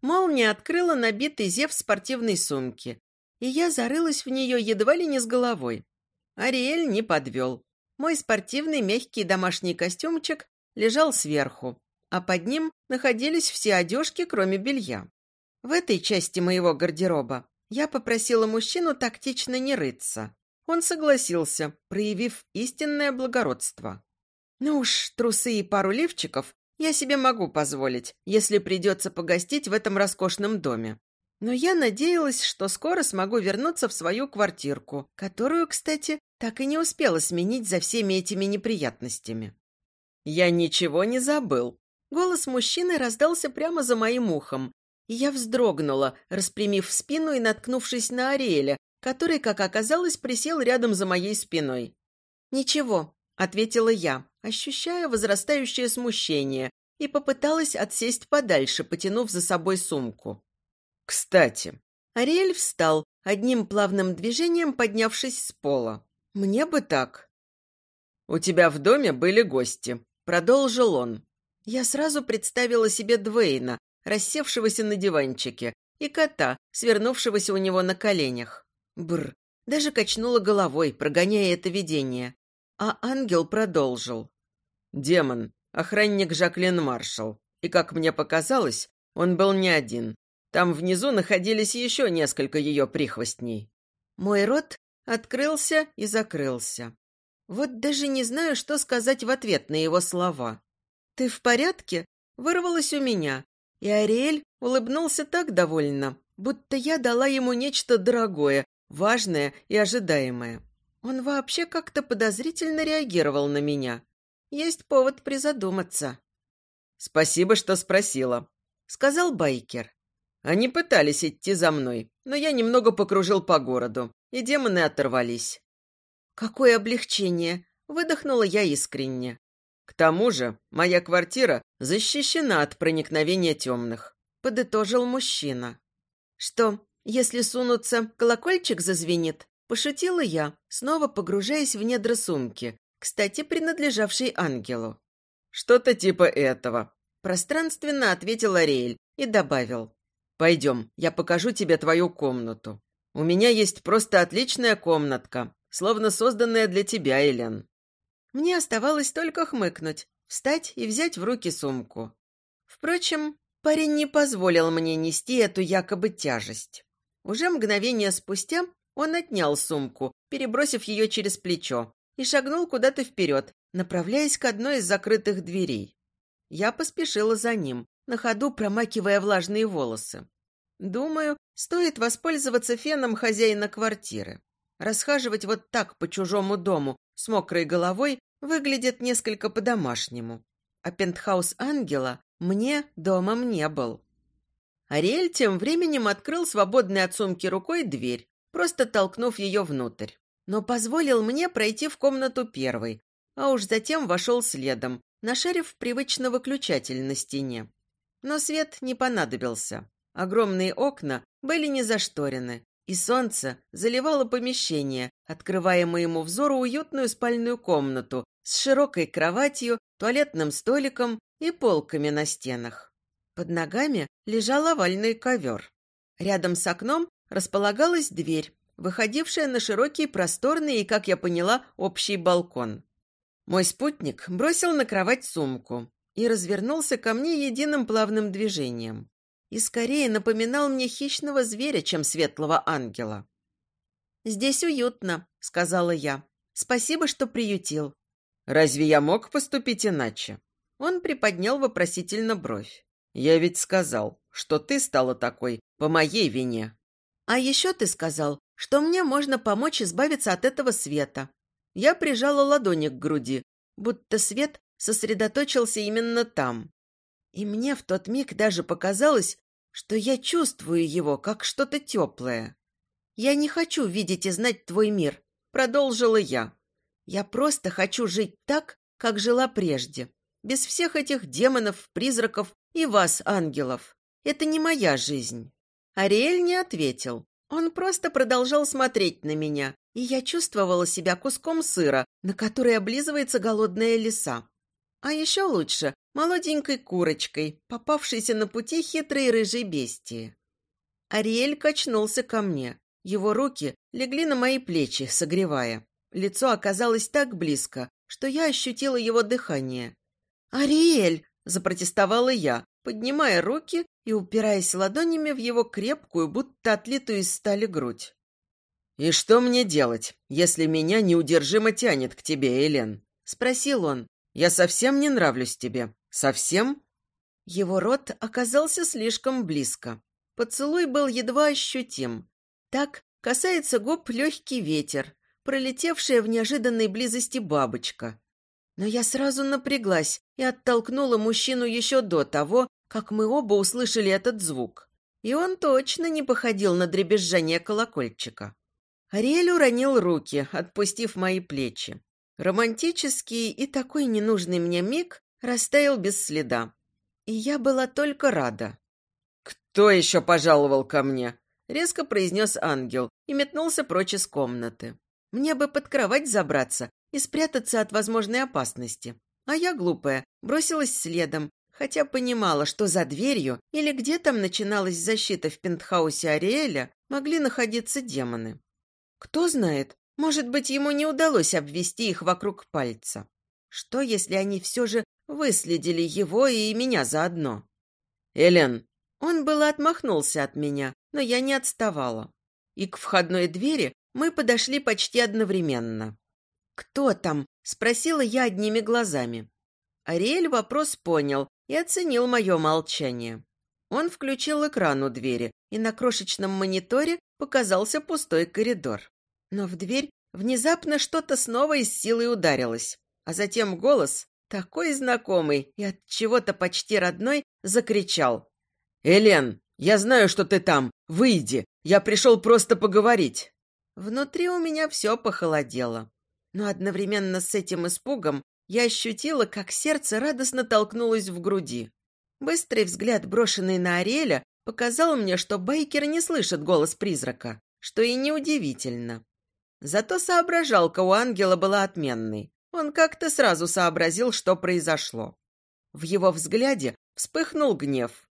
Молния открыла набитый зев спортивной сумки, и я зарылась в нее едва ли не с головой. Ариэль не подвел. Мой спортивный мягкий домашний костюмчик лежал сверху, а под ним находились все одежки, кроме белья. В этой части моего гардероба я попросила мужчину тактично не рыться. Он согласился, проявив истинное благородство. Ну уж, трусы и пару лифчиков я себе могу позволить, если придется погостить в этом роскошном доме. Но я надеялась, что скоро смогу вернуться в свою квартирку, которую, кстати, так и не успела сменить за всеми этими неприятностями. «Я ничего не забыл». Голос мужчины раздался прямо за моим ухом, и я вздрогнула, распрямив спину и наткнувшись на Ариэля, который, как оказалось, присел рядом за моей спиной. «Ничего», — ответила я, ощущая возрастающее смущение, и попыталась отсесть подальше, потянув за собой сумку. «Кстати». Ариэль встал, одним плавным движением поднявшись с пола. «Мне бы так». «У тебя в доме были гости», — продолжил он. Я сразу представила себе Двейна, рассевшегося на диванчике, и кота, свернувшегося у него на коленях. Бр, даже качнула головой, прогоняя это видение. А ангел продолжил. «Демон, охранник Жаклин Маршалл. И, как мне показалось, он был не один. Там внизу находились еще несколько ее прихвостней». Мой рот открылся и закрылся. Вот даже не знаю, что сказать в ответ на его слова. «Ты в порядке?» вырвалось у меня, и Ариэль улыбнулся так довольно, будто я дала ему нечто дорогое, важное и ожидаемое. Он вообще как-то подозрительно реагировал на меня. Есть повод призадуматься. «Спасибо, что спросила», — сказал байкер. Они пытались идти за мной, но я немного покружил по городу, и демоны оторвались. «Какое облегчение!» — выдохнула я искренне. «К тому же моя квартира защищена от проникновения темных», — подытожил мужчина. «Что, если сунуться, колокольчик зазвенит?» — пошутила я, снова погружаясь в недра сумки, кстати, принадлежавшей ангелу. «Что-то типа этого», — пространственно ответил Ариэль и добавил. «Пойдем, я покажу тебе твою комнату. У меня есть просто отличная комнатка, словно созданная для тебя, Элен». Мне оставалось только хмыкнуть, встать и взять в руки сумку. Впрочем, парень не позволил мне нести эту якобы тяжесть. Уже мгновение спустя он отнял сумку, перебросив ее через плечо, и шагнул куда-то вперед, направляясь к одной из закрытых дверей. Я поспешила за ним, на ходу промакивая влажные волосы. Думаю, стоит воспользоваться феном хозяина квартиры. Расхаживать вот так по чужому дому с мокрой головой выглядит несколько по-домашнему. А пентхаус ангела мне домом не был. Ариэль тем временем открыл свободной от сумки рукой дверь, просто толкнув ее внутрь. Но позволил мне пройти в комнату первой, а уж затем вошел следом, нашарив привычно выключатель на стене. Но свет не понадобился. Огромные окна были не зашторены, и солнце заливало помещение, открывая моему взору уютную спальную комнату с широкой кроватью, туалетным столиком и полками на стенах. Под ногами лежал овальный ковер. Рядом с окном располагалась дверь, выходившая на широкий, просторный и, как я поняла, общий балкон. Мой спутник бросил на кровать сумку и развернулся ко мне единым плавным движением и скорее напоминал мне хищного зверя, чем светлого ангела. «Здесь уютно», — сказала я. «Спасибо, что приютил». «Разве я мог поступить иначе?» Он приподнял вопросительно бровь. «Я ведь сказал, что ты стала такой по моей вине». «А еще ты сказал, что мне можно помочь избавиться от этого света». Я прижала ладони к груди, будто свет сосредоточился именно там. И мне в тот миг даже показалось, что я чувствую его, как что-то теплое. «Я не хочу видеть и знать твой мир», — продолжила я. «Я просто хочу жить так, как жила прежде, без всех этих демонов, призраков и вас, ангелов. Это не моя жизнь». Ариэль не ответил. Он просто продолжал смотреть на меня, и я чувствовала себя куском сыра, на который облизывается голодная лиса. А еще лучше молоденькой курочкой, попавшейся на пути хитрой рыжей бестии. Ариэль качнулся ко мне. Его руки легли на мои плечи, согревая. Лицо оказалось так близко, что я ощутила его дыхание. «Ариэль!» – запротестовала я, поднимая руки и упираясь ладонями в его крепкую, будто отлитую из стали грудь. «И что мне делать, если меня неудержимо тянет к тебе, Элен?» – спросил он. «Я совсем не нравлюсь тебе. «Совсем?» Его рот оказался слишком близко. Поцелуй был едва ощутим. Так касается губ легкий ветер, пролетевшая в неожиданной близости бабочка. Но я сразу напряглась и оттолкнула мужчину еще до того, как мы оба услышали этот звук. И он точно не походил на дребезжание колокольчика. Ариэль уронил руки, отпустив мои плечи. Романтический и такой ненужный мне миг растаял без следа. И я была только рада. «Кто еще пожаловал ко мне?» резко произнес ангел и метнулся прочь из комнаты. Мне бы под кровать забраться и спрятаться от возможной опасности. А я, глупая, бросилась следом, хотя понимала, что за дверью или где там начиналась защита в пентхаусе Ариэля могли находиться демоны. Кто знает, может быть, ему не удалось обвести их вокруг пальца. Что, если они все же выследили его и меня заодно? «Элен!» Он было отмахнулся от меня, но я не отставала. И к входной двери мы подошли почти одновременно. «Кто там?» – спросила я одними глазами. Ариэль вопрос понял и оценил мое молчание. Он включил экран у двери, и на крошечном мониторе показался пустой коридор. Но в дверь внезапно что-то снова из силы ударилось, а затем голос, такой знакомый и от чего-то почти родной, закричал. «Элен, я знаю, что ты там. Выйди. Я пришел просто поговорить». Внутри у меня все похолодело. Но одновременно с этим испугом я ощутила, как сердце радостно толкнулось в груди. Быстрый взгляд, брошенный на Ариэля, показал мне, что Бейкер не слышит голос призрака, что и неудивительно. Зато соображалка у ангела была отменной. Он как-то сразу сообразил, что произошло. В его взгляде вспыхнул гнев.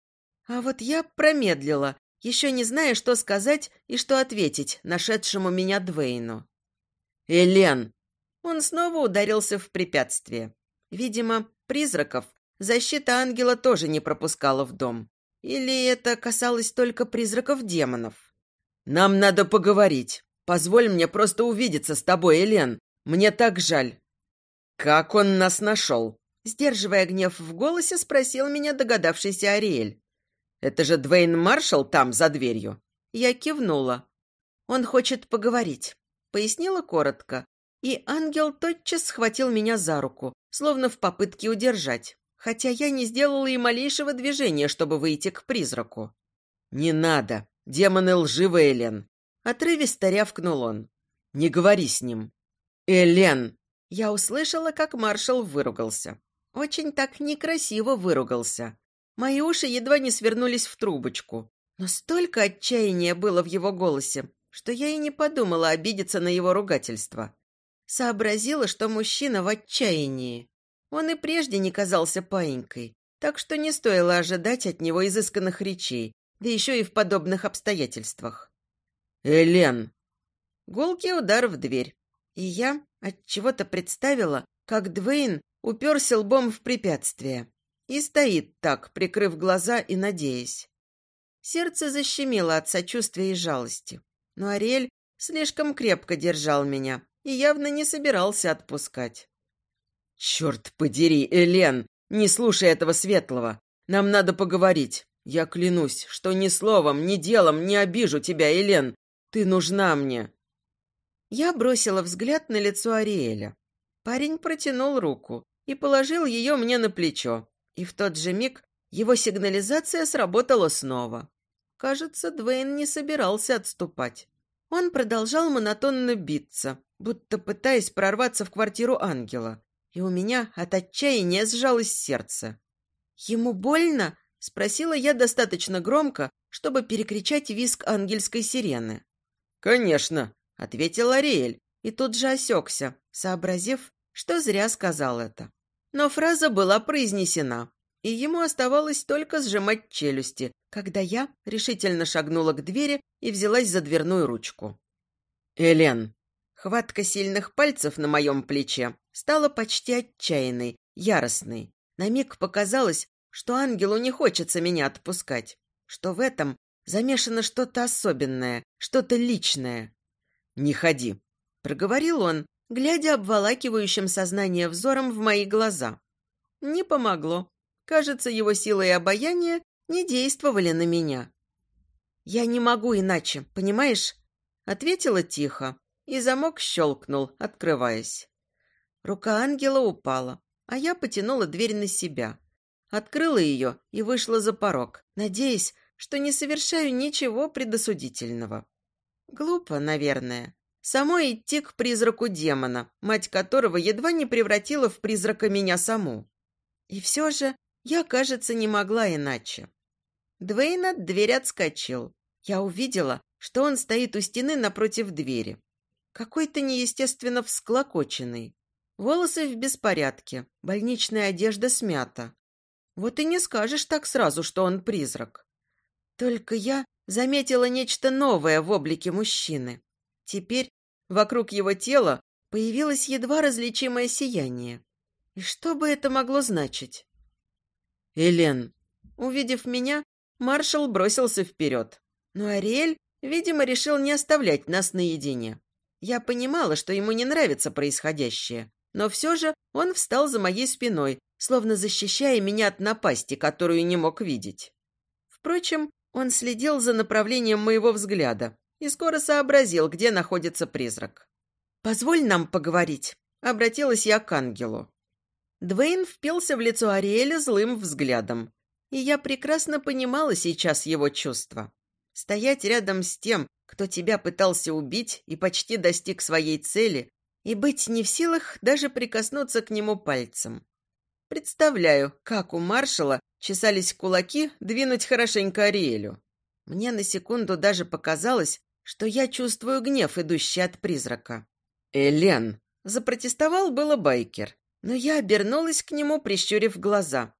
А вот я промедлила, еще не зная, что сказать и что ответить нашедшему меня Двейну. «Элен!» Он снова ударился в препятствие. Видимо, призраков защита ангела тоже не пропускала в дом. Или это касалось только призраков-демонов? «Нам надо поговорить. Позволь мне просто увидеться с тобой, Элен. Мне так жаль». «Как он нас нашел?» Сдерживая гнев в голосе, спросил меня догадавшийся Ариэль. «Это же Двейн Маршалл там, за дверью?» Я кивнула. «Он хочет поговорить», — пояснила коротко, и ангел тотчас схватил меня за руку, словно в попытке удержать, хотя я не сделала и малейшего движения, чтобы выйти к призраку. «Не надо! Демоны лживы, Элен!» Отрывисто рявкнул он. «Не говори с ним!» «Элен!» Я услышала, как маршал выругался. Очень так некрасиво выругался. Мои уши едва не свернулись в трубочку. Но столько отчаяния было в его голосе, что я и не подумала обидеться на его ругательство. Сообразила, что мужчина в отчаянии. Он и прежде не казался паинькой, так что не стоило ожидать от него изысканных речей, да еще и в подобных обстоятельствах. «Элен!» Гулкий удар в дверь. И я отчего-то представила, как Двейн уперся лбом в препятствие и стоит так, прикрыв глаза и надеясь. Сердце защемило от сочувствия и жалости, но Ариэль слишком крепко держал меня, и явно не собирался отпускать. «Черт подери, Элен! Не слушай этого светлого! Нам надо поговорить. Я клянусь, что ни словом, ни делом не обижу тебя, Элен. Ты нужна мне!» Я бросила взгляд на лицо Ариэля. Парень протянул руку и положил ее мне на плечо, и в тот же миг его сигнализация сработала снова. Кажется, Двейн не собирался отступать. Он продолжал монотонно биться, будто пытаясь прорваться в квартиру ангела, и у меня от отчаяния сжалось сердце. «Ему больно?» – спросила я достаточно громко, чтобы перекричать визг ангельской сирены. «Конечно», – ответил Ариэль, и тут же осекся, сообразив, что зря сказал это. Но фраза была произнесена, и ему оставалось только сжимать челюсти, когда я решительно шагнула к двери и взялась за дверную ручку. «Элен!» Хватка сильных пальцев на моем плече стала почти отчаянной, яростной. На миг показалось, что ангелу не хочется меня отпускать, что в этом замешано что-то особенное, что-то личное. «Не ходи», — проговорил он, глядя обволакивающим сознание взором в мои глаза. Не помогло. Кажется, его сила и обаяние не действовали на меня. «Я не могу иначе, понимаешь?» Ответила тихо, и замок щелкнул, открываясь. Рука ангела упала, а я потянула дверь на себя. Открыла ее и вышла за порог, надеясь, что не совершаю ничего предосудительного. Глупо, наверное. Самой идти к призраку демона, мать которого едва не превратила в призрака меня саму. И все же я, кажется, не могла иначе. Двейн от двери отскочил. Я увидела, что он стоит у стены напротив двери. Какой-то неестественно всклокоченный. Волосы в беспорядке, больничная одежда смята. Вот и не скажешь так сразу, что он призрак. Только я заметила нечто новое в облике мужчины. Теперь вокруг его тела появилось едва различимое сияние. И что бы это могло значить? «Элен!» Увидев меня, маршал бросился вперед. Но Ариэль, видимо, решил не оставлять нас наедине. Я понимала, что ему не нравится происходящее, но все же он встал за моей спиной, словно защищая меня от напасти, которую не мог видеть. Впрочем, он следил за направлением моего взгляда и скоро сообразил, где находится призрак. «Позволь нам поговорить», — обратилась я к ангелу. Двейн впился в лицо Ариэля злым взглядом, и я прекрасно понимала сейчас его чувства. Стоять рядом с тем, кто тебя пытался убить и почти достиг своей цели, и быть не в силах даже прикоснуться к нему пальцем. Представляю, как у маршала чесались кулаки двинуть хорошенько Ариэлю. Мне на секунду даже показалось, что я чувствую гнев, идущий от призрака. «Элен!» – запротестовал было байкер, но я обернулась к нему, прищурив глаза.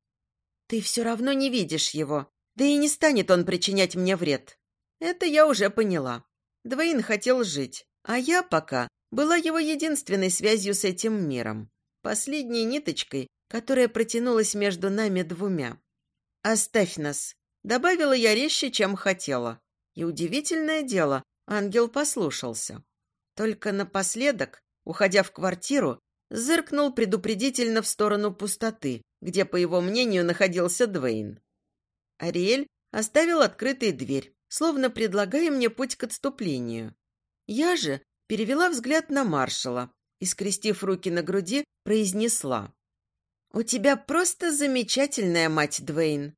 «Ты все равно не видишь его, да и не станет он причинять мне вред. Это я уже поняла. Двоин хотел жить, а я пока была его единственной связью с этим миром, последней ниточкой, которая протянулась между нами двумя. «Оставь нас», — добавила я резче, чем хотела. И удивительное дело, ангел послушался. Только напоследок, уходя в квартиру, зыркнул предупредительно в сторону пустоты, где, по его мнению, находился Двейн. Ариэль оставил открытой дверь, словно предлагая мне путь к отступлению. Я же перевела взгляд на маршала и, скрестив руки на груди, произнесла. «У тебя просто замечательная мать, Двейн!»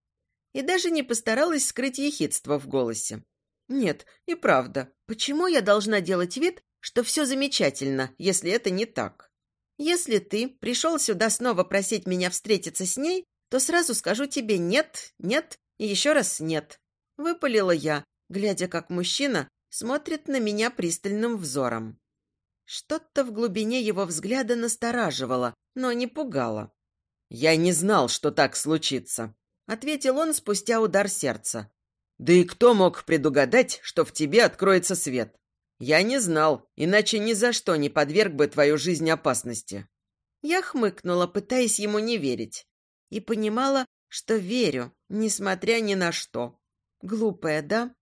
И даже не постаралась скрыть ехидство в голосе. «Нет, и правда, почему я должна делать вид, что все замечательно, если это не так? Если ты пришел сюда снова просить меня встретиться с ней, то сразу скажу тебе «нет», «нет» и еще раз «нет». Выпалила я, глядя, как мужчина смотрит на меня пристальным взором. Что-то в глубине его взгляда настораживало, но не пугало. «Я не знал, что так случится», — ответил он спустя удар сердца. «Да и кто мог предугадать, что в тебе откроется свет? Я не знал, иначе ни за что не подверг бы твою жизнь опасности». Я хмыкнула, пытаясь ему не верить, и понимала, что верю, несмотря ни на что. Глупая, да?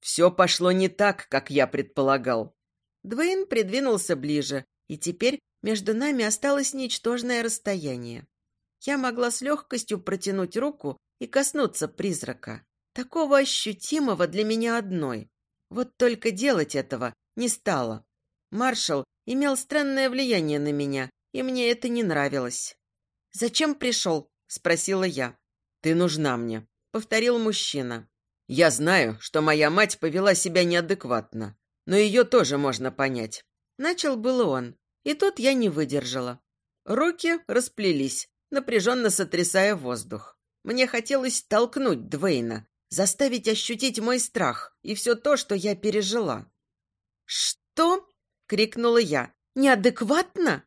Все пошло не так, как я предполагал. Двейн придвинулся ближе, и теперь между нами осталось ничтожное расстояние. Я могла с легкостью протянуть руку и коснуться призрака, такого ощутимого для меня одной. Вот только делать этого не стало. Маршал имел странное влияние на меня, и мне это не нравилось. «Зачем пришел?» – спросила я. «Ты нужна мне», – повторил мужчина. Я знаю, что моя мать повела себя неадекватно, но ее тоже можно понять. Начал был он, и тут я не выдержала. Руки расплелись, напряженно сотрясая воздух. Мне хотелось толкнуть Двейна, заставить ощутить мой страх и все то, что я пережила. «Что?» — крикнула я. «Неадекватно?»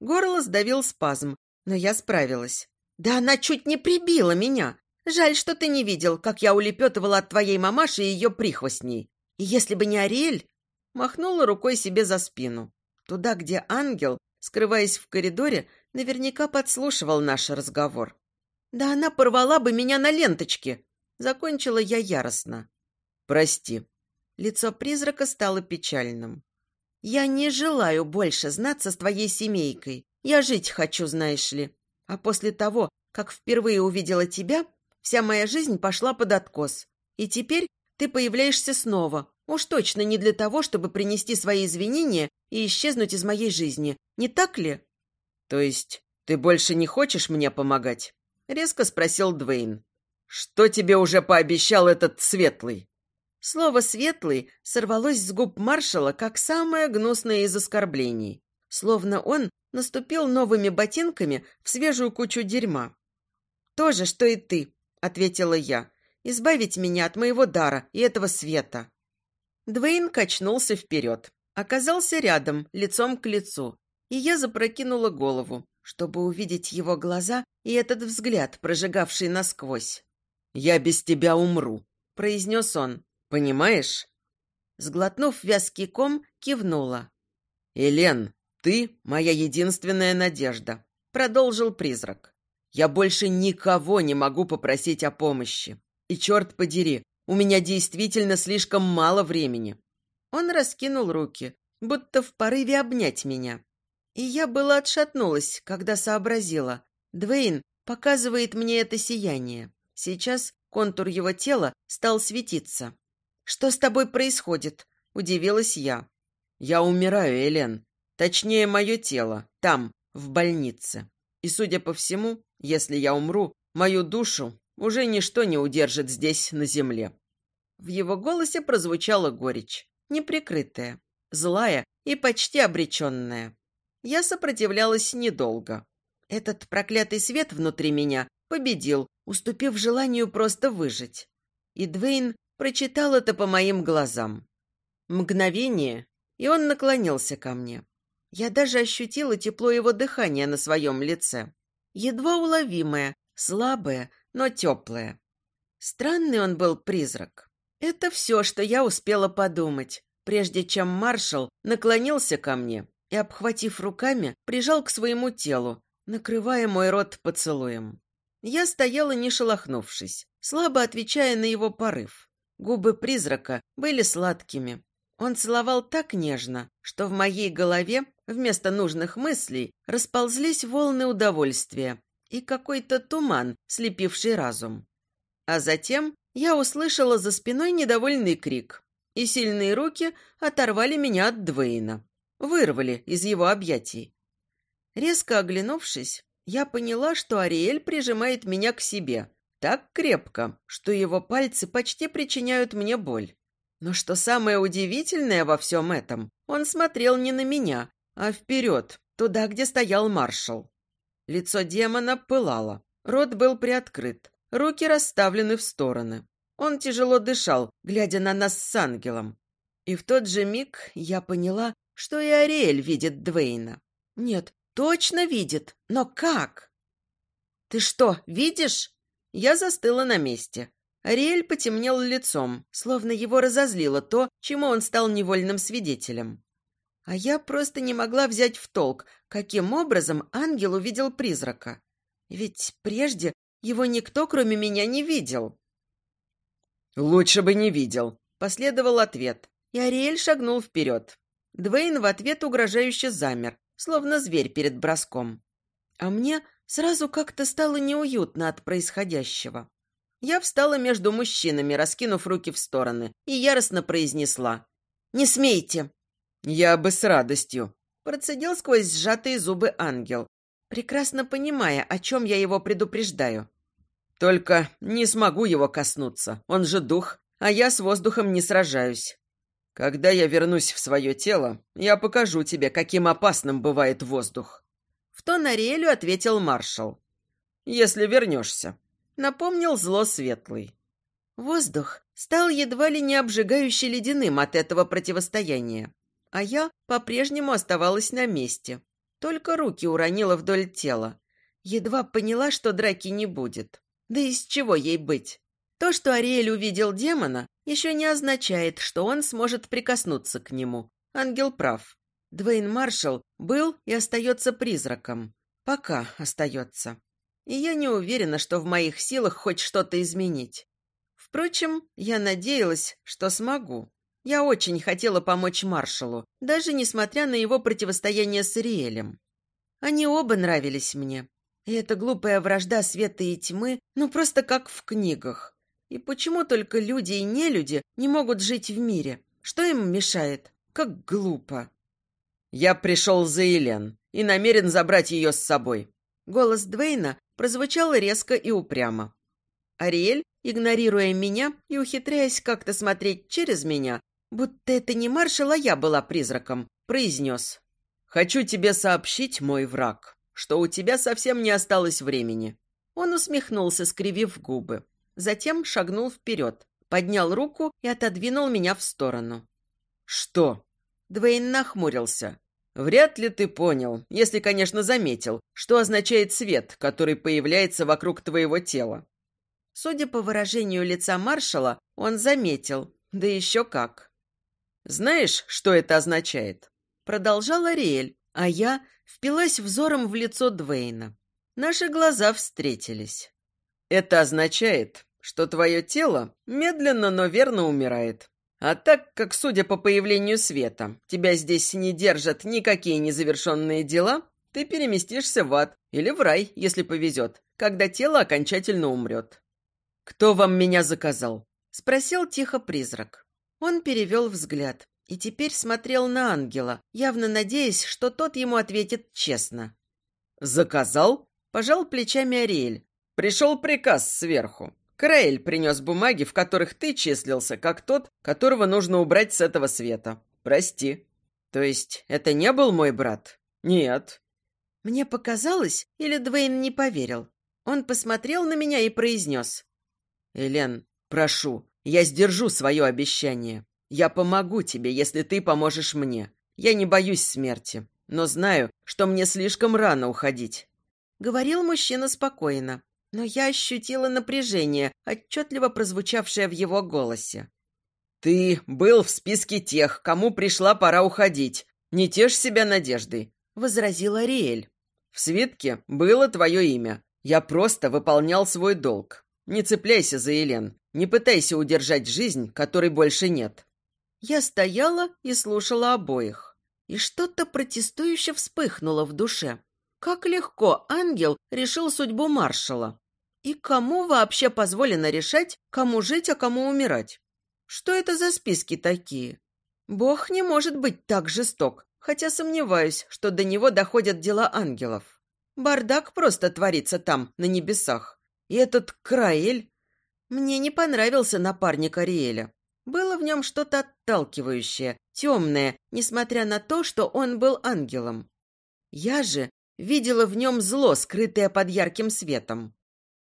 Горло сдавил спазм, но я справилась. «Да она чуть не прибила меня! Жаль, что ты не видел, как я улепетывала от твоей мамаши и ее прихвостней. И если бы не Ариэль...» Махнула рукой себе за спину. Туда, где ангел, скрываясь в коридоре, наверняка подслушивал наш разговор. «Да она порвала бы меня на ленточке!» Закончила я яростно. «Прости». Лицо призрака стало печальным. «Я не желаю больше знаться с твоей семейкой. Я жить хочу, знаешь ли. А после того, как впервые увидела тебя, Вся моя жизнь пошла под откос. И теперь ты появляешься снова. Уж точно не для того, чтобы принести свои извинения и исчезнуть из моей жизни. Не так ли? То есть ты больше не хочешь мне помогать? Резко спросил Двейн. Что тебе уже пообещал этот светлый? Слово «светлый» сорвалось с губ маршала как самое гнусное из оскорблений. Словно он наступил новыми ботинками в свежую кучу дерьма. «То же, что и ты ответила я. «Избавить меня от моего дара и этого света». Двейн качнулся вперед, оказался рядом, лицом к лицу, и я запрокинула голову, чтобы увидеть его глаза и этот взгляд, прожигавший насквозь. «Я без тебя умру», — произнес он. «Понимаешь?» Сглотнув вязкий ком, кивнула. «Элен, ты моя единственная надежда», — продолжил призрак. «Я больше никого не могу попросить о помощи. И черт подери, у меня действительно слишком мало времени». Он раскинул руки, будто в порыве обнять меня. И я была отшатнулась, когда сообразила. Двейн показывает мне это сияние. Сейчас контур его тела стал светиться. «Что с тобой происходит?» – удивилась я. «Я умираю, Элен. Точнее, мое тело. Там, в больнице. И, судя по всему, если я умру, мою душу уже ничто не удержит здесь, на земле». В его голосе прозвучала горечь, неприкрытая, злая и почти обреченная. Я сопротивлялась недолго. Этот проклятый свет внутри меня победил, уступив желанию просто выжить. И Двейн прочитал это по моим глазам. Мгновение, и он наклонился ко мне. Я даже ощутила тепло его дыхания на своем лице. Едва уловимое, слабое, но теплое. Странный он был призрак. Это все, что я успела подумать, прежде чем маршал наклонился ко мне и, обхватив руками, прижал к своему телу, накрывая мой рот поцелуем. Я стояла, не шелохнувшись, слабо отвечая на его порыв. Губы призрака были сладкими. Он целовал так нежно, что в моей голове вместо нужных мыслей расползлись волны удовольствия и какой-то туман, слепивший разум. А затем я услышала за спиной недовольный крик, и сильные руки оторвали меня от Двейна, вырвали из его объятий. Резко оглянувшись, я поняла, что Ариэль прижимает меня к себе так крепко, что его пальцы почти причиняют мне боль. Но что самое удивительное во всем этом, он смотрел не на меня, а вперед, туда, где стоял маршал. Лицо демона пылало, рот был приоткрыт, руки расставлены в стороны. Он тяжело дышал, глядя на нас с ангелом. И в тот же миг я поняла, что и Ариэль видит Двейна. Нет, точно видит, но как? «Ты что, видишь?» Я застыла на месте. Ариэль потемнел лицом, словно его разозлило то, чему он стал невольным свидетелем. А я просто не могла взять в толк, каким образом ангел увидел призрака. Ведь прежде его никто, кроме меня, не видел. «Лучше бы не видел», — последовал ответ, и Ариэль шагнул вперед. Двейн в ответ угрожающе замер, словно зверь перед броском. А мне сразу как-то стало неуютно от происходящего. Я встала между мужчинами, раскинув руки в стороны, и яростно произнесла «Не смейте!» «Я бы с радостью», — процедил сквозь сжатые зубы ангел, прекрасно понимая, о чем я его предупреждаю. Только не смогу его коснуться. Он же дух, а я с воздухом не сражаюсь. Когда я вернусь в свое тело, я покажу тебе, каким опасным бывает воздух. В тон Ариэлю ответил маршал. Если вернешься. Напомнил зло светлый. Воздух стал едва ли не обжигающе ледяным от этого противостояния. А я по-прежнему оставалась на месте. Только руки уронила вдоль тела. Едва поняла, что драки не будет. Да из чего ей быть? То, что Ариэль увидел демона, еще не означает, что он сможет прикоснуться к нему. Ангел прав. Двейн Маршалл был и остается призраком. Пока остается. И я не уверена, что в моих силах хоть что-то изменить. Впрочем, я надеялась, что смогу. Я очень хотела помочь маршалу, даже несмотря на его противостояние с Ириэлем. Они оба нравились мне, и эта глупая вражда света и тьмы, ну просто как в книгах. И почему только люди и нелюди не могут жить в мире? Что им мешает? Как глупо. Я пришел за Елен и намерен забрать ее с собой. Голос Двейна прозвучал резко и упрямо. Ариэль, игнорируя меня и ухитряясь как-то смотреть через меня, будто это не маршал, а я была призраком, произнес. «Хочу тебе сообщить, мой враг, что у тебя совсем не осталось времени». Он усмехнулся, скривив губы. Затем шагнул вперед, поднял руку и отодвинул меня в сторону. «Что?» Двейн нахмурился. Вряд ли ты понял, если, конечно, заметил, что означает свет, который появляется вокруг твоего тела. Судя по выражению лица маршала, он заметил, да еще как. Знаешь, что это означает? Продолжала Риэль, а я впилась взором в лицо Двейна. Наши глаза встретились. Это означает, что твое тело медленно, но верно умирает. А так как, судя по появлению света, тебя здесь не держат никакие незавершенные дела, ты переместишься в ад или в рай, если повезет, когда тело окончательно умрет. «Кто вам меня заказал?» — спросил тихо призрак. Он перевел взгляд и теперь смотрел на ангела, явно надеясь, что тот ему ответит честно. «Заказал?» — пожал плечами Ариэль. «Пришел приказ сверху. Краэль принес бумаги, в которых ты числился, как тот, которого нужно убрать с этого света. Прости». «То есть это не был мой брат?» «Нет». Мне показалось, или Двейн не поверил. Он посмотрел на меня и произнес. «Элен, прошу, я сдержу свое обещание. Я помогу тебе, если ты поможешь мне. Я не боюсь смерти, но знаю, что мне слишком рано уходить». Говорил мужчина спокойно, но я ощутила напряжение, отчетливо прозвучавшее в его голосе. «Ты был в списке тех, кому пришла пора уходить. Не тешь себя надеждой», — возразила Риэль. «В свитке было твое имя. Я просто выполнял свой долг. Не цепляйся за Елен. Не пытайся удержать жизнь, которой больше нет. Я стояла и слушала обоих. И что-то протестующе вспыхнуло в душе. Как легко ангел решил судьбу маршала. И кому вообще позволено решать, кому жить, а кому умирать? Что это за списки такие? Бог не может быть так жесток, хотя сомневаюсь, что до него доходят дела ангелов. Бардак просто творится там, на небесах. И этот Краэль... Мне не понравился напарник Ариэля. Было в нем что-то отталкивающее, темное, несмотря на то, что он был ангелом. Я же видела в нем зло, скрытое под ярким светом.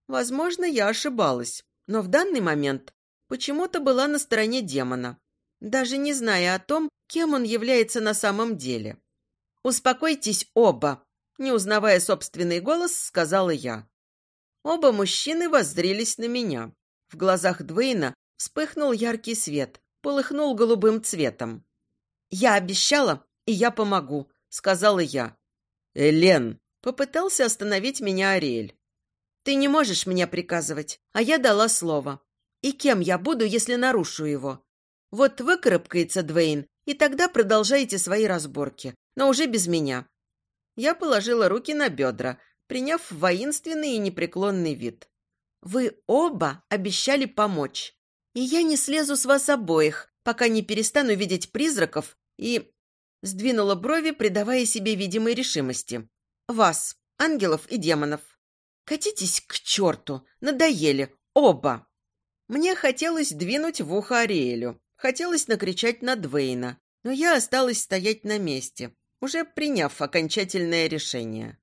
Возможно, я ошибалась, но в данный момент почему-то была на стороне демона, даже не зная о том, кем он является на самом деле. «Успокойтесь оба!» Не узнавая собственный голос, сказала я. Оба мужчины воззрелись на меня. В глазах Двейна Вспыхнул яркий свет, полыхнул голубым цветом. «Я обещала, и я помогу», — сказала я. «Элен!» — попытался остановить меня Ариэль. «Ты не можешь мне приказывать, а я дала слово. И кем я буду, если нарушу его? Вот выкарабкается Двейн, и тогда продолжайте свои разборки, но уже без меня». Я положила руки на бедра, приняв воинственный и непреклонный вид. «Вы оба обещали помочь и я не слезу с вас обоих, пока не перестану видеть призраков и...» Сдвинула брови, придавая себе видимой решимости. «Вас, ангелов и демонов. Катитесь к черту, надоели, оба!» Мне хотелось двинуть в ухо Ариэлю, хотелось накричать на Двейна, но я осталась стоять на месте, уже приняв окончательное решение.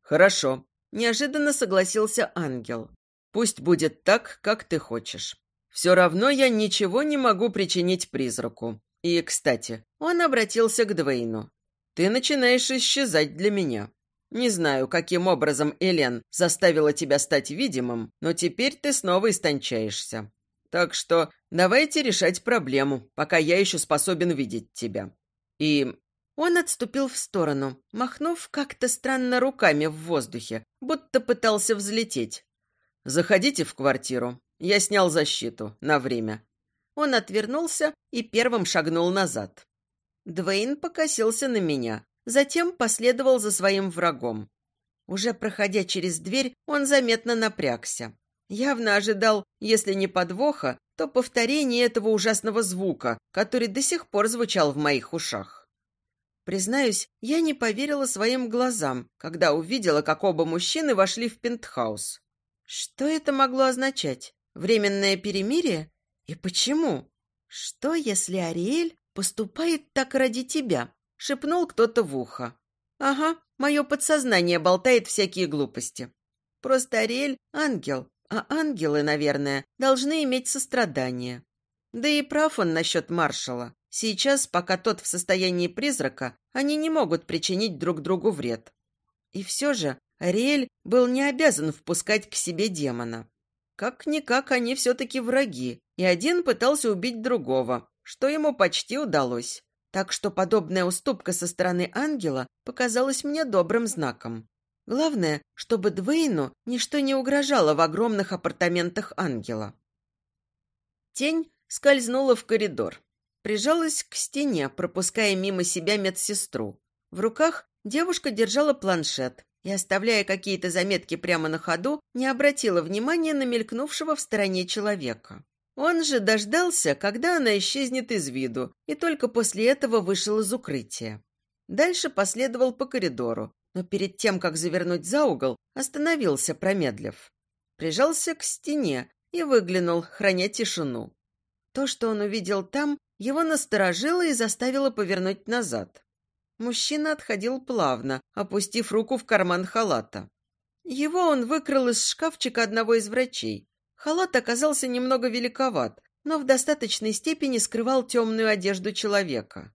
«Хорошо», – неожиданно согласился ангел. «Пусть будет так, как ты хочешь. Все равно я ничего не могу причинить призраку. И, кстати, он обратился к Двейну. Ты начинаешь исчезать для меня. Не знаю, каким образом Элен заставила тебя стать видимым, но теперь ты снова истончаешься. Так что давайте решать проблему, пока я еще способен видеть тебя. И он отступил в сторону, махнув как-то странно руками в воздухе, будто пытался взлететь. «Заходите в квартиру. Я снял защиту на время. Он отвернулся и первым шагнул назад. Двейн покосился на меня, затем последовал за своим врагом. Уже проходя через дверь, он заметно напрягся. Явно ожидал, если не подвоха, то повторение этого ужасного звука, который до сих пор звучал в моих ушах. Признаюсь, я не поверила своим глазам, когда увидела, как оба мужчины вошли в пентхаус. Что это могло означать? Временное перемирие? И почему? Что, если Ариэль поступает так ради тебя? Шепнул кто-то в ухо. Ага, мое подсознание болтает всякие глупости. Просто Ариэль – ангел, а ангелы, наверное, должны иметь сострадание. Да и прав он насчет маршала. Сейчас, пока тот в состоянии призрака, они не могут причинить друг другу вред. И все же Ариэль был не обязан впускать к себе демона. Как-никак они все-таки враги, и один пытался убить другого, что ему почти удалось. Так что подобная уступка со стороны ангела показалась мне добрым знаком. Главное, чтобы Двейну ничто не угрожало в огромных апартаментах ангела. Тень скользнула в коридор. Прижалась к стене, пропуская мимо себя медсестру. В руках девушка держала планшет и, оставляя какие-то заметки прямо на ходу, не обратила внимания на мелькнувшего в стороне человека. Он же дождался, когда она исчезнет из виду, и только после этого вышел из укрытия. Дальше последовал по коридору, но перед тем, как завернуть за угол, остановился, промедлив. Прижался к стене и выглянул, храня тишину. То, что он увидел там, его насторожило и заставило повернуть назад. Мужчина отходил плавно, опустив руку в карман халата. Его он выкрал из шкафчика одного из врачей. Халат оказался немного великоват, но в достаточной степени скрывал темную одежду человека.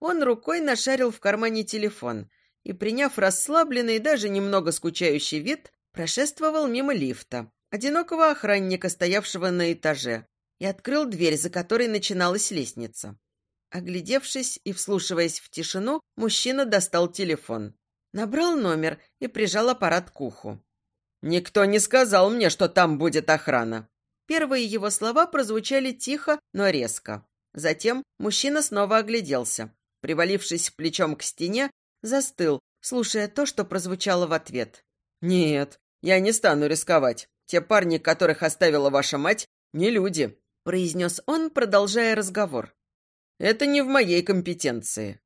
Он рукой нашарил в кармане телефон и, приняв расслабленный даже немного скучающий вид, прошествовал мимо лифта, одинокого охранника, стоявшего на этаже, и открыл дверь, за которой начиналась лестница. Оглядевшись и вслушиваясь в тишину, мужчина достал телефон. Набрал номер и прижал аппарат к уху. «Никто не сказал мне, что там будет охрана». Первые его слова прозвучали тихо, но резко. Затем мужчина снова огляделся. Привалившись плечом к стене, застыл, слушая то, что прозвучало в ответ. «Нет, я не стану рисковать. Те парни, которых оставила ваша мать, не люди», произнес он, продолжая разговор. Это не в моей компетенции».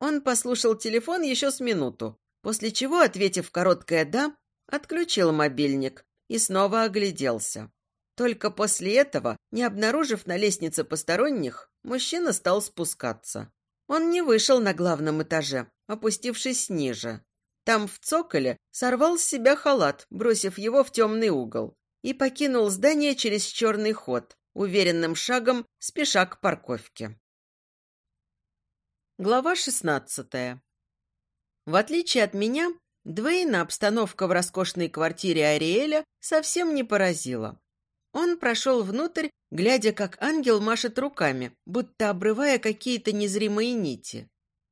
Он послушал телефон еще с минуту, после чего, ответив короткое «да», отключил мобильник и снова огляделся. Только после этого, не обнаружив на лестнице посторонних, мужчина стал спускаться. Он не вышел на главном этаже, опустившись ниже. Там, в цоколе, сорвал с себя халат, бросив его в темный угол, и покинул здание через черный ход, уверенным шагом спеша к парковке. Глава шестнадцатая. В отличие от меня, Двейна обстановка в роскошной квартире Ариэля совсем не поразила. Он прошел внутрь, глядя, как ангел машет руками, будто обрывая какие-то незримые нити.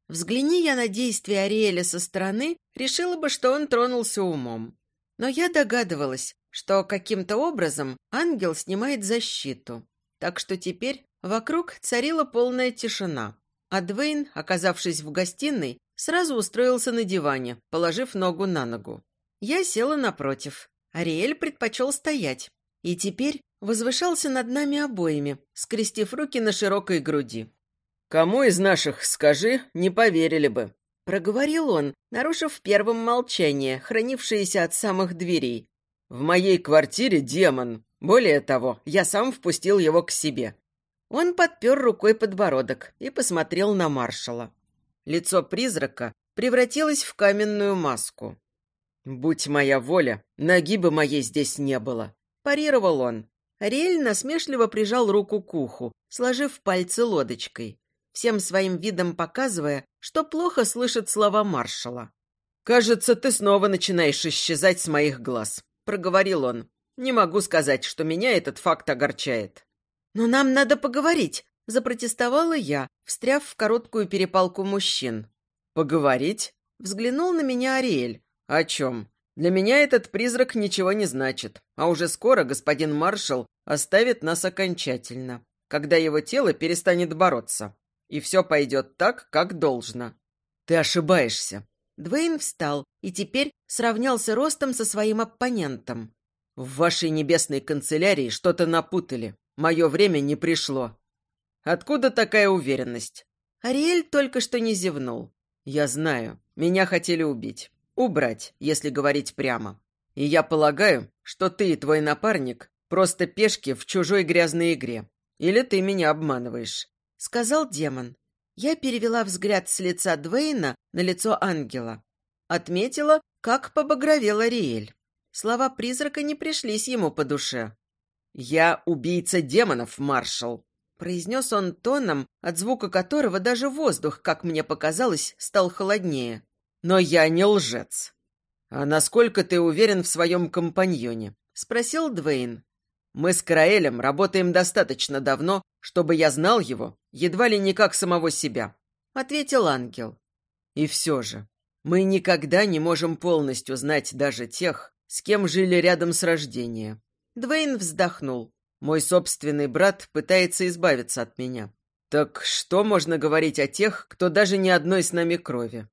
Взгляни я на действия Ариэля со стороны, решила бы, что он тронулся умом. Но я догадывалась, что каким-то образом ангел снимает защиту. Так что теперь вокруг царила полная тишина. А Двейн, оказавшись в гостиной, сразу устроился на диване, положив ногу на ногу. Я села напротив. Ариэль предпочел стоять. И теперь возвышался над нами обоими, скрестив руки на широкой груди. «Кому из наших, скажи, не поверили бы», — проговорил он, нарушив первым молчание, хранившееся от самых дверей. «В моей квартире демон. Более того, я сам впустил его к себе. Он подпер рукой подбородок и посмотрел на маршала. Лицо призрака превратилось в каменную маску. «Будь моя воля, ноги бы моей здесь не было», – парировал он. Ариэль насмешливо прижал руку к уху, сложив пальцы лодочкой, всем своим видом показывая, что плохо слышит слова маршала. «Кажется, ты снова начинаешь исчезать с моих глаз», – проговорил он. «Не могу сказать, что меня этот факт огорчает». «Но нам надо поговорить», – запротестовала я, встряв в короткую перепалку мужчин. «Поговорить?» – взглянул на меня Ариэль. «О чем? Для меня этот призрак ничего не значит, а уже скоро господин маршал оставит нас окончательно, когда его тело перестанет бороться, и все пойдет так, как должно». «Ты ошибаешься». Двейн встал и теперь сравнялся ростом со своим оппонентом. «В вашей небесной канцелярии что-то напутали. Мое время не пришло. Откуда такая уверенность? Ариэль только что не зевнул. Я знаю, меня хотели убить. Убрать, если говорить прямо. И я полагаю, что ты и твой напарник просто пешки в чужой грязной игре. Или ты меня обманываешь?» Сказал демон. Я перевела взгляд с лица Двейна на лицо ангела. Отметила, как побагровел Ариэль. Слова призрака не пришлись ему по душе. «Я убийца демонов, маршал!» Произнес он тоном, от звука которого даже воздух, как мне показалось, стал холоднее. «Но я не лжец». «А насколько ты уверен в своем компаньоне?» — спросил Двейн. «Мы с Караэлем работаем достаточно давно, чтобы я знал его едва ли не как самого себя», — ответил ангел. «И все же, мы никогда не можем полностью знать даже тех, с кем жили рядом с рождения». Двейн вздохнул. Мой собственный брат пытается избавиться от меня. Так что можно говорить о тех, кто даже не одной с нами крови?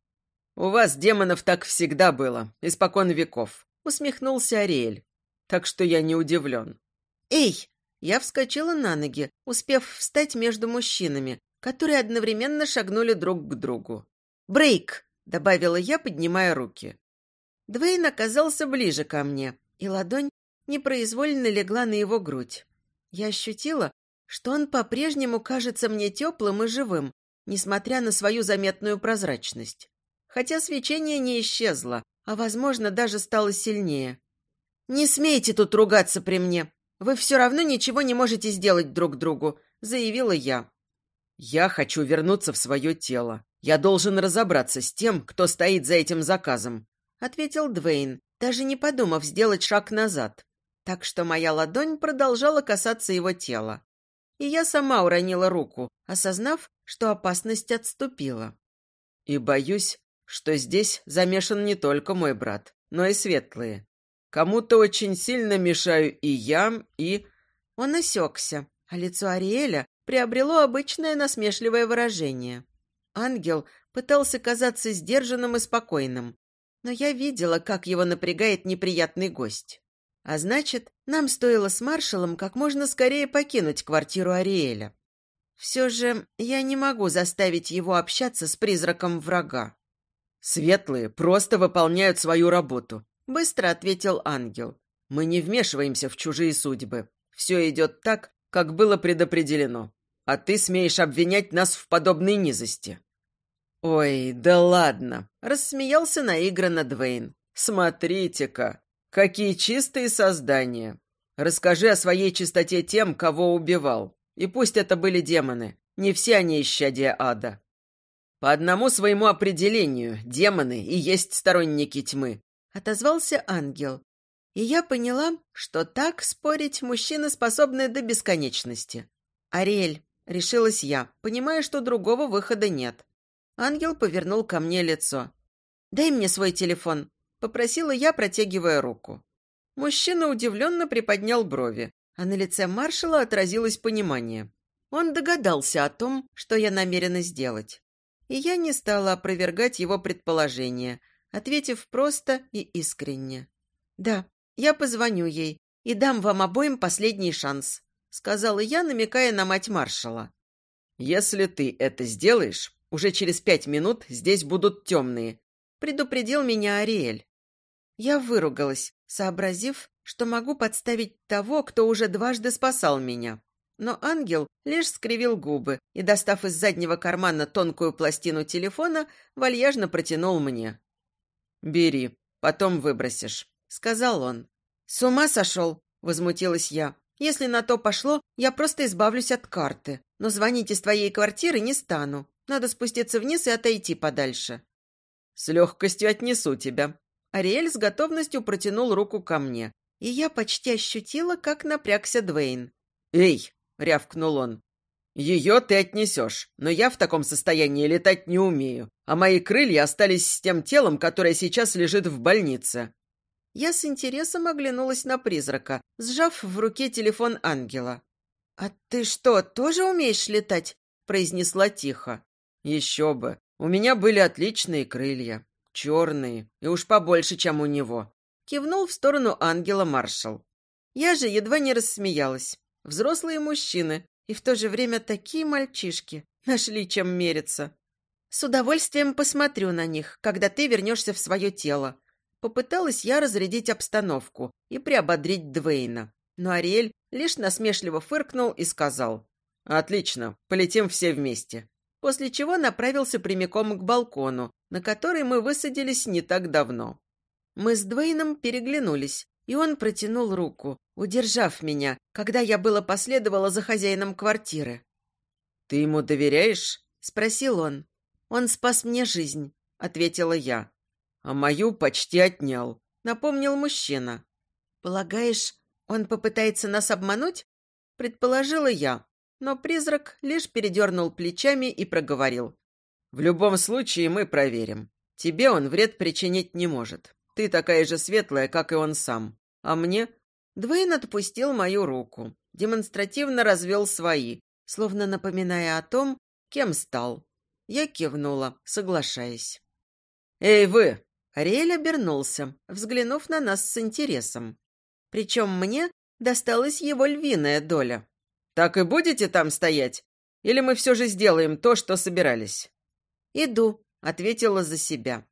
У вас, демонов, так всегда было, испокон веков, усмехнулся Ариэль. Так что я не удивлен. Эй! Я вскочила на ноги, успев встать между мужчинами, которые одновременно шагнули друг к другу. «Брейк!» — добавила я, поднимая руки. Двейн оказался ближе ко мне, и ладонь непроизвольно легла на его грудь. Я ощутила, что он по-прежнему кажется мне теплым и живым, несмотря на свою заметную прозрачность. Хотя свечение не исчезло, а, возможно, даже стало сильнее. «Не смейте тут ругаться при мне. Вы все равно ничего не можете сделать друг другу», — заявила я. «Я хочу вернуться в свое тело. Я должен разобраться с тем, кто стоит за этим заказом», — ответил Двейн, даже не подумав сделать шаг назад так что моя ладонь продолжала касаться его тела. И я сама уронила руку, осознав, что опасность отступила. И боюсь, что здесь замешан не только мой брат, но и светлые. Кому-то очень сильно мешаю и я, и... Он осекся, а лицо Ариэля приобрело обычное насмешливое выражение. Ангел пытался казаться сдержанным и спокойным, но я видела, как его напрягает неприятный гость. А значит, нам стоило с маршалом как можно скорее покинуть квартиру Ариэля. Все же я не могу заставить его общаться с призраком врага. «Светлые просто выполняют свою работу», — быстро ответил ангел. «Мы не вмешиваемся в чужие судьбы. Все идет так, как было предопределено. А ты смеешь обвинять нас в подобной низости». «Ой, да ладно!» — рассмеялся наигранно Двейн. «Смотрите-ка, Какие чистые создания! Расскажи о своей чистоте тем, кого убивал. И пусть это были демоны, не все они исчадия ада. По одному своему определению, демоны и есть сторонники тьмы, отозвался ангел. И я поняла, что так спорить мужчины способны до бесконечности. «Ариэль», — решилась я, понимая, что другого выхода нет. Ангел повернул ко мне лицо. «Дай мне свой телефон», Попросила я, протягивая руку. Мужчина удивленно приподнял брови, а на лице маршала отразилось понимание. Он догадался о том, что я намерена сделать. И я не стала опровергать его предположение, ответив просто и искренне. «Да, я позвоню ей и дам вам обоим последний шанс», сказала я, намекая на мать маршала. «Если ты это сделаешь, уже через пять минут здесь будут темные», предупредил меня Ариэль. Я выругалась, сообразив, что могу подставить того, кто уже дважды спасал меня. Но ангел лишь скривил губы и, достав из заднего кармана тонкую пластину телефона, вальяжно протянул мне. «Бери, потом выбросишь», — сказал он. «С ума сошел?» — возмутилась я. «Если на то пошло, я просто избавлюсь от карты. Но звонить из твоей квартиры не стану. Надо спуститься вниз и отойти подальше». «С легкостью отнесу тебя», Ариэль с готовностью протянул руку ко мне, и я почти ощутила, как напрягся Двейн. «Эй!» — рявкнул он. «Ее ты отнесешь, но я в таком состоянии летать не умею, а мои крылья остались с тем телом, которое сейчас лежит в больнице». Я с интересом оглянулась на призрака, сжав в руке телефон ангела. «А ты что, тоже умеешь летать?» — произнесла тихо. «Еще бы. У меня были отличные крылья. Черные, и уж побольше, чем у него. Кивнул в сторону ангела маршал. Я же едва не рассмеялась. Взрослые мужчины, и в то же время такие мальчишки. Нашли чем мериться. С удовольствием посмотрю на них, когда ты вернешься в свое тело. Попыталась я разрядить обстановку и приободрить Двейна. Но Ариэль лишь насмешливо фыркнул и сказал. «Отлично, полетим все вместе после чего направился прямиком к балкону, на который мы высадились не так давно. Мы с Двейном переглянулись, и он протянул руку, удержав меня, когда я было последовала за хозяином квартиры. «Ты ему доверяешь?» – спросил он. «Он спас мне жизнь», – ответила я. «А мою почти отнял», – напомнил мужчина. «Полагаешь, он попытается нас обмануть?» – предположила я, но призрак лишь передернул плечами и проговорил. «В любом случае мы проверим. Тебе он вред причинить не может. Ты такая же светлая, как и он сам. А мне...» Двейн отпустил мою руку, демонстративно развел свои, словно напоминая о том, кем стал. Я кивнула, соглашаясь. «Эй, вы!» Ариэль обернулся, взглянув на нас с интересом. Причем мне досталась его львиная доля. «Так и будете там стоять? Или мы все же сделаем то, что собирались?» «Иду», — ответила за себя.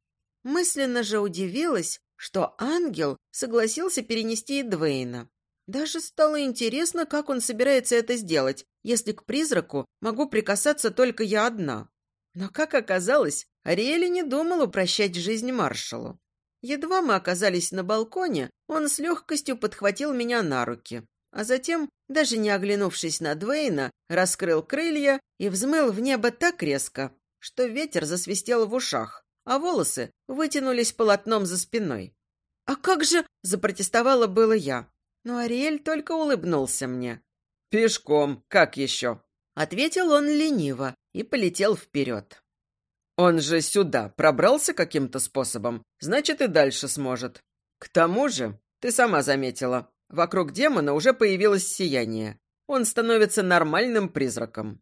Мысленно же удивилась, что ангел согласился перенести Эдвейна. Даже стало интересно, как он собирается это сделать, если к призраку могу прикасаться только я одна. Но, как оказалось, Ариэли не думал упрощать жизнь маршалу. Едва мы оказались на балконе, он с легкостью подхватил меня на руки, а затем, даже не оглянувшись на Двейна, раскрыл крылья и взмыл в небо так резко, что ветер засвистел в ушах, а волосы вытянулись полотном за спиной. «А как же...» – запротестовала было я. Но Ариэль только улыбнулся мне. «Пешком, как еще?» – ответил он лениво и полетел вперед. «Он же сюда пробрался каким-то способом, значит, и дальше сможет. К тому же, ты сама заметила, вокруг демона уже появилось сияние. Он становится нормальным призраком».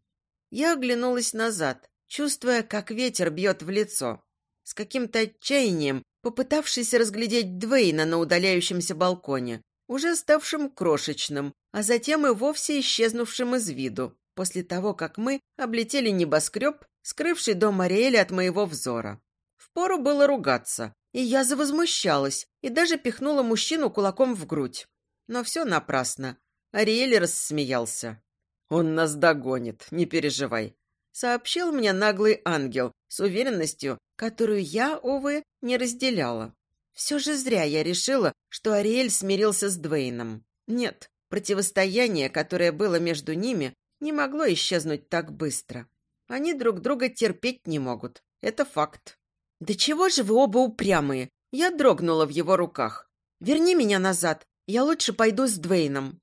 Я оглянулась назад, чувствуя, как ветер бьет в лицо. С каким-то отчаянием, попытавшись разглядеть Двейна на удаляющемся балконе, уже ставшим крошечным, а затем и вовсе исчезнувшим из виду, после того, как мы облетели небоскреб, скрывший дом Ариэля от моего взора. Впору было ругаться, и я завозмущалась, и даже пихнула мужчину кулаком в грудь. Но все напрасно. Ариэль рассмеялся. «Он нас догонит, не переживай сообщил мне наглый ангел с уверенностью, которую я, увы, не разделяла. Все же зря я решила, что Ариэль смирился с Двейном. Нет, противостояние, которое было между ними, не могло исчезнуть так быстро. Они друг друга терпеть не могут. Это факт. «Да чего же вы оба упрямые?» Я дрогнула в его руках. «Верни меня назад. Я лучше пойду с Двейном».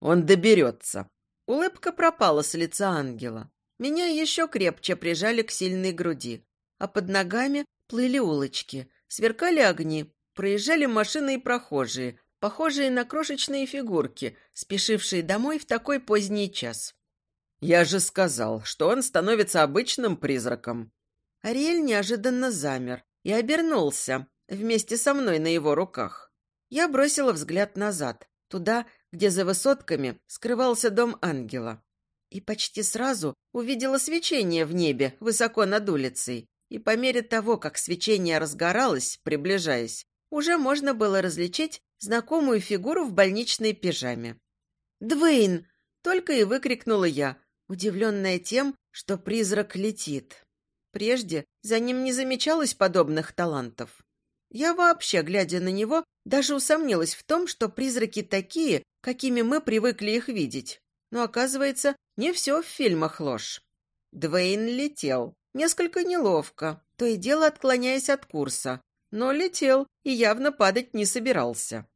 «Он доберется». Улыбка пропала с лица ангела. Меня еще крепче прижали к сильной груди, а под ногами плыли улочки, сверкали огни, проезжали машины и прохожие, похожие на крошечные фигурки, спешившие домой в такой поздний час. «Я же сказал, что он становится обычным призраком». Ариэль неожиданно замер и обернулся вместе со мной на его руках. Я бросила взгляд назад, туда, где за высотками скрывался дом ангела и почти сразу увидела свечение в небе высоко над улицей. И по мере того, как свечение разгоралось, приближаясь, уже можно было различить знакомую фигуру в больничной пижаме. «Двейн!» — только и выкрикнула я, удивленная тем, что призрак летит. Прежде за ним не замечалось подобных талантов. Я вообще, глядя на него, даже усомнилась в том, что призраки такие, какими мы привыкли их видеть. Но, оказывается, не все в фильмах ложь. Двейн летел, несколько неловко, то и дело отклоняясь от курса, но летел и явно падать не собирался.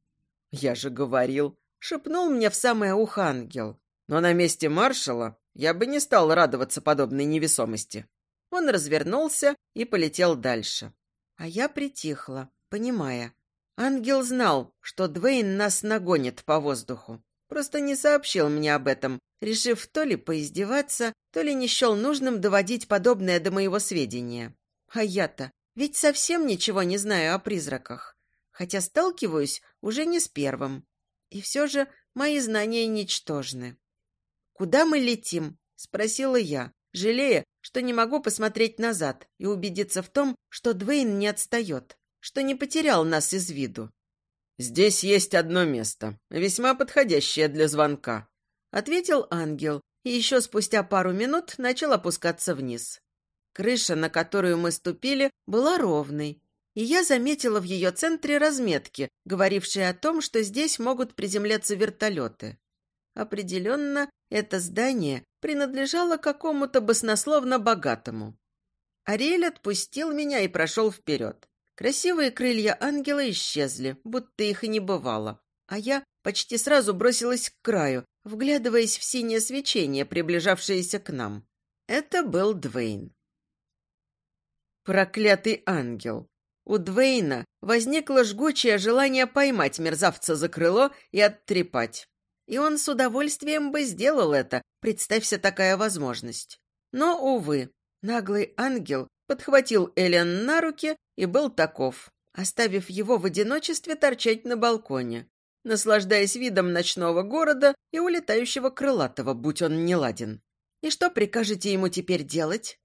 «Я же говорил», — шепнул мне в самое ухо ангел. «Но на месте маршала я бы не стал радоваться подобной невесомости». Он развернулся и полетел дальше. А я притихла, понимая. Ангел знал, что Двейн нас нагонит по воздуху. Просто не сообщил мне об этом, решив то ли поиздеваться, то ли не счел нужным доводить подобное до моего сведения. А я-то ведь совсем ничего не знаю о призраках, хотя сталкиваюсь уже не с первым. И все же мои знания ничтожны. «Куда мы летим?» – спросила я, жалея, что не могу посмотреть назад и убедиться в том, что Двейн не отстает, что не потерял нас из виду. «Здесь есть одно место, весьма подходящее для звонка», — ответил ангел, и еще спустя пару минут начал опускаться вниз. Крыша, на которую мы ступили, была ровной, и я заметила в ее центре разметки, говорившие о том, что здесь могут приземляться вертолеты. Определенно, это здание принадлежала какому-то баснословно богатому. Ариэль отпустил меня и прошел вперед. Красивые крылья ангела исчезли, будто их и не бывало, а я почти сразу бросилась к краю, вглядываясь в синее свечение, приближавшееся к нам. Это был Двейн. Проклятый ангел! У Двейна возникло жгучее желание поймать мерзавца за крыло и оттрепать. И он с удовольствием бы сделал это, представься такая возможность. Но, увы, наглый ангел подхватил Элен на руки и был таков, оставив его в одиночестве торчать на балконе, наслаждаясь видом ночного города и улетающего крылатого, будь он не ладен. «И что прикажете ему теперь делать?»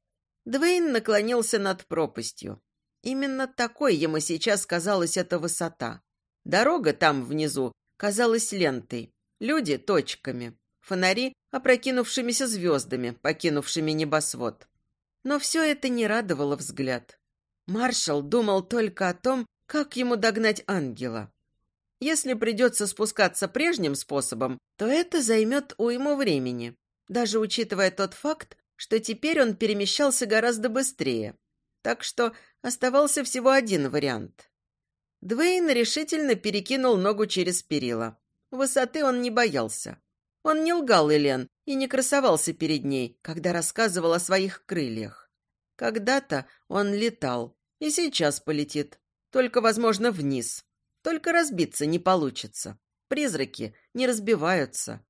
Двейн наклонился над пропастью. Именно такой ему сейчас казалась эта высота. Дорога там внизу казалась лентой, люди – точками, фонари – опрокинувшимися звездами, покинувшими небосвод. Но все это не радовало взгляд. Маршал думал только о том, как ему догнать ангела. Если придется спускаться прежним способом, то это займет уйму времени, даже учитывая тот факт, что теперь он перемещался гораздо быстрее. Так что Оставался всего один вариант. Двейн решительно перекинул ногу через перила. Высоты он не боялся. Он не лгал Элен и не красовался перед ней, когда рассказывал о своих крыльях. Когда-то он летал, и сейчас полетит. Только, возможно, вниз. Только разбиться не получится. Призраки не разбиваются.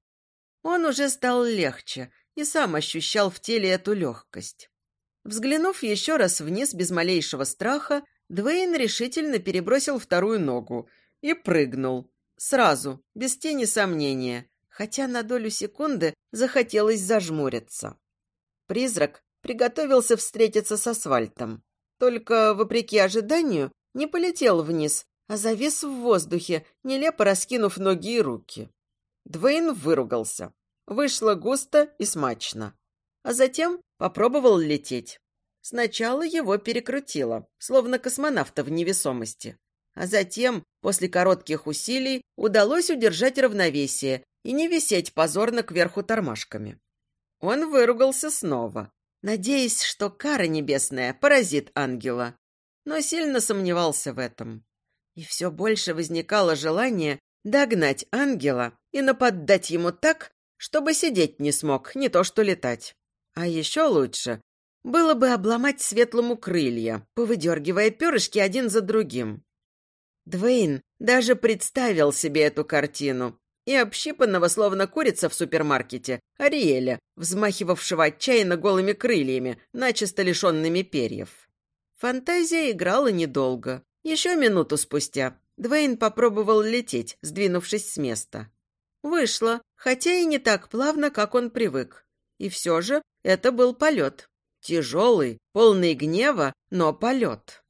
Он уже стал легче и сам ощущал в теле эту легкость. Взглянув еще раз вниз без малейшего страха, Двейн решительно перебросил вторую ногу и прыгнул. Сразу, без тени сомнения, хотя на долю секунды захотелось зажмуриться. Призрак приготовился встретиться с асфальтом. Только, вопреки ожиданию, не полетел вниз, а завис в воздухе, нелепо раскинув ноги и руки. Двейн выругался. Вышло густо и смачно а затем попробовал лететь. Сначала его перекрутило, словно космонавта в невесомости. А затем, после коротких усилий, удалось удержать равновесие и не висеть позорно кверху тормашками. Он выругался снова, надеясь, что кара небесная поразит ангела, но сильно сомневался в этом. И все больше возникало желание догнать ангела и наподдать ему так, чтобы сидеть не смог, не то что летать. А еще лучше было бы обломать светлому крылья, повыдергивая перышки один за другим. Двейн даже представил себе эту картину и общипанного, словно курица в супермаркете, Ариэля, взмахивавшего отчаянно голыми крыльями, начисто лишенными перьев. Фантазия играла недолго. Еще минуту спустя Двейн попробовал лететь, сдвинувшись с места. Вышло, хотя и не так плавно, как он привык. И все же это был полет. Тяжелый, полный гнева, но полет.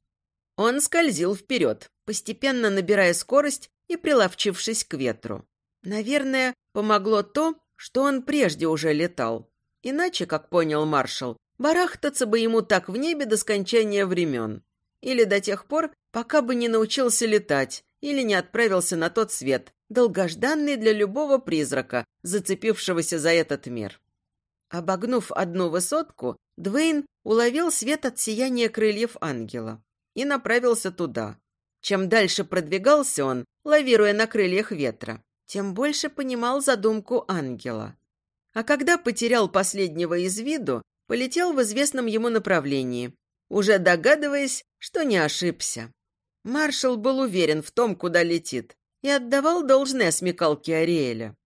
Он скользил вперед, постепенно набирая скорость и приловчившись к ветру. Наверное, помогло то, что он прежде уже летал. Иначе, как понял маршал, барахтаться бы ему так в небе до скончания времен. Или до тех пор, пока бы не научился летать или не отправился на тот свет, долгожданный для любого призрака, зацепившегося за этот мир. Обогнув одну высотку, Двейн уловил свет от сияния крыльев ангела и направился туда. Чем дальше продвигался он, лавируя на крыльях ветра, тем больше понимал задумку ангела. А когда потерял последнего из виду, полетел в известном ему направлении, уже догадываясь, что не ошибся. Маршал был уверен в том, куда летит, и отдавал должное смекалке Ариэля.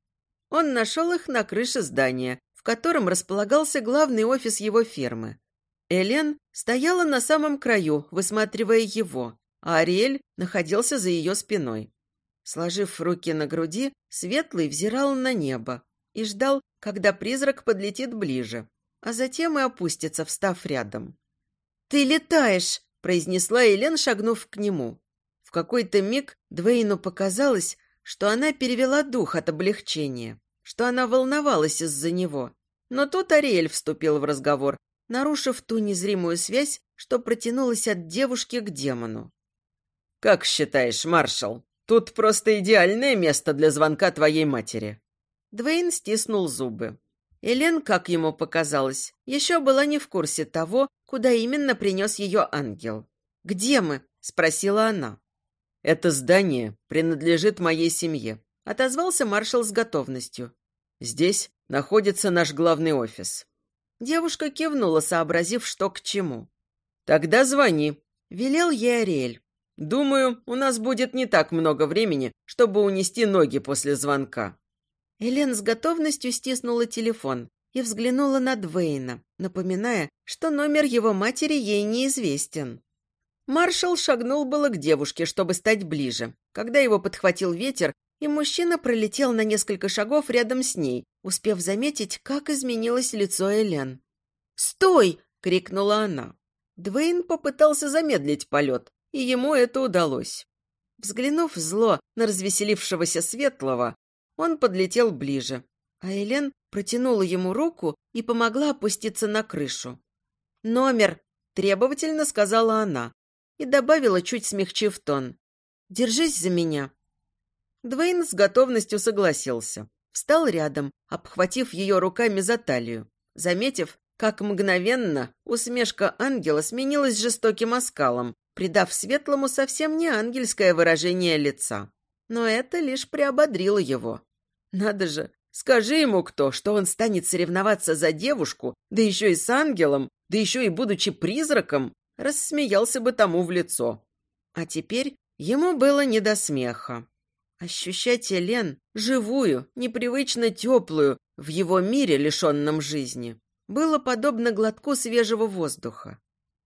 Он нашел их на крыше здания, котором располагался главный офис его фермы. Элен стояла на самом краю, высматривая его, а Ариэль находился за ее спиной. Сложив руки на груди, Светлый взирал на небо и ждал, когда призрак подлетит ближе, а затем и опустится, встав рядом. «Ты летаешь!» – произнесла Элен, шагнув к нему. В какой-то миг Двейну показалось, что она перевела дух от облегчения, что она волновалась из-за него. Но тут Ариэль вступил в разговор, нарушив ту незримую связь, что протянулась от девушки к демону. «Как считаешь, маршал, тут просто идеальное место для звонка твоей матери?» Двейн стиснул зубы. Элен, как ему показалось, еще была не в курсе того, куда именно принес ее ангел. «Где мы?» – спросила она. «Это здание принадлежит моей семье», – отозвался маршал с готовностью. «Здесь находится наш главный офис». Девушка кивнула, сообразив, что к чему. «Тогда звони», – велел ей Ариэль. «Думаю, у нас будет не так много времени, чтобы унести ноги после звонка». Элен с готовностью стиснула телефон и взглянула на Двейна, напоминая, что номер его матери ей неизвестен. Маршал шагнул было к девушке, чтобы стать ближе, когда его подхватил ветер, и мужчина пролетел на несколько шагов рядом с ней, успев заметить, как изменилось лицо Элен. «Стой!» — крикнула она. Двейн попытался замедлить полет, и ему это удалось. Взглянув зло на развеселившегося Светлого, он подлетел ближе, а Элен протянула ему руку и помогла опуститься на крышу. «Номер!» – требовательно сказала она и добавила, чуть смягчив тон. «Держись за меня». Двейн с готовностью согласился. Встал рядом, обхватив ее руками за талию, заметив, как мгновенно усмешка ангела сменилась жестоким оскалом, придав светлому совсем не ангельское выражение лица. Но это лишь приободрило его. Надо же, скажи ему кто, что он станет соревноваться за девушку, да еще и с ангелом, да еще и будучи призраком, рассмеялся бы тому в лицо. А теперь ему было не до смеха. Ощущать Элен, живую, непривычно теплую, в его мире, лишенном жизни, было подобно глотку свежего воздуха.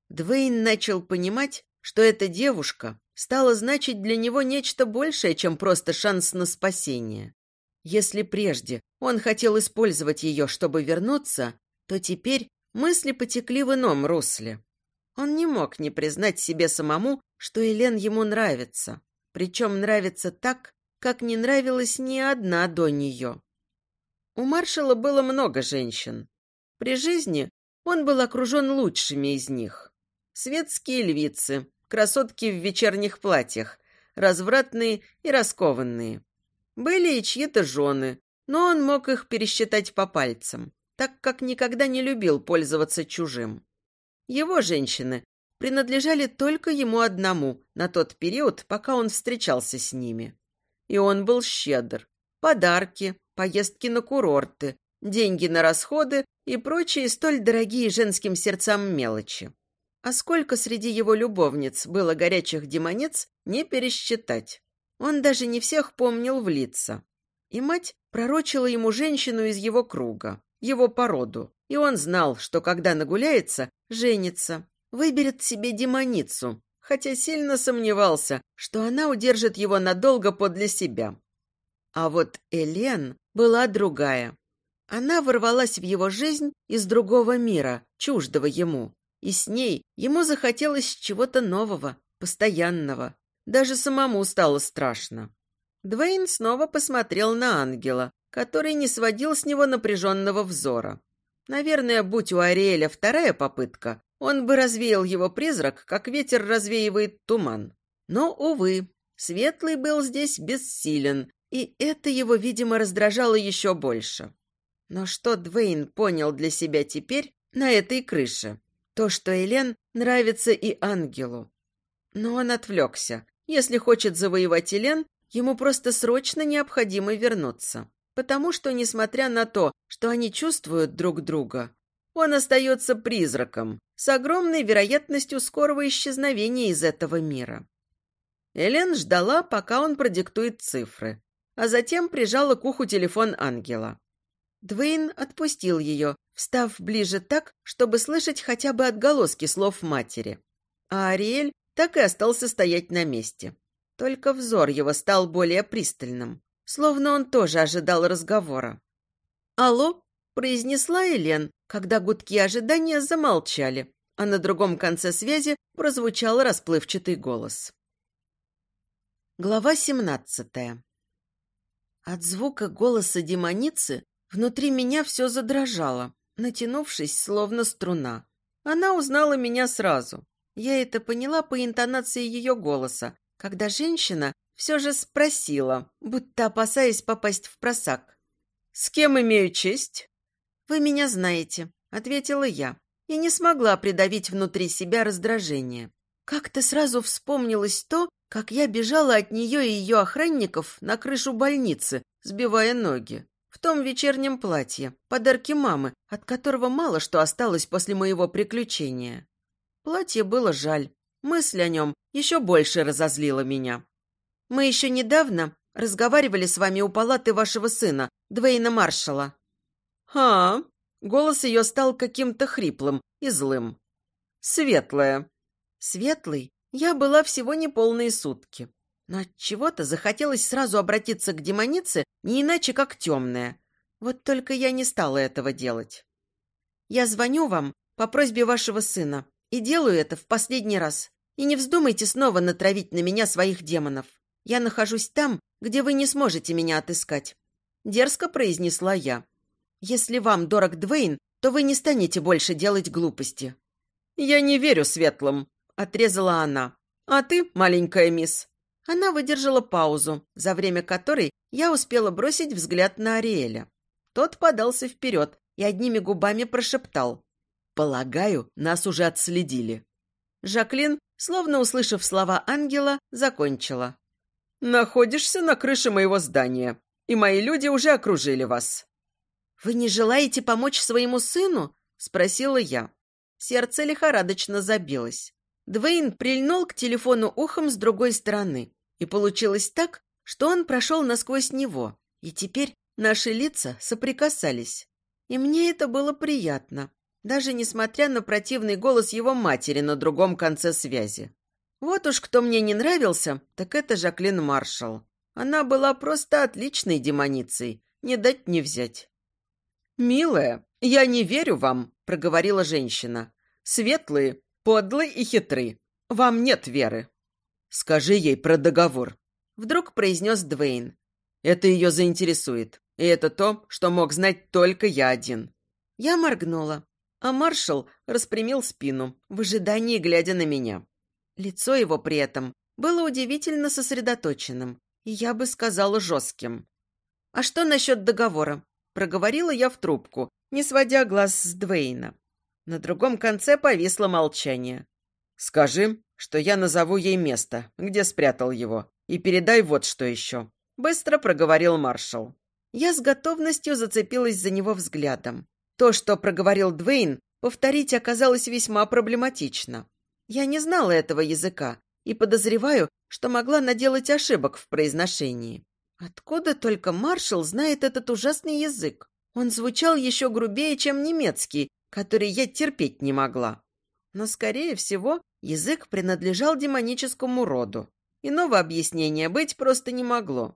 Двейн начал понимать, что эта девушка стала значить для него нечто большее, чем просто шанс на спасение. Если прежде он хотел использовать ее, чтобы вернуться, то теперь мысли потекли в ином русле. Он не мог не признать себе самому, что Элен ему нравится. Причем нравится так, как не нравилась ни одна до нее. У маршала было много женщин. При жизни он был окружен лучшими из них. Светские львицы, красотки в вечерних платьях, развратные и раскованные. Были и чьи-то жены, но он мог их пересчитать по пальцам, так как никогда не любил пользоваться чужим. Его женщины принадлежали только ему одному на тот период, пока он встречался с ними. И он был щедр. Подарки, поездки на курорты, деньги на расходы и прочие столь дорогие женским сердцам мелочи. А сколько среди его любовниц было горячих демонец, не пересчитать. Он даже не всех помнил в лица. И мать пророчила ему женщину из его круга, его породу. И он знал, что когда нагуляется, женится, выберет себе демоницу, хотя сильно сомневался, что она удержит его надолго подле себя. А вот Элен была другая. Она ворвалась в его жизнь из другого мира, чуждого ему. И с ней ему захотелось чего-то нового, постоянного, даже самому стало страшно. Двейн снова посмотрел на ангела, который не сводил с него напряженного взора. Наверное, будь у Ариэля вторая попытка, он бы развеял его призрак, как ветер развеивает туман. Но, увы, Светлый был здесь бессилен, и это его, видимо, раздражало еще больше. Но что Двейн понял для себя теперь на этой крыше? То, что Элен нравится и ангелу. Но он отвлекся, если хочет завоевать Элен, ему просто срочно необходимо вернуться. Потому что, несмотря на то, что они чувствуют друг друга, он остается призраком, с огромной вероятностью скорого исчезновения из этого мира. Элен ждала, пока он продиктует цифры, а затем прижала к уху телефон ангела. Двейн отпустил ее, встав ближе так, чтобы слышать хотя бы отголоски слов матери. А Ариэль так и остался стоять на месте. Только взор его стал более пристальным, словно он тоже ожидал разговора. «Алло?» – произнесла Элен, когда гудки ожидания замолчали, а на другом конце связи прозвучал расплывчатый голос. Глава семнадцатая. От звука голоса демоницы внутри меня все задрожало, натянувшись, словно струна. Она узнала меня сразу. Я это поняла по интонации ее голоса, когда женщина все же спросила, будто опасаясь попасть в просак. «С кем имею честь?» «Вы меня знаете», — ответила я, и не смогла придавить внутри себя раздражение. Как-то сразу вспомнилось то, как я бежала от нее и ее охранников на крышу больницы, сбивая ноги. В том вечернем платье, подарки мамы, от которого мало что осталось после моего приключения. Платье было жаль. Мысль о нем еще больше разозлила меня. Мы еще недавно разговаривали с вами у палаты вашего сына, Двейна Маршала. «А?» Голос ее стал каким-то хриплым и злым. «Светлая». «Светлый?» Я была всего не полные сутки. Но от чего-то захотелось сразу обратиться к демонице, не иначе как темная. Вот только я не стала этого делать. Я звоню вам по просьбе вашего сына и делаю это в последний раз. И не вздумайте снова натравить на меня своих демонов. Я нахожусь там, где вы не сможете меня отыскать. Дерзко произнесла я. Если вам дорог Двейн, то вы не станете больше делать глупости. Я не верю светлым, отрезала она. А ты, маленькая мисс, она выдержала паузу, за время которой я успела бросить взгляд на Ариэля. Тот подался вперед и одними губами прошептал. «Полагаю, нас уже отследили». Жаклин, словно услышав слова ангела, закончила. «Находишься на крыше моего здания, и мои люди уже окружили вас». «Вы не желаете помочь своему сыну?» – спросила я. Сердце лихорадочно забилось. Двейн прильнул к телефону ухом с другой стороны. И получилось так, что он прошел насквозь него. И теперь наши лица соприкасались. И мне это было приятно, даже несмотря на противный голос его матери на другом конце связи. Вот уж кто мне не нравился, так это Жаклин Маршалл. Она была просто отличной демоницей, не дать не взять. «Милая, я не верю вам», — проговорила женщина. «Светлые Подлый и хитрый. Вам нет веры. Скажи ей про договор. Вдруг произнес Двейн. Это ее заинтересует. И это то, что мог знать только я один. Я моргнула, а маршал распрямил спину, в ожидании глядя на меня. Лицо его при этом было удивительно сосредоточенным, и я бы сказала жестким. «А что насчет договора?» Проговорила я в трубку, не сводя глаз с Двейна. На другом конце повисло молчание. «Скажи, что я назову ей место, где спрятал его, и передай вот что еще», — быстро проговорил маршал. Я с готовностью зацепилась за него взглядом. То, что проговорил Двейн, повторить оказалось весьма проблематично. Я не знала этого языка и подозреваю, что могла наделать ошибок в произношении. Откуда только маршал знает этот ужасный язык? Он звучал еще грубее, чем немецкий, который я терпеть не могла. Но, скорее всего, язык принадлежал демоническому роду. Иного объяснения быть просто не могло.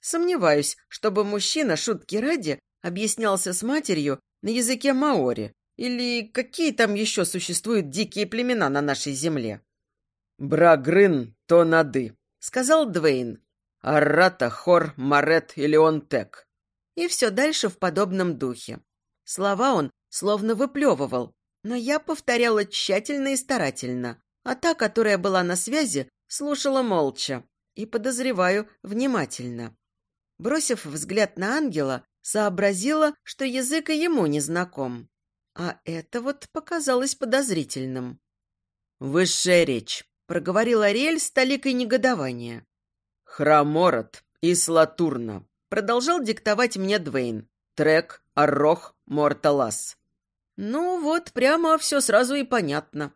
Сомневаюсь, чтобы мужчина, шутки ради, объяснялся с матерью на языке маори, или какие там еще существуют дикие племена на нашей земле. «Брагрын то нады», — сказал Двейн. «Аррата, Хор, Марет и Леонтек». И все дальше в подобном духе. Слова он словно выплевывал, но я повторяла тщательно и старательно, а та, которая была на связи, слушала молча и, подозреваю, внимательно. Бросив взгляд на ангела, сообразила, что язык и ему не знаком. А это вот показалось подозрительным. «Высшая речь», — проговорил Ариэль с толикой негодования. «Храморот и Слатурна», — продолжал диктовать мне Двейн. «Трек, Аррох, Морталас». Ну вот, прямо все сразу и понятно.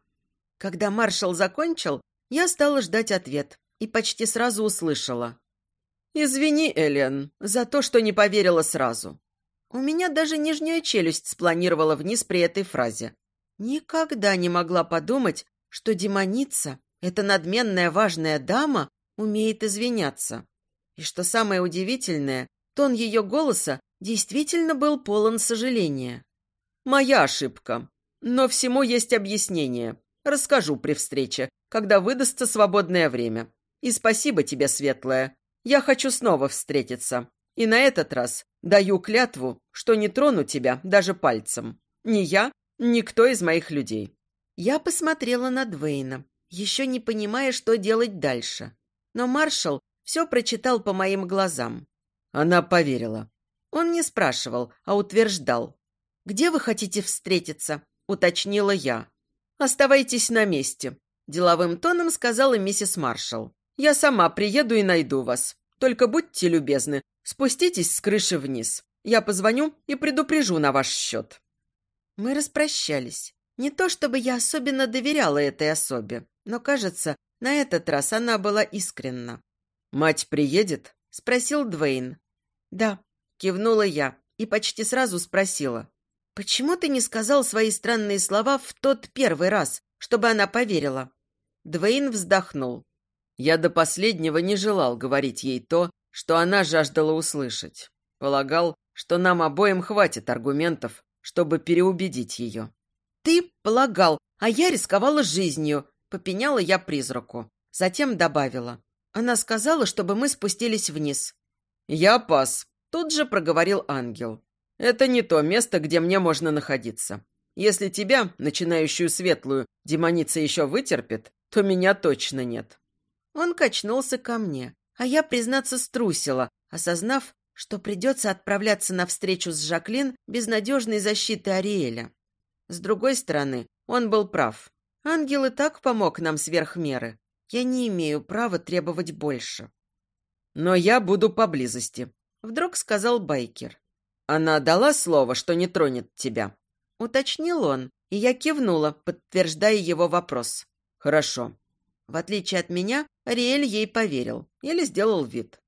Когда маршал закончил, я стала ждать ответ и почти сразу услышала. «Извини, Элен, за то, что не поверила сразу». У меня даже нижняя челюсть спланировала вниз при этой фразе. Никогда не могла подумать, что демоница, эта надменная важная дама, умеет извиняться. И что самое удивительное, тон ее голоса действительно был полон сожаления. Моя ошибка. Но всему есть объяснение. Расскажу при встрече, когда выдастся свободное время. И спасибо тебе, Светлая. Я хочу снова встретиться. И на этот раз даю клятву, что не трону тебя даже пальцем. Ни я, ни кто из моих людей. Я посмотрела на Двейна, еще не понимая, что делать дальше. Но маршал все прочитал по моим глазам. Она поверила. Он не спрашивал, а утверждал. где вы хотите встретиться?» – уточнила я. «Оставайтесь на месте», – деловым тоном сказала миссис Маршалл. «Я сама приеду и найду вас. Только будьте любезны, спуститесь с крыши вниз. Я позвоню и предупрежу на ваш счет». Мы распрощались. Не то чтобы я особенно доверяла этой особе, но, кажется, на этот раз она была искренна. «Мать приедет?» – спросил Двейн. «Да», – кивнула я и почти сразу спросила. «Почему ты не сказал свои странные слова в тот первый раз, чтобы она поверила?» Двейн вздохнул. Я до последнего не желал говорить ей то, что она жаждала услышать. Полагал, что нам обоим хватит аргументов, чтобы переубедить ее. «Ты полагал, а я рисковала жизнью», — попеняла я призраку. Затем добавила. Она сказала, чтобы мы спустились вниз. «Я пас», — тут же проговорил ангел. Это не то место, где мне можно находиться. Если тебя, начинающую светлую, демоница еще вытерпит, то меня точно нет». Он качнулся ко мне, а я, признаться, струсила, осознав, что придется отправляться на встречу с Жаклин без надежной защиты Ариэля. С другой стороны, он был прав. Ангел и так помог нам сверх меры. Я не имею права требовать больше. «Но я буду поблизости», — вдруг сказал Байкер. «Она дала слово, что не тронет тебя?» Уточнил он, и я кивнула, подтверждая его вопрос. «Хорошо». В отличие от меня, Ариэль ей поверил или сделал вид.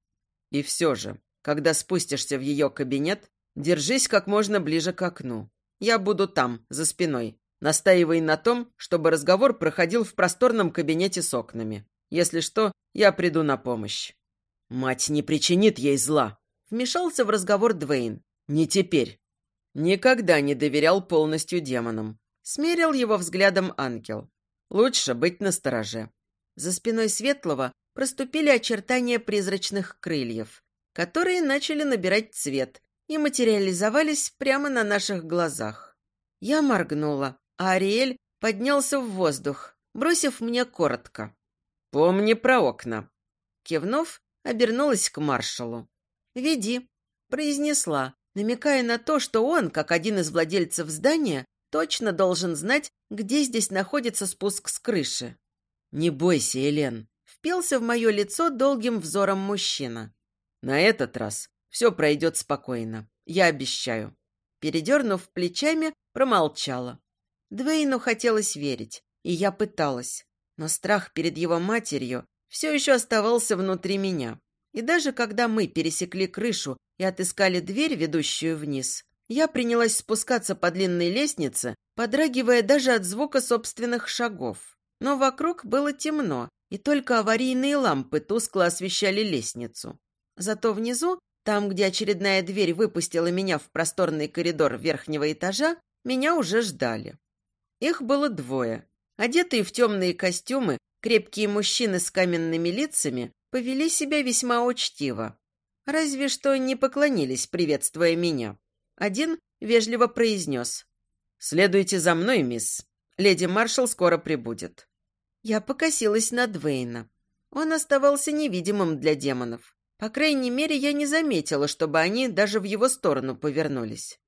«И все же, когда спустишься в ее кабинет, держись как можно ближе к окну. Я буду там, за спиной. Настаивай на том, чтобы разговор проходил в просторном кабинете с окнами. Если что, я приду на помощь». «Мать не причинит ей зла», — вмешался в разговор Двейн. Не теперь. Никогда не доверял полностью демонам. Смерил его взглядом ангел. Лучше быть настороже. За спиной Светлого проступили очертания призрачных крыльев, которые начали набирать цвет и материализовались прямо на наших глазах. Я моргнула, а Ариэль поднялся в воздух, бросив мне коротко. «Помни про окна». Кивнув, обернулась к маршалу. «Веди», — произнесла, намекая на то, что он, как один из владельцев здания, точно должен знать, где здесь находится спуск с крыши. «Не бойся, Элен», — впился в мое лицо долгим взором мужчина. «На этот раз все пройдет спокойно, я обещаю». Передернув плечами, промолчала. Двейну хотелось верить, и я пыталась, но страх перед его матерью все еще оставался внутри меня. И даже когда мы пересекли крышу и отыскали дверь, ведущую вниз, я принялась спускаться по длинной лестнице, подрагивая даже от звука собственных шагов. Но вокруг было темно, и только аварийные лампы тускло освещали лестницу. Зато внизу, там, где очередная дверь выпустила меня в просторный коридор верхнего этажа, меня уже ждали. Их было двое. Одетые в темные костюмы, крепкие мужчины с каменными лицами повели себя весьма учтиво. Разве что не поклонились, приветствуя меня. Один вежливо произнес. «Следуйте за мной, мисс. Леди Маршал скоро прибудет». Я покосилась на Двейна. Он оставался невидимым для демонов. По крайней мере, я не заметила, чтобы они даже в его сторону повернулись.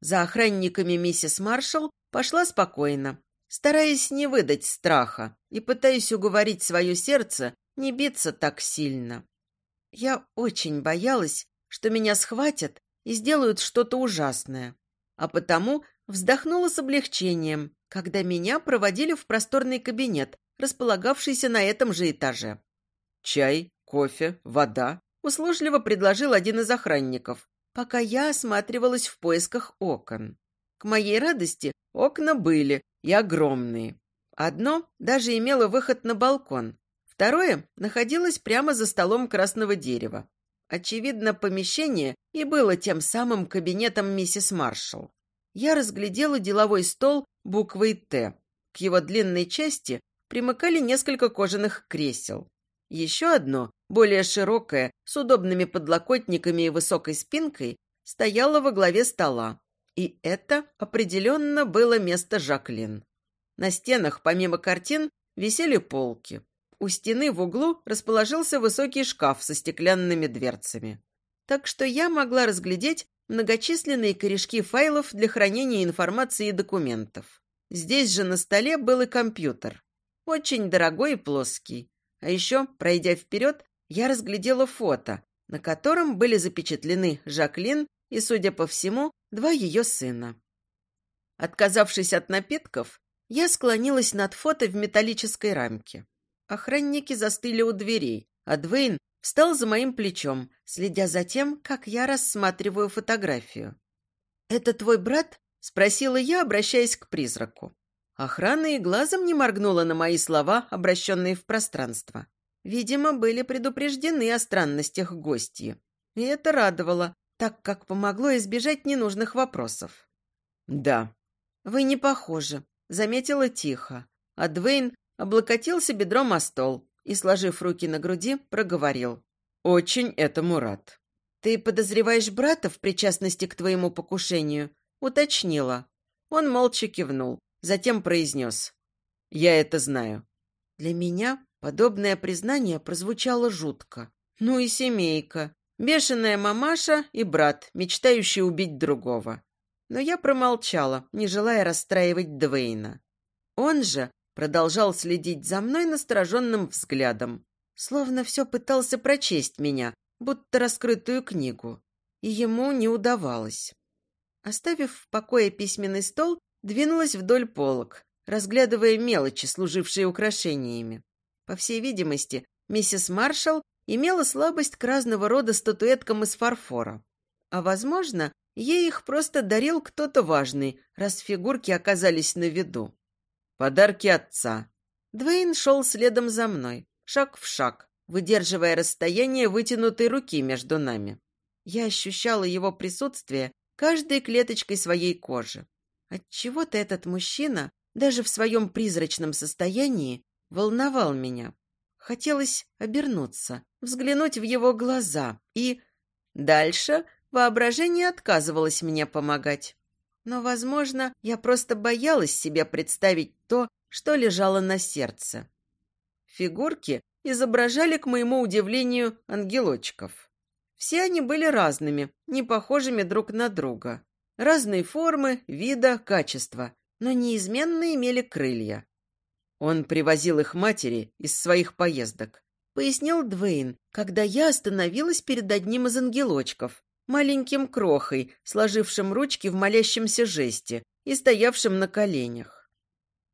За охранниками миссис Маршал пошла спокойно, стараясь не выдать страха и пытаясь уговорить свое сердце не биться так сильно. Я очень боялась, что меня схватят и сделают что-то ужасное, а потому вздохнула с облегчением, когда меня проводили в просторный кабинет, располагавшийся на этом же этаже. «Чай, кофе, вода», – услужливо предложил один из охранников, пока я осматривалась в поисках окон. К моей радости окна были и огромные. Одно даже имело выход на балкон, Второе находилось прямо за столом красного дерева. Очевидно, помещение и было тем самым кабинетом миссис Маршалл. Я разглядела деловой стол буквой «Т». К его длинной части примыкали несколько кожаных кресел. Еще одно, более широкое, с удобными подлокотниками и высокой спинкой, стояло во главе стола. И это определенно было место Жаклин. На стенах, помимо картин, висели полки. У стены в углу расположился высокий шкаф со стеклянными дверцами. Так что я могла разглядеть многочисленные корешки файлов для хранения информации и документов. Здесь же на столе был и компьютер. Очень дорогой и плоский. А еще, пройдя вперед, я разглядела фото, на котором были запечатлены Жаклин и, судя по всему, два ее сына. Отказавшись от напитков, я склонилась над фото в металлической рамке. Охранники застыли у дверей, а Двейн встал за моим плечом, следя за тем, как я рассматриваю фотографию. «Это твой брат?» – спросила я, обращаясь к призраку. Охрана и глазом не моргнула на мои слова, обращенные в пространство. Видимо, были предупреждены о странностях гостьи. И это радовало, так как помогло избежать ненужных вопросов. «Да». «Вы не похожи», — заметила тихо. А Двейн облокотился бедром о стол и, сложив руки на груди, проговорил. «Очень этому рад». «Ты подозреваешь брата в причастности к твоему покушению?» — уточнила. Он молча кивнул, затем произнес. «Я это знаю». Для меня подобное признание прозвучало жутко. Ну и семейка. Бешеная мамаша и брат, мечтающий убить другого. Но я промолчала, не желая расстраивать Двейна. Он же продолжал следить за мной настороженным взглядом, словно все пытался прочесть меня, будто раскрытую книгу. И ему не удавалось. Оставив в покое письменный стол, двинулась вдоль полок, разглядывая мелочи, служившие украшениями. По всей видимости, миссис Маршалл имела слабость к разного рода статуэткам из фарфора. А, возможно, ей их просто дарил кто-то важный, раз фигурки оказались на виду. Подарки отца. Двейн шел следом за мной, шаг в шаг, выдерживая расстояние вытянутой руки между нами. Я ощущала его присутствие каждой клеточкой своей кожи. Отчего-то этот мужчина, даже в своем призрачном состоянии, волновал меня. Хотелось обернуться, взглянуть в его глаза и... Дальше воображение отказывалось мне помогать. Но, возможно, я просто боялась себе представить то, что лежало на сердце. Фигурки изображали, к моему удивлению, ангелочков. Все они были разными, не похожими друг на друга. Разной формы, вида, качества, но неизменно имели крылья. Он привозил их матери из своих поездок. Пояснил Двейн, когда я остановилась перед одним из ангелочков, маленьким крохой, сложившим ручки в молящемся жесте и стоявшим на коленях.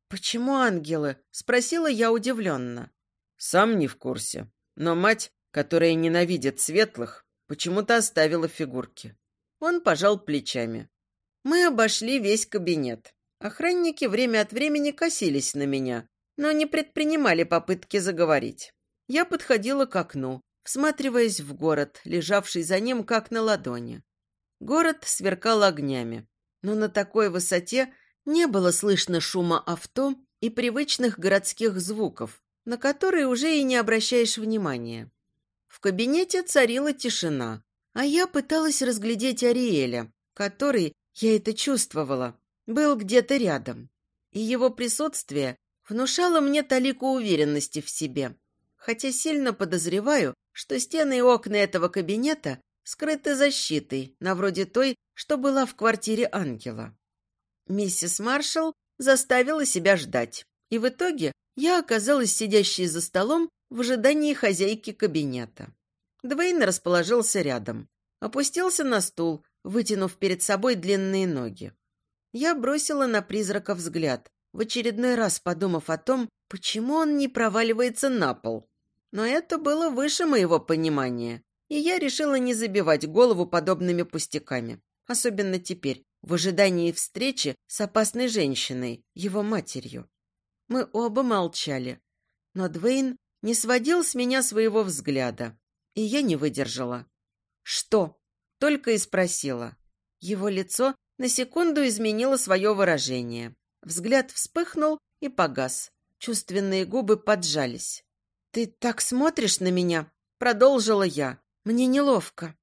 «Почему ангелы?» – спросила я удивленно. «Сам не в курсе. Но мать, которая ненавидит светлых, почему-то оставила фигурки». Он пожал плечами. Мы обошли весь кабинет. Охранники время от времени косились на меня, но не предпринимали попытки заговорить. Я подходила к окну, всматриваясь в город, лежавший за ним как на ладони. Город сверкал огнями, но на такой высоте не было слышно шума авто и привычных городских звуков, на которые уже и не обращаешь внимания. В кабинете царила тишина, а я пыталась разглядеть Ариэля, который, я это чувствовала, был где-то рядом. И его присутствие внушало мне талику уверенности в себе, хотя сильно подозреваю, что стены и окна этого кабинета скрыты защитой, на вроде той, что была в квартире ангела. Миссис Маршалл заставила себя ждать, и в итоге я оказалась сидящей за столом в ожидании хозяйки кабинета. Двейн расположился рядом, опустился на стул, вытянув перед собой длинные ноги. Я бросила на призрака взгляд, в очередной раз подумав о том, почему он не проваливается на пол. Но это было выше моего понимания, и я решила не забивать голову подобными пустяками, особенно теперь, в ожидании встречи с опасной женщиной, его матерью. Мы оба молчали, но Двейн не сводил с меня своего взгляда, и я не выдержала. «Что?» — только и спросила. Его лицо на секунду изменило свое выражение. Взгляд вспыхнул и погас. Чувственные губы поджались. «Ты так смотришь на меня?» — продолжила я. «Мне неловко».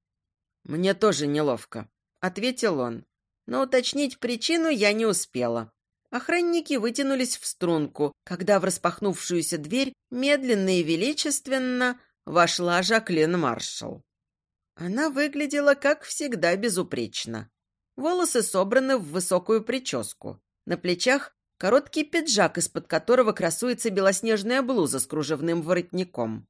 «Мне тоже неловко», — ответил он. Но уточнить причину я не успела. Охранники вытянулись в струнку, когда в распахнувшуюся дверь медленно и величественно вошла Жаклин Маршалл. Она выглядела, как всегда, безупречно. Волосы собраны в высокую прическу. На плечах короткий пиджак, из-под которого красуется белоснежная блуза с кружевным воротником.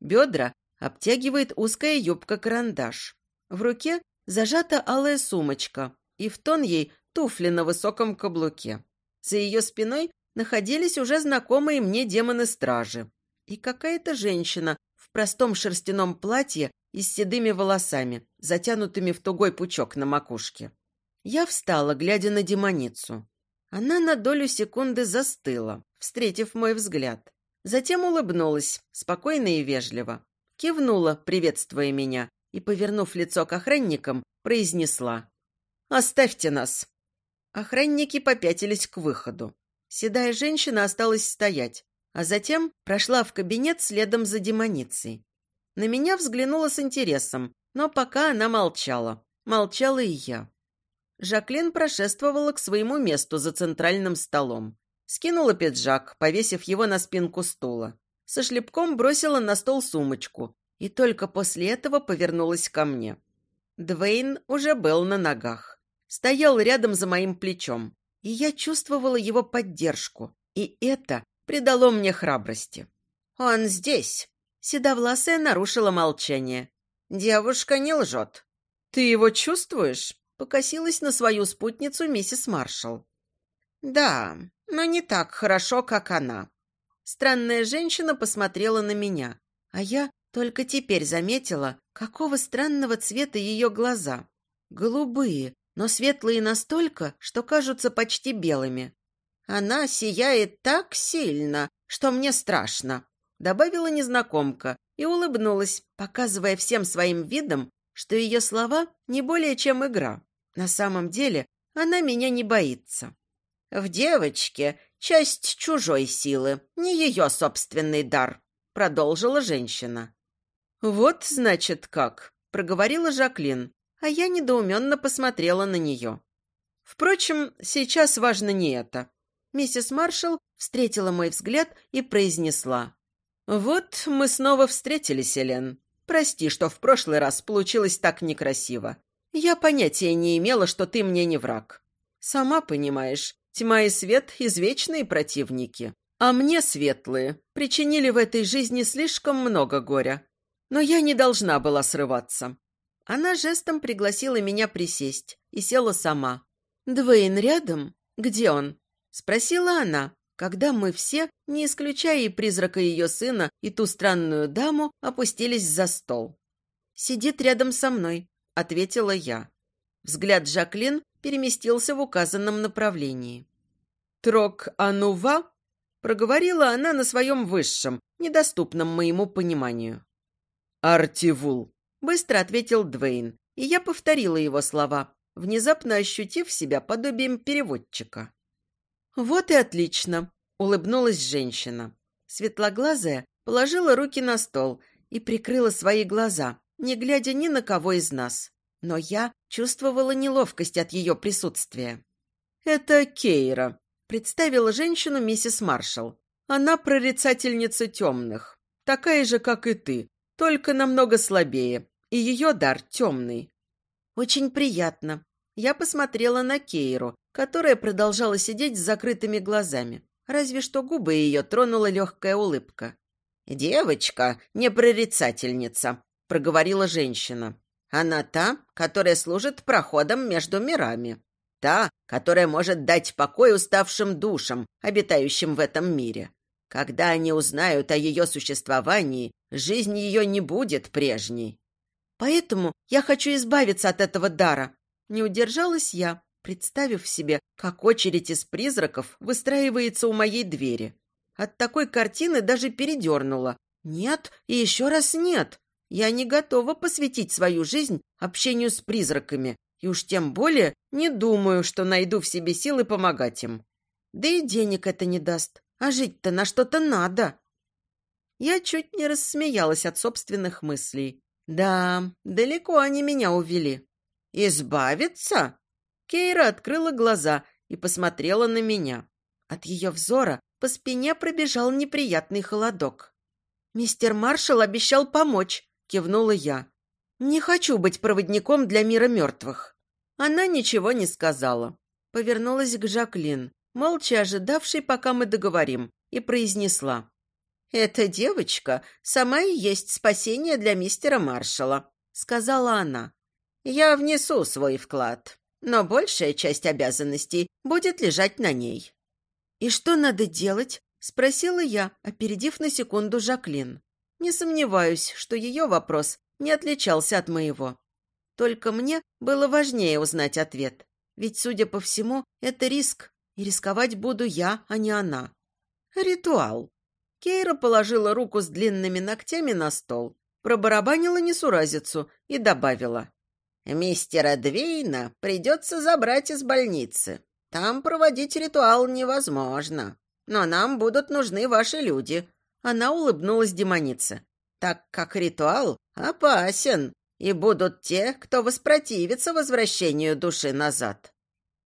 Бедра обтягивает узкая юбка-карандаш. В руке зажата алая сумочка, и в тон ей туфли на высоком каблуке. За ее спиной находились уже знакомые мне демоны-стражи. И какая-то женщина в простом шерстяном платье и с седыми волосами, затянутыми в тугой пучок на макушке. Я встала, глядя на демоницу. Она на долю секунды застыла, встретив мой взгляд. Затем улыбнулась, спокойно и вежливо. Кивнула, приветствуя меня, и, повернув лицо к охранникам, произнесла. «Оставьте нас!» Охранники попятились к выходу. Седая женщина осталась стоять, а затем прошла в кабинет следом за демоницей. На меня взглянула с интересом, но пока она молчала. Молчала и я. Жаклин прошествовала к своему месту за центральным столом. Скинула пиджак, повесив его на спинку стула. Со шлепком бросила на стол сумочку и только после этого повернулась ко мне. Двейн уже был на ногах. Стоял рядом за моим плечом, и я чувствовала его поддержку, и это придало мне храбрости. «Он здесь!» Седовласая нарушила молчание. «Девушка не лжет». «Ты его чувствуешь?» Покосилась на свою спутницу миссис Маршалл. «Да, но не так хорошо, как она». Странная женщина посмотрела на меня, а я только теперь заметила, какого странного цвета ее глаза. Голубые, но светлые настолько, что кажутся почти белыми. Она сияет так сильно, что мне страшно добавила незнакомка и улыбнулась, показывая всем своим видом, что ее слова не более чем игра. На самом деле она меня не боится. В девочке часть чужой силы, не ее собственный дар, продолжила женщина. Вот, значит, как, проговорила Жаклин, а я недоуменно посмотрела на нее. Впрочем, сейчас важно не это. Миссис Маршалл встретила мой взгляд и произнесла. «Вот мы снова встретились, Элен. Прости, что в прошлый раз получилось так некрасиво. Я понятия не имела, что ты мне не враг. Сама понимаешь, тьма и свет – извечные противники. А мне, светлые, причинили в этой жизни слишком много горя. Но я не должна была срываться». Она жестом пригласила меня присесть и села сама. «Двейн рядом? Где он?» – спросила она, когда мы все, не исключая и призрака ее сына, и ту странную даму, опустились за стол. «Сидит рядом со мной», — ответила я. Взгляд Жаклин переместился в указанном направлении. «Трок Анува?» — проговорила она на своем высшем, недоступном моему пониманию. «Артивул», — быстро ответил Двейн, и я повторила его слова, внезапно ощутив себя подобием переводчика. «Вот и отлично», — улыбнулась женщина. Светлоглазая положила руки на стол и прикрыла свои глаза, не глядя ни на кого из нас. Но я чувствовала неловкость от ее присутствия. «Это Кейра», — представила женщину миссис Маршалл. «Она прорицательница темных, такая же, как и ты, только намного слабее, и ее дар темный». «Очень приятно». Я посмотрела на Кейру, которая продолжала сидеть с закрытыми глазами. Разве что губы ее тронула легкая улыбка. «Девочка, не прорицательница», — проговорила женщина. «Она та, которая служит проходом между мирами. Та, которая может дать покой уставшим душам, обитающим в этом мире. Когда они узнают о ее существовании, жизнь ее не будет прежней. Поэтому я хочу избавиться от этого дара. Не удержалась я, представив себе, как очередь из призраков выстраивается у моей двери. От такой картины даже передернула. Нет и еще раз нет. Я не готова посвятить свою жизнь общению с призраками, и уж тем более не думаю, что найду в себе силы помогать им. Да и денег это не даст, а жить-то на что-то надо. Я чуть не рассмеялась от собственных мыслей. Да, далеко они меня увели. «Избавиться?» Кейра открыла глаза и посмотрела на меня. От ее взора по спине пробежал неприятный холодок. «Мистер Маршалл обещал помочь», — кивнула я. «Не хочу быть проводником для мира мертвых». Она ничего не сказала. Повернулась к Жаклин, молча ожидавшей, пока мы договорим, и произнесла. «Эта девочка сама и есть спасение для мистера Маршала», — сказала она. «Я внесу свой вклад, но большая часть обязанностей будет лежать на ней». «И что надо делать?» — спросила я, опередив на секунду Жаклин. Не сомневаюсь, что ее вопрос не отличался от моего. Только мне было важнее узнать ответ. Ведь, судя по всему, это риск, и рисковать буду я, а не она. Ритуал. Кейра положила руку с длинными ногтями на стол, пробарабанила несуразицу и добавила. «Мистера Двейна придется забрать из больницы. Там проводить ритуал невозможно. Но нам будут нужны ваши люди». Она улыбнулась демонице. «Так как ритуал опасен, и будут те, кто воспротивится возвращению души назад».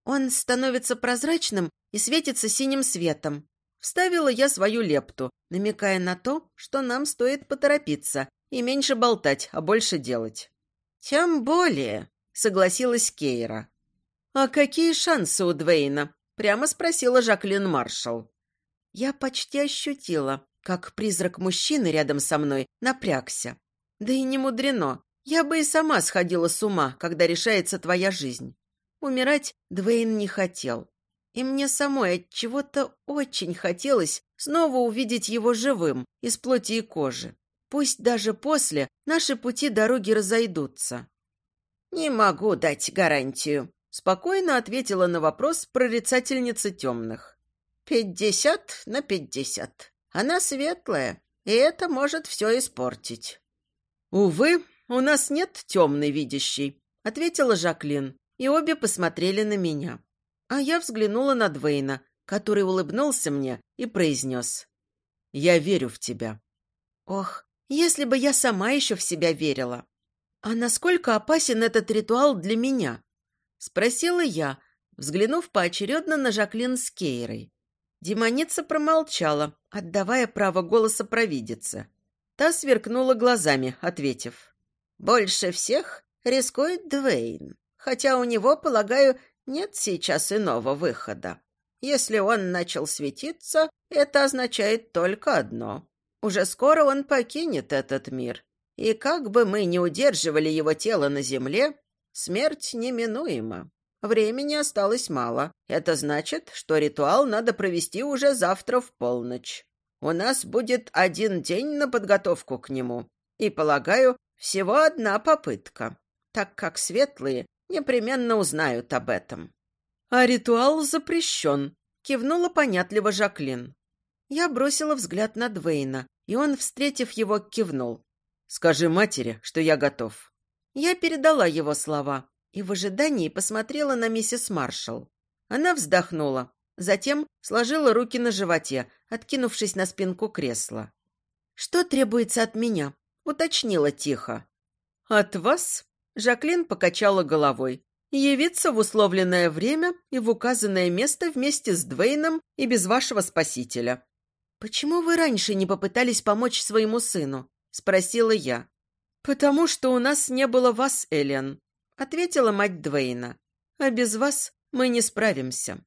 Он становится прозрачным и светится синим светом. Вставила я свою лепту, намекая на то, что нам стоит поторопиться и меньше болтать, а больше делать. «Тем более», — согласилась Кейра. «А какие шансы у Двейна?» — прямо спросила Жаклин Маршалл. Я почти ощутила, как призрак мужчины рядом со мной напрягся. Да и не мудрено. Я бы и сама сходила с ума, когда решается твоя жизнь. Умирать Двейн не хотел. И мне самой от чего-то очень хотелось снова увидеть его живым, из плоти и кожи. Пусть даже после наши пути дороги разойдутся. «Не могу дать гарантию», — спокойно ответила на вопрос прорицательница темных. «Пятьдесят на пятьдесят. Она светлая, и это может все испортить». «Увы, у нас нет темной видящей», — ответила Жаклин, и обе посмотрели на меня. А я взглянула на Двейна, который улыбнулся мне и произнес. «Я верю в тебя». Ох, если бы я сама еще в себя верила. А насколько опасен этот ритуал для меня? Спросила я, взглянув поочередно на Жаклин с Кейрой. Демоница промолчала, отдавая право голоса провидице. Та сверкнула глазами, ответив. «Больше всех рискует Двейн, хотя у него, полагаю, нет сейчас иного выхода. Если он начал светиться, это означает только одно. Уже скоро он покинет этот мир. И как бы мы ни удерживали его тело на земле, смерть неминуема. Времени осталось мало. Это значит, что ритуал надо провести уже завтра в полночь. У нас будет один день на подготовку к нему. И, полагаю, всего одна попытка, так как светлые непременно узнают об этом. А ритуал запрещен, кивнула понятливо Жаклин. Я бросила взгляд на Двейна, и он, встретив его, кивнул. «Скажи матери, что я готов». Я передала его слова, и в ожидании посмотрела на миссис Маршалл. Она вздохнула, затем сложила руки на животе, откинувшись на спинку кресла. «Что требуется от меня?» — уточнила тихо. «От вас?» — Жаклин покачала головой. «Явиться в условленное время и в указанное место вместе с Двейном и без вашего спасителя». «Почему вы раньше не попытались помочь своему сыну?» — спросила я. «Потому что у нас не было вас, Элен ответила мать Двейна. «А без вас мы не справимся».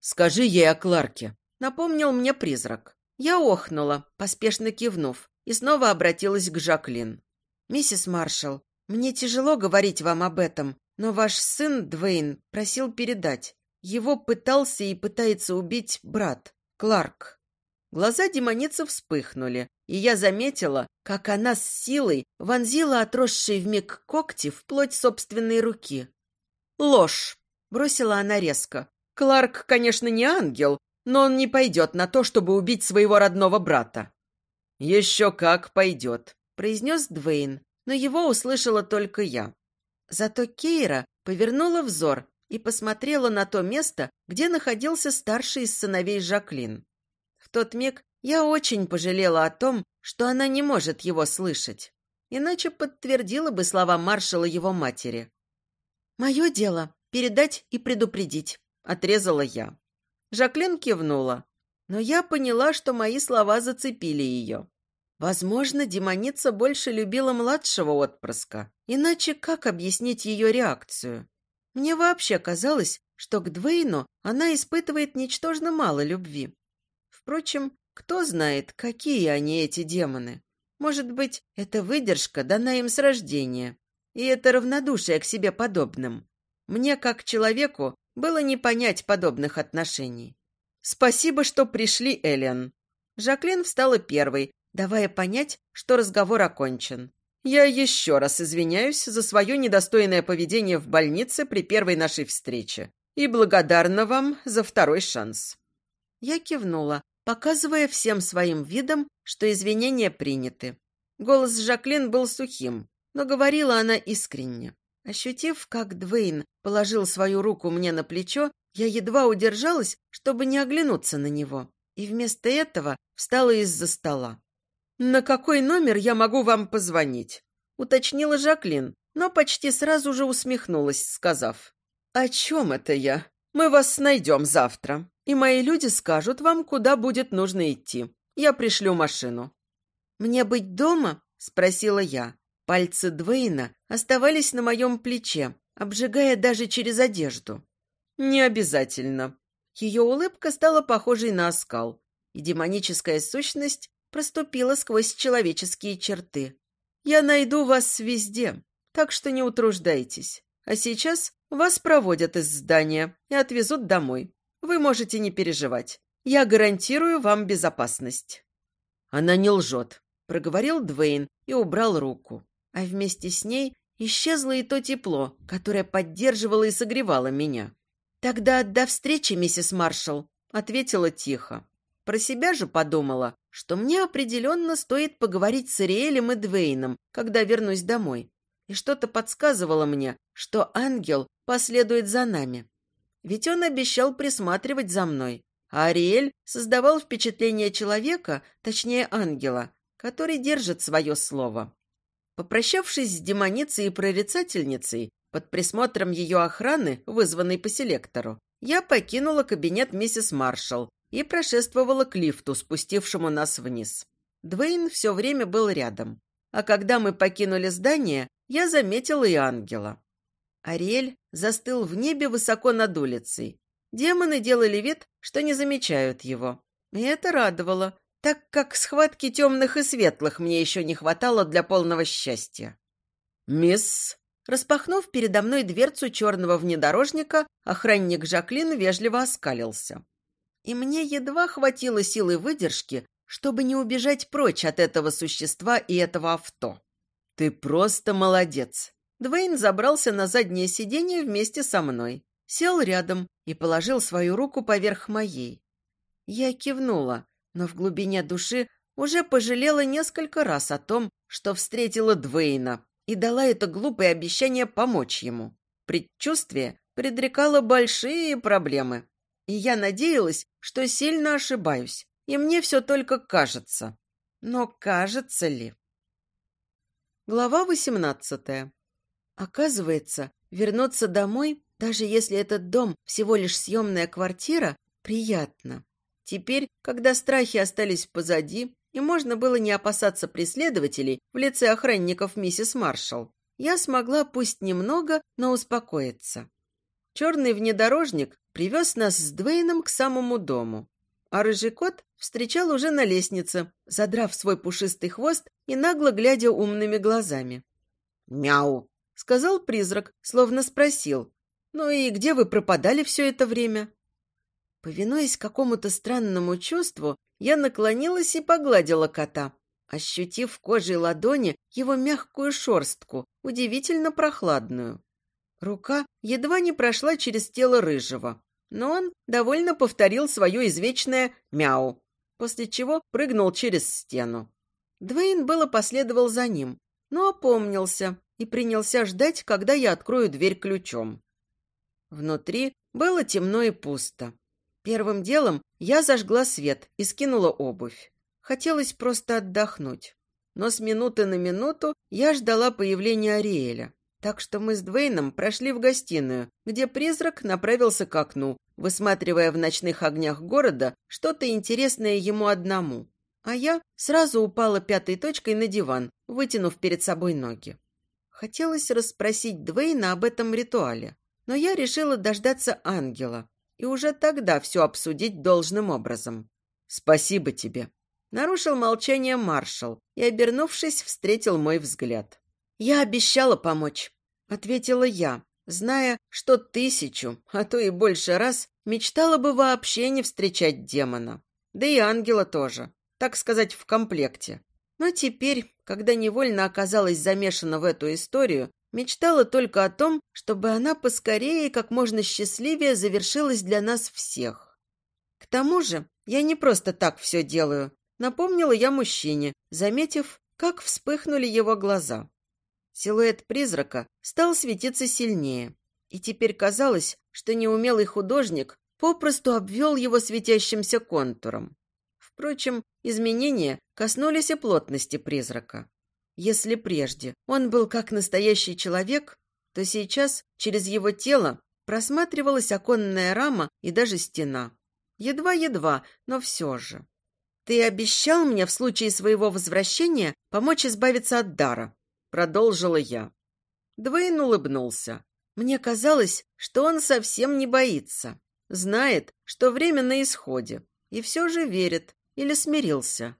«Скажи ей о Кларке», — напомнил мне призрак. Я охнула, поспешно кивнув, и снова обратилась к Жаклин. «Миссис Маршалл, мне тяжело говорить вам об этом, но ваш сын Двейн просил передать. Его пытался и пытается убить брат, Кларк». Глаза демоницы вспыхнули, и я заметила, как она с силой вонзила отросшие вмиг когти в плоть собственной руки. «Ложь!» — бросила она резко. «Кларк, конечно, не ангел, но он не пойдет на то, чтобы убить своего родного брата». «Еще как пойдет», — произнес Двейн, но его услышала только я. Зато Кейра повернула взор и посмотрела на то место, где находился старший из сыновей Жаклин. В тот миг я очень пожалела о том, что она не может его слышать, иначе подтвердила бы слова маршала его матери. «Мое дело — передать и предупредить», — отрезала я. Жаклин кивнула, но я поняла, что мои слова зацепили ее. Возможно, демоница больше любила младшего отпрыска. Иначе как объяснить ее реакцию? Мне вообще казалось, что к Двейну она испытывает ничтожно мало любви. Впрочем, кто знает, какие они, эти демоны. Может быть, это выдержка дана им с рождения. И это равнодушие к себе подобным. Мне, как человеку, было не понять подобных отношений. «Спасибо, что пришли, Эллен». Жаклин встала первой, давая понять, что разговор окончен. «Я еще раз извиняюсь за свое недостойное поведение в больнице при первой нашей встрече и благодарна вам за второй шанс». Я кивнула, показывая всем своим видом, что извинения приняты. Голос Жаклин был сухим, но говорила она искренне. Ощутив, как Двейн положил свою руку мне на плечо, я едва удержалась, чтобы не оглянуться на него, и вместо этого встала из-за стола. «На какой номер я могу вам позвонить?» — уточнила Жаклин, но почти сразу же усмехнулась, сказав. «О чем это я? Мы вас найдем завтра, и мои люди скажут вам, куда будет нужно идти. Я пришлю машину». «Мне быть дома?» — спросила я. Пальцы Двейна оставались на моем плече, обжигая даже через одежду. «Не обязательно». Ее улыбка стала похожей на оскал, и демоническая сущность проступила сквозь человеческие черты. «Я найду вас везде, так что не утруждайтесь. А сейчас вас проводят из здания и отвезут домой. Вы можете не переживать. Я гарантирую вам безопасность». «Она не лжет», — проговорил Двейн и убрал руку. А вместе с ней исчезло и то тепло, которое поддерживало и согревало меня. «Тогда до встречи, миссис Маршалл», — ответила тихо. Про себя же подумала, что мне определенно стоит поговорить с Ириэлем и Двейном, когда вернусь домой. И что-то подсказывало мне, что ангел последует за нами. Ведь он обещал присматривать за мной, а Ариэль создавал впечатление человека, точнее ангела, который держит свое слово. Попрощавшись с демоницей и прорицательницей, под присмотром ее охраны, вызванной по селектору, я покинула кабинет миссис Маршалл и прошествовала к лифту, спустившему нас вниз. Двейн все время был рядом. А когда мы покинули здание, я заметила и ангела. Ариэль застыл в небе высоко над улицей. Демоны делали вид, что не замечают его. И это радовало, так как схватки темных и светлых мне еще не хватало для полного счастья. «Мисс...» Распахнув передо мной дверцу черного внедорожника, охранник Жаклин вежливо оскалился и мне едва хватило силы выдержки, чтобы не убежать прочь от этого существа и этого авто. «Ты просто молодец!» Двейн забрался на заднее сиденье вместе со мной, сел рядом и положил свою руку поверх моей. Я кивнула, но в глубине души уже пожалела несколько раз о том, что встретила Двейна и дала это глупое обещание помочь ему. Предчувствие предрекало большие проблемы, и я надеялась, что сильно ошибаюсь, и мне все только кажется. Но кажется ли? Глава восемнадцатая. Оказывается, вернуться домой, даже если этот дом всего лишь съемная квартира, приятно. Теперь, когда страхи остались позади, и можно было не опасаться преследователей в лице охранников миссис Маршалл, я смогла пусть немного, но успокоиться. Черный внедорожник привез нас с Двейном к самому дому, а рыжий кот встречал уже на лестнице, задрав свой пушистый хвост и нагло глядя умными глазами. «Мяу!» — сказал призрак, словно спросил. «Ну и где вы пропадали все это время?» Повинуясь какому-то странному чувству, я наклонилась и погладила кота, ощутив кожей ладони его мягкую шорстку, удивительно прохладную. Рука едва не прошла через тело рыжего, но он довольно повторил свое извечное «мяу», после чего прыгнул через стену. Двейн было последовал за ним, но опомнился и принялся ждать, когда я открою дверь ключом. Внутри было темно и пусто. Первым делом я зажгла свет и скинула обувь. Хотелось просто отдохнуть. Но с минуты на минуту я ждала появления Ариэля. Так что мы с Двейном прошли в гостиную, где призрак направился к окну, высматривая в ночных огнях города что-то интересное ему одному. А я сразу упала пятой точкой на диван, вытянув перед собой ноги. Хотелось расспросить Двейна об этом ритуале, но я решила дождаться ангела и уже тогда все обсудить должным образом. «Спасибо тебе», — нарушил молчание маршал и, обернувшись, встретил мой взгляд. «Я обещала помочь», — ответила я, зная, что тысячу, а то и больше раз мечтала бы вообще не встречать демона. Да и ангела тоже, так сказать, в комплекте. Но теперь, когда невольно оказалась замешана в эту историю, мечтала только о том, чтобы она поскорее и как можно счастливее завершилась для нас всех. К тому же я не просто так все делаю, напомнила я мужчине, заметив, как вспыхнули его глаза. Силуэт призрака стал светиться сильнее, и теперь казалось, что неумелый художник попросту обвел его светящимся контуром. Впрочем, изменения коснулись и плотности призрака. Если прежде он был как настоящий человек, то сейчас через его тело просматривалась оконная рама и даже стена. Едва-едва, но все же. «Ты обещал мне в случае своего возвращения помочь избавиться от дара», продолжила я. Двейн улыбнулся. Мне казалось, что он совсем не боится. Знает, что время на исходе. И все же верит. Или смирился.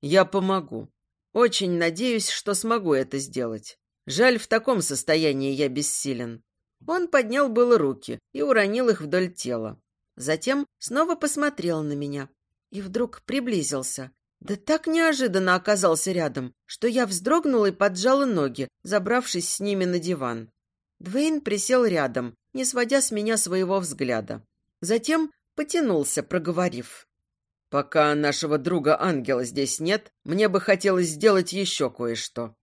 Я помогу. Очень надеюсь, что смогу это сделать. Жаль, в таком состоянии я бессилен. Он поднял было руки и уронил их вдоль тела. Затем снова посмотрел на меня и вдруг приблизился, да так неожиданно оказался рядом, что я вздрогнула и поджала ноги, забравшись с ними на диван. Двейн присел рядом, не сводя с меня своего взгляда. Затем потянулся, проговорив. «Пока нашего друга-ангела здесь нет, мне бы хотелось сделать еще кое-что».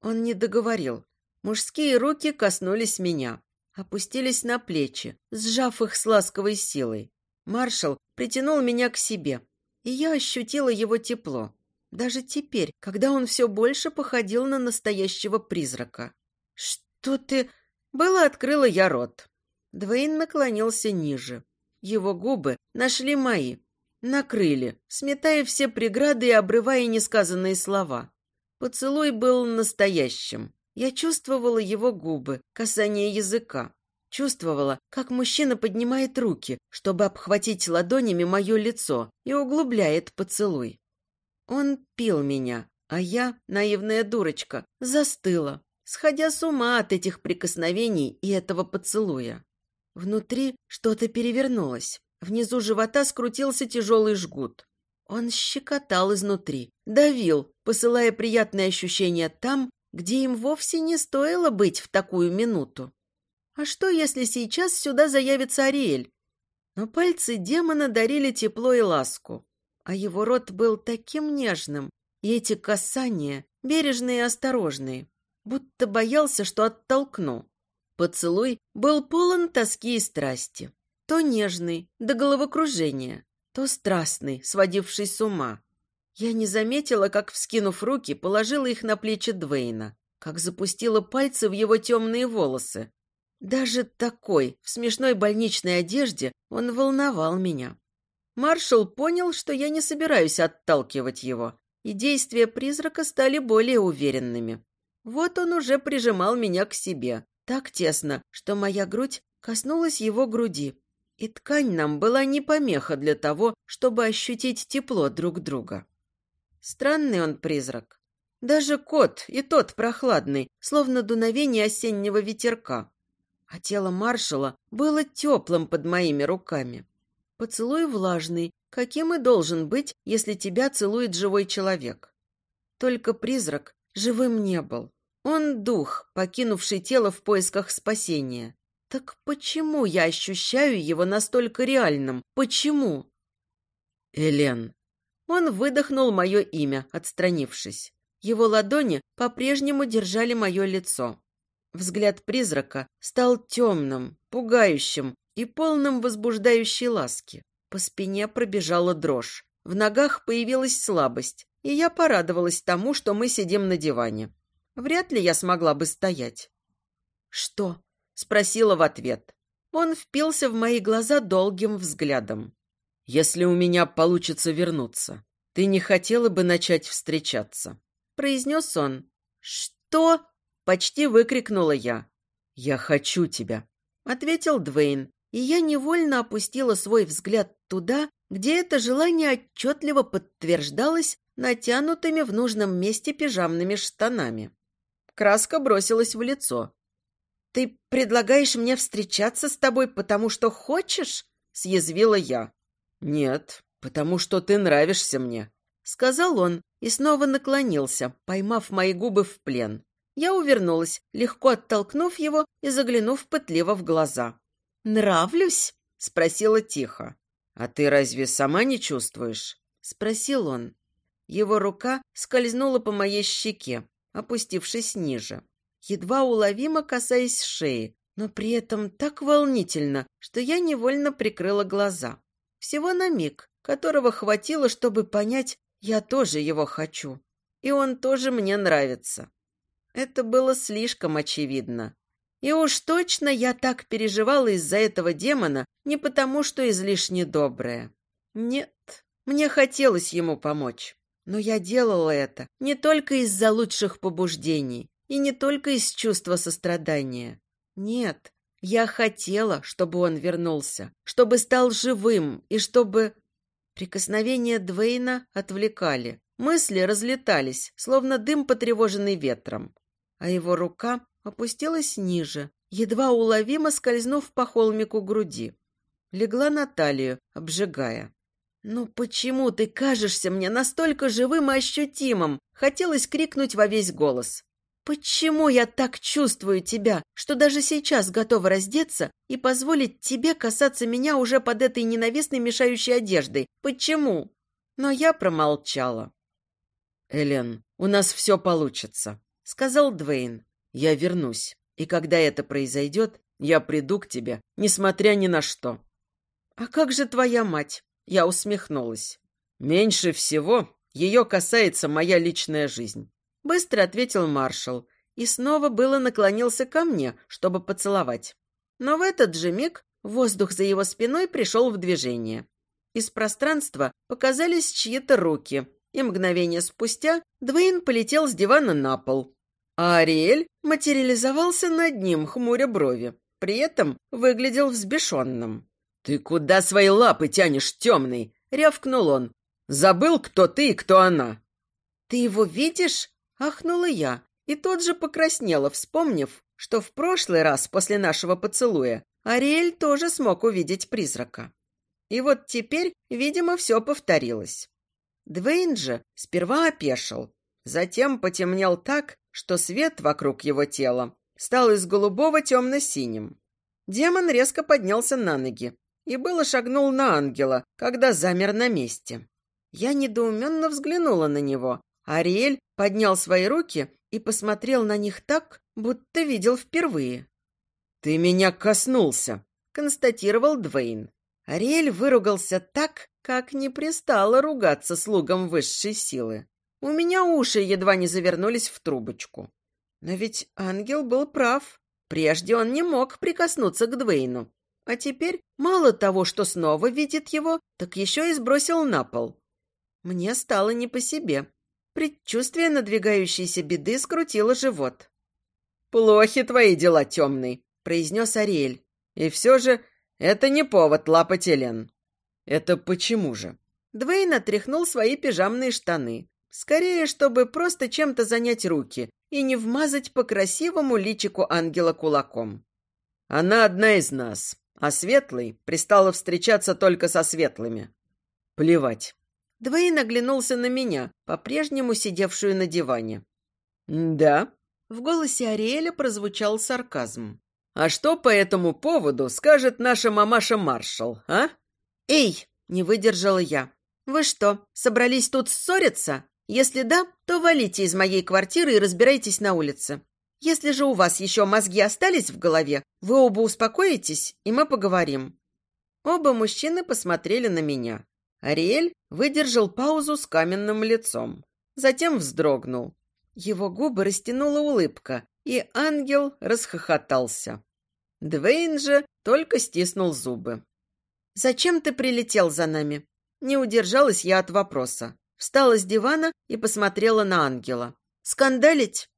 Он не договорил. Мужские руки коснулись меня, опустились на плечи, сжав их с ласковой силой. Маршал притянул меня к себе, и я ощутила его тепло. Даже теперь, когда он все больше походил на настоящего призрака. «Что ты...» Было открыла я рот. Двейн наклонился ниже. Его губы нашли мои. Накрыли, сметая все преграды и обрывая несказанные слова. Поцелуй был настоящим. Я чувствовала его губы, касание языка. Чувствовала, как мужчина поднимает руки, чтобы обхватить ладонями мое лицо и углубляет поцелуй. Он пил меня, а я, наивная дурочка, застыла, сходя с ума от этих прикосновений и этого поцелуя. Внутри что-то перевернулось. Внизу живота скрутился тяжелый жгут. Он щекотал изнутри, давил, посылая приятные ощущения там, где им вовсе не стоило быть в такую минуту. А что, если сейчас сюда заявится Ариэль? Но пальцы демона дарили тепло и ласку, а его рот был таким нежным, и эти касания, бережные и осторожные, будто боялся, что оттолкну. Поцелуй был полон тоски и страсти. То нежный, до головокружения, то страстный, сводивший с ума. Я не заметила, как, вскинув руки, положила их на плечи Двейна, как запустила пальцы в его темные волосы, даже такой, в смешной больничной одежде, он волновал меня. Маршал понял, что я не собираюсь отталкивать его, и действия призрака стали более уверенными. Вот он уже прижимал меня к себе, так тесно, что моя грудь коснулась его груди, и ткань нам была не помеха для того, чтобы ощутить тепло друг друга. Странный он призрак. Даже кот, и тот прохладный, словно дуновение осеннего ветерка а тело маршала было теплым под моими руками. Поцелуй влажный, каким и должен быть, если тебя целует живой человек. Только призрак живым не был. Он дух, покинувший тело в поисках спасения. Так почему я ощущаю его настолько реальным? Почему? Элен. Он выдохнул мое имя, отстранившись. Его ладони по-прежнему держали мое лицо. Взгляд призрака стал темным, пугающим и полным возбуждающей ласки. По спине пробежала дрожь. В ногах появилась слабость, и я порадовалась тому, что мы сидим на диване. Вряд ли я смогла бы стоять. «Что?» — спросила в ответ. Он впился в мои глаза долгим взглядом. «Если у меня получится вернуться, ты не хотела бы начать встречаться?» произнес он. «Что?» – почти выкрикнула я. «Я хочу тебя», – ответил Двейн, и я невольно опустила свой взгляд туда, где это желание отчетливо подтверждалось натянутыми в нужном месте пижамными штанами. Краска бросилась в лицо. «Ты предлагаешь мне встречаться с тобой, потому что хочешь?» – съязвила я. «Нет, потому что ты нравишься мне», – сказал он и снова наклонился, поймав мои губы в плен. Я увернулась, легко оттолкнув его и заглянув пытливо в глаза. «Нравлюсь?» – спросила тихо. «А ты разве сама не чувствуешь?» – спросил он. Его рука скользнула по моей щеке, опустившись ниже, едва уловимо касаясь шеи, но при этом так волнительно, что я невольно прикрыла глаза. Всего на миг, которого хватило, чтобы понять, я тоже его хочу. И он тоже мне нравится. Это было слишком очевидно. И уж точно я так переживала из-за этого демона не потому, что излишне добрая. Нет, мне хотелось ему помочь. Но я делала это не только из-за лучших побуждений и не только из чувства сострадания. Нет, я хотела, чтобы он вернулся, чтобы стал живым и чтобы... Прикосновения Двейна отвлекали. Мысли разлетались, словно дым, потревоженный ветром. А его рука опустилась ниже, едва уловимо скользнув по холмику груди. Легла на талию, обжигая. «Ну почему ты кажешься мне настолько живым и ощутимым?» Хотелось крикнуть во весь голос. «Почему я так чувствую тебя, что даже сейчас готова раздеться и позволить тебе касаться меня уже под этой ненавистной мешающей одеждой? Почему?» Но я промолчала. «Элен, у нас все получится», — сказал Двейн. «Я вернусь, и когда это произойдет, я приду к тебе, несмотря ни на что». «А как же твоя мать?» Я усмехнулась. «Меньше всего ее касается моя личная жизнь», — быстро ответил маршал и снова было наклонился ко мне, чтобы поцеловать. Но в этот же миг воздух за его спиной пришел в движение. Из пространства показались чьи-то руки, и мгновение спустя Двейн полетел с дивана на пол. А Ариэль материализовался над ним, хмуря брови. При этом выглядел взбешенным. «Ты куда свои лапы тянешь, темный?» — рявкнул он. «Забыл, кто ты и кто она?» «Ты его видишь?» — ахнула я, и тот же покраснела, вспомнив, что в прошлый раз после нашего поцелуя Ариэль тоже смог увидеть призрака. И вот теперь, видимо, все повторилось. Двейн же сперва опешил, затем потемнел так, что свет вокруг его тела стал из голубого темно-синим. Демон резко поднялся на ноги, и было шагнул на ангела, когда замер на месте. Я недоуменно взглянула на него. Ариэль поднял свои руки и посмотрел на них так, будто видел впервые. «Ты меня коснулся», — констатировал Двейн. Ариэль выругался так, как не пристало ругаться слугам высшей силы. У меня уши едва не завернулись в трубочку. Но ведь ангел был прав. Прежде он не мог прикоснуться к Двейну. А теперь мало того, что снова видит его, так еще и сбросил на пол. Мне стало не по себе. Предчувствие надвигающейся беды скрутило живот. «Плохи твои дела, темный», — произнес Ариэль. «И все же это не повод лапать Элен». «Это почему же?» Двейн отряхнул свои пижамные штаны. Скорее, чтобы просто чем-то занять руки и не вмазать по красивому личику ангела кулаком. «Она одна из нас а Светлый пристала встречаться только со Светлыми. Плевать. Двейн оглянулся на меня, по-прежнему сидевшую на диване. «Да?» В голосе Ариэля прозвучал сарказм. «А что по этому поводу скажет наша мамаша Маршал, а?» «Эй!» — не выдержала я. «Вы что, собрались тут ссориться? Если да, то валите из моей квартиры и разбирайтесь на улице. Если же у вас еще мозги остались в голове, вы оба успокоитесь, и мы поговорим». Оба мужчины посмотрели на меня. Ариэль выдержал паузу с каменным лицом. Затем вздрогнул. Его губы растянула улыбка, и ангел расхохотался. Двейн же только стиснул зубы. «Зачем ты прилетел за нами?» Не удержалась я от вопроса. встала с дивана и посмотрела на ангела. «Скандалить?»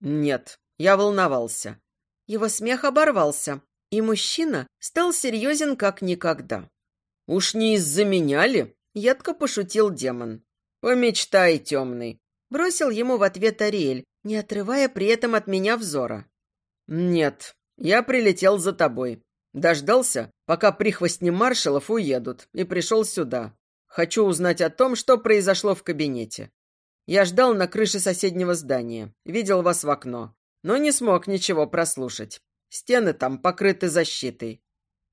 «Нет, я волновался». Его смех оборвался, и мужчина стал серьезен как никогда. «Уж не из-за меня ли?» — едко пошутил демон. «Помечтай, темный!» — бросил ему в ответ Ариэль, не отрывая при этом от меня взора. «Нет, я прилетел за тобой. Дождался, пока прихвостни маршалов уедут, и пришел сюда. Хочу узнать о том, что произошло в кабинете. Я ждал на крыше соседнего здания, видел вас в окно, но не смог ничего прослушать. Стены там покрыты защитой.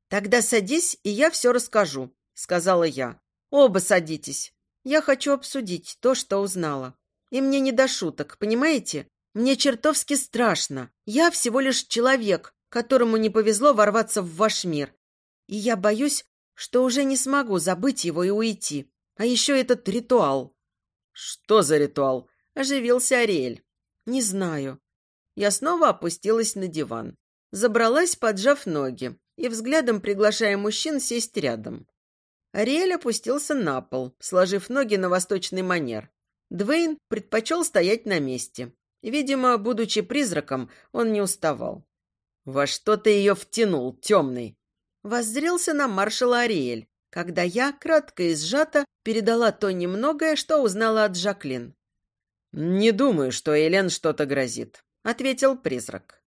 «Тогда садись, и я все расскажу», — сказала я. «Оба садитесь. Я хочу обсудить то, что узнала. И мне не до шуток, понимаете? Мне чертовски страшно. Я всего лишь человек, которому не повезло ворваться в ваш мир. И я боюсь, что уже не смогу забыть его и уйти. А еще этот ритуал». «Что за ритуал?» – оживился Ариэль. «Не знаю». Я снова опустилась на диван. Забралась, поджав ноги, и взглядом приглашая мужчин сесть рядом. Ариэль опустился на пол, сложив ноги на восточный манер. Двейн предпочел стоять на месте. Видимо, будучи призраком, он не уставал. «Во что ты ее втянул, темный?» Воззрелся на маршала Ариэль, когда я, кратко и сжато, передала то немногое, что узнала от Жаклин. «Не думаю, что Элен что-то грозит», — ответил призрак.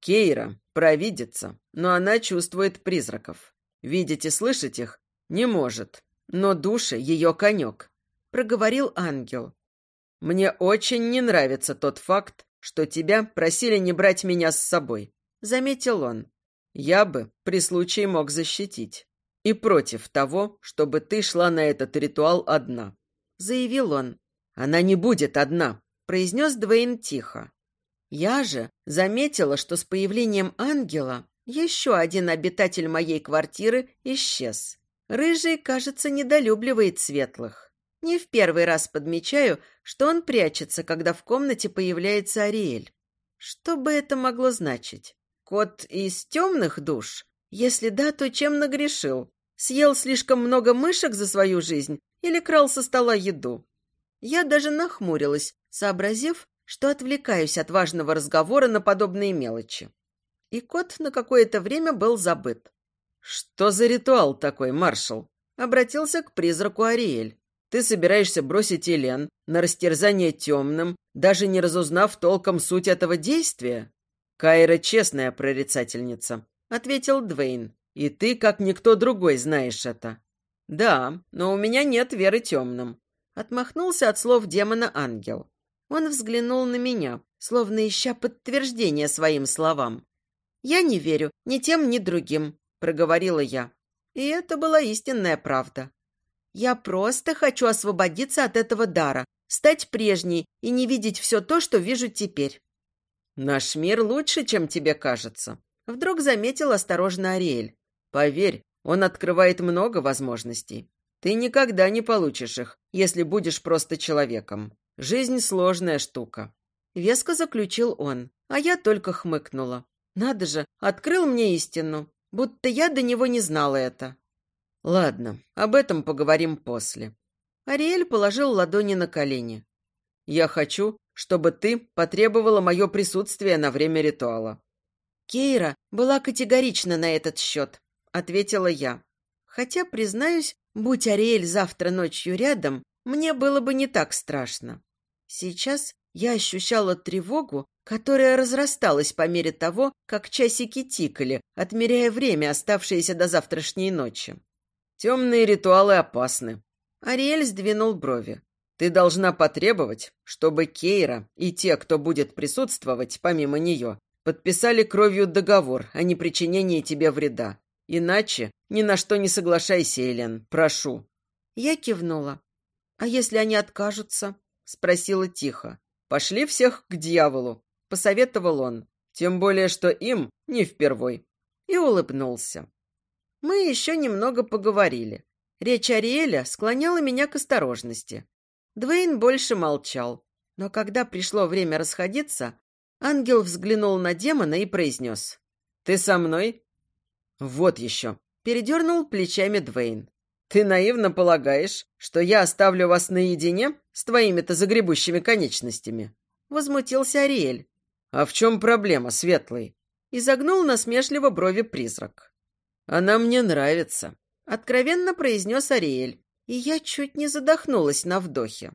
«Кейра провидится, но она чувствует призраков. Видеть и слышать их не может, но души ее конек», — проговорил ангел. «Мне очень не нравится тот факт, что тебя просили не брать меня с собой», — заметил он. «Я бы при случае мог защитить. И против того, чтобы ты шла на этот ритуал одна», — заявил он. «Она не будет одна», — произнес Двейн тихо. Я же заметила, что с появлением ангела еще один обитатель моей квартиры исчез. Рыжий, кажется, недолюбливает светлых. Не в первый раз подмечаю, что он прячется, когда в комнате появляется Ариэль. Что бы это могло значить? Кот из темных душ? Если да, то чем нагрешил? Съел слишком много мышек за свою жизнь или крал со стола еду? Я даже нахмурилась, сообразив, что отвлекаюсь от важного разговора на подобные мелочи. И кот на какое-то время был забыт. «Что за ритуал такой, маршал?» Обратился к призраку Ариэль. «Ты собираешься бросить Елен на растерзание темным, даже не разузнав толком суть этого действия?» «Кайра честная прорицательница», — ответил Двейн. «И ты, как никто другой, знаешь это». «Да, но у меня нет веры темным», — отмахнулся от слов демона ангел. Он взглянул на меня, словно ища подтверждения своим словам. «Я не верю ни тем, ни другим», — проговорила я. И это была истинная правда. «Я просто хочу освободиться от этого дара, стать прежней и не видеть все то, что вижу теперь». «Наш мир лучше, чем тебе кажется», — вдруг заметил осторожно Ариэль. «Поверь, он открывает много возможностей. Ты никогда не получишь их, если будешь просто человеком. Жизнь сложная штука. Веско заключил он, а я только хмыкнула. Надо же, открыл мне истину, будто я до него не знала это. Ладно, об этом поговорим после. Ариэль положил ладони на колени. Я хочу, чтобы ты потребовала мое присутствие на время ритуала. Кейра была категорична на этот счет, ответила я. Хотя, признаюсь, будь Ариэль завтра ночью рядом, мне было бы не так страшно. Сейчас я ощущала тревогу, которая разрасталась по мере того, как часики тикали, отмеряя время, оставшееся до завтрашней ночи. Темные ритуалы опасны. Ариэль сдвинул брови. Ты должна потребовать, чтобы Кейра и те, кто будет присутствовать помимо нее, подписали кровью договор о непричинении тебе вреда. Иначе ни на что не соглашайся, Элен, прошу. Я кивнула. А если они откажутся? Спросила тихо. «Пошли всех к дьяволу», — посоветовал он. «Тем более, что им не впервой». И улыбнулся. Мы еще немного поговорили. Речь Ариэля склоняла меня к осторожности. Двейн больше молчал. Но когда пришло время расходиться, ангел взглянул на демона и произнес. «Ты со мной?» «Вот еще», — передернул плечами Двейн. Ты наивно полагаешь, что я оставлю вас наедине с твоими-то загребущими конечностями?» Возмутился Ариэль. «А в чем проблема, Светлый?» Изогнул насмешливо брови призрак. «Она мне нравится», — откровенно произнес Ариэль, и я чуть не задохнулась на вдохе.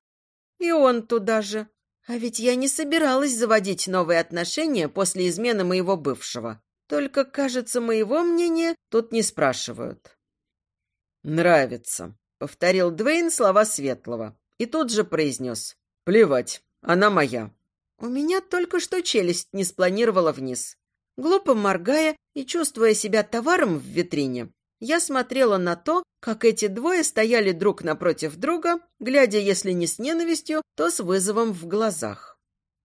И он туда же. А ведь я не собиралась заводить новые отношения после измены моего бывшего. Только, кажется, моего мнения тут не спрашивают. «Нравится», — повторил Двейн слова Светлого и тут же произнес. «Плевать, она моя». У меня только что челюсть не спланировала вниз. Глупо моргая и чувствуя себя товаром в витрине, я смотрела на то, как эти двое стояли друг напротив друга, глядя, если не с ненавистью, то с вызовом в глазах.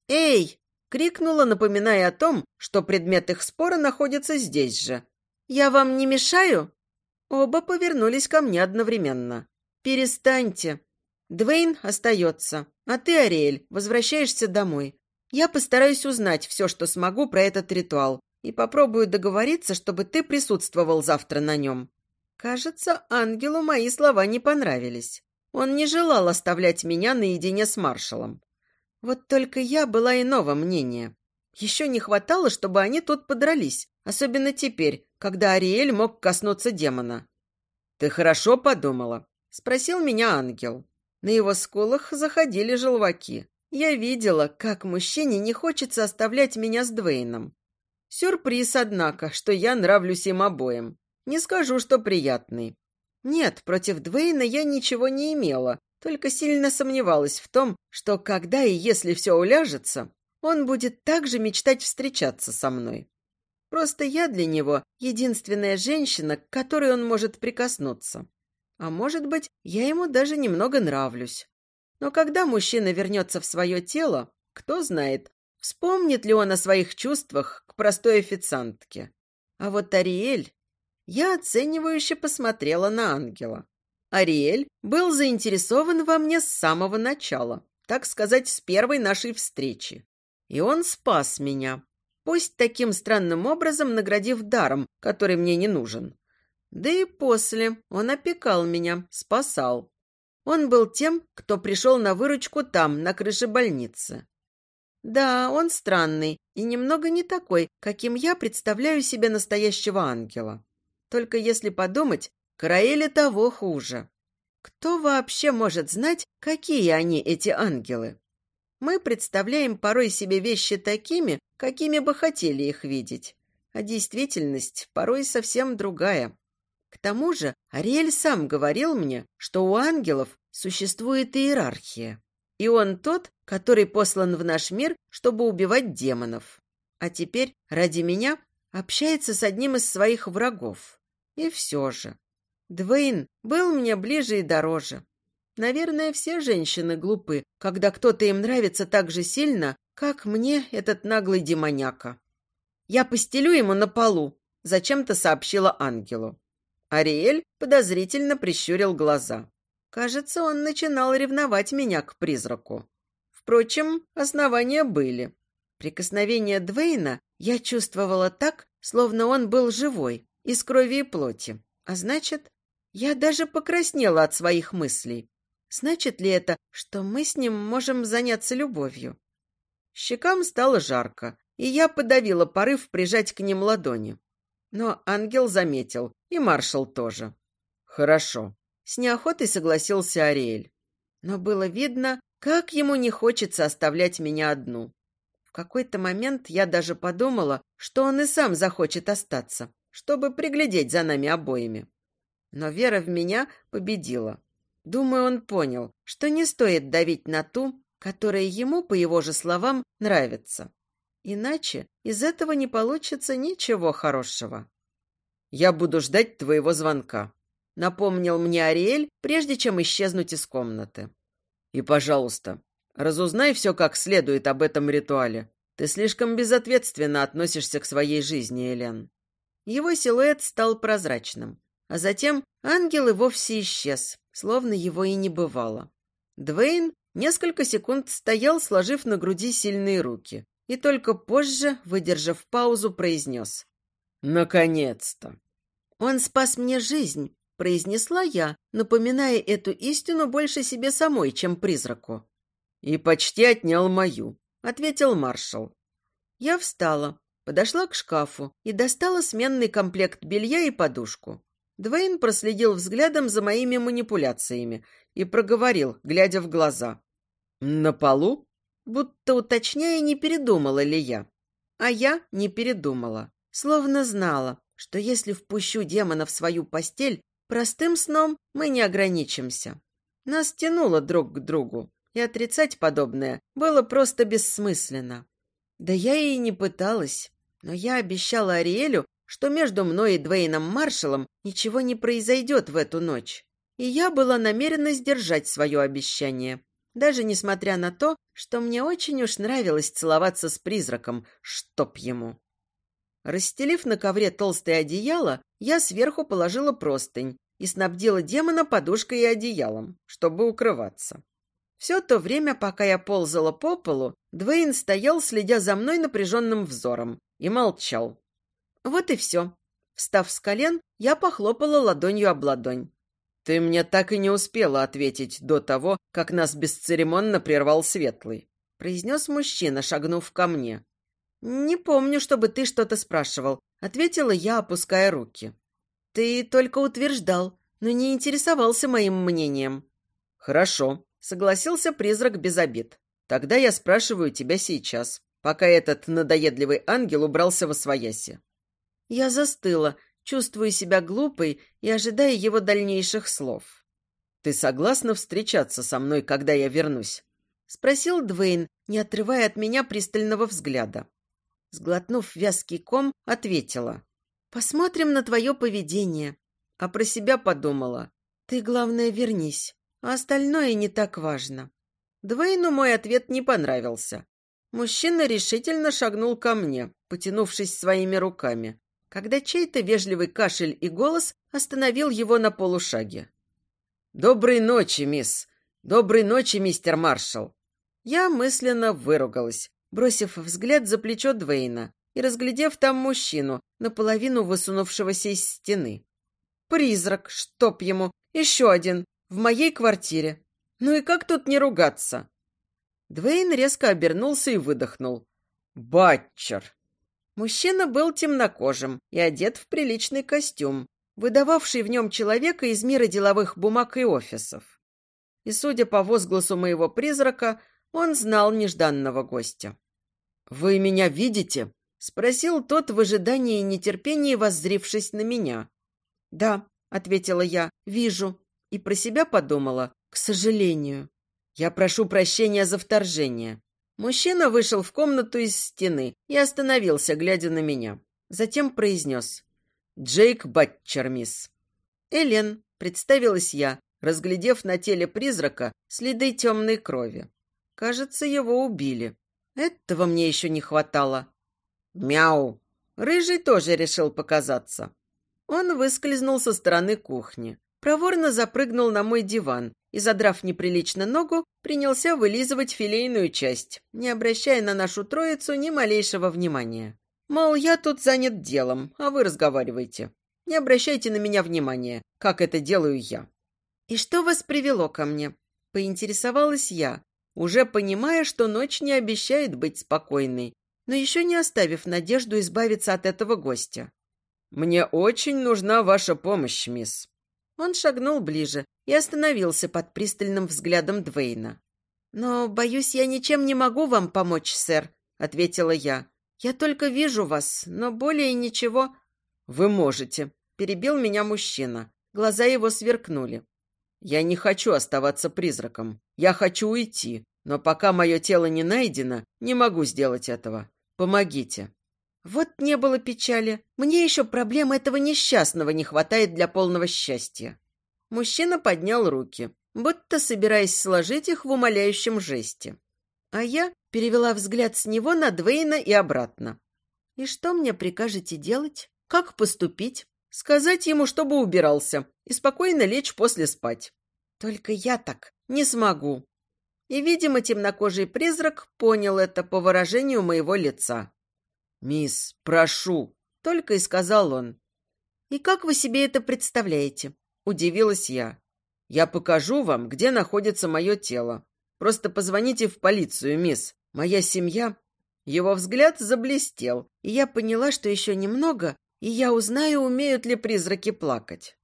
«Эй!» — крикнула, напоминая о том, что предмет их спора находится здесь же. «Я вам не мешаю?» Оба повернулись ко мне одновременно. «Перестаньте!» Двейн остается, а ты, Ариэль, возвращаешься домой. Я постараюсь узнать все, что смогу про этот ритуал, и попробую договориться, чтобы ты присутствовал завтра на нем». Кажется, ангелу мои слова не понравились. Он не желал оставлять меня наедине с маршалом. Вот только я была иного мнения. Еще не хватало, чтобы они тут подрались, особенно теперь, когда Ариэль мог коснуться демона. «Ты хорошо подумала?» — спросил меня ангел. На его скулах заходили желваки. Я видела, как мужчине не хочется оставлять меня с Двейном. Сюрприз, однако, что я нравлюсь им обоим. Не скажу, что приятный. Нет, против Двейна я ничего не имела, только сильно сомневалась в том, что когда и если все уляжется, он будет также мечтать встречаться со мной. Просто я для него единственная женщина, к которой он может прикоснуться. А может быть, я ему даже немного нравлюсь. Но когда мужчина вернется в свое тело, кто знает, вспомнит ли он о своих чувствах к простой официантке. А вот Ариэль... Я оценивающе посмотрела на ангела. Ариэль был заинтересован во мне с самого начала, так сказать, с первой нашей встречи. И он спас меня, пусть таким странным образом наградив даром, который мне не нужен. Да и после он опекал меня, спасал. Он был тем, кто пришел на выручку там, на крыше больницы. Да, он странный и немного не такой, каким я представляю себе настоящего ангела. Только если подумать, Караэле того хуже. Кто вообще может знать, какие они, эти ангелы? Мы представляем порой себе вещи такими, какими бы хотели их видеть. А действительность порой совсем другая. К тому же Ариэль сам говорил мне, что у ангелов существует иерархия. И он тот, который послан в наш мир, чтобы убивать демонов. А теперь ради меня общается с одним из своих врагов. И все же. Двейн был мне ближе и дороже. Наверное, все женщины глупы, когда кто-то им нравится так же сильно, как мне этот наглый демоняка. «Я постелю ему на полу», — зачем-то сообщила ангелу. Ариэль подозрительно прищурил глаза. Кажется, он начинал ревновать меня к призраку. Впрочем, основания были. Прикосновение Двейна я чувствовала так, словно он был живой, из крови и плоти. А значит, я даже покраснела от своих мыслей. Значит ли это, что мы с ним можем заняться любовью? Щекам стало жарко, и я подавила порыв прижать к ним ладони. Но ангел заметил, и маршал тоже. Хорошо. С неохотой согласился Ариэль. Но было видно, как ему не хочется оставлять меня одну. В какой-то момент я даже подумала, что он и сам захочет остаться, чтобы приглядеть за нами обоими. Но вера в меня победила. Думаю, он понял, что не стоит давить на ту, которая ему, по его же словам, нравится. Иначе из этого не получится ничего хорошего. «Я буду ждать твоего звонка», — напомнил мне Ариэль, прежде чем исчезнуть из комнаты. «И, пожалуйста, разузнай все как следует об этом ритуале. Ты слишком безответственно относишься к своей жизни, Элен». Его силуэт стал прозрачным, а затем ангел и вовсе исчез, словно его и не бывало. Двейн несколько секунд стоял, сложив на груди сильные руки, и только позже, выдержав паузу, произнес. «Наконец-то!» «Он спас мне жизнь», — произнесла я, напоминая эту истину больше себе самой, чем призраку. «И почти отнял мою», — ответил маршал. Я встала, подошла к шкафу и достала сменный комплект белья и подушку. Двейн проследил взглядом за моими манипуляциями и проговорил, глядя в глаза. «На полу?» Будто уточняя, не передумала ли я. А я не передумала. Словно знала, что если впущу демона в свою постель, простым сном мы не ограничимся. Нас тянуло друг к другу, и отрицать подобное было просто бессмысленно. Да я и не пыталась, но я обещала Ариэлю, что между мной и Двейном Маршалом ничего не произойдет в эту ночь. И я была намерена сдержать свое обещание, даже несмотря на то, что мне очень уж нравилось целоваться с призраком, чтоб ему. Расстелив на ковре толстое одеяло, я сверху положила простынь и снабдила демона подушкой и одеялом, чтобы укрываться. Все то время, пока я ползала по полу, Двейн стоял, следя за мной напряженным взором, и молчал. Вот и все. Встав с колен, я похлопала ладонью об ладонь. «Ты мне так и не успела ответить до того, как нас бесцеремонно прервал Светлый», произнес мужчина, шагнув ко мне. «Не помню, чтобы ты что-то спрашивал», ответила я, опуская руки. «Ты только утверждал, но не интересовался моим мнением». «Хорошо», — согласился призрак без обид. «Тогда я спрашиваю тебя сейчас, пока этот надоедливый ангел убрался во свояси». Я застыла, чувствуя себя глупой и ожидая его дальнейших слов. «Ты согласна встречаться со мной, когда я вернусь?» — спросил Двейн, не отрывая от меня пристального взгляда. Сглотнув вязкий ком, ответила. «Посмотрим на твое поведение». А про себя подумала. «Ты, главное, вернись, а остальное не так важно». Двейну мой ответ не понравился. Мужчина решительно шагнул ко мне, потянувшись своими руками, когда чей-то вежливый кашель и голос остановил его на полушаге. «Доброй ночи, мисс! Доброй ночи, мистер Маршалл!» Я мысленно выругалась, бросив взгляд за плечо Двейна и разглядев там мужчину, наполовину высунувшегося из стены. «Призрак, чтоб ему! Еще один! В моей квартире! Ну и как тут не ругаться?» Двейн резко обернулся и выдохнул. «Батчер!» Мужчина был темнокожим и одет в приличный костюм, выдававший в нем человека из мира деловых бумаг и офисов. И, судя по возгласу моего призрака, он знал нежданного гостя. «Вы меня видите?» — спросил тот в ожидании и нетерпении, воззрившись на меня. «Да», — ответила я, — «вижу». И про себя подумала, к сожалению. «Я прошу прощения за вторжение. Мужчина вышел в комнату из стены и остановился, глядя на меня. Затем произнес «Джейк Батчер, мисс». «Элен», — представилась я, разглядев на теле призрака следы темной крови. Кажется, его убили. Этого мне еще не хватало. «Мяу!» Рыжий тоже решил показаться. Он выскользнул со стороны кухни, проворно запрыгнул на мой диван и, задрав неприлично ногу, принялся вылизывать филейную часть, не обращая на нашу троицу ни малейшего внимания. Мол, я тут занят делом, а вы разговаривайте. Не обращайте на меня внимания, как это делаю я. «И что вас привело ко мне?» – поинтересовалась я, уже понимая, что ночь не обещает быть спокойной, но еще не оставив надежду избавиться от этого гостя. «Мне очень нужна ваша помощь, мисс», он шагнул ближе и остановился под пристальным взглядом Двейна. «Но, боюсь, я ничем не могу вам помочь, сэр», — ответила я. «Я только вижу вас, но более ничего...» «Вы можете», — перебил меня мужчина. Глаза его сверкнули. «Я не хочу оставаться призраком. Я хочу уйти, но пока мое тело не найдено, не могу сделать этого. Помогите». Вот не было печали. Мне еще проблем этого несчастного не хватает для полного счастья. Мужчина поднял руки, будто собираясь сложить их в умоляющем жесте. А я перевела взгляд с него на Двейна и обратно. «И что мне прикажете делать? Как поступить? Сказать ему, чтобы убирался, и спокойно лечь после спать. Только я так не смогу». И, видимо, темнокожий призрак понял это по выражению моего лица. «Мисс, прошу», — только и сказал он. «И как вы себе это представляете? – удивилась я. «Я покажу вам, где находится мое тело. Просто позвоните в полицию, мисс. Моя семья...» Его взгляд заблестел, и я поняла, что еще немного, и я узнаю, умеют ли призраки плакать.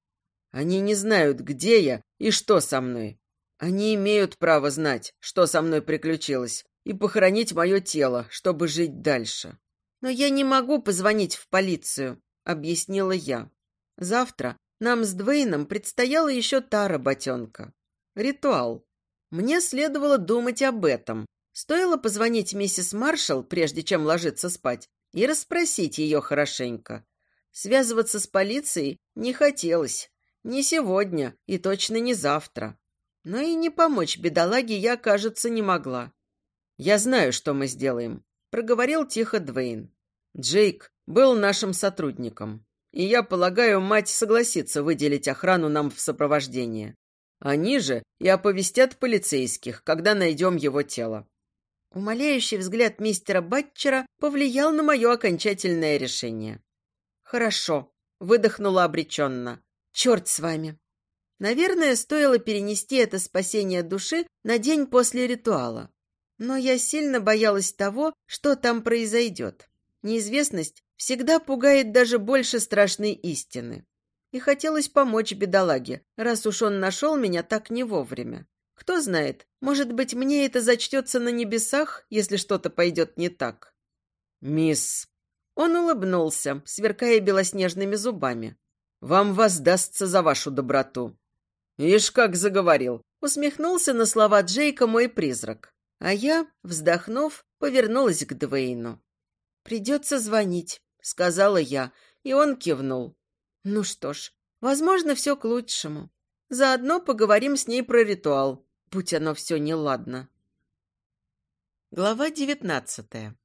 Они не знают, где я и что со мной. Они имеют право знать, что со мной приключилось, и похоронить мое тело, чтобы жить дальше. «Но я не могу позвонить в полицию», — объяснила я. «Завтра нам с Двейном предстояла еще та работенка. Ритуал. Мне следовало думать об этом. Стоило позвонить миссис Маршалл, прежде чем ложиться спать, и расспросить ее хорошенько. Связываться с полицией не хотелось. Не сегодня и точно не завтра. Но и не помочь бедолаге я, кажется, не могла. «Я знаю, что мы сделаем», — проговорил тихо Двейн. «Джейк был нашим сотрудником, и я полагаю, мать согласится выделить охрану нам в сопровождение. Они же и оповестят полицейских, когда найдем его тело». Умоляющий взгляд мистера Батчера повлиял на мое окончательное решение. «Хорошо», — выдохнула обреченно. «Черт с вами!» Наверное, стоило перенести это спасение души на день после ритуала. Но я сильно боялась того, что там произойдет. Неизвестность всегда пугает даже больше страшной истины. И хотелось помочь бедолаге, раз уж он нашел меня так не вовремя. Кто знает, может быть, мне это зачтется на небесах, если что-то пойдет не так. «Мисс...» Он улыбнулся, сверкая белоснежными зубами. «Вам воздастся за вашу доброту. «Ишь, как заговорил!» Усмехнулся на слова Джейка мой призрак. А я, вздохнув, повернулась к Двейну. «Придется звонить», — сказала я, и он кивнул. «Ну что ж, возможно, все к лучшему. Заодно поговорим с ней про ритуал, будь оно все неладно». Глава девятнадцатая.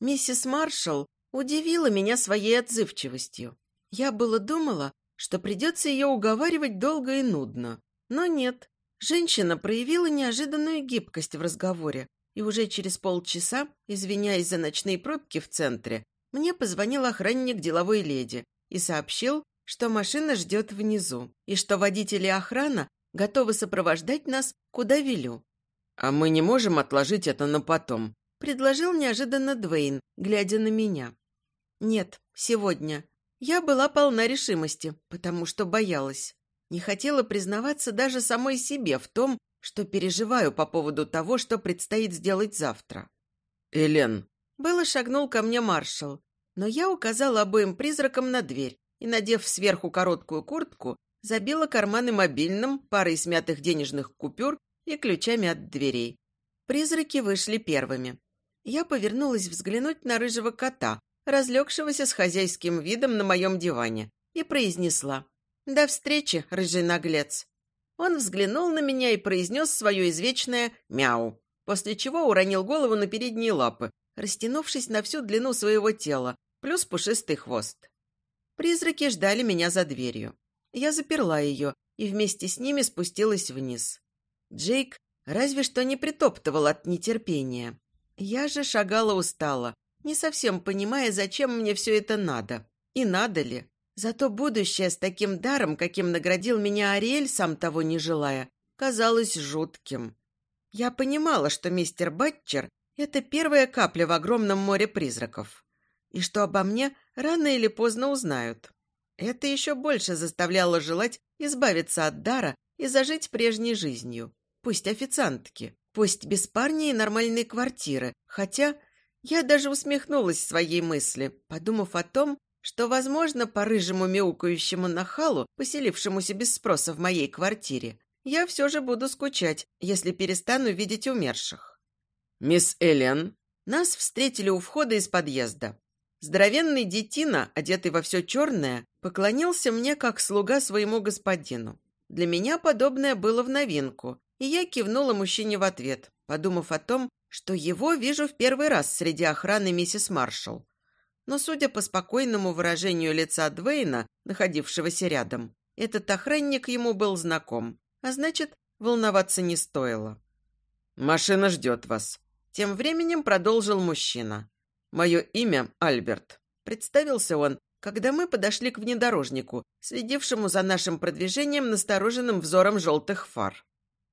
Миссис Маршалл удивила меня своей отзывчивостью. Я было думала, что придется ее уговаривать долго и нудно. Но нет. Женщина проявила неожиданную гибкость в разговоре, и уже через полчаса, извиняясь за ночные пробки в центре, мне позвонил охранник деловой леди и сообщил, что машина ждет внизу, и что водители охрана готовы сопровождать нас, куда велю. «А мы не можем отложить это на потом», — предложил неожиданно Двейн, глядя на меня. «Нет, сегодня. Я была полна решимости, потому что боялась. Не хотела признаваться даже самой себе в том, что переживаю по поводу того, что предстоит сделать завтра. «Элен!» Было шагнул ко мне маршал, но я указала обоим призракам на дверь и, надев сверху короткую куртку, забила карманы мобильным, парой смятых денежных купюр и ключами от дверей. Призраки вышли первыми. Я повернулась взглянуть на рыжего кота, разлегшегося с хозяйским видом на моем диване, и произнесла «До встречи, рыжий наглец». Он взглянул на меня и произнес свое извечное «мяу», после чего уронил голову на передние лапы, растянувшись на всю длину своего тела, плюс пушистый хвост. Призраки ждали меня за дверью. Я заперла ее и вместе с ними спустилась вниз. Джейк разве что не притоптывал от нетерпения. Я же шагала устало, не совсем понимая, зачем мне все это надо. И надо ли. Зато будущее с таким даром, каким наградил меня Ариэль, сам того не желая, казалось жутким. Я понимала, что мистер Батчер — это первая капля в огромном море призраков. И что обо мне рано или поздно узнают. Это еще больше заставляло желать избавиться от дара и зажить прежней жизнью. Пусть официантки, пусть без парня и нормальной квартиры, хотя я даже усмехнулась своей мысли, подумав о том, что, возможно, по рыжему мяукающему нахалу, поселившемуся без спроса в моей квартире, я все же буду скучать, если перестану видеть умерших. «Мисс Эллен?» Нас встретили у входа из подъезда. Здоровенный детина, одетый во все черное, поклонился мне как слуга своему господину. Для меня подобное было в новинку, и я кивнула мужчине в ответ, подумав о том, что его вижу в первый раз среди охраны миссис Маршалл. Но, судя по спокойному выражению лица Двейна, находившегося рядом, этот охранник ему был знаком, а значит, волноваться не стоило. «Машина ждет вас», — тем временем продолжил мужчина. «Мое имя Альберт», — представился он когда мы подошли к внедорожнику, следившему за нашим продвижением настороженным взором желтых фар.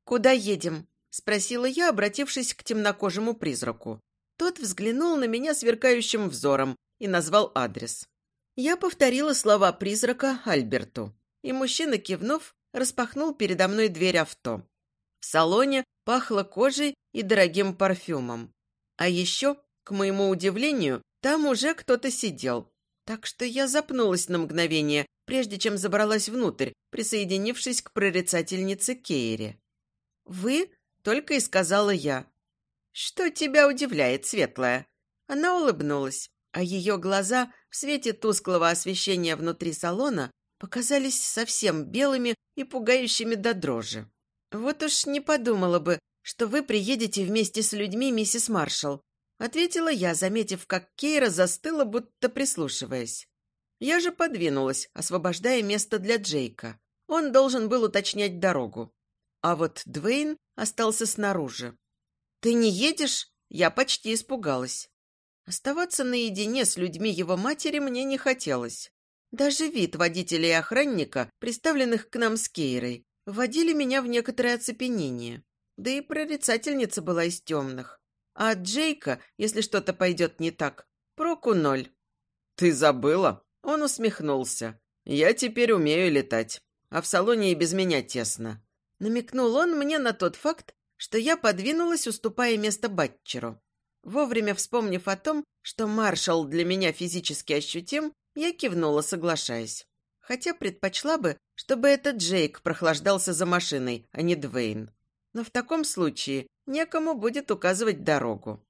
«Куда едем?» – спросила я, обратившись к темнокожему призраку. Тот взглянул на меня сверкающим взором и назвал адрес. Я повторила слова призрака Альберту, и мужчина, кивнув, распахнул передо мной дверь авто. В салоне пахло кожей и дорогим парфюмом. А еще, к моему удивлению, там уже кто-то сидел. Так что я запнулась на мгновение, прежде чем забралась внутрь, присоединившись к прорицательнице Кейре. «Вы?» — только и сказала я. «Что тебя удивляет, светлая?» Она улыбнулась, а ее глаза в свете тусклого освещения внутри салона показались совсем белыми и пугающими до дрожи. «Вот уж не подумала бы, что вы приедете вместе с людьми, миссис Маршалл», ответила я, заметив, как Кейра застыла, будто прислушиваясь. Я же подвинулась, освобождая место для Джейка. Он должен был уточнять дорогу. А вот Двейн остался снаружи. «Ты не едешь?» Я почти испугалась. Оставаться наедине с людьми его матери мне не хотелось. Даже вид водителя и охранника, представленных к нам с Кейрой, вводили меня в некоторое оцепенение. Да и прорицательница была из темных. А от Джейка, если что-то пойдет не так, проку ноль. «Ты забыла?» Он усмехнулся. «Я теперь умею летать, а в салоне и без меня тесно». Намекнул он мне на тот факт, что я подвинулась, уступая место Батчеру. Вовремя вспомнив о том, что маршал для меня физически ощутим, я кивнула, соглашаясь. Хотя предпочла бы, чтобы этот Джейк прохлаждался за машиной, а не Двейн. Но в таком случае некому будет указывать дорогу.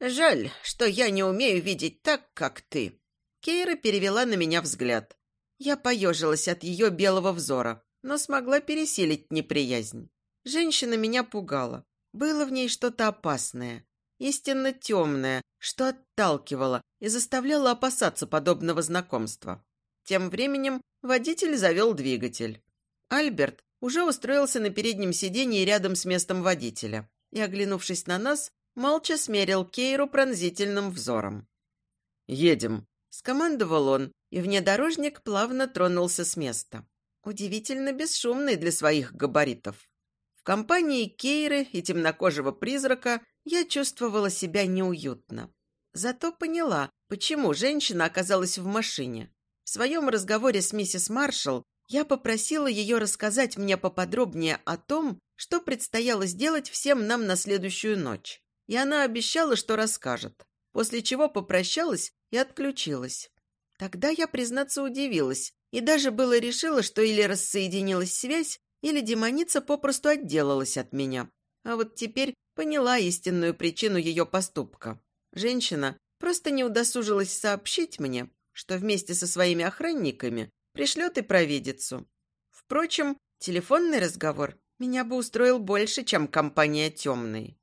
«Жаль, что я не умею видеть так, как ты». Кейра перевела на меня взгляд. Я поежилась от ее белого взора, но смогла пересилить неприязнь. Женщина меня пугала. Было в ней что-то опасное, истинно темное, что отталкивало и заставляло опасаться подобного знакомства. Тем временем водитель завел двигатель. Альберт уже устроился на переднем сиденье рядом с местом водителя и, оглянувшись на нас, молча смерил Кейру пронзительным взором. «Едем», — скомандовал он, и внедорожник плавно тронулся с места. Удивительно бесшумный для своих габаритов. В компании Кейры и темнокожего призрака я чувствовала себя неуютно. Зато поняла, почему женщина оказалась в машине. В своем разговоре с миссис Маршалл я попросила ее рассказать мне поподробнее о том, что предстояло сделать всем нам на следующую ночь. И она обещала, что расскажет, после чего попрощалась и отключилась. Тогда я, признаться, удивилась и даже было решила, что или рассоединилась связь, или демоница попросту отделалась от меня. А вот теперь поняла истинную причину ее поступка. Женщина просто не удосужилась сообщить мне, что вместе со своими охранниками пришлет и провидицу. Впрочем, телефонный разговор меня бы устроил больше, чем компания темной.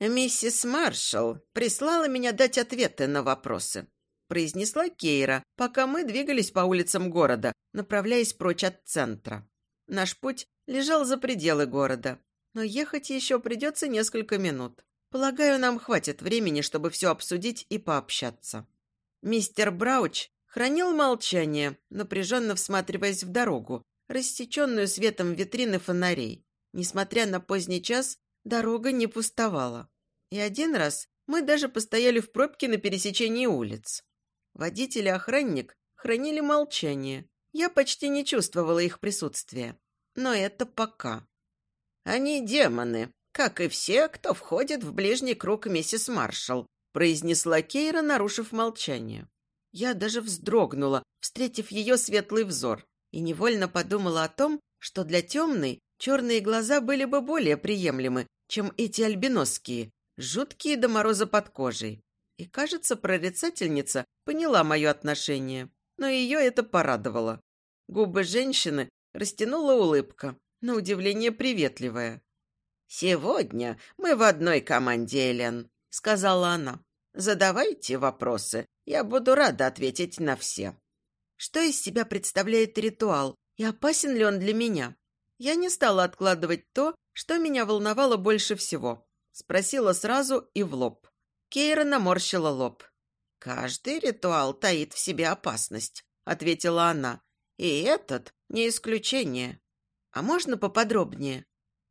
«Миссис Маршалл прислала меня дать ответы на вопросы», произнесла Кейра, пока мы двигались по улицам города, направляясь прочь от центра. Наш путь лежал за пределы города, но ехать еще придется несколько минут. Полагаю, нам хватит времени, чтобы все обсудить и пообщаться. Мистер Брауч хранил молчание, напряженно всматриваясь в дорогу, рассеченную светом витрины фонарей. Несмотря на поздний час, дорога не пустовала. И один раз мы даже постояли в пробке на пересечении улиц. Водитель и охранник хранили молчание. Я почти не чувствовала их присутствия. Но это пока. «Они демоны, как и все, кто входит в ближний круг миссис Маршалл», произнесла Кейра, нарушив молчание. Я даже вздрогнула, встретив ее светлый взор, и невольно подумала о том, что для темной черные глаза были бы более приемлемы, чем эти альбиносские, жуткие до мороза под кожей. И, кажется, прорицательница поняла мое отношение, но ее это порадовало. Губы женщины растянула улыбка, на удивление приветливая. «Сегодня мы в одной команде, Элен», — сказала она. «Задавайте вопросы, я буду рада ответить на все». Что из себя представляет ритуал и опасен ли он для меня? Я не стала откладывать то, что меня волновало больше всего. Спросила сразу и в лоб. Кейра наморщила лоб. «Каждый ритуал таит в себе опасность», — ответила она. «И этот не исключение. А можно поподробнее?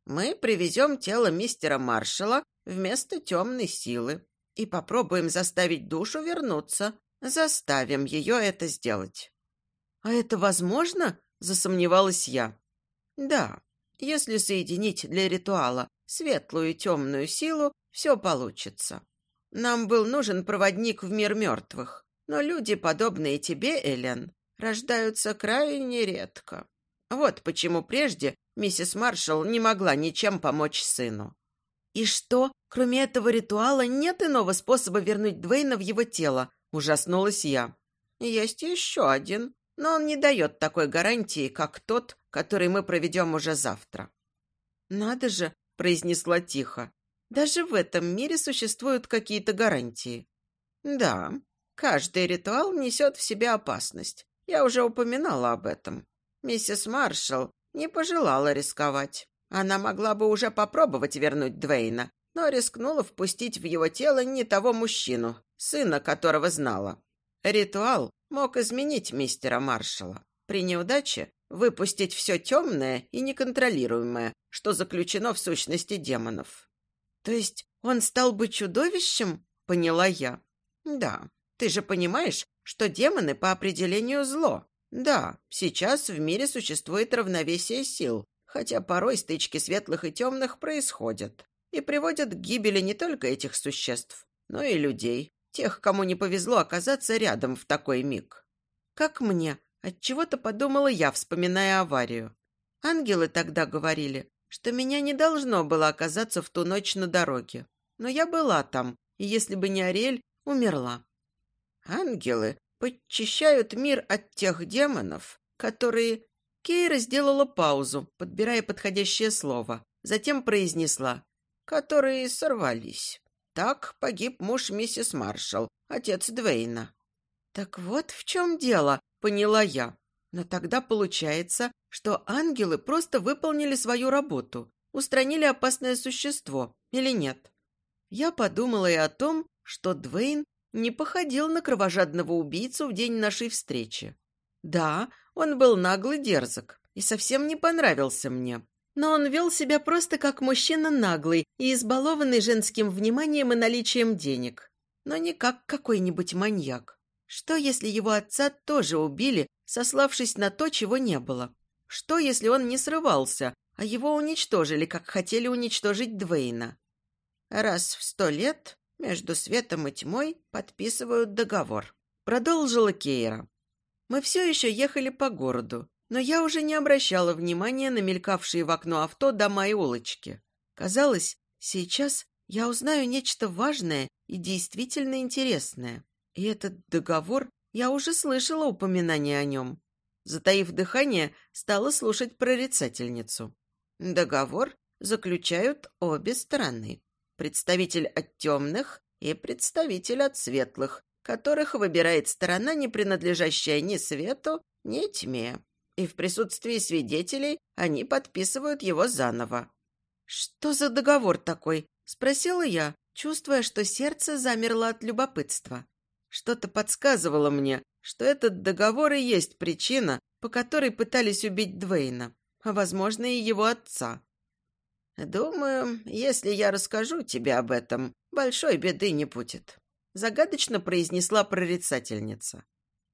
Мы привезем тело мистера Маршала вместо темной силы и попробуем заставить душу вернуться. Заставим ее это сделать». «А это возможно?» – засомневалась я. «Да, если соединить для ритуала светлую и темную силу, все получится. Нам был нужен проводник в мир мертвых, но люди, подобные тебе, Элен, рождаются крайне редко. Вот почему прежде миссис Маршалл не могла ничем помочь сыну. «И что, кроме этого ритуала, нет иного способа вернуть Двейна в его тело?» – ужаснулась я. «Есть еще один, но он не дает такой гарантии, как тот, который мы проведем уже завтра». «Надо же», – произнесла тихо. «Даже в этом мире существуют какие-то гарантии». «Да, каждый ритуал несет в себе опасность. Я уже упоминала об этом. Миссис Маршалл не пожелала рисковать. Она могла бы уже попробовать вернуть Двейна, но рискнула впустить в его тело не того мужчину, сына которого знала. Ритуал мог изменить мистера Маршала. При неудаче выпустить все темное и неконтролируемое, что заключено в сущности демонов. То есть он стал бы чудовищем? Поняла я. Да, ты же понимаешь, что демоны по определению зло. Да, сейчас в мире существует равновесие сил, хотя порой стычки светлых и темных происходят и приводят к гибели не только этих существ, но и людей, тех, кому не повезло оказаться рядом в такой миг. Как мне, отчего-то подумала я, вспоминая аварию. Ангелы тогда говорили, что меня не должно было оказаться в ту ночь на дороге. Но я была там, и если бы не Ариэль, умерла. Ангелы подчищают мир от тех демонов, которые... Кейра сделала паузу, подбирая подходящее слово. Затем произнесла «которые сорвались». Так погиб муж миссис Маршалл, отец Двейна. «Так вот в чем дело», — поняла я. Но тогда получается, что ангелы просто выполнили свою работу, устранили опасное существо, или нет? Я подумала и о том, что Двейн не походил на кровожадного убийцу в день нашей встречи. Да, он был наглый дерзок и совсем не понравился мне. Но он вел себя просто как мужчина наглый и избалованный женским вниманием и наличием денег. Но не как какой-нибудь маньяк. Что, если его отца тоже убили, сославшись на то, чего не было? Что, если он не срывался, а его уничтожили, как хотели уничтожить Двейна? Раз в сто лет между светом и тьмой подписывают договор. Продолжила Кейра. Мы все еще ехали по городу, но я уже не обращала внимания на мелькавшие в окно авто дома и улочки. Казалось, сейчас я узнаю нечто важное и действительно интересное. И этот договор, я уже слышала упоминание о нем. Затаив дыхание, стала слушать прорицательницу. Договор заключают обе стороны представитель от темных и представитель от светлых, которых выбирает сторона, не принадлежащая ни свету, ни тьме. И в присутствии свидетелей они подписывают его заново. «Что за договор такой?» – спросила я, чувствуя, что сердце замерло от любопытства. Что-то подсказывало мне, что этот договор и есть причина, по которой пытались убить Двейна, а, возможно, и его отца. «Думаю, если я расскажу тебе об этом, большой беды не будет», — загадочно произнесла прорицательница.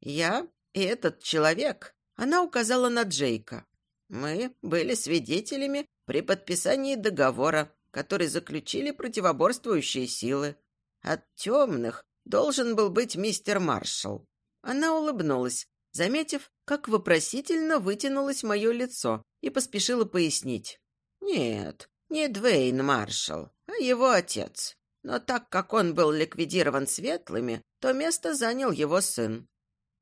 «Я и этот человек», — она указала на Джейка. «Мы были свидетелями при подписании договора, который заключили противоборствующие силы. От темных должен был быть мистер Маршалл». Она улыбнулась, заметив, как вопросительно вытянулось мое лицо, и поспешила пояснить. «Нет, не Двейн Маршалл, а его отец. Но так как он был ликвидирован светлыми, то место занял его сын.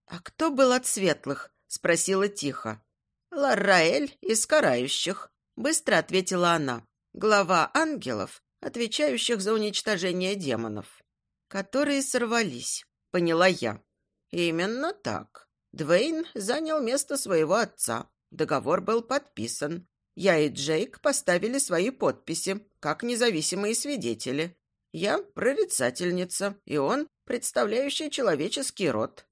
«А кто был от светлых?» — спросила тихо. «Ларраэль из карающих», — быстро ответила она. «Глава ангелов, отвечающих за уничтожение демонов, которые сорвались», — поняла я. «Именно так. Двейн занял место своего отца. Договор был подписан. Я и Джейк поставили свои подписи, как независимые свидетели. Я прорицательница, и он представляющий человеческий род».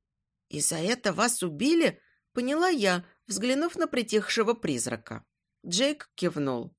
«И за это вас убили?» — поняла я, взглянув на притихшего призрака. Джейк кивнул.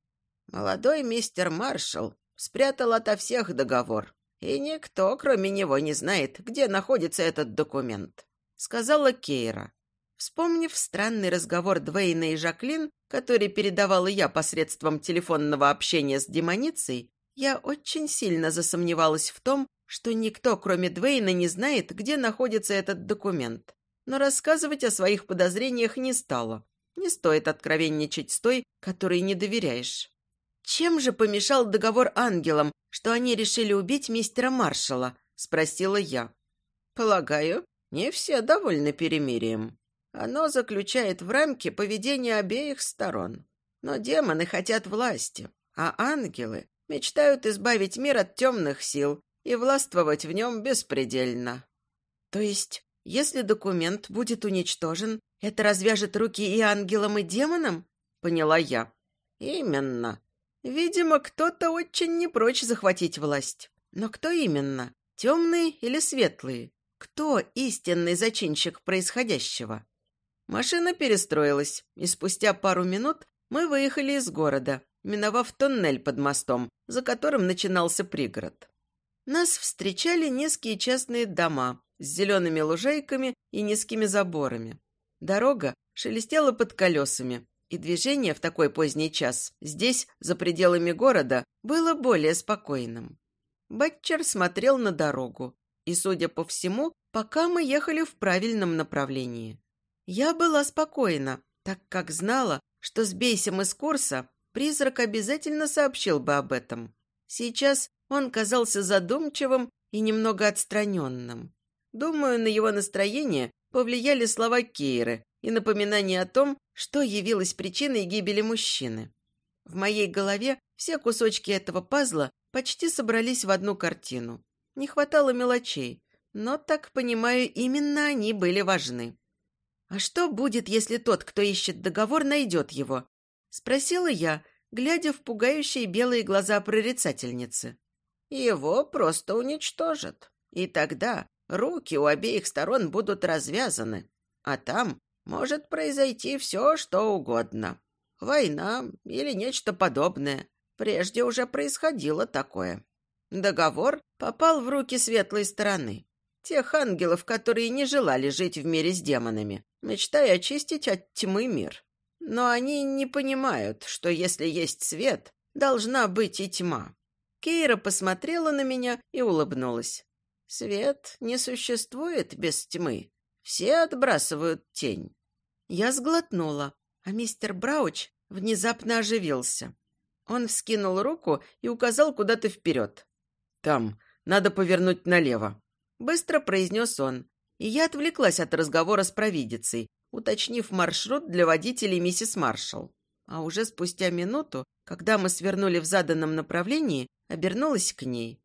«Молодой мистер Маршалл спрятал ото всех договор, и никто, кроме него, не знает, где находится этот документ», — сказала Кейра. Вспомнив странный разговор Двейна и Жаклин, который передавала я посредством телефонного общения с демоницей, я очень сильно засомневалась в том, что никто, кроме Двейна, не знает, где находится этот документ. Но рассказывать о своих подозрениях не стала. Не стоит откровенничать с той, которой не доверяешь. «Чем же помешал договор ангелам, что они решили убить мистера Маршала?» – спросила я. «Полагаю, не все довольны перемирием», оно заключает в рамке поведение обеих сторон. Но демоны хотят власти, а ангелы мечтают избавить мир от темных сил и властвовать в нем беспредельно. То есть, если документ будет уничтожен, это развяжет руки и ангелам, и демонам? Поняла я. Именно. Видимо, кто-то очень не прочь захватить власть. Но кто именно? Темные или светлые? Кто истинный зачинщик происходящего? Машина перестроилась, и спустя пару минут мы выехали из города, миновав тоннель под мостом, за которым начинался пригород. Нас встречали низкие частные дома с зелеными лужайками и низкими заборами. Дорога шелестела под колесами, и движение в такой поздний час здесь, за пределами города, было более спокойным. Батчер смотрел на дорогу, и, судя по всему, пока мы ехали в правильном направлении. Я была спокойна, так как знала, что сбейся мы с курса, призрак обязательно сообщил бы об этом. Сейчас он казался задумчивым и немного отстраненным. Думаю, на его настроение повлияли слова Кейры и напоминание о том, что явилось причиной гибели мужчины. В моей голове все кусочки этого пазла почти собрались в одну картину. Не хватало мелочей, но, так понимаю, именно они были важны. «А что будет, если тот, кто ищет договор, найдет его?» – спросила я, глядя в пугающие белые глаза прорицательницы. «Его просто уничтожат, и тогда руки у обеих сторон будут развязаны, а там может произойти все, что угодно. Война или нечто подобное. Прежде уже происходило такое. Договор попал в руки светлой стороны, тех ангелов, которые не желали жить в мире с демонами, мечтая очистить от тьмы мир. Но они не понимают, что если есть свет, должна быть и тьма. Кейра посмотрела на меня и улыбнулась. Свет не существует без тьмы. Все отбрасывают тень. Я сглотнула, а мистер Брауч внезапно оживился. Он вскинул руку и указал куда-то вперед. «Там, надо повернуть налево», — быстро произнес он, и я отвлеклась от разговора с провидицей, уточнив маршрут для водителей миссис Маршалл. А уже спустя минуту, когда мы свернули в заданном направлении, обернулась к ней.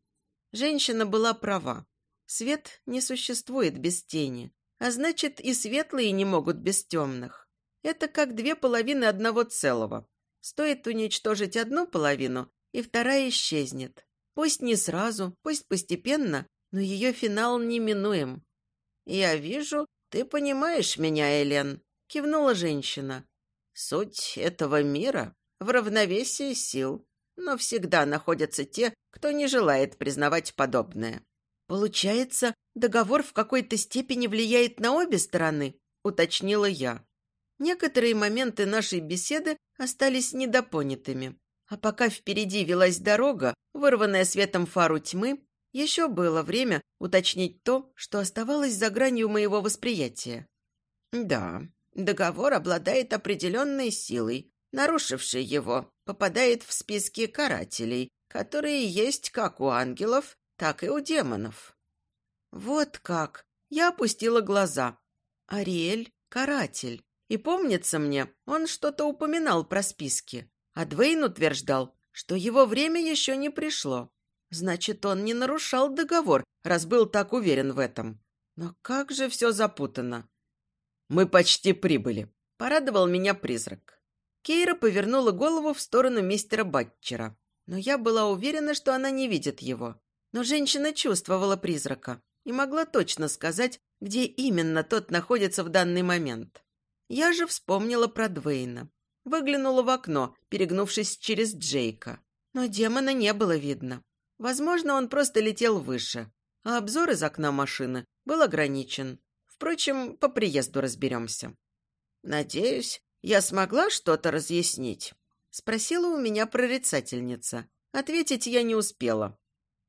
Женщина была права. Свет не существует без тени, а значит и светлые не могут без темных. Это как две половины одного целого. Стоит уничтожить одну половину, и вторая исчезнет. Пусть не сразу, пусть постепенно, но ее финал неминуем. «Я вижу, ты понимаешь меня, Элен», — кивнула женщина. «Суть этого мира в равновесии сил, но всегда находятся те, кто не желает признавать подобное». «Получается, договор в какой-то степени влияет на обе стороны», — уточнила я. Некоторые моменты нашей беседы остались недопонятыми. А пока впереди велась дорога, вырванная светом фару тьмы, еще было время уточнить то, что оставалось за гранью моего восприятия. Да, договор обладает определенной силой. Нарушивший его попадает в списки карателей, которые есть как у ангелов, так и у демонов. Вот как! Я опустила глаза. Ариэль — каратель. И помнится мне, он что-то упоминал про списки. А Двейн утверждал, что его время еще не пришло. Значит, он не нарушал договор, раз был так уверен в этом. Но как же все запутано. «Мы почти прибыли», — порадовал меня призрак. Кейра повернула голову в сторону мистера Батчера. Но я была уверена, что она не видит его. Но женщина чувствовала призрака. и могла точно сказать, где именно тот находится в данный момент. Я же вспомнила про Двейна. Выглянула в окно, перегнувшись через Джейка. Но демона не было видно. Возможно, он просто летел выше, а обзор из окна машины был ограничен. Впрочем, по приезду разберемся. «Надеюсь, я смогла что-то разъяснить?» Спросила у меня прорицательница. Ответить я не успела.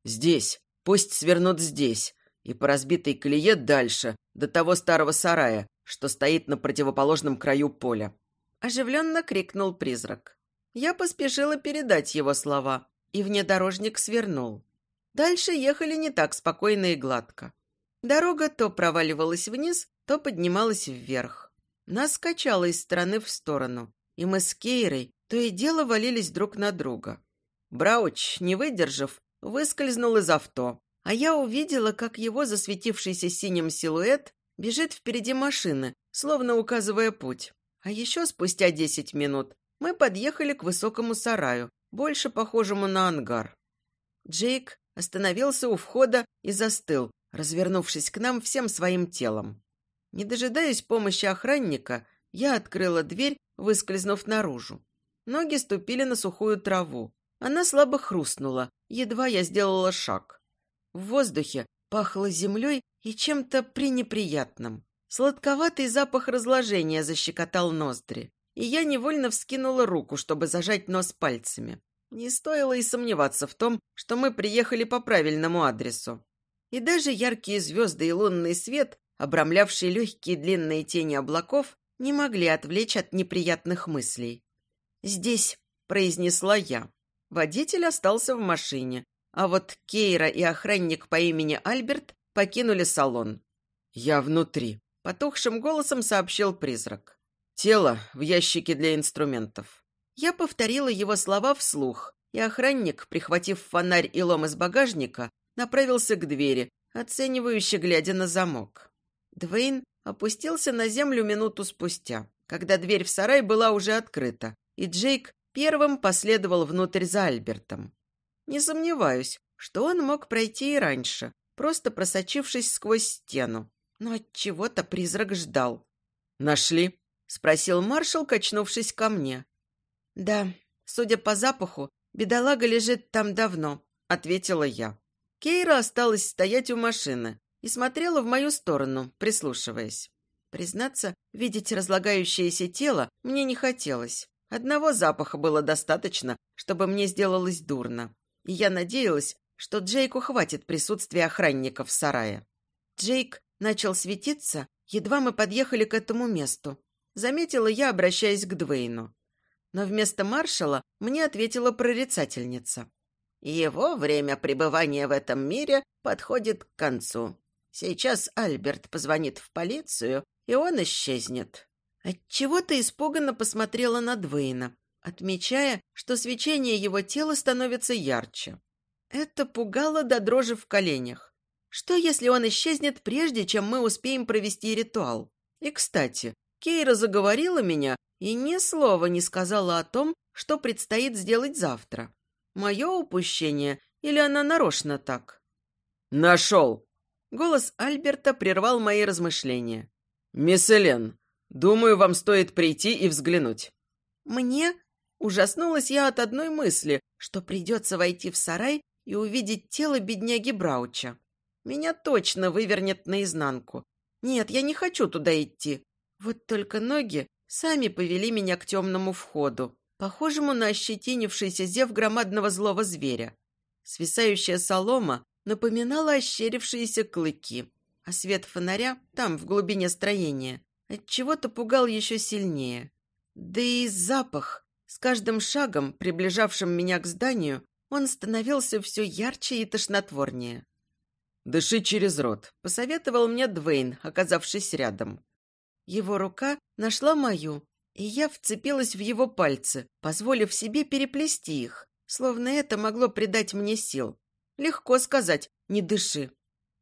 «Здесь. Пусть свернут здесь. И по разбитой колее дальше, до того старого сарая, что стоит на противоположном краю поля». Оживленно крикнул призрак. Я поспешила передать его слова, и внедорожник свернул. Дальше ехали не так спокойно и гладко. Дорога то проваливалась вниз, то поднималась вверх. Нас качало из стороны в сторону, и мы с Кейрой то и дело валились друг на друга. Брауч, не выдержав, выскользнул из авто, а я увидела, как его засветившийся синим силуэт бежит впереди машины, словно указывая путь. А еще спустя десять минут мы подъехали к высокому сараю, больше похожему на ангар. Джейк остановился у входа и застыл, развернувшись к нам всем своим телом. Не дожидаясь помощи охранника, я открыла дверь, выскользнув наружу. Ноги ступили на сухую траву. Она слабо хрустнула, едва я сделала шаг. В воздухе пахло землей и чем-то пренеприятным. Сладковатый запах разложения защекотал ноздри, и я невольно вскинула руку, чтобы зажать нос пальцами. Не стоило и сомневаться в том, что мы приехали по правильному адресу. И даже яркие звезды и лунный свет, обрамлявшие легкие длинные тени облаков, не могли отвлечь от неприятных мыслей. «Здесь», — произнесла я. Водитель остался в машине, а вот Кейра и охранник по имени Альберт покинули салон. «Я внутри», — потухшим голосом сообщил призрак. «Тело в ящике для инструментов». Я повторила его слова вслух, и охранник, прихватив фонарь и лом из багажника, направился к двери, оценивающе глядя на замок. Двейн опустился на землю минуту спустя, когда дверь в сарай была уже открыта, и Джейк первым последовал внутрь за Альбертом. Не сомневаюсь, что он мог пройти и раньше, просто просочившись сквозь стену. Но от чего то призрак ждал. «Нашли?» — спросил маршал, качнувшись ко мне. «Да, судя по запаху, бедолага лежит там давно», — ответила я. Кейра осталась стоять у машины и смотрела в мою сторону, прислушиваясь. Признаться, видеть разлагающееся тело мне не хотелось. Одного запаха было достаточно, чтобы мне сделалось дурно. И я надеялась, что Джейку хватит присутствия охранников в сарае. Джейк начал светиться, едва мы подъехали к этому месту. Заметила я, обращаясь к Двейну. Но вместо маршала мне ответила прорицательница. Его время пребывания в этом мире подходит к концу. Сейчас Альберт позвонит в полицию, и он исчезнет. Отчего-то испуганно посмотрела на Двейна, отмечая, что свечение его тела становится ярче. Это пугало до дрожи в коленях. Что, если он исчезнет, прежде чем мы успеем провести ритуал? И, кстати, Кейра заговорила меня и ни слова не сказала о том, что предстоит сделать завтра. Мое упущение или она нарочно так? «Нашел!» Голос Альберта прервал мои размышления. «Мисс Элен, Думаю, вам стоит прийти и взглянуть». «Мне?» Ужаснулась я от одной мысли, что придется войти в сарай и увидеть тело бедняги Брауча. Меня точно вывернет наизнанку. Нет, я не хочу туда идти. Вот только ноги сами повели меня к темному входу, похожему на ощетинившийся зев громадного злого зверя. Свисающая солома напоминала ощерившиеся клыки, а свет фонаря там, в глубине строения, Отчего-то пугал еще сильнее. Да и запах. С каждым шагом, приближавшим меня к зданию, он становился все ярче и тошнотворнее. «Дыши через рот», — посоветовал мне Двейн, оказавшись рядом. Его рука нашла мою, и я вцепилась в его пальцы, позволив себе переплести их, словно это могло придать мне сил. Легко сказать «не дыши».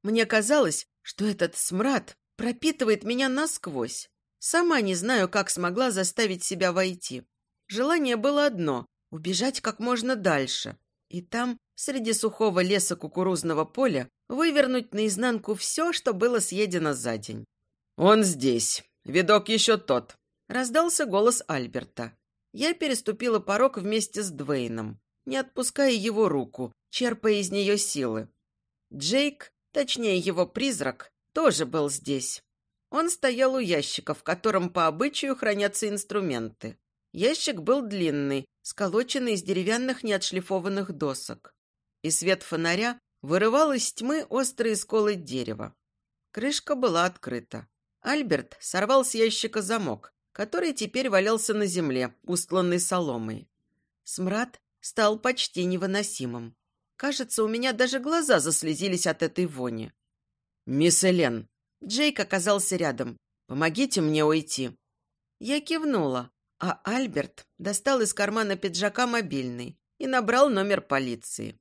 Мне казалось, что этот смрад пропитывает меня насквозь. Сама не знаю, как смогла заставить себя войти. Желание было одно – убежать как можно дальше. И там среди сухого леса кукурузного поля вывернуть наизнанку все, что было съедено за день. «Он здесь. Видок еще тот», — раздался голос Альберта. Я переступила порог вместе с Двейном, не отпуская его руку, черпая из нее силы. Джейк, точнее его призрак, тоже был здесь. Он стоял у ящика, в котором по обычаю хранятся инструменты. Ящик был длинный, сколоченный из деревянных неотшлифованных досок. И свет фонаря вырывал из тьмы острые сколы дерева. Крышка была открыта. Альберт сорвал с ящика замок, который теперь валялся на земле, устланный соломой. Смрад стал почти невыносимым. Кажется, у меня даже глаза заслезились от этой вони. «Мисс Элен, Джейк оказался рядом. «Помогите мне уйти». Я кивнула, а Альберт достал из кармана пиджака мобильный и набрал номер полиции.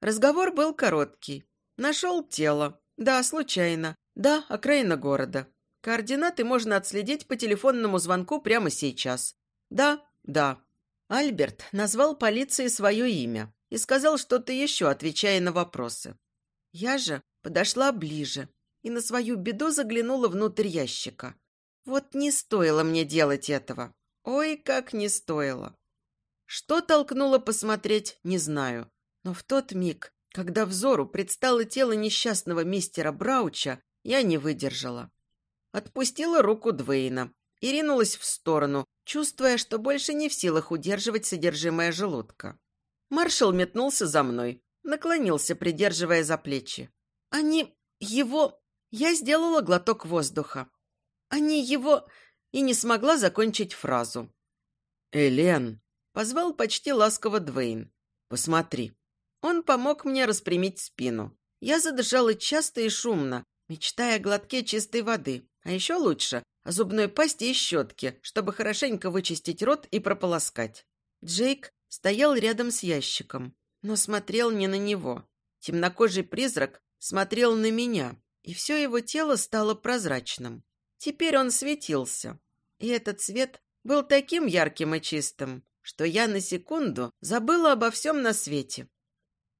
Разговор был короткий. Нашел тело. Да, случайно. Да, окраина города. Координаты можно отследить по телефонному звонку прямо сейчас. Да, да. Альберт назвал полиции свое имя и сказал что-то еще, отвечая на вопросы. Я же подошла ближе и на свою беду заглянула внутрь ящика. Вот не стоило мне делать этого. Ой, как не стоило. Что толкнуло посмотреть, не знаю. Но в тот миг, когда взору предстало тело несчастного мистера Брауча, я не выдержала. Отпустила руку Двейна и ринулась в сторону, чувствуя, что больше не в силах удерживать содержимое желудка. Маршал метнулся за мной, наклонился, придерживая за плечи. Они его я сделала глоток воздуха. Они его... И не смогла закончить фразу. «Элен!» — позвал почти ласково Двейн. «Посмотри». Он помог мне распрямить спину. Я задышала часто и шумно, мечтая о глотке чистой воды, а еще лучше — зубной пасте и щетке, чтобы хорошенько вычистить рот и прополоскать. Джейк стоял рядом с ящиком, но смотрел не на него. Темнокожий призрак смотрел на меня, и все его тело стало прозрачным. Теперь он светился, и этот свет был таким ярким и чистым, что я на секунду забыла обо всем на свете.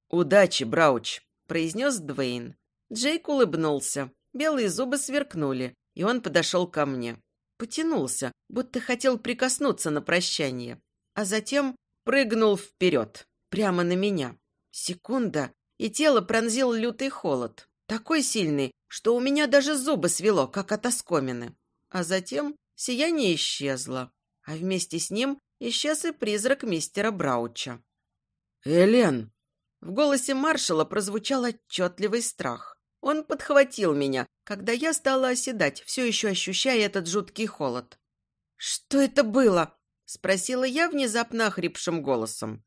«Удачи, Брауч!» – произнес Двейн. Джейк улыбнулся, белые зубы сверкнули, и он подошел ко мне. Потянулся, будто хотел прикоснуться на прощание, а затем прыгнул вперед, прямо на меня. Секунда, и тело пронзил лютый холод. Такой сильный, что у меня даже зубы свело, как от оскомины. А затем сияние исчезло, а вместе с ним исчез и призрак мистера Брауча. «Элен!» В голосе маршала прозвучал отчетливый страх. Он подхватил меня, когда я стала оседать, все еще ощущая этот жуткий холод. «Что это было?» – спросила я внезапно охрипшим голосом.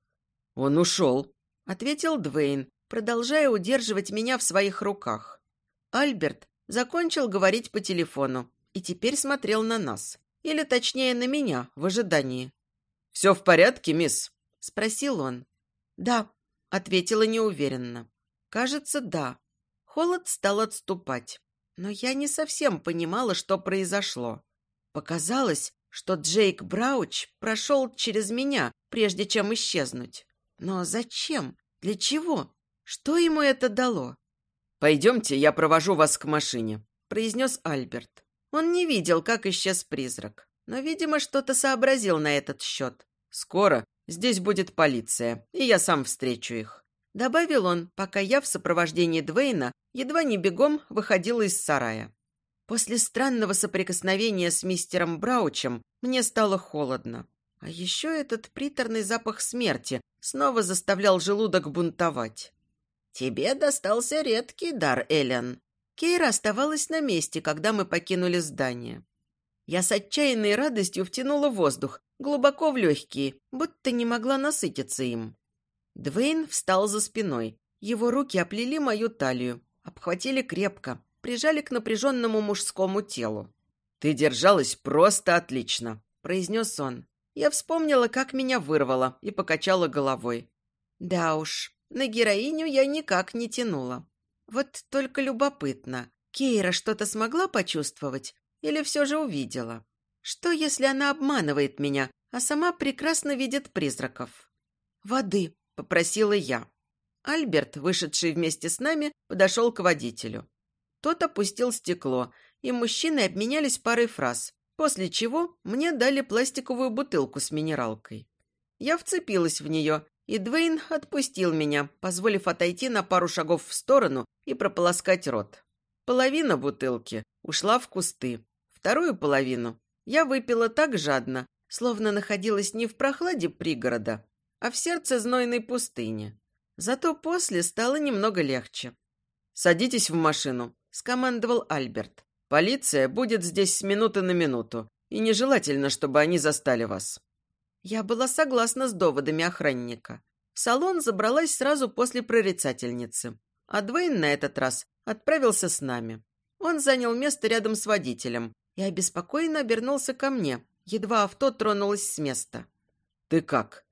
«Он ушел», – ответил Двейн, продолжая удерживать меня в своих руках. Альберт закончил говорить по телефону и теперь смотрел на нас. Или, точнее, на меня, в ожидании. «Все в порядке, мисс?» – спросил он. «Да», – ответила неуверенно. «Кажется, да». Холод стал отступать. Но я не совсем понимала, что произошло. Показалось, что Джейк Брауч прошел через меня, прежде чем исчезнуть. Но зачем? Для чего? Что ему это дало? «Пойдемте, я провожу вас к машине», – произнес Альберт. Он не видел, как исчез призрак, но, видимо, что-то сообразил на этот счет. «Скоро здесь будет полиция, и я сам встречу их», – добавил он, пока я в сопровождении Двейна едва не бегом выходила из сарая. После странного соприкосновения с мистером Браучем мне стало холодно. А еще этот приторный запах смерти снова заставлял желудок бунтовать. «Тебе достался редкий дар, Эллен». Кейра оставалась на месте, когда мы покинули здание. Я с отчаянной радостью втянула воздух, глубоко в легкие, будто не могла насытиться им. Двейн встал за спиной. Его руки оплели мою талию, обхватили крепко, прижали к напряженному мужскому телу. «Ты держалась просто отлично», – произнес он. Я вспомнила, как меня вырвало, и покачала головой. Да уж, на героиню я никак не тянула. Вот только любопытно, Кейра что-то смогла почувствовать или все же увидела? Что, если она обманывает меня, а сама прекрасно видит призраков? «Воды», — попросила я. Альберт, вышедший вместе с нами, подошел к водителю. Тот опустил стекло, и мужчины обменялись парой фраз, после чего мне дали пластиковую бутылку с минералкой. Я вцепилась в нее, и Двейн отпустил меня, позволив отойти на пару шагов в сторону и прополоскать рот. Половина бутылки ушла в кусты. Вторую половину я выпила так жадно, словно находилась не в прохладе пригорода, а в сердце знойной пустыни. Зато после стало немного легче. «Садитесь в машину», – скомандовал Альберт. «Полиция будет здесь с минуты на минуту, и нежелательно, чтобы они застали вас». Я была согласна с доводами охранника. В салон забралась сразу после прорицательницы, а Двейн на этот раз отправился с нами. Он занял место рядом с водителем и обеспокоенно обернулся ко мне, едва авто тронулось с места. «Ты как?»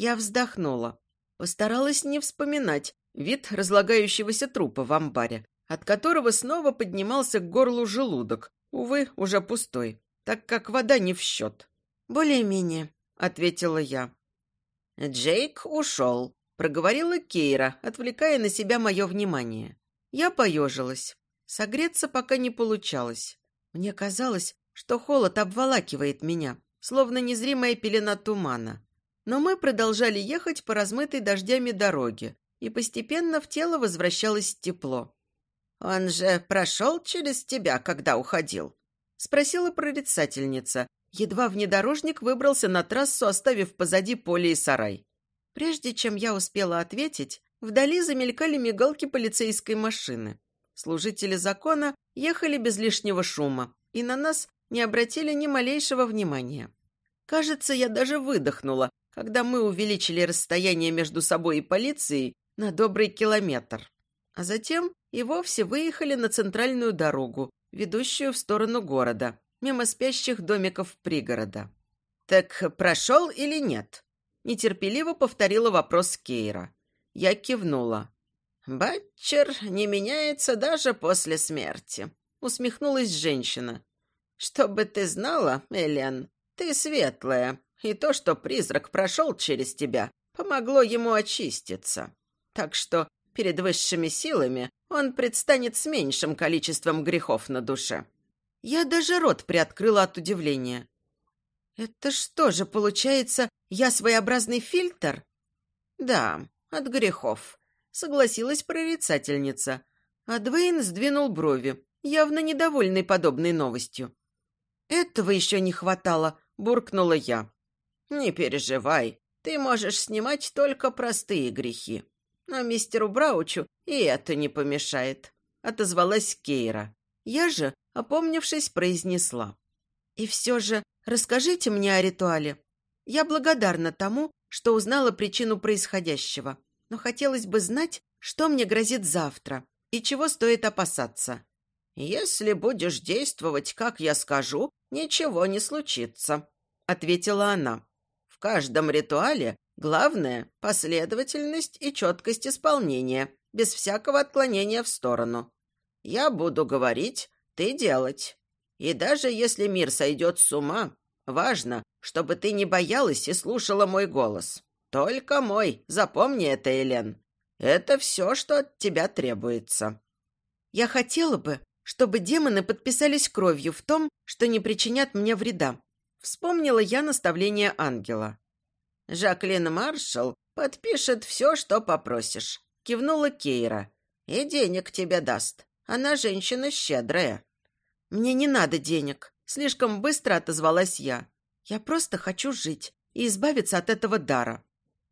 Я вздохнула. Постаралась не вспоминать вид разлагающегося трупа в амбаре, от которого снова поднимался к горлу желудок, увы, уже пустой, так как вода не в счет. «Более-менее», — ответила я. «Джейк ушел», — проговорила Кейра, отвлекая на себя мое внимание. Я поежилась. Согреться пока не получалось. Мне казалось, что холод обволакивает меня, словно незримая пелена тумана. Но мы продолжали ехать по размытой дождями дороге, и постепенно в тело возвращалось тепло. «Он же прошел через тебя, когда уходил?» — спросила прорицательница. Едва внедорожник выбрался на трассу, оставив позади поле и сарай. Прежде чем я успела ответить, вдали замелькали мигалки полицейской машины. Служители закона ехали без лишнего шума, и на нас не обратили ни малейшего внимания. Кажется, я даже выдохнула, когда мы увеличили расстояние между собой и полицией на добрый километр. А затем и вовсе выехали на центральную дорогу, ведущую в сторону города, мимо спящих домиков пригорода. «Так прошел или нет?» Нетерпеливо повторила вопрос Кейра. Я кивнула. «Батчер не меняется даже после смерти», — усмехнулась женщина. «Чтобы ты знала, Элен, ты светлая, и то, что призрак прошел через тебя, помогло ему очиститься. Так что перед высшими силами он предстанет с меньшим количеством грехов на душе. Я даже рот приоткрыла от удивления. «Это что же, получается, я своеобразный фильтр?» «Да, от грехов», — согласилась прорицательница. А Двейн сдвинул брови, явно недовольный подобной новостью. «Этого еще не хватало», — буркнула я. «Не переживай, ты можешь снимать только простые грехи. Но мистеру Браучу и это не помешает», — отозвалась Кейра. Я же, опомнившись, произнесла. «И все же расскажите мне о ритуале. Я благодарна тому, что узнала причину происходящего, но хотелось бы знать, что мне грозит завтра и чего стоит опасаться». «Если будешь действовать, как я скажу, ничего не случится», — ответила она. Каждом ритуале главное – последовательность и четкость исполнения, без всякого отклонения в сторону. Я буду говорить, ты делать. И даже если мир сойдет с ума, важно, чтобы ты не боялась и слушала мой голос. Только мой, запомни это, Элен. Это все, что от тебя требуется. Я хотела бы, чтобы демоны подписались кровью в том, что не причинят мне вреда, Вспомнила я наставление ангела. «Жаклин Маршалл подпишет все, что попросишь», — кивнула Кейра. «И денег тебе даст. Она женщина щедрая». «Мне не надо денег», — слишком быстро отозвалась я. «Я просто хочу жить и избавиться от этого дара».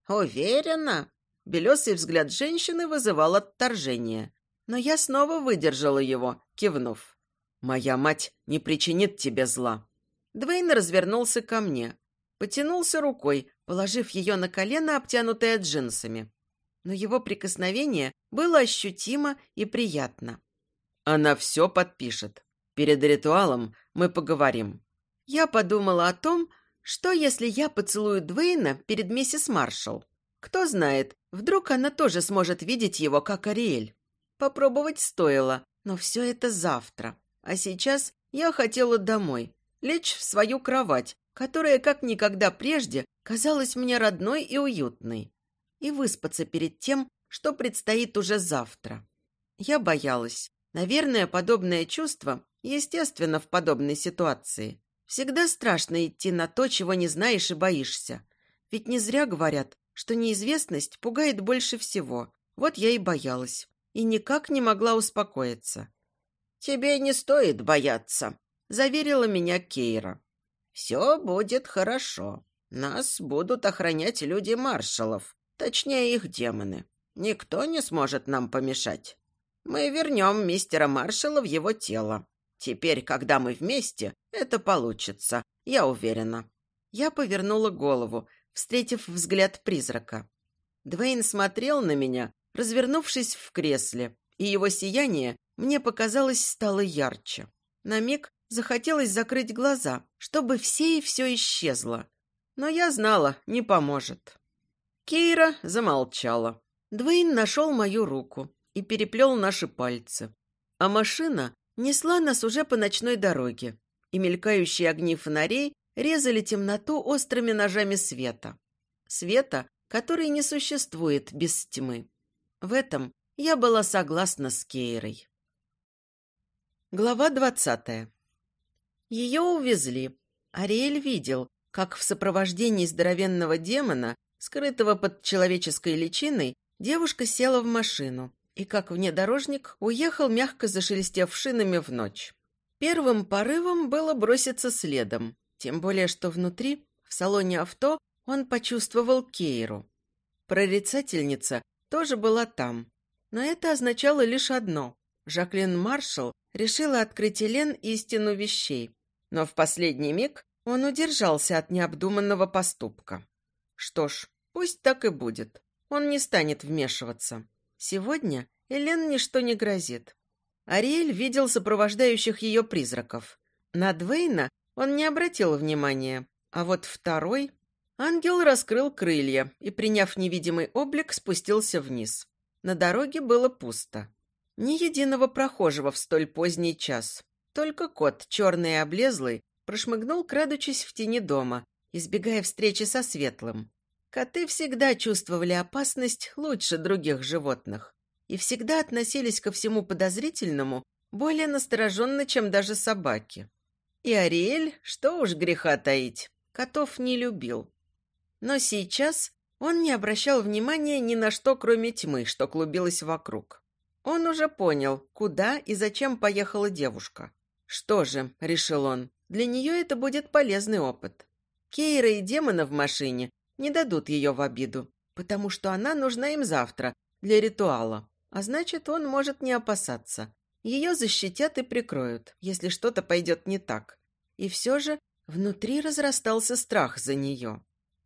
«Уверена?» Белесый взгляд женщины вызывал отторжение. Но я снова выдержала его, кивнув. «Моя мать не причинит тебе зла», Двейн развернулся ко мне. Потянулся рукой, положив ее на колено, обтянутое джинсами. Но его прикосновение было ощутимо и приятно. «Она все подпишет. Перед ритуалом мы поговорим». Я подумала о том, что если я поцелую Двейна перед миссис Маршалл. Кто знает, вдруг она тоже сможет видеть его, как Ариэль. Попробовать стоило, но все это завтра. А сейчас я хотела домой, лечь в свою кровать, которая, как никогда прежде, казалась мне родной и уютной, и выспаться перед тем, что предстоит уже завтра. Я боялась. Наверное, подобное чувство естественно в подобной ситуации. Всегда страшно идти на то, чего не знаешь и боишься. Ведь не зря говорят, что неизвестность пугает больше всего. Вот я и боялась. И никак не могла успокоиться. «Тебе не стоит бояться», — заверила меня Кейра. «Все будет хорошо. Нас будут охранять люди маршалов, точнее их демоны. Никто не сможет нам помешать. Мы вернем мистера маршала в его тело. Теперь, когда мы вместе, это получится, я уверена». Я повернула голову, встретив взгляд призрака. Двейн смотрел на меня, развернувшись в кресле, и его сияние, мне показалось, стало ярче. На миг захотелось закрыть глаза, чтобы все и все исчезло. Но я знала, не поможет. Кейра замолчала. Двейн нашел мою руку и переплел наши пальцы. А машина несла нас уже по ночной дороге, и мелькающие огни фонарей резали темноту острыми ножами света. Света, который не существует без тьмы. В этом я была согласна с Кейрой. Глава двадцатая. Ее увезли. Ариэль видел, как в сопровождении здоровенного демона, скрытого под человеческой личиной, девушка села в машину и как внедорожник уехал, мягко зашелестев шинами в ночь. Первым порывом было броситься следом, тем более, что внутри, в салоне авто, он почувствовал Кейру. Прорицательница тоже была там. Но это означало лишь одно. Жаклин Маршалл решила открыть Элен истину вещей. Но в последний миг он удержался от необдуманного поступка. Что ж, пусть так и будет. Он не станет вмешиваться. Сегодня Элен ничто не грозит. Ариэль видел сопровождающих ее призраков. На Двейна он не обратил внимания, а вот второй... Ангел раскрыл крылья и, приняв невидимый облик, спустился вниз. На дороге было пусто. Ни единого прохожего в столь поздний час. Только кот, черный и облезлый, прошмыгнул, крадучись в тени дома, избегая встречи со светлым. Коты всегда чувствовали опасность лучше других животных и всегда относились ко всему подозрительному более настороженно, чем даже собаки. И Ариэль, что уж греха таить, котов не любил. Но сейчас он не обращал внимания ни на что, кроме тьмы, что клубилась вокруг. Он уже понял, куда и зачем поехала девушка. Что же, решил он, для нее это будет полезный опыт. Кейра и демона в машине не дадут ее в обиду, потому что она нужна им завтра для ритуала. А значит, он может не опасаться. Ее защитят и прикроют, если что-то пойдет не так. И все же внутри разрастался страх за нее.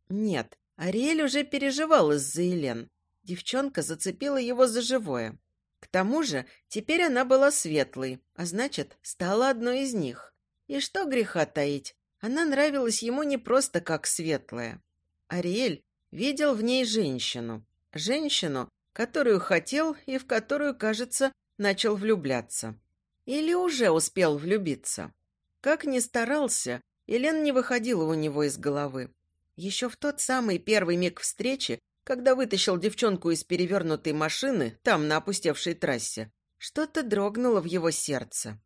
Нет, Ариэль уже переживал из-за Елен. Девчонка зацепила его за живое. К тому же теперь она была светлой, а значит, стала одной из них. И что греха таить, она нравилась ему не просто как светлая. Ариэль видел в ней женщину. Женщину, которую хотел и в которую, кажется, начал влюбляться. Или уже успел влюбиться. Как ни старался, Елен не выходила у него из головы. Еще в тот самый первый миг встречи, когда вытащил девчонку из перевернутой машины, там, на опустевшей трассе, что-то дрогнуло в его сердце.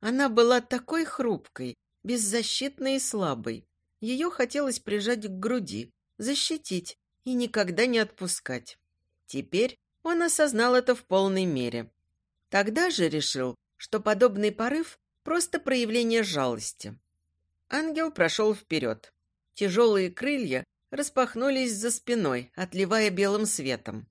Она была такой хрупкой, беззащитной и слабой. Ее хотелось прижать к груди, защитить и никогда не отпускать. Теперь он осознал это в полной мере. Тогда же решил, что подобный порыв – просто проявление жалости. Ангел прошел вперед. Тяжелые крылья распахнулись за спиной, отливая белым светом.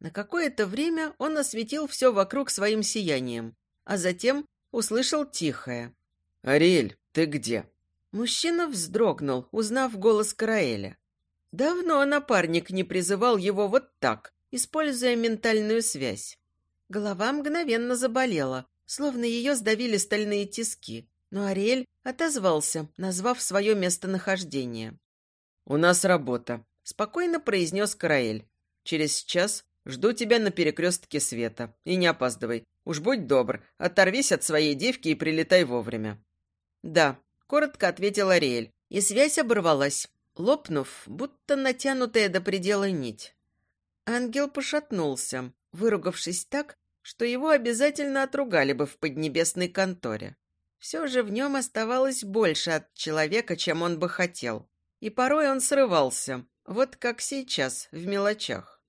На какое-то время он осветил все вокруг своим сиянием, а затем услышал тихое. «Ариэль, ты где?» Мужчина вздрогнул, узнав голос Караэля. Давно напарник не призывал его вот так, используя ментальную связь. Голова мгновенно заболела, словно ее сдавили стальные тиски но Ариэль отозвался, назвав свое местонахождение. «У нас работа», — спокойно произнес Караэль. «Через час жду тебя на перекрестке света. И не опаздывай. Уж будь добр, оторвись от своей девки и прилетай вовремя». «Да», — коротко ответил Ариэль, и связь оборвалась, лопнув, будто натянутая до предела нить. Ангел пошатнулся, выругавшись так, что его обязательно отругали бы в поднебесной конторе. Все же в нем оставалось больше от человека, чем он бы хотел. И порой он срывался, вот как сейчас, в мелочах.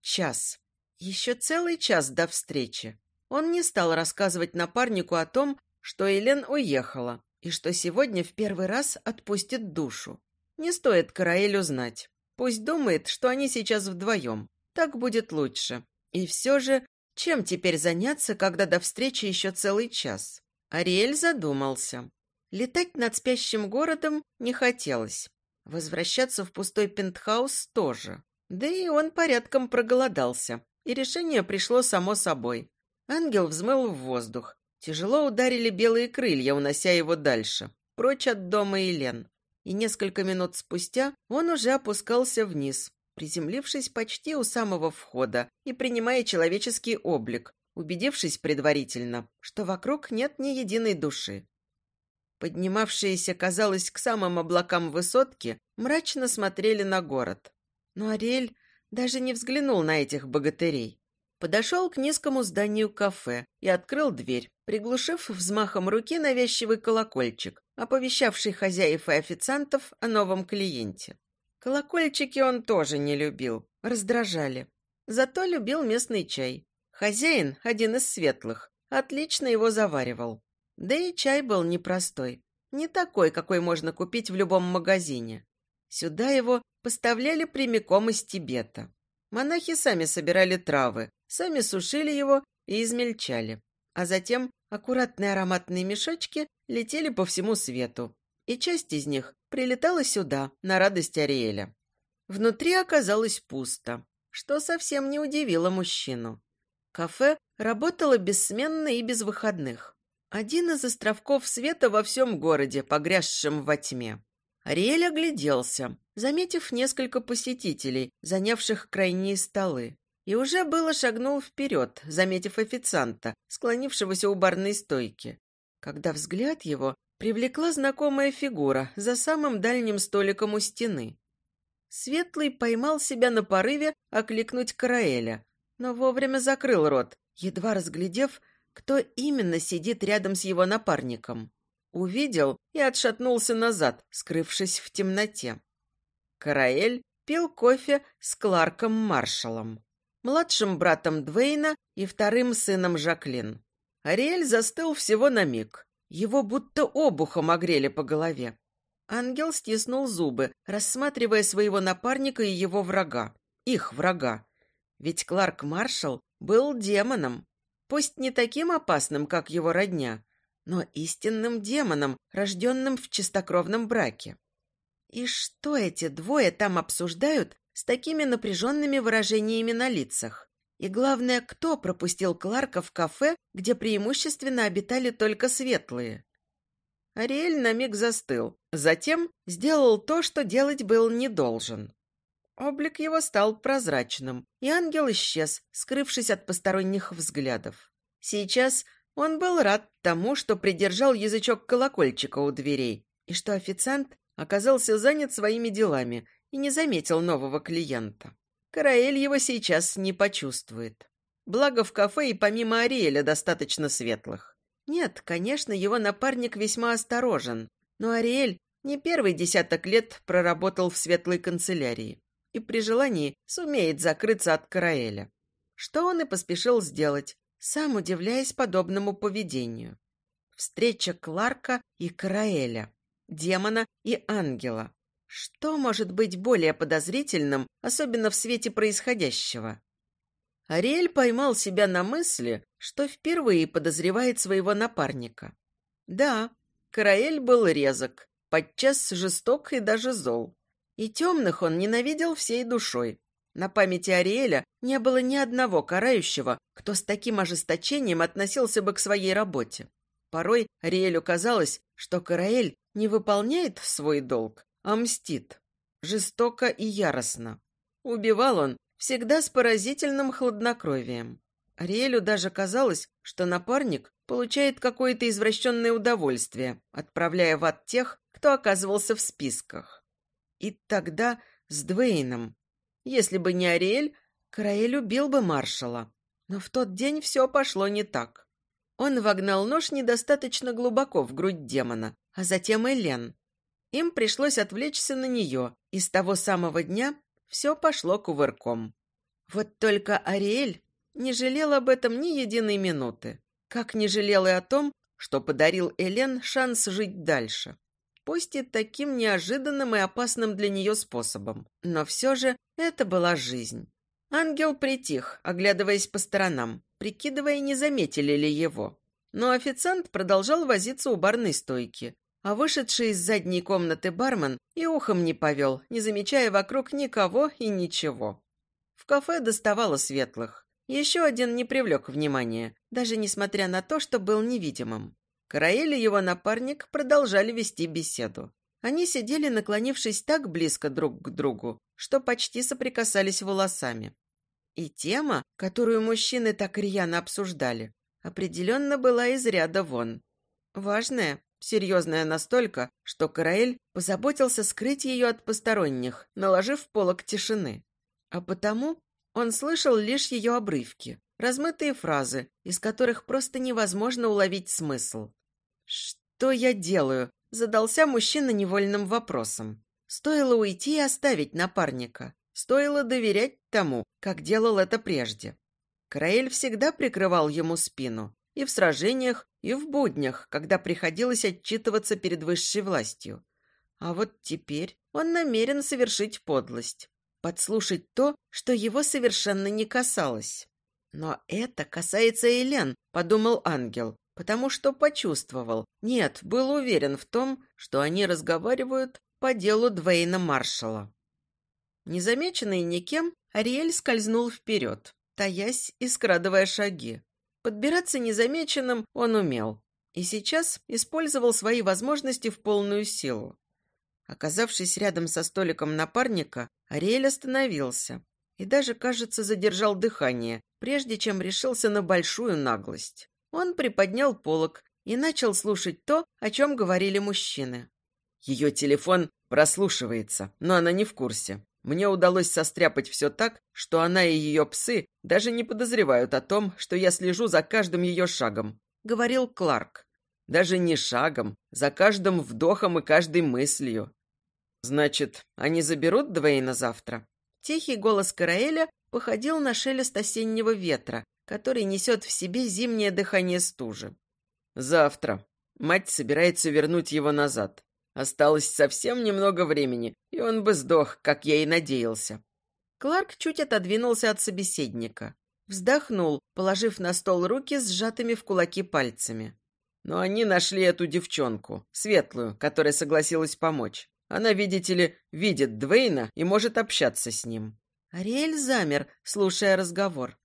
Час. Еще целый час до встречи. Он не стал рассказывать напарнику о том, что Элен уехала, и что сегодня в первый раз отпустит душу. Не стоит Караэлю знать. Пусть думает, что они сейчас вдвоем. Так будет лучше. И все же, чем теперь заняться, когда до встречи еще целый час? Ариэль задумался. Летать над спящим городом не хотелось. Возвращаться в пустой пентхаус тоже. Да и он порядком проголодался. И решение пришло само собой. Ангел взмыл в воздух. Тяжело ударили белые крылья, унося его дальше, прочь от дома Елен. И несколько минут спустя он уже опускался вниз, приземлившись почти у самого входа и принимая человеческий облик, убедившись предварительно, что вокруг нет ни единой души. Поднимавшиеся, казалось, к самым облакам высотки, мрачно смотрели на город. Но Ариэль даже не взглянул на этих богатырей. Подошел к низкому зданию кафе и открыл дверь, приглушив взмахом руки навязчивый колокольчик, оповещавший хозяев и официантов о новом клиенте. Колокольчики он тоже не любил, раздражали. Зато любил местный чай. Хозяин, один из светлых, отлично его заваривал. Да и чай был непростой, не такой, какой можно купить в любом магазине. Сюда его поставляли прямиком из Тибета. Монахи сами собирали травы, сами сушили его и измельчали. А затем аккуратные ароматные мешочки летели по всему свету, и часть из них прилетала сюда, на радость Ариэля. Внутри оказалось пусто, что совсем не удивило мужчину. Кафе работало бессменно и без выходных. Один из островков света во всем городе, погрязшем во тьме. Ариэль огляделся, заметив несколько посетителей, занявших крайние столы. И уже было шагнул вперед, заметив официанта, склонившегося у барной стойки. Когда взгляд его привлекла знакомая фигура за самым дальним столиком у стены. Светлый поймал себя на порыве окликнуть Караэля, но вовремя закрыл рот, едва разглядев, кто именно сидит рядом с его напарником. Увидел и отшатнулся назад, скрывшись в темноте. Караэль пил кофе с Кларком Маршалом, младшим братом Двейна и вторым сыном Жаклин. Ариэль застыл всего на миг. Его будто обухом огрели по голове. Ангел стиснул зубы, рассматривая своего напарника и его врага. Их врага. Ведь Кларк Маршалл был демоном, Пусть не таким опасным, как его родня, но истинным демоном, рожденным в чистокровном браке. И что эти двое там обсуждают с такими напряженными выражениями на лицах? И главное, кто пропустил Кларка в кафе, где преимущественно обитали только светлые? Ариэль на миг застыл, затем сделал то, что делать был не должен. Облик его стал прозрачным, и ангел исчез, скрывшись от посторонних взглядов. Сейчас он был рад тому, что придержал язычок колокольчика у дверей, и что официант оказался занят своими делами и не заметил нового клиента. Караэль его сейчас не почувствует. Благо в кафе и помимо Ариэля достаточно светлых. Нет, конечно, его напарник весьма осторожен, но Ариэль не первый десяток лет проработал в светлой канцелярии и при желании сумеет закрыться от Караэля. Что он и поспешил сделать, сам удивляясь подобному поведению. Встреча Кларка и Караэля, демона и ангела. Что может быть более подозрительным, особенно в свете происходящего? Ариэль поймал себя на мысли, что впервые подозревает своего напарника. Да, Караэль был резок, подчас жесток и даже зол. И темных он ненавидел всей душой. На памяти Ариэля не было ни одного карающего, кто с таким ожесточением относился бы к своей работе. Порой Ариэлю казалось, что Караэль не выполняет свой долг, а мстит. Жестоко и яростно. Убивал он всегда с поразительным хладнокровием. Ариэлю даже казалось, что напарник получает какое-то извращенное удовольствие, отправляя в ад тех, кто оказывался в списках. И тогда с Двейном. Если бы не Ариэль, Караэль убил бы маршала. Но в тот день все пошло не так. Он вогнал нож недостаточно глубоко в грудь демона, а затем Элен. Им пришлось отвлечься на нее, и с того самого дня все пошло кувырком. Вот только Ариэль не жалел об этом ни единой минуты. Как не жалел и о том, что подарил Элен шанс жить дальше. Пусть и таким неожиданным и опасным для нее способом. Но все же это была жизнь. Ангел притих, оглядываясь по сторонам, прикидывая, не заметили ли его. Но официант продолжал возиться у барной стойки, а вышедший из задней комнаты бармен и ухом не повел, не замечая вокруг никого и ничего. В кафе доставало светлых. Еще один не привлек внимания, даже несмотря на то, что был невидимым. Караэль и его напарник продолжали вести беседу. Они сидели, наклонившись так близко друг к другу, что почти соприкасались волосами. И тема, которую мужчины так рьяно обсуждали, определенно была из ряда вон. Важная, серьезная настолько, что Караэль позаботился скрыть ее от посторонних, наложив полок тишины. А потому он слышал лишь ее обрывки, размытые фразы, из которых просто невозможно уловить смысл. «Что я делаю?» – задался мужчина невольным вопросом. Стоило уйти и оставить напарника. Стоило доверять тому, как делал это прежде. Краэль всегда прикрывал ему спину. И в сражениях, и в буднях, когда приходилось отчитываться перед высшей властью. А вот теперь он намерен совершить подлость. Подслушать то, что его совершенно не касалось. Но это касается Элен, подумал ангел, потому что почувствовал, нет, был уверен в том, что они разговаривают по делу Двейна Маршала. Незамеченный никем, Ариэль скользнул вперед, таясь и скрадывая шаги. Подбираться незамеченным он умел, и сейчас использовал свои возможности в полную силу. Оказавшись рядом со столиком напарника, Ариэль остановился и даже, кажется, задержал дыхание, прежде чем решился на большую наглость. Он приподнял полок и начал слушать то, о чем говорили мужчины. Ее телефон прослушивается, но она не в курсе. Мне удалось состряпать все так, что она и ее псы даже не подозревают о том, что я слежу за каждым ее шагом», — говорил Кларк. «Даже не шагом, за каждым вдохом и каждой мыслью». «Значит, они заберут Двейна завтра?» Тихий голос Караэля походил на шелест осеннего ветра, который несет в себе зимнее дыхание стужи. «Завтра. Мать собирается вернуть его назад. Осталось совсем немного времени, и он бы сдох, как я и надеялся. Кларк чуть отодвинулся от собеседника. Вздохнул, положив на стол руки с сжатыми в кулаки пальцами. Но они нашли эту девчонку, светлую, которая согласилась помочь. Она, видите ли, видит Двейна и может общаться с ним. Ариэль замер, слушая разговор.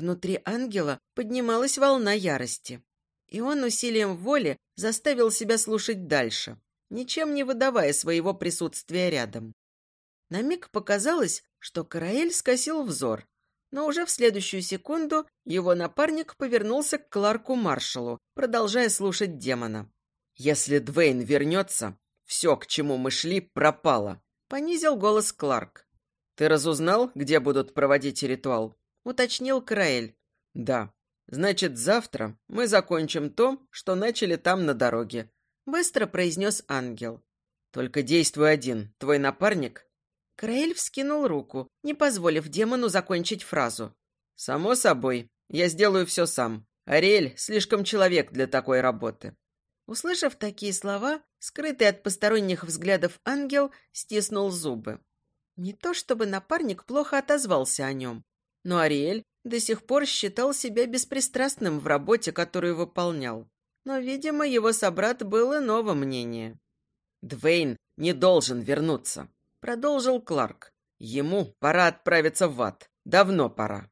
Внутри ангела поднималась волна ярости. И он усилием воли заставил себя слушать дальше ничем не выдавая своего присутствия рядом. На миг показалось, что Караэль скосил взор, но уже в следующую секунду его напарник повернулся к Кларку Маршалу, продолжая слушать демона. «Если Двейн вернется, все, к чему мы шли, пропало», — понизил голос Кларк. «Ты разузнал, где будут проводить ритуал?» — уточнил Краэль. «Да. Значит, завтра мы закончим то, что начали там на дороге, быстро произнес ангел. «Только действуй один. Твой напарник?» Краэль вскинул руку, не позволив демону закончить фразу. «Само собой. Я сделаю все сам. Ариэль слишком человек для такой работы». Услышав такие слова, скрытый от посторонних взглядов ангел стиснул зубы. Не то чтобы напарник плохо отозвался о нем, но Ариэль до сих пор считал себя беспристрастным в работе, которую выполнял но, видимо, его собрат был иного мнения. «Двейн не должен вернуться», — продолжил Кларк. «Ему пора отправиться в ад. Давно пора».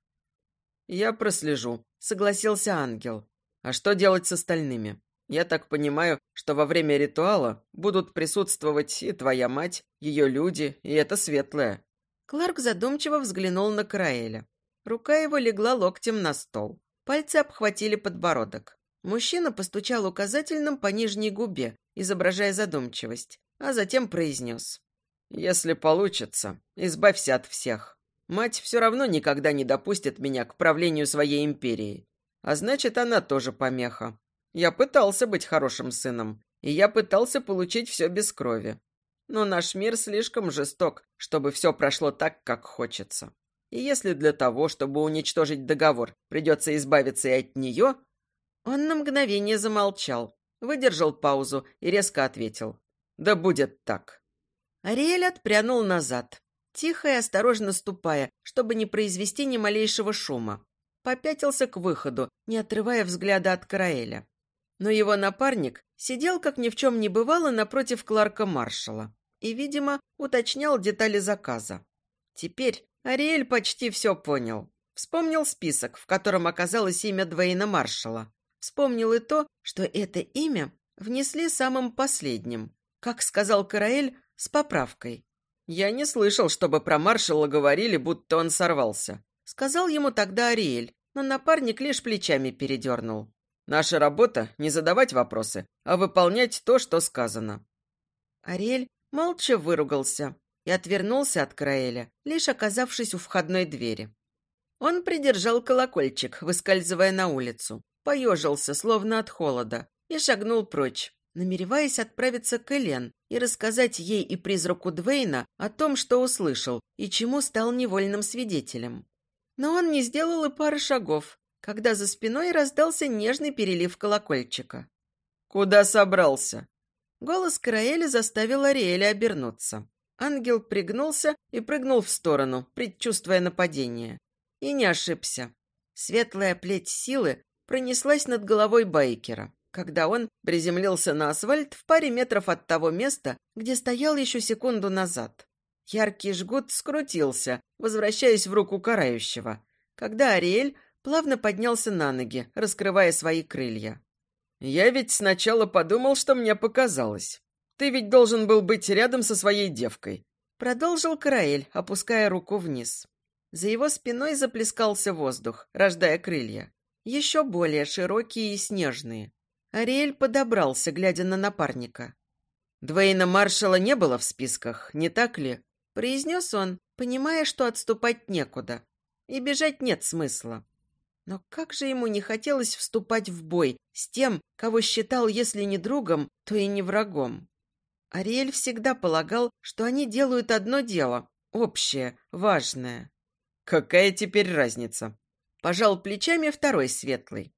«Я прослежу», — согласился ангел. «А что делать с остальными? Я так понимаю, что во время ритуала будут присутствовать и твоя мать, ее люди, и это светлое». Кларк задумчиво взглянул на Краэля. Рука его легла локтем на стол. Пальцы обхватили подбородок. Мужчина постучал указательным по нижней губе, изображая задумчивость, а затем произнес. «Если получится, избавься от всех». Мать все равно никогда не допустит меня к правлению своей империи. А значит, она тоже помеха. Я пытался быть хорошим сыном, и я пытался получить все без крови. Но наш мир слишком жесток, чтобы все прошло так, как хочется. И если для того, чтобы уничтожить договор, придется избавиться и от нее... Он на мгновение замолчал, выдержал паузу и резко ответил. «Да будет так». Ариэль отпрянул назад, тихо и осторожно ступая, чтобы не произвести ни малейшего шума. Попятился к выходу, не отрывая взгляда от Караэля. Но его напарник сидел, как ни в чем не бывало, напротив Кларка Маршала и, видимо, уточнял детали заказа. Теперь Ариэль почти все понял. Вспомнил список, в котором оказалось имя Двейна Маршала. Вспомнил и то, что это имя внесли самым последним. Как сказал Караэль, с поправкой. «Я не слышал, чтобы про маршала говорили, будто он сорвался», сказал ему тогда Ариэль, но напарник лишь плечами передернул. «Наша работа – не задавать вопросы, а выполнять то, что сказано». Ариэль молча выругался и отвернулся от Краэля, лишь оказавшись у входной двери. Он придержал колокольчик, выскальзывая на улицу, поежился, словно от холода, и шагнул прочь, намереваясь отправиться к Элен и рассказать ей и призраку Двейна о том, что услышал и чему стал невольным свидетелем. Но он не сделал и пары шагов, когда за спиной раздался нежный перелив колокольчика. «Куда собрался?» Голос Караэля заставил Ариэля обернуться. Ангел пригнулся и прыгнул в сторону, предчувствуя нападение. И не ошибся. Светлая плеть силы пронеслась над головой байкера когда он приземлился на асфальт в паре метров от того места, где стоял еще секунду назад. Яркий жгут скрутился, возвращаясь в руку карающего, когда Ариэль плавно поднялся на ноги, раскрывая свои крылья. «Я ведь сначала подумал, что мне показалось. Ты ведь должен был быть рядом со своей девкой», продолжил Караэль, опуская руку вниз. За его спиной заплескался воздух, рождая крылья. Еще более широкие и снежные. Ариэль подобрался, глядя на напарника. «Двейна Маршала не было в списках, не так ли?» произнес он, понимая, что отступать некуда. И бежать нет смысла. Но как же ему не хотелось вступать в бой с тем, кого считал, если не другом, то и не врагом. Ариэль всегда полагал, что они делают одно дело, общее, важное. «Какая теперь разница?» Пожал плечами второй светлый.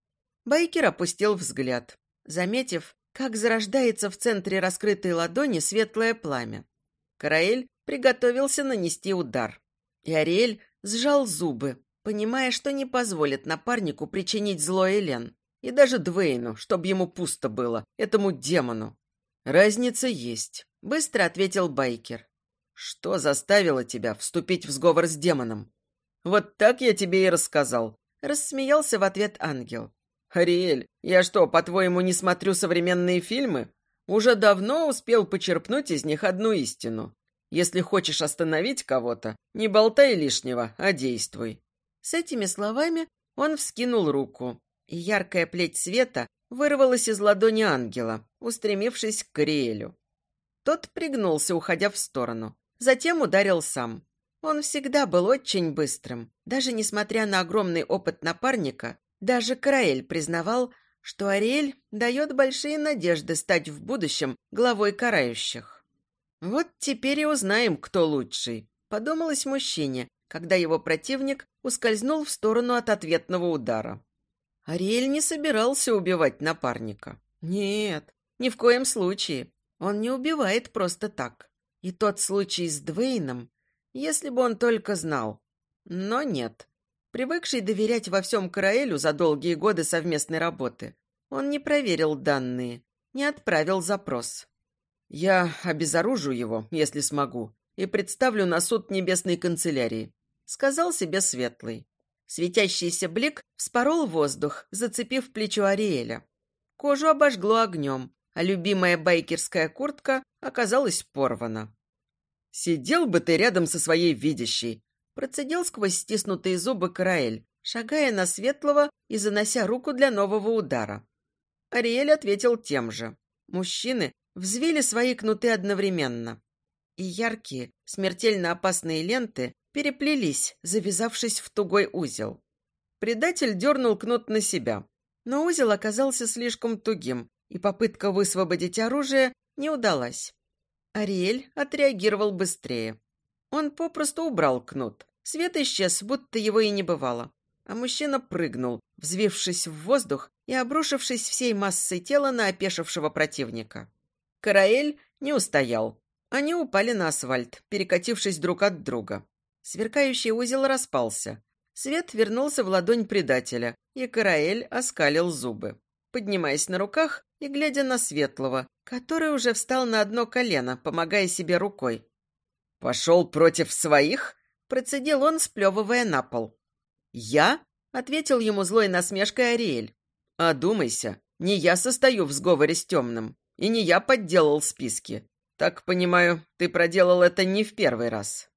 Байкер опустил взгляд заметив, как зарождается в центре раскрытой ладони светлое пламя. Караэль приготовился нанести удар. И Ариэль сжал зубы, понимая, что не позволит напарнику причинить зло Элен. И даже Двейну, чтобы ему пусто было, этому демону. «Разница есть», — быстро ответил Байкер. «Что заставило тебя вступить в сговор с демоном?» «Вот так я тебе и рассказал», — рассмеялся в ответ ангел. «Ариэль, я что, по-твоему, не смотрю современные фильмы? Уже давно успел почерпнуть из них одну истину. Если хочешь остановить кого-то, не болтай лишнего, а действуй». С этими словами он вскинул руку, и яркая плеть света вырвалась из ладони ангела, устремившись к Ариэлю. Тот пригнулся, уходя в сторону. Затем ударил сам. Он всегда был очень быстрым. Даже несмотря на огромный опыт напарника, даже Караэль признавал, что Ариэль дает большие надежды стать в будущем главой карающих. «Вот теперь и узнаем, кто лучший», — подумалось мужчине, когда его противник ускользнул в сторону от ответного удара. Ариэль не собирался убивать напарника. Нет, ни в коем случае. Он не убивает просто так. И тот случай с Двейном, если бы он только знал. Но нет. Привыкший доверять во всем Караэлю за долгие годы совместной работы, он не проверил данные, не отправил запрос. «Я обезоружу его, если смогу, и представлю на суд небесной канцелярии», — сказал себе Светлый. Светящийся блик вспорол воздух, зацепив плечо Ариэля. Кожу обожгло огнем, а любимая байкерская куртка оказалась порвана. «Сидел бы ты рядом со своей видящей», Процедил сквозь стиснутые зубы Караэль, шагая на светлого и занося руку для нового удара. Ариэль ответил тем же. Мужчины взвели свои кнуты одновременно. И яркие, смертельно опасные ленты переплелись, завязавшись в тугой узел. Предатель дернул кнут на себя, но узел оказался слишком тугим, и попытка высвободить оружие не удалась. Ариэль отреагировал быстрее. Он попросту убрал кнут. Свет исчез, будто его и не бывало. А мужчина прыгнул, взвившись в воздух и обрушившись всей массой тела на опешившего противника. Караэль не устоял. Они упали на асфальт, перекатившись друг от друга. Сверкающий узел распался. Свет вернулся в ладонь предателя, и Караэль оскалил зубы. Поднимаясь на руках и глядя на Светлого, который уже встал на одно колено, помогая себе рукой. «Пошел против своих?» – процедил он, сплевывая на пол. «Я?» – ответил ему злой насмешкой Ариэль. «Одумайся, не я состою в сговоре с темным, и не я подделал списки. Так, понимаю, ты проделал это не в первый раз».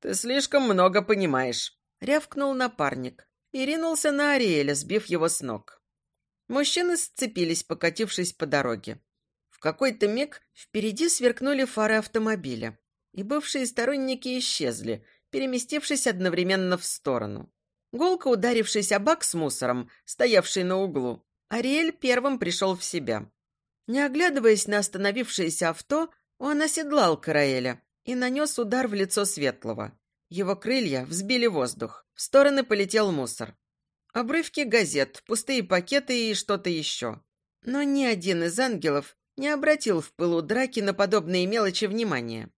«Ты слишком много понимаешь», — рявкнул напарник и ринулся на Ариэля, сбив его с ног. Мужчины сцепились, покатившись по дороге. В какой-то миг впереди сверкнули фары автомобиля, и бывшие сторонники исчезли, переместившись одновременно в сторону. Голко ударившись о бак с мусором, стоявший на углу, Ариэль первым пришел в себя. Не оглядываясь на остановившееся авто, он оседлал Караэля и нанес удар в лицо Светлого. Его крылья взбили воздух. В стороны полетел мусор. Обрывки газет, пустые пакеты и что-то еще. Но ни один из ангелов не обратил в пылу драки на подобные мелочи внимания.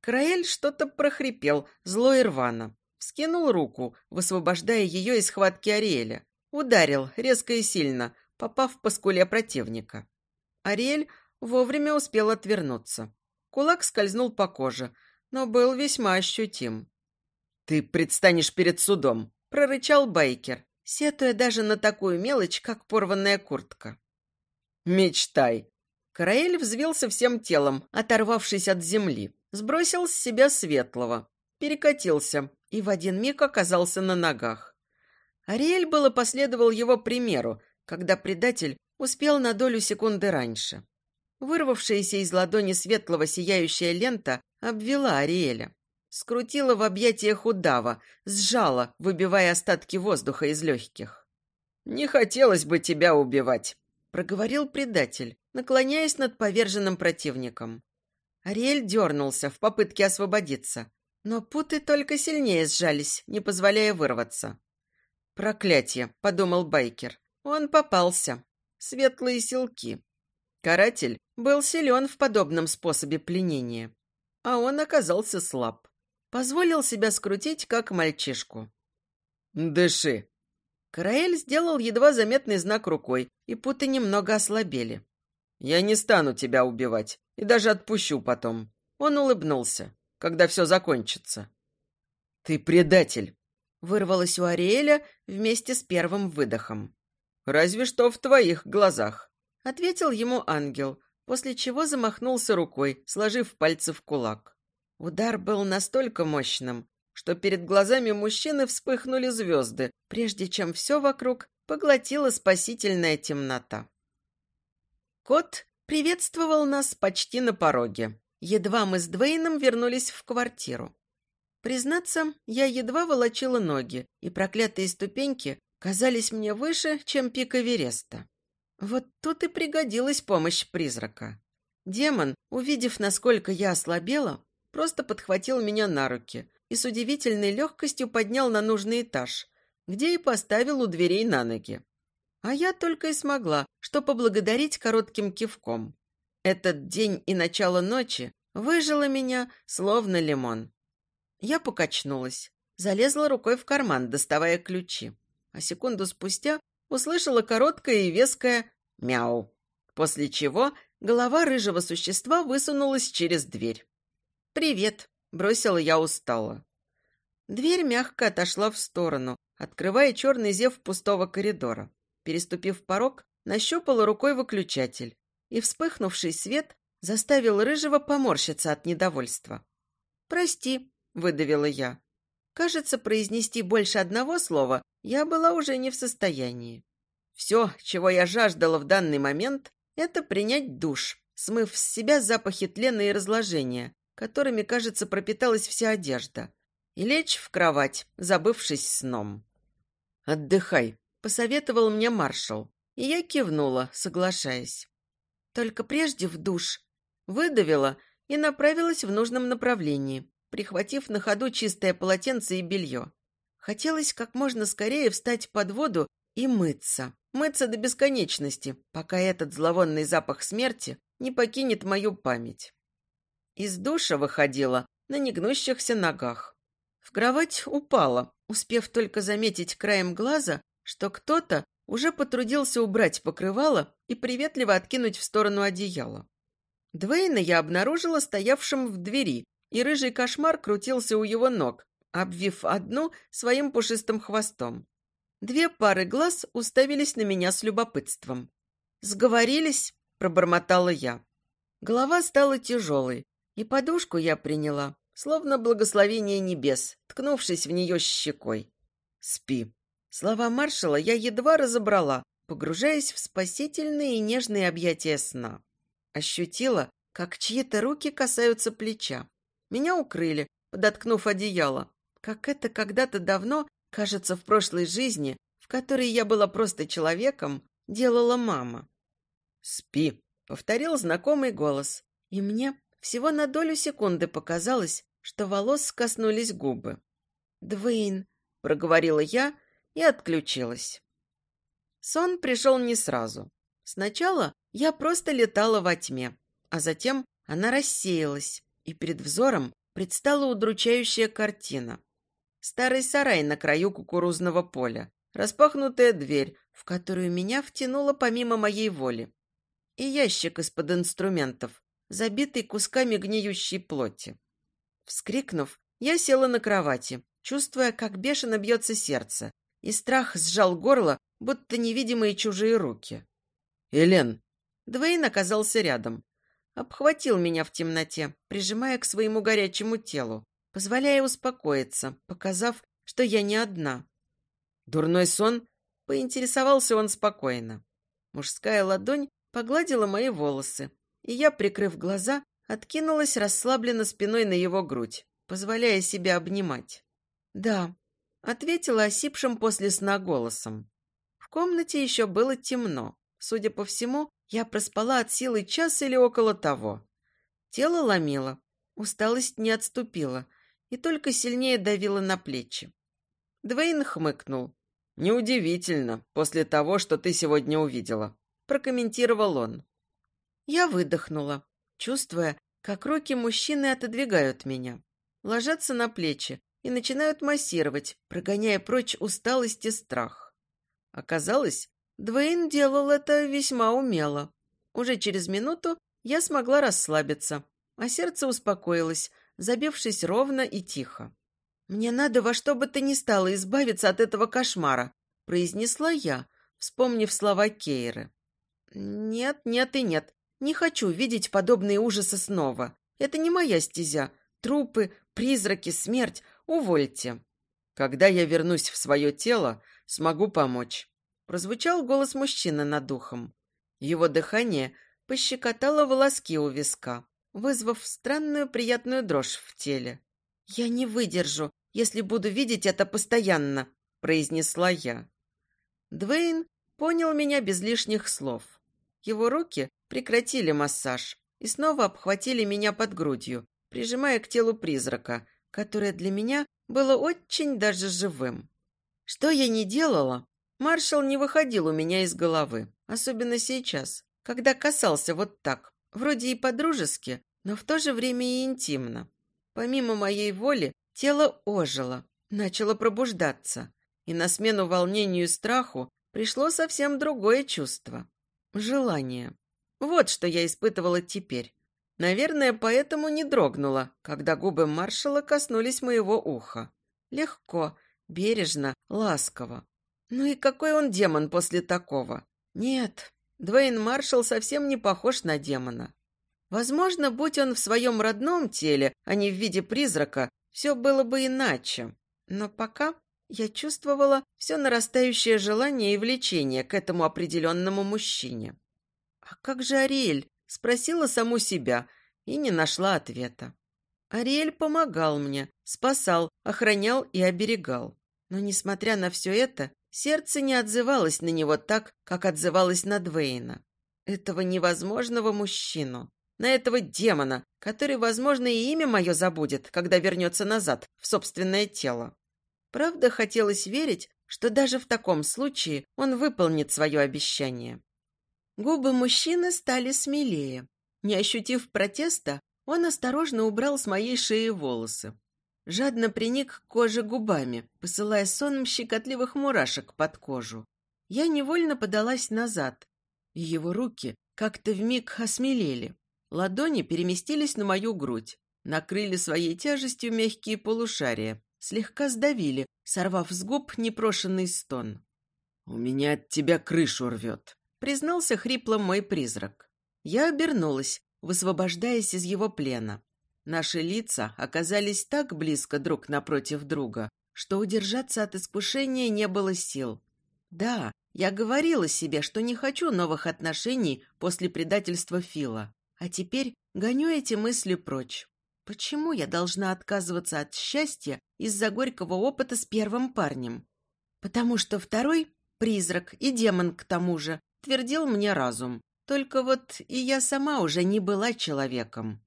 Краэль что-то прохрипел, зло и рвано. Вскинул руку, высвобождая ее из схватки Ариэля. Ударил, резко и сильно, попав по скуле противника. Ариэль вовремя успел отвернуться. Кулак скользнул по коже, но был весьма ощутим. «Ты предстанешь перед судом», — прорычал Байкер, сетуя даже на такую мелочь, как порванная куртка. «Мечтай!» Караэль взвился всем телом, оторвавшись от земли, сбросил с себя светлого, перекатился и в один миг оказался на ногах. Ариэль было последовал его примеру, когда предатель успел на долю секунды раньше. Вырвавшаяся из ладони светлого сияющая лента обвела Ариэля. Скрутила в объятиях удава, сжала, выбивая остатки воздуха из легких. «Не хотелось бы тебя убивать», — проговорил предатель, наклоняясь над поверженным противником. Ариэль дернулся в попытке освободиться, но путы только сильнее сжались, не позволяя вырваться. «Проклятие», — подумал Байкер. Он попался. Светлые селки. Каратель был силен в подобном способе пленения, а он оказался слаб. Позволил себя скрутить, как мальчишку. «Дыши!» Караэль сделал едва заметный знак рукой, и путы немного ослабели. «Я не стану тебя убивать, и даже отпущу потом». Он улыбнулся, когда все закончится. «Ты предатель!» Вырвалось у Ариэля вместе с первым выдохом. «Разве что в твоих глазах». Ответил ему ангел, после чего замахнулся рукой, сложив пальцы в кулак. Удар был настолько мощным, что перед глазами мужчины вспыхнули звезды, прежде чем все вокруг поглотила спасительная темнота. Кот приветствовал нас почти на пороге. Едва мы с Двейном вернулись в квартиру. Признаться, я едва волочила ноги, и проклятые ступеньки казались мне выше, чем пик Эвереста. Вот тут и пригодилась помощь призрака. Демон, увидев, насколько я ослабела, просто подхватил меня на руки и с удивительной легкостью поднял на нужный этаж, где и поставил у дверей на ноги. А я только и смогла, что поблагодарить коротким кивком. Этот день и начало ночи выжило меня, словно лимон. Я покачнулась, залезла рукой в карман, доставая ключи. А секунду спустя услышала короткое и веское «мяу», после чего голова рыжего существа высунулась через дверь. «Привет», — бросила я устало. Дверь мягко отошла в сторону, открывая черный зев пустого коридора. Переступив порог, нащупала рукой выключатель, и вспыхнувший свет заставил рыжего поморщиться от недовольства. «Прости», — выдавила я. Кажется, произнести больше одного слова я была уже не в состоянии. Все, чего я жаждала в данный момент, это принять душ, смыв с себя запахи тлена и разложения, которыми, кажется, пропиталась вся одежда. и лечь в кровать, забывшись сном. «Отдыхай», — посоветовал мне маршал, и я кивнула, соглашаясь. Только прежде в душ. Выдавила и направилась в нужном направлении, прихватив на ходу чистое полотенце и белье. Хотелось как можно скорее встать под воду и мыться. Мыться до бесконечности, пока этот зловонный запах смерти не покинет мою память. Из душа выходила на негнущихся ногах. В кровать упала, успев только заметить краем глаза, что кто-то уже потрудился убрать покрывало и приветливо откинуть в сторону одеяла. Двейна я обнаружила стоявшим в двери, и рыжий кошмар крутился у его ног, обвив одну своим пушистым хвостом. Две пары глаз уставились на меня с любопытством. «Сговорились?» – пробормотала я. Голова стала тяжелой, и подушку я приняла, словно благословение небес, ткнувшись в нее щекой. «Спи». Слова маршала я едва разобрала, погружаясь в спасительные и нежные объятия сна. Ощутила, как чьи-то руки касаются плеча. Меня укрыли, подоткнув одеяло, как это когда-то давно, кажется, в прошлой жизни, в которой я была просто человеком, делала мама. «Спи», — повторил знакомый голос, и мне всего на долю секунды показалось, что волос коснулись губы. «Двейн», — проговорила я и отключилась. Сон пришел не сразу. Сначала я просто летала во тьме, а затем она рассеялась, и перед взором предстала удручающая картина. Старый сарай на краю кукурузного поля, распахнутая дверь, в которую меня втянуло помимо моей воли, и ящик из-под инструментов, забитый кусками гниющей плоти. Вскрикнув, я села на кровати, чувствуя, как бешено бьется сердце, и страх сжал горло, будто невидимые чужие руки. «Элен!» Двейн оказался рядом. Обхватил меня в темноте, прижимая к своему горячему телу, позволяя успокоиться, показав, что я не одна. «Дурной сон?» — поинтересовался он спокойно. Мужская ладонь погладила мои волосы, и я, прикрыв глаза, откинулась расслабленно спиной на его грудь, позволяя себя обнимать. «Да», — ответила осипшим после сна голосом. В комнате еще было темно. Судя по всему, я проспала от силы час или около того. Тело ломило, усталость не отступила и только сильнее давила на плечи. Двейн хмыкнул. «Неудивительно, после того, что ты сегодня увидела», — прокомментировал он. Я выдохнула, чувствуя, как руки мужчины отодвигают меня, ложатся на плечи и начинают массировать, прогоняя прочь усталость и страх. Оказалось, Двейн делал это весьма умело. Уже через минуту я смогла расслабиться, а сердце успокоилось, забившись ровно и тихо. «Мне надо во что бы то ни стало избавиться от этого кошмара», произнесла я, вспомнив слова Кейры. «Нет, нет и нет. Не хочу видеть подобные ужасы снова. Это не моя стезя. Трупы, призраки, смерть. Увольте». «Когда я вернусь в свое тело, смогу помочь», прозвучал голос мужчины над духом. Его дыхание пощекотало волоски у виска вызвав странную приятную дрожь в теле. «Я не выдержу, если буду видеть это постоянно», – произнесла я. Двейн понял меня без лишних слов. Его руки прекратили массаж и снова обхватили меня под грудью, прижимая к телу призрака, которое для меня было очень даже живым. Что я не делала, маршал не выходил у меня из головы, особенно сейчас, когда касался вот так, вроде и по-дружески, но в то же время и интимно. Помимо моей воли, тело ожило, начало пробуждаться, и на смену волнению и страху пришло совсем другое чувство – желание. Вот что я испытывала теперь. Наверное, поэтому не дрогнула, когда губы маршала коснулись моего уха. Легко, бережно, ласково. Ну и какой он демон после такого? Нет, Двейн Маршал совсем не похож на демона. Возможно, будь он в своем родном теле, а не в виде призрака, все было бы иначе. Но пока я чувствовала все нарастающее желание и влечение к этому определенному мужчине. «А как же Ариэль?» – спросила саму себя и не нашла ответа. Ариэль помогал мне, спасал, охранял и оберегал. Но, несмотря на все это, сердце не отзывалось на него так, как отзывалось на Двейна. Этого невозможного мужчину. На этого демона, который, возможно, и имя мое забудет, когда вернется назад, в собственное тело. Правда, хотелось верить, что даже в таком случае он выполнит свое обещание. Губы мужчины стали смелее. Не ощутив протеста, он осторожно убрал с моей шеи волосы. Жадно приник к коже губами, посылая сонм щекотливых мурашек под кожу. Я невольно подалась назад, и его руки как-то вмиг осмелели. Ладони переместились на мою грудь, накрыли своей тяжестью мягкие полушария, слегка сдавили, сорвав с губ непрошенный стон. «У меня от тебя крышу рвет», признался хрипло мой призрак. Я обернулась, высвобождаясь из его плена. Наши лица оказались так близко друг напротив друга, что удержаться от искушения не было сил. Да, я говорила себе, что не хочу новых отношений после предательства Фила, а теперь гоню эти мысли прочь. Почему я должна отказываться от счастья из-за горького опыта с первым парнем? Потому что второй — призрак и демон к тому же, твердил мне разум. Только вот и я сама уже не была человеком.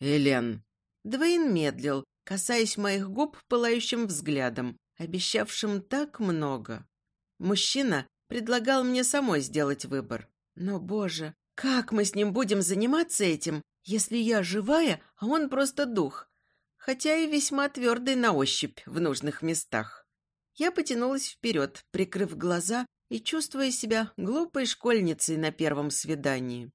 «Элен!» Двейн медлил, касаясь моих губ пылающим взглядом, обещавшим так много. Мужчина предлагал мне самой сделать выбор. Но, боже, как мы с ним будем заниматься этим, если я живая, а он просто дух? Хотя и весьма твердый на ощупь в нужных местах. Я потянулась вперед, прикрыв глаза и чувствуя себя глупой школьницей на первом свидании.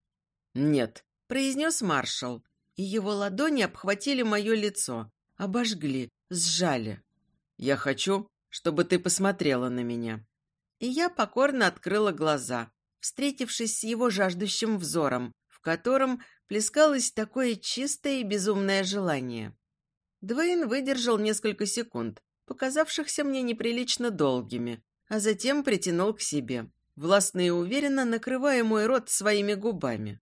«Нет», — произнес маршал, и его ладони обхватили мое лицо, обожгли, сжали. «Я хочу, чтобы ты посмотрела на меня». И я покорно открыла глаза, встретившись с его жаждущим взором, в котором плескалось такое чистое и безумное желание. Двейн выдержал несколько секунд, показавшихся мне неприлично долгими, а затем притянул к себе, властно и уверенно накрывая мой рот своими губами.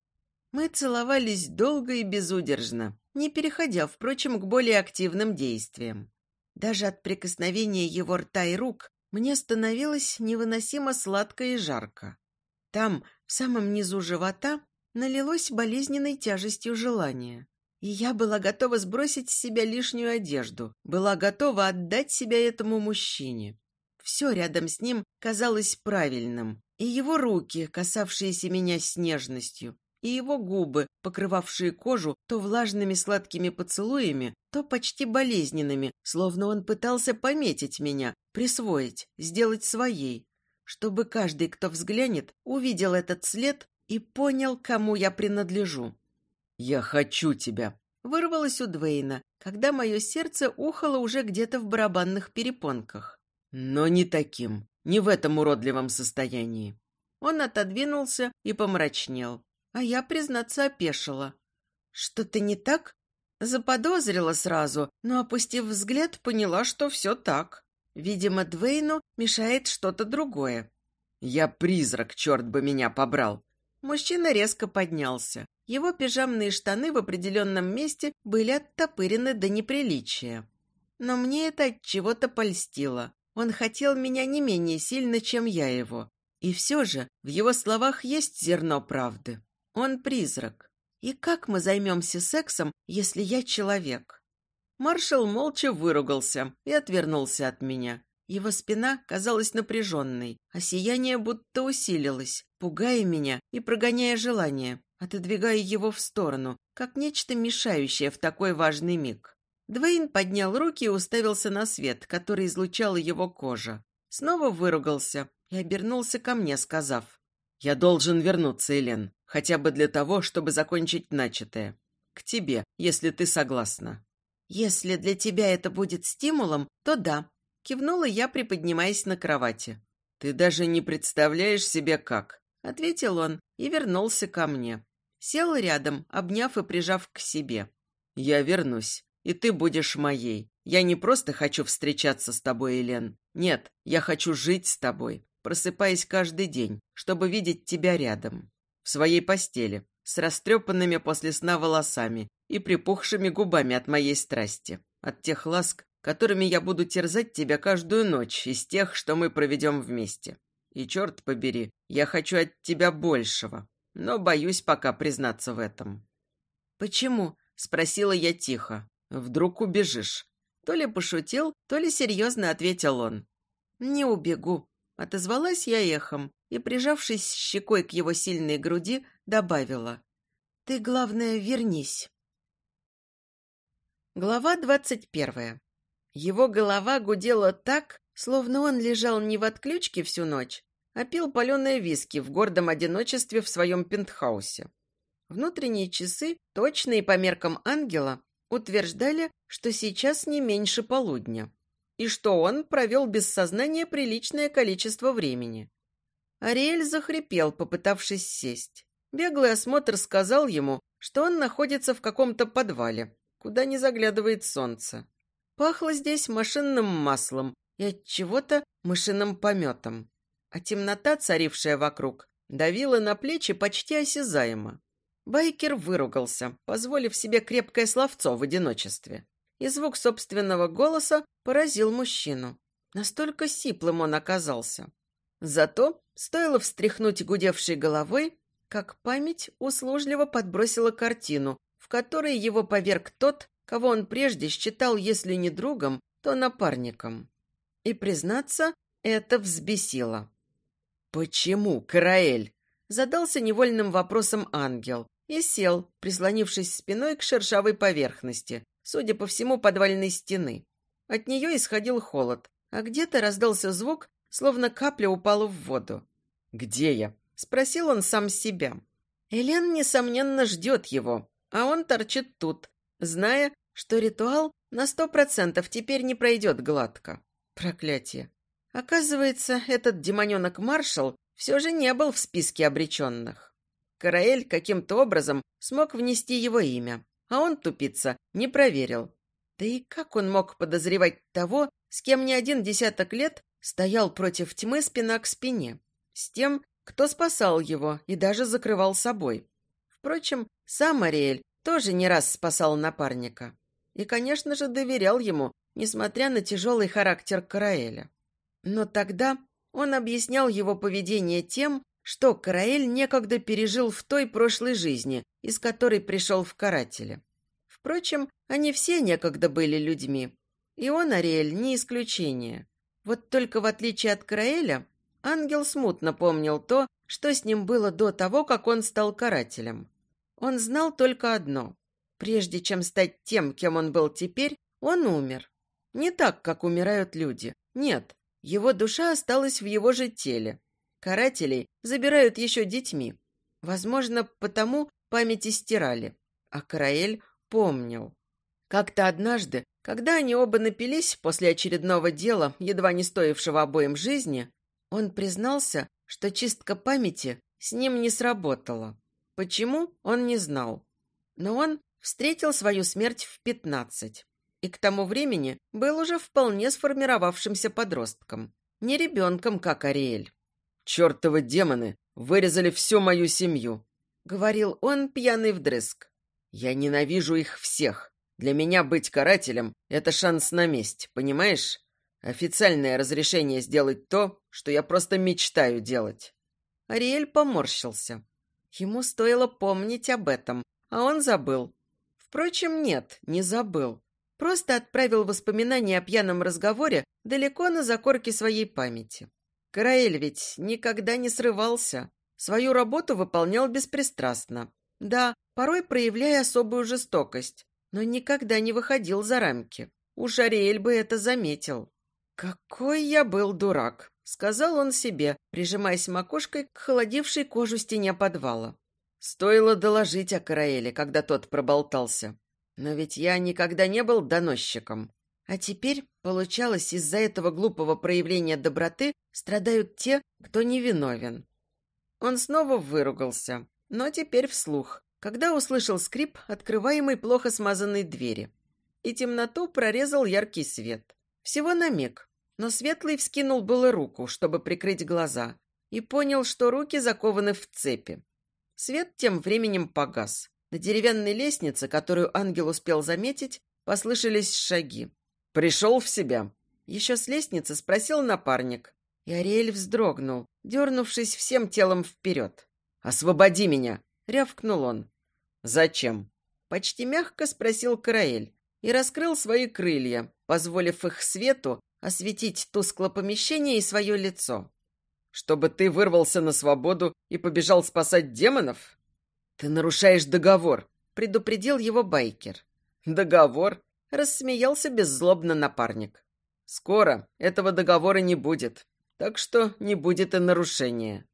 Мы целовались долго и безудержно, не переходя, впрочем, к более активным действиям. Даже от прикосновения его рта и рук мне становилось невыносимо сладко и жарко. Там, в самом низу живота, налилось болезненной тяжестью желания. И я была готова сбросить с себя лишнюю одежду, была готова отдать себя этому мужчине. Все рядом с ним казалось правильным, и его руки, касавшиеся меня с нежностью, и его губы, покрывавшие кожу то влажными сладкими поцелуями, то почти болезненными, словно он пытался пометить меня, присвоить, сделать своей, чтобы каждый, кто взглянет, увидел этот след и понял, кому я принадлежу. «Я хочу тебя», — вырвалось у Двейна, когда мое сердце ухало уже где-то в барабанных перепонках. Но не таким, не в этом уродливом состоянии. Он отодвинулся и помрачнел, а я, признаться, опешила. Что-то не так? Заподозрила сразу, но, опустив взгляд, поняла, что все так. Видимо, Двейну мешает что-то другое. «Я призрак, черт бы меня побрал!» Мужчина резко поднялся. Его пижамные штаны в определенном месте были оттопырены до неприличия. Но мне это от чего-то польстило. Он хотел меня не менее сильно, чем я его. И все же в его словах есть зерно правды. Он призрак. И как мы займемся сексом, если я человек? Маршал молча выругался и отвернулся от меня. Его спина казалась напряженной, а сияние будто усилилось, пугая меня и прогоняя желание, отодвигая его в сторону, как нечто мешающее в такой важный миг. Двейн поднял руки и уставился на свет, который излучала его кожа. Снова выругался и обернулся ко мне, сказав, «Я должен вернуться, Элен, хотя бы для того, чтобы закончить начатое. К тебе, если ты согласна». «Если для тебя это будет стимулом, то да», — кивнула я, приподнимаясь на кровати. «Ты даже не представляешь себе, как», — ответил он и вернулся ко мне. Сел рядом, обняв и прижав к себе. «Я вернусь и ты будешь моей. Я не просто хочу встречаться с тобой, Елен. Нет, я хочу жить с тобой, просыпаясь каждый день, чтобы видеть тебя рядом. В своей постели, с растрепанными после сна волосами и припухшими губами от моей страсти, от тех ласк, которыми я буду терзать тебя каждую ночь из тех, что мы проведем вместе. И черт побери, я хочу от тебя большего, но боюсь пока признаться в этом». «Почему?» – спросила я тихо. «Вдруг убежишь?» То ли пошутил, то ли серьезно ответил он. «Не убегу», – отозвалась я эхом и, прижавшись щекой к его сильной груди, добавила. «Ты, главное, вернись». Глава двадцать первая. Его голова гудела так, словно он лежал не в отключке всю ночь, а пил паленые виски в гордом одиночестве в своем пентхаусе. Внутренние часы, точные по меркам ангела, утверждали, что сейчас не меньше полудня, и что он провел без сознания приличное количество времени. Ариэль захрипел, попытавшись сесть. Беглый осмотр сказал ему, что он находится в каком-то подвале, куда не заглядывает солнце. Пахло здесь машинным маслом и от чего-то мышиным пометом. А темнота, царившая вокруг, давила на плечи почти осязаемо. Байкер выругался, позволив себе крепкое словцо в одиночестве. И звук собственного голоса поразил мужчину. Настолько сиплым он оказался. Зато стоило встряхнуть гудевшей головой, как память услужливо подбросила картину, в которой его поверг тот, кого он прежде считал, если не другом, то напарником. И, признаться, это взбесило. «Почему, Караэль?» Задался невольным вопросом ангел, и сел, прислонившись спиной к шершавой поверхности, судя по всему, подвальной стены. От нее исходил холод, а где-то раздался звук, словно капля упала в воду. «Где я?» – спросил он сам себя. Элен, несомненно, ждет его, а он торчит тут, зная, что ритуал на сто процентов теперь не пройдет гладко. Проклятие. Оказывается, этот демоненок-маршал все же не был в списке обреченных. Караэль каким-то образом смог внести его имя, а он, тупица, не проверил. Да и как он мог подозревать того, с кем не один десяток лет стоял против тьмы спина к спине? С тем, кто спасал его и даже закрывал собой. Впрочем, сам Ариэль тоже не раз спасал напарника. И, конечно же, доверял ему, несмотря на тяжелый характер Караэля. Но тогда он объяснял его поведение тем, что Караэль некогда пережил в той прошлой жизни, из которой пришел в каратели. Впрочем, они все некогда были людьми, и он, Ариэль, не исключение. Вот только в отличие от Караэля, ангел смутно помнил то, что с ним было до того, как он стал карателем. Он знал только одно. Прежде чем стать тем, кем он был теперь, он умер. Не так, как умирают люди. Нет, его душа осталась в его же теле, Карателей забирают еще детьми. Возможно, потому памяти стирали. А Караэль помнил. Как-то однажды, когда они оба напились после очередного дела, едва не стоившего обоим жизни, он признался, что чистка памяти с ним не сработала. Почему, он не знал. Но он встретил свою смерть в пятнадцать. И к тому времени был уже вполне сформировавшимся подростком. Не ребенком, как Ариэль. «Чертовы демоны вырезали всю мою семью», — говорил он, пьяный вдрызг. «Я ненавижу их всех. Для меня быть карателем — это шанс на месть, понимаешь? Официальное разрешение сделать то, что я просто мечтаю делать». Ариэль поморщился. Ему стоило помнить об этом, а он забыл. Впрочем, нет, не забыл. Просто отправил воспоминания о пьяном разговоре далеко на закорке своей памяти. Караэль ведь никогда не срывался. Свою работу выполнял беспристрастно. Да, порой проявляя особую жестокость, но никогда не выходил за рамки. Уж Ариэль бы это заметил. «Какой я был дурак!» — сказал он себе, прижимаясь макушкой к холодившей кожу стене подвала. Стоило доложить о Караэле, когда тот проболтался. Но ведь я никогда не был доносчиком. А теперь, получалось, из-за этого глупого проявления доброты страдают те, кто невиновен. Он снова выругался, но теперь вслух, когда услышал скрип открываемой плохо смазанной двери. И темноту прорезал яркий свет. Всего на миг, но Светлый вскинул было руку, чтобы прикрыть глаза, и понял, что руки закованы в цепи. Свет тем временем погас. На деревянной лестнице, которую ангел успел заметить, послышались шаги. «Пришел в себя?» Еще с лестницы спросил напарник. И Ариэль вздрогнул, дернувшись всем телом вперед. «Освободи меня!» — рявкнул он. «Зачем?» — почти мягко спросил Караэль и раскрыл свои крылья, позволив их свету осветить тускло помещение и свое лицо. «Чтобы ты вырвался на свободу и побежал спасать демонов?» «Ты нарушаешь договор», — предупредил его байкер. «Договор?» — рассмеялся беззлобно напарник. «Скоро этого договора не будет, так что не будет и нарушения».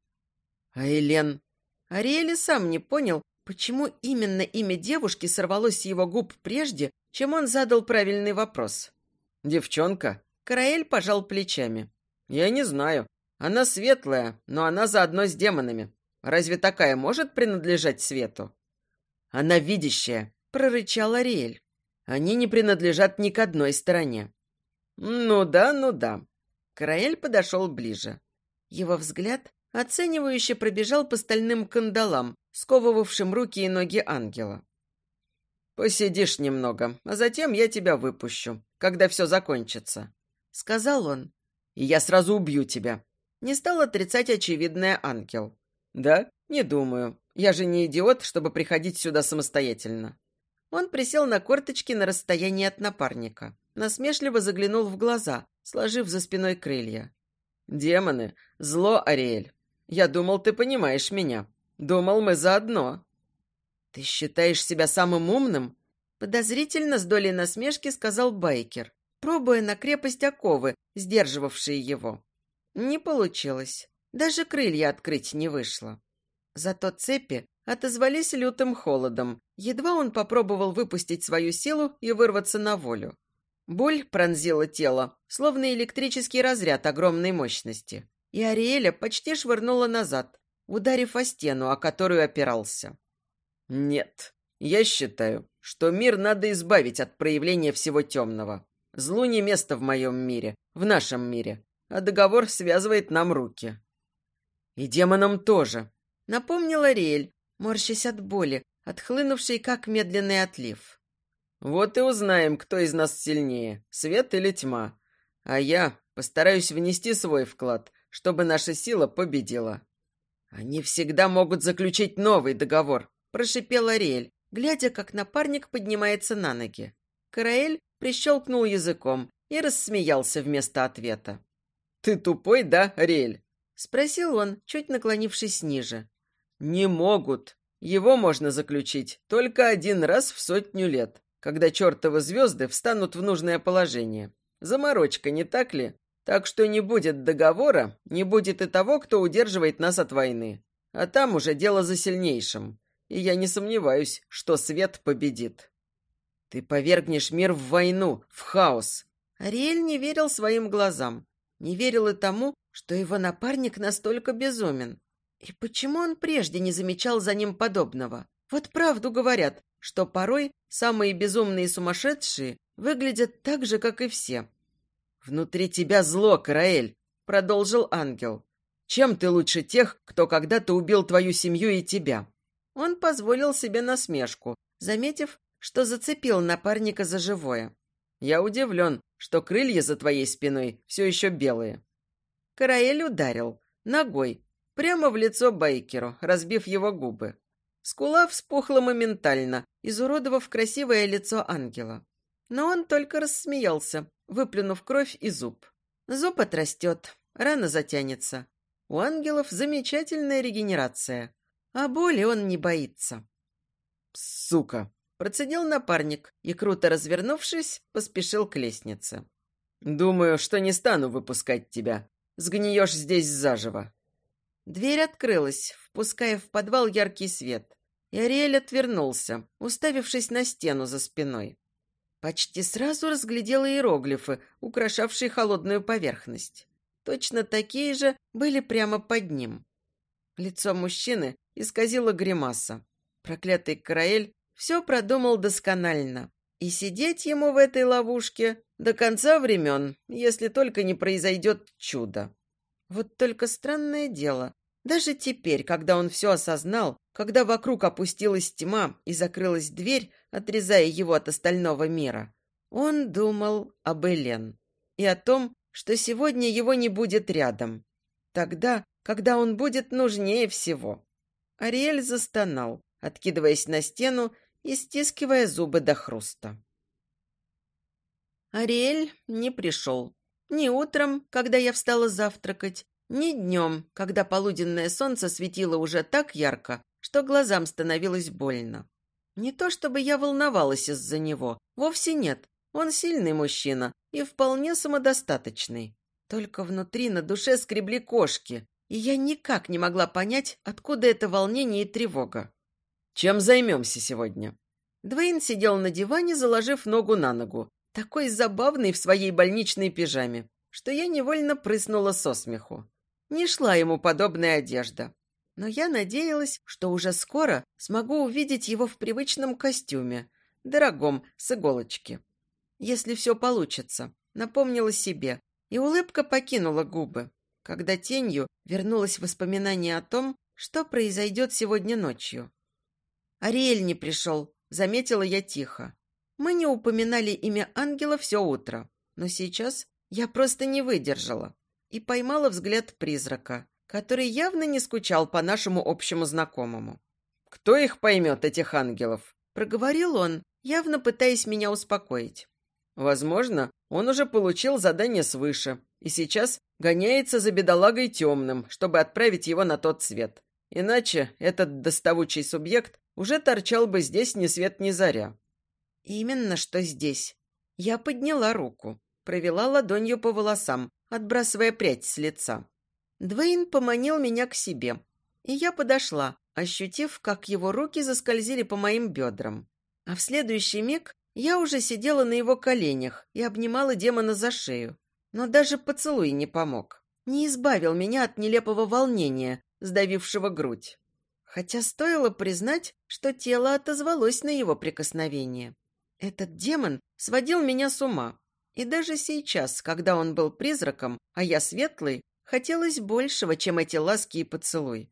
«А Элен?» Ариэли сам не понял, почему именно имя девушки сорвалось с его губ прежде, чем он задал правильный вопрос. «Девчонка?» Караэль пожал плечами. «Я не знаю. Она светлая, но она заодно с демонами. Разве такая может принадлежать свету?» «Она видящая», — прорычал Ариэль. «Они не принадлежат ни к одной стороне». «Ну да, ну да». Караэль подошел ближе. Его взгляд оценивающе пробежал по стальным кандалам, сковывавшим руки и ноги ангела. «Посидишь немного, а затем я тебя выпущу, когда все закончится», — сказал он. «И я сразу убью тебя». Не стал отрицать очевидное ангел. «Да? Не думаю. Я же не идиот, чтобы приходить сюда самостоятельно». Он присел на корточки на расстоянии от напарника. Насмешливо заглянул в глаза, сложив за спиной крылья. «Демоны! Зло, Ариэль! Я думал, ты понимаешь меня. Думал, мы заодно». «Ты считаешь себя самым умным?» Подозрительно с долей насмешки сказал Байкер, пробуя на крепость оковы, сдерживавшие его. Не получилось. Даже крылья открыть не вышло. Зато цепи отозвались лютым холодом. Едва он попробовал выпустить свою силу и вырваться на волю. Боль пронзила тело, словно электрический разряд огромной мощности. И Ариэля почти швырнула назад, ударив о стену, о которую опирался. «Нет, я считаю, что мир надо избавить от проявления всего темного. Злу не место в моем мире, в нашем мире, а договор связывает нам руки». «И демонам тоже», — напомнила Риэль, морщась от боли, отхлынувшей как медленный отлив. «Вот и узнаем, кто из нас сильнее, свет или тьма. А я постараюсь внести свой вклад, чтобы наша сила победила». «Они всегда могут заключить новый договор», прошипел Ариэль, глядя, как напарник поднимается на ноги. Караэль прищелкнул языком и рассмеялся вместо ответа. «Ты тупой, да, Ариэль?» — спросил он, чуть наклонившись ниже. «Не могут. Его можно заключить только один раз в сотню лет, когда чертовы звезды встанут в нужное положение. Заморочка, не так ли? Так что не будет договора, не будет и того, кто удерживает нас от войны. А там уже дело за сильнейшим и я не сомневаюсь, что свет победит. Ты повергнешь мир в войну, в хаос. Ариэль не верил своим глазам, не верил и тому, что его напарник настолько безумен. И почему он прежде не замечал за ним подобного? Вот правду говорят, что порой самые безумные и сумасшедшие выглядят так же, как и все. «Внутри тебя зло, Караэль», — продолжил ангел. «Чем ты лучше тех, кто когда-то убил твою семью и тебя? Он позволил себе насмешку, заметив, что зацепил напарника за живое. «Я удивлен, что крылья за твоей спиной все еще белые». Караэль ударил. Ногой. Прямо в лицо Бейкеру, разбив его губы. Скула вспухла моментально, изуродовав красивое лицо ангела. Но он только рассмеялся, выплюнув кровь и зуб. Зуб отрастет, рана затянется. У ангелов замечательная регенерация. А боли он не боится. «Сука!» – процедил напарник и, круто развернувшись, поспешил к лестнице. «Думаю, что не стану выпускать тебя. Сгниешь здесь заживо». Дверь открылась, впуская в подвал яркий свет. И Ариэль отвернулся, уставившись на стену за спиной. Почти сразу разглядела иероглифы, украшавшие холодную поверхность. Точно такие же были прямо под ним. Лицо мужчины исказила гримаса. Проклятый Караэль все продумал досконально. И сидеть ему в этой ловушке до конца времен, если только не произойдет чудо. Вот только странное дело. Даже теперь, когда он все осознал, когда вокруг опустилась тьма и закрылась дверь, отрезая его от остального мира, он думал об Элен и о том, что сегодня его не будет рядом. Тогда, когда он будет нужнее всего. Ариэль застонал, откидываясь на стену и стискивая зубы до хруста. Ариэль не пришел. Ни утром, когда я встала завтракать, ни днем, когда полуденное солнце светило уже так ярко, что глазам становилось больно. Не то чтобы я волновалась из-за него, вовсе нет. Он сильный мужчина и вполне самодостаточный. Только внутри на душе скребли кошки, и я никак не могла понять, откуда это волнение и тревога. «Чем займемся сегодня?» Двейн сидел на диване, заложив ногу на ногу, такой забавный в своей больничной пижаме, что я невольно прыснула со смеху. Не шла ему подобная одежда. Но я надеялась, что уже скоро смогу увидеть его в привычном костюме, дорогом, с иголочки. Если все получится, напомнила себе, и улыбка покинула губы, когда тенью вернулось воспоминание о том, что произойдет сегодня ночью. «Ариэль не пришел», — заметила я тихо. Мы не упоминали имя ангела все утро, но сейчас я просто не выдержала и поймала взгляд призрака, который явно не скучал по нашему общему знакомому. «Кто их поймет, этих ангелов?» – проговорил он, явно пытаясь меня успокоить. «Возможно, он уже получил задание свыше и сейчас гоняется за бедолагой темным, чтобы отправить его на тот свет. Иначе этот доставучий субъект уже торчал бы здесь ни свет ни заря. Именно что здесь. Я подняла руку, провела ладонью по волосам, отбрасывая прядь с лица. Двейн поманил меня к себе, и я подошла, ощутив, как его руки заскользили по моим бедрам. А в следующий миг я уже сидела на его коленях и обнимала демона за шею. Но даже поцелуй не помог. Не избавил меня от нелепого волнения, сдавившего грудь. Хотя стоило признать, что тело отозвалось на его прикосновение. Этот демон сводил меня с ума. И даже сейчас, когда он был призраком, а я светлый, хотелось большего, чем эти ласки и поцелуй.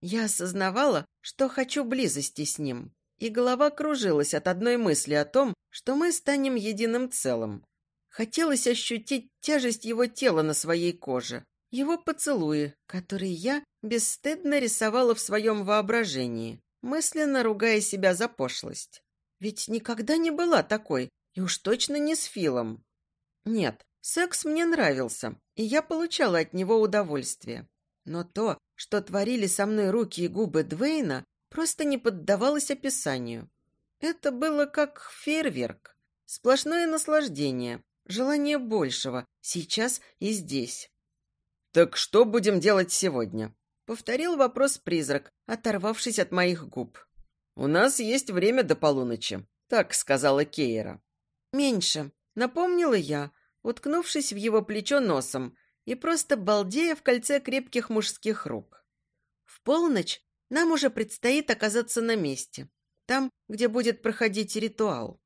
Я осознавала, что хочу близости с ним, и голова кружилась от одной мысли о том, что мы станем единым целым. Хотелось ощутить тяжесть его тела на своей коже, его поцелуи, которые я бесстыдно рисовала в своем воображении, мысленно ругая себя за пошлость. Ведь никогда не была такой, и уж точно не с Филом. Нет, секс мне нравился, и я получала от него удовольствие. Но то, что творили со мной руки и губы Двейна, просто не поддавалось описанию. Это было как фейерверк. Сплошное наслаждение, желание большего, сейчас и здесь. «Так что будем делать сегодня?» — повторил вопрос призрак, оторвавшись от моих губ. «У нас есть время до полуночи», — так сказала Кейра. «Меньше», — напомнила я, уткнувшись в его плечо носом и просто балдея в кольце крепких мужских рук. «В полночь нам уже предстоит оказаться на месте, там, где будет проходить ритуал».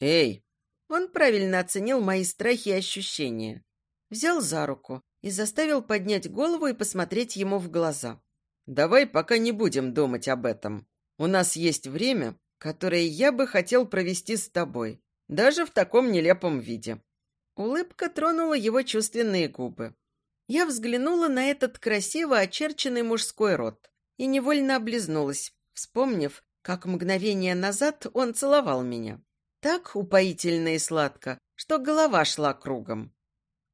«Эй!» Он правильно оценил мои страхи и ощущения. Взял за руку и заставил поднять голову и посмотреть ему в глаза. «Давай пока не будем думать об этом. У нас есть время, которое я бы хотел провести с тобой, даже в таком нелепом виде». Улыбка тронула его чувственные губы. Я взглянула на этот красиво очерченный мужской рот и невольно облизнулась, вспомнив, как мгновение назад он целовал меня. Так упоительно и сладко, что голова шла кругом.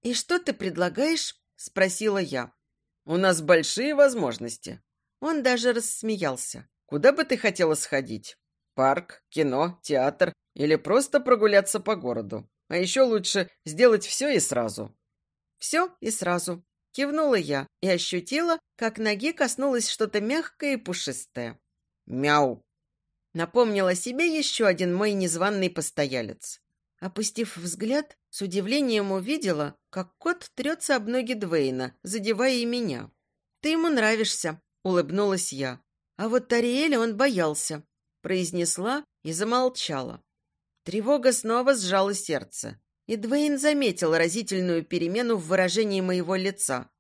«И что ты предлагаешь?» – спросила я. «У нас большие возможности». Он даже рассмеялся. Куда бы ты хотела сходить? Парк, кино, театр или просто прогуляться по городу? А еще лучше сделать все и сразу. Все и сразу. Кивнула я и ощутила, как ноги коснулось что-то мягкое и пушистое. Мяу. Напомнила себе еще один мой незваный постоялец. Опустив взгляд, с удивлением увидела, как кот трется об ноги Двейна, задевая и меня. «Ты ему нравишься», — улыбнулась я. А вот Ариэля он боялся, произнесла и замолчала. Тревога снова сжала сердце, и Двейн заметил разительную перемену в выражении моего лица.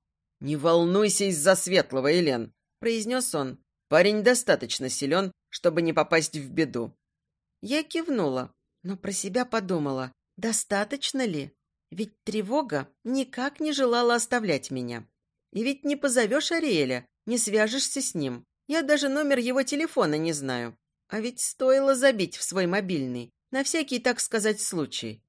«Не волнуйся из-за светлого, Элен», — произнес он. «Парень достаточно силен, чтобы не попасть в беду». Я кивнула, но про себя подумала, достаточно ли? Ведь тревога никак не желала оставлять меня. И ведь не позовешь Ариэля, не свяжешься с ним. Я даже номер его телефона не знаю. А ведь стоило забить в свой мобильный, на всякий, так сказать, случай.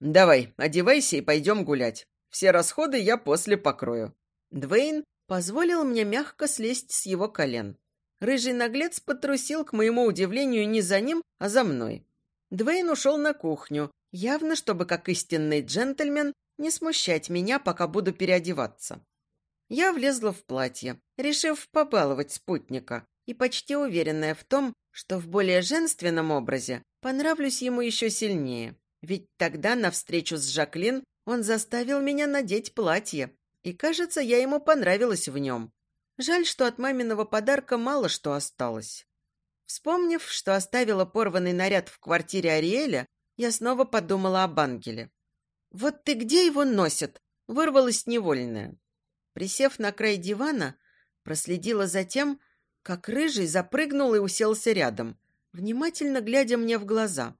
«Давай, одевайся и пойдем гулять. Все расходы я после покрою». Двейн позволил мне мягко слезть с его колен. Рыжий наглец потрусил, к моему удивлению, не за ним, а за мной. Двейн ушел на кухню, явно, чтобы, как истинный джентльмен, не смущать меня, пока буду переодеваться. Я влезла в платье, решив побаловать спутника, и почти уверенная в том, что в более женственном образе понравлюсь ему еще сильнее. Ведь тогда, на встречу с Жаклин, он заставил меня надеть платье, и, кажется, я ему понравилась в нем. Жаль, что от маминого подарка мало что осталось. Вспомнив, что оставила порванный наряд в квартире Ариэля, я снова подумала об ангеле. «Вот ты где его носит?» — вырвалась невольная. Присев на край дивана, проследила за тем, как рыжий запрыгнул и уселся рядом, внимательно глядя мне в глаза.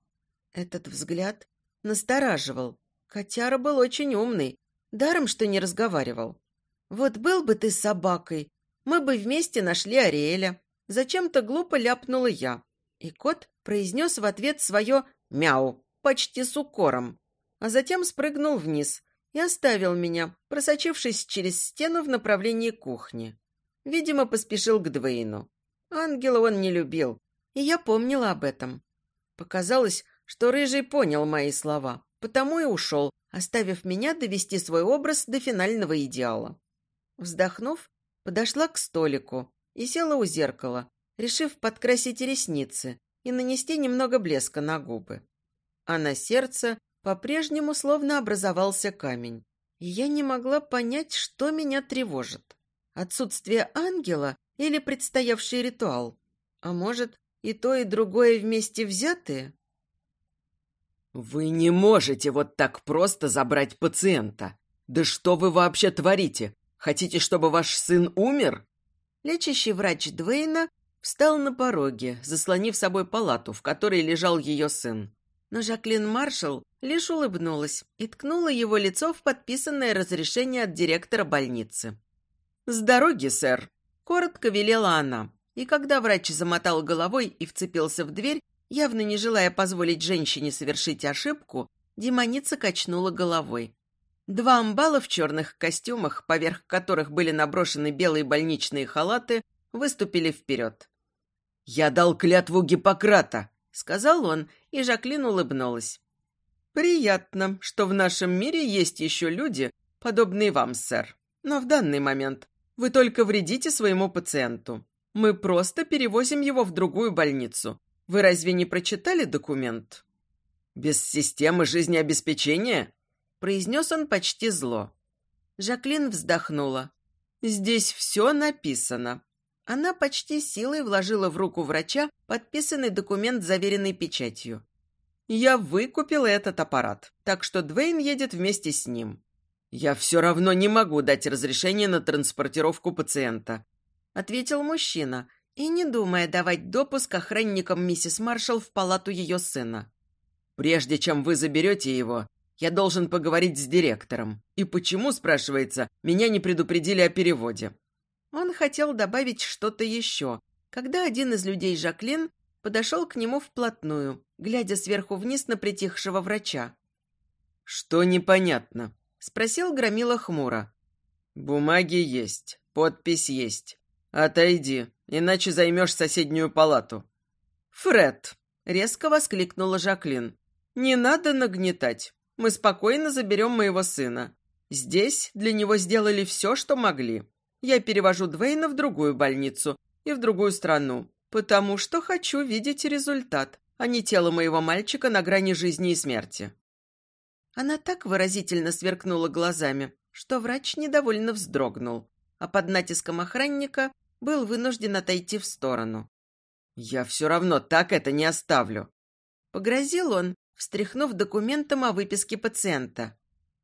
Этот взгляд настораживал. Котяра был очень умный, даром, что не разговаривал. «Вот был бы ты собакой, мы бы вместе нашли Ариэля». Зачем-то глупо ляпнула я, и кот произнес в ответ свое «мяу», почти с укором, а затем спрыгнул вниз и оставил меня, просочившись через стену в направлении кухни. Видимо, поспешил к Двейну. Ангела он не любил, и я помнила об этом. Показалось, что Рыжий понял мои слова, потому и ушел, оставив меня довести свой образ до финального идеала. Вздохнув, подошла к столику и села у зеркала, решив подкрасить ресницы и нанести немного блеска на губы. А на сердце по-прежнему словно образовался камень. И я не могла понять, что меня тревожит. Отсутствие ангела или предстоявший ритуал? А может, и то, и другое вместе взятые? «Вы не можете вот так просто забрать пациента. Да что вы вообще творите? Хотите, чтобы ваш сын умер?» Лечащий врач Двейна встал на пороге, заслонив собой палату, в которой лежал ее сын. Но Жаклин Маршалл лишь улыбнулась и ткнула его лицо в подписанное разрешение от директора больницы. «С дороги, сэр!» – коротко велела она. И когда врач замотал головой и вцепился в дверь, явно не желая позволить женщине совершить ошибку, демоница качнула головой. Два амбала в черных костюмах, поверх которых были наброшены белые больничные халаты, выступили вперед. «Я дал клятву Гиппократа», — сказал он, и Жаклин улыбнулась. «Приятно, что в нашем мире есть еще люди, подобные вам, сэр. Но в данный момент вы только вредите своему пациенту. Мы просто перевозим его в другую больницу. Вы разве не прочитали документ?» «Без системы жизнеобеспечения?» произнес он почти зло. Жаклин вздохнула. «Здесь все написано». Она почти силой вложила в руку врача подписанный документ, заверенный печатью. «Я выкупил этот аппарат, так что Двейн едет вместе с ним». «Я все равно не могу дать разрешение на транспортировку пациента», ответил мужчина, и не думая давать допуск охранникам миссис Маршалл в палату ее сына. «Прежде чем вы заберете его, я должен поговорить с директором. И почему, спрашивается, меня не предупредили о переводе?» Он хотел добавить что-то еще, когда один из людей Жаклин подошел к нему вплотную, глядя сверху вниз на притихшего врача. «Что непонятно?» – спросил Громила хмуро. «Бумаги есть, подпись есть. Отойди, иначе займешь соседнюю палату». «Фред!» – резко воскликнула Жаклин. «Не надо нагнетать. Мы спокойно заберем моего сына. Здесь для него сделали все, что могли. Я перевожу Двейна в другую больницу и в другую страну, потому что хочу видеть результат, а не тело моего мальчика на грани жизни и смерти». Она так выразительно сверкнула глазами, что врач недовольно вздрогнул, а под натиском охранника был вынужден отойти в сторону. «Я все равно так это не оставлю», — погрозил он, встряхнув документом о выписке пациента.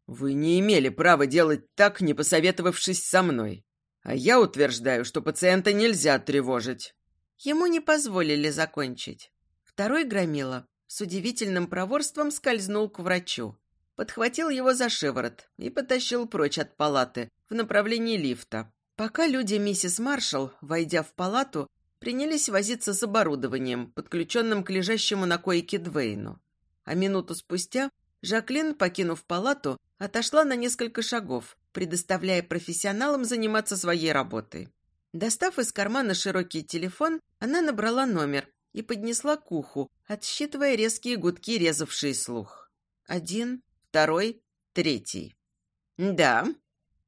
Вы не имели права делать так, не посоветовавшись со мной. А я утверждаю, что пациента нельзя тревожить. Ему не позволили закончить. Второй громила с удивительным проворством скользнул к врачу, подхватил его за шиворот и потащил прочь от палаты в направлении лифта. Пока люди миссис Маршалл, войдя в палату, принялись возиться с оборудованием, подключенным к лежащему на койке Двейну. А минуту спустя Жаклин, покинув палату, отошла на несколько шагов, предоставляя профессионалам заниматься своей работой. Достав из кармана широкий телефон, она набрала номер и поднесла к уху, отсчитывая резкие гудки, резавшие слух. Один, второй, третий. «Да».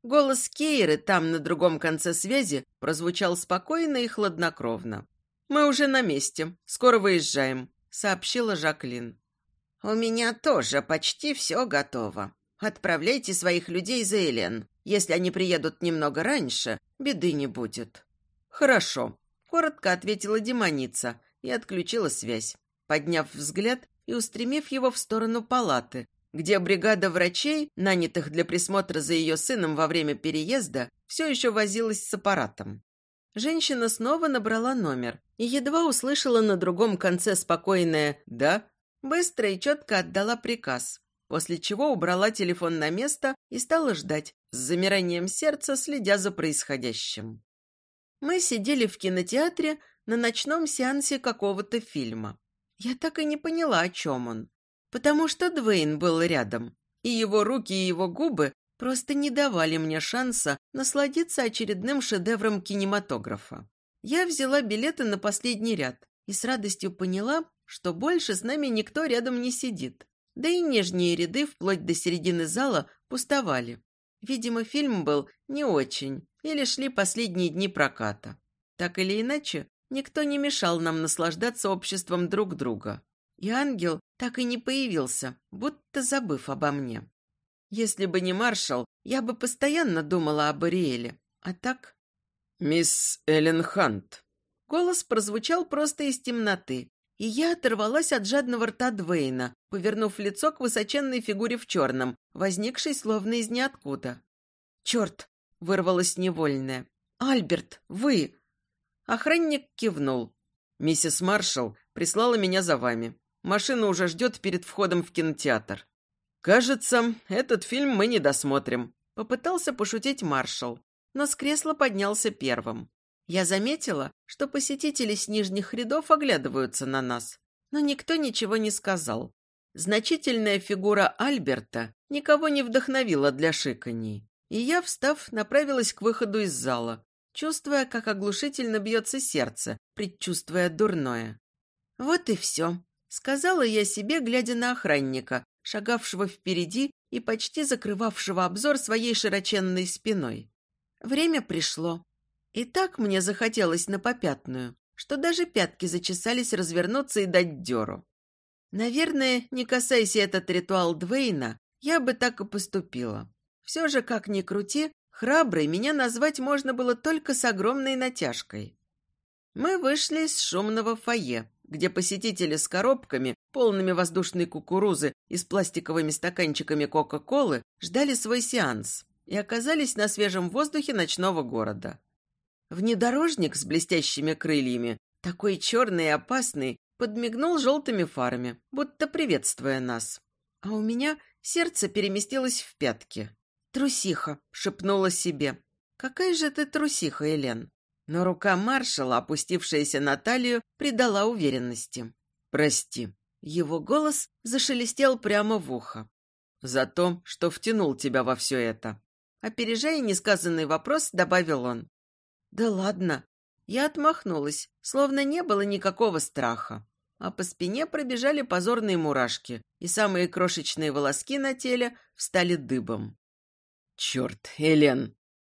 Голос Кейры там, на другом конце связи, прозвучал спокойно и хладнокровно. «Мы уже на месте. Скоро выезжаем», — сообщила Жаклин. «У меня тоже почти все готово. Отправляйте своих людей за Элен. Если они приедут немного раньше, беды не будет». «Хорошо», — коротко ответила демоница и отключила связь, подняв взгляд и устремив его в сторону палаты, где бригада врачей, нанятых для присмотра за ее сыном во время переезда, все еще возилась с аппаратом. Женщина снова набрала номер и едва услышала на другом конце спокойное «да», быстро и четко отдала приказ, после чего убрала телефон на место и стала ждать, с замиранием сердца следя за происходящим. Мы сидели в кинотеатре на ночном сеансе какого-то фильма. Я так и не поняла, о чем он. Потому что Двейн был рядом, и его руки и его губы просто не давали мне шанса насладиться очередным шедевром кинематографа. Я взяла билеты на последний ряд и с радостью поняла, что больше с нами никто рядом не сидит. Да и нижние ряды вплоть до середины зала пустовали. Видимо, фильм был не очень, или шли последние дни проката. Так или иначе, никто не мешал нам наслаждаться обществом друг друга. И ангел так и не появился, будто забыв обо мне. Если бы не маршал, я бы постоянно думала об Ариэле. А так... «Мисс Эллен Хант». Голос прозвучал просто из темноты, и я оторвалась от жадного рта Двейна, повернув лицо к высоченной фигуре в черном, возникшей словно из ниоткуда. «Черт!» — вырвалась невольная. «Альберт, вы!» Охранник кивнул. «Миссис Маршалл прислала меня за вами. Машина уже ждет перед входом в кинотеатр. Кажется, этот фильм мы не досмотрим». Попытался пошутить маршал, но с кресла поднялся первым. Я заметила, что посетители с нижних рядов оглядываются на нас, но никто ничего не сказал. Значительная фигура Альберта никого не вдохновила для шиканий, и я, встав, направилась к выходу из зала, чувствуя, как оглушительно бьется сердце, предчувствуя дурное. «Вот и все», — сказала я себе, глядя на охранника, шагавшего впереди и почти закрывавшего обзор своей широченной спиной. Время пришло. И так мне захотелось на попятную, что даже пятки зачесались развернуться и дать дёру. Наверное, не касаясь этот ритуал Двейна, я бы так и поступила. Все же, как ни крути, храброй меня назвать можно было только с огромной натяжкой. Мы вышли из шумного фойе, где посетители с коробками, полными воздушной кукурузы и с пластиковыми стаканчиками Кока-Колы, ждали свой сеанс и оказались на свежем воздухе ночного города. Внедорожник с блестящими крыльями, такой черный и опасный, подмигнул желтыми фарами, будто приветствуя нас. А у меня сердце переместилось в пятки. «Трусиха», — шепнула себе. «Какая же ты трусиха, Элен?» Но рука маршала, опустившаяся на талию, придала уверенности. «Прости». Его голос зашелестел прямо в ухо. «За то, что втянул тебя во все это». Опережая несказанный вопрос, добавил он. «Да ладно, я отмахнулась, словно не было никакого страха. А по спине пробежали позорные мурашки, и самые крошечные волоски на теле встали дыбом. «Черт, Элен!»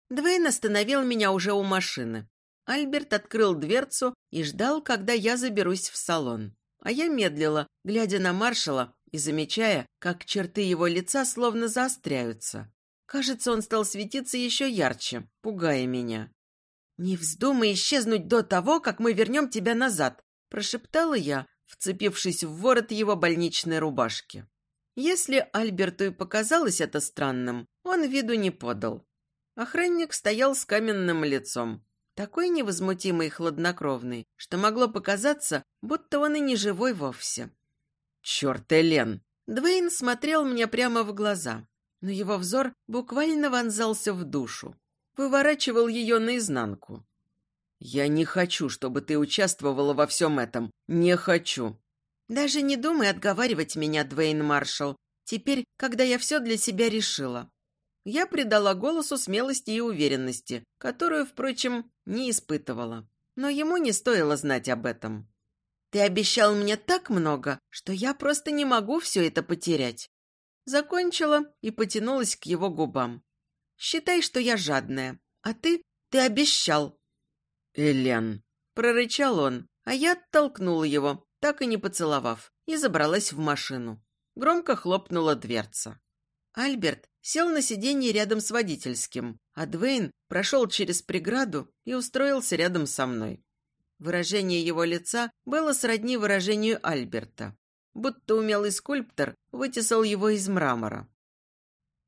Двейн остановил меня уже у машины. Альберт открыл дверцу и ждал, когда я заберусь в салон. А я медлила, глядя на маршала и замечая, как черты его лица словно заостряются. Кажется, он стал светиться еще ярче, пугая меня. «Не вздумай исчезнуть до того, как мы вернем тебя назад», – прошептала я, вцепившись в ворот его больничной рубашки. Если Альберту и показалось это странным, он виду не подал. Охранник стоял с каменным лицом, такой невозмутимый и хладнокровный, что могло показаться, будто он и не живой вовсе. «Черт, Элен!» Двейн смотрел мне прямо в глаза, но его взор буквально вонзался в душу, выворачивал ее наизнанку. «Я не хочу, чтобы ты участвовала во всем этом. Не хочу!» «Даже не думай отговаривать меня, Двейн Маршалл, теперь, когда я все для себя решила. Я придала голосу смелости и уверенности, которую, впрочем, не испытывала. Но ему не стоило знать об этом. «Ты обещал мне так много, что я просто не могу все это потерять». Закончила и потянулась к его губам. «Считай, что я жадная. А ты? Ты обещал». «Элен», — прорычал он, а я оттолкнула его, так и не поцеловав, и забралась в машину. Громко хлопнула дверца. Альберт сел на сиденье рядом с водительским, а Двейн прошел через преграду и устроился рядом со мной. Выражение его лица было сродни выражению Альберта, будто умелый скульптор вытесал его из мрамора.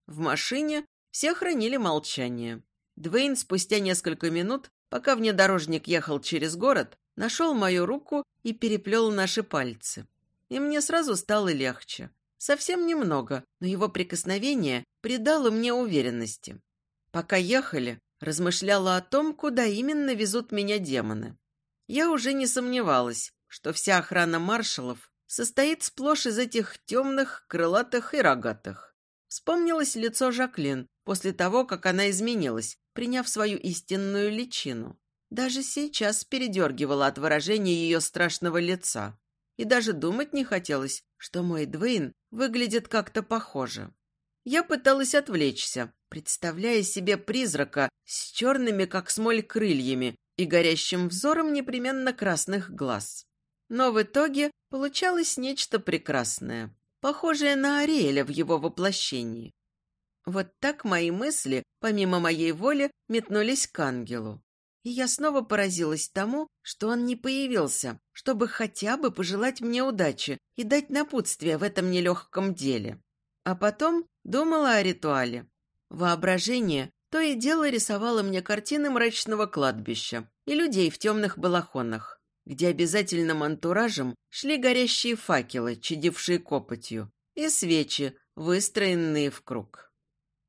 В машине все хранили молчание. Двейн спустя несколько минут, пока внедорожник ехал через город, нашел мою руку и переплел наши пальцы. И мне сразу стало легче. Совсем немного, но его прикосновение придало мне уверенности. Пока ехали, размышляла о том, куда именно везут меня демоны. Я уже не сомневалась, что вся охрана маршалов состоит сплошь из этих темных, крылатых и рогатых. Вспомнилось лицо Жаклин после того, как она изменилась, приняв свою истинную личину. Даже сейчас передергивала от выражения ее страшного лица. И даже думать не хотелось, что мой Двейн выглядит как-то похоже. Я пыталась отвлечься, представляя себе призрака с черными, как смоль, крыльями и горящим взором непременно красных глаз. Но в итоге получалось нечто прекрасное, похожее на Ариэля в его воплощении. Вот так мои мысли, помимо моей воли, метнулись к ангелу. И я снова поразилась тому, что он не появился, чтобы хотя бы пожелать мне удачи и дать напутствие в этом нелегком деле. А потом думала о ритуале. Воображение то и дело рисовало мне картины мрачного кладбища и людей в темных балахонах, где обязательным антуражем шли горящие факелы, чадившие копотью, и свечи, выстроенные в круг.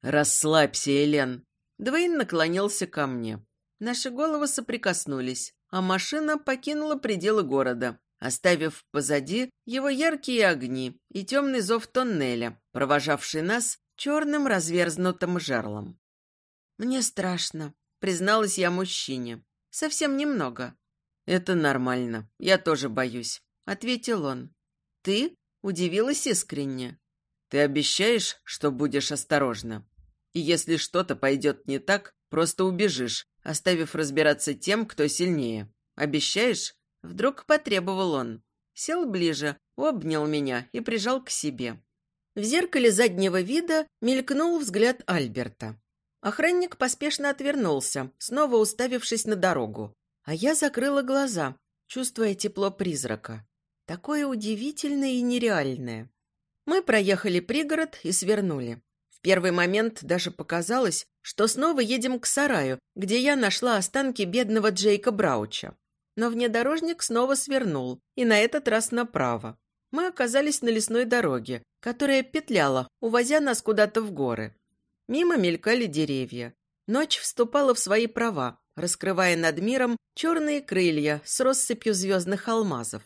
«Расслабься, Элен!» Двейн наклонился ко мне. Наши головы соприкоснулись, а машина покинула пределы города, оставив позади его яркие огни и темный зов тоннеля, провожавший нас черным разверзнутым жерлом. «Мне страшно», — призналась я мужчине. «Совсем немного». «Это нормально. Я тоже боюсь», — ответил он. «Ты?» — удивилась искренне. «Ты обещаешь, что будешь осторожна? И если что-то пойдет не так, просто убежишь, оставив разбираться тем, кто сильнее. Обещаешь?» Вдруг потребовал он. Сел ближе, обнял меня и прижал к себе. В зеркале заднего вида мелькнул взгляд Альберта. Охранник поспешно отвернулся, снова уставившись на дорогу. А я закрыла глаза, чувствуя тепло призрака. Такое удивительное и нереальное. Мы проехали пригород и свернули первый момент даже показалось, что снова едем к сараю, где я нашла останки бедного Джейка Брауча. Но внедорожник снова свернул, и на этот раз направо. Мы оказались на лесной дороге, которая петляла, увозя нас куда-то в горы. Мимо мелькали деревья. Ночь вступала в свои права, раскрывая над миром черные крылья с россыпью звездных алмазов.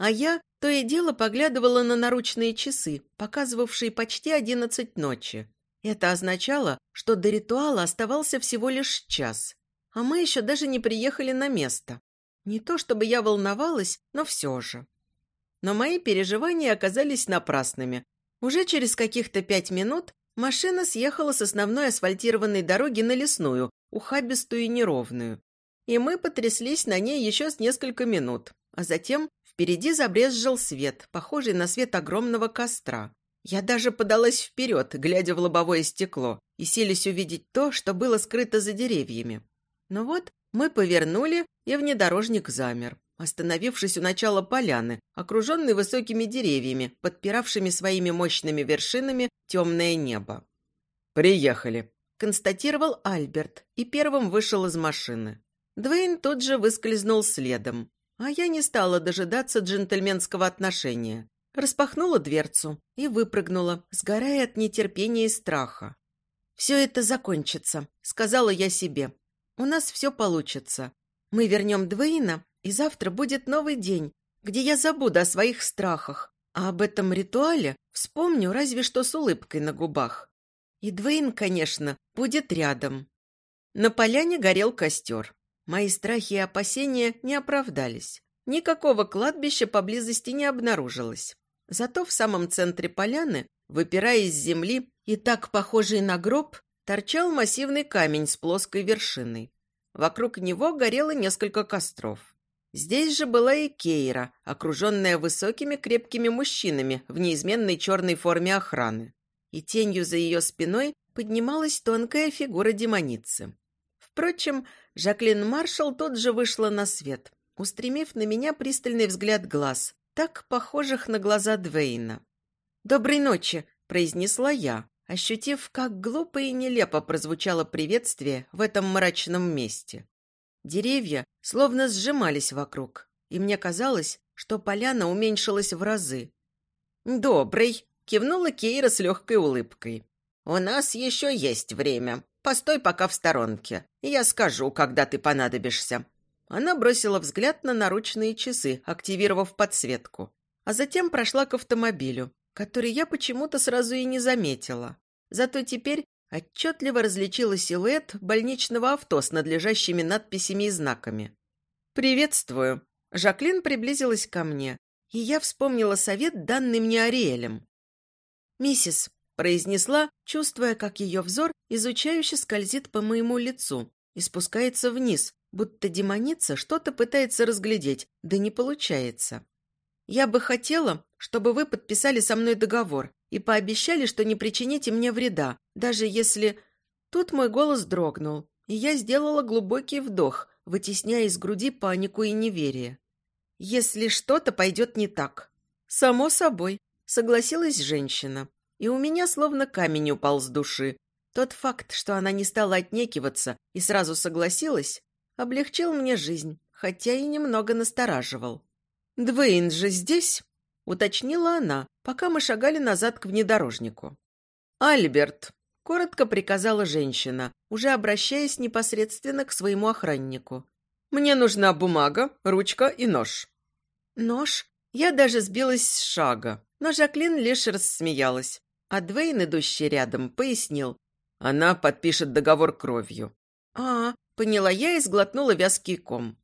А я то и дело поглядывала на наручные часы, показывавшие почти одиннадцать ночи. Это означало, что до ритуала оставался всего лишь час, а мы еще даже не приехали на место. Не то чтобы я волновалась, но все же. Но мои переживания оказались напрасными. Уже через каких-то пять минут машина съехала с основной асфальтированной дороги на лесную, ухабистую и неровную. И мы потряслись на ней еще с несколько минут, а затем Впереди забрезжил свет, похожий на свет огромного костра. Я даже подалась вперед, глядя в лобовое стекло, и селись увидеть то, что было скрыто за деревьями. Но вот мы повернули, и внедорожник замер. остановившись у начала поляны, окруженной высокими деревьями, подпиравшими своими мощными вершинами темное небо. «Приехали», – констатировал Альберт и первым вышел из машины. Двейн тут же выскользнул следом, а я не стала дожидаться джентльменского отношения. Распахнула дверцу и выпрыгнула, сгорая от нетерпения и страха. «Все это закончится», — сказала я себе. «У нас все получится. Мы вернем Двейна, и завтра будет новый день, где я забуду о своих страхах, а об этом ритуале вспомню разве что с улыбкой на губах. И Двейн, конечно, будет рядом». На поляне горел костер. Мои страхи и опасения не оправдались. Никакого кладбища поблизости не обнаружилось. Зато в самом центре поляны, выпирая из земли и так похожий на гроб, торчал массивный камень с плоской вершиной. Вокруг него горело несколько костров. Здесь же была и Кейра, окруженная высокими крепкими мужчинами в неизменной черной форме охраны. И тенью за ее спиной поднималась тонкая фигура демоницы. Впрочем, Жаклин Маршалл тут же вышла на свет, устремив на меня пристальный взгляд глаз, так похожих на глаза Двейна. «Доброй ночи», – произнесла я, ощутив, как глупо и нелепо прозвучало приветствие в этом мрачном месте. Деревья словно сжимались вокруг, и мне казалось, что поляна уменьшилась в разы. «Добрый», – кивнула Кейра с легкой улыбкой. «У нас еще есть время. Постой пока в сторонке. Я скажу, когда ты понадобишься. Она бросила взгляд на наручные часы, активировав подсветку, а затем прошла к автомобилю, который я почему-то сразу и не заметила. Зато теперь отчетливо различила силуэт больничного авто с надлежащими надписями и знаками. «Приветствую!» Жаклин приблизилась ко мне, и я вспомнила совет, данный мне Ариэлем. «Миссис», – произнесла, чувствуя, как ее взор изучающе скользит по моему лицу и спускается вниз, будто демоница что-то пытается разглядеть, да не получается. Я бы хотела, чтобы вы подписали со мной договор и пообещали, что не причините мне вреда, даже если... Тут мой голос дрогнул, и я сделала глубокий вдох, вытесняя из груди панику и неверие. Если что-то пойдет не так. Само собой, согласилась женщина, и у меня словно камень упал с души. Тот факт, что она не стала отнекиваться и сразу согласилась, облегчил мне жизнь, хотя и немного настораживал. «Двейн же здесь?» – уточнила она, пока мы шагали назад к внедорожнику. «Альберт», – коротко приказала женщина, уже обращаясь непосредственно к своему охраннику. «Мне нужна бумага, ручка и нож». «Нож?» Я даже сбилась с шага, но Жаклин лишь рассмеялась, а Двейн, идущий рядом, пояснил. Она подпишет договор кровью. «А, Поняла я и сглотнула вязкий ком.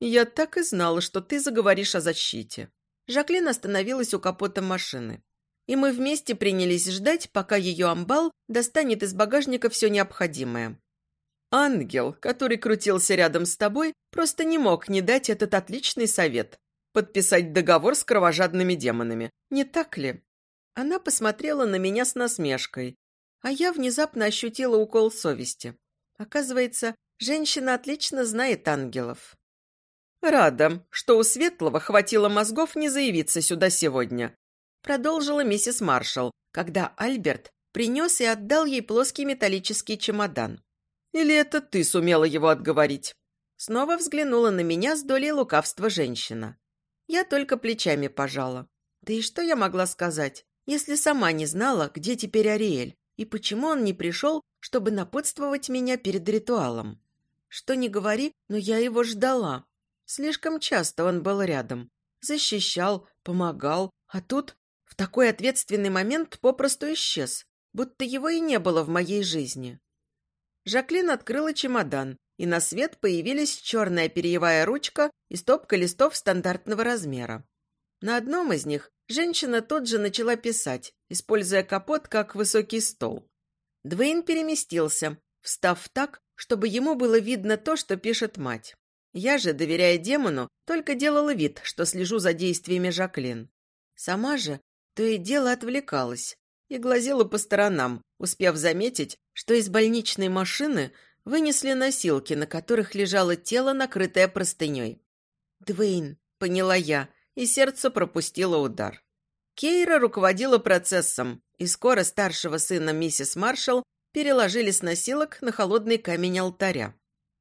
«Я так и знала, что ты заговоришь о защите». Жаклин остановилась у капота машины. И мы вместе принялись ждать, пока ее амбал достанет из багажника все необходимое. Ангел, который крутился рядом с тобой, просто не мог не дать этот отличный совет – подписать договор с кровожадными демонами. Не так ли? Она посмотрела на меня с насмешкой, а я внезапно ощутила укол совести. Оказывается, Женщина отлично знает ангелов. «Рада, что у Светлого хватило мозгов не заявиться сюда сегодня», продолжила миссис Маршалл, когда Альберт принес и отдал ей плоский металлический чемодан. «Или это ты сумела его отговорить?» Снова взглянула на меня с долей лукавства женщина. Я только плечами пожала. Да и что я могла сказать, если сама не знала, где теперь Ариэль, и почему он не пришел, чтобы напутствовать меня перед ритуалом? Что ни говори, но я его ждала. Слишком часто он был рядом. Защищал, помогал, а тут в такой ответственный момент попросту исчез, будто его и не было в моей жизни. Жаклин открыла чемодан, и на свет появились черная перьевая ручка и стопка листов стандартного размера. На одном из них женщина тут же начала писать, используя капот как высокий стол. Двейн переместился, встав так, чтобы ему было видно то, что пишет мать. Я же, доверяя демону, только делала вид, что слежу за действиями Жаклин. Сама же то и дело отвлекалась и глазела по сторонам, успев заметить, что из больничной машины вынесли носилки, на которых лежало тело, накрытое простыней. «Двейн», — поняла я, и сердце пропустило удар. Кейра руководила процессом, и скоро старшего сына миссис Маршалл переложили с носилок на холодный камень алтаря.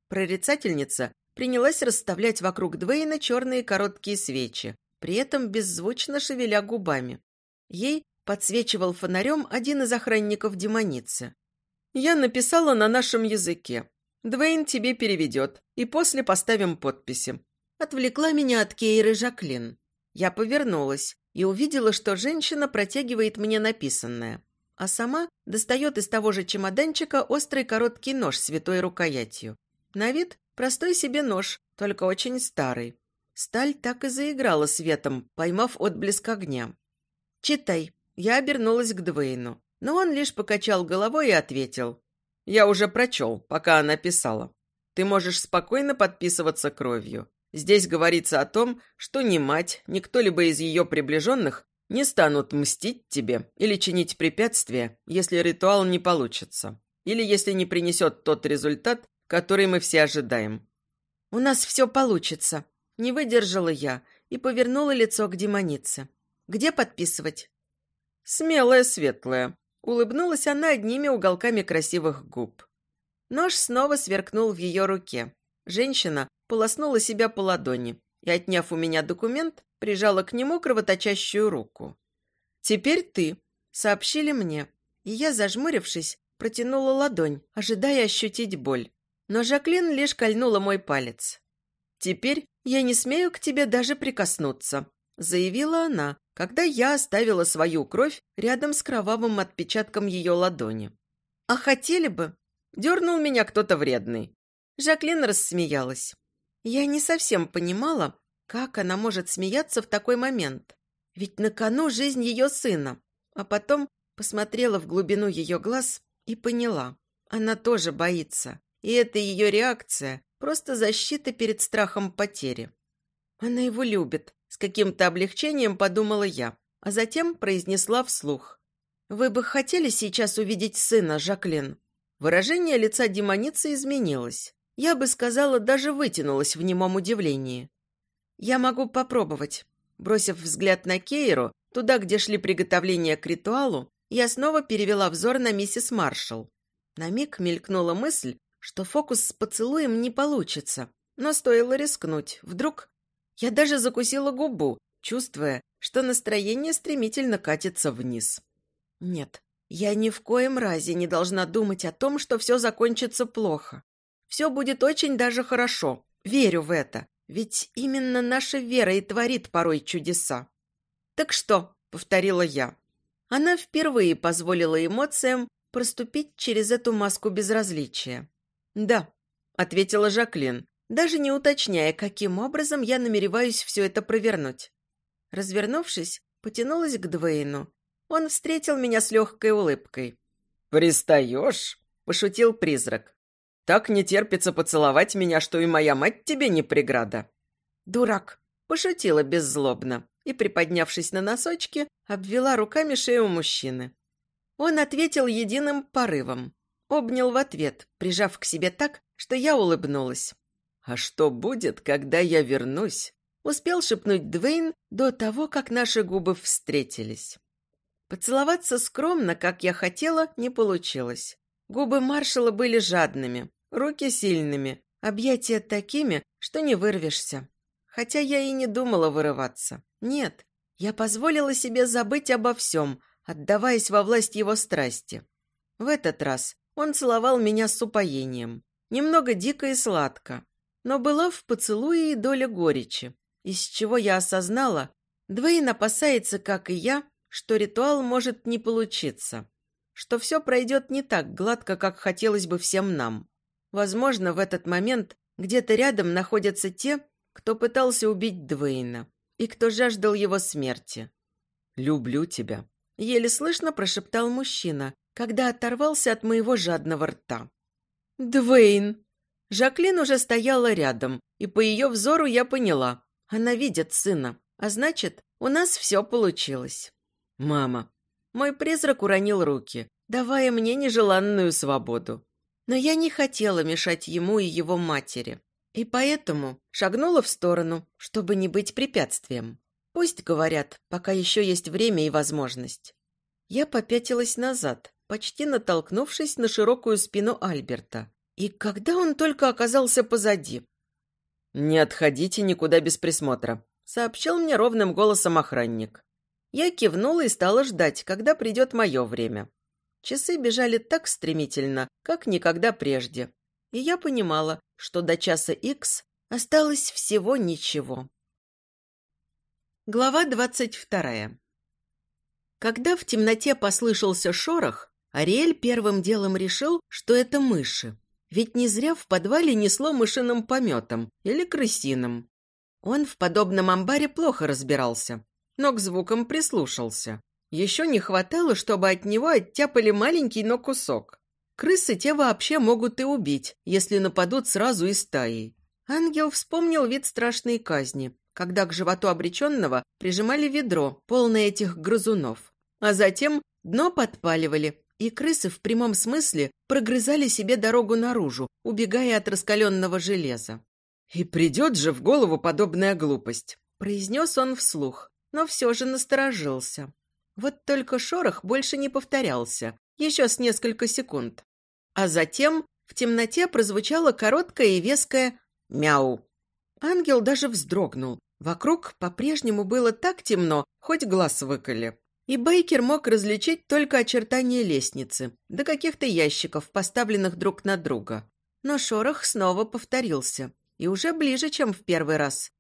Прорицательница принялась расставлять вокруг Двейна черные короткие свечи, при этом беззвучно шевеля губами. Ей подсвечивал фонарем один из охранников демоницы. «Я написала на нашем языке. Двейн тебе переведет, и после поставим подписи». Отвлекла меня от Кейры Жаклин. Я повернулась и увидела, что женщина протягивает мне написанное, а сама достает из того же чемоданчика острый короткий нож с святой рукоятью. На вид простой себе нож, только очень старый. Сталь так и заиграла светом, поймав отблеск огня. «Читай». Я обернулась к Двейну, но он лишь покачал головой и ответил. «Я уже прочел, пока она писала. Ты можешь спокойно подписываться кровью. Здесь говорится о том, что ни мать, ни кто-либо из ее приближенных не станут мстить тебе или чинить препятствия, если ритуал не получится, или если не принесет тот результат, который мы все ожидаем. «У нас все получится», — не выдержала я и повернула лицо к демонице. «Где подписывать?» «Смелая, светлая», — улыбнулась она одними уголками красивых губ. Нож снова сверкнул в ее руке. Женщина полоснула себя по ладони и, отняв у меня документ, прижала к нему кровоточащую руку. «Теперь ты», — сообщили мне, и я, зажмурившись, протянула ладонь, ожидая ощутить боль. Но Жаклин лишь кольнула мой палец. «Теперь я не смею к тебе даже прикоснуться», — заявила она, когда я оставила свою кровь рядом с кровавым отпечатком ее ладони. «А хотели бы?» — дернул меня кто-то вредный. Жаклин рассмеялась. Я не совсем понимала, как она может смеяться в такой момент. Ведь на кону жизнь ее сына. А потом посмотрела в глубину ее глаз и поняла. Она тоже боится. И это ее реакция – просто защита перед страхом потери. Она его любит. С каким-то облегчением подумала я, а затем произнесла вслух. «Вы бы хотели сейчас увидеть сына, Жаклин?» Выражение лица демоницы изменилось. Я бы сказала, даже вытянулась в немом удивлении. «Я могу попробовать». Бросив взгляд на Кейру, туда, где шли приготовления к ритуалу, я снова перевела взор на миссис Маршалл. На миг мелькнула мысль, что фокус с поцелуем не получится, но стоило рискнуть. Вдруг я даже закусила губу, чувствуя, что настроение стремительно катится вниз. Нет, я ни в коем разе не должна думать о том, что все закончится плохо. Все будет очень даже хорошо. Верю в это. Ведь именно наша вера и творит порой чудеса. «Так что?» — повторила я. Она впервые позволила эмоциям проступить через эту маску безразличия. «Да», — ответила Жаклин, даже не уточняя, каким образом я намереваюсь все это провернуть. Развернувшись, потянулась к Двейну. Он встретил меня с легкой улыбкой. «Пристаешь?» – пошутил призрак. Так не терпится поцеловать меня, что и моя мать тебе не преграда». «Дурак!» – пошутила беззлобно и, приподнявшись на носочки, обвела руками шею мужчины. Он ответил единым порывом. Обнял в ответ, прижав к себе так, что я улыбнулась. «А что будет, когда я вернусь?» Успел шепнуть Двейн до того, как наши губы встретились. Поцеловаться скромно, как я хотела, не получилось. Губы маршала были жадными, руки сильными, объятия такими, что не вырвешься. Хотя я и не думала вырываться. Нет, я позволила себе забыть обо всем, отдаваясь во власть его страсти. В этот раз он целовал меня с упоением. Немного дико и сладко. Но была в поцелуе и доля горечи, из чего я осознала, Двейн опасается, как и я, что ритуал может не получиться что все пройдет не так гладко, как хотелось бы всем нам. Возможно, в этот момент где-то рядом находятся те, кто пытался убить Двейна и кто жаждал его смерти. «Люблю тебя», — еле слышно прошептал мужчина, когда оторвался от моего жадного рта. «Двейн!» Жаклин уже стояла рядом, и по ее взору я поняла. Она видит сына, а значит, у нас все получилось. «Мама, мой призрак уронил руки, давая мне нежеланную свободу. Но я не хотела мешать ему и его матери. И поэтому шагнула в сторону, чтобы не быть препятствием. Пусть говорят, пока еще есть время и возможность. Я попятилась назад, почти натолкнувшись на широкую спину Альберта. И когда он только оказался позади? «Не отходите никуда без присмотра», — сообщил мне ровным голосом охранник. Я кивнула и стала ждать, когда придет мое время. Часы бежали так стремительно, как никогда прежде. И я понимала, что до часа икс осталось всего ничего. Глава двадцать вторая. Когда в темноте послышался шорох, Ариэль первым делом решил, что это мыши. Ведь не зря в подвале несло мышиным пометом или крысиным. Он в подобном амбаре плохо разбирался, но к звукам прислушался. Еще не хватало, чтобы от него оттяпали маленький, но кусок. Крысы те вообще могут и убить, если нападут сразу из стаи. Ангел вспомнил вид страшной казни, когда к животу обреченного прижимали ведро, полное этих грызунов. А затем дно подпаливали, и крысы в прямом смысле прогрызали себе дорогу наружу, убегая от раскаленного железа. «И придет же в голову подобная глупость», – произнес он вслух, но все же насторожился. Вот только шорох больше не повторялся, еще с несколько секунд. А затем в темноте прозвучало короткое и веское «мяу». Ангел даже вздрогнул. Вокруг по-прежнему было так темно, хоть глаз выколи. И Бейкер мог различить только очертания лестницы, до каких-то ящиков, поставленных друг на друга. Но шорох снова повторился, и уже ближе, чем в первый раз.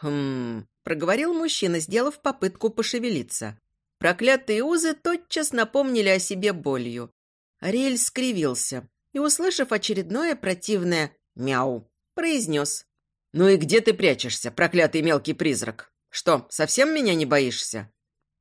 «Хм...» – проговорил мужчина, сделав попытку пошевелиться. Проклятые узы тотчас напомнили о себе болью. Ариэль скривился и, услышав очередное противное «мяу», произнес. «Ну и где ты прячешься, проклятый мелкий призрак? Что, совсем меня не боишься?»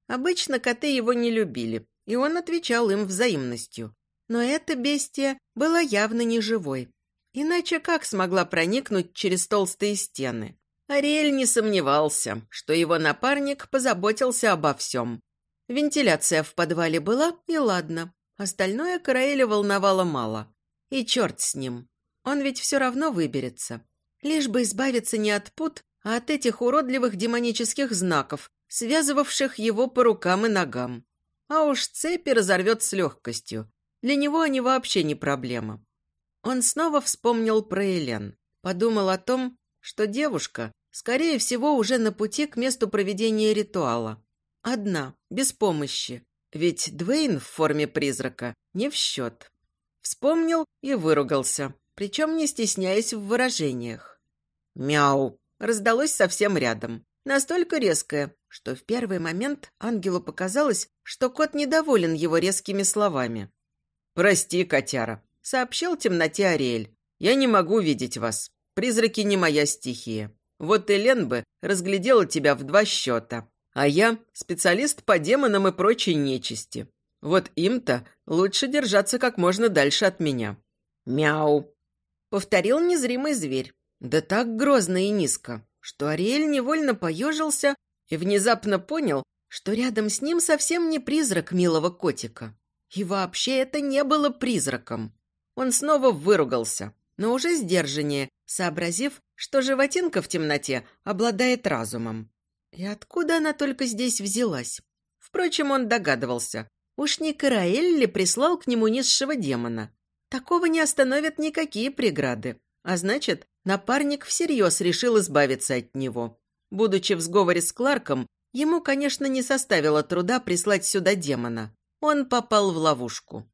Обычно коты его не любили, и он отвечал им взаимностью. Но эта бестия была явно не живой. Иначе как смогла проникнуть через толстые стены? Ариэль не сомневался, что его напарник позаботился обо всем. Вентиляция в подвале была, и ладно. Остальное Караэля волновало мало. И черт с ним. Он ведь все равно выберется. Лишь бы избавиться не от пут, а от этих уродливых демонических знаков, связывавших его по рукам и ногам. А уж цепи разорвет с легкостью. Для него они вообще не проблема. Он снова вспомнил про Элен. Подумал о том, что девушка, скорее всего, уже на пути к месту проведения ритуала. Одна, без помощи. Ведь Двейн в форме призрака не в счет. Вспомнил и выругался, причем не стесняясь в выражениях. «Мяу!» раздалось совсем рядом. Настолько резкое, что в первый момент ангелу показалось, что кот недоволен его резкими словами. «Прости, котяра», — сообщил темноте Ариэль. «Я не могу видеть вас. Призраки не моя стихия. Вот Элен бы разглядела тебя в два счета. А я специалист по демонам и прочей нечисти. Вот им-то лучше держаться как можно дальше от меня». «Мяу», — повторил незримый зверь. Да так грозно и низко, что Ариэль невольно поежился и внезапно понял, что рядом с ним совсем не призрак милого котика. И вообще это не было призраком. Он снова выругался, но уже сдержаннее, сообразив, что животинка в темноте обладает разумом. И откуда она только здесь взялась? Впрочем, он догадывался. Уж не Караэль ли прислал к нему низшего демона? Такого не остановят никакие преграды. А значит, напарник всерьез решил избавиться от него. Будучи в сговоре с Кларком, ему, конечно, не составило труда прислать сюда демона. Он попал в ловушку.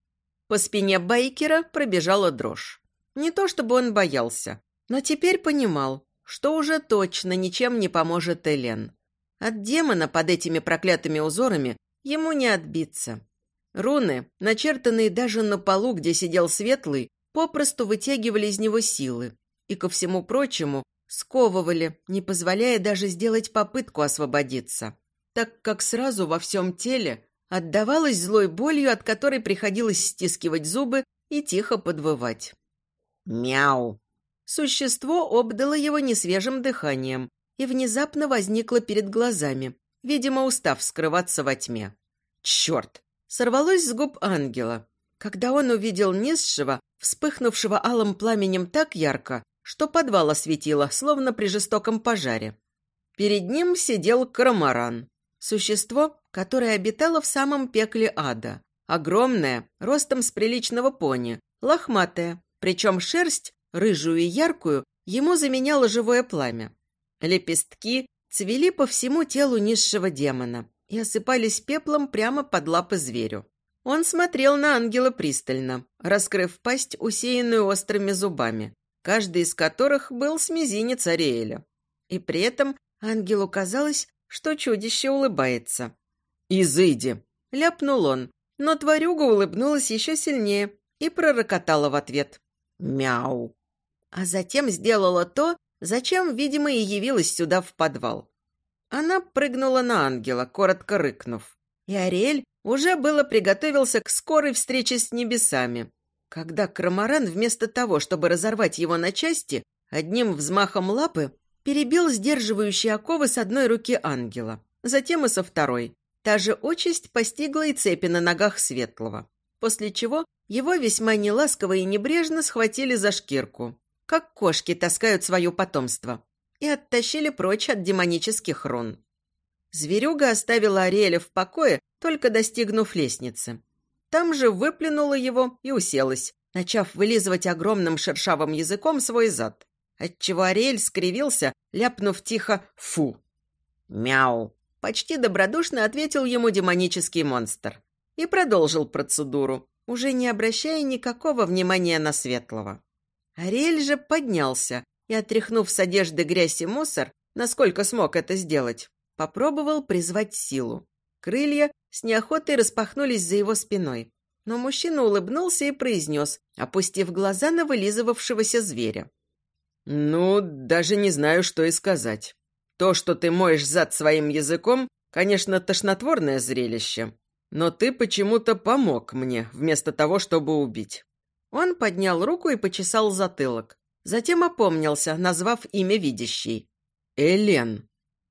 По спине Байкера пробежала дрожь. Не то чтобы он боялся, но теперь понимал, что уже точно ничем не поможет Элен. От демона под этими проклятыми узорами ему не отбиться. Руны, начертанные даже на полу, где сидел Светлый, попросту вытягивали из него силы и, ко всему прочему, сковывали, не позволяя даже сделать попытку освободиться, так как сразу во всем теле отдавалось злой болью, от которой приходилось стискивать зубы и тихо подвывать. «Мяу!» Существо обдало его несвежим дыханием и внезапно возникло перед глазами, видимо, устав скрываться во тьме. «Черт!» Сорвалось с губ ангела, когда он увидел низшего, вспыхнувшего алым пламенем так ярко, что подвал осветило, словно при жестоком пожаре. Перед ним сидел карамаран. Существо, которое обитало в самом пекле ада. Огромное, ростом с приличного пони, лохматое, причем шерсть, рыжую и яркую, ему заменяло живое пламя. Лепестки цвели по всему телу низшего демона и осыпались пеплом прямо под лапы зверю. Он смотрел на ангела пристально, раскрыв пасть, усеянную острыми зубами, каждый из которых был с мизинец Ариэля. И при этом ангелу казалось, что чудище улыбается. «Изыди!» – ляпнул он, но тварюга улыбнулась еще сильнее и пророкотала в ответ. «Мяу!» А затем сделала то, зачем, видимо, и явилась сюда в подвал. Она прыгнула на ангела, коротко рыкнув. И Ариэль уже было приготовился к скорой встрече с небесами, когда Крамаран вместо того, чтобы разорвать его на части, одним взмахом лапы перебил сдерживающие оковы с одной руки ангела, затем и со второй. Та же участь постигла и цепи на ногах Светлого, после чего его весьма неласково и небрежно схватили за шкирку, как кошки таскают свое потомство, и оттащили прочь от демонических рун. Зверюга оставила Ариэля в покое, только достигнув лестницы. Там же выплюнула его и уселась, начав вылизывать огромным шершавым языком свой зад, отчего Ариэль скривился, ляпнув тихо «фу». «Мяу!» – почти добродушно ответил ему демонический монстр и продолжил процедуру, уже не обращая никакого внимания на светлого. Ариэль же поднялся и, отряхнув с одежды грязь и мусор, насколько смог это сделать, попробовал призвать силу. Крылья с неохотой распахнулись за его спиной, но мужчина улыбнулся и произнес, опустив глаза на вылизывавшегося зверя. «Ну, даже не знаю, что и сказать. То, что ты моешь зад своим языком, конечно, тошнотворное зрелище, но ты почему-то помог мне, вместо того, чтобы убить». Он поднял руку и почесал затылок. Затем опомнился, назвав имя видящей. «Элен».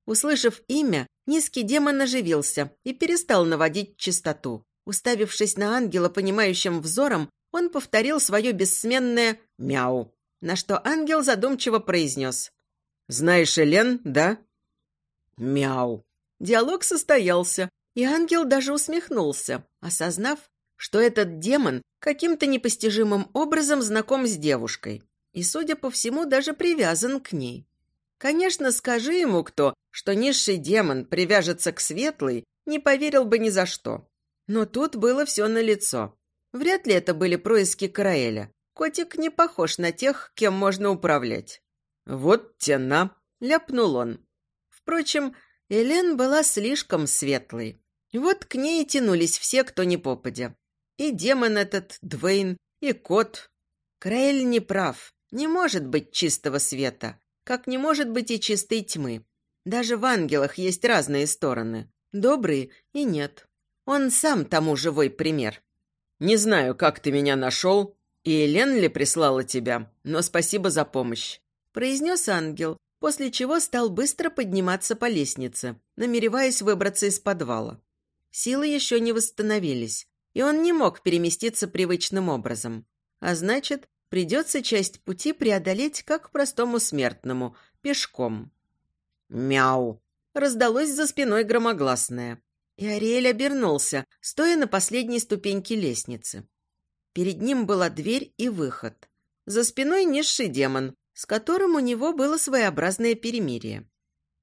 Услышав имя, низкий демон оживился и перестал наводить чистоту. Уставившись на ангела понимающим взором, он повторил свое бессменное «мяу», на что ангел задумчиво произнес. «Знаешь Элен, да?» «Мяу». Диалог состоялся, и ангел даже усмехнулся, осознав, что этот демон каким-то непостижимым образом знаком с девушкой и, судя по всему, даже привязан к ней. Конечно, скажи ему кто, что низший демон привяжется к светлой, не поверил бы ни за что. Но тут было все налицо. Вряд ли это были происки Караэля. Котик не похож на тех, кем можно управлять. «Вот тена!» – ляпнул он. Впрочем, Элен была слишком светлой. Вот к ней тянулись все, кто не попадя. И демон этот, Двейн, и кот. Краэль не прав. Не может быть чистого света как не может быть и чистой тьмы. Даже в ангелах есть разные стороны, добрые и нет. Он сам тому живой пример. «Не знаю, как ты меня нашел, и Элен ли прислала тебя, но спасибо за помощь», произнес ангел, после чего стал быстро подниматься по лестнице, намереваясь выбраться из подвала. Силы еще не восстановились, и он не мог переместиться привычным образом. А значит, Придется часть пути преодолеть как простому смертному, пешком. «Мяу!» – раздалось за спиной громогласное. И Ариэль обернулся, стоя на последней ступеньке лестницы. Перед ним была дверь и выход. За спиной низший демон, с которым у него было своеобразное перемирие.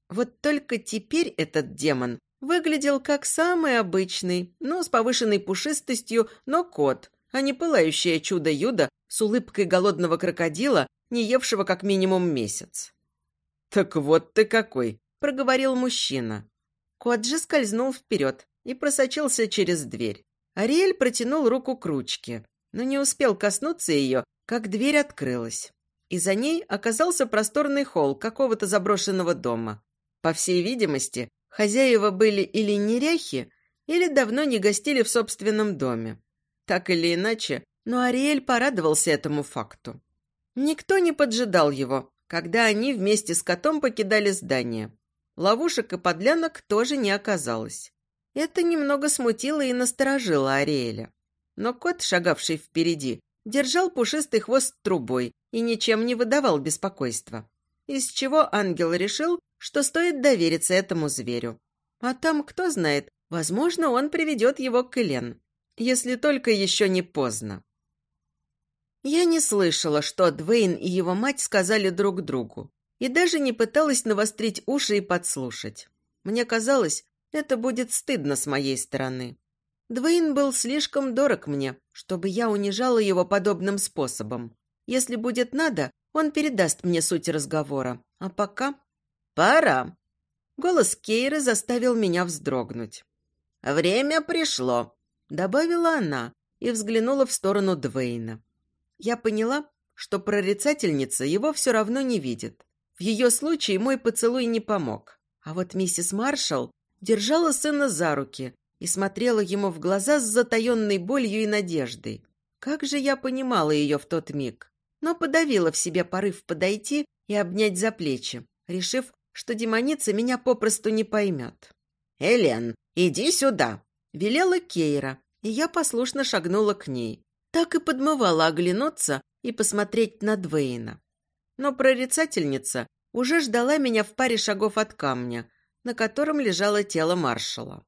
Вот только теперь этот демон выглядел как самый обычный, но с повышенной пушистостью, но кот, а не пылающее чудо-юдо с улыбкой голодного крокодила, не евшего как минимум месяц. «Так вот ты какой!» – проговорил мужчина. Кот же скользнул вперед и просочился через дверь. Ариэль протянул руку к ручке, но не успел коснуться ее, как дверь открылась. И за ней оказался просторный холл какого-то заброшенного дома. По всей видимости, хозяева были или неряхи, или давно не гостили в собственном доме. Так или иначе, но Ариэль порадовался этому факту. Никто не поджидал его, когда они вместе с котом покидали здание. Ловушек и подлянок тоже не оказалось. Это немного смутило и насторожило Ариэля. Но кот, шагавший впереди, держал пушистый хвост трубой и ничем не выдавал беспокойства. Из чего ангел решил, что стоит довериться этому зверю. А там, кто знает, возможно, он приведет его к Элен, если только еще не поздно. Я не слышала, что Двейн и его мать сказали друг другу, и даже не пыталась навострить уши и подслушать. Мне казалось, это будет стыдно с моей стороны. Двейн был слишком дорог мне, чтобы я унижала его подобным способом. Если будет надо, он передаст мне суть разговора. А пока... «Пора!» Голос Кейры заставил меня вздрогнуть. «Время пришло», — добавила она и взглянула в сторону Двейна. Я поняла, что прорицательница его все равно не видит. В ее случае мой поцелуй не помог. А вот миссис Маршалл держала сына за руки и смотрела ему в глаза с затаенной болью и надеждой. Как же я понимала ее в тот миг, но подавила в себе порыв подойти и обнять за плечи, решив, что демоница меня попросту не поймет. «Элен, иди сюда!» – велела Кейра, и я послушно шагнула к ней. Так и подмывала оглянуться и посмотреть на Двейна. Но прорицательница уже ждала меня в паре шагов от камня, на котором лежало тело маршала.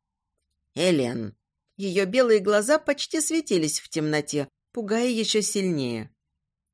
Элен. Ее белые глаза почти светились в темноте, пугая еще сильнее.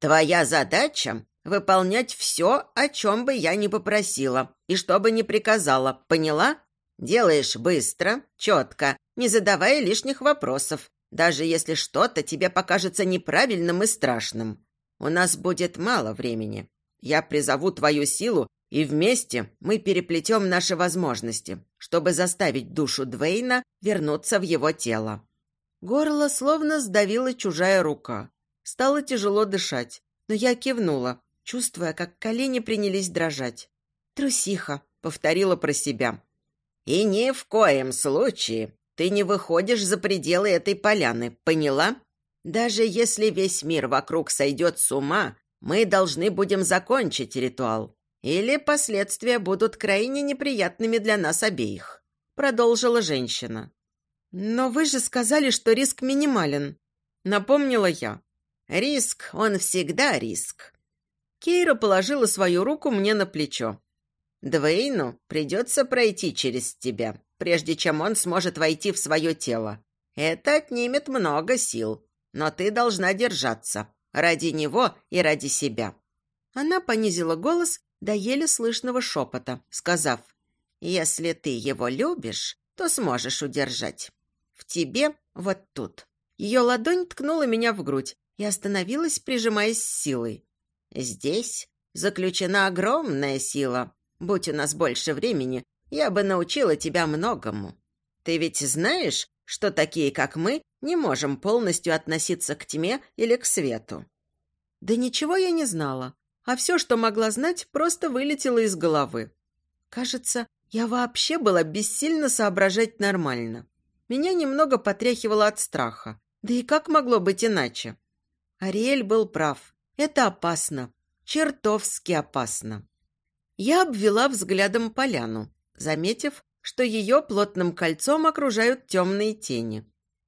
«Твоя задача — выполнять все, о чем бы я ни попросила и что бы ни приказала, поняла? Делаешь быстро, четко, не задавая лишних вопросов, даже если что-то тебе покажется неправильным и страшным. У нас будет мало времени. Я призову твою силу и вместе мы переплетем наши возможности, чтобы заставить душу Двейна вернуться в его тело. Горло словно сдавила чужая рука. Стало тяжело дышать, но я кивнула, чувствуя, как колени принялись дрожать. «Трусиха», — повторила про себя. «И ни в коем случае ты не выходишь за пределы этой поляны, поняла? Даже если весь мир вокруг сойдет с ума, мы должны будем закончить ритуал. Или последствия будут крайне неприятными для нас обеих», — продолжила женщина. «Но вы же сказали, что риск минимален», — напомнила я. «Риск, он всегда риск». Кейра положила свою руку мне на плечо. «Двейну придется пройти через тебя, прежде чем он сможет войти в свое тело. Это отнимет много сил, но ты должна держаться. Ради него и ради себя». Она понизила голос до еле слышного шепота, сказав, «Если ты его любишь, то сможешь удержать. В тебе вот тут». Ее ладонь ткнула меня в грудь и остановилась, прижимаясь силой. «Здесь заключена огромная сила. Будь у нас больше времени, я бы научила тебя многому. Ты ведь знаешь, что такие, как мы, не можем полностью относиться к тьме или к свету?» Да ничего я не знала а все, что могла знать, просто вылетело из головы. Кажется, я вообще была бессильна соображать нормально. Меня немного потряхивало от страха. Да и как могло быть иначе? Ариэль был прав. Это опасно. Чертовски опасно. Я обвела взглядом поляну, заметив, что ее плотным кольцом окружают темные тени.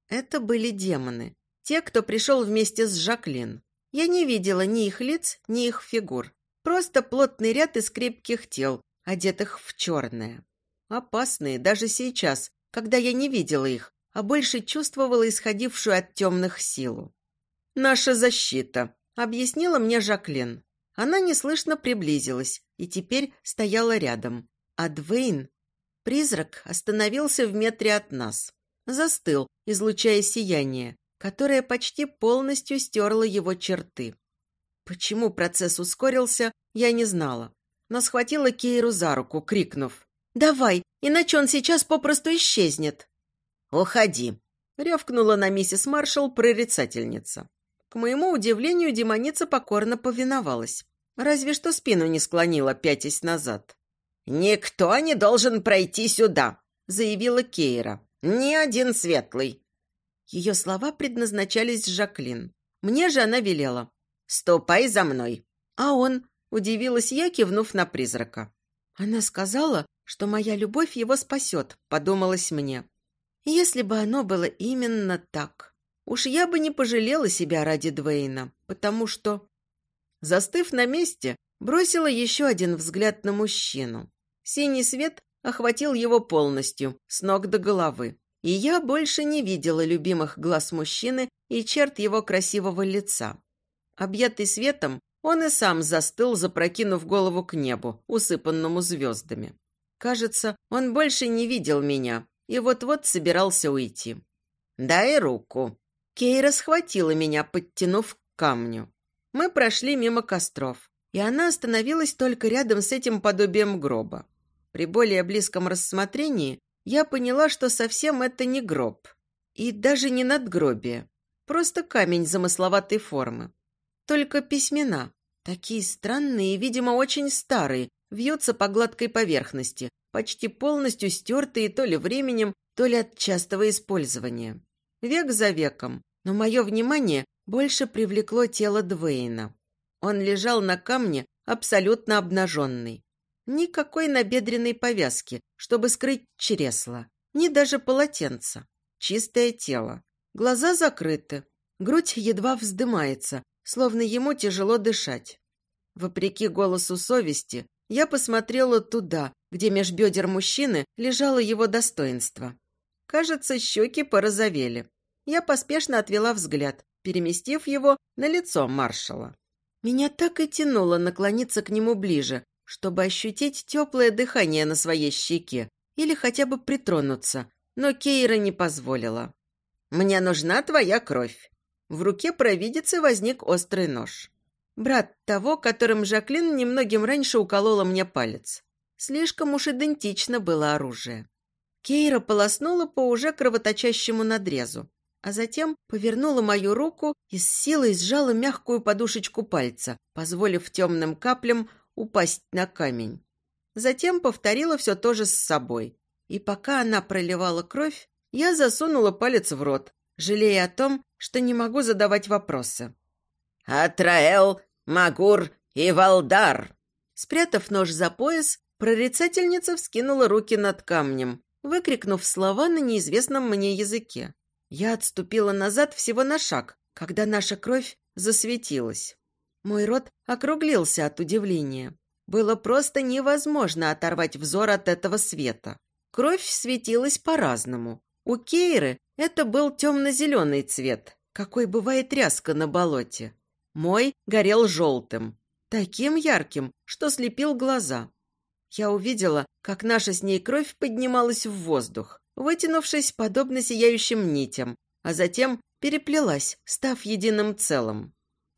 Это были демоны. Те, кто пришел вместе с Жаклин. Я не видела ни их лиц, ни их фигур. Просто плотный ряд из крепких тел, одетых в черное. Опасные даже сейчас, когда я не видела их, а больше чувствовала исходившую от темных силу. «Наша защита», — объяснила мне Жаклин. Она неслышно приблизилась и теперь стояла рядом. А Двейн, призрак, остановился в метре от нас. Застыл, излучая сияние, которая почти полностью стерла его черты. Почему процесс ускорился, я не знала, но схватила Кейру за руку, крикнув «Давай, иначе он сейчас попросту исчезнет». «Уходи», — рявкнула на миссис Маршалл прорицательница. К моему удивлению, демоница покорно повиновалась, разве что спину не склонила, пятясь назад. «Никто не должен пройти сюда», — заявила Кейра. «Ни один светлый. Ее слова предназначались Жаклин. Мне же она велела. «Ступай за мной!» А он, удивилась я, кивнув на призрака. Она сказала, что моя любовь его спасет, подумалось мне. Если бы оно было именно так. Уж я бы не пожалела себя ради Двейна, потому что... Застыв на месте, бросила еще один взгляд на мужчину. Синий свет охватил его полностью, с ног до головы. И я больше не видела любимых глаз мужчины и черт его красивого лица. Объятый светом, он и сам застыл, запрокинув голову к небу, усыпанному звездами. Кажется, он больше не видел меня и вот-вот собирался уйти. «Дай руку». Кейра схватила меня, подтянув к камню. Мы прошли мимо костров, и она остановилась только рядом с этим подобием гроба. При более близком рассмотрении я поняла, что совсем это не гроб. И даже не надгробие. Просто камень замысловатой формы. Только письмена. Такие странные и, видимо, очень старые, вьются по гладкой поверхности, почти полностью стертые то ли временем, то ли от частого использования. Век за веком, но мое внимание больше привлекло тело Двейна. Он лежал на камне, абсолютно обнаженный. Никакой набедренной повязки, чтобы скрыть чресло. Ни даже полотенца. Чистое тело. Глаза закрыты. Грудь едва вздымается, словно ему тяжело дышать. Вопреки голосу совести, я посмотрела туда, где меж бедер мужчины лежало его достоинство. Кажется, щеки порозовели. Я поспешно отвела взгляд, переместив его на лицо маршала. Меня так и тянуло наклониться к нему ближе, чтобы ощутить теплое дыхание на своей щеке или хотя бы притронуться, но Кейра не позволила. «Мне нужна твоя кровь». В руке провидицы возник острый нож. Брат того, которым Жаклин немногим раньше уколола мне палец. Слишком уж идентично было оружие. Кейра полоснула по уже кровоточащему надрезу, а затем повернула мою руку и с силой сжала мягкую подушечку пальца, позволив темным каплям упасть на камень. Затем повторила все то же с собой. И пока она проливала кровь, я засунула палец в рот, жалея о том, что не могу задавать вопросы. «Атраэл, Магур и Валдар!» Спрятав нож за пояс, прорицательница вскинула руки над камнем, выкрикнув слова на неизвестном мне языке. Я отступила назад всего на шаг, когда наша кровь засветилась. Мой рот округлился от удивления. Было просто невозможно оторвать взор от этого света. Кровь светилась по-разному. У Кейры это был темно-зеленый цвет, какой бывает ряска на болоте. Мой горел желтым, таким ярким, что слепил глаза. Я увидела, как наша с ней кровь поднималась в воздух, вытянувшись подобно сияющим нитям, а затем переплелась, став единым целым.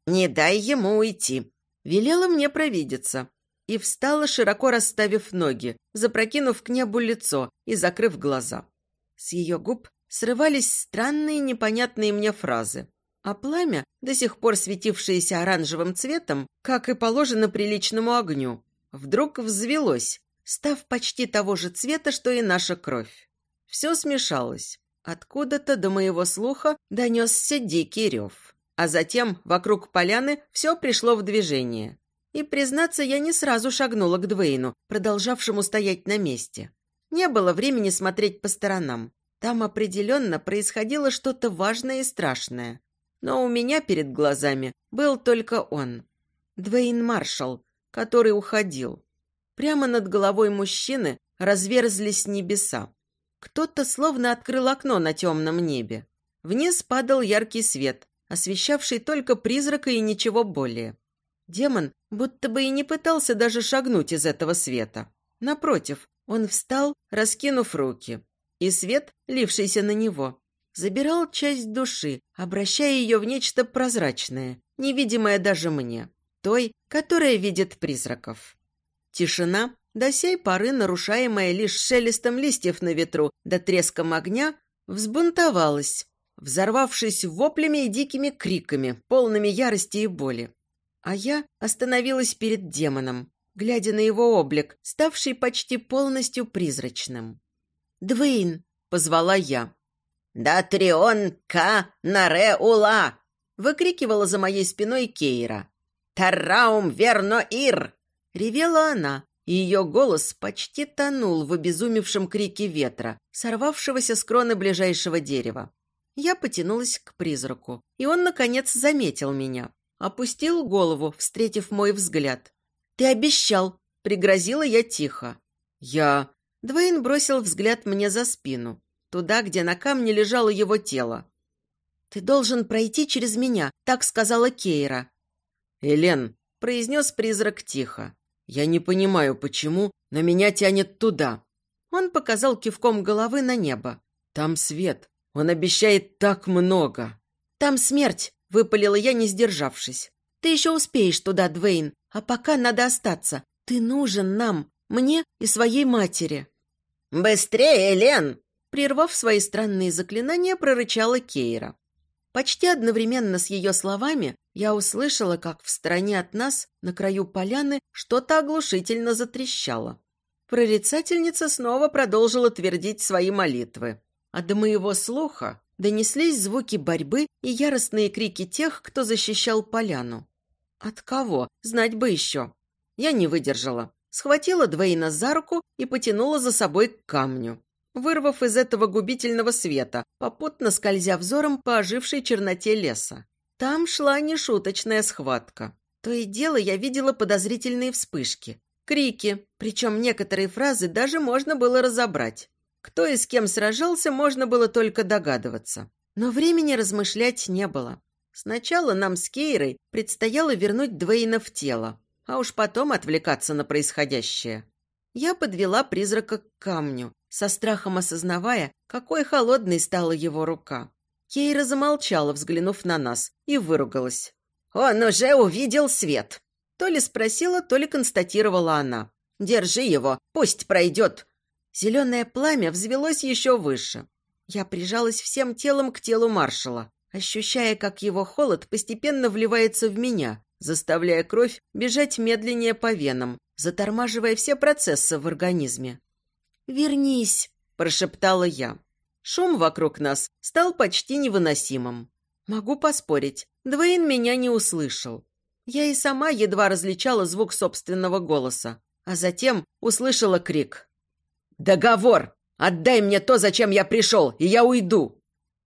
«Не дай ему уйти», – велела мне провидеться. И встала, широко расставив ноги, запрокинув к небу лицо и закрыв глаза. С ее губ срывались странные непонятные мне фразы. А пламя, до сих пор светившееся оранжевым цветом, как и положено приличному огню, вдруг взвелось, став почти того же цвета, что и наша кровь. Все смешалось. Откуда-то до моего слуха донесся дикий рев. А затем вокруг поляны все пришло в движение. И, признаться, я не сразу шагнула к Двейну, продолжавшему стоять на месте. Не было времени смотреть по сторонам. Там определенно происходило что-то важное и страшное. Но у меня перед глазами был только он. Двейн Маршалл, который уходил. Прямо над головой мужчины разверзлись небеса. Кто-то словно открыл окно на темном небе. Вниз падал яркий свет, освещавший только призрака и ничего более. Демон будто бы и не пытался даже шагнуть из этого света. Напротив, он встал, раскинув руки, и свет, лившийся на него, забирал часть души, обращая ее в нечто прозрачное, невидимое даже мне, той, которая видит призраков. Тишина, до сей поры нарушаемая лишь шелестом листьев на ветру да треском огня, взбунтовалась, взорвавшись воплями и дикими криками, полными ярости и боли. А я остановилась перед демоном, глядя на его облик, ставший почти полностью призрачным. «Двейн!» — позвала я. «Датрион Ка Наре Ула!» — выкрикивала за моей спиной Кейра. «Тарраум Верно Ир!» — ревела она, и ее голос почти тонул в обезумевшем крике ветра, сорвавшегося с кроны ближайшего дерева. Я потянулась к призраку, и он, наконец, заметил меня. опустил голову, встретив мой взгляд. «Ты обещал!» – пригрозила я тихо. «Я...» Двейн бросил взгляд мне за спину, туда, где на камне лежало его тело. «Ты должен пройти через меня», – так сказала Кейра. «Элен», – произнес призрак тихо, – «я не понимаю, почему, но меня тянет туда». Он показал кивком головы на небо. «Там свет. Он обещает так много». «Там смерть», – выпалила я, не сдержавшись. «Ты еще успеешь туда, Двейн, а пока надо остаться. Ты нужен нам, мне и своей матери». «Быстрее, Элен!» Прервав свои странные заклинания, прорычала Кейра. Почти одновременно с ее словами я услышала, как в стороне от нас, на краю поляны, что-то оглушительно затрещало. Прорицательница снова продолжила твердить свои молитвы. А до моего слуха донеслись звуки борьбы и яростные крики тех, кто защищал поляну. От кого? Знать бы еще. Я не выдержала. Схватила Двейна за руку и потянула за собой к камню вырвав из этого губительного света, попутно скользя взором по ожившей черноте леса. Там шла нешуточная схватка. То и дело я видела подозрительные вспышки, крики, причем некоторые фразы даже можно было разобрать. Кто и с кем сражался, можно было только догадываться. Но времени размышлять не было. Сначала нам с Кейрой предстояло вернуть Двейна в тело, а уж потом отвлекаться на происходящее. Я подвела призрака к камню, со страхом осознавая, какой холодной стала его рука. Кейра замолчала, взглянув на нас, и выругалась. «Он уже увидел свет!» То ли спросила, то ли констатировала она. «Держи его, пусть пройдет!» Зеленое пламя взвелось еще выше. Я прижалась всем телом к телу маршала, ощущая, как его холод постепенно вливается в меня, заставляя кровь бежать медленнее по венам, затормаживая все процессы в организме. «Вернись!» – прошептала я. Шум вокруг нас стал почти невыносимым. Могу поспорить, Двейн меня не услышал. Я и сама едва различала звук собственного голоса, а затем услышала крик. «Договор! Отдай мне то, зачем я пришел, и я уйду!»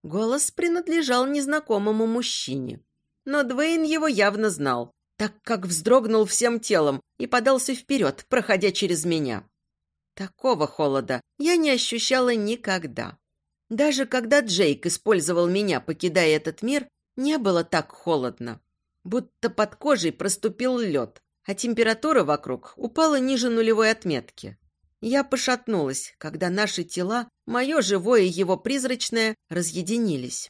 Голос принадлежал незнакомому мужчине. Но Двейн его явно знал, так как вздрогнул всем телом и подался вперед, проходя через меня. Такого холода я не ощущала никогда. Даже когда Джейк использовал меня, покидая этот мир, не было так холодно. Будто под кожей проступил лед, а температура вокруг упала ниже нулевой отметки. Я пошатнулась, когда наши тела, мое живое и его призрачное, разъединились.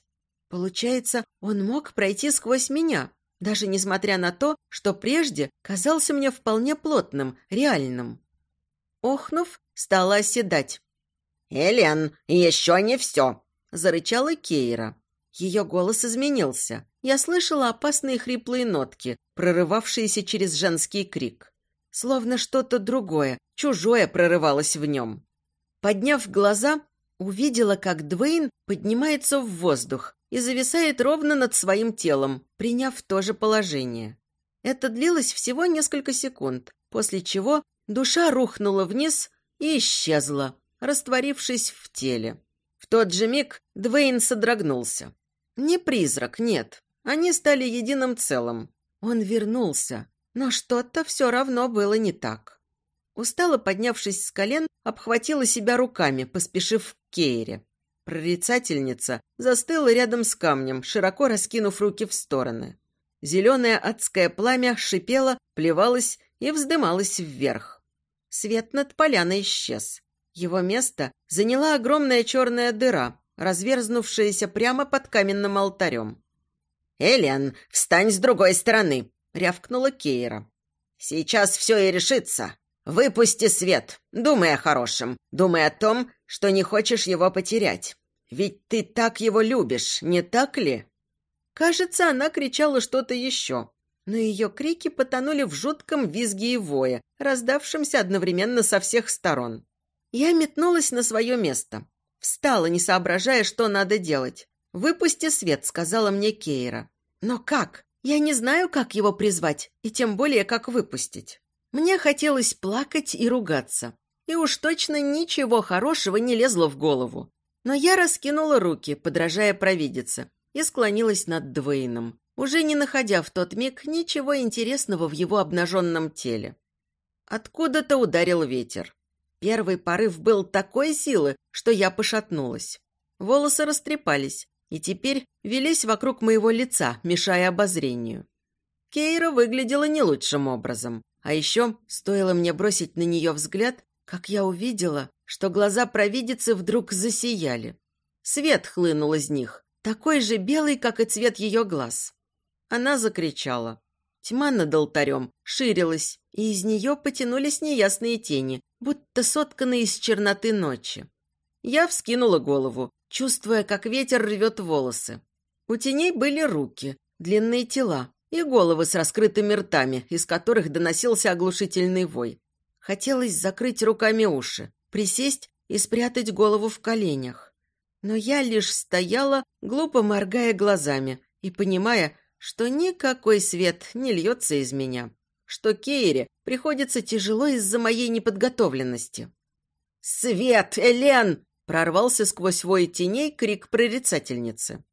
Получается, он мог пройти сквозь меня, даже несмотря на то, что прежде казался мне вполне плотным, реальным. Охнув, стала оседать. «Элен, еще не все!» – зарычала Кейра. Ее голос изменился. Я слышала опасные хриплые нотки, прорывавшиеся через женский крик. Словно что-то другое, чужое прорывалось в нем. Подняв глаза, увидела, как Двейн поднимается в воздух и зависает ровно над своим телом, приняв то же положение. Это длилось всего несколько секунд, после чего Душа рухнула вниз и исчезла, растворившись в теле. В тот же миг Двейн содрогнулся. Не призрак, нет. Они стали единым целым. Он вернулся, но что-то все равно было не так. Устало поднявшись с колен, обхватила себя руками, поспешив к Кейре. Прорицательница застыла рядом с камнем, широко раскинув руки в стороны. Зеленое адское пламя шипело, плевалось и вздымалась вверх. Свет над поляной исчез. Его место заняла огромная черная дыра, разверзнувшаяся прямо под каменным алтарем. «Элен, встань с другой стороны!» — рявкнула Кейра. «Сейчас все и решится. Выпусти свет. Думай о хорошем. Думай о том, что не хочешь его потерять. Ведь ты так его любишь, не так ли?» Кажется, она кричала что-то еще, но ее крики потонули в жутком визге и вое, раздавшемся одновременно со всех сторон. Я метнулась на свое место. Встала, не соображая, что надо делать. «Выпусти свет», — сказала мне Кейра. «Но как? Я не знаю, как его призвать, и тем более, как выпустить». Мне хотелось плакать и ругаться. И уж точно ничего хорошего не лезло в голову. Но я раскинула руки, подражая провидице, и склонилась над Двейном уже не находя в тот миг ничего интересного в его обнаженном теле. Откуда-то ударил ветер. Первый порыв был такой силы, что я пошатнулась. Волосы растрепались и теперь велись вокруг моего лица, мешая обозрению. Кейра выглядела не лучшим образом. А еще стоило мне бросить на нее взгляд, как я увидела, что глаза провидицы вдруг засияли. Свет хлынул из них, такой же белый, как и цвет ее глаз. Она закричала. Тьма над алтарем ширилась, и из нее потянулись неясные тени, будто сотканные из черноты ночи. Я вскинула голову, чувствуя, как ветер рвет волосы. У теней были руки, длинные тела и головы с раскрытыми ртами, из которых доносился оглушительный вой. Хотелось закрыть руками уши, присесть и спрятать голову в коленях. Но я лишь стояла, глупо моргая глазами и понимая, что никакой свет не льется из меня, что Кейре приходится тяжело из-за моей неподготовленности. «Свет, Элен!» – прорвался сквозь вой теней крик прорицательницы.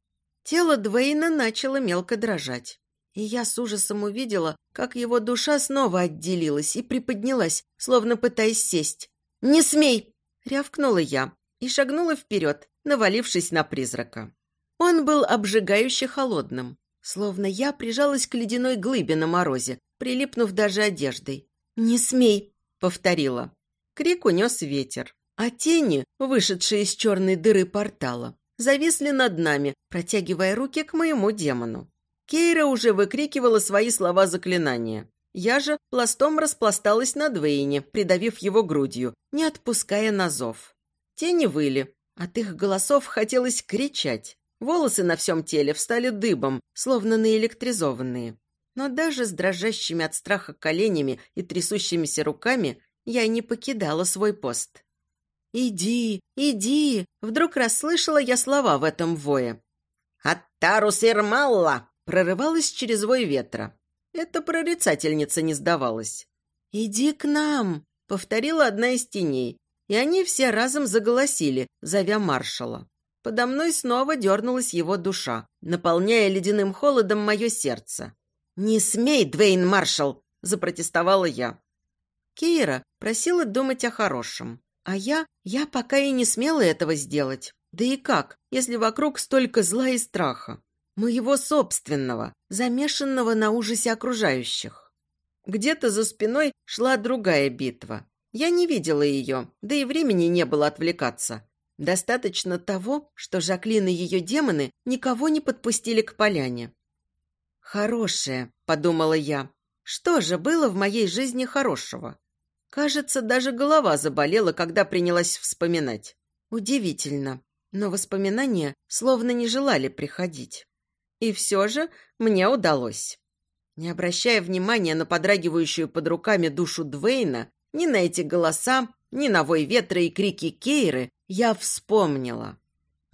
Тело Двейна начало мелко дрожать, и я с ужасом увидела, как его душа снова отделилась и приподнялась, словно пытаясь сесть. «Не смей!» – рявкнула я и шагнула вперед, навалившись на призрака. Он был обжигающе холодным, словно я прижалась к ледяной глыбе на морозе, прилипнув даже одеждой. «Не смей!» — повторила. Крик унес ветер, а тени, вышедшие из черной дыры портала, зависли над нами, протягивая руки к моему демону. Кейра уже выкрикивала свои слова заклинания. Я же пластом распласталась на Двейне, придавив его грудью, не отпуская на. Тени выли. От их голосов хотелось кричать. Волосы на всем теле встали дыбом, словно наэлектризованные. Но даже с дрожащими от страха коленями и трясущимися руками я не покидала свой пост. «Иди, иди!» Вдруг расслышала я слова в этом вое. «Аттарус Ирмалла!» прорывалась через вой ветра. Эта прорицательница не сдавалась. «Иди к нам!» — повторила одна из теней, и они все разом заголосили, зовя маршала. Подо мной снова дернулась его душа, наполняя ледяным холодом мое сердце. «Не смей, Двейн Маршал!» – запротестовала я. Кейра просила думать о хорошем. А я, я пока и не смела этого сделать. Да и как, если вокруг столько зла и страха? Моего собственного, замешанного на ужасе окружающих. Где-то за спиной шла другая битва. Я не видела ее, да и времени не было отвлекаться. Достаточно того, что Жаклин и ее демоны никого не подпустили к поляне. «Хорошее», — подумала я. «Что же было в моей жизни хорошего?» Кажется, даже голова заболела, когда принялась вспоминать. Удивительно, но воспоминания словно не желали приходить. И все же мне удалось. Не обращая внимания на подрагивающую под руками душу Двейна, ни на эти голоса, ни на вой ветра и крики Кейры, я вспомнила.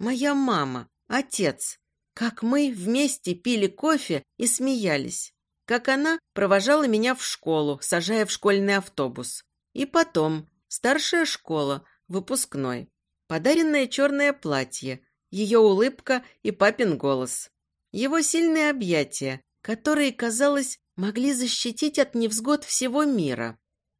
Моя мама, отец, как мы вместе пили кофе и смеялись. Как она провожала меня в школу, сажая в школьный автобус. И потом старшая школа, выпускной. Подаренное черное платье, ее улыбка и папин голос. Его сильные объятия, которые, казалось, могли защитить от невзгод всего мира.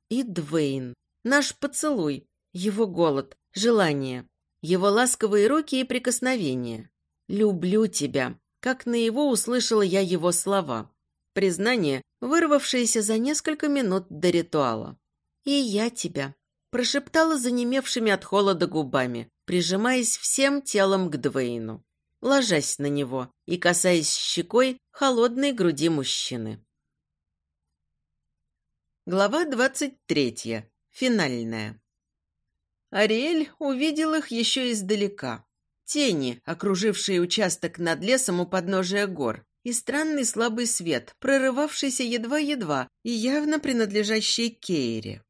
И Двейн, наш поцелуй, его голод, желание, его ласковые руки и прикосновения. «Люблю тебя», как на его услышала я его слова. Признание, вырвавшееся за несколько минут до ритуала. «И я тебя», – прошептала занемевшими от холода губами, прижимаясь всем телом к Двейну, ложась на него и касаясь щекой холодной груди мужчины. Глава двадцать третья. Финальная. Ариэль увидел их еще издалека. Тени, окружившие участок над лесом у подножия гор, и странный слабый свет, прорывавшийся едва-едва и явно принадлежащий Кейре.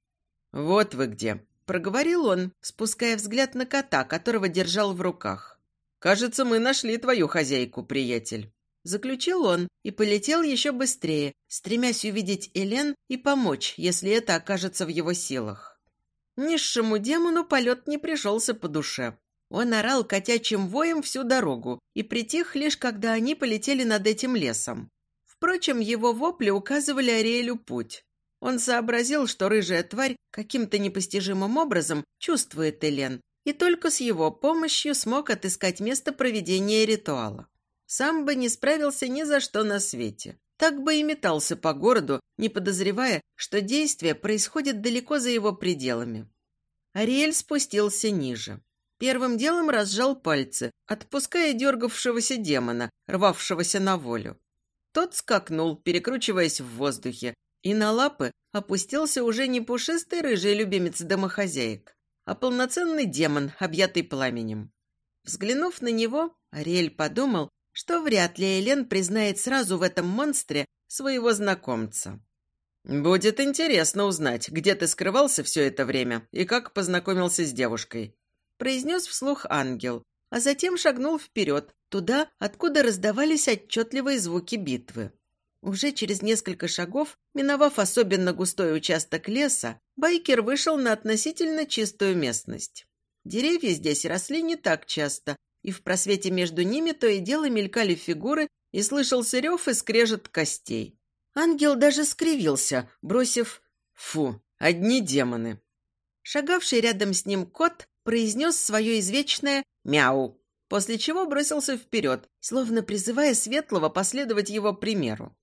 «Вот вы где», — проговорил он, спуская взгляд на кота, которого держал в руках. «Кажется, мы нашли твою хозяйку, приятель». Заключил он и полетел еще быстрее, стремясь увидеть Элен и помочь, если это окажется в его силах. Низшему демону полет не пришелся по душе. Он орал котячим воем всю дорогу и притих лишь, когда они полетели над этим лесом. Впрочем, его вопли указывали Ариэлю путь. Он сообразил, что рыжая тварь каким-то непостижимым образом чувствует Элен, и только с его помощью смог отыскать место проведения ритуала. Сам бы не справился ни за что на свете. Так бы и метался по городу, не подозревая, что действие происходит далеко за его пределами. Ариэль спустился ниже. Первым делом разжал пальцы, отпуская дергавшегося демона, рвавшегося на волю. Тот скакнул, перекручиваясь в воздухе, и на лапы опустился уже не пушистый рыжий любимец домохозяек, а полноценный демон, объятый пламенем. Взглянув на него, Ариэль подумал, что вряд ли Элен признает сразу в этом монстре своего знакомца. «Будет интересно узнать, где ты скрывался все это время и как познакомился с девушкой», произнес вслух ангел, а затем шагнул вперед, туда, откуда раздавались отчетливые звуки битвы. Уже через несколько шагов, миновав особенно густой участок леса, байкер вышел на относительно чистую местность. Деревья здесь росли не так часто, и в просвете между ними то и дело мелькали фигуры, и слышался рев и скрежет костей. Ангел даже скривился, бросив «Фу, одни демоны». Шагавший рядом с ним кот произнес свое извечное «мяу», после чего бросился вперед, словно призывая Светлого последовать его примеру.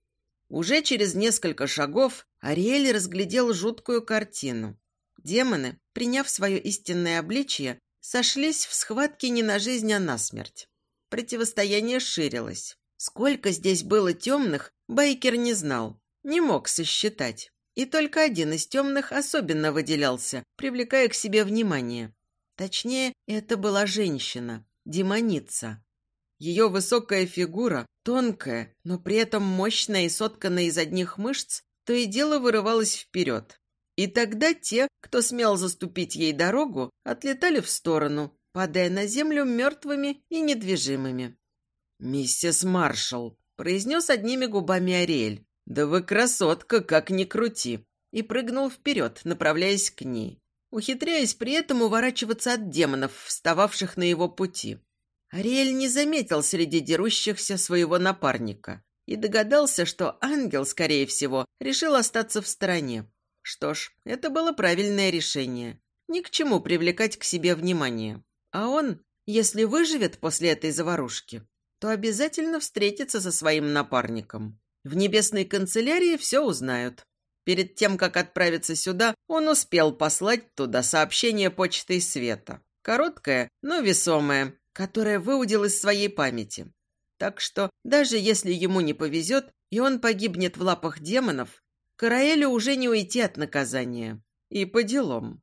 Уже через несколько шагов Ариэль разглядел жуткую картину. Демоны, приняв свое истинное обличие, сошлись в схватке не на жизнь, а на смерть. Противостояние ширилось. Сколько здесь было темных, Байкер не знал, не мог сосчитать. И только один из темных особенно выделялся, привлекая к себе внимание. Точнее, это была женщина, демоница. Ее высокая фигура, тонкая, но при этом мощная и сотканная из одних мышц, то и дело вырывалась вперед. И тогда те, кто смел заступить ей дорогу, отлетали в сторону, падая на землю мертвыми и недвижимыми. «Миссис Маршалл», — произнес одними губами Ариэль, — «да вы красотка, как ни крути», и прыгнул вперед, направляясь к ней, ухитряясь при этом уворачиваться от демонов, встававших на его пути. Ариэль не заметил среди дерущихся своего напарника и догадался, что ангел, скорее всего, решил остаться в стороне. Что ж, это было правильное решение. Ни к чему привлекать к себе внимание. А он, если выживет после этой заварушки, то обязательно встретится со своим напарником. В небесной канцелярии все узнают. Перед тем, как отправиться сюда, он успел послать туда сообщение почтой света. Короткое, но весомое, которое выудил из своей памяти. Так что, даже если ему не повезет, и он погибнет в лапах демонов, Караэлю уже не уйти от наказания. И по делам.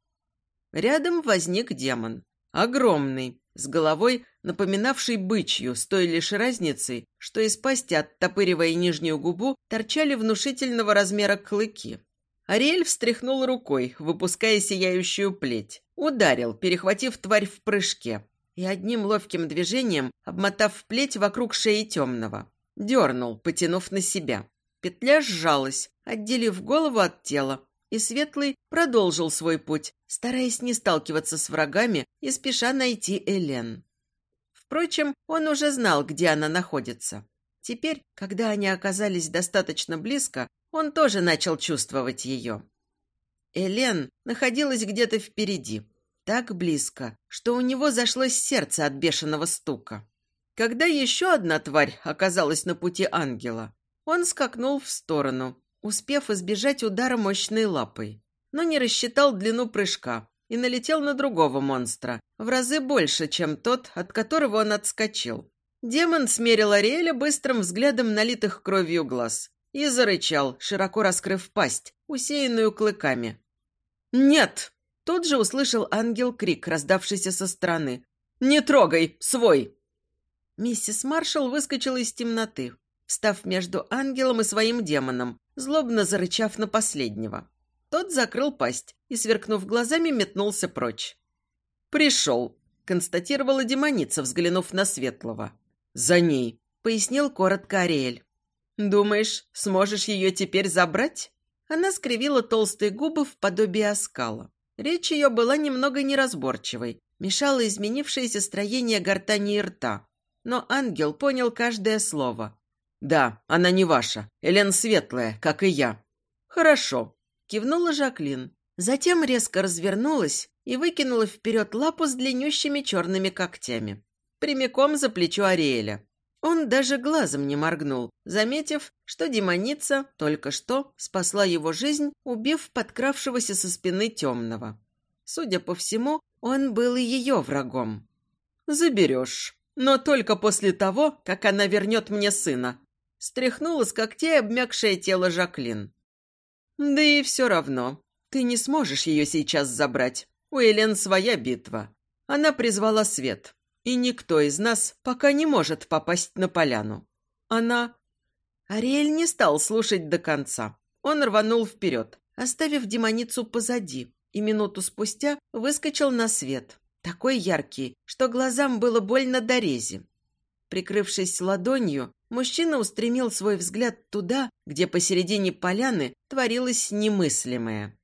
Рядом возник демон. Огромный, с головой, напоминавший бычью, с той лишь разницей, что из пасти, оттопыривая нижнюю губу, торчали внушительного размера клыки. Ариэль встряхнул рукой, выпуская сияющую плеть. Ударил, перехватив тварь в прыжке. И одним ловким движением, обмотав плеть вокруг шеи темного. Дернул, потянув на себя. Петля сжалась, отделив голову от тела, и Светлый продолжил свой путь, стараясь не сталкиваться с врагами и спеша найти Элен. Впрочем, он уже знал, где она находится. Теперь, когда они оказались достаточно близко, он тоже начал чувствовать ее. Элен находилась где-то впереди, так близко, что у него зашлось сердце от бешеного стука. Когда еще одна тварь оказалась на пути ангела, он скакнул в сторону, успев избежать удара мощной лапой, но не рассчитал длину прыжка и налетел на другого монстра, в разы больше, чем тот, от которого он отскочил. Демон смерил Ариэля быстрым взглядом налитых кровью глаз и зарычал, широко раскрыв пасть, усеянную клыками. «Нет!» Тут же услышал ангел крик, раздавшийся со стороны. «Не трогай! Свой!» Миссис Маршалл выскочила из темноты, став между ангелом и своим демоном, злобно зарычав на последнего. Тот закрыл пасть и, сверкнув глазами, метнулся прочь. «Пришел», — констатировала демоница, взглянув на Светлого. «За ней», — пояснил коротко Ариэль. «Думаешь, сможешь ее теперь забрать?» Она скривила толстые губы в подобие оскала. Речь ее была немного неразборчивой, мешало изменившееся строение гортани и рта. Но ангел понял каждое слово. «Да, она не ваша. Элен светлая, как и я». «Хорошо», – кивнула Жаклин. Затем резко развернулась и выкинула вперед лапу с длиннющими черными когтями. Прямиком за плечо Ариэля. Он даже глазом не моргнул, заметив, что демоница только что спасла его жизнь, убив подкравшегося со спины темного. Судя по всему, он был и ее врагом. «Заберешь, но только после того, как она вернет мне сына», стряхнула с когтей обмякшее тело Жаклин. «Да и все равно, ты не сможешь ее сейчас забрать. У Элен своя битва. Она призвала свет, и никто из нас пока не может попасть на поляну. Она... Ариэль не стал слушать до конца. Он рванул вперед, оставив демоницу позади, и минуту спустя выскочил на свет, такой яркий, что глазам было больно до рези. Прикрывшись ладонью, мужчина устремил свой взгляд туда, где посередине поляны творилось немыслимое.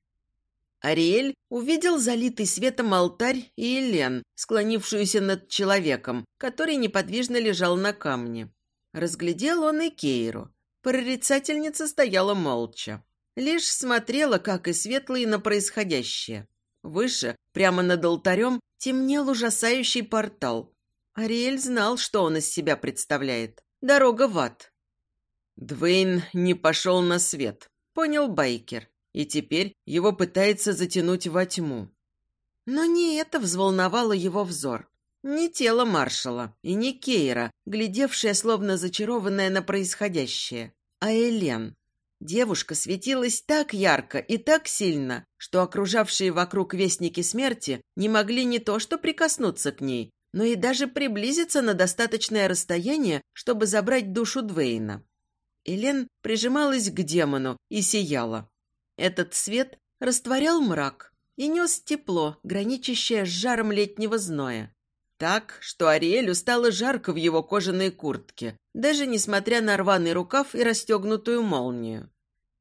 Ариэль увидел залитый светом алтарь и Елен, склонившуюся над человеком, который неподвижно лежал на камне. Разглядел он и Кейру. Прорицательница стояла молча. Лишь смотрела, как и светлые, на происходящее. Выше, прямо над алтарем, темнел ужасающий портал. Ариэль знал, что он из себя представляет. Дорога в ад. Двейн не пошел на свет, понял Байкер и теперь его пытается затянуть во тьму. Но не это взволновало его взор. Не тело маршала и не Кейра, глядевшая словно зачарованная на происходящее, а Элен. Девушка светилась так ярко и так сильно, что окружавшие вокруг вестники смерти не могли не то что прикоснуться к ней, но и даже приблизиться на достаточное расстояние, чтобы забрать душу Двейна. Элен прижималась к демону и сияла. Этот свет растворял мрак и нес тепло, граничащее с жаром летнего зноя. Так, что Ариэлю стало жарко в его кожаной куртке, даже несмотря на рваный рукав и расстегнутую молнию.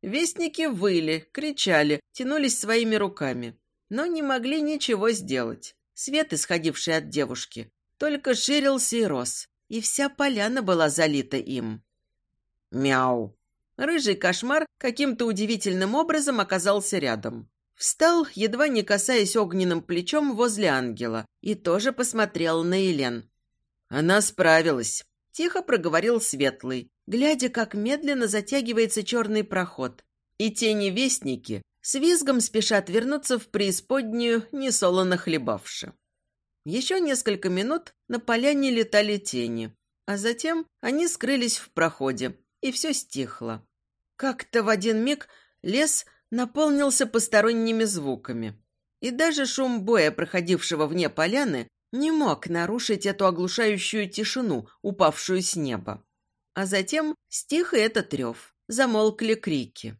Вестники выли, кричали, тянулись своими руками, но не могли ничего сделать. Свет, исходивший от девушки, только ширился и рос, и вся поляна была залита им. «Мяу!» Рыжий кошмар каким-то удивительным образом оказался рядом. Встал, едва не касаясь огненным плечом возле ангела, и тоже посмотрел на Елен. «Она справилась», – тихо проговорил Светлый, глядя, как медленно затягивается черный проход. И тени-вестники с визгом спешат вернуться в преисподнюю, несолоно хлебавши. Еще несколько минут на поляне летали тени, а затем они скрылись в проходе, и все стихло. Как-то в один миг лес наполнился посторонними звуками. И даже шум боя, проходившего вне поляны, не мог нарушить эту оглушающую тишину, упавшую с неба. А затем стих и этот рев, замолкли крики.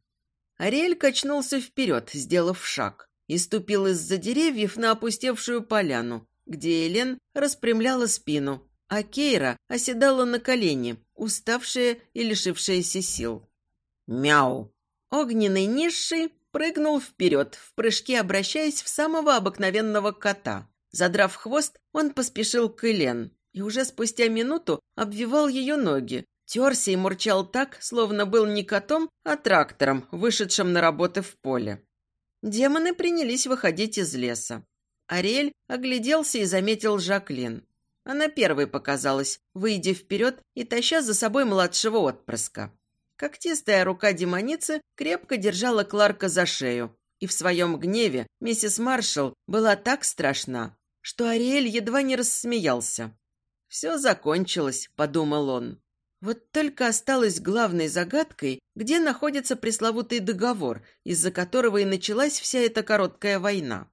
Ариэль качнулся вперед, сделав шаг, и ступил из-за деревьев на опустевшую поляну, где Элен распрямляла спину, а Кейра оседала на колени, уставшая и лишившаяся сил. Мяу. Огненный низший прыгнул вперед, в прыжке обращаясь в самого обыкновенного кота. Задрав хвост, он поспешил к Элен и уже спустя минуту обвивал ее ноги, терся и мурчал так, словно был не котом, а трактором, вышедшим на работы в поле. Демоны принялись выходить из леса. Ариэль огляделся и заметил Жаклин. Она первой показалась, выйдя вперед и таща за собой младшего отпрыска. Когтистая рука демоницы крепко держала Кларка за шею, и в своем гневе миссис Маршалл была так страшна, что Ариэль едва не рассмеялся. «Все закончилось», — подумал он. Вот только осталось главной загадкой, где находится пресловутый договор, из-за которого и началась вся эта короткая война.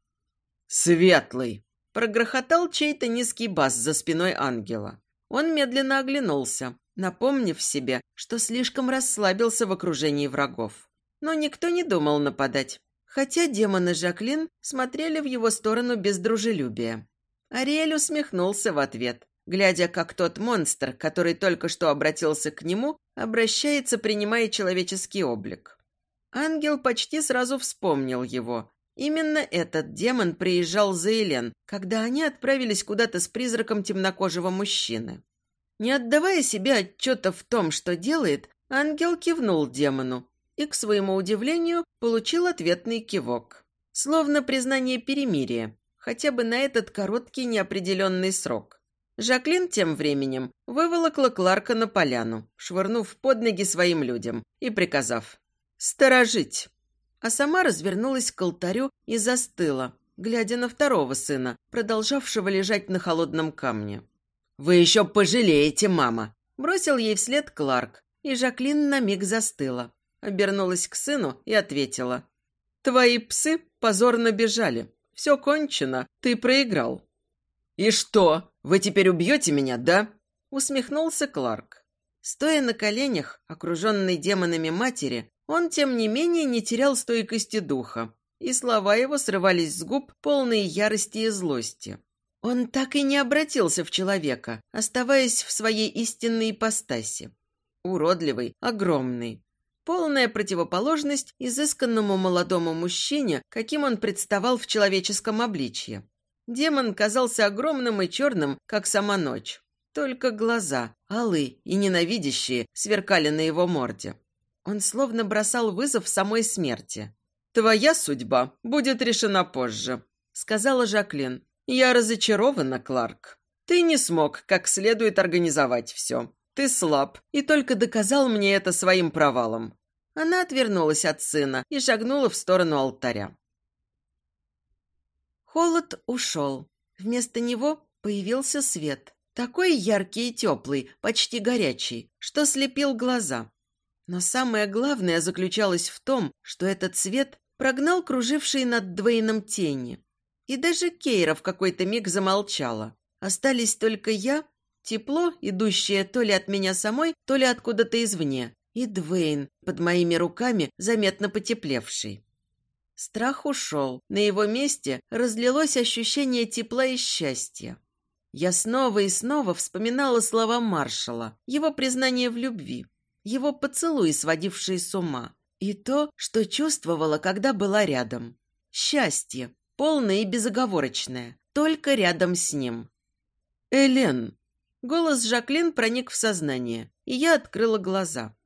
«Светлый!» – прогрохотал чей-то низкий бас за спиной ангела. Он медленно оглянулся напомнив себе, что слишком расслабился в окружении врагов. Но никто не думал нападать, хотя демоны Жаклин смотрели в его сторону без дружелюбия. Ариэль усмехнулся в ответ, глядя, как тот монстр, который только что обратился к нему, обращается, принимая человеческий облик. Ангел почти сразу вспомнил его, Именно этот демон приезжал за Елен, когда они отправились куда-то с призраком темнокожего мужчины. Не отдавая себе отчета в том, что делает, ангел кивнул демону и, к своему удивлению, получил ответный кивок. Словно признание перемирия, хотя бы на этот короткий неопределенный срок. Жаклин тем временем выволокла Кларка на поляну, швырнув под ноги своим людям и приказав «сторожить». А сама развернулась к алтарю и застыла, глядя на второго сына, продолжавшего лежать на холодном камне. «Вы еще пожалеете, мама!» Бросил ей вслед Кларк, и Жаклин на миг застыла. Обернулась к сыну и ответила. «Твои псы позорно бежали. Все кончено, ты проиграл». «И что, вы теперь убьете меня, да?» Усмехнулся Кларк. Стоя на коленях, окруженный демонами матери, он, тем не менее, не терял стойкости духа, и слова его срывались с губ, полные ярости и злости. Он так и не обратился в человека, оставаясь в своей истинной ипостаси. Уродливый, огромный. Полная противоположность изысканному молодому мужчине, каким он представал в человеческом обличье. Демон казался огромным и черным, как сама ночь. Только глаза, алые и ненавидящие, сверкали на его морде. Он словно бросал вызов самой смерти. «Твоя судьба будет решена позже», — сказала Жаклин. «Я разочарована, Кларк. Ты не смог как следует организовать все. Ты слаб и только доказал мне это своим провалом». Она отвернулась от сына и шагнула в сторону алтаря. Холод ушел. Вместо него появился свет. Такой яркий и теплый, почти горячий, что слепил глаза. Но самое главное заключалось в том, что этот свет прогнал кружившие над Двейном тени. И даже Кейра в какой-то миг замолчала. Остались только я, тепло, идущее то ли от меня самой, то ли откуда-то извне, и Двейн, под моими руками, заметно потеплевший. Страх ушел. На его месте разлилось ощущение тепла и счастья. Я снова и снова вспоминала слова маршала, его признание в любви, его поцелуи, сводившие с ума, и то, что чувствовала, когда была рядом. Счастье, полное и безоговорочное, только рядом с ним. «Элен!» Голос Жаклин проник в сознание, и я открыла глаза.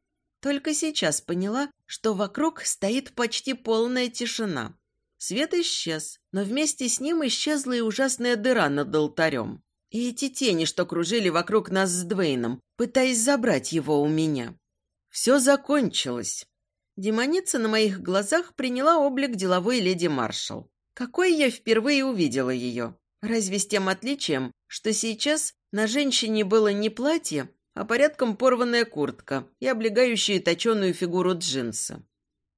Только сейчас поняла, что вокруг стоит почти полная тишина. Свет исчез, но вместе с ним исчезла и ужасная дыра над алтарем. И эти тени, что кружили вокруг нас с Двейном, пытаясь забрать его у меня. Все закончилось. Демоница на моих глазах приняла облик деловой леди Маршал. Какой я впервые увидела ее. Разве с тем отличием, что сейчас на женщине было не платье, а порядком порванная куртка и облегающая точеную фигуру джинса.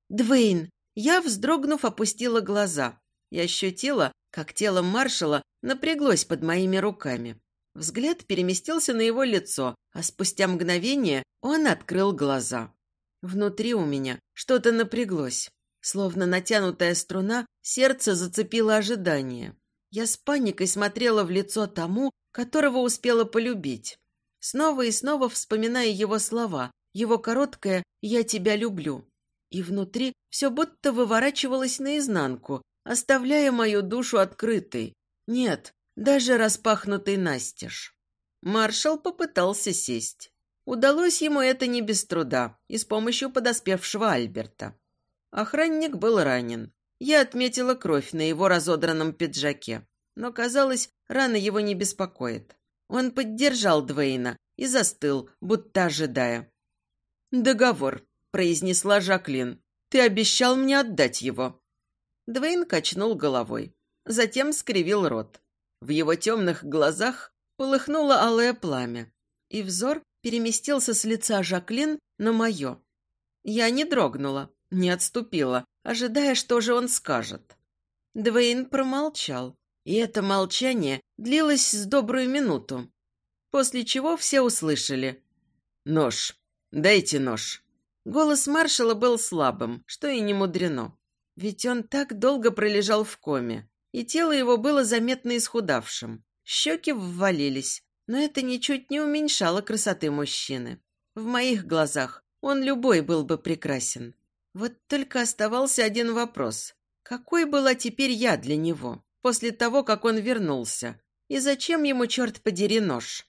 «Двейн!» Я, вздрогнув, опустила глаза и ощутила, как тело маршала напряглось под моими руками. Взгляд переместился на его лицо, а спустя мгновение он открыл глаза. Внутри у меня что-то напряглось. Словно натянутая струна, сердце зацепило ожидание. Я с паникой смотрела в лицо тому, которого успела полюбить снова и снова вспоминая его слова, его короткое «я тебя люблю». И внутри все будто выворачивалось наизнанку, оставляя мою душу открытой. Нет, даже распахнутой настежь. Маршал попытался сесть. Удалось ему это не без труда и с помощью подоспевшего Альберта. Охранник был ранен. Я отметила кровь на его разодранном пиджаке, но, казалось, рана его не беспокоит. Он поддержал Двейна и застыл, будто ожидая. «Договор», – произнесла Жаклин. «Ты обещал мне отдать его». Двейн качнул головой, затем скривил рот. В его темных глазах полыхнуло алое пламя, и взор переместился с лица Жаклин на мое. Я не дрогнула, не отступила, ожидая, что же он скажет. Двейн промолчал, и это молчание длилось с добрую минуту. После чего все услышали. «Нож! Дайте нож!» Голос маршала был слабым, что и не мудрено. Ведь он так долго пролежал в коме, и тело его было заметно исхудавшим. Щеки ввалились, но это ничуть не уменьшало красоты мужчины. В моих глазах он любой был бы прекрасен. Вот только оставался один вопрос. Какой была теперь я для него, после того, как он вернулся? И зачем ему, черт подери, нож?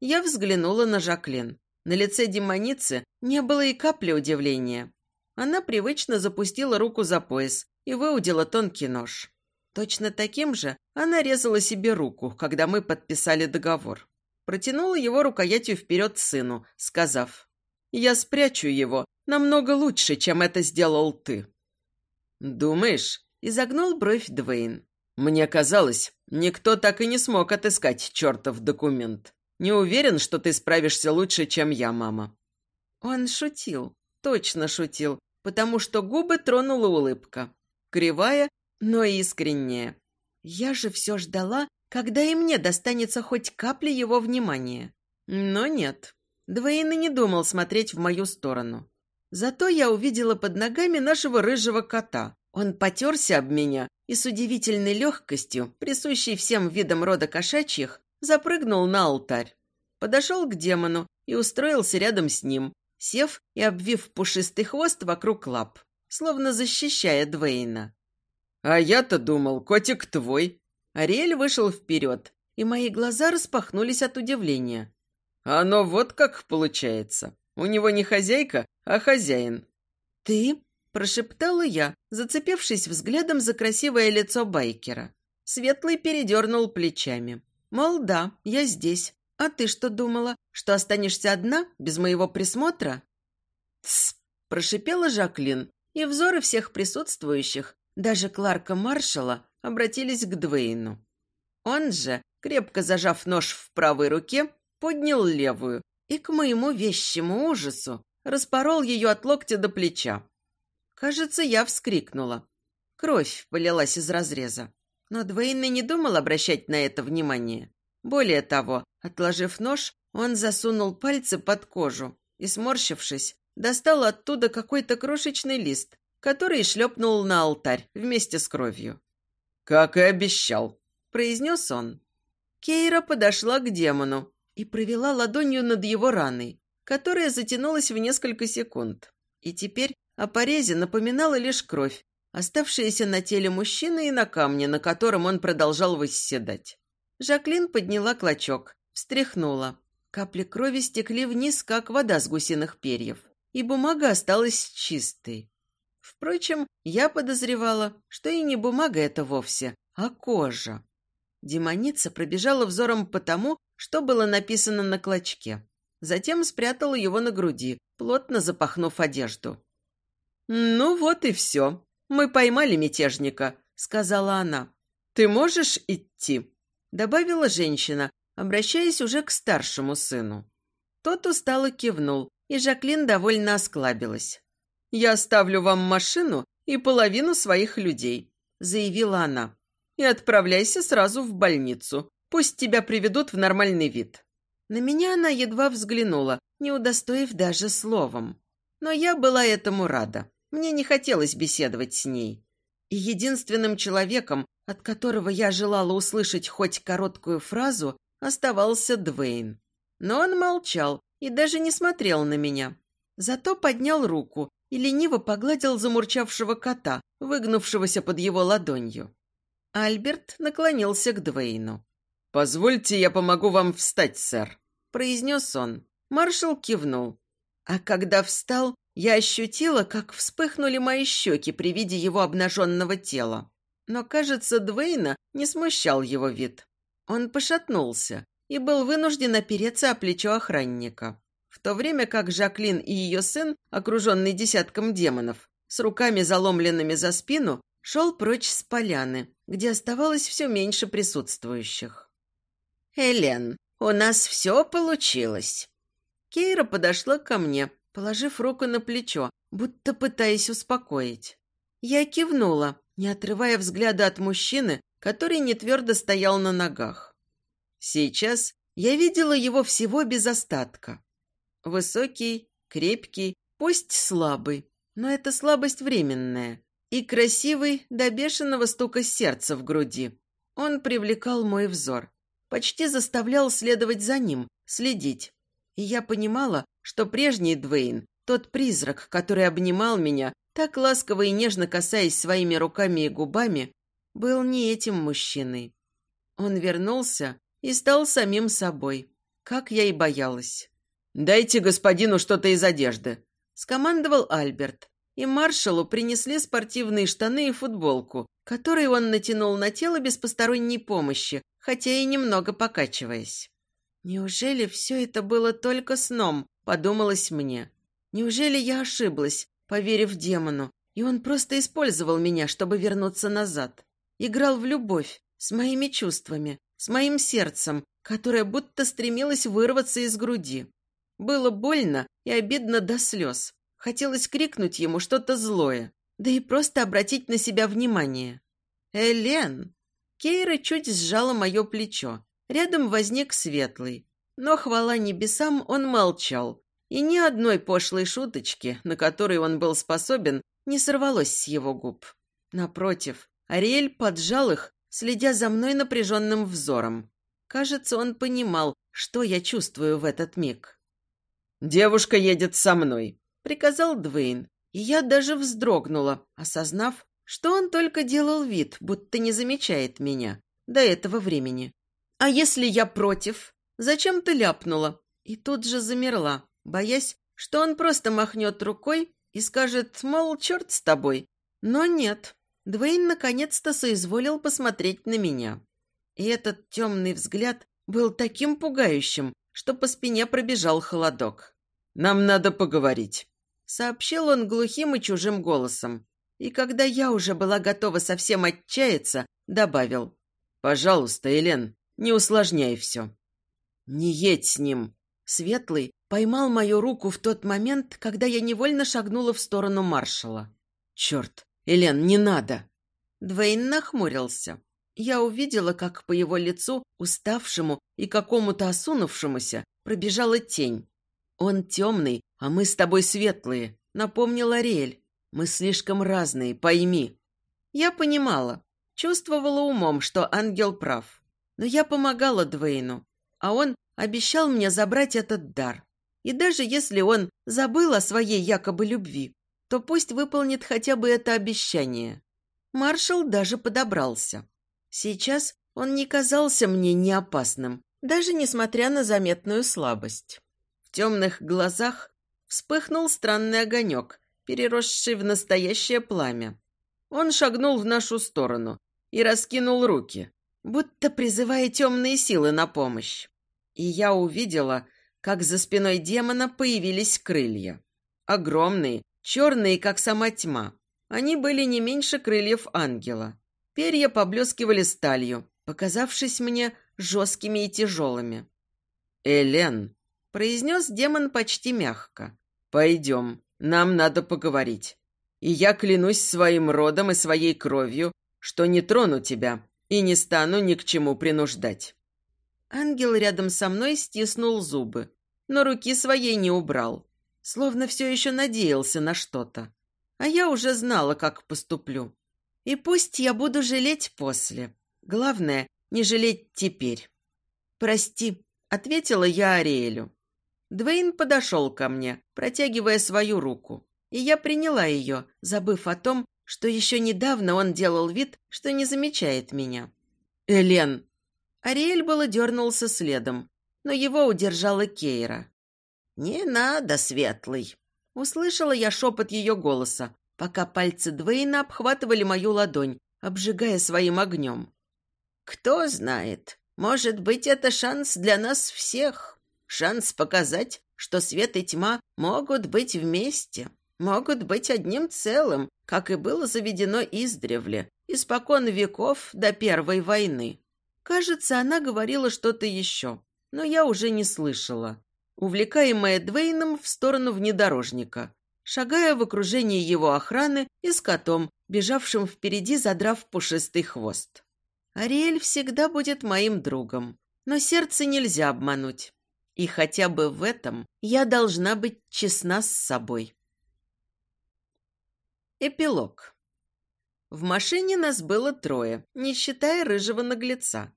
Я взглянула на Жаклин. На лице демоницы не было и капли удивления. Она привычно запустила руку за пояс и выудила тонкий нож. Точно таким же она резала себе руку, когда мы подписали договор. Протянула его рукоятью вперед сыну, сказав, «Я спрячу его намного лучше, чем это сделал ты». «Думаешь?» – изогнул бровь Двейн. «Мне казалось, никто так и не смог отыскать чертов документ. Не уверен, что ты справишься лучше, чем я, мама». Он шутил, точно шутил, потому что губы тронула улыбка. Кривая, но искренняя. Я же все ждала, когда и мне достанется хоть капля его внимания. Но нет. Двоин и не думал смотреть в мою сторону. Зато я увидела под ногами нашего рыжего кота. Он потерся об меня и с удивительной легкостью, присущей всем видам рода кошачьих, запрыгнул на алтарь. Подошел к демону и устроился рядом с ним, сев и обвив пушистый хвост вокруг лап, словно защищая Двейна. «А я-то думал, котик твой». Ариэль вышел вперед, и мои глаза распахнулись от удивления. «Оно вот как получается. У него не хозяйка, а хозяин». «Ты?» – прошептала я, зацепившись взглядом за красивое лицо байкера. Светлый передернул плечами. Мол, да, я здесь. А ты что думала, что останешься одна, без моего присмотра?» «Тсс!» – прошипела Жаклин, и взоры всех присутствующих даже Кларка Маршала обратились к Двейну. Он же, крепко зажав нож в правой руке, поднял левую и, к моему вещему ужасу, распорол ее от локтя до плеча. Кажется, я вскрикнула. Кровь полилась из разреза. Но Двейн и не думал обращать на это внимание. Более того, отложив нож, он засунул пальцы под кожу и, сморщившись, достал оттуда какой-то крошечный лист который шлепнул на алтарь вместе с кровью. «Как и обещал», — произнес он. Кейра подошла к демону и провела ладонью над его раной, которая затянулась в несколько секунд. И теперь о порезе напоминала лишь кровь, оставшаяся на теле мужчины и на камне, на котором он продолжал восседать. Жаклин подняла клочок, встряхнула. Капли крови стекли вниз, как вода с гусиных перьев, и бумага осталась чистой. Впрочем, я подозревала, что и не бумага это вовсе, а кожа. Демоница пробежала взором по тому, что было написано на клочке. Затем спрятала его на груди, плотно запахнув одежду. «Ну вот и все. Мы поймали мятежника», — сказала она. «Ты можешь идти?» — добавила женщина, обращаясь уже к старшему сыну. Тот устало кивнул, и Жаклин довольно осклабилась. «Я оставлю вам машину и половину своих людей», – заявила она. «И отправляйся сразу в больницу. Пусть тебя приведут в нормальный вид». На меня она едва взглянула, не удостоив даже словом. Но я была этому рада. Мне не хотелось беседовать с ней. И единственным человеком, от которого я желала услышать хоть короткую фразу, оставался Двейн. Но он молчал и даже не смотрел на меня. Зато поднял руку и лениво погладил замурчавшего кота, выгнувшегося под его ладонью. Альберт наклонился к Двейну. «Позвольте, я помогу вам встать, сэр», – произнес он. Маршал кивнул. А когда встал, я ощутила, как вспыхнули мои щеки при виде его обнаженного тела. Но, кажется, Двейна не смущал его вид. Он пошатнулся и был вынужден опереться о плечо охранника в то время как Жаклин и ее сын, окруженный десятком демонов, с руками заломленными за спину, шел прочь с поляны, где оставалось все меньше присутствующих. «Элен, у нас все получилось!» Кейра подошла ко мне, положив руку на плечо, будто пытаясь успокоить. Я кивнула, не отрывая взгляда от мужчины, который не твердо стоял на ногах. Сейчас я видела его всего без остатка. Высокий, крепкий, пусть слабый, но эта слабость временная. И красивый до бешеного стука сердца в груди. Он привлекал мой взор. Почти заставлял следовать за ним, следить. И я понимала, что прежний Двейн, тот призрак, который обнимал меня, так ласково и нежно касаясь своими руками и губами, был не этим мужчиной. Он вернулся и стал самим собой, как я и боялась. «Дайте господину что-то из одежды», — скомандовал Альберт, и маршалу принесли спортивные штаны и футболку, которые он натянул на тело без посторонней помощи, хотя и немного покачиваясь. «Неужели все это было только сном?» – подумалось мне. «Неужели я ошиблась, поверив демону, и он просто использовал меня, чтобы вернуться назад? Играл в любовь, с моими чувствами, с моим сердцем, которое будто стремилось вырваться из груди. Было больно и обидно до слез. Хотелось крикнуть ему что-то злое, да и просто обратить на себя внимание. «Элен!» Кейра чуть сжала мое плечо. Рядом возник Светлый. Но, хвала небесам, он молчал. И ни одной пошлой шуточки, на которой он был способен, не сорвалось с его губ. Напротив, Ариэль поджал их, следя за мной напряженным взором. Кажется, он понимал, что я чувствую в этот миг. «Девушка едет со мной», — приказал Двейн. И я даже вздрогнула, осознав, что он только делал вид, будто не замечает меня до этого времени. «А если я против?» Зачем ты ляпнула?» И тут же замерла, боясь, что он просто махнет рукой и скажет, мол, черт с тобой. Но нет, Двейн наконец-то соизволил посмотреть на меня. И этот темный взгляд был таким пугающим, что по спине пробежал холодок. «Нам надо поговорить», — сообщил он глухим и чужим голосом. И когда я уже была готова совсем отчаяться, добавил. «Пожалуйста, Элен, не усложняй все». «Не едь с ним!» Светлый поймал мою руку в тот момент, когда я невольно шагнула в сторону маршала. «Черт! Элен, не надо!» Двейн нахмурился. Я увидела, как по его лицу, уставшему и какому-то осунувшемуся, пробежала тень. «Он темный, а мы с тобой светлые», — напомнил Ариэль. «Мы слишком разные, пойми». Я понимала, чувствовала умом, что ангел прав. Но я помогала Двейну, а он обещал мне забрать этот дар. И даже если он забыл о своей якобы любви, то пусть выполнит хотя бы это обещание. Маршал даже подобрался. Сейчас он не казался мне неопасным, даже несмотря на заметную слабость. В темных глазах вспыхнул странный огонек, переросший в настоящее пламя. Он шагнул в нашу сторону и раскинул руки, будто призывая темные силы на помощь. И я увидела, как за спиной демона появились крылья. Огромные, черные, как сама тьма. Они были не меньше крыльев ангела. Перья поблескивали сталью, показавшись мне жесткими и тяжелыми. «Элен», — произнес демон почти мягко, — «пойдем, нам надо поговорить. И я клянусь своим родом и своей кровью, что не трону тебя и не стану ни к чему принуждать». Ангел рядом со мной стиснул зубы, но руки своей не убрал, словно все еще надеялся на что-то. А я уже знала, как поступлю. И пусть я буду жалеть после. Главное, не жалеть теперь. «Прости», — ответила я Ариэлю. Двейн подошел ко мне, протягивая свою руку. И я приняла ее, забыв о том, что еще недавно он делал вид, что не замечает меня. «Элен!» Ариэль было дернулся следом, но его удержала Кейра. «Не надо, Светлый!» Услышала я шепот ее голоса, пока пальцы Двейна обхватывали мою ладонь, обжигая своим огнем. «Кто знает, может быть, это шанс для нас всех. Шанс показать, что свет и тьма могут быть вместе, могут быть одним целым, как и было заведено издревле, испокон веков до Первой войны. Кажется, она говорила что-то еще, но я уже не слышала. Увлекаемая Двейном в сторону внедорожника, шагая в окружении его охраны и с котом, бежавшим впереди, задрав пушистый хвост. Ариэль всегда будет моим другом, но сердце нельзя обмануть. И хотя бы в этом я должна быть честна с собой. Эпилог. В машине нас было трое, не считая рыжего наглеца.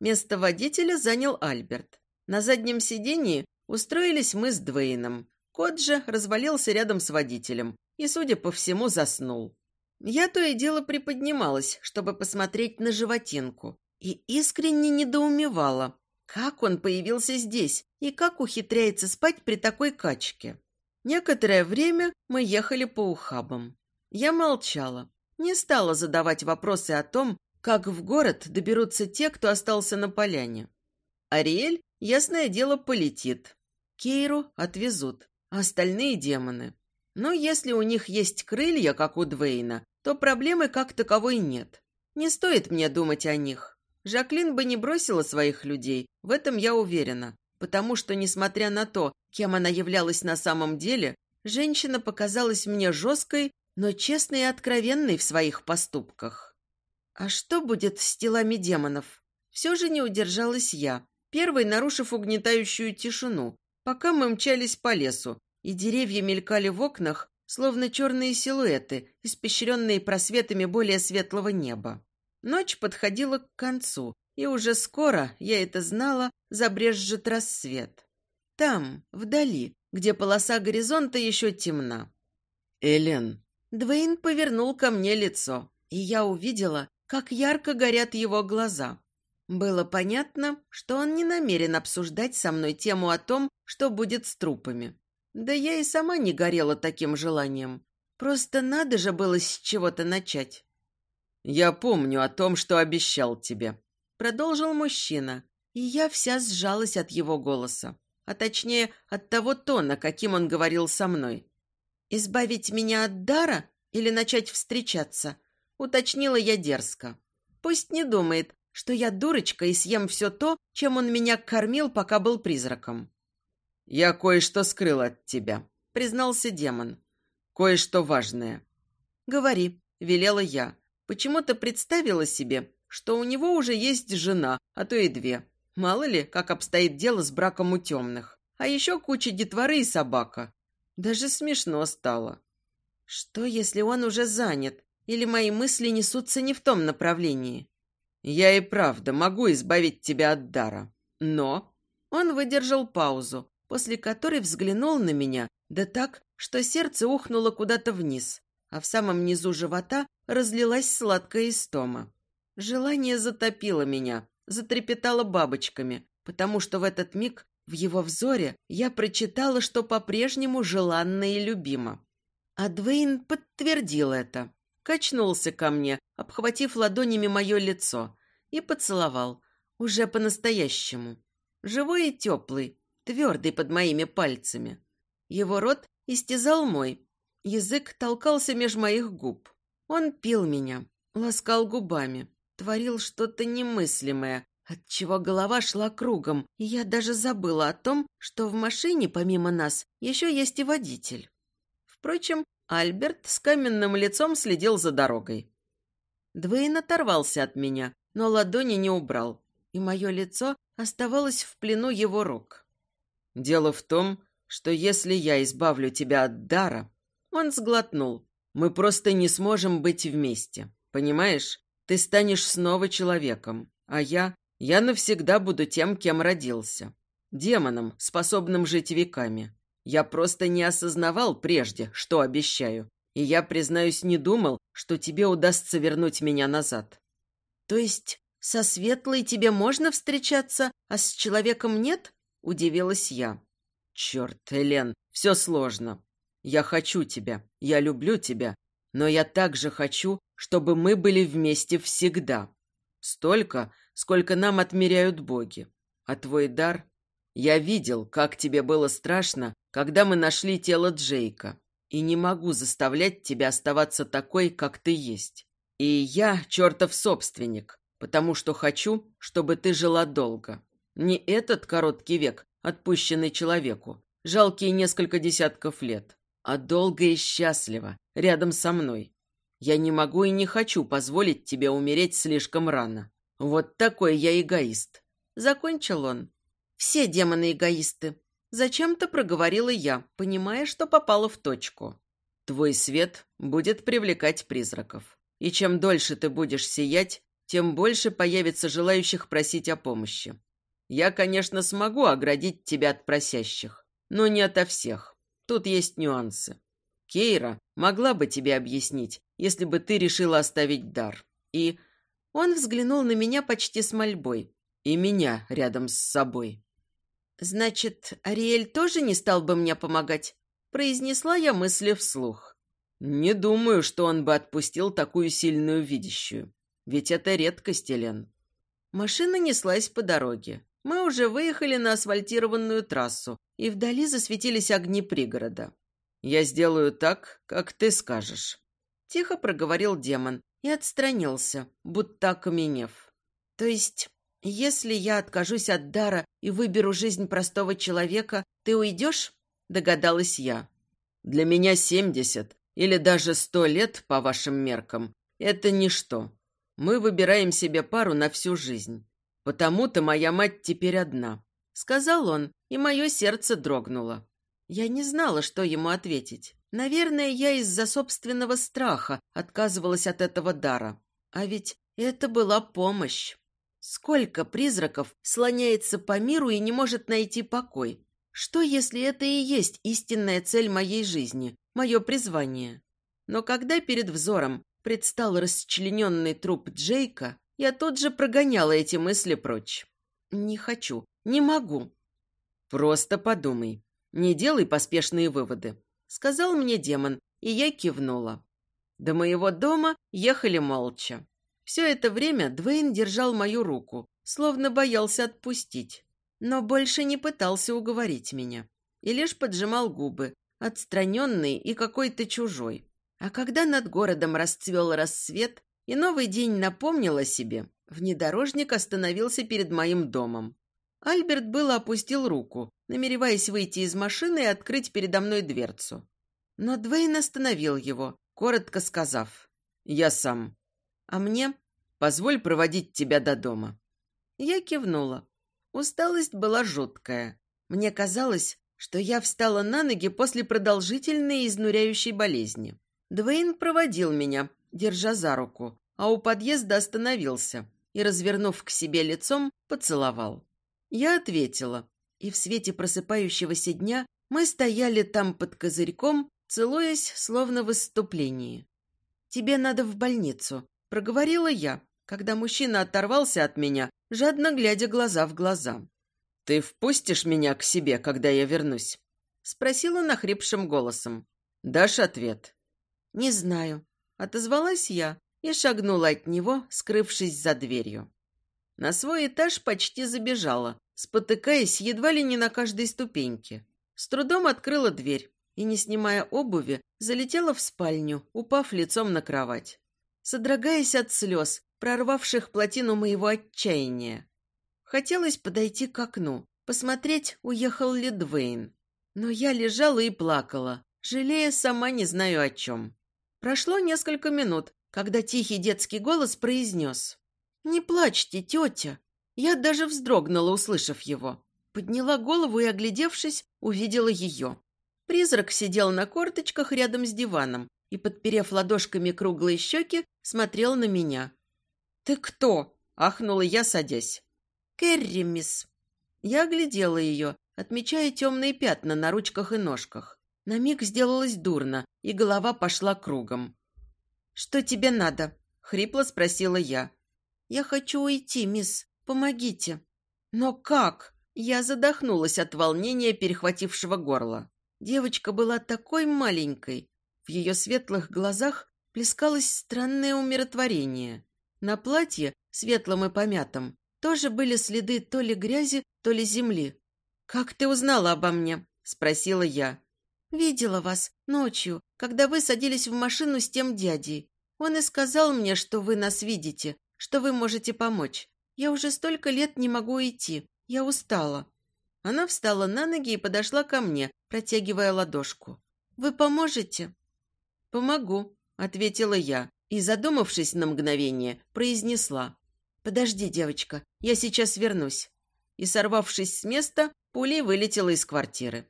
Место водителя занял Альберт. На заднем сидении устроились мы с Двейном. Кот же развалился рядом с водителем, и, судя по всему, заснул. Я то и дело приподнималась, чтобы посмотреть на животинку, и искренне недоумевала, как он появился здесь и как ухитряется спать при такой качке. Некоторое время мы ехали по ухабам. Я молчала, не стала задавать вопросы о том, как в город доберутся те, кто остался на поляне. Ариэль, ясное дело, полетит. Кейру отвезут, а остальные демоны. Но если у них есть крылья, как у Двейна, то проблемы как таковой нет. Не стоит мне думать о них. Жаклин бы не бросила своих людей, в этом я уверена, потому что, несмотря на то, кем она являлась на самом деле, женщина показалась мне жесткой, но честной и откровенной в своих поступках. А что будет с телами демонов? Все же не удержалась я, первой нарушив угнетающую тишину, пока мы мчались по лесу, и деревья мелькали в окнах, словно черные силуэты, испещренные просветами более светлого неба. Ночь подходила к концу, и уже скоро, я это знала, забрежет рассвет. Там, вдали, где полоса горизонта еще темна. «Элен!» Двейн повернул ко мне лицо, и я увидела, как ярко горят его глаза. Было понятно, что он не намерен обсуждать со мной тему о том, что будет с трупами. Да я и сама не горела таким желанием. Просто надо же было с чего-то начать. «Я помню о том, что обещал тебе», — продолжил мужчина, и я вся сжалась от его голоса, а точнее от того тона, каким он говорил со мной. «Избавить меня от дара или начать встречаться?» — уточнила я дерзко. «Пусть не думает, что я дурочка и съем все то, чем он меня кормил, пока был призраком». «Я кое-что скрыл от тебя», — признался демон. «Кое-что важное». «Говори», — велела я. Почему-то представила себе, что у него уже есть жена, а то и две. Мало ли, как обстоит дело с браком у темных. А еще куча детворы и собака. Даже смешно стало. Что, если он уже занят? Или мои мысли несутся не в том направлении? Я и правда могу избавить тебя от дара. Но... Он выдержал паузу, после которой взглянул на меня, да так, что сердце ухнуло куда-то вниз, а в самом низу живота разлилась сладкая истома. Желание затопило меня, затрепетало бабочками, потому что в этот миг в его взоре я прочитала, что по-прежнему желанна и любима. А Двейн подтвердил это. Качнулся ко мне, обхватив ладонями мое лицо, и поцеловал, уже по-настоящему. Живой и теплый, твердый под моими пальцами. Его рот истязал мой, язык толкался меж моих губ. Он пил меня, ласкал губами, творил что-то немыслимое, отчего голова шла кругом, и я даже забыла о том, что в машине, помимо нас, еще есть и водитель. Впрочем, Альберт с каменным лицом следил за дорогой. Двейн оторвался от меня, но ладони не убрал, и мое лицо оставалось в плену его рук. «Дело в том, что если я избавлю тебя от дара...» Он сглотнул. «Мы просто не сможем быть вместе. Понимаешь? Ты станешь снова человеком, а я... Я навсегда буду тем, кем родился. Демоном, способным жить веками. Я просто не осознавал прежде, что обещаю. И я, признаюсь, не думал, что тебе удастся вернуть меня назад». «То есть со Светлой тебе можно встречаться, а с человеком нет?» – удивилась я. «Черт, Элен, все сложно. Я хочу тебя, я люблю тебя, но я также хочу, чтобы мы были вместе всегда. Столько, сколько нам отмеряют боги. А твой дар... Я видел, как тебе было страшно, когда мы нашли тело Джейка, и не могу заставлять тебя оставаться такой, как ты есть. И я чертов собственник, потому что хочу, чтобы ты жила долго. Не этот короткий век, отпущенный человеку, жалкие несколько десятков лет, а долго и счастливо, рядом со мной. Я не могу и не хочу позволить тебе умереть слишком рано. Вот такой я эгоист. Закончил он. Все демоны эгоисты. Зачем-то проговорила я, понимая, что попала в точку. Твой свет будет привлекать призраков. И чем дольше ты будешь сиять, тем больше появится желающих просить о помощи. Я, конечно, смогу оградить тебя от просящих, но не ото всех. Тут есть нюансы. Кейра могла бы тебе объяснить, если бы ты решила оставить дар. И он взглянул на меня почти с мольбой. И меня рядом с собой. «Значит, Ариэль тоже не стал бы мне помогать?» Произнесла я мысли вслух. «Не думаю, что он бы отпустил такую сильную видящую. Ведь это редкость, Элен». Машина неслась по дороге. Мы уже выехали на асфальтированную трассу, и вдали засветились огни пригорода. «Я сделаю так, как ты скажешь», — тихо проговорил демон и отстранился, будто окаменев. «То есть, если я откажусь от дара и выберу жизнь простого человека, ты уйдешь?» — догадалась я. «Для меня семьдесят или даже сто лет, по вашим меркам, это ничто. Мы выбираем себе пару на всю жизнь. Потому-то моя мать теперь одна», — сказал он, и мое сердце дрогнуло. Я не знала, что ему ответить. Наверное, я из-за собственного страха отказывалась от этого дара. А ведь это была помощь. Сколько призраков слоняется по миру и не может найти покой? Что, если это и есть истинная цель моей жизни, мое призвание? Но когда перед взором предстал расчлененный труп Джейка, я тут же прогоняла эти мысли прочь. Не хочу, не могу. Просто подумай. Не делай поспешные выводы сказал мне демон, и я кивнула. До моего дома ехали молча. Все это время Двейн держал мою руку, словно боялся отпустить, но больше не пытался уговорить меня и лишь поджимал губы, отстраненный и какой-то чужой. А когда над городом расцвел рассвет, и новый день напомнил о себе, внедорожник остановился перед моим домом. Альберт было опустил руку, намереваясь выйти из машины и открыть передо мной дверцу. Но Двейн остановил его, коротко сказав «Я сам». «А мне?» «Позволь проводить тебя до дома». Я кивнула. Усталость была жуткая. Мне казалось, что я встала на ноги после продолжительной изнуряющей болезни. Двейн проводил меня, держа за руку, а у подъезда остановился и, развернув к себе лицом, поцеловал. Я ответила, и в свете просыпающегося дня мы стояли там под козырьком, целуясь, словно в выступлении. «Тебе надо в больницу», — проговорила я, когда мужчина оторвался от меня, жадно глядя глаза в глаза. «Ты впустишь меня к себе, когда я вернусь?» — спросила нахрипшим голосом. «Дашь ответ?» «Не знаю», — отозвалась я и шагнула от него, скрывшись за дверью. На свой этаж почти забежала, спотыкаясь едва ли не на каждой ступеньке. С трудом открыла дверь и, не снимая обуви, залетела в спальню, упав лицом на кровать. Содрогаясь от слез, прорвавших плотину моего отчаяния. Хотелось подойти к окну, посмотреть, уехал ли Двейн. Но я лежала и плакала, жалея сама не знаю о чем. Прошло несколько минут, когда тихий детский голос произнес. «Не плачьте, тетя!» Я даже вздрогнула, услышав его. Подняла голову и, оглядевшись, увидела ее. Призрак сидел на корточках рядом с диваном и, подперев ладошками круглые щеки, смотрел на меня. «Ты кто?» – ахнула я, садясь. «Кэрри, мисс». Я оглядела ее, отмечая темные пятна на ручках и ножках. На миг сделалось дурно, и голова пошла кругом. «Что тебе надо?» – хрипло спросила я. «Я хочу уйти, мисс. Помогите». «Но как?» Я задохнулась от волнения, перехватившего горло. Девочка была такой маленькой. В ее светлых глазах плескалось странное умиротворение. На платье, светлом и помятом, тоже были следы то ли грязи, то ли земли. «Как ты узнала обо мне?» – спросила я. «Видела вас ночью, когда вы садились в машину с тем дядей. Он и сказал мне, что вы нас видите, что вы можете помочь. Я уже столько лет не могу идти. Я устала». Она встала на ноги и подошла ко мне, протягивая ладошку. «Вы поможете?» «Помогу», — ответила я и, задумавшись на мгновение, произнесла. «Подожди, девочка, я сейчас вернусь». И, сорвавшись с места, пулей вылетела из квартиры.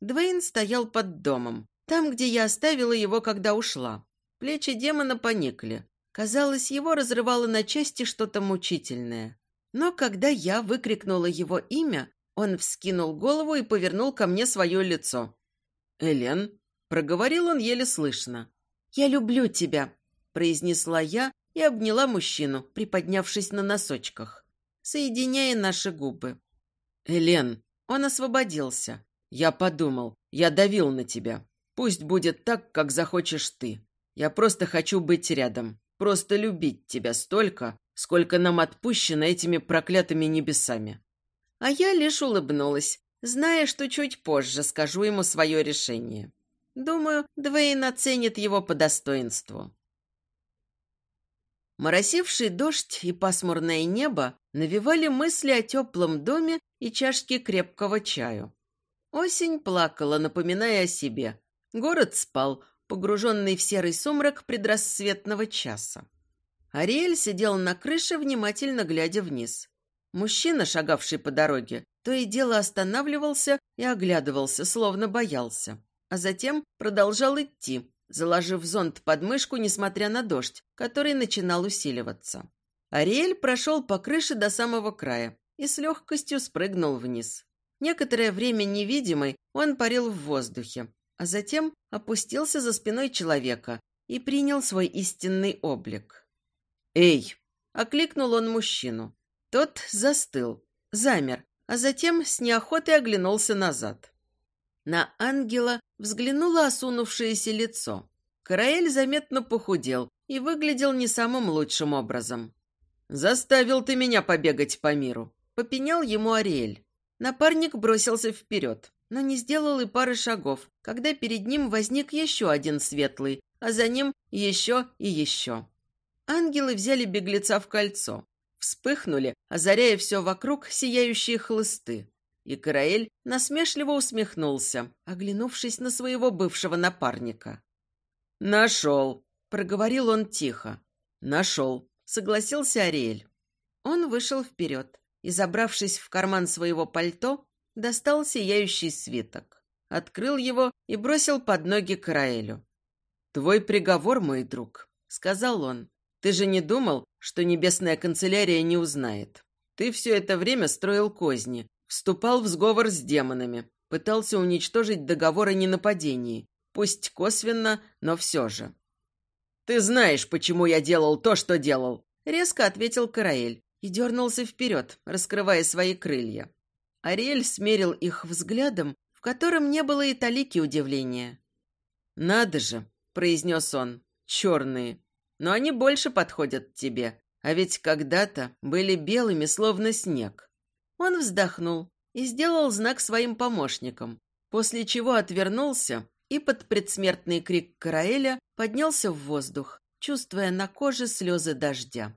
Двейн стоял под домом, там, где я оставила его, когда ушла. Плечи демона поникли. Казалось, его разрывало на части что-то мучительное. Но когда я выкрикнула его имя, он вскинул голову и повернул ко мне свое лицо. «Элен?» – Проговорил он еле слышно. «Я люблю тебя», – произнесла я и обняла мужчину, приподнявшись на носочках, соединяя наши губы. «Элен!» Он освободился. «Я подумал, я давил на тебя. Пусть будет так, как захочешь ты. Я просто хочу быть рядом, просто любить тебя столько, сколько нам отпущено этими проклятыми небесами». А я лишь улыбнулась, зная, что чуть позже скажу ему свое решение. Думаю, Двейн оценит его по достоинству. Моросивший дождь и пасмурное небо навевали мысли о теплом доме и чашке крепкого чаю. Осень плакала, напоминая о себе. Город спал, погруженный в серый сумрак предрассветного часа. Ариэль сидел на крыше, внимательно глядя вниз. Мужчина, шагавший по дороге, то и дело останавливался и оглядывался, словно боялся а затем продолжал идти, заложив зонт под мышку, несмотря на дождь, который начинал усиливаться. Ариэль прошел по крыше до самого края и с легкостью спрыгнул вниз. Некоторое время невидимый он парил в воздухе, а затем опустился за спиной человека и принял свой истинный облик. «Эй!» – окликнул он мужчину. Тот застыл, замер, а затем с неохотой оглянулся назад. На ангела взглянуло осунувшееся лицо. Караэль заметно похудел и выглядел не самым лучшим образом. «Заставил ты меня побегать по миру», — попенял ему Ариэль. Напарник бросился вперед, но не сделал и пары шагов, когда перед ним возник еще один светлый, а за ним еще и еще. Ангелы взяли беглеца в кольцо, вспыхнули, озаряя все вокруг сияющие хлысты. И Караэль насмешливо усмехнулся, оглянувшись на своего бывшего напарника. «Нашел!» – проговорил он тихо. «Нашел!» – согласился Ариэль. Он вышел вперед и, забравшись в карман своего пальто, достал сияющий свиток, открыл его и бросил под ноги Караэлю. «Твой приговор, мой друг», — сказал он. «Ты же не думал, что небесная канцелярия не узнает? Ты все это время строил козни, Вступал в сговор с демонами, пытался уничтожить договор о ненападении, пусть косвенно, но все же. «Ты знаешь, почему я делал то, что делал», — резко ответил Караэль и дернулся вперед, раскрывая свои крылья. Ариэль смерил их взглядом, в котором не было и талики удивления. «Надо же», — произнес он, — «черные, но они больше подходят тебе, а ведь когда-то были белыми, словно снег». Он вздохнул и сделал знак своим помощникам, после чего отвернулся и под предсмертный крик Караэля поднялся в воздух, чувствуя на коже слезы дождя.